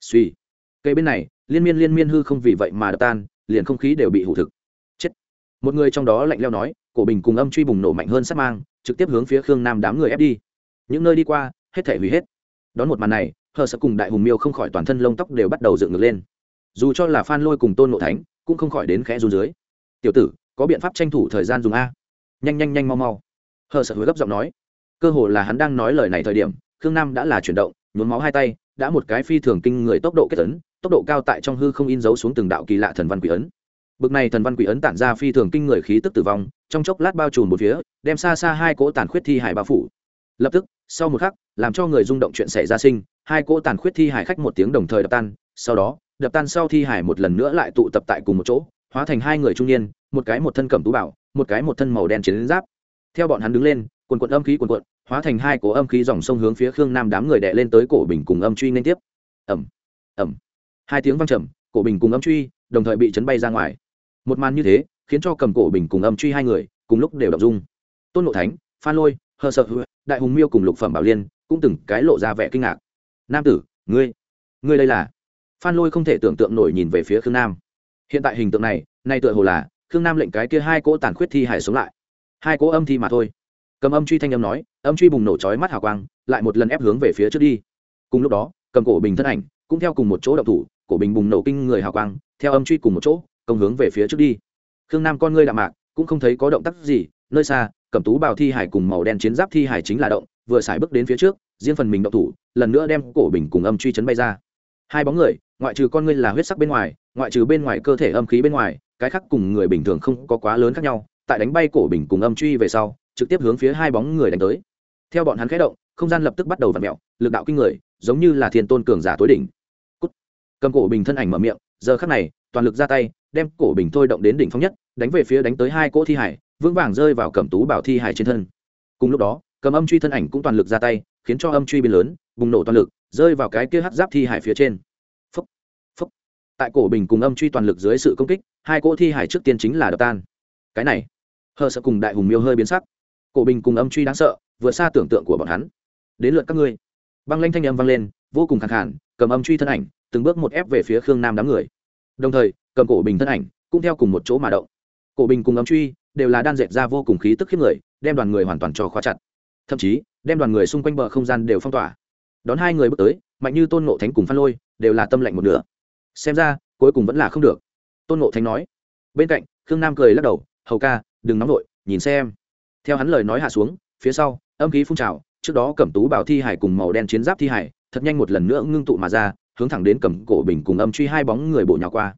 suy cây bên này, liên miên liên miên hư không vì vậy mà đập tan, liền không khí đều bị hủ thực. Chết. Một người trong đó lạnh leo nói, cổ bình cùng âm truy bùng nổ mạnh hơn sát mang, trực tiếp hướng phía khương nam đám người ép đi. Những nơi đi qua, hết thể hủy hết. Đón một màn này, hờ sợ cùng đại hùng miêu không khỏi toàn thân lông tóc đều bắt đầu dựng ngược lên dù cho là phan lôi cùng tôn nộ thánh, cũng không khỏi đến khẽ run dưới. Tiểu tử, có biện pháp tranh thủ thời gian dùng a? Nhanh nhanh nhanh, mau mau. Hờ sợ hứa gấp giọng nói. Cơ hồ là hắn đang nói lời này thời điểm, khương nam đã là chuyển động, nhuốm máu hai tay, đã một cái phi thường kinh người tốc độ kết ấn, tốc độ cao tại trong hư không in dấu xuống từng đạo kỳ lạ thần văn quỷ ấn. Bực này thần văn quỷ ấn tản ra phi thường kinh người khí tức tử vong, trong chốc lát bao trùm một phía, đem xa xa hai cỗ tàn khuyết thi hải bao phủ. Lập tức, sau một khắc, làm cho người rung động chuyện xảy ra sinh, hai cỗ tàn khuyết thi hải khách một tiếng đồng thời đập tan, sau đó đập tan sau thi hải một lần nữa lại tụ tập tại cùng một chỗ, hóa thành hai người trung niên, một cái một thân cẩm tú bảo, một cái một thân màu đen chiến giáp. Theo bọn hắn đứng lên, quần quận âm khí quần quận, hóa thành hai cổ âm khí dòng sông hướng phía khương nam đám người đệ lên tới cổ bình cùng âm truy liên tiếp. Ẩm ẩm hai tiếng vang trầm, cổ bình cùng âm truy đồng thời bị chấn bay ra ngoài. Một màn như thế, khiến cho cầm cổ bình cùng âm truy hai người cùng lúc đều đọc dung. Tôn ngộ thánh, phan lôi, hờ sợ đại hùng miêu cùng lục phẩm bảo liên cũng từng cái lộ ra vẻ kinh ngạc. Nam tử, ngươi ngươi đây là phan lôi không thể tưởng tượng nổi nhìn về phía khương nam. Hiện tại hình tượng này, nay tựa hồ là khương nam lệnh cái kia hai cỗ tàn khuyết thi hải sống lại. Hai cỗ âm thi mà thôi. Cầm âm truy thanh âm nói, âm truy bùng nổ chói mắt hào quang, lại một lần ép hướng về phía trước đi. Cùng lúc đó, cầm cổ bình thân ảnh cũng theo cùng một chỗ đậu thủ, cổ bình bùng nổ kinh người hào quang, theo âm truy cùng một chỗ, công hướng về phía trước đi. Khương nam con ngươi đạm mạc, cũng không thấy có động tác gì, nơi xa, Cầm tú bào thi hải cùng màu đen chiến giáp thi hải chính là động, vừa xài bước đến phía trước, riêng phần mình động thủ, lần nữa đem cổ bình cùng âm truy chấn bay ra hai bóng người, ngoại trừ con ngươi là huyết sắc bên ngoài, ngoại trừ bên ngoài cơ thể âm khí bên ngoài, cái khác cùng người bình thường không có quá lớn khác nhau, tại đánh bay cổ bình cùng âm truy về sau, trực tiếp hướng phía hai bóng người đánh tới. Theo bọn hắn khẽ động, không gian lập tức bắt đầu vặn mẹo lực đạo kinh người, giống như là thiên tôn cường giả tối đỉnh. Cút. cầm cổ bình thân ảnh mở miệng, giờ khắc này, toàn lực ra tay, đem cổ bình thôi động đến đỉnh phong nhất, đánh về phía đánh tới hai cỗ thi hải, vững vàng rơi vào cẩm tú bảo thi hải trên thân. Cùng lúc đó, cầm âm truy thân ảnh cũng toàn lực ra tay, khiến cho âm truy biến lớn, bùng nổ toàn lực rơi vào cái kia hắc giáp thi hải phía trên. Phúc, phúc. tại cổ bình cùng âm truy toàn lực dưới sự công kích hai cỗ thi hải trước tiên chính là đập tan. Cái này hờ sợ cùng đại hùng miêu hơi biến sắc. Cổ bình cùng âm truy đáng sợ vượt xa tưởng tượng của bọn hắn. Đến lượt các ngươi. Băng lanh thanh âm vang lên vô cùng khẳng khản cầm âm truy thân ảnh từng bước một ép về phía khương nam đám người. Đồng thời cầm cổ bình thân ảnh cũng theo cùng một chỗ mà động. Cổ bình cùng âm truy đều là đan dệt ra vô cùng khí tức khiếp người đem đoàn người hoàn toàn cho khóa chặt. Thậm chí đem đoàn người xung quanh bờ không gian đều phong tỏa đón hai người bước tới, mạnh như tôn ngộ thánh cùng phan lôi đều là tâm lạnh một nửa. Xem ra, cuối cùng vẫn là không được. Tôn ngộ thánh nói. Bên cạnh, khương nam cười lắc đầu, hầu ca, đừng nóng vội, nhìn xem. Theo hắn lời nói hạ xuống, phía sau, âm khí phun trào, trước đó cẩm tú bảo thi hải cùng màu đen chiến giáp thi hải, thật nhanh một lần nữa ngưng tụ mà ra, hướng thẳng đến cầm cổ bình cùng âm truy hai bóng người bổ nhào qua.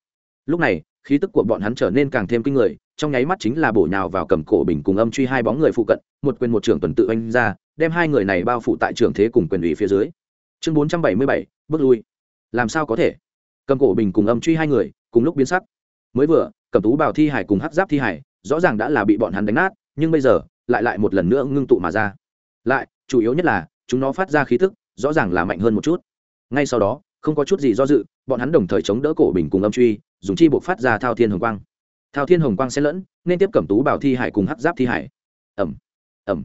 Lúc này, khí tức của bọn hắn trở nên càng thêm kinh người, trong nháy mắt chính là bổ nhào vào cầm cổ bình cùng âm truy hai bóng người phụ cận, một quyền một trưởng tuần tự anh ra đem hai người này bao phủ tại trường thế cùng quyền ủy phía dưới. Chương bốn trăm bảy mươi bảy, bước lui. Làm sao có thể? Cầm cổ bình cùng âm truy hai người, cùng lúc biến sắc. Mới vừa cầm tú bảo thi hải cùng hắc giáp thi hải, rõ ràng đã là bị bọn hắn đánh nát, nhưng bây giờ, lại lại một lần nữa ngưng tụ mà ra. Lại, chủ yếu nhất là, chúng nó phát ra khí tức, rõ ràng là mạnh hơn một chút. Ngay sau đó, không có chút gì do dự, bọn hắn đồng thời chống đỡ cổ bình cùng âm truy, dùng chi buộc phát ra thao thiên hồng quang. Thao thiên hồng quang xen lẫn, nên tiếp cẩm tú bảo thi hải cùng hắc giáp thi hải. Ẩm ẩm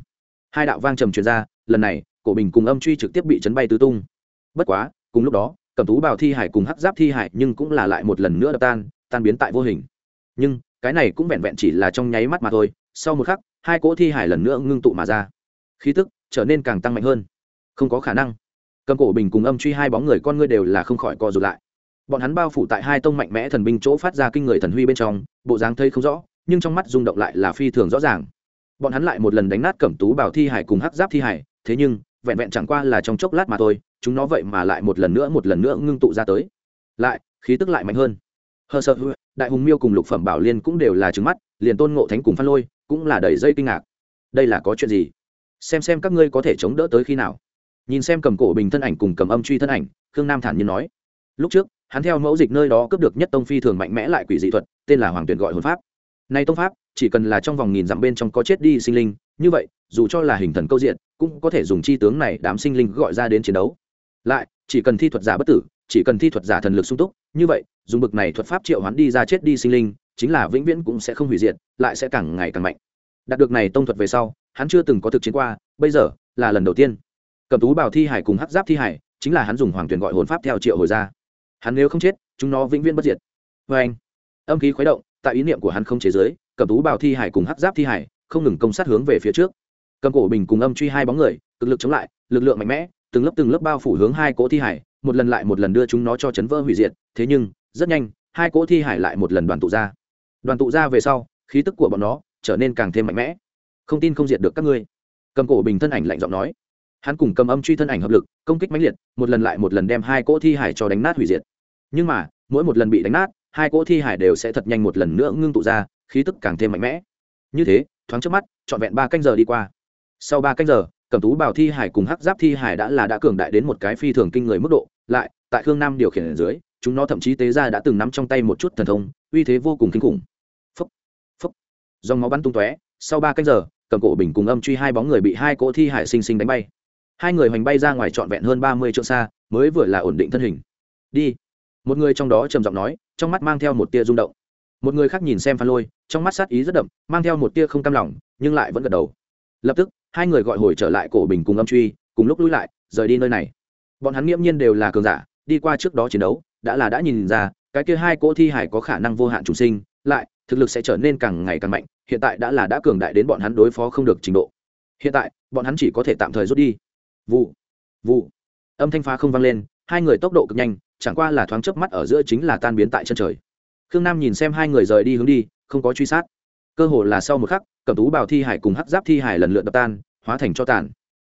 hai đạo vang trầm truyền ra, lần này, cổ bình cùng âm truy trực tiếp bị chấn bay tứ tung. Bất quá, cùng lúc đó, cẩm tú bảo thi hải cùng hắc giáp thi hải nhưng cũng là lại một lần nữa đập tan tan biến tại vô hình. Nhưng, cái này cũng vẹn vẹn chỉ là trong nháy mắt mà thôi, sau một khắc, hai cỗ thi hải lần nữa ngưng tụ mà ra. Khí tức trở nên càng tăng mạnh hơn. Không có khả năng. Cầm cổ bình cùng âm truy hai bóng người con ngươi đều là không khỏi co rụt lại. Bọn hắn bao phủ tại hai tông mạnh mẽ thần binh chỗ phát ra kinh người thần huy bên trong, bộ dáng thấy không rõ, nhưng trong mắt rung động lại là phi thường rõ ràng bọn hắn lại một lần đánh nát cẩm tú bảo thi hải cùng hắc giáp thi hải, thế nhưng, vẹn vẹn chẳng qua là trong chốc lát mà thôi, chúng nó vậy mà lại một lần nữa, một lần nữa ngưng tụ ra tới. Lại, khí tức lại mạnh hơn. Hờ sợ đại hùng miêu cùng lục phẩm bảo liên cũng đều là trứng mắt, liền tôn ngộ thánh cùng phan lôi cũng là đầy dây kinh ngạc. Đây là có chuyện gì? Xem xem các ngươi có thể chống đỡ tới khi nào. Nhìn xem cầm cổ bình thân ảnh cùng cầm âm truy thân ảnh, khương nam thản nhiên nói. Lúc trước, hắn theo mẫu dịch nơi đó cướp được nhất tông phi thường mạnh mẽ lại quỷ dị thuật, tên là hoàng tuyển gọi hồn pháp này tông pháp, chỉ cần là trong vòng nghìn dặm bên trong có chết đi sinh linh, như vậy, dù cho là hình thần câu diện, cũng có thể dùng chi tướng này đám sinh linh gọi ra đến chiến đấu. Lại, chỉ cần thi thuật giả bất tử, chỉ cần thi thuật giả thần lực sung túc, như vậy, dùng bực này thuật pháp triệu hoán đi ra chết đi sinh linh, chính là vĩnh viễn cũng sẽ không hủy diệt, lại sẽ càng ngày càng mạnh. Đạt được này tông thuật về sau, hắn chưa từng có thực chiến qua, bây giờ, là lần đầu tiên. Cầm tú bảo thi hải cùng hắc giáp thi hải, chính là hắn dùng hoàng tuyển gọi hồn pháp theo triệu hồi ra. Hắn nếu không chết, chúng nó vĩnh viễn bất diệt. Vê anh. Âm khí khuấy động tại ý niệm của hắn không chế giới, cầm tú bảo thi hải cùng hắc giáp thi hải, không ngừng công sát hướng về phía trước. Cầm cổ bình cùng âm truy hai bóng người, cực lực chống lại, lực lượng mạnh mẽ, từng lớp từng lớp bao phủ hướng hai cỗ thi hải, một lần lại một lần đưa chúng nó cho chấn vỡ hủy diệt, thế nhưng, rất nhanh, hai cỗ thi hải lại một lần đoàn tụ ra. Đoàn tụ ra về sau, khí tức của bọn nó trở nên càng thêm mạnh mẽ. Không tin không diệt được các ngươi. Cầm cổ bình thân ảnh lạnh giọng nói. Hắn cùng cầm âm truy thân ảnh hợp lực, công kích mãnh liệt, một lần lại một lần đem hai cỗ thi hải cho đánh nát hủy diệt. Nhưng mà, mỗi một lần bị đánh nát hai cỗ thi hải đều sẽ thật nhanh một lần nữa ngưng tụ ra, khí tức càng thêm mạnh mẽ. Như thế, thoáng trước mắt, trọn vẹn ba canh giờ đi qua. Sau ba canh giờ, cẩm tú bảo thi hải cùng hắc giáp thi hải đã là đã cường đại đến một cái phi thường kinh người mức độ, lại, tại khương nam điều khiển ở dưới, chúng nó thậm chí tế ra đã từng nắm trong tay một chút thần thông, uy thế vô cùng kinh khủng. Phấp phấp dòng máu bắn tung tóe, sau ba canh giờ cầm cổ bình cùng âm truy hai bóng người bị hai cỗ thi hải sinh sinh đánh bay. Hai người hoành bay ra ngoài trọn vẹn hơn ba mươi trượng xa, mới vừa là ổn định thân hình. Đi một người trong đó trầm giọng nói, trong mắt mang theo một tia rung động. Một người khác nhìn xem phan lôi, trong mắt sát ý rất đậm, mang theo một tia không cam lòng, nhưng lại vẫn gật đầu. Lập tức, hai người gọi hồi trở lại cổ bình cùng âm truy, cùng lúc lui lại, rời đi nơi này. Bọn hắn nghiễm nhiên đều là cường giả, đi qua trước đó chiến đấu, đã là đã nhìn ra, cái kia hai cỗ thi hải có khả năng vô hạn trùng sinh, lại, thực lực sẽ trở nên càng ngày càng mạnh, hiện tại đã là đã cường đại đến bọn hắn đối phó không được trình độ. Hiện tại, bọn hắn chỉ có thể tạm thời rút đi. Vụ vụ. Âm thanh phá không vang lên, hai người tốc độ cực nhanh chẳng qua là thoáng chớp mắt ở giữa chính là tan biến tại chân trời. Khương nam nhìn xem hai người rời đi hướng đi, không có truy sát. Cơ hồ là sau một khắc, cẩm tú bảo thi hải cùng hắc giáp thi hải lần lượt đập tan, hóa thành cho tàn.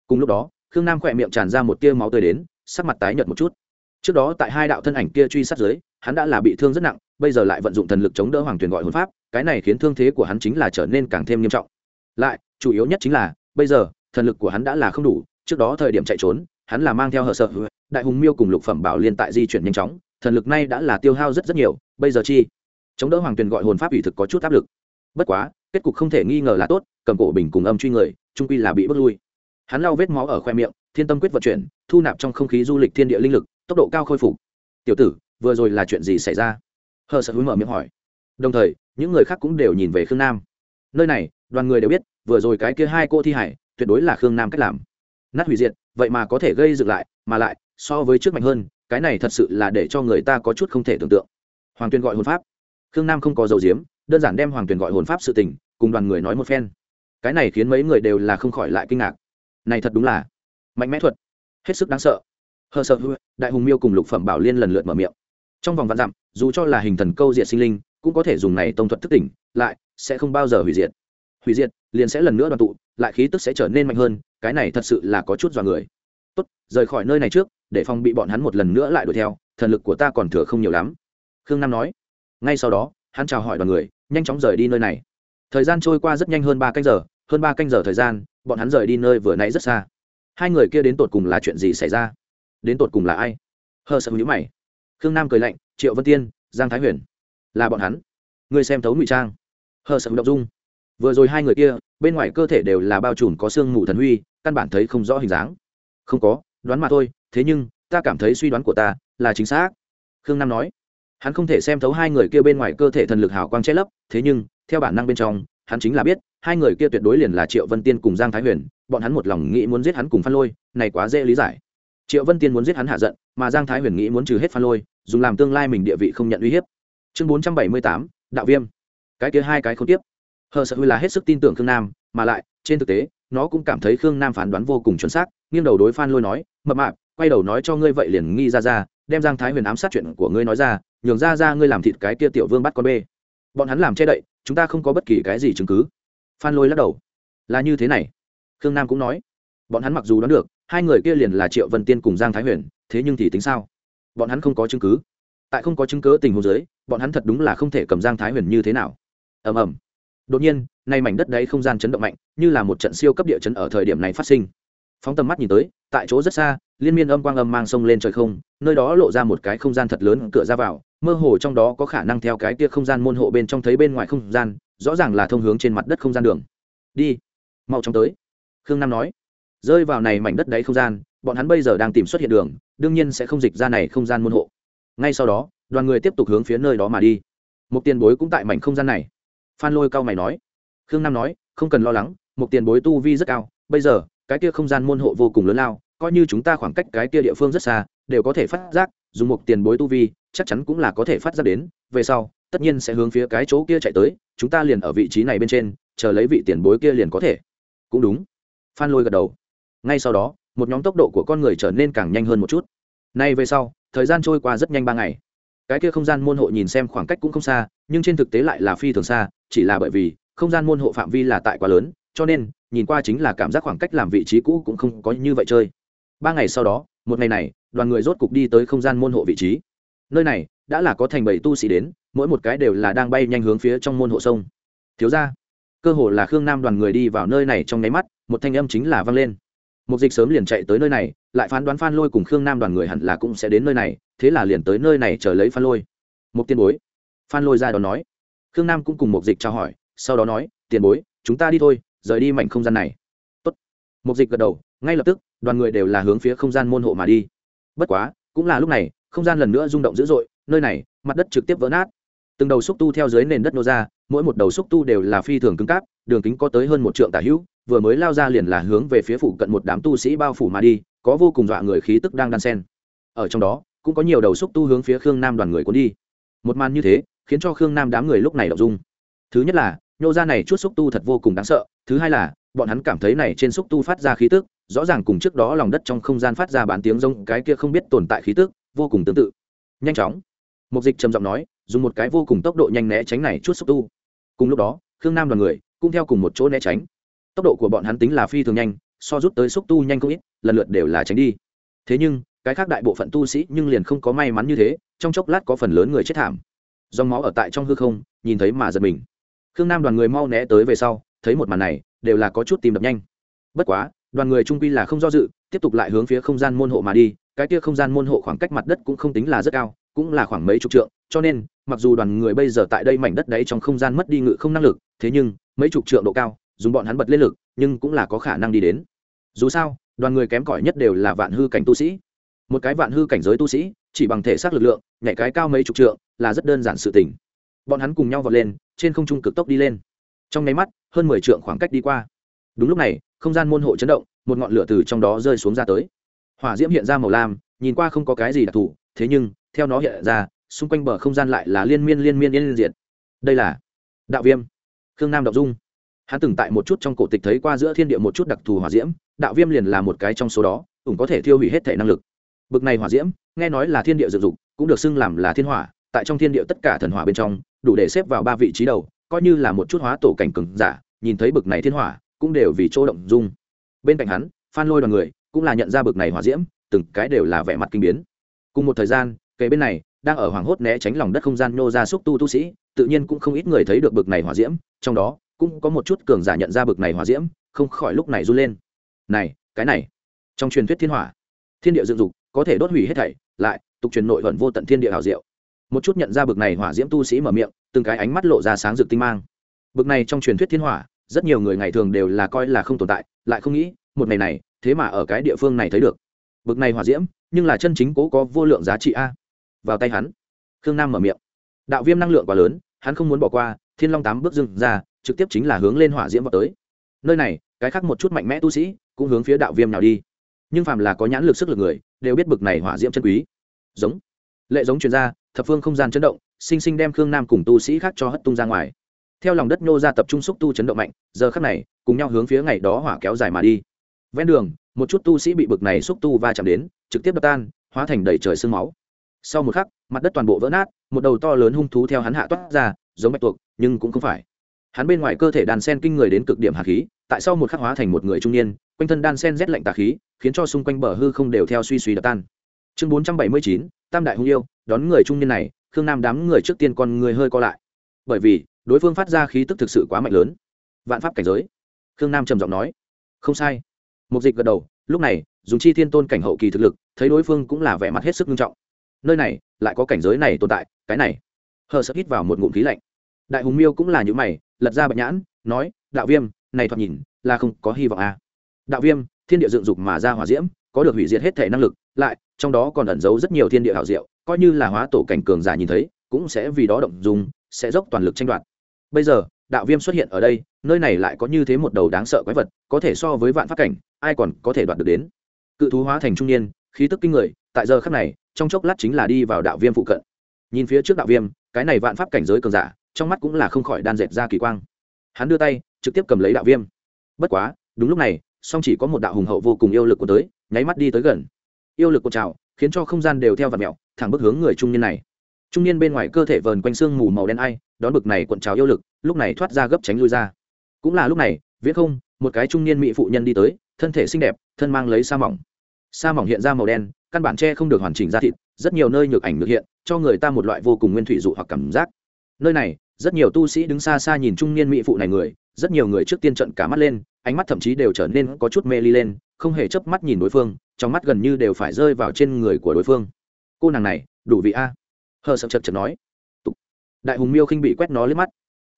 Cùng lúc đó, khương nam khỏe miệng tràn ra một tia máu tươi đến, sắc mặt tái nhợt một chút. Trước đó tại hai đạo thân ảnh kia truy sát dưới, hắn đã là bị thương rất nặng, bây giờ lại vận dụng thần lực chống đỡ hoàng tuyền gọi hồn pháp, cái này khiến thương thế của hắn chính là trở nên càng thêm nghiêm trọng. Lại, chủ yếu nhất chính là, bây giờ, thần lực của hắn đã là không đủ, trước đó thời điểm chạy trốn, hắn là mang theo hờ sợ đại hùng miêu cùng lục phẩm bảo liên tại di chuyển nhanh chóng, thần lực nay đã là tiêu hao rất rất nhiều, bây giờ chi, chống đỡ hoàng tuyền gọi hồn pháp ủy thực có chút áp lực. Bất quá, kết cục không thể nghi ngờ là tốt, cầm cổ bình cùng âm truy người, trung quy là bị bước lui. Hắn lau vết máu ở khoe miệng, thiên tâm quyết vận chuyển, thu nạp trong không khí du lịch thiên địa linh lực, tốc độ cao khôi phục. Tiểu tử, vừa rồi là chuyện gì xảy ra? Hờ sợ hối mở miệng hỏi. Đồng thời, những người khác cũng đều nhìn về khương nam. Nơi này, đoàn người đều biết, vừa rồi cái kia hai cô thi hải, tuyệt đối là khương nam cách làm. Nát hủy diệt, vậy mà có thể gây dựng lại, mà lại so với trước mạnh hơn, cái này thật sự là để cho người ta có chút không thể tưởng tượng. Hoàng Tuyền gọi hồn pháp. Khương nam không có dầu diếm đơn giản đem hoàng Tuyền gọi hồn pháp sự tình, cùng đoàn người nói một phen. Cái này khiến mấy người đều là không khỏi lại kinh ngạc. Này thật đúng là mạnh mẽ thuật. Hết sức đáng sợ. Hờ sợ đại hùng miêu cùng lục phẩm bảo liên lần lượt mở miệng. Trong vòng vạn dặm, dù cho là hình thần câu diệt sinh linh, cũng có thể dùng này tông thuật thức tỉnh, lại sẽ không bao giờ hủy diệt. Hủy diệt, liền sẽ lần nữa đoàn tụ, lại khí tức sẽ trở nên mạnh hơn, cái này thật sự là có chút dọa người. Tốt, rời khỏi nơi này trước để phòng bị bọn hắn một lần nữa lại đuổi theo, thần lực của ta còn thừa không nhiều lắm. Khương nam nói. Ngay sau đó, hắn chào hỏi đoàn người, nhanh chóng rời đi nơi này. Thời gian trôi qua rất nhanh hơn ba canh giờ, hơn ba canh giờ thời gian, bọn hắn rời đi nơi vừa nãy rất xa. Hai người kia đến tột cùng là chuyện gì xảy ra? Đến tột cùng là ai? Hờ sợ nhữ mày. Khương nam cười lạnh, triệu vân tiên, giang thái huyền, là bọn hắn. Ngươi xem thấu ngụy trang. Hờ sợ động dung. Vừa rồi hai người kia, bên ngoài cơ thể đều là bao trùm có sương mù thần huy, căn bản thấy không rõ hình dáng. Không có, đoán mà thôi thế nhưng, ta cảm thấy suy đoán của ta là chính xác. Khương nam nói. Hắn không thể xem thấu hai người kia bên ngoài cơ thể thần lực hào quang che lấp, thế nhưng, theo bản năng bên trong, hắn chính là biết, hai người kia tuyệt đối liền là triệu vân tiên cùng giang thái huyền, bọn hắn một lòng nghĩ muốn giết hắn cùng phan lôi, này quá dễ lý giải. Triệu vân tiên muốn giết hắn hạ giận, mà giang thái huyền nghĩ muốn trừ hết phan lôi, dùng làm tương lai mình địa vị không nhận uy hiếp. Chương bốn trăm bảy mươi tám, đạo viêm. Cái kia hai cái không tiếp. Hờ sợ huy là hết sức tin tưởng khương nam, mà lại, trên thực tế, nó cũng cảm thấy khương nam phán đoán vô cùng chuẩn xác, nghiêng đầu đối phan lôi nói, mập mạp quay đầu nói cho ngươi vậy liền nghi ra ra, đem giang thái huyền ám sát chuyện của ngươi nói ra, nhường ra ra ngươi làm thịt cái kia tiểu vương bắt con bê. Bọn hắn làm che đậy, chúng ta không có bất kỳ cái gì chứng cứ. Phan lôi lắc đầu. Là như thế này. Khương nam cũng nói. Bọn hắn mặc dù đoán được, hai người kia liền là triệu vân tiên cùng giang thái huyền, thế nhưng thì tính sao? Bọn hắn không có chứng cứ. Tại không có chứng cứ tình huống giới bọn hắn thật đúng là không thể cầm giang thái huyền như thế nào. Ầm ầm. Đột nhiên, nay mảnh đất đấy không gian chấn động mạnh, như là một trận siêu cấp địa chấn ở thời điểm này phát sinh. Phóng tầm mắt nhìn tới tại chỗ rất xa, liên miên âm quang âm mang sông lên trời không, nơi đó lộ ra một cái không gian thật lớn cửa ra vào, mơ hồ trong đó có khả năng theo cái kia không gian môn hộ bên trong thấy bên ngoài không gian, rõ ràng là thông hướng trên mặt đất không gian đường. Đi, mau chóng tới, khương nam nói. Rơi vào này mảnh đất đáy không gian, bọn hắn bây giờ đang tìm xuất hiện đường, đương nhiên sẽ không dịch ra này không gian môn hộ. Ngay sau đó, đoàn người tiếp tục hướng phía nơi đó mà đi. Một tiền bối cũng tại mảnh không gian này. Phan lôi cao mày nói. Khương nam nói, không cần lo lắng một tiền bối tu vi rất cao, bây giờ cái kia không gian môn hộ vô cùng lớn lao, coi như chúng ta khoảng cách cái kia địa phương rất xa, đều có thể phát giác, dùng một tiền bối tu vi, chắc chắn cũng là có thể phát giác đến, về sau, tất nhiên sẽ hướng phía cái chỗ kia chạy tới, chúng ta liền ở vị trí này bên trên, chờ lấy vị tiền bối kia liền có thể. Cũng đúng. Phan lôi gật đầu. Ngay sau đó, một nhóm tốc độ của con người trở nên càng nhanh hơn một chút. Nay về sau, thời gian trôi qua rất nhanh ba ngày. Cái kia không gian môn hộ nhìn xem khoảng cách cũng không xa, nhưng trên thực tế lại là phi thường xa, chỉ là bởi vì không gian môn hộ phạm vi là tại quá lớn, cho nên nhìn qua chính là cảm giác khoảng cách làm vị trí cũ cũng không có như vậy chơi. Ba ngày sau đó, một ngày này, đoàn người rốt cục đi tới không gian môn hộ vị trí. Nơi này, đã là có thành bảy tu sĩ đến, mỗi một cái đều là đang bay nhanh hướng phía trong môn hộ sông. Thiếu ra cơ hồ là khương nam đoàn người đi vào nơi này trong nháy mắt, một thanh âm chính là vang lên. Một dịch sớm liền chạy tới nơi này, lại phán đoán phan lôi cùng khương nam đoàn người hẳn là cũng sẽ đến nơi này, thế là liền tới nơi này chờ lấy phan lôi. Một tiền bối, phan lôi ra đó nói. Khương nam cũng cùng một dịch trao hỏi, sau đó nói tiền bối, chúng ta đi thôi rời đi mảnh không gian này. Tốt. một dịch gật đầu, ngay lập tức, đoàn người đều là hướng phía không gian môn hộ mà đi. Bất quá, cũng là lúc này, không gian lần nữa rung động dữ dội, nơi này, mặt đất trực tiếp vỡ nát. Từng đầu xúc tu theo dưới nền đất nô ra, mỗi một đầu xúc tu đều là phi thường cứng cáp, đường kính có tới hơn một trượng tả hữu, vừa mới lao ra liền là hướng về phía phủ cận một đám tu sĩ bao phủ mà đi, có vô cùng dọa người khí tức đang đan sen. Ở trong đó, cũng có nhiều đầu xúc tu hướng phía khương nam đoàn người cuốn đi. Một màn như thế, khiến cho khương nam đám người lúc này đọc dung thứ nhất là nhô ra này chút xúc tu thật vô cùng đáng sợ, thứ hai là, bọn hắn cảm thấy này trên xúc tu phát ra khí tức, rõ ràng cùng trước đó lòng đất trong không gian phát ra bán tiếng rông cái kia không biết tồn tại khí tức, vô cùng tương tự. Nhanh chóng. Mục dịch trầm giọng nói, dùng một cái vô cùng tốc độ nhanh né tránh này chút xúc tu. Cùng lúc đó, khương nam đoàn người cũng theo cùng một chỗ né tránh. Tốc độ của bọn hắn tính là phi thường nhanh, so rút tới xúc tu nhanh không ít, lần lượt đều là tránh đi. Thế nhưng, cái khác đại bộ phận tu sĩ nhưng liền không có may mắn như thế, trong chốc lát có phần lớn người chết thảm. Dòng máu ở tại trong hư không, nhìn thấy mà giật mình khương nam đoàn người mau né tới về sau, thấy một màn này, đều là có chút tìm đập nhanh. Bất quá, đoàn người trung quy là không do dự, tiếp tục lại hướng phía không gian môn hộ mà đi, cái kia không gian môn hộ khoảng cách mặt đất cũng không tính là rất cao, cũng là khoảng mấy chục trượng, cho nên, mặc dù đoàn người bây giờ tại đây mảnh đất đấy trong không gian mất đi ngự không năng lực, thế nhưng, mấy chục trượng độ cao, dùng bọn hắn bật lên lực, nhưng cũng là có khả năng đi đến. Dù sao, đoàn người kém cỏi nhất đều là vạn hư cảnh tu sĩ. Một cái vạn hư cảnh giới tu sĩ, chỉ bằng thể xác lực lượng, nhảy cái cao mấy chục trượng, là rất đơn giản sự tình. Bọn hắn cùng nhau vọt lên trên không trung cực tốc đi lên. Trong nháy mắt, hơn mười trượng khoảng cách đi qua. Đúng lúc này, không gian môn hộ chấn động, một ngọn lửa từ trong đó rơi xuống ra tới. Hỏa diễm hiện ra màu lam, nhìn qua không có cái gì đặc thù, thế nhưng, theo nó hiện ra, xung quanh bờ không gian lại là liên miên liên miên liên diện đây là đạo viêm, khương nam đọc dung. Hắn từng tại một chút trong cổ tịch thấy qua giữa thiên địa một chút đặc thù hỏa diễm, đạo viêm liền là một cái trong số đó ủng có thể thiêu hủy hết thể năng lực. Bực này hỏa diễm, nghe nói là thiên địa dựng dục, cũng được xưng làm là thiên hỏa tại trong thiên địa tất cả thần hỏa bên trong, đủ để xếp vào ba vị trí đầu, coi như là một chút hóa tổ cảnh cừng giả, nhìn thấy bực này thiên hỏa, cũng đều vì chỗ động dung. Bên cạnh hắn, phan lôi đoàn người cũng là nhận ra bực này hỏa diễm, từng cái đều là vẻ mặt kinh biến. Cùng một thời gian, kề bên này, đang ở hoàng hốt né tránh lòng đất không gian nô ra xúc tu tu sĩ, tự nhiên cũng không ít người thấy được bực này hỏa diễm, trong đó, cũng có một chút cường giả nhận ra bực này hỏa diễm, không khỏi lúc này run lên. Này, cái này, trong truyền thuyết thiên hỏa, thiên địa dựng dục, có thể đốt hủy hết thảy, lại tục truyền nội thuận vô tận thiên địa hảo diệu một chút nhận ra bực này hỏa diễm tu sĩ mở miệng, từng cái ánh mắt lộ ra sáng rực tinh mang. Bực này trong truyền thuyết thiên hỏa, rất nhiều người ngày thường đều là coi là không tồn tại, lại không nghĩ, một ngày này, thế mà ở cái địa phương này thấy được. Bực này hỏa diễm, nhưng là chân chính cố có vô lượng giá trị a. Vào tay hắn, khương nam mở miệng. Đạo viêm năng lượng quá lớn, hắn không muốn bỏ qua, thiên long tám bước dừng ra, trực tiếp chính là hướng lên hỏa diễm vào tới. Nơi này, cái khác một chút mạnh mẽ tu sĩ, cũng hướng phía đạo viêm nào đi. Nhưng phàm là có nhãn lực sức lực người, đều biết bực này hỏa diễm chân quý. Giống. Lệ giống chuyên gia thập phương không gian chấn động, sinh sinh đem khương nam cùng tu sĩ khác cho hất tung ra ngoài. Theo lòng đất nhô ra tập trung xúc tu chấn động mạnh, giờ khắc này, cùng nhau hướng phía ngày đó hỏa kéo dài mà đi. Ven đường, một chút tu sĩ bị bực này xúc tu va chạm đến, trực tiếp đập tan, hóa thành đầy trời sương máu. Sau một khắc, mặt đất toàn bộ vỡ nát, một đầu to lớn hung thú theo hắn hạ toát ra, giống bạch tuộc, nhưng cũng không phải. Hắn bên ngoài cơ thể đàn sen kinh người đến cực điểm hạt khí, tại sau một khắc hóa thành một người trung niên, quanh thân đan sen rét lạnh tà khí, khiến cho xung quanh bờ hư không đều theo suy suy đập tan. Chương bốn trăm bảy mươi chín tam đại hung yêu, đón người trung niên này, khương nam đám người trước tiên con người hơi co lại. Bởi vì, đối phương phát ra khí tức thực sự quá mạnh lớn. Vạn pháp cảnh giới. Khương nam trầm giọng nói. Không sai. Mục dịch gật đầu, lúc này, dùng chi thiên tôn cảnh hậu kỳ thực lực, thấy đối phương cũng là vẻ mặt hết sức nghiêm trọng. Nơi này, lại có cảnh giới này tồn tại, cái này. Hờ sợ hít vào một ngụm khí lạnh. Đại hùng miêu cũng là những mày, lật ra bạch nhãn, nói, đạo viêm, này thoạt nhìn, là không có hy vọng à. đạo viêm, thiên địa dựng dục mà ra hỏa diễm, có được hủy diệt hết thể năng lực, lại trong đó còn ẩn giấu rất nhiều thiên địa hảo diệu, coi như là hóa tổ cảnh cường giả nhìn thấy, cũng sẽ vì đó động dùng sẽ dốc toàn lực tranh đoạt. Bây giờ, đạo viêm xuất hiện ở đây, nơi này lại có như thế một đầu đáng sợ quái vật, có thể so với vạn pháp cảnh, ai còn có thể đoạt được đến? Cự thú hóa thành trung niên, khí tức kinh người, tại giờ khắc này, trong chốc lát chính là đi vào đạo viêm phụ cận. Nhìn phía trước đạo viêm, cái này vạn pháp cảnh giới cường giả, trong mắt cũng là không khỏi đan dẹp ra kỳ quang. Hắn đưa tay, trực tiếp cầm lấy đạo viêm. Bất quá, đúng lúc này, song chỉ có một đạo hùng hậu vô cùng yêu lực của tới, nháy mắt đi tới gần yêu lực cuộn trào, khiến cho không gian đều theo vật mẹo thẳng bước hướng người trung niên này. Trung niên bên ngoài cơ thể vờn quanh xương mù màu đen ai, đón bực này cuộn trào yêu lực, lúc này thoát ra gấp tránh lui ra. Cũng là lúc này, viễn không, một cái trung niên mỹ phụ nhân đi tới, thân thể xinh đẹp, thân mang lấy sa mỏng. Sa mỏng hiện ra màu đen, căn bản che không được hoàn chỉnh ra thịt, rất nhiều nơi nhược ảnh được hiện, cho người ta một loại vô cùng nguyên thủy dụ hoặc cảm giác. Nơi này, rất nhiều tu sĩ đứng xa xa nhìn trung niên mỹ phụ này người, rất nhiều người trước tiên trận cả mắt lên ánh mắt thậm chí đều trở nên có chút mê ly lên, không hề chớp mắt nhìn đối phương, trong mắt gần như đều phải rơi vào trên người của đối phương. Cô nàng này, đủ vị a. Hờ sập chật chật nói. Đại hùng miêu khinh bị quét nó lên mắt.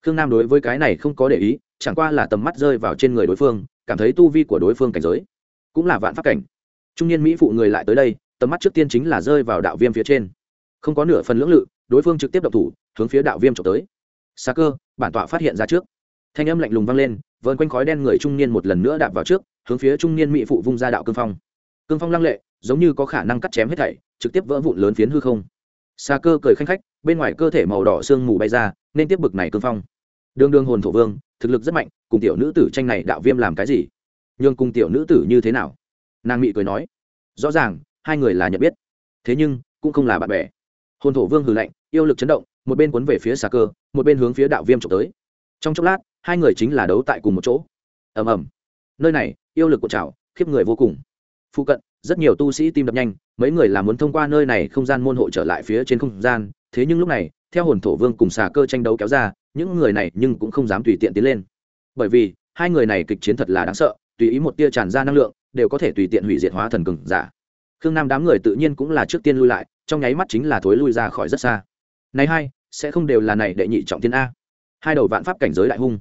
Khương nam đối với cái này không có để ý, chẳng qua là tầm mắt rơi vào trên người đối phương, cảm thấy tu vi của đối phương cảnh giới cũng là vạn pháp cảnh. Trung niên mỹ phụ người lại tới đây, tầm mắt trước tiên chính là rơi vào đạo viêm phía trên. Không có nửa phần lưỡng lự, đối phương trực tiếp đập thủ, hướng phía đạo viêm trộm tới. Xa cơ, bản tọa phát hiện ra trước. Thanh âm lạnh lùng vang lên vờn quanh khói đen người trung niên một lần nữa đạp vào trước, hướng phía trung niên mỹ phụ vung ra đạo cương phong. Cương phong lăng lệ, giống như có khả năng cắt chém hết thảy, trực tiếp vỡ vụn lớn phiến hư không. Xa cơ cười khanh khách, bên ngoài cơ thể màu đỏ sương mù bay ra, nên tiếp bực này cương phong. Đương đương hồn thổ vương, thực lực rất mạnh, cùng tiểu nữ tử tranh này đạo viêm làm cái gì? Nhưng cùng tiểu nữ tử như thế nào? Nàng mị cười nói. Rõ ràng, hai người là nhận biết. Thế nhưng, cũng không là bạn bè. Hồn thổ vương hừ lạnh, yêu lực chấn động, một bên cuốn về phía xà cơ, một bên hướng phía đạo viêm trộm tới. Trong chốc lát hai người chính là đấu tại cùng một chỗ. Ầm ầm. Nơi này, yêu lực của trào, khiếp người vô cùng. Phụ cận, rất nhiều tu sĩ tim đập nhanh, mấy người là muốn thông qua nơi này không gian môn hộ trở lại phía trên không gian. Thế nhưng lúc này, theo hồn thổ vương cùng xà cơ tranh đấu kéo ra, những người này nhưng cũng không dám tùy tiện tiến lên. Bởi vì, hai người này kịch chiến thật là đáng sợ, tùy ý một tia tràn ra năng lượng, đều có thể tùy tiện hủy diệt hóa thần cường giả. Khương nam đám người tự nhiên cũng là trước tiên lui lại, trong nháy mắt chính là thối lui ra khỏi rất xa. Này hai, sẽ không đều là này đệ nhị trọng thiên a. Hai đầu vạn pháp cảnh giới đại hung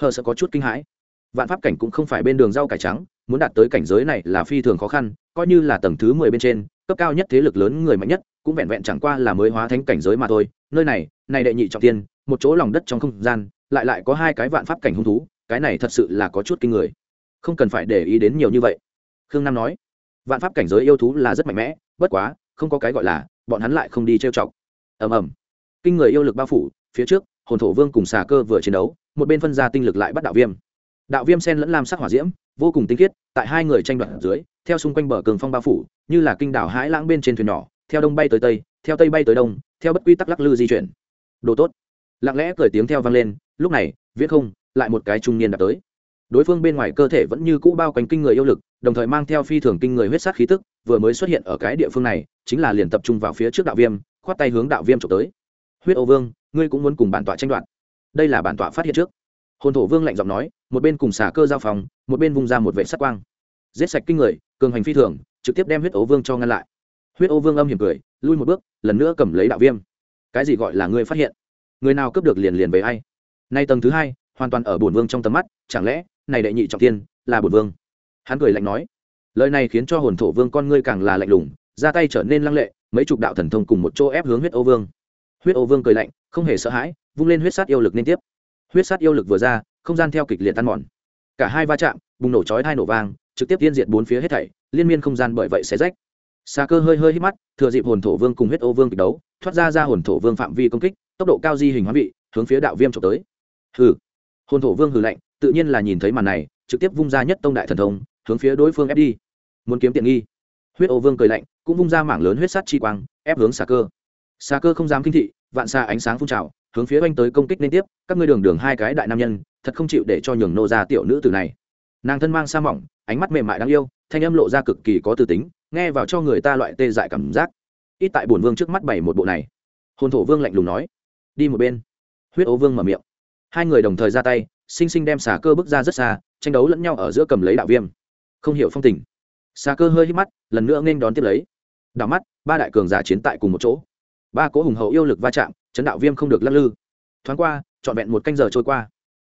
hờ sẽ có chút kinh hãi. Vạn pháp cảnh cũng không phải bên đường rau cải trắng, muốn đạt tới cảnh giới này là phi thường khó khăn, coi như là tầng thứ mười bên trên, cấp cao nhất thế lực lớn người mạnh nhất, cũng vẹn vẹn chẳng qua là mới hóa thánh cảnh giới mà thôi. Nơi này này đệ nhị trọng tiên, một chỗ lòng đất trong không gian, lại lại có hai cái vạn pháp cảnh hung thú, cái này thật sự là có chút kinh người. Không cần phải để ý đến nhiều như vậy. Khương nam nói, vạn pháp cảnh giới yêu thú là rất mạnh mẽ, bất quá, không có cái gọi là, bọn hắn lại không đi trêu chọc. Ầm ầm. Kinh người yêu lực bao phủ, phía trước hồn thổ vương cùng xà cơ vừa chiến đấu, một bên phân ra tinh lực lại bắt đạo viêm. Đạo viêm sen lẫn lam sắc hỏa diễm, vô cùng tinh khiết, tại hai người tranh đoạt dưới, theo xung quanh bờ cường phong bao phủ, như là kinh đảo hãi lãng bên trên thuyền nhỏ, theo đông bay tới tây, theo tây bay tới đông, theo bất quy tắc lắc lư di chuyển. Đồ tốt. Lặng lẽ cười tiếng theo vang lên, lúc này viết không, lại một cái trung niên đạp tới. Đối phương bên ngoài cơ thể vẫn như cũ bao quanh kinh người yêu lực, đồng thời mang theo phi thường kinh người huyết sát khí tức, vừa mới xuất hiện ở cái địa phương này, chính là liền tập trung vào phía trước đạo viêm, khoát tay hướng đạo viêm trộm tới. Huyết ô vương ngươi cũng muốn cùng bản tọa tranh đoạt. Đây là bản tọa phát hiện trước. Hồn thổ vương lạnh giọng nói, một bên cùng xả cơ giao phòng, một bên vung ra một vệ sắc quang. Giết sạch kinh người, cường hành phi thường, trực tiếp đem huyết ấu vương cho ngăn lại. Huyết ấu vương âm hiểm cười, lui một bước, lần nữa cầm lấy đạo viêm. Cái gì gọi là ngươi phát hiện? Người nào cướp được liền liền về ai? Nay tầng thứ hai, hoàn toàn ở bổn vương trong tầm mắt, chẳng lẽ này đệ nhị trọng tiên là bổn vương? Hắn cười lạnh nói, lời này khiến cho hồn thổ vương con ngươi càng là lạnh lùng, ra tay trở nên lăng lệ, mấy chục đạo thần thông cùng một chỗ ép hướng huyết ô vương huyết ô vương cười lạnh, không hề sợ hãi, vung lên huyết sát yêu lực liên tiếp. Huyết sát yêu lực vừa ra, không gian theo kịch liệt tan mòn. Cả hai va chạm, bùng nổ chói hai nổ vang, trực tiếp tiên diệt bốn phía hết thảy, liên miên không gian bởi vậy sẽ rách. Xa cơ hơi hơi hít mắt, thừa dịp hồn thổ vương cùng huyết ô vương kịch đấu, thoát ra ra hồn thổ vương phạm vi công kích, tốc độ cao di hình hóa vị, hướng phía đạo viêm trộm tới. Hừ. Hồn thổ vương hừ lạnh, tự nhiên là nhìn thấy màn này, trực tiếp vung ra nhất tông đại thần thông, hướng phía đối phương ép đi. Muốn kiếm tiện nghi. Huyết ô vương cười lạnh, cũng vung ra mảng lớn huyết sát chi quang, ép hướng xà cơ xa cơ không dám kinh thị, vạn xa ánh sáng phun trào, hướng phía oanh tới công kích liên tiếp, các ngươi đường đường hai cái đại nam nhân, thật không chịu để cho nhường nô ra tiểu nữ tử này. Nàng thân mang sa mỏng, ánh mắt mềm mại đáng yêu, thanh âm lộ ra cực kỳ có tư tính, nghe vào cho người ta loại tê dại cảm giác. Ít tại bổn vương trước mắt bày một bộ này. Hồn thổ vương lạnh lùng nói. Đi một bên. Huyết ấu vương mở miệng. Hai người đồng thời ra tay, sinh sinh đem xà cơ bước ra rất xa, tranh đấu lẫn nhau ở giữa cầm lấy đạo viêm. Không hiểu phong tình. Xà cơ hơi hít mắt, lần nữa nghênh đón tiếp lấy. Đảo mắt, ba đại cường giả chiến tại cùng một chỗ ba cỗ hùng hậu yêu lực va chạm, chấn đạo viêm không được lắc lư. Thoáng qua, trọn vẹn một canh giờ trôi qua.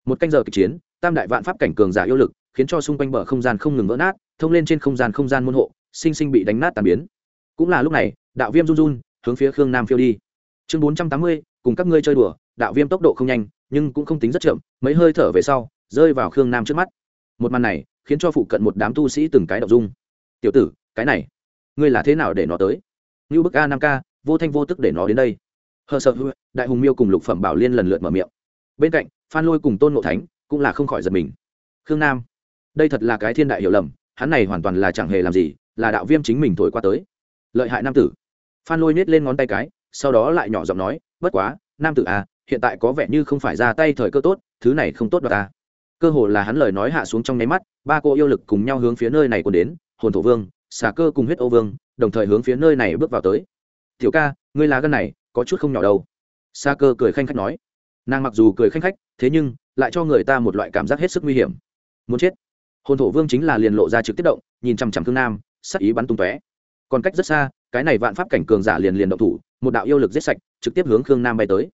Một canh giờ kịch chiến, tam đại vạn pháp cảnh cường giả yêu lực, khiến cho xung quanh bờ không gian không ngừng vỡ nát, thông lên trên không gian không gian môn hộ, sinh sinh bị đánh nát tàn biến. Cũng là lúc này, đạo viêm run run, hướng phía khương nam phiêu đi. Chương bốn trăm tám mươi, cùng các ngươi chơi đùa, đạo viêm tốc độ không nhanh, nhưng cũng không tính rất chậm, mấy hơi thở về sau, rơi vào khương nam trước mắt. Một màn này, khiến cho phụ cận một đám tu sĩ từng cái đậu dung tiểu tử, cái này, ngươi là thế nào để nó tới? Như bức a năm k vô thanh vô tức để nó đến đây. Hờ sợ đại hùng miêu cùng lục phẩm bảo liên lần lượt mở miệng. Bên cạnh, phan lôi cùng tôn ngộ thánh cũng là không khỏi giật mình. Khương nam, đây thật là cái thiên đại hiểu lầm, hắn này hoàn toàn là chẳng hề làm gì, là đạo viêm chính mình thổi qua tới. Lợi hại nam tử. Phan lôi nhét lên ngón tay cái, sau đó lại nhỏ giọng nói, bất quá, nam tử à hiện tại có vẻ như không phải ra tay thời cơ tốt, thứ này không tốt đoạt ta. Cơ hồ là hắn lời nói hạ xuống trong nháy mắt, ba cô yêu lực cùng nhau hướng phía nơi này còn đến, hồn thổ vương, xà cơ cùng huyết ô vương, đồng thời hướng phía nơi này bước vào tới tiểu ca, ngươi lá gân này có chút không nhỏ đâu. Sa cơ cười khanh khách nói. Nàng mặc dù cười khanh khách, thế nhưng lại cho người ta một loại cảm giác hết sức nguy hiểm. Muốn chết. Hồn thổ vương chính là liền lộ ra trực tiếp động, nhìn chằm chằm thương nam, sắc ý bắn tung tóe. Còn cách rất xa, cái này vạn pháp cảnh cường giả liền liền động thủ, một đạo yêu lực giết sạch, trực tiếp hướng khương nam bay tới.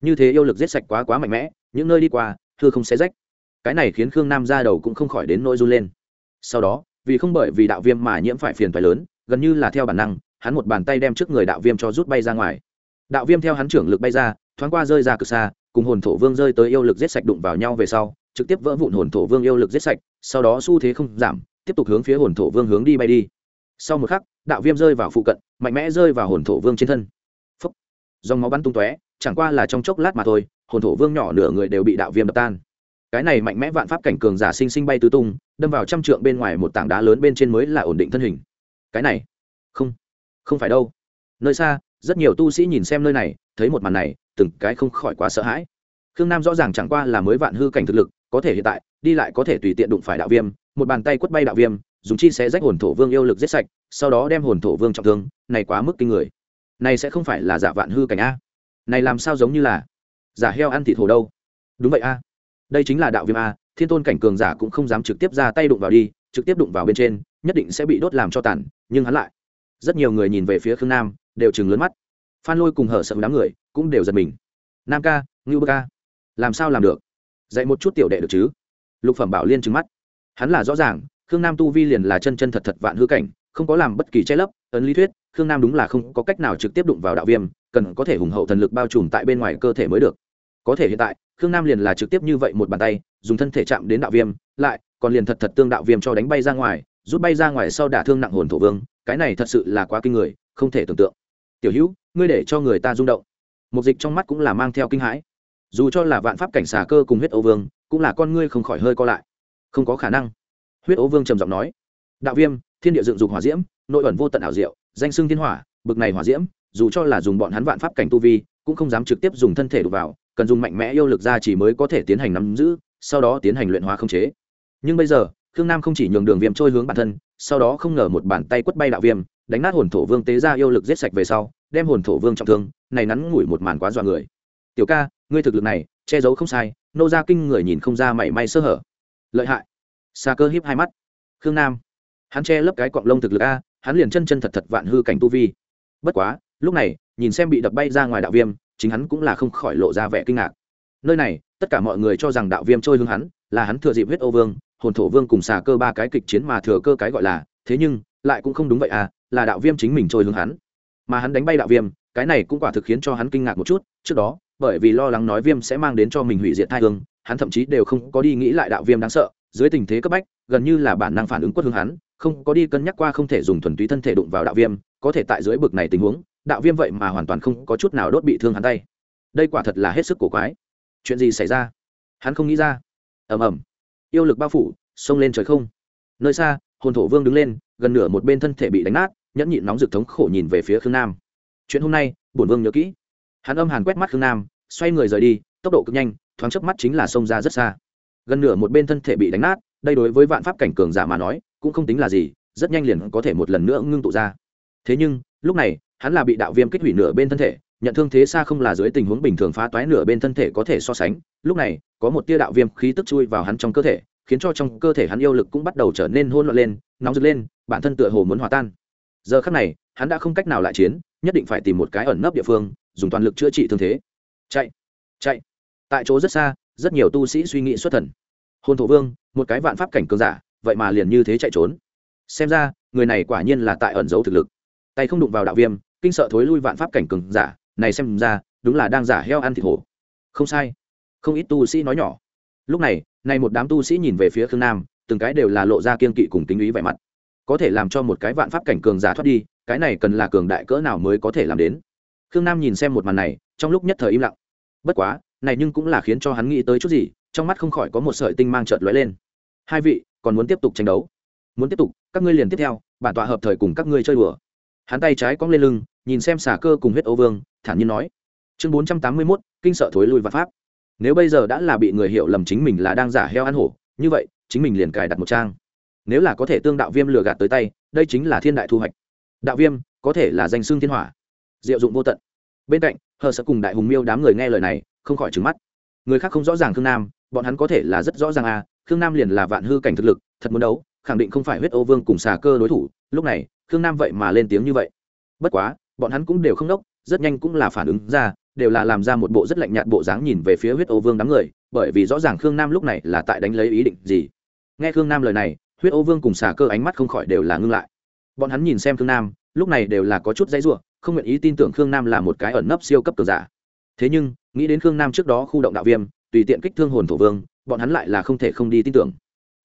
Như thế yêu lực giết sạch quá quá mạnh mẽ, những nơi đi qua thưa không xé rách. Cái này khiến khương nam ra đầu cũng không khỏi đến nỗi run lên. Sau đó, vì không bởi vì đạo viêm mà nhiễm phải phiền phái lớn, gần như là theo bản năng hắn một bàn tay đem trước người đạo viêm cho rút bay ra ngoài. Đạo viêm theo hắn trưởng lực bay ra, thoáng qua rơi ra cực xa, cùng hồn thổ vương rơi tới yêu lực giết sạch đụng vào nhau về sau, trực tiếp vỡ vụn hồn thổ vương yêu lực giết sạch, sau đó xu thế không giảm, tiếp tục hướng phía hồn thổ vương hướng đi bay đi. Sau một khắc, đạo viêm rơi vào phụ cận, mạnh mẽ rơi vào hồn thổ vương trên thân. Phấp dòng máu bắn tung tóe, chẳng qua là trong chốc lát mà thôi, hồn thổ vương nhỏ nửa người đều bị đạo viêm đập tan. Cái này mạnh mẽ vạn pháp cảnh cường giả sinh sinh bay tứ tung, đâm vào trăm trượng bên ngoài một tảng đá lớn bên trên mới là ổn định thân hình. Cái này! Không! Không phải đâu. Nơi xa, rất nhiều tu sĩ nhìn xem nơi này, thấy một màn này, từng cái không khỏi quá sợ hãi. Khương nam rõ ràng chẳng qua là mới vạn hư cảnh thực lực, có thể hiện tại, đi lại có thể tùy tiện đụng phải đạo viêm, một bàn tay quất bay đạo viêm, dùng chi sẽ rách hồn thổ vương yêu lực giết sạch, sau đó đem hồn thổ vương trọng thương, này quá mức kinh người. Này sẽ không phải là giả vạn hư cảnh a? Này làm sao giống như là giả heo ăn thịt hồ đâu? Đúng vậy a. Đây chính là đạo viêm a, thiên tôn cảnh cường giả cũng không dám trực tiếp ra tay đụng vào đi, trực tiếp đụng vào bên trên, nhất định sẽ bị đốt làm cho tàn, nhưng hắn lại rất nhiều người nhìn về phía khương nam, đều chừng lớn mắt. Phan lôi cùng hở sợ đám người cũng đều giật mình. Nam ca, ngưu bơ ca, làm sao làm được? Dạy một chút tiểu đệ được chứ? Lục phẩm bảo liên trừng mắt. Hắn là rõ ràng, khương nam tu vi liền là chân chân thật thật vạn hư cảnh, không có làm bất kỳ che lấp. Ấn lý thuyết, khương nam đúng là không có cách nào trực tiếp đụng vào đạo viêm, cần có thể hùng hậu thần lực bao trùm tại bên ngoài cơ thể mới được. Có thể hiện tại, khương nam liền là trực tiếp như vậy một bàn tay, dùng thân thể chạm đến đạo viêm, lại còn liền thật thật tương đạo viêm cho đánh bay ra ngoài, rút bay ra ngoài sau đả thương nặng hồn thổ vương cái này thật sự là quá kinh người, không thể tưởng tượng. Tiểu hữu, ngươi để cho người ta rung động. Mục dịch trong mắt cũng là mang theo kinh hãi. Dù cho là vạn pháp cảnh xà cơ cùng huyết ấu vương, cũng là con ngươi không khỏi hơi co lại. Không có khả năng. Huyết ấu vương trầm giọng nói, đạo viêm, thiên địa dựng dục hỏa diễm, nội ẩn vô tận ảo diệu, danh xưng thiên hỏa, bực này hỏa diễm, dù cho là dùng bọn hắn vạn pháp cảnh tu vi, cũng không dám trực tiếp dùng thân thể đục vào, cần dùng mạnh mẽ yêu lực ra chỉ mới có thể tiến hành nắm giữ, sau đó tiến hành luyện hóa không chế. Nhưng bây giờ khương nam không chỉ nhường đường viêm trôi hướng bản thân, sau đó không ngờ một bàn tay quất bay đạo viêm, đánh nát hồn thổ vương tế ra yêu lực giết sạch về sau, đem hồn thổ vương trọng thương, này nắn ngủi một màn quá dọa người. Tiểu ca, ngươi thực lực này, che giấu không sai, nô ra kinh người nhìn không ra mảy may sơ hở. Lợi hại. Xa cơ hiếp hai mắt. Khương nam, hắn che lấp cái cọng lông thực lực a, hắn liền chân chân thật thật vạn hư cảnh tu vi. Bất quá, lúc này, nhìn xem bị đập bay ra ngoài đạo viêm, chính hắn cũng là không khỏi lộ ra vẻ kinh ngạc. Nơi này, tất cả mọi người cho rằng đạo viêm trôi hướng hắn, là hắn thừa dịp huyết ô vương hồn thổ vương cùng xà cơ ba cái kịch chiến mà thừa cơ cái gọi là, thế nhưng, lại cũng không đúng vậy à là đạo viêm chính mình trôi hướng hắn. Mà hắn đánh bay đạo viêm, cái này cũng quả thực khiến cho hắn kinh ngạc một chút, trước đó, bởi vì lo lắng nói viêm sẽ mang đến cho mình hủy diệt thai hương, hắn thậm chí đều không có đi nghĩ lại đạo viêm đáng sợ, dưới tình thế cấp bách, gần như là bản năng phản ứng quất hướng hắn, không có đi cân nhắc qua không thể dùng thuần túy thân thể đụng vào đạo viêm, có thể tại dưới bực này tình huống, đạo viêm vậy mà hoàn toàn không có chút nào đốt bị thương hắn tay. Đây quả thật là hết sức cổ quái. Chuyện gì xảy ra? Hắn không nghĩ ra. Ầm ầm yêu lực bao phủ, xông lên trời không. Nơi xa, hồn thổ vương đứng lên, gần nửa một bên thân thể bị đánh nát, nhẫn nhịn nóng rực thống khổ nhìn về phía khương nam. Chuyện hôm nay, bổn vương nhớ kỹ. Hắn âm hàn quét mắt khương nam, xoay người rời đi, tốc độ cực nhanh, thoáng chớp mắt chính là xông ra rất xa. Gần nửa một bên thân thể bị đánh nát, đây đối với vạn pháp cảnh cường giả mà nói, cũng không tính là gì, rất nhanh liền có thể một lần nữa ngưng tụ ra. Thế nhưng, lúc này, hắn là bị đạo viêm kích hủy nửa bên thân thể nhận thương thế xa không là dưới tình huống bình thường phá toái nửa bên thân thể có thể so sánh. Lúc này, có một tia đạo viêm khí tức chui vào hắn trong cơ thể, khiến cho trong cơ thể hắn yêu lực cũng bắt đầu trở nên hôn loạn lên, nóng rực lên, bản thân tựa hồ muốn hòa tan. Giờ khắc này, hắn đã không cách nào lại chiến, nhất định phải tìm một cái ẩn nấp địa phương, dùng toàn lực chữa trị thương thế. Chạy chạy. Tại chỗ rất xa, rất nhiều tu sĩ suy nghĩ xuất thần. Hôn thổ vương, một cái vạn pháp cảnh cường giả, vậy mà liền như thế chạy trốn. Xem ra, người này quả nhiên là tại ẩn giấu thực lực. Tay không đụng vào đạo viêm, kinh sợ thối lui vạn pháp cảnh cường giả này xem ra, đúng là đang giả heo ăn thịt hổ. Không sai. Không ít tu sĩ nói nhỏ. Lúc này này một đám tu sĩ nhìn về phía khương nam, từng cái đều là lộ ra kiên kỵ cùng tính ý vẻ mặt. Có thể làm cho một cái vạn pháp cảnh cường giả thoát đi, cái này cần là cường đại cỡ nào mới có thể làm đến? Khương nam nhìn xem một màn này, trong lúc nhất thời im lặng. Bất quá, này nhưng cũng là khiến cho hắn nghĩ tới chút gì, trong mắt không khỏi có một sợi tinh mang trợt lóe lên. Hai vị, còn muốn tiếp tục tranh đấu? Muốn tiếp tục, các ngươi liền tiếp theo, bản tọa hợp thời cùng các ngươi chơi đùa. Hắn tay trái cong lên lưng, nhìn xem xả cơ cùng huyết ô vương thản nhiên nói. Chương bốn trăm tám mươi mốt, kinh sợ thối lui vạn pháp. Nếu bây giờ đã là bị người hiểu lầm chính mình là đang giả heo ăn hổ, như vậy, chính mình liền cài đặt một trang. Nếu là có thể tương đạo viêm lừa gạt tới tay, đây chính là thiên đại thu hoạch. Đạo viêm, có thể là danh xương thiên hỏa. Diệu dụng vô tận. Bên cạnh, hờ sợ cùng đại hùng miêu đám người nghe lời này, không khỏi trừng mắt. Người khác không rõ ràng khương nam, bọn hắn có thể là rất rõ ràng à khương nam liền là vạn hư cảnh thực lực, thật muốn đấu, khẳng định không phải huyết ô vương cùng xà cơ đối thủ. Lúc này, khương nam vậy mà lên tiếng như vậy. Bất quá, bọn hắn cũng đều không đốc rất nhanh cũng là phản ứng ra, đều là làm ra một bộ rất lạnh nhạt bộ dáng nhìn về phía huyết ô vương đám người, bởi vì rõ ràng khương nam lúc này là tại đánh lấy ý định gì. Nghe khương nam lời này, huyết ô vương cùng xà cơ ánh mắt không khỏi đều là ngưng lại. Bọn hắn nhìn xem khương nam, lúc này đều là có chút dãy ruộng không nguyện ý tin tưởng khương nam là một cái ẩn nấp siêu cấp cờ giả. Thế nhưng, nghĩ đến khương nam trước đó khu động đạo viêm, tùy tiện kích thương hồn thổ vương, bọn hắn lại là không thể không đi tin tưởng.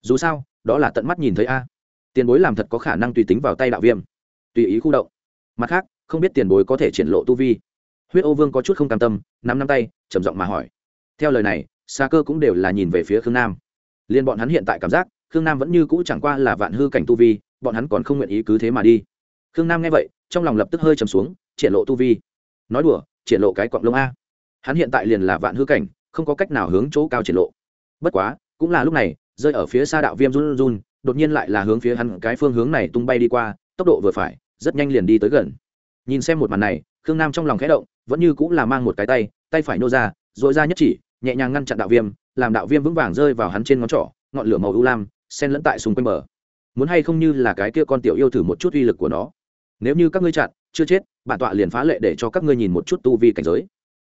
Dù sao, đó là tận mắt nhìn thấy a. Tiền bối làm thật có khả năng tùy tính vào tay đạo viêm. Tùy ý khu động. Mặt khác không biết tiền bối có thể triển lộ tu vi. Huyết ô vương có chút không cam tâm, nắm nắm tay, trầm giọng mà hỏi. Theo lời này xa cơ cũng đều là nhìn về phía khương nam. Liên bọn hắn hiện tại cảm giác, khương nam vẫn như cũ chẳng qua là vạn hư cảnh tu vi, bọn hắn còn không nguyện ý cứ thế mà đi. Khương nam nghe vậy, trong lòng lập tức hơi trầm xuống, triển lộ tu vi. Nói đùa, triển lộ cái quặng lông a. Hắn hiện tại liền là vạn hư cảnh, không có cách nào hướng chỗ cao triển lộ. Bất quá, cũng là lúc này, rơi ở phía xa đạo viêm run run, đột nhiên lại là hướng phía hắn cái phương hướng này tung bay đi qua, tốc độ vừa phải, rất nhanh liền đi tới gần nhìn xem một màn này, khương nam trong lòng khẽ động, vẫn như cũng là mang một cái tay tay phải nô ra dội ra nhất chỉ, nhẹ nhàng ngăn chặn đạo viêm, làm đạo viêm vững vàng rơi vào hắn trên ngón trỏ, ngọn lửa màu u lam sen lẫn tại xung quanh bờ. Muốn hay không như là cái kia con tiểu yêu thử một chút uy lực của nó. Nếu như các ngươi chặn, chưa chết, bản tọa liền phá lệ để cho các ngươi nhìn một chút tu vi cảnh giới.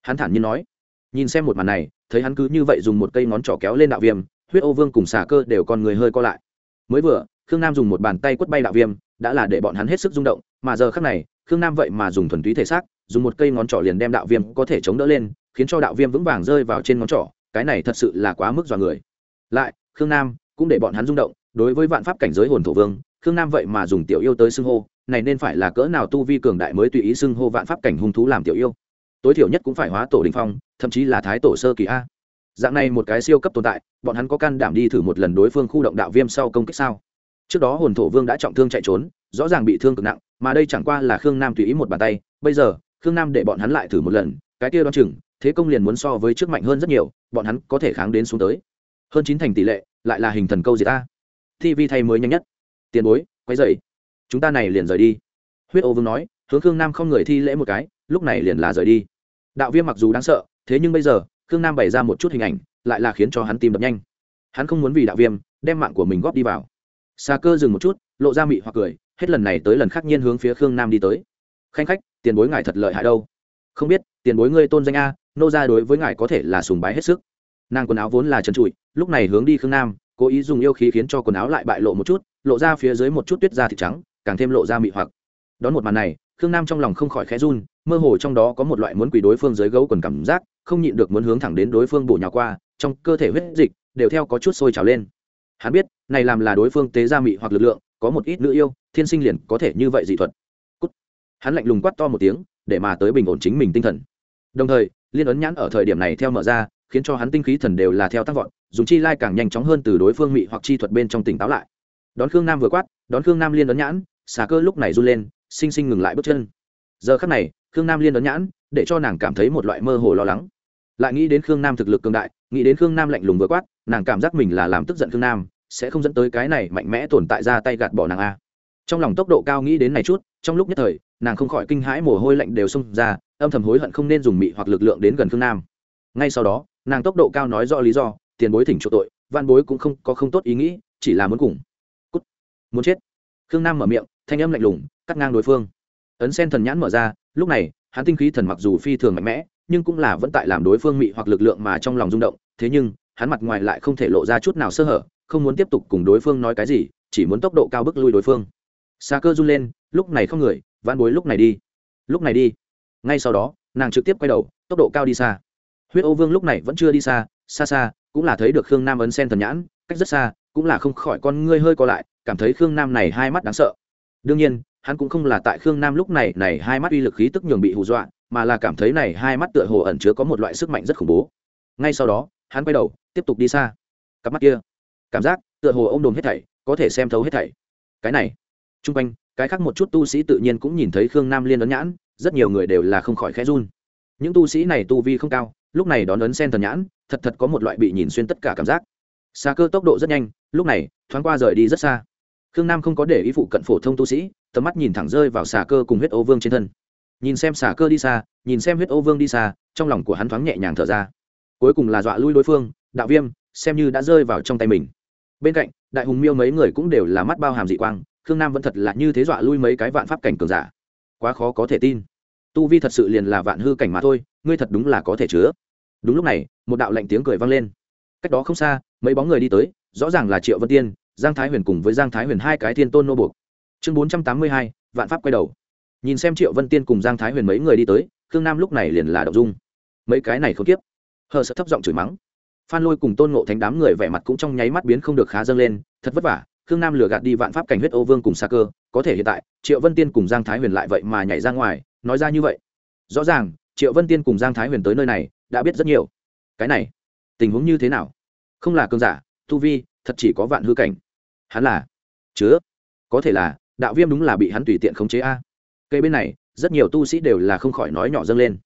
Hắn thản nhiên nói. Nhìn xem một màn này, thấy hắn cứ như vậy dùng một cây ngón trỏ kéo lên đạo viêm, huyết ô vương cùng xà cơ đều con người hơi co lại. Mới vừa, khương nam dùng một bàn tay quất bay đạo viêm, đã là để bọn hắn hết sức rung động, mà giờ khác này khương nam vậy mà dùng thuần túy thể xác, dùng một cây ngón trỏ liền đem đạo viêm có thể chống đỡ lên, khiến cho đạo viêm vững vàng rơi vào trên ngón trỏ, cái này thật sự là quá mức dọa người. Lại, khương nam cũng để bọn hắn rung động, đối với vạn pháp cảnh giới hồn thổ vương, khương nam vậy mà dùng tiểu yêu tới xưng hô, này nên phải là cỡ nào tu vi cường đại mới tùy ý xưng hô vạn pháp cảnh hung thú làm tiểu yêu? Tối thiểu nhất cũng phải hóa tổ đình phong, thậm chí là thái tổ sơ kỳ a. Dạng này một cái siêu cấp tồn tại, bọn hắn có can đảm đi thử một lần đối phương khu động đạo viêm sau công kích sao? Trước đó hồn thổ vương đã trọng thương chạy trốn, rõ ràng bị thương cực nặng, mà đây chẳng qua là khương nam tùy ý một bàn tay. Bây giờ, khương nam để bọn hắn lại thử một lần, cái kia đoan chừng, thế công liền muốn so với trước mạnh hơn rất nhiều, bọn hắn có thể kháng đến xuống tới. Hơn chín thành tỷ lệ, lại là hình thần câu gì ta? Vi thay mới nhanh nhất. Tiền bối quay dậy chúng ta này liền rời đi. Huyết ô vương nói, hướng khương nam không người thi lễ một cái, lúc này liền là rời đi. Đạo viêm mặc dù đáng sợ, thế nhưng bây giờ, khương nam bày ra một chút hình ảnh, lại là khiến cho hắn tìm đập nhanh. Hắn không muốn vì đạo viêm đem mạng của mình góp đi vào xa cơ dừng một chút, lộ ra mị hoặc cười, hết lần này tới lần khác nhiên hướng phía khương nam đi tới. Khanh khách, tiền bối ngài thật lợi hại đâu? Không biết, tiền bối ngươi tôn danh a, nô ra đối với ngài có thể là sùng bái hết sức. Nàng quần áo vốn là trần trụi, lúc này hướng đi khương nam, cố ý dùng yêu khí khiến cho quần áo lại bại lộ một chút, lộ ra phía dưới một chút tuyết da thịt trắng, càng thêm lộ ra mị hoặc. Đón một màn này, khương nam trong lòng không khỏi khẽ run, mơ hồ trong đó có một loại muốn quỳ đối phương dưới gấu quần cảm giác, không nhịn được muốn hướng thẳng đến đối phương bổ nhào qua, trong cơ thể huyết dịch đều theo có chút sôi trào lên hắn biết, này làm là đối phương tế gia mị hoặc lực lượng, có một ít nữ yêu, thiên sinh liền có thể như vậy dị thuật. Cút. hắn lạnh lùng quát to một tiếng, để mà tới bình ổn chính mình tinh thần. Đồng thời, liên ấn nhãn ở thời điểm này theo mở ra, khiến cho hắn tinh khí thần đều là theo tăng vọt, dùng chi lai càng nhanh chóng hơn từ đối phương mị hoặc chi thuật bên trong tỉnh táo lại. Đón khương nam vừa quát, đón khương nam liên ấn nhãn, xà cơ lúc này run lên, sinh sinh ngừng lại bước chân. Giờ khắc này, khương nam liên ấn nhãn, để cho nàng cảm thấy một loại mơ hồ lo lắng. Lại nghĩ đến khương nam thực lực cường đại, nghĩ đến khương nam lạnh lùng vừa quát nàng cảm giác mình là làm tức giận khương nam, sẽ không dẫn tới cái này mạnh mẽ tồn tại ra tay gạt bỏ nàng a. Trong lòng tốc độ cao nghĩ đến này chút, trong lúc nhất thời, nàng không khỏi kinh hãi mồ hôi lạnh đều xông ra, âm thầm hối hận không nên dùng mị hoặc lực lượng đến gần khương nam. Ngay sau đó, nàng tốc độ cao nói rõ lý do, tiền bối thỉnh chỗ tội, văn bối cũng không có không tốt ý nghĩ, chỉ là muốn cùng Cút. muốn chết. Khương nam mở miệng, thanh âm lạnh lùng, cắt ngang đối phương. Ấn sen thần nhãn mở ra, lúc này, hắn tinh khí thần mặc dù phi thường mạnh mẽ, nhưng cũng là vẫn tại làm đối phương mị hoặc lực lượng mà trong lòng rung động, thế nhưng hắn mặt ngoài lại không thể lộ ra chút nào sơ hở, không muốn tiếp tục cùng đối phương nói cái gì, chỉ muốn tốc độ cao bức lui đối phương. Xa cơ run lên, lúc này không người van bối lúc này đi. Lúc này đi. Ngay sau đó, nàng trực tiếp quay đầu, tốc độ cao đi xa. Huyết ô vương lúc này vẫn chưa đi xa xa xa, cũng là thấy được khương nam ấn sen thần nhãn, cách rất xa, cũng là không khỏi con ngươi hơi co lại, cảm thấy khương nam này hai mắt đáng sợ. Đương nhiên, hắn cũng không là tại khương nam lúc này này hai mắt uy lực khí tức nhường bị hù dọa, mà là cảm thấy này hai mắt tựa hồ ẩn chứa có một loại sức mạnh rất khủng bố. Ngay sau đó hắn quay đầu, tiếp tục đi xa. Cặp mắt kia, cảm giác tựa hồ ô m hết thảy, có thể xem thấu hết thảy. Cái này t r u n g quanh, cái khác một chút tu sĩ tự nhiên cũng nhìn thấy khương nam liên ấn nhãn, rất nhiều người đều là không khỏi khẽ run. Những tu sĩ này tu vi không cao, lúc này đón ấn sen thần nhãn, thật thật có một loại bị nhìn xuyên tất cả cảm giác. Xa cơ tốc độ rất nhanh, lúc này, thoáng qua rời đi rất xa. Khương nam không có để ý phụ cận phổ thông tu sĩ, tầm mắt nhìn thẳng rơi vào xà cơ cùng huyết ô vương trên thân. Nhìn xem xà cơ đi xa, nhìn xem huyết ô vương đi xa, trong lòng của hắn thoáng nhẹ nhàng thở ra cuối cùng là dọa lui đối phương, đạo viêm, xem như đã rơi vào trong tay mình. Bên cạnh, đại hùng miêu mấy người cũng đều là mắt bao hàm dị quang, khương nam vẫn thật là như thế dọa lui mấy cái vạn pháp cảnh cường giả. Quá khó có thể tin. Tu vi thật sự liền là vạn hư cảnh mà thôi, ngươi thật đúng là có thể chứa. Đúng lúc này, một đạo lạnh tiếng cười vang lên. Cách đó không xa, mấy bóng người đi tới, rõ ràng là triệu vân tiên, giang thái huyền cùng với giang thái huyền hai cái thiên tôn nô buộc. Chương bốn trăm tám mươi hai, vạn pháp quay đầu. Nhìn xem triệu vân tiên cùng giang thái huyền mấy người đi tới, khương nam lúc này liền là đậu dung. Mấy cái này không tiếp hờ sợ thấp giọng chửi mắng. Phan lôi cùng tôn ngộ thánh đám người vẻ mặt cũng trong nháy mắt biến không được khá dâng lên, thật vất vả, khương nam lừa gạt đi vạn pháp cảnh huyết ô vương cùng xa cơ, có thể hiện tại, triệu vân tiên cùng giang thái huyền lại vậy mà nhảy ra ngoài, nói ra như vậy. Rõ ràng, triệu vân tiên cùng giang thái huyền tới nơi này, đã biết rất nhiều. Cái này, tình huống như thế nào? Không là cơn giả, tu vi, thật chỉ có vạn hư cảnh. Hắn là, chứa, có thể là, đạo viêm đúng là bị hắn tùy tiện khống chế a. Cây bên này, rất nhiều tu sĩ đều là không khỏi nói nhỏ dâng lên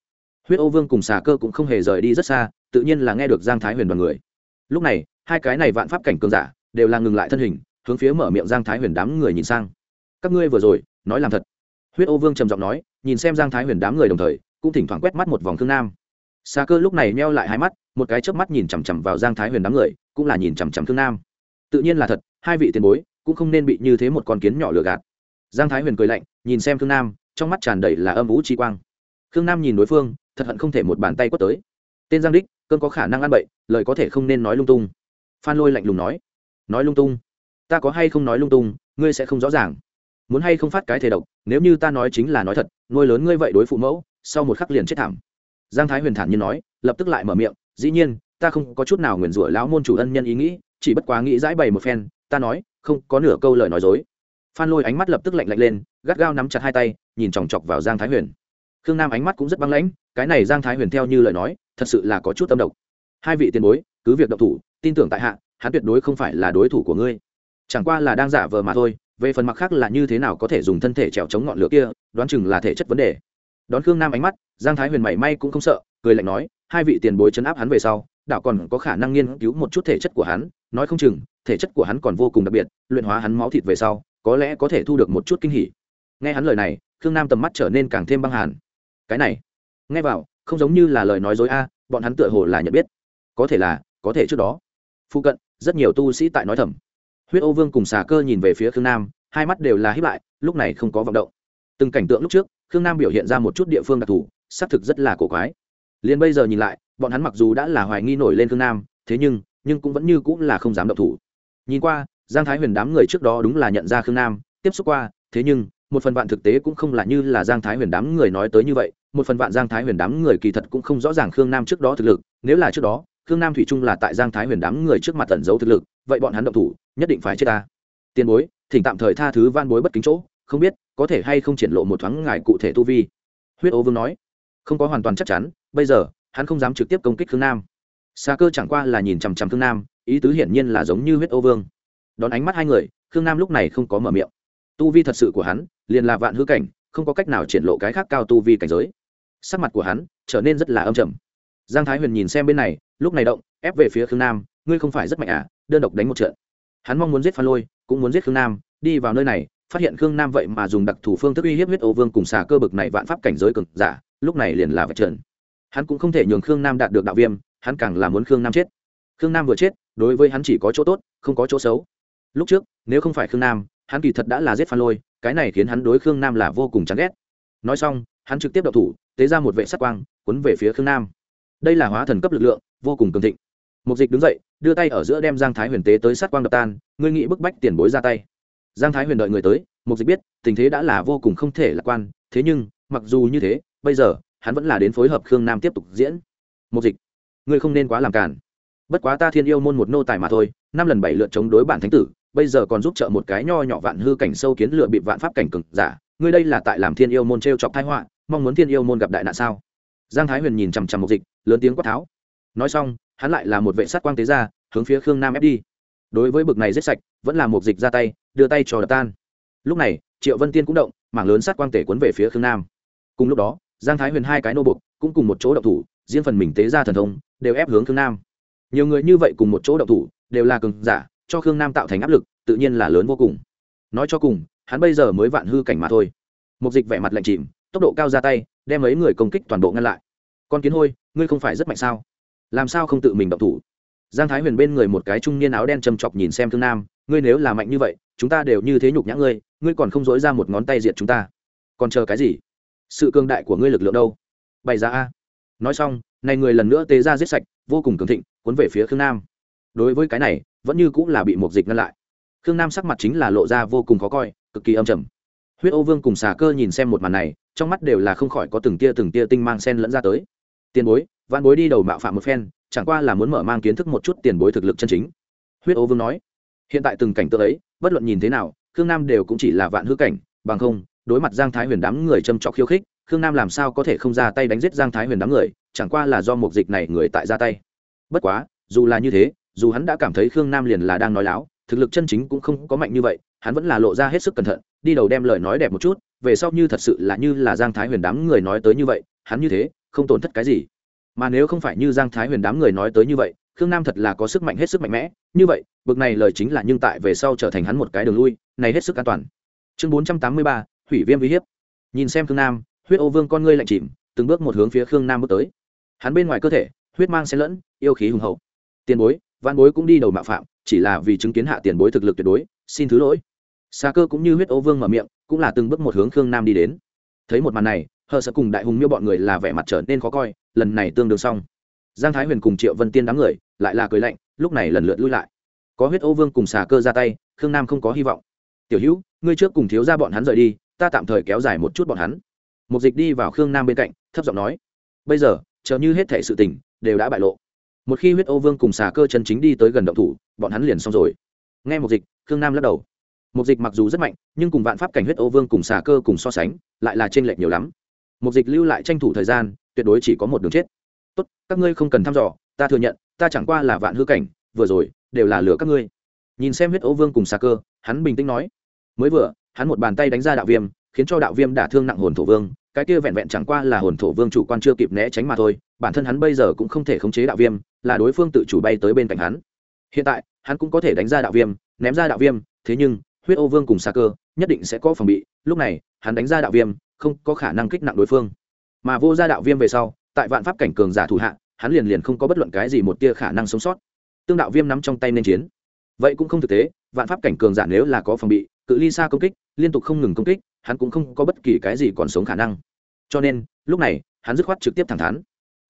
huyết ô vương cùng xà cơ cũng không hề rời đi rất xa, tự nhiên là nghe được giang thái huyền đoàn người. Lúc này, hai cái này vạn pháp cảnh cường giả đều là ngừng lại thân hình, hướng phía mở miệng giang thái huyền đám người nhìn sang. Các ngươi vừa rồi, nói làm thật. Huyết ô vương trầm giọng nói, nhìn xem giang thái huyền đám người đồng thời, cũng thỉnh thoảng quét mắt một vòng thương nam. Xà cơ lúc này meo lại hai mắt, một cái chớp mắt nhìn chằm chằm vào giang thái huyền đám người, cũng là nhìn chằm chằm thương nam. Tự nhiên là thật, hai vị tiền bối cũng không nên bị như thế một con kiến nhỏ lừa gạt. Giang thái huyền cười lạnh, nhìn xem thương nam, trong mắt tràn đầy là âm vũ chi quang khương nam nhìn đối phương, thật hận không thể một bàn tay quất tới. Tên giang đích, cơn có khả năng ăn bậy, lời có thể không nên nói lung tung. Phan lôi lạnh lùng nói. Nói lung tung? Ta có hay không nói lung tung, ngươi sẽ không rõ ràng. Muốn hay không phát cái thể độc, nếu như ta nói chính là nói thật, nuôi lớn ngươi vậy đối phụ mẫu, sau một khắc liền chết thảm. Giang thái huyền thản nhiên nói, lập tức lại mở miệng, dĩ nhiên, ta không có chút nào nguyền rủa lão môn chủ ân nhân ý nghĩ, chỉ bất quá nghĩ dãi bày một phen, ta nói, không có nửa câu lời nói dối. Phan lôi ánh mắt lập tức lạnh lạnh lên, gắt gao nắm chặt hai tay, nhìn chòng chọc vào giang thái huyền khương nam ánh mắt cũng rất băng lãnh, cái này giang thái huyền theo như lời nói, thật sự là có chút tâm độc. Hai vị tiền bối, cứ việc độc thủ, tin tưởng tại hạ, hắn tuyệt đối không phải là đối thủ của ngươi. Chẳng qua là đang giả vờ mà thôi, về phần mặt khác là như thế nào có thể dùng thân thể trèo chống ngọn lửa kia, đoán chừng là thể chất vấn đề. Đón khương nam ánh mắt, giang thái huyền mảy may cũng không sợ, cười lạnh nói, hai vị tiền bối chấn áp hắn về sau, đạo còn có khả năng nghiên cứu một chút thể chất của hắn, nói không chừng, thể chất của hắn còn vô cùng đặc biệt, luyện hóa hắn máu thịt về sau, có lẽ có thể thu được một chút kinh hỉ. Nghe hắn lời này, khương nam tầm mắt trở nên càng thêm băng hàn cái này. Nghe vào, không giống như là lời nói dối a, bọn hắn tựa hồ là nhận biết. Có thể là, có thể trước đó. Phụ cận, rất nhiều tu sĩ tại nói thầm. Huyết ô vương cùng xà cơ nhìn về phía khương nam, hai mắt đều là hiếp lại, lúc này không có vọng động. Từng cảnh tượng lúc trước, khương nam biểu hiện ra một chút địa phương đặc thù, xác thực rất là cổ quái. Liền bây giờ nhìn lại, bọn hắn mặc dù đã là hoài nghi nổi lên khương nam, thế nhưng nhưng cũng vẫn như cũng là không dám động thủ. Nhìn qua, giang thái huyền đám người trước đó đúng là nhận ra khương nam, tiếp xúc qua, thế nhưng một phần vạn thực tế cũng không là như là giang thái huyền đám người nói tới như vậy, một phần vạn giang thái huyền đám người kỳ thật cũng không rõ ràng khương nam trước đó thực lực, nếu là trước đó, khương nam thủy trung là tại giang thái huyền đám người trước mặt tẩn giấu thực lực, vậy bọn hắn động thủ, nhất định phải chết ta. Tiền bối, thỉnh tạm thời tha thứ van bối bất kính chỗ, không biết có thể hay không triển lộ một thoáng ngài cụ thể tu vi. Huyết ô vương nói. Không có hoàn toàn chắc chắn, bây giờ, hắn không dám trực tiếp công kích khương nam. Xa cơ chẳng qua là nhìn chằm chằm khương nam, ý tứ hiển nhiên là giống như huyết ô vương. Đón ánh mắt hai người, khương nam lúc này không có mở miệng tu vi thật sự của hắn liền là vạn hư cảnh, không có cách nào triển lộ cái khác cao tu vi cảnh giới. Sắc mặt của hắn trở nên rất là âm trầm. Giang thái huyền nhìn xem bên này, lúc này động, ép về phía khương nam, ngươi không phải rất mạnh à? Đơn độc đánh một trận. Hắn mong muốn giết phan lôi, cũng muốn giết khương nam, đi vào nơi này, phát hiện khương nam vậy mà dùng đặc thủ phương thức uy hiếp huyết ô vương cùng xà cơ bực này vạn pháp cảnh giới cực giả, lúc này liền là vật trần. Hắn cũng không thể nhường khương nam đạt được đạo viêm, hắn càng là muốn khương nam chết. Khương nam vừa chết, đối với hắn chỉ có chỗ tốt, không có chỗ xấu. Lúc trước, nếu không phải khương nam hắn kỳ thật đã là giết phan lôi, cái này khiến hắn đối khương nam là vô cùng chán ghét. Nói xong, hắn trực tiếp đậu thủ, tế ra một vệ sắc quang, cuốn về phía khương nam. Đây là hóa thần cấp lực lượng, vô cùng cường thịnh. Mục dịch đứng dậy, đưa tay ở giữa đem giang thái huyền tế tới sát quang đập tan, ngươi nghĩ bức bách tiền bối ra tay. Giang thái huyền đợi người tới, mục dịch biết, tình thế đã là vô cùng không thể lạc quan, thế nhưng, mặc dù như thế, bây giờ, hắn vẫn là đến phối hợp khương nam tiếp tục diễn. Mục dịch, ngươi không nên quá làm cản bất quá ta thiên yêu môn một nô tài mà thôi, năm lần bảy lượt chống đối bản thánh tử bây giờ còn giúp trợ một cái nho nhỏ vạn hư cảnh sâu kiến lựa bị vạn pháp cảnh cực giả, ngươi đây là tại làm thiên yêu môn t r e o chọc thái họa, mong muốn thiên yêu môn gặp đại nạn sao? Giang thái huyền nhìn chằm chằm mục dịch, lớn tiếng quát tháo. Nói xong, hắn lại là một vệ sát quang tế ra, hướng phía khương nam ép đi. Đối với bực này giết sạch, vẫn là mục dịch ra tay, đưa tay cho đập tan. Lúc này, triệu vân tiên cũng động, mảng lớn sát quang tể cuốn về phía khương nam. Cùng lúc đó, giang thái huyền hai cái nô bục cũng cùng một chỗ động thủ, riêng phần mình tế ra thần thông, đều ép hướng khương nam. Nhiều người như vậy cùng một chỗ động thủ, đều là cường giả cho khương nam tạo thành áp lực, tự nhiên là lớn vô cùng. Nói cho cùng, hắn bây giờ mới vạn hư cảnh mà thôi. Mục dịch vẻ mặt lạnh chìm, tốc độ cao ra tay, đem mấy người công kích toàn bộ ngăn lại. Con kiến hôi, ngươi không phải rất mạnh sao? Làm sao không tự mình động thủ? Giang thái huyền bên người một cái trung niên áo đen châm chọc nhìn xem thương nam, ngươi nếu là mạnh như vậy, chúng ta đều như thế nhục nhã ngươi ngươi còn không dối ra một ngón tay diệt chúng ta. Còn chờ cái gì? Sự cương đại của ngươi lực lượng đâu? Bày ra a. Nói xong, này người lần nữa tế ra giết sạch, vô cùng cường thịnh, cuốn về phía khương nam đối với cái này, vẫn như cũng là bị một dịch ngăn lại. Khương nam sắc mặt chính là lộ ra vô cùng khó coi, cực kỳ âm trầm. Huyết ô vương cùng xà cơ nhìn xem một màn này, trong mắt đều là không khỏi có từng tia từng tia tinh mang sen lẫn ra tới. Tiền bối văn bối đi đầu mạo phạm một phen, chẳng qua là muốn mở mang kiến thức một chút tiền bối thực lực chân chính. Huyết ô vương nói, hiện tại từng cảnh tượng ấy, bất luận nhìn thế nào, khương nam đều cũng chỉ là vạn hư cảnh, bằng không, đối mặt giang thái huyền đám người châm trọc khiêu khích, khương nam làm sao có thể không ra tay đánh giết giang thái huyền đám người, chẳng qua là do một dịch này người tại ra tay. Bất quá, dù là như thế dù hắn đã cảm thấy khương nam liền là đang nói láo, thực lực chân chính cũng không có mạnh như vậy, hắn vẫn là lộ ra hết sức cẩn thận, đi đầu đem lời nói đẹp một chút, về sau như thật sự là như là giang thái huyền đám người nói tới như vậy, hắn như thế, không tổn thất cái gì. Mà nếu không phải như giang thái huyền đám người nói tới như vậy, khương nam thật là có sức mạnh hết sức mạnh mẽ, như vậy, bực này lời chính là nhưng tại về sau trở thành hắn một cái đường lui, này hết sức an toàn. Chương bốn trăm tám mươi ba, hủy viêm uy hiếp. Nhìn xem khương nam, huyết ô vương con ngươi lạnh chìm, từng bước một hướng phía khương nam bước tới. Hắn bên ngoài cơ thể, huyết mang xen lẫn, yêu khí hùng hậu. Tiền bối văn bối cũng đi đầu mạo phạm, chỉ là vì chứng kiến hạ tiền bối thực lực tuyệt đối, xin thứ lỗi. Xa cơ cũng như huyết ô vương mở miệng, cũng là từng bước một hướng khương nam đi đến. Thấy một màn này, hờ sợ cùng đại hùng miêu bọn người là vẻ mặt trở nên khó coi, lần này tương đương xong. Giang thái huyền cùng triệu vân tiên đám người, lại là cười lạnh, lúc này lần lượt lui lại. Có huyết ô vương cùng xà cơ ra tay, khương nam không có hy vọng. Tiểu hữu, ngươi trước cùng thiếu ra bọn hắn rời đi, ta tạm thời kéo dài một chút bọn hắn. Một dịch đi vào khương nam bên cạnh, thấp giọng nói, bây giờ, chờ như hết thể sự tình, đều đã bại lộ một khi huyết ô vương cùng xà cơ chân chính đi tới gần động thủ, bọn hắn liền xong rồi. Nghe một dịch, khương nam lắc đầu. Một dịch mặc dù rất mạnh, nhưng cùng vạn pháp cảnh huyết ô vương cùng xà cơ cùng so sánh, lại là t r ê n lệch nhiều lắm. Một dịch lưu lại tranh thủ thời gian, tuyệt đối chỉ có một đường chết. Tốt, các ngươi không cần thăm dò, ta thừa nhận, ta chẳng qua là vạn hư cảnh, vừa rồi, đều là lửa các ngươi. Nhìn xem huyết ô vương cùng xà cơ, hắn bình tĩnh nói. Mới vừa, hắn một bàn tay đánh ra đạo viêm, khiến cho đạo viêm đả thương nặng hồn thổ vương, cái kia vẹn vẹn chẳng qua là hồn thổ vương chủ quan chưa kịp né tránh mà thôi, bản thân hắn bây giờ cũng không thể khống chế đạo viêm là đối phương tự chủ bay tới bên cạnh hắn. Hiện tại, hắn cũng có thể đánh ra đạo viêm, ném ra đạo viêm, thế nhưng, huyết ô vương cùng xa cơ, nhất định sẽ có phòng bị, lúc này, hắn đánh ra đạo viêm, không có khả năng kích nặng đối phương. Mà vô ra đạo viêm về sau, tại vạn pháp cảnh cường giả thủ hạ, hắn liền liền không có bất luận cái gì một tia khả năng sống sót. Tương đạo viêm nắm trong tay nên chiến. Vậy cũng không thực tế, vạn pháp cảnh cường giả nếu là có phòng bị, cự ly xa công kích, liên tục không ngừng công kích, hắn cũng không có bất kỳ cái gì còn sống khả năng. Cho nên, lúc này, hắn dứt khoát trực tiếp thẳng thắn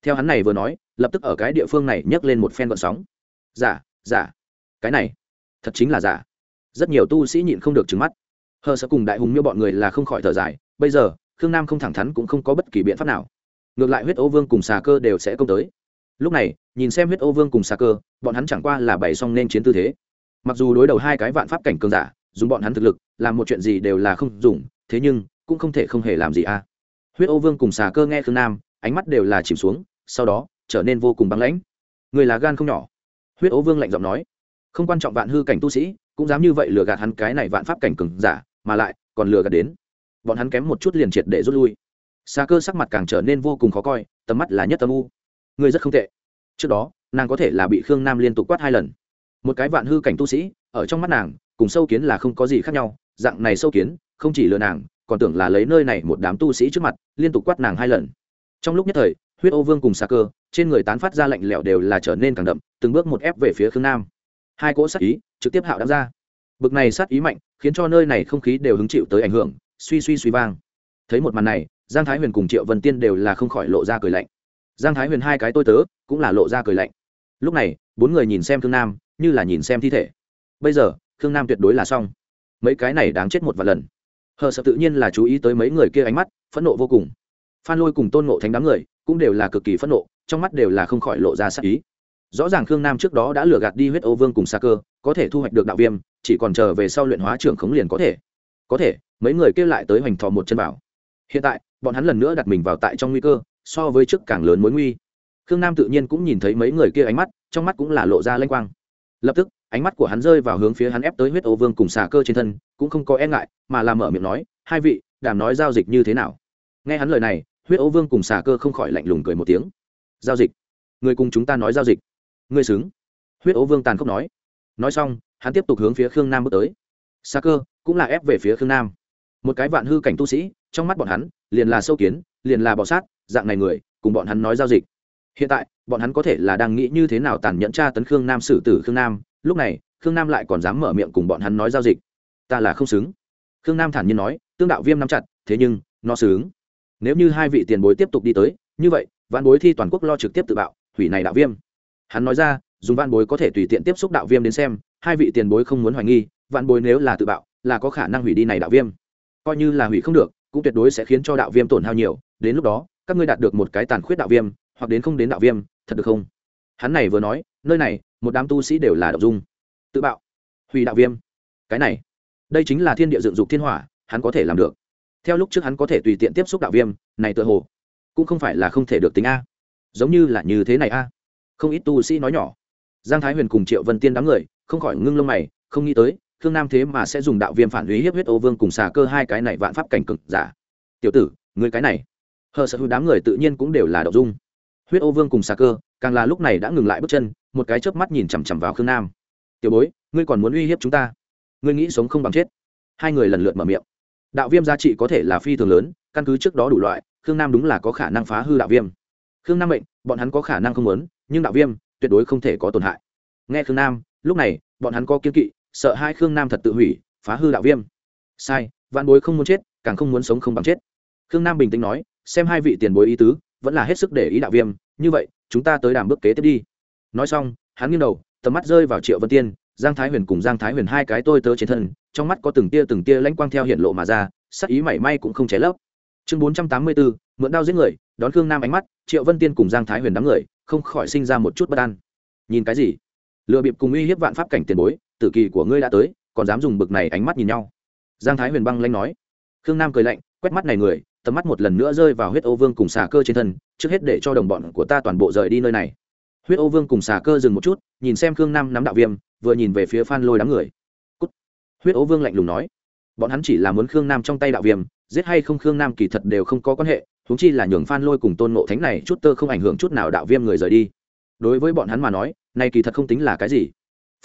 theo hắn này vừa nói, lập tức ở cái địa phương này nhấc lên một phen vận sóng. Giả giả. Cái này, thật chính là giả. Rất nhiều tu sĩ nhịn không được trứng mắt. Hờ sợ cùng đại hùng miêu bọn người là không khỏi thở dài, bây giờ, khương nam không thẳng thắn cũng không có bất kỳ biện pháp nào. Ngược lại huyết ô vương cùng xà cơ đều sẽ công tới. Lúc này, nhìn xem huyết ô vương cùng xà cơ, bọn hắn chẳng qua là bày xong nên chiến tư thế. Mặc dù đối đầu hai cái vạn pháp cảnh cường giả, dùng bọn hắn thực lực, làm một chuyện gì đều là không dùng, thế nhưng, cũng không thể không hề làm gì a. À. huyết ô vương cùng xà cơ nghe khương nam, ánh mắt đều là chìm xuống sau đó, trở nên vô cùng băng lãnh. Người là gan không nhỏ. Huyết ố vương lạnh giọng nói, không quan trọng vạn hư cảnh tu sĩ, cũng dám như vậy lừa gạt hắn cái này vạn pháp cảnh cừng giả, mà lại còn lừa gạt đến. Bọn hắn kém một chút liền triệt để rút lui. Xa cơ sắc mặt càng trở nên vô cùng khó coi, tầm mắt là nhất tâm u. Người rất không tệ. Trước đó, nàng có thể là bị khương nam liên tục quát hai lần. Một cái vạn hư cảnh tu sĩ, ở trong mắt nàng, cùng sâu kiến là không có gì khác nhau, dạng này sâu kiến, không chỉ lừa nàng, còn tưởng là lấy nơi này một đám tu sĩ trước mặt, liên tục quát nàng hai lần. Trong lúc nhất thời huyết ô vương cùng xa cơ, trên người tán phát ra lạnh lẽo đều là trở nên càng đậm, từng bước một ép về phía khương nam. Hai cỗ sát ý trực tiếp hạo đắm ra. Bực này sát ý mạnh, khiến cho nơi này không khí đều hứng chịu tới ảnh hưởng, suy suy suy vang. Thấy một màn này, giang thái huyền cùng triệu vân tiên đều là không khỏi lộ ra cười lạnh. Giang thái huyền hai cái tôi tớ cũng là lộ ra cười lạnh. Lúc này, bốn người nhìn xem khương nam, như là nhìn xem thi thể. Bây giờ, khương nam tuyệt đối là xong. Mấy cái này đáng chết một vài lần. Hờ sợ tự nhiên là chú ý tới mấy người kia ánh mắt, phẫn nộ vô cùng. Phan lôi cùng tôn Ngộ thánh đám người cũng đều là cực kỳ phẫn nộ, trong mắt đều là không khỏi lộ ra sắc ý. Rõ ràng khương nam trước đó đã lừa gạt đi huyết ô vương cùng xa cơ, có thể thu hoạch được đạo viêm, chỉ còn chờ về sau luyện hóa trưởng khống liền có thể. Có thể, mấy người kêu lại tới hoành thọ một chân bảo. Hiện tại, bọn hắn lần nữa đặt mình vào tại trong nguy cơ, so với trước càng lớn mối nguy. Khương nam tự nhiên cũng nhìn thấy mấy người kia ánh mắt, trong mắt cũng là lộ ra lanh quang. Lập tức, ánh mắt của hắn rơi vào hướng phía hắn ép tới huyết ô vương cùng xà cơ trên thân, cũng không có e ngại, mà làm mở miệng nói, hai vị, đàm nói giao dịch như thế nào? Nghe hắn lời này huyết ấu vương cùng xà cơ không khỏi lạnh lùng cười một tiếng. Giao dịch. Người cùng chúng ta nói giao dịch. Ngươi xứng. Huyết ố vương tàn khốc nói. Nói xong, hắn tiếp tục hướng phía khương nam bước tới. Xà cơ cũng là ép về phía khương nam. Một cái vạn hư cảnh tu sĩ, trong mắt bọn hắn, liền là sâu kiến, liền là bọ sát, dạng này người, cùng bọn hắn nói giao dịch. Hiện tại, bọn hắn có thể là đang nghĩ như thế nào tàn nhẫn tra tấn khương nam xử tử khương nam, lúc này, khương nam lại còn dám mở miệng cùng bọn hắn nói giao dịch. Ta là không xứng. Khương nam thản nhiên nói, tương đạo viêm nắm chặt, thế nhưng, nó xứng nếu như hai vị tiền bối tiếp tục đi tới, như vậy, vạn bối thi toàn quốc lo trực tiếp tự bạo, hủy này đạo viêm. Hắn nói ra, dùng vạn bối có thể tùy tiện tiếp xúc đạo viêm đến xem, hai vị tiền bối không muốn hoài nghi, vạn bối nếu là tự bạo, là có khả năng hủy đi này đạo viêm. Coi như là hủy không được, cũng tuyệt đối sẽ khiến cho đạo viêm tổn hao nhiều, đến lúc đó, các ngươi đạt được một cái tàn khuyết đạo viêm, hoặc đến không đến đạo viêm, thật được không? Hắn này vừa nói, nơi này, một đám tu sĩ đều là đạo dung. Tự bạo, hủy đạo viêm. Cái này, đây chính là thiên địa dựng dục thiên hỏa, hắn có thể làm được theo lúc trước hắn có thể tùy tiện tiếp xúc đạo viêm, này tựa hồ cũng không phải là không thể được tính a. Giống như là như thế này a. Không ít tu sĩ nói nhỏ. Giang thái huyền cùng triệu vân tiên đám người, không khỏi ngưng lông mày, không nghĩ tới, khương nam thế mà sẽ dùng đạo viêm phản lý hiếp huyết ô vương cùng xà cơ hai cái này vạn pháp cảnh cực giả. Tiểu tử người cái này. Hờ sợ hữu đám người tự nhiên cũng đều là đậu dung. Huyết ô vương cùng xà cơ, càng là lúc này đã ngừng lại bước chân, một cái chớp mắt nhìn chằm chằm vào khương nam. Tiểu bối, ngươi còn muốn uy hiếp chúng ta? Ngươi nghĩ sống không bằng chết? Hai người lần lượt mở miệng đạo viêm giá trị có thể là phi thường lớn, căn cứ trước đó đủ loại, khương nam đúng là có khả năng phá hư đạo viêm. Khương nam mệnh, bọn hắn có khả năng không lớn nhưng đạo viêm tuyệt đối không thể có tổn hại. Nghe khương nam, lúc này, bọn hắn có kiên kỵ, sợ hai khương nam thật tự hủy, phá hư đạo viêm. Sai, vạn bối không muốn chết, càng không muốn sống không bằng chết. Khương nam bình tĩnh nói, xem hai vị tiền bối ý tứ, vẫn là hết sức để ý đạo viêm, như vậy, chúng ta tới đàm bước kế tiếp đi. Nói xong, hắn nghiêng đầu, tầm mắt rơi vào triệu vân tiên giang thái huyền cùng giang thái huyền hai cái tôi tớ trên thân, trong mắt có từng tia từng tia lãnh quang theo hiện lộ mà ra, sắc ý mảy may cũng không cháy lấp. Chương bốn trăm tám mươi bốn, mượn đao giết người, đón khương nam ánh mắt, triệu vân tiên cùng giang thái huyền đám người, không khỏi sinh ra một chút bất an. Nhìn cái gì? Lựa bịp cùng uy hiếp vạn pháp cảnh tiền bối, tử kỳ của ngươi đã tới, còn dám dùng bực này ánh mắt nhìn nhau. Giang thái huyền băng lanh nói. Khương nam cười lạnh, quét mắt này người, tầm mắt một lần nữa rơi vào huyết ô vương cùng xà cơ trên thân, trước hết để cho đồng bọn của ta toàn bộ rời đi nơi này. Huyết ô vương cùng xà cơ dừng một chút, nhìn xem khương nam nắm đạo viêm vừa nhìn về phía phan lôi đám người. Cút. huyết ô vương lạnh lùng nói. Bọn hắn chỉ là muốn khương nam trong tay đạo viêm, giết hay không khương nam kỳ thật đều không có quan hệ thúng chi là nhường phan lôi cùng tôn ngộ thánh này chút tơ không ảnh hưởng chút nào đạo viêm người rời đi. Đối với bọn hắn mà nói, này kỳ thật không tính là cái gì.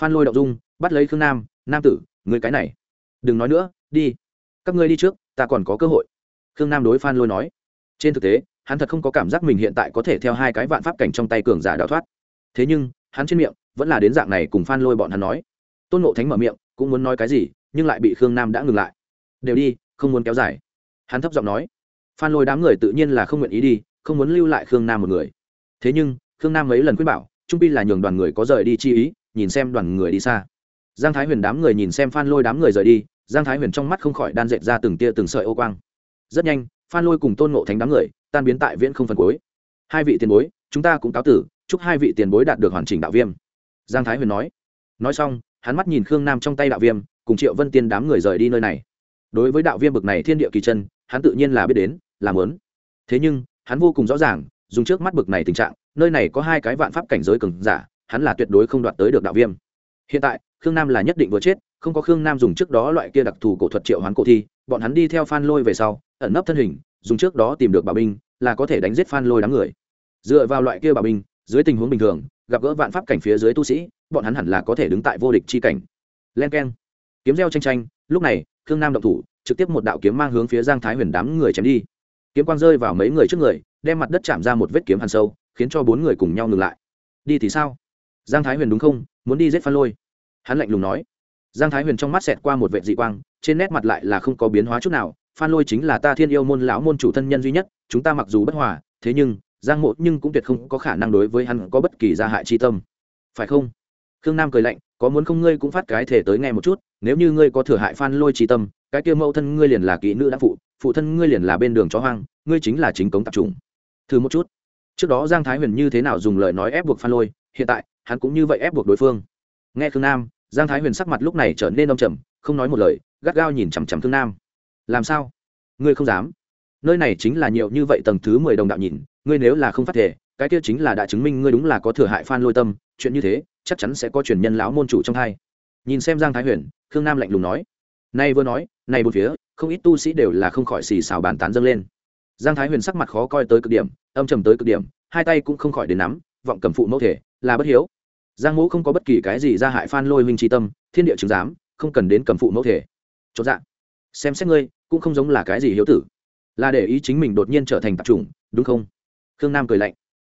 Phan lôi động dung, bắt lấy khương nam nam tử người cái này, đừng nói nữa, đi. Các ngươi đi trước, ta còn có cơ hội. Khương nam đối phan lôi nói. Trên thực tế, hắn thật không có cảm giác mình hiện tại có thể theo hai cái vạn pháp cảnh trong tay cường giả đào thoát. Thế nhưng, hắn trên miệng vẫn là đến dạng này cùng phan lôi bọn hắn nói. Tôn ngộ thánh mở miệng, cũng muốn nói cái gì, nhưng lại bị khương nam đã ngừng lại. Đều đi, không muốn kéo dài. Hắn thấp giọng nói. Phan lôi đám người tự nhiên là không nguyện ý đi, không muốn lưu lại khương nam một người. Thế nhưng, khương nam mấy lần khuyên bảo, trung pi là nhường đoàn người có rời đi chi ý, nhìn xem đoàn người đi xa. Giang thái huyền đám người nhìn xem phan lôi đám người rời đi, giang thái huyền trong mắt không khỏi đan dệt ra từng tia từng sợi ô quang. Rất nhanh, phan lôi cùng tôn ngộ thánh đám người tan biến tại viễn không phần cuối. Hai vị tiền bối, chúng ta cũng cáo tử, chúc hai vị tiền bối đạt được hoàn chỉnh đạo viêm giang thái huyền nói. Nói xong, hắn mắt nhìn khương nam trong tay đạo viêm, cùng triệu vân tiên đám người rời đi nơi này. Đối với đạo viêm bực này thiên địa kỳ chân, hắn tự nhiên là biết đến làm lớn thế nhưng, hắn vô cùng rõ ràng, dùng trước mắt bực này tình trạng, nơi này có hai cái vạn pháp cảnh giới cường giả, hắn là tuyệt đối không đoạt tới được đạo viêm. Hiện tại, khương nam là nhất định vừa chết, không có khương nam dùng trước đó loại kia đặc thù cổ thuật triệu hoán cổ thi, bọn hắn đi theo phan lôi về sau, ẩn nấp thân hình, dùng trước đó tìm được bảo binh, là có thể đánh giết phan lôi đám người. Dựa vào loại kia bảo binh, dưới tình huống bình thường gặp gỡ vạn pháp cảnh phía dưới tu sĩ, bọn hắn hẳn là có thể đứng tại vô địch chi cảnh. Len k e n kiếm reo tranh tranh lúc này, khương nam động thủ, trực tiếp một đạo kiếm mang hướng phía giang thái huyền đám người chém đi. Kiếm quang rơi vào mấy người trước người, đem mặt đất chạm ra một vết kiếm hàn sâu, khiến cho bốn người cùng nhau ngừng lại. Đi thì sao? Giang thái huyền đúng không? Muốn đi giết phan lôi. Hắn lạnh lùng nói. Giang thái huyền trong mắt xẹt qua một vệ dị quang, trên nét mặt lại là không có biến hóa chút nào. Phan lôi chính là ta thiên yêu môn lão môn chủ thân nhân duy nhất, chúng ta mặc dù bất hòa, thế nhưng giang mộ nhưng cũng tuyệt không có khả năng đối với hắn có bất kỳ gia hại chi tâm. Phải không? Khương nam cười lạnh, có muốn không ngươi cũng phát cái thể tới nghe một chút, nếu như ngươi có thừa hại phan lôi chi tâm, cái kia mẫu thân ngươi liền là kỹ nữ đã phụ phụ thân ngươi liền là bên đường chó hoang, ngươi chính là chính cống tạp trùng thử một chút. Trước đó giang thái huyền như thế nào dùng lời nói ép buộc phan lôi, hiện tại, hắn cũng như vậy ép buộc đối phương. Nghe khương nam, giang thái huyền sắc mặt lúc này trở nên đông trầm, không nói một lời, gắt gao nhìn chằm chằm khương nam. Làm sao? Ngươi không dám. Nơi này chính là nhiều như vậy tầng thứ mười đồng đạo nhìn ngươi nếu là không phát thể, cái kia chính là đã chứng minh ngươi đúng là có thừa hại phan lôi tâm, chuyện như thế, chắc chắn sẽ có truyền nhân lão môn chủ trong hai nhìn xem giang thái huyền, khương nam lạnh lùng nói. Nay vừa nói này một phía, không ít tu sĩ đều là không khỏi xì xào bàn tán dâng lên. Giang thái huyền sắc mặt khó coi tới cực điểm, âm trầm tới cực điểm, hai tay cũng không khỏi đến nắm, vọng cầm phụ mẫu thể, là bất hiếu. Giang mẫu không có bất kỳ cái gì ra hại phan lôi huynh tri tâm, thiên địa chứng giám, không cần đến cầm phụ mẫu thể. Chốt dạng xem xét ngươi, cũng không giống là cái gì hiếu tử. Là để ý chính mình đột nhiên trở thành tạp chủng, đúng không? Khương nam cười lạnh.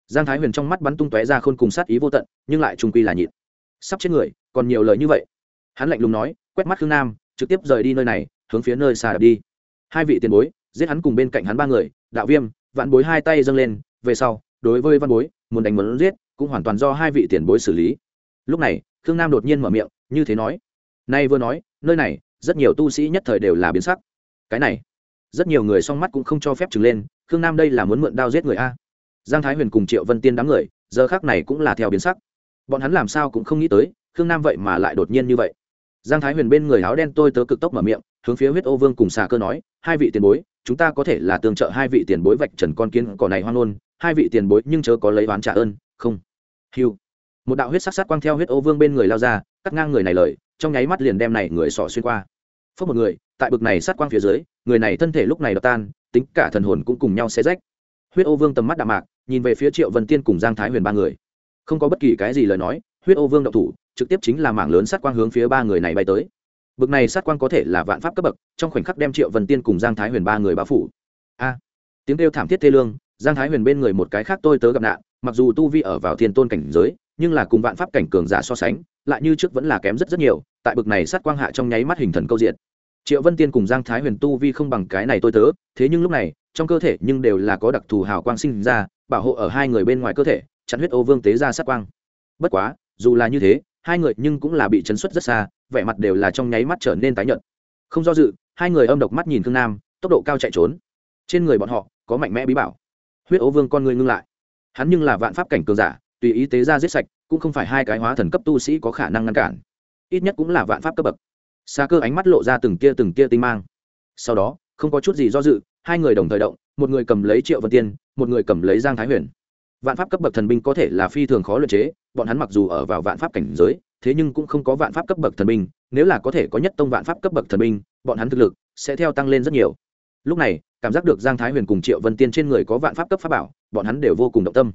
Giang thái huyền trong mắt bắn tung tóe ra khôn cùng sát ý vô tận, nhưng lại trung quy là nhịn. Sắp chết người, còn nhiều lời như vậy. Hắn lạnh lùng nói, quét mắt khương nam, trực tiếp rời đi nơi này, hướng phía nơi xa đập đi. Hai vị tiền bối, giết hắn cùng bên cạnh hắn ba người, đạo viêm, vạn bối hai tay dâng lên, về sau, đối với văn bối, muốn đánh muốn giết, cũng hoàn toàn do hai vị tiền bối xử lý. Lúc này, khương nam đột nhiên mở miệng, như thế nói. Nay vừa nói, nơi này, rất nhiều tu sĩ nhất thời đều là biến sắc. Cái này, rất nhiều người song mắt cũng không cho phép trừng lên, khương nam đây là muốn mượn đao giết người a giang thái huyền cùng triệu vân tiên đám người, giờ khác này cũng là theo biến sắc. Bọn hắn làm sao cũng không nghĩ tới, khương nam vậy mà lại đột nhiên như vậy. Giang thái huyền bên người áo đen tôi tớ cực tốc mở miệng, hướng phía huyết ô vương cùng xà cơ nói, hai vị tiền bối, chúng ta có thể là tương trợ hai vị tiền bối vạch trần con kiến cỏ này hoang nôn hai vị tiền bối nhưng chớ có lấy oán trả ơn, không. Hiu. Một đạo huyết sắc sát quang theo huyết ô vương bên người lao ra, cắt ngang người này lời, trong nháy mắt liền đem này người sỏ xuyên qua. Phước một người, tại bực này sát quang phía dưới, người này thân thể lúc này đập tan, tính cả thần hồn cũng cùng nhau xé rách huyết ô vương tầm mắt đạm mạc, nhìn về phía triệu vân tiên cùng giang thái huyền ba người. Không có bất kỳ cái gì lời nói, huyết ô vương động thủ, trực tiếp chính là mảng lớn sát quang hướng phía ba người này bay tới. Bực này sát quang có thể là vạn pháp cấp bậc, trong khoảnh khắc đem triệu vân tiên cùng giang thái huyền ba người bao phủ. A! Tiếng kêu thảm thiết thê lương, giang thái huyền bên người một cái khác tôi tớ gặp nạn, mặc dù tu vi ở vào thiên tôn cảnh giới, nhưng là cùng vạn pháp cảnh cường giả so sánh, lại như trước vẫn là kém rất rất nhiều, tại bực này sát quang hạ trong nháy mắt hình thần câu diện triệu vân tiên cùng giang thái huyền tu vi không bằng cái này tôi tớ, thế nhưng lúc này, trong cơ thể nhưng đều là có đặc thù hào quang sinh ra, bảo hộ ở hai người bên ngoài cơ thể, chặn huyết ô vương tế ra sát quang. Bất quá, dù là như thế, hai người nhưng cũng là bị chấn xuất rất xa, vẻ mặt đều là trong nháy mắt trở nên tái nhợt. Không do dự, hai người âm độc mắt nhìn thương nam, tốc độ cao chạy trốn. Trên người bọn họ, có mạnh mẽ bí bảo. Huyết ô vương con người ngưng lại. Hắn nhưng là vạn pháp cảnh cường giả, tùy ý tế ra giết sạch, cũng không phải hai cái hóa thần cấp tu sĩ có khả năng ngăn cản. Ít nhất cũng là vạn pháp cấp bậc xa cơ ánh mắt lộ ra từng tia từng tia tinh mang. Sau đó, không có chút gì do dự, hai người đồng thời động, một người cầm lấy triệu vân tiên, một người cầm lấy giang thái huyền. Vạn pháp cấp bậc thần binh có thể là phi thường khó luyện chế, bọn hắn mặc dù ở vào vạn pháp cảnh giới, thế nhưng cũng không có vạn pháp cấp bậc thần binh, nếu là có thể có nhất tông vạn pháp cấp bậc thần binh, bọn hắn thực lực sẽ theo tăng lên rất nhiều. Lúc này, cảm giác được giang thái huyền cùng triệu vân tiên trên người có vạn pháp cấp pháp bảo, bọn hắn đều vô cùng động tâm.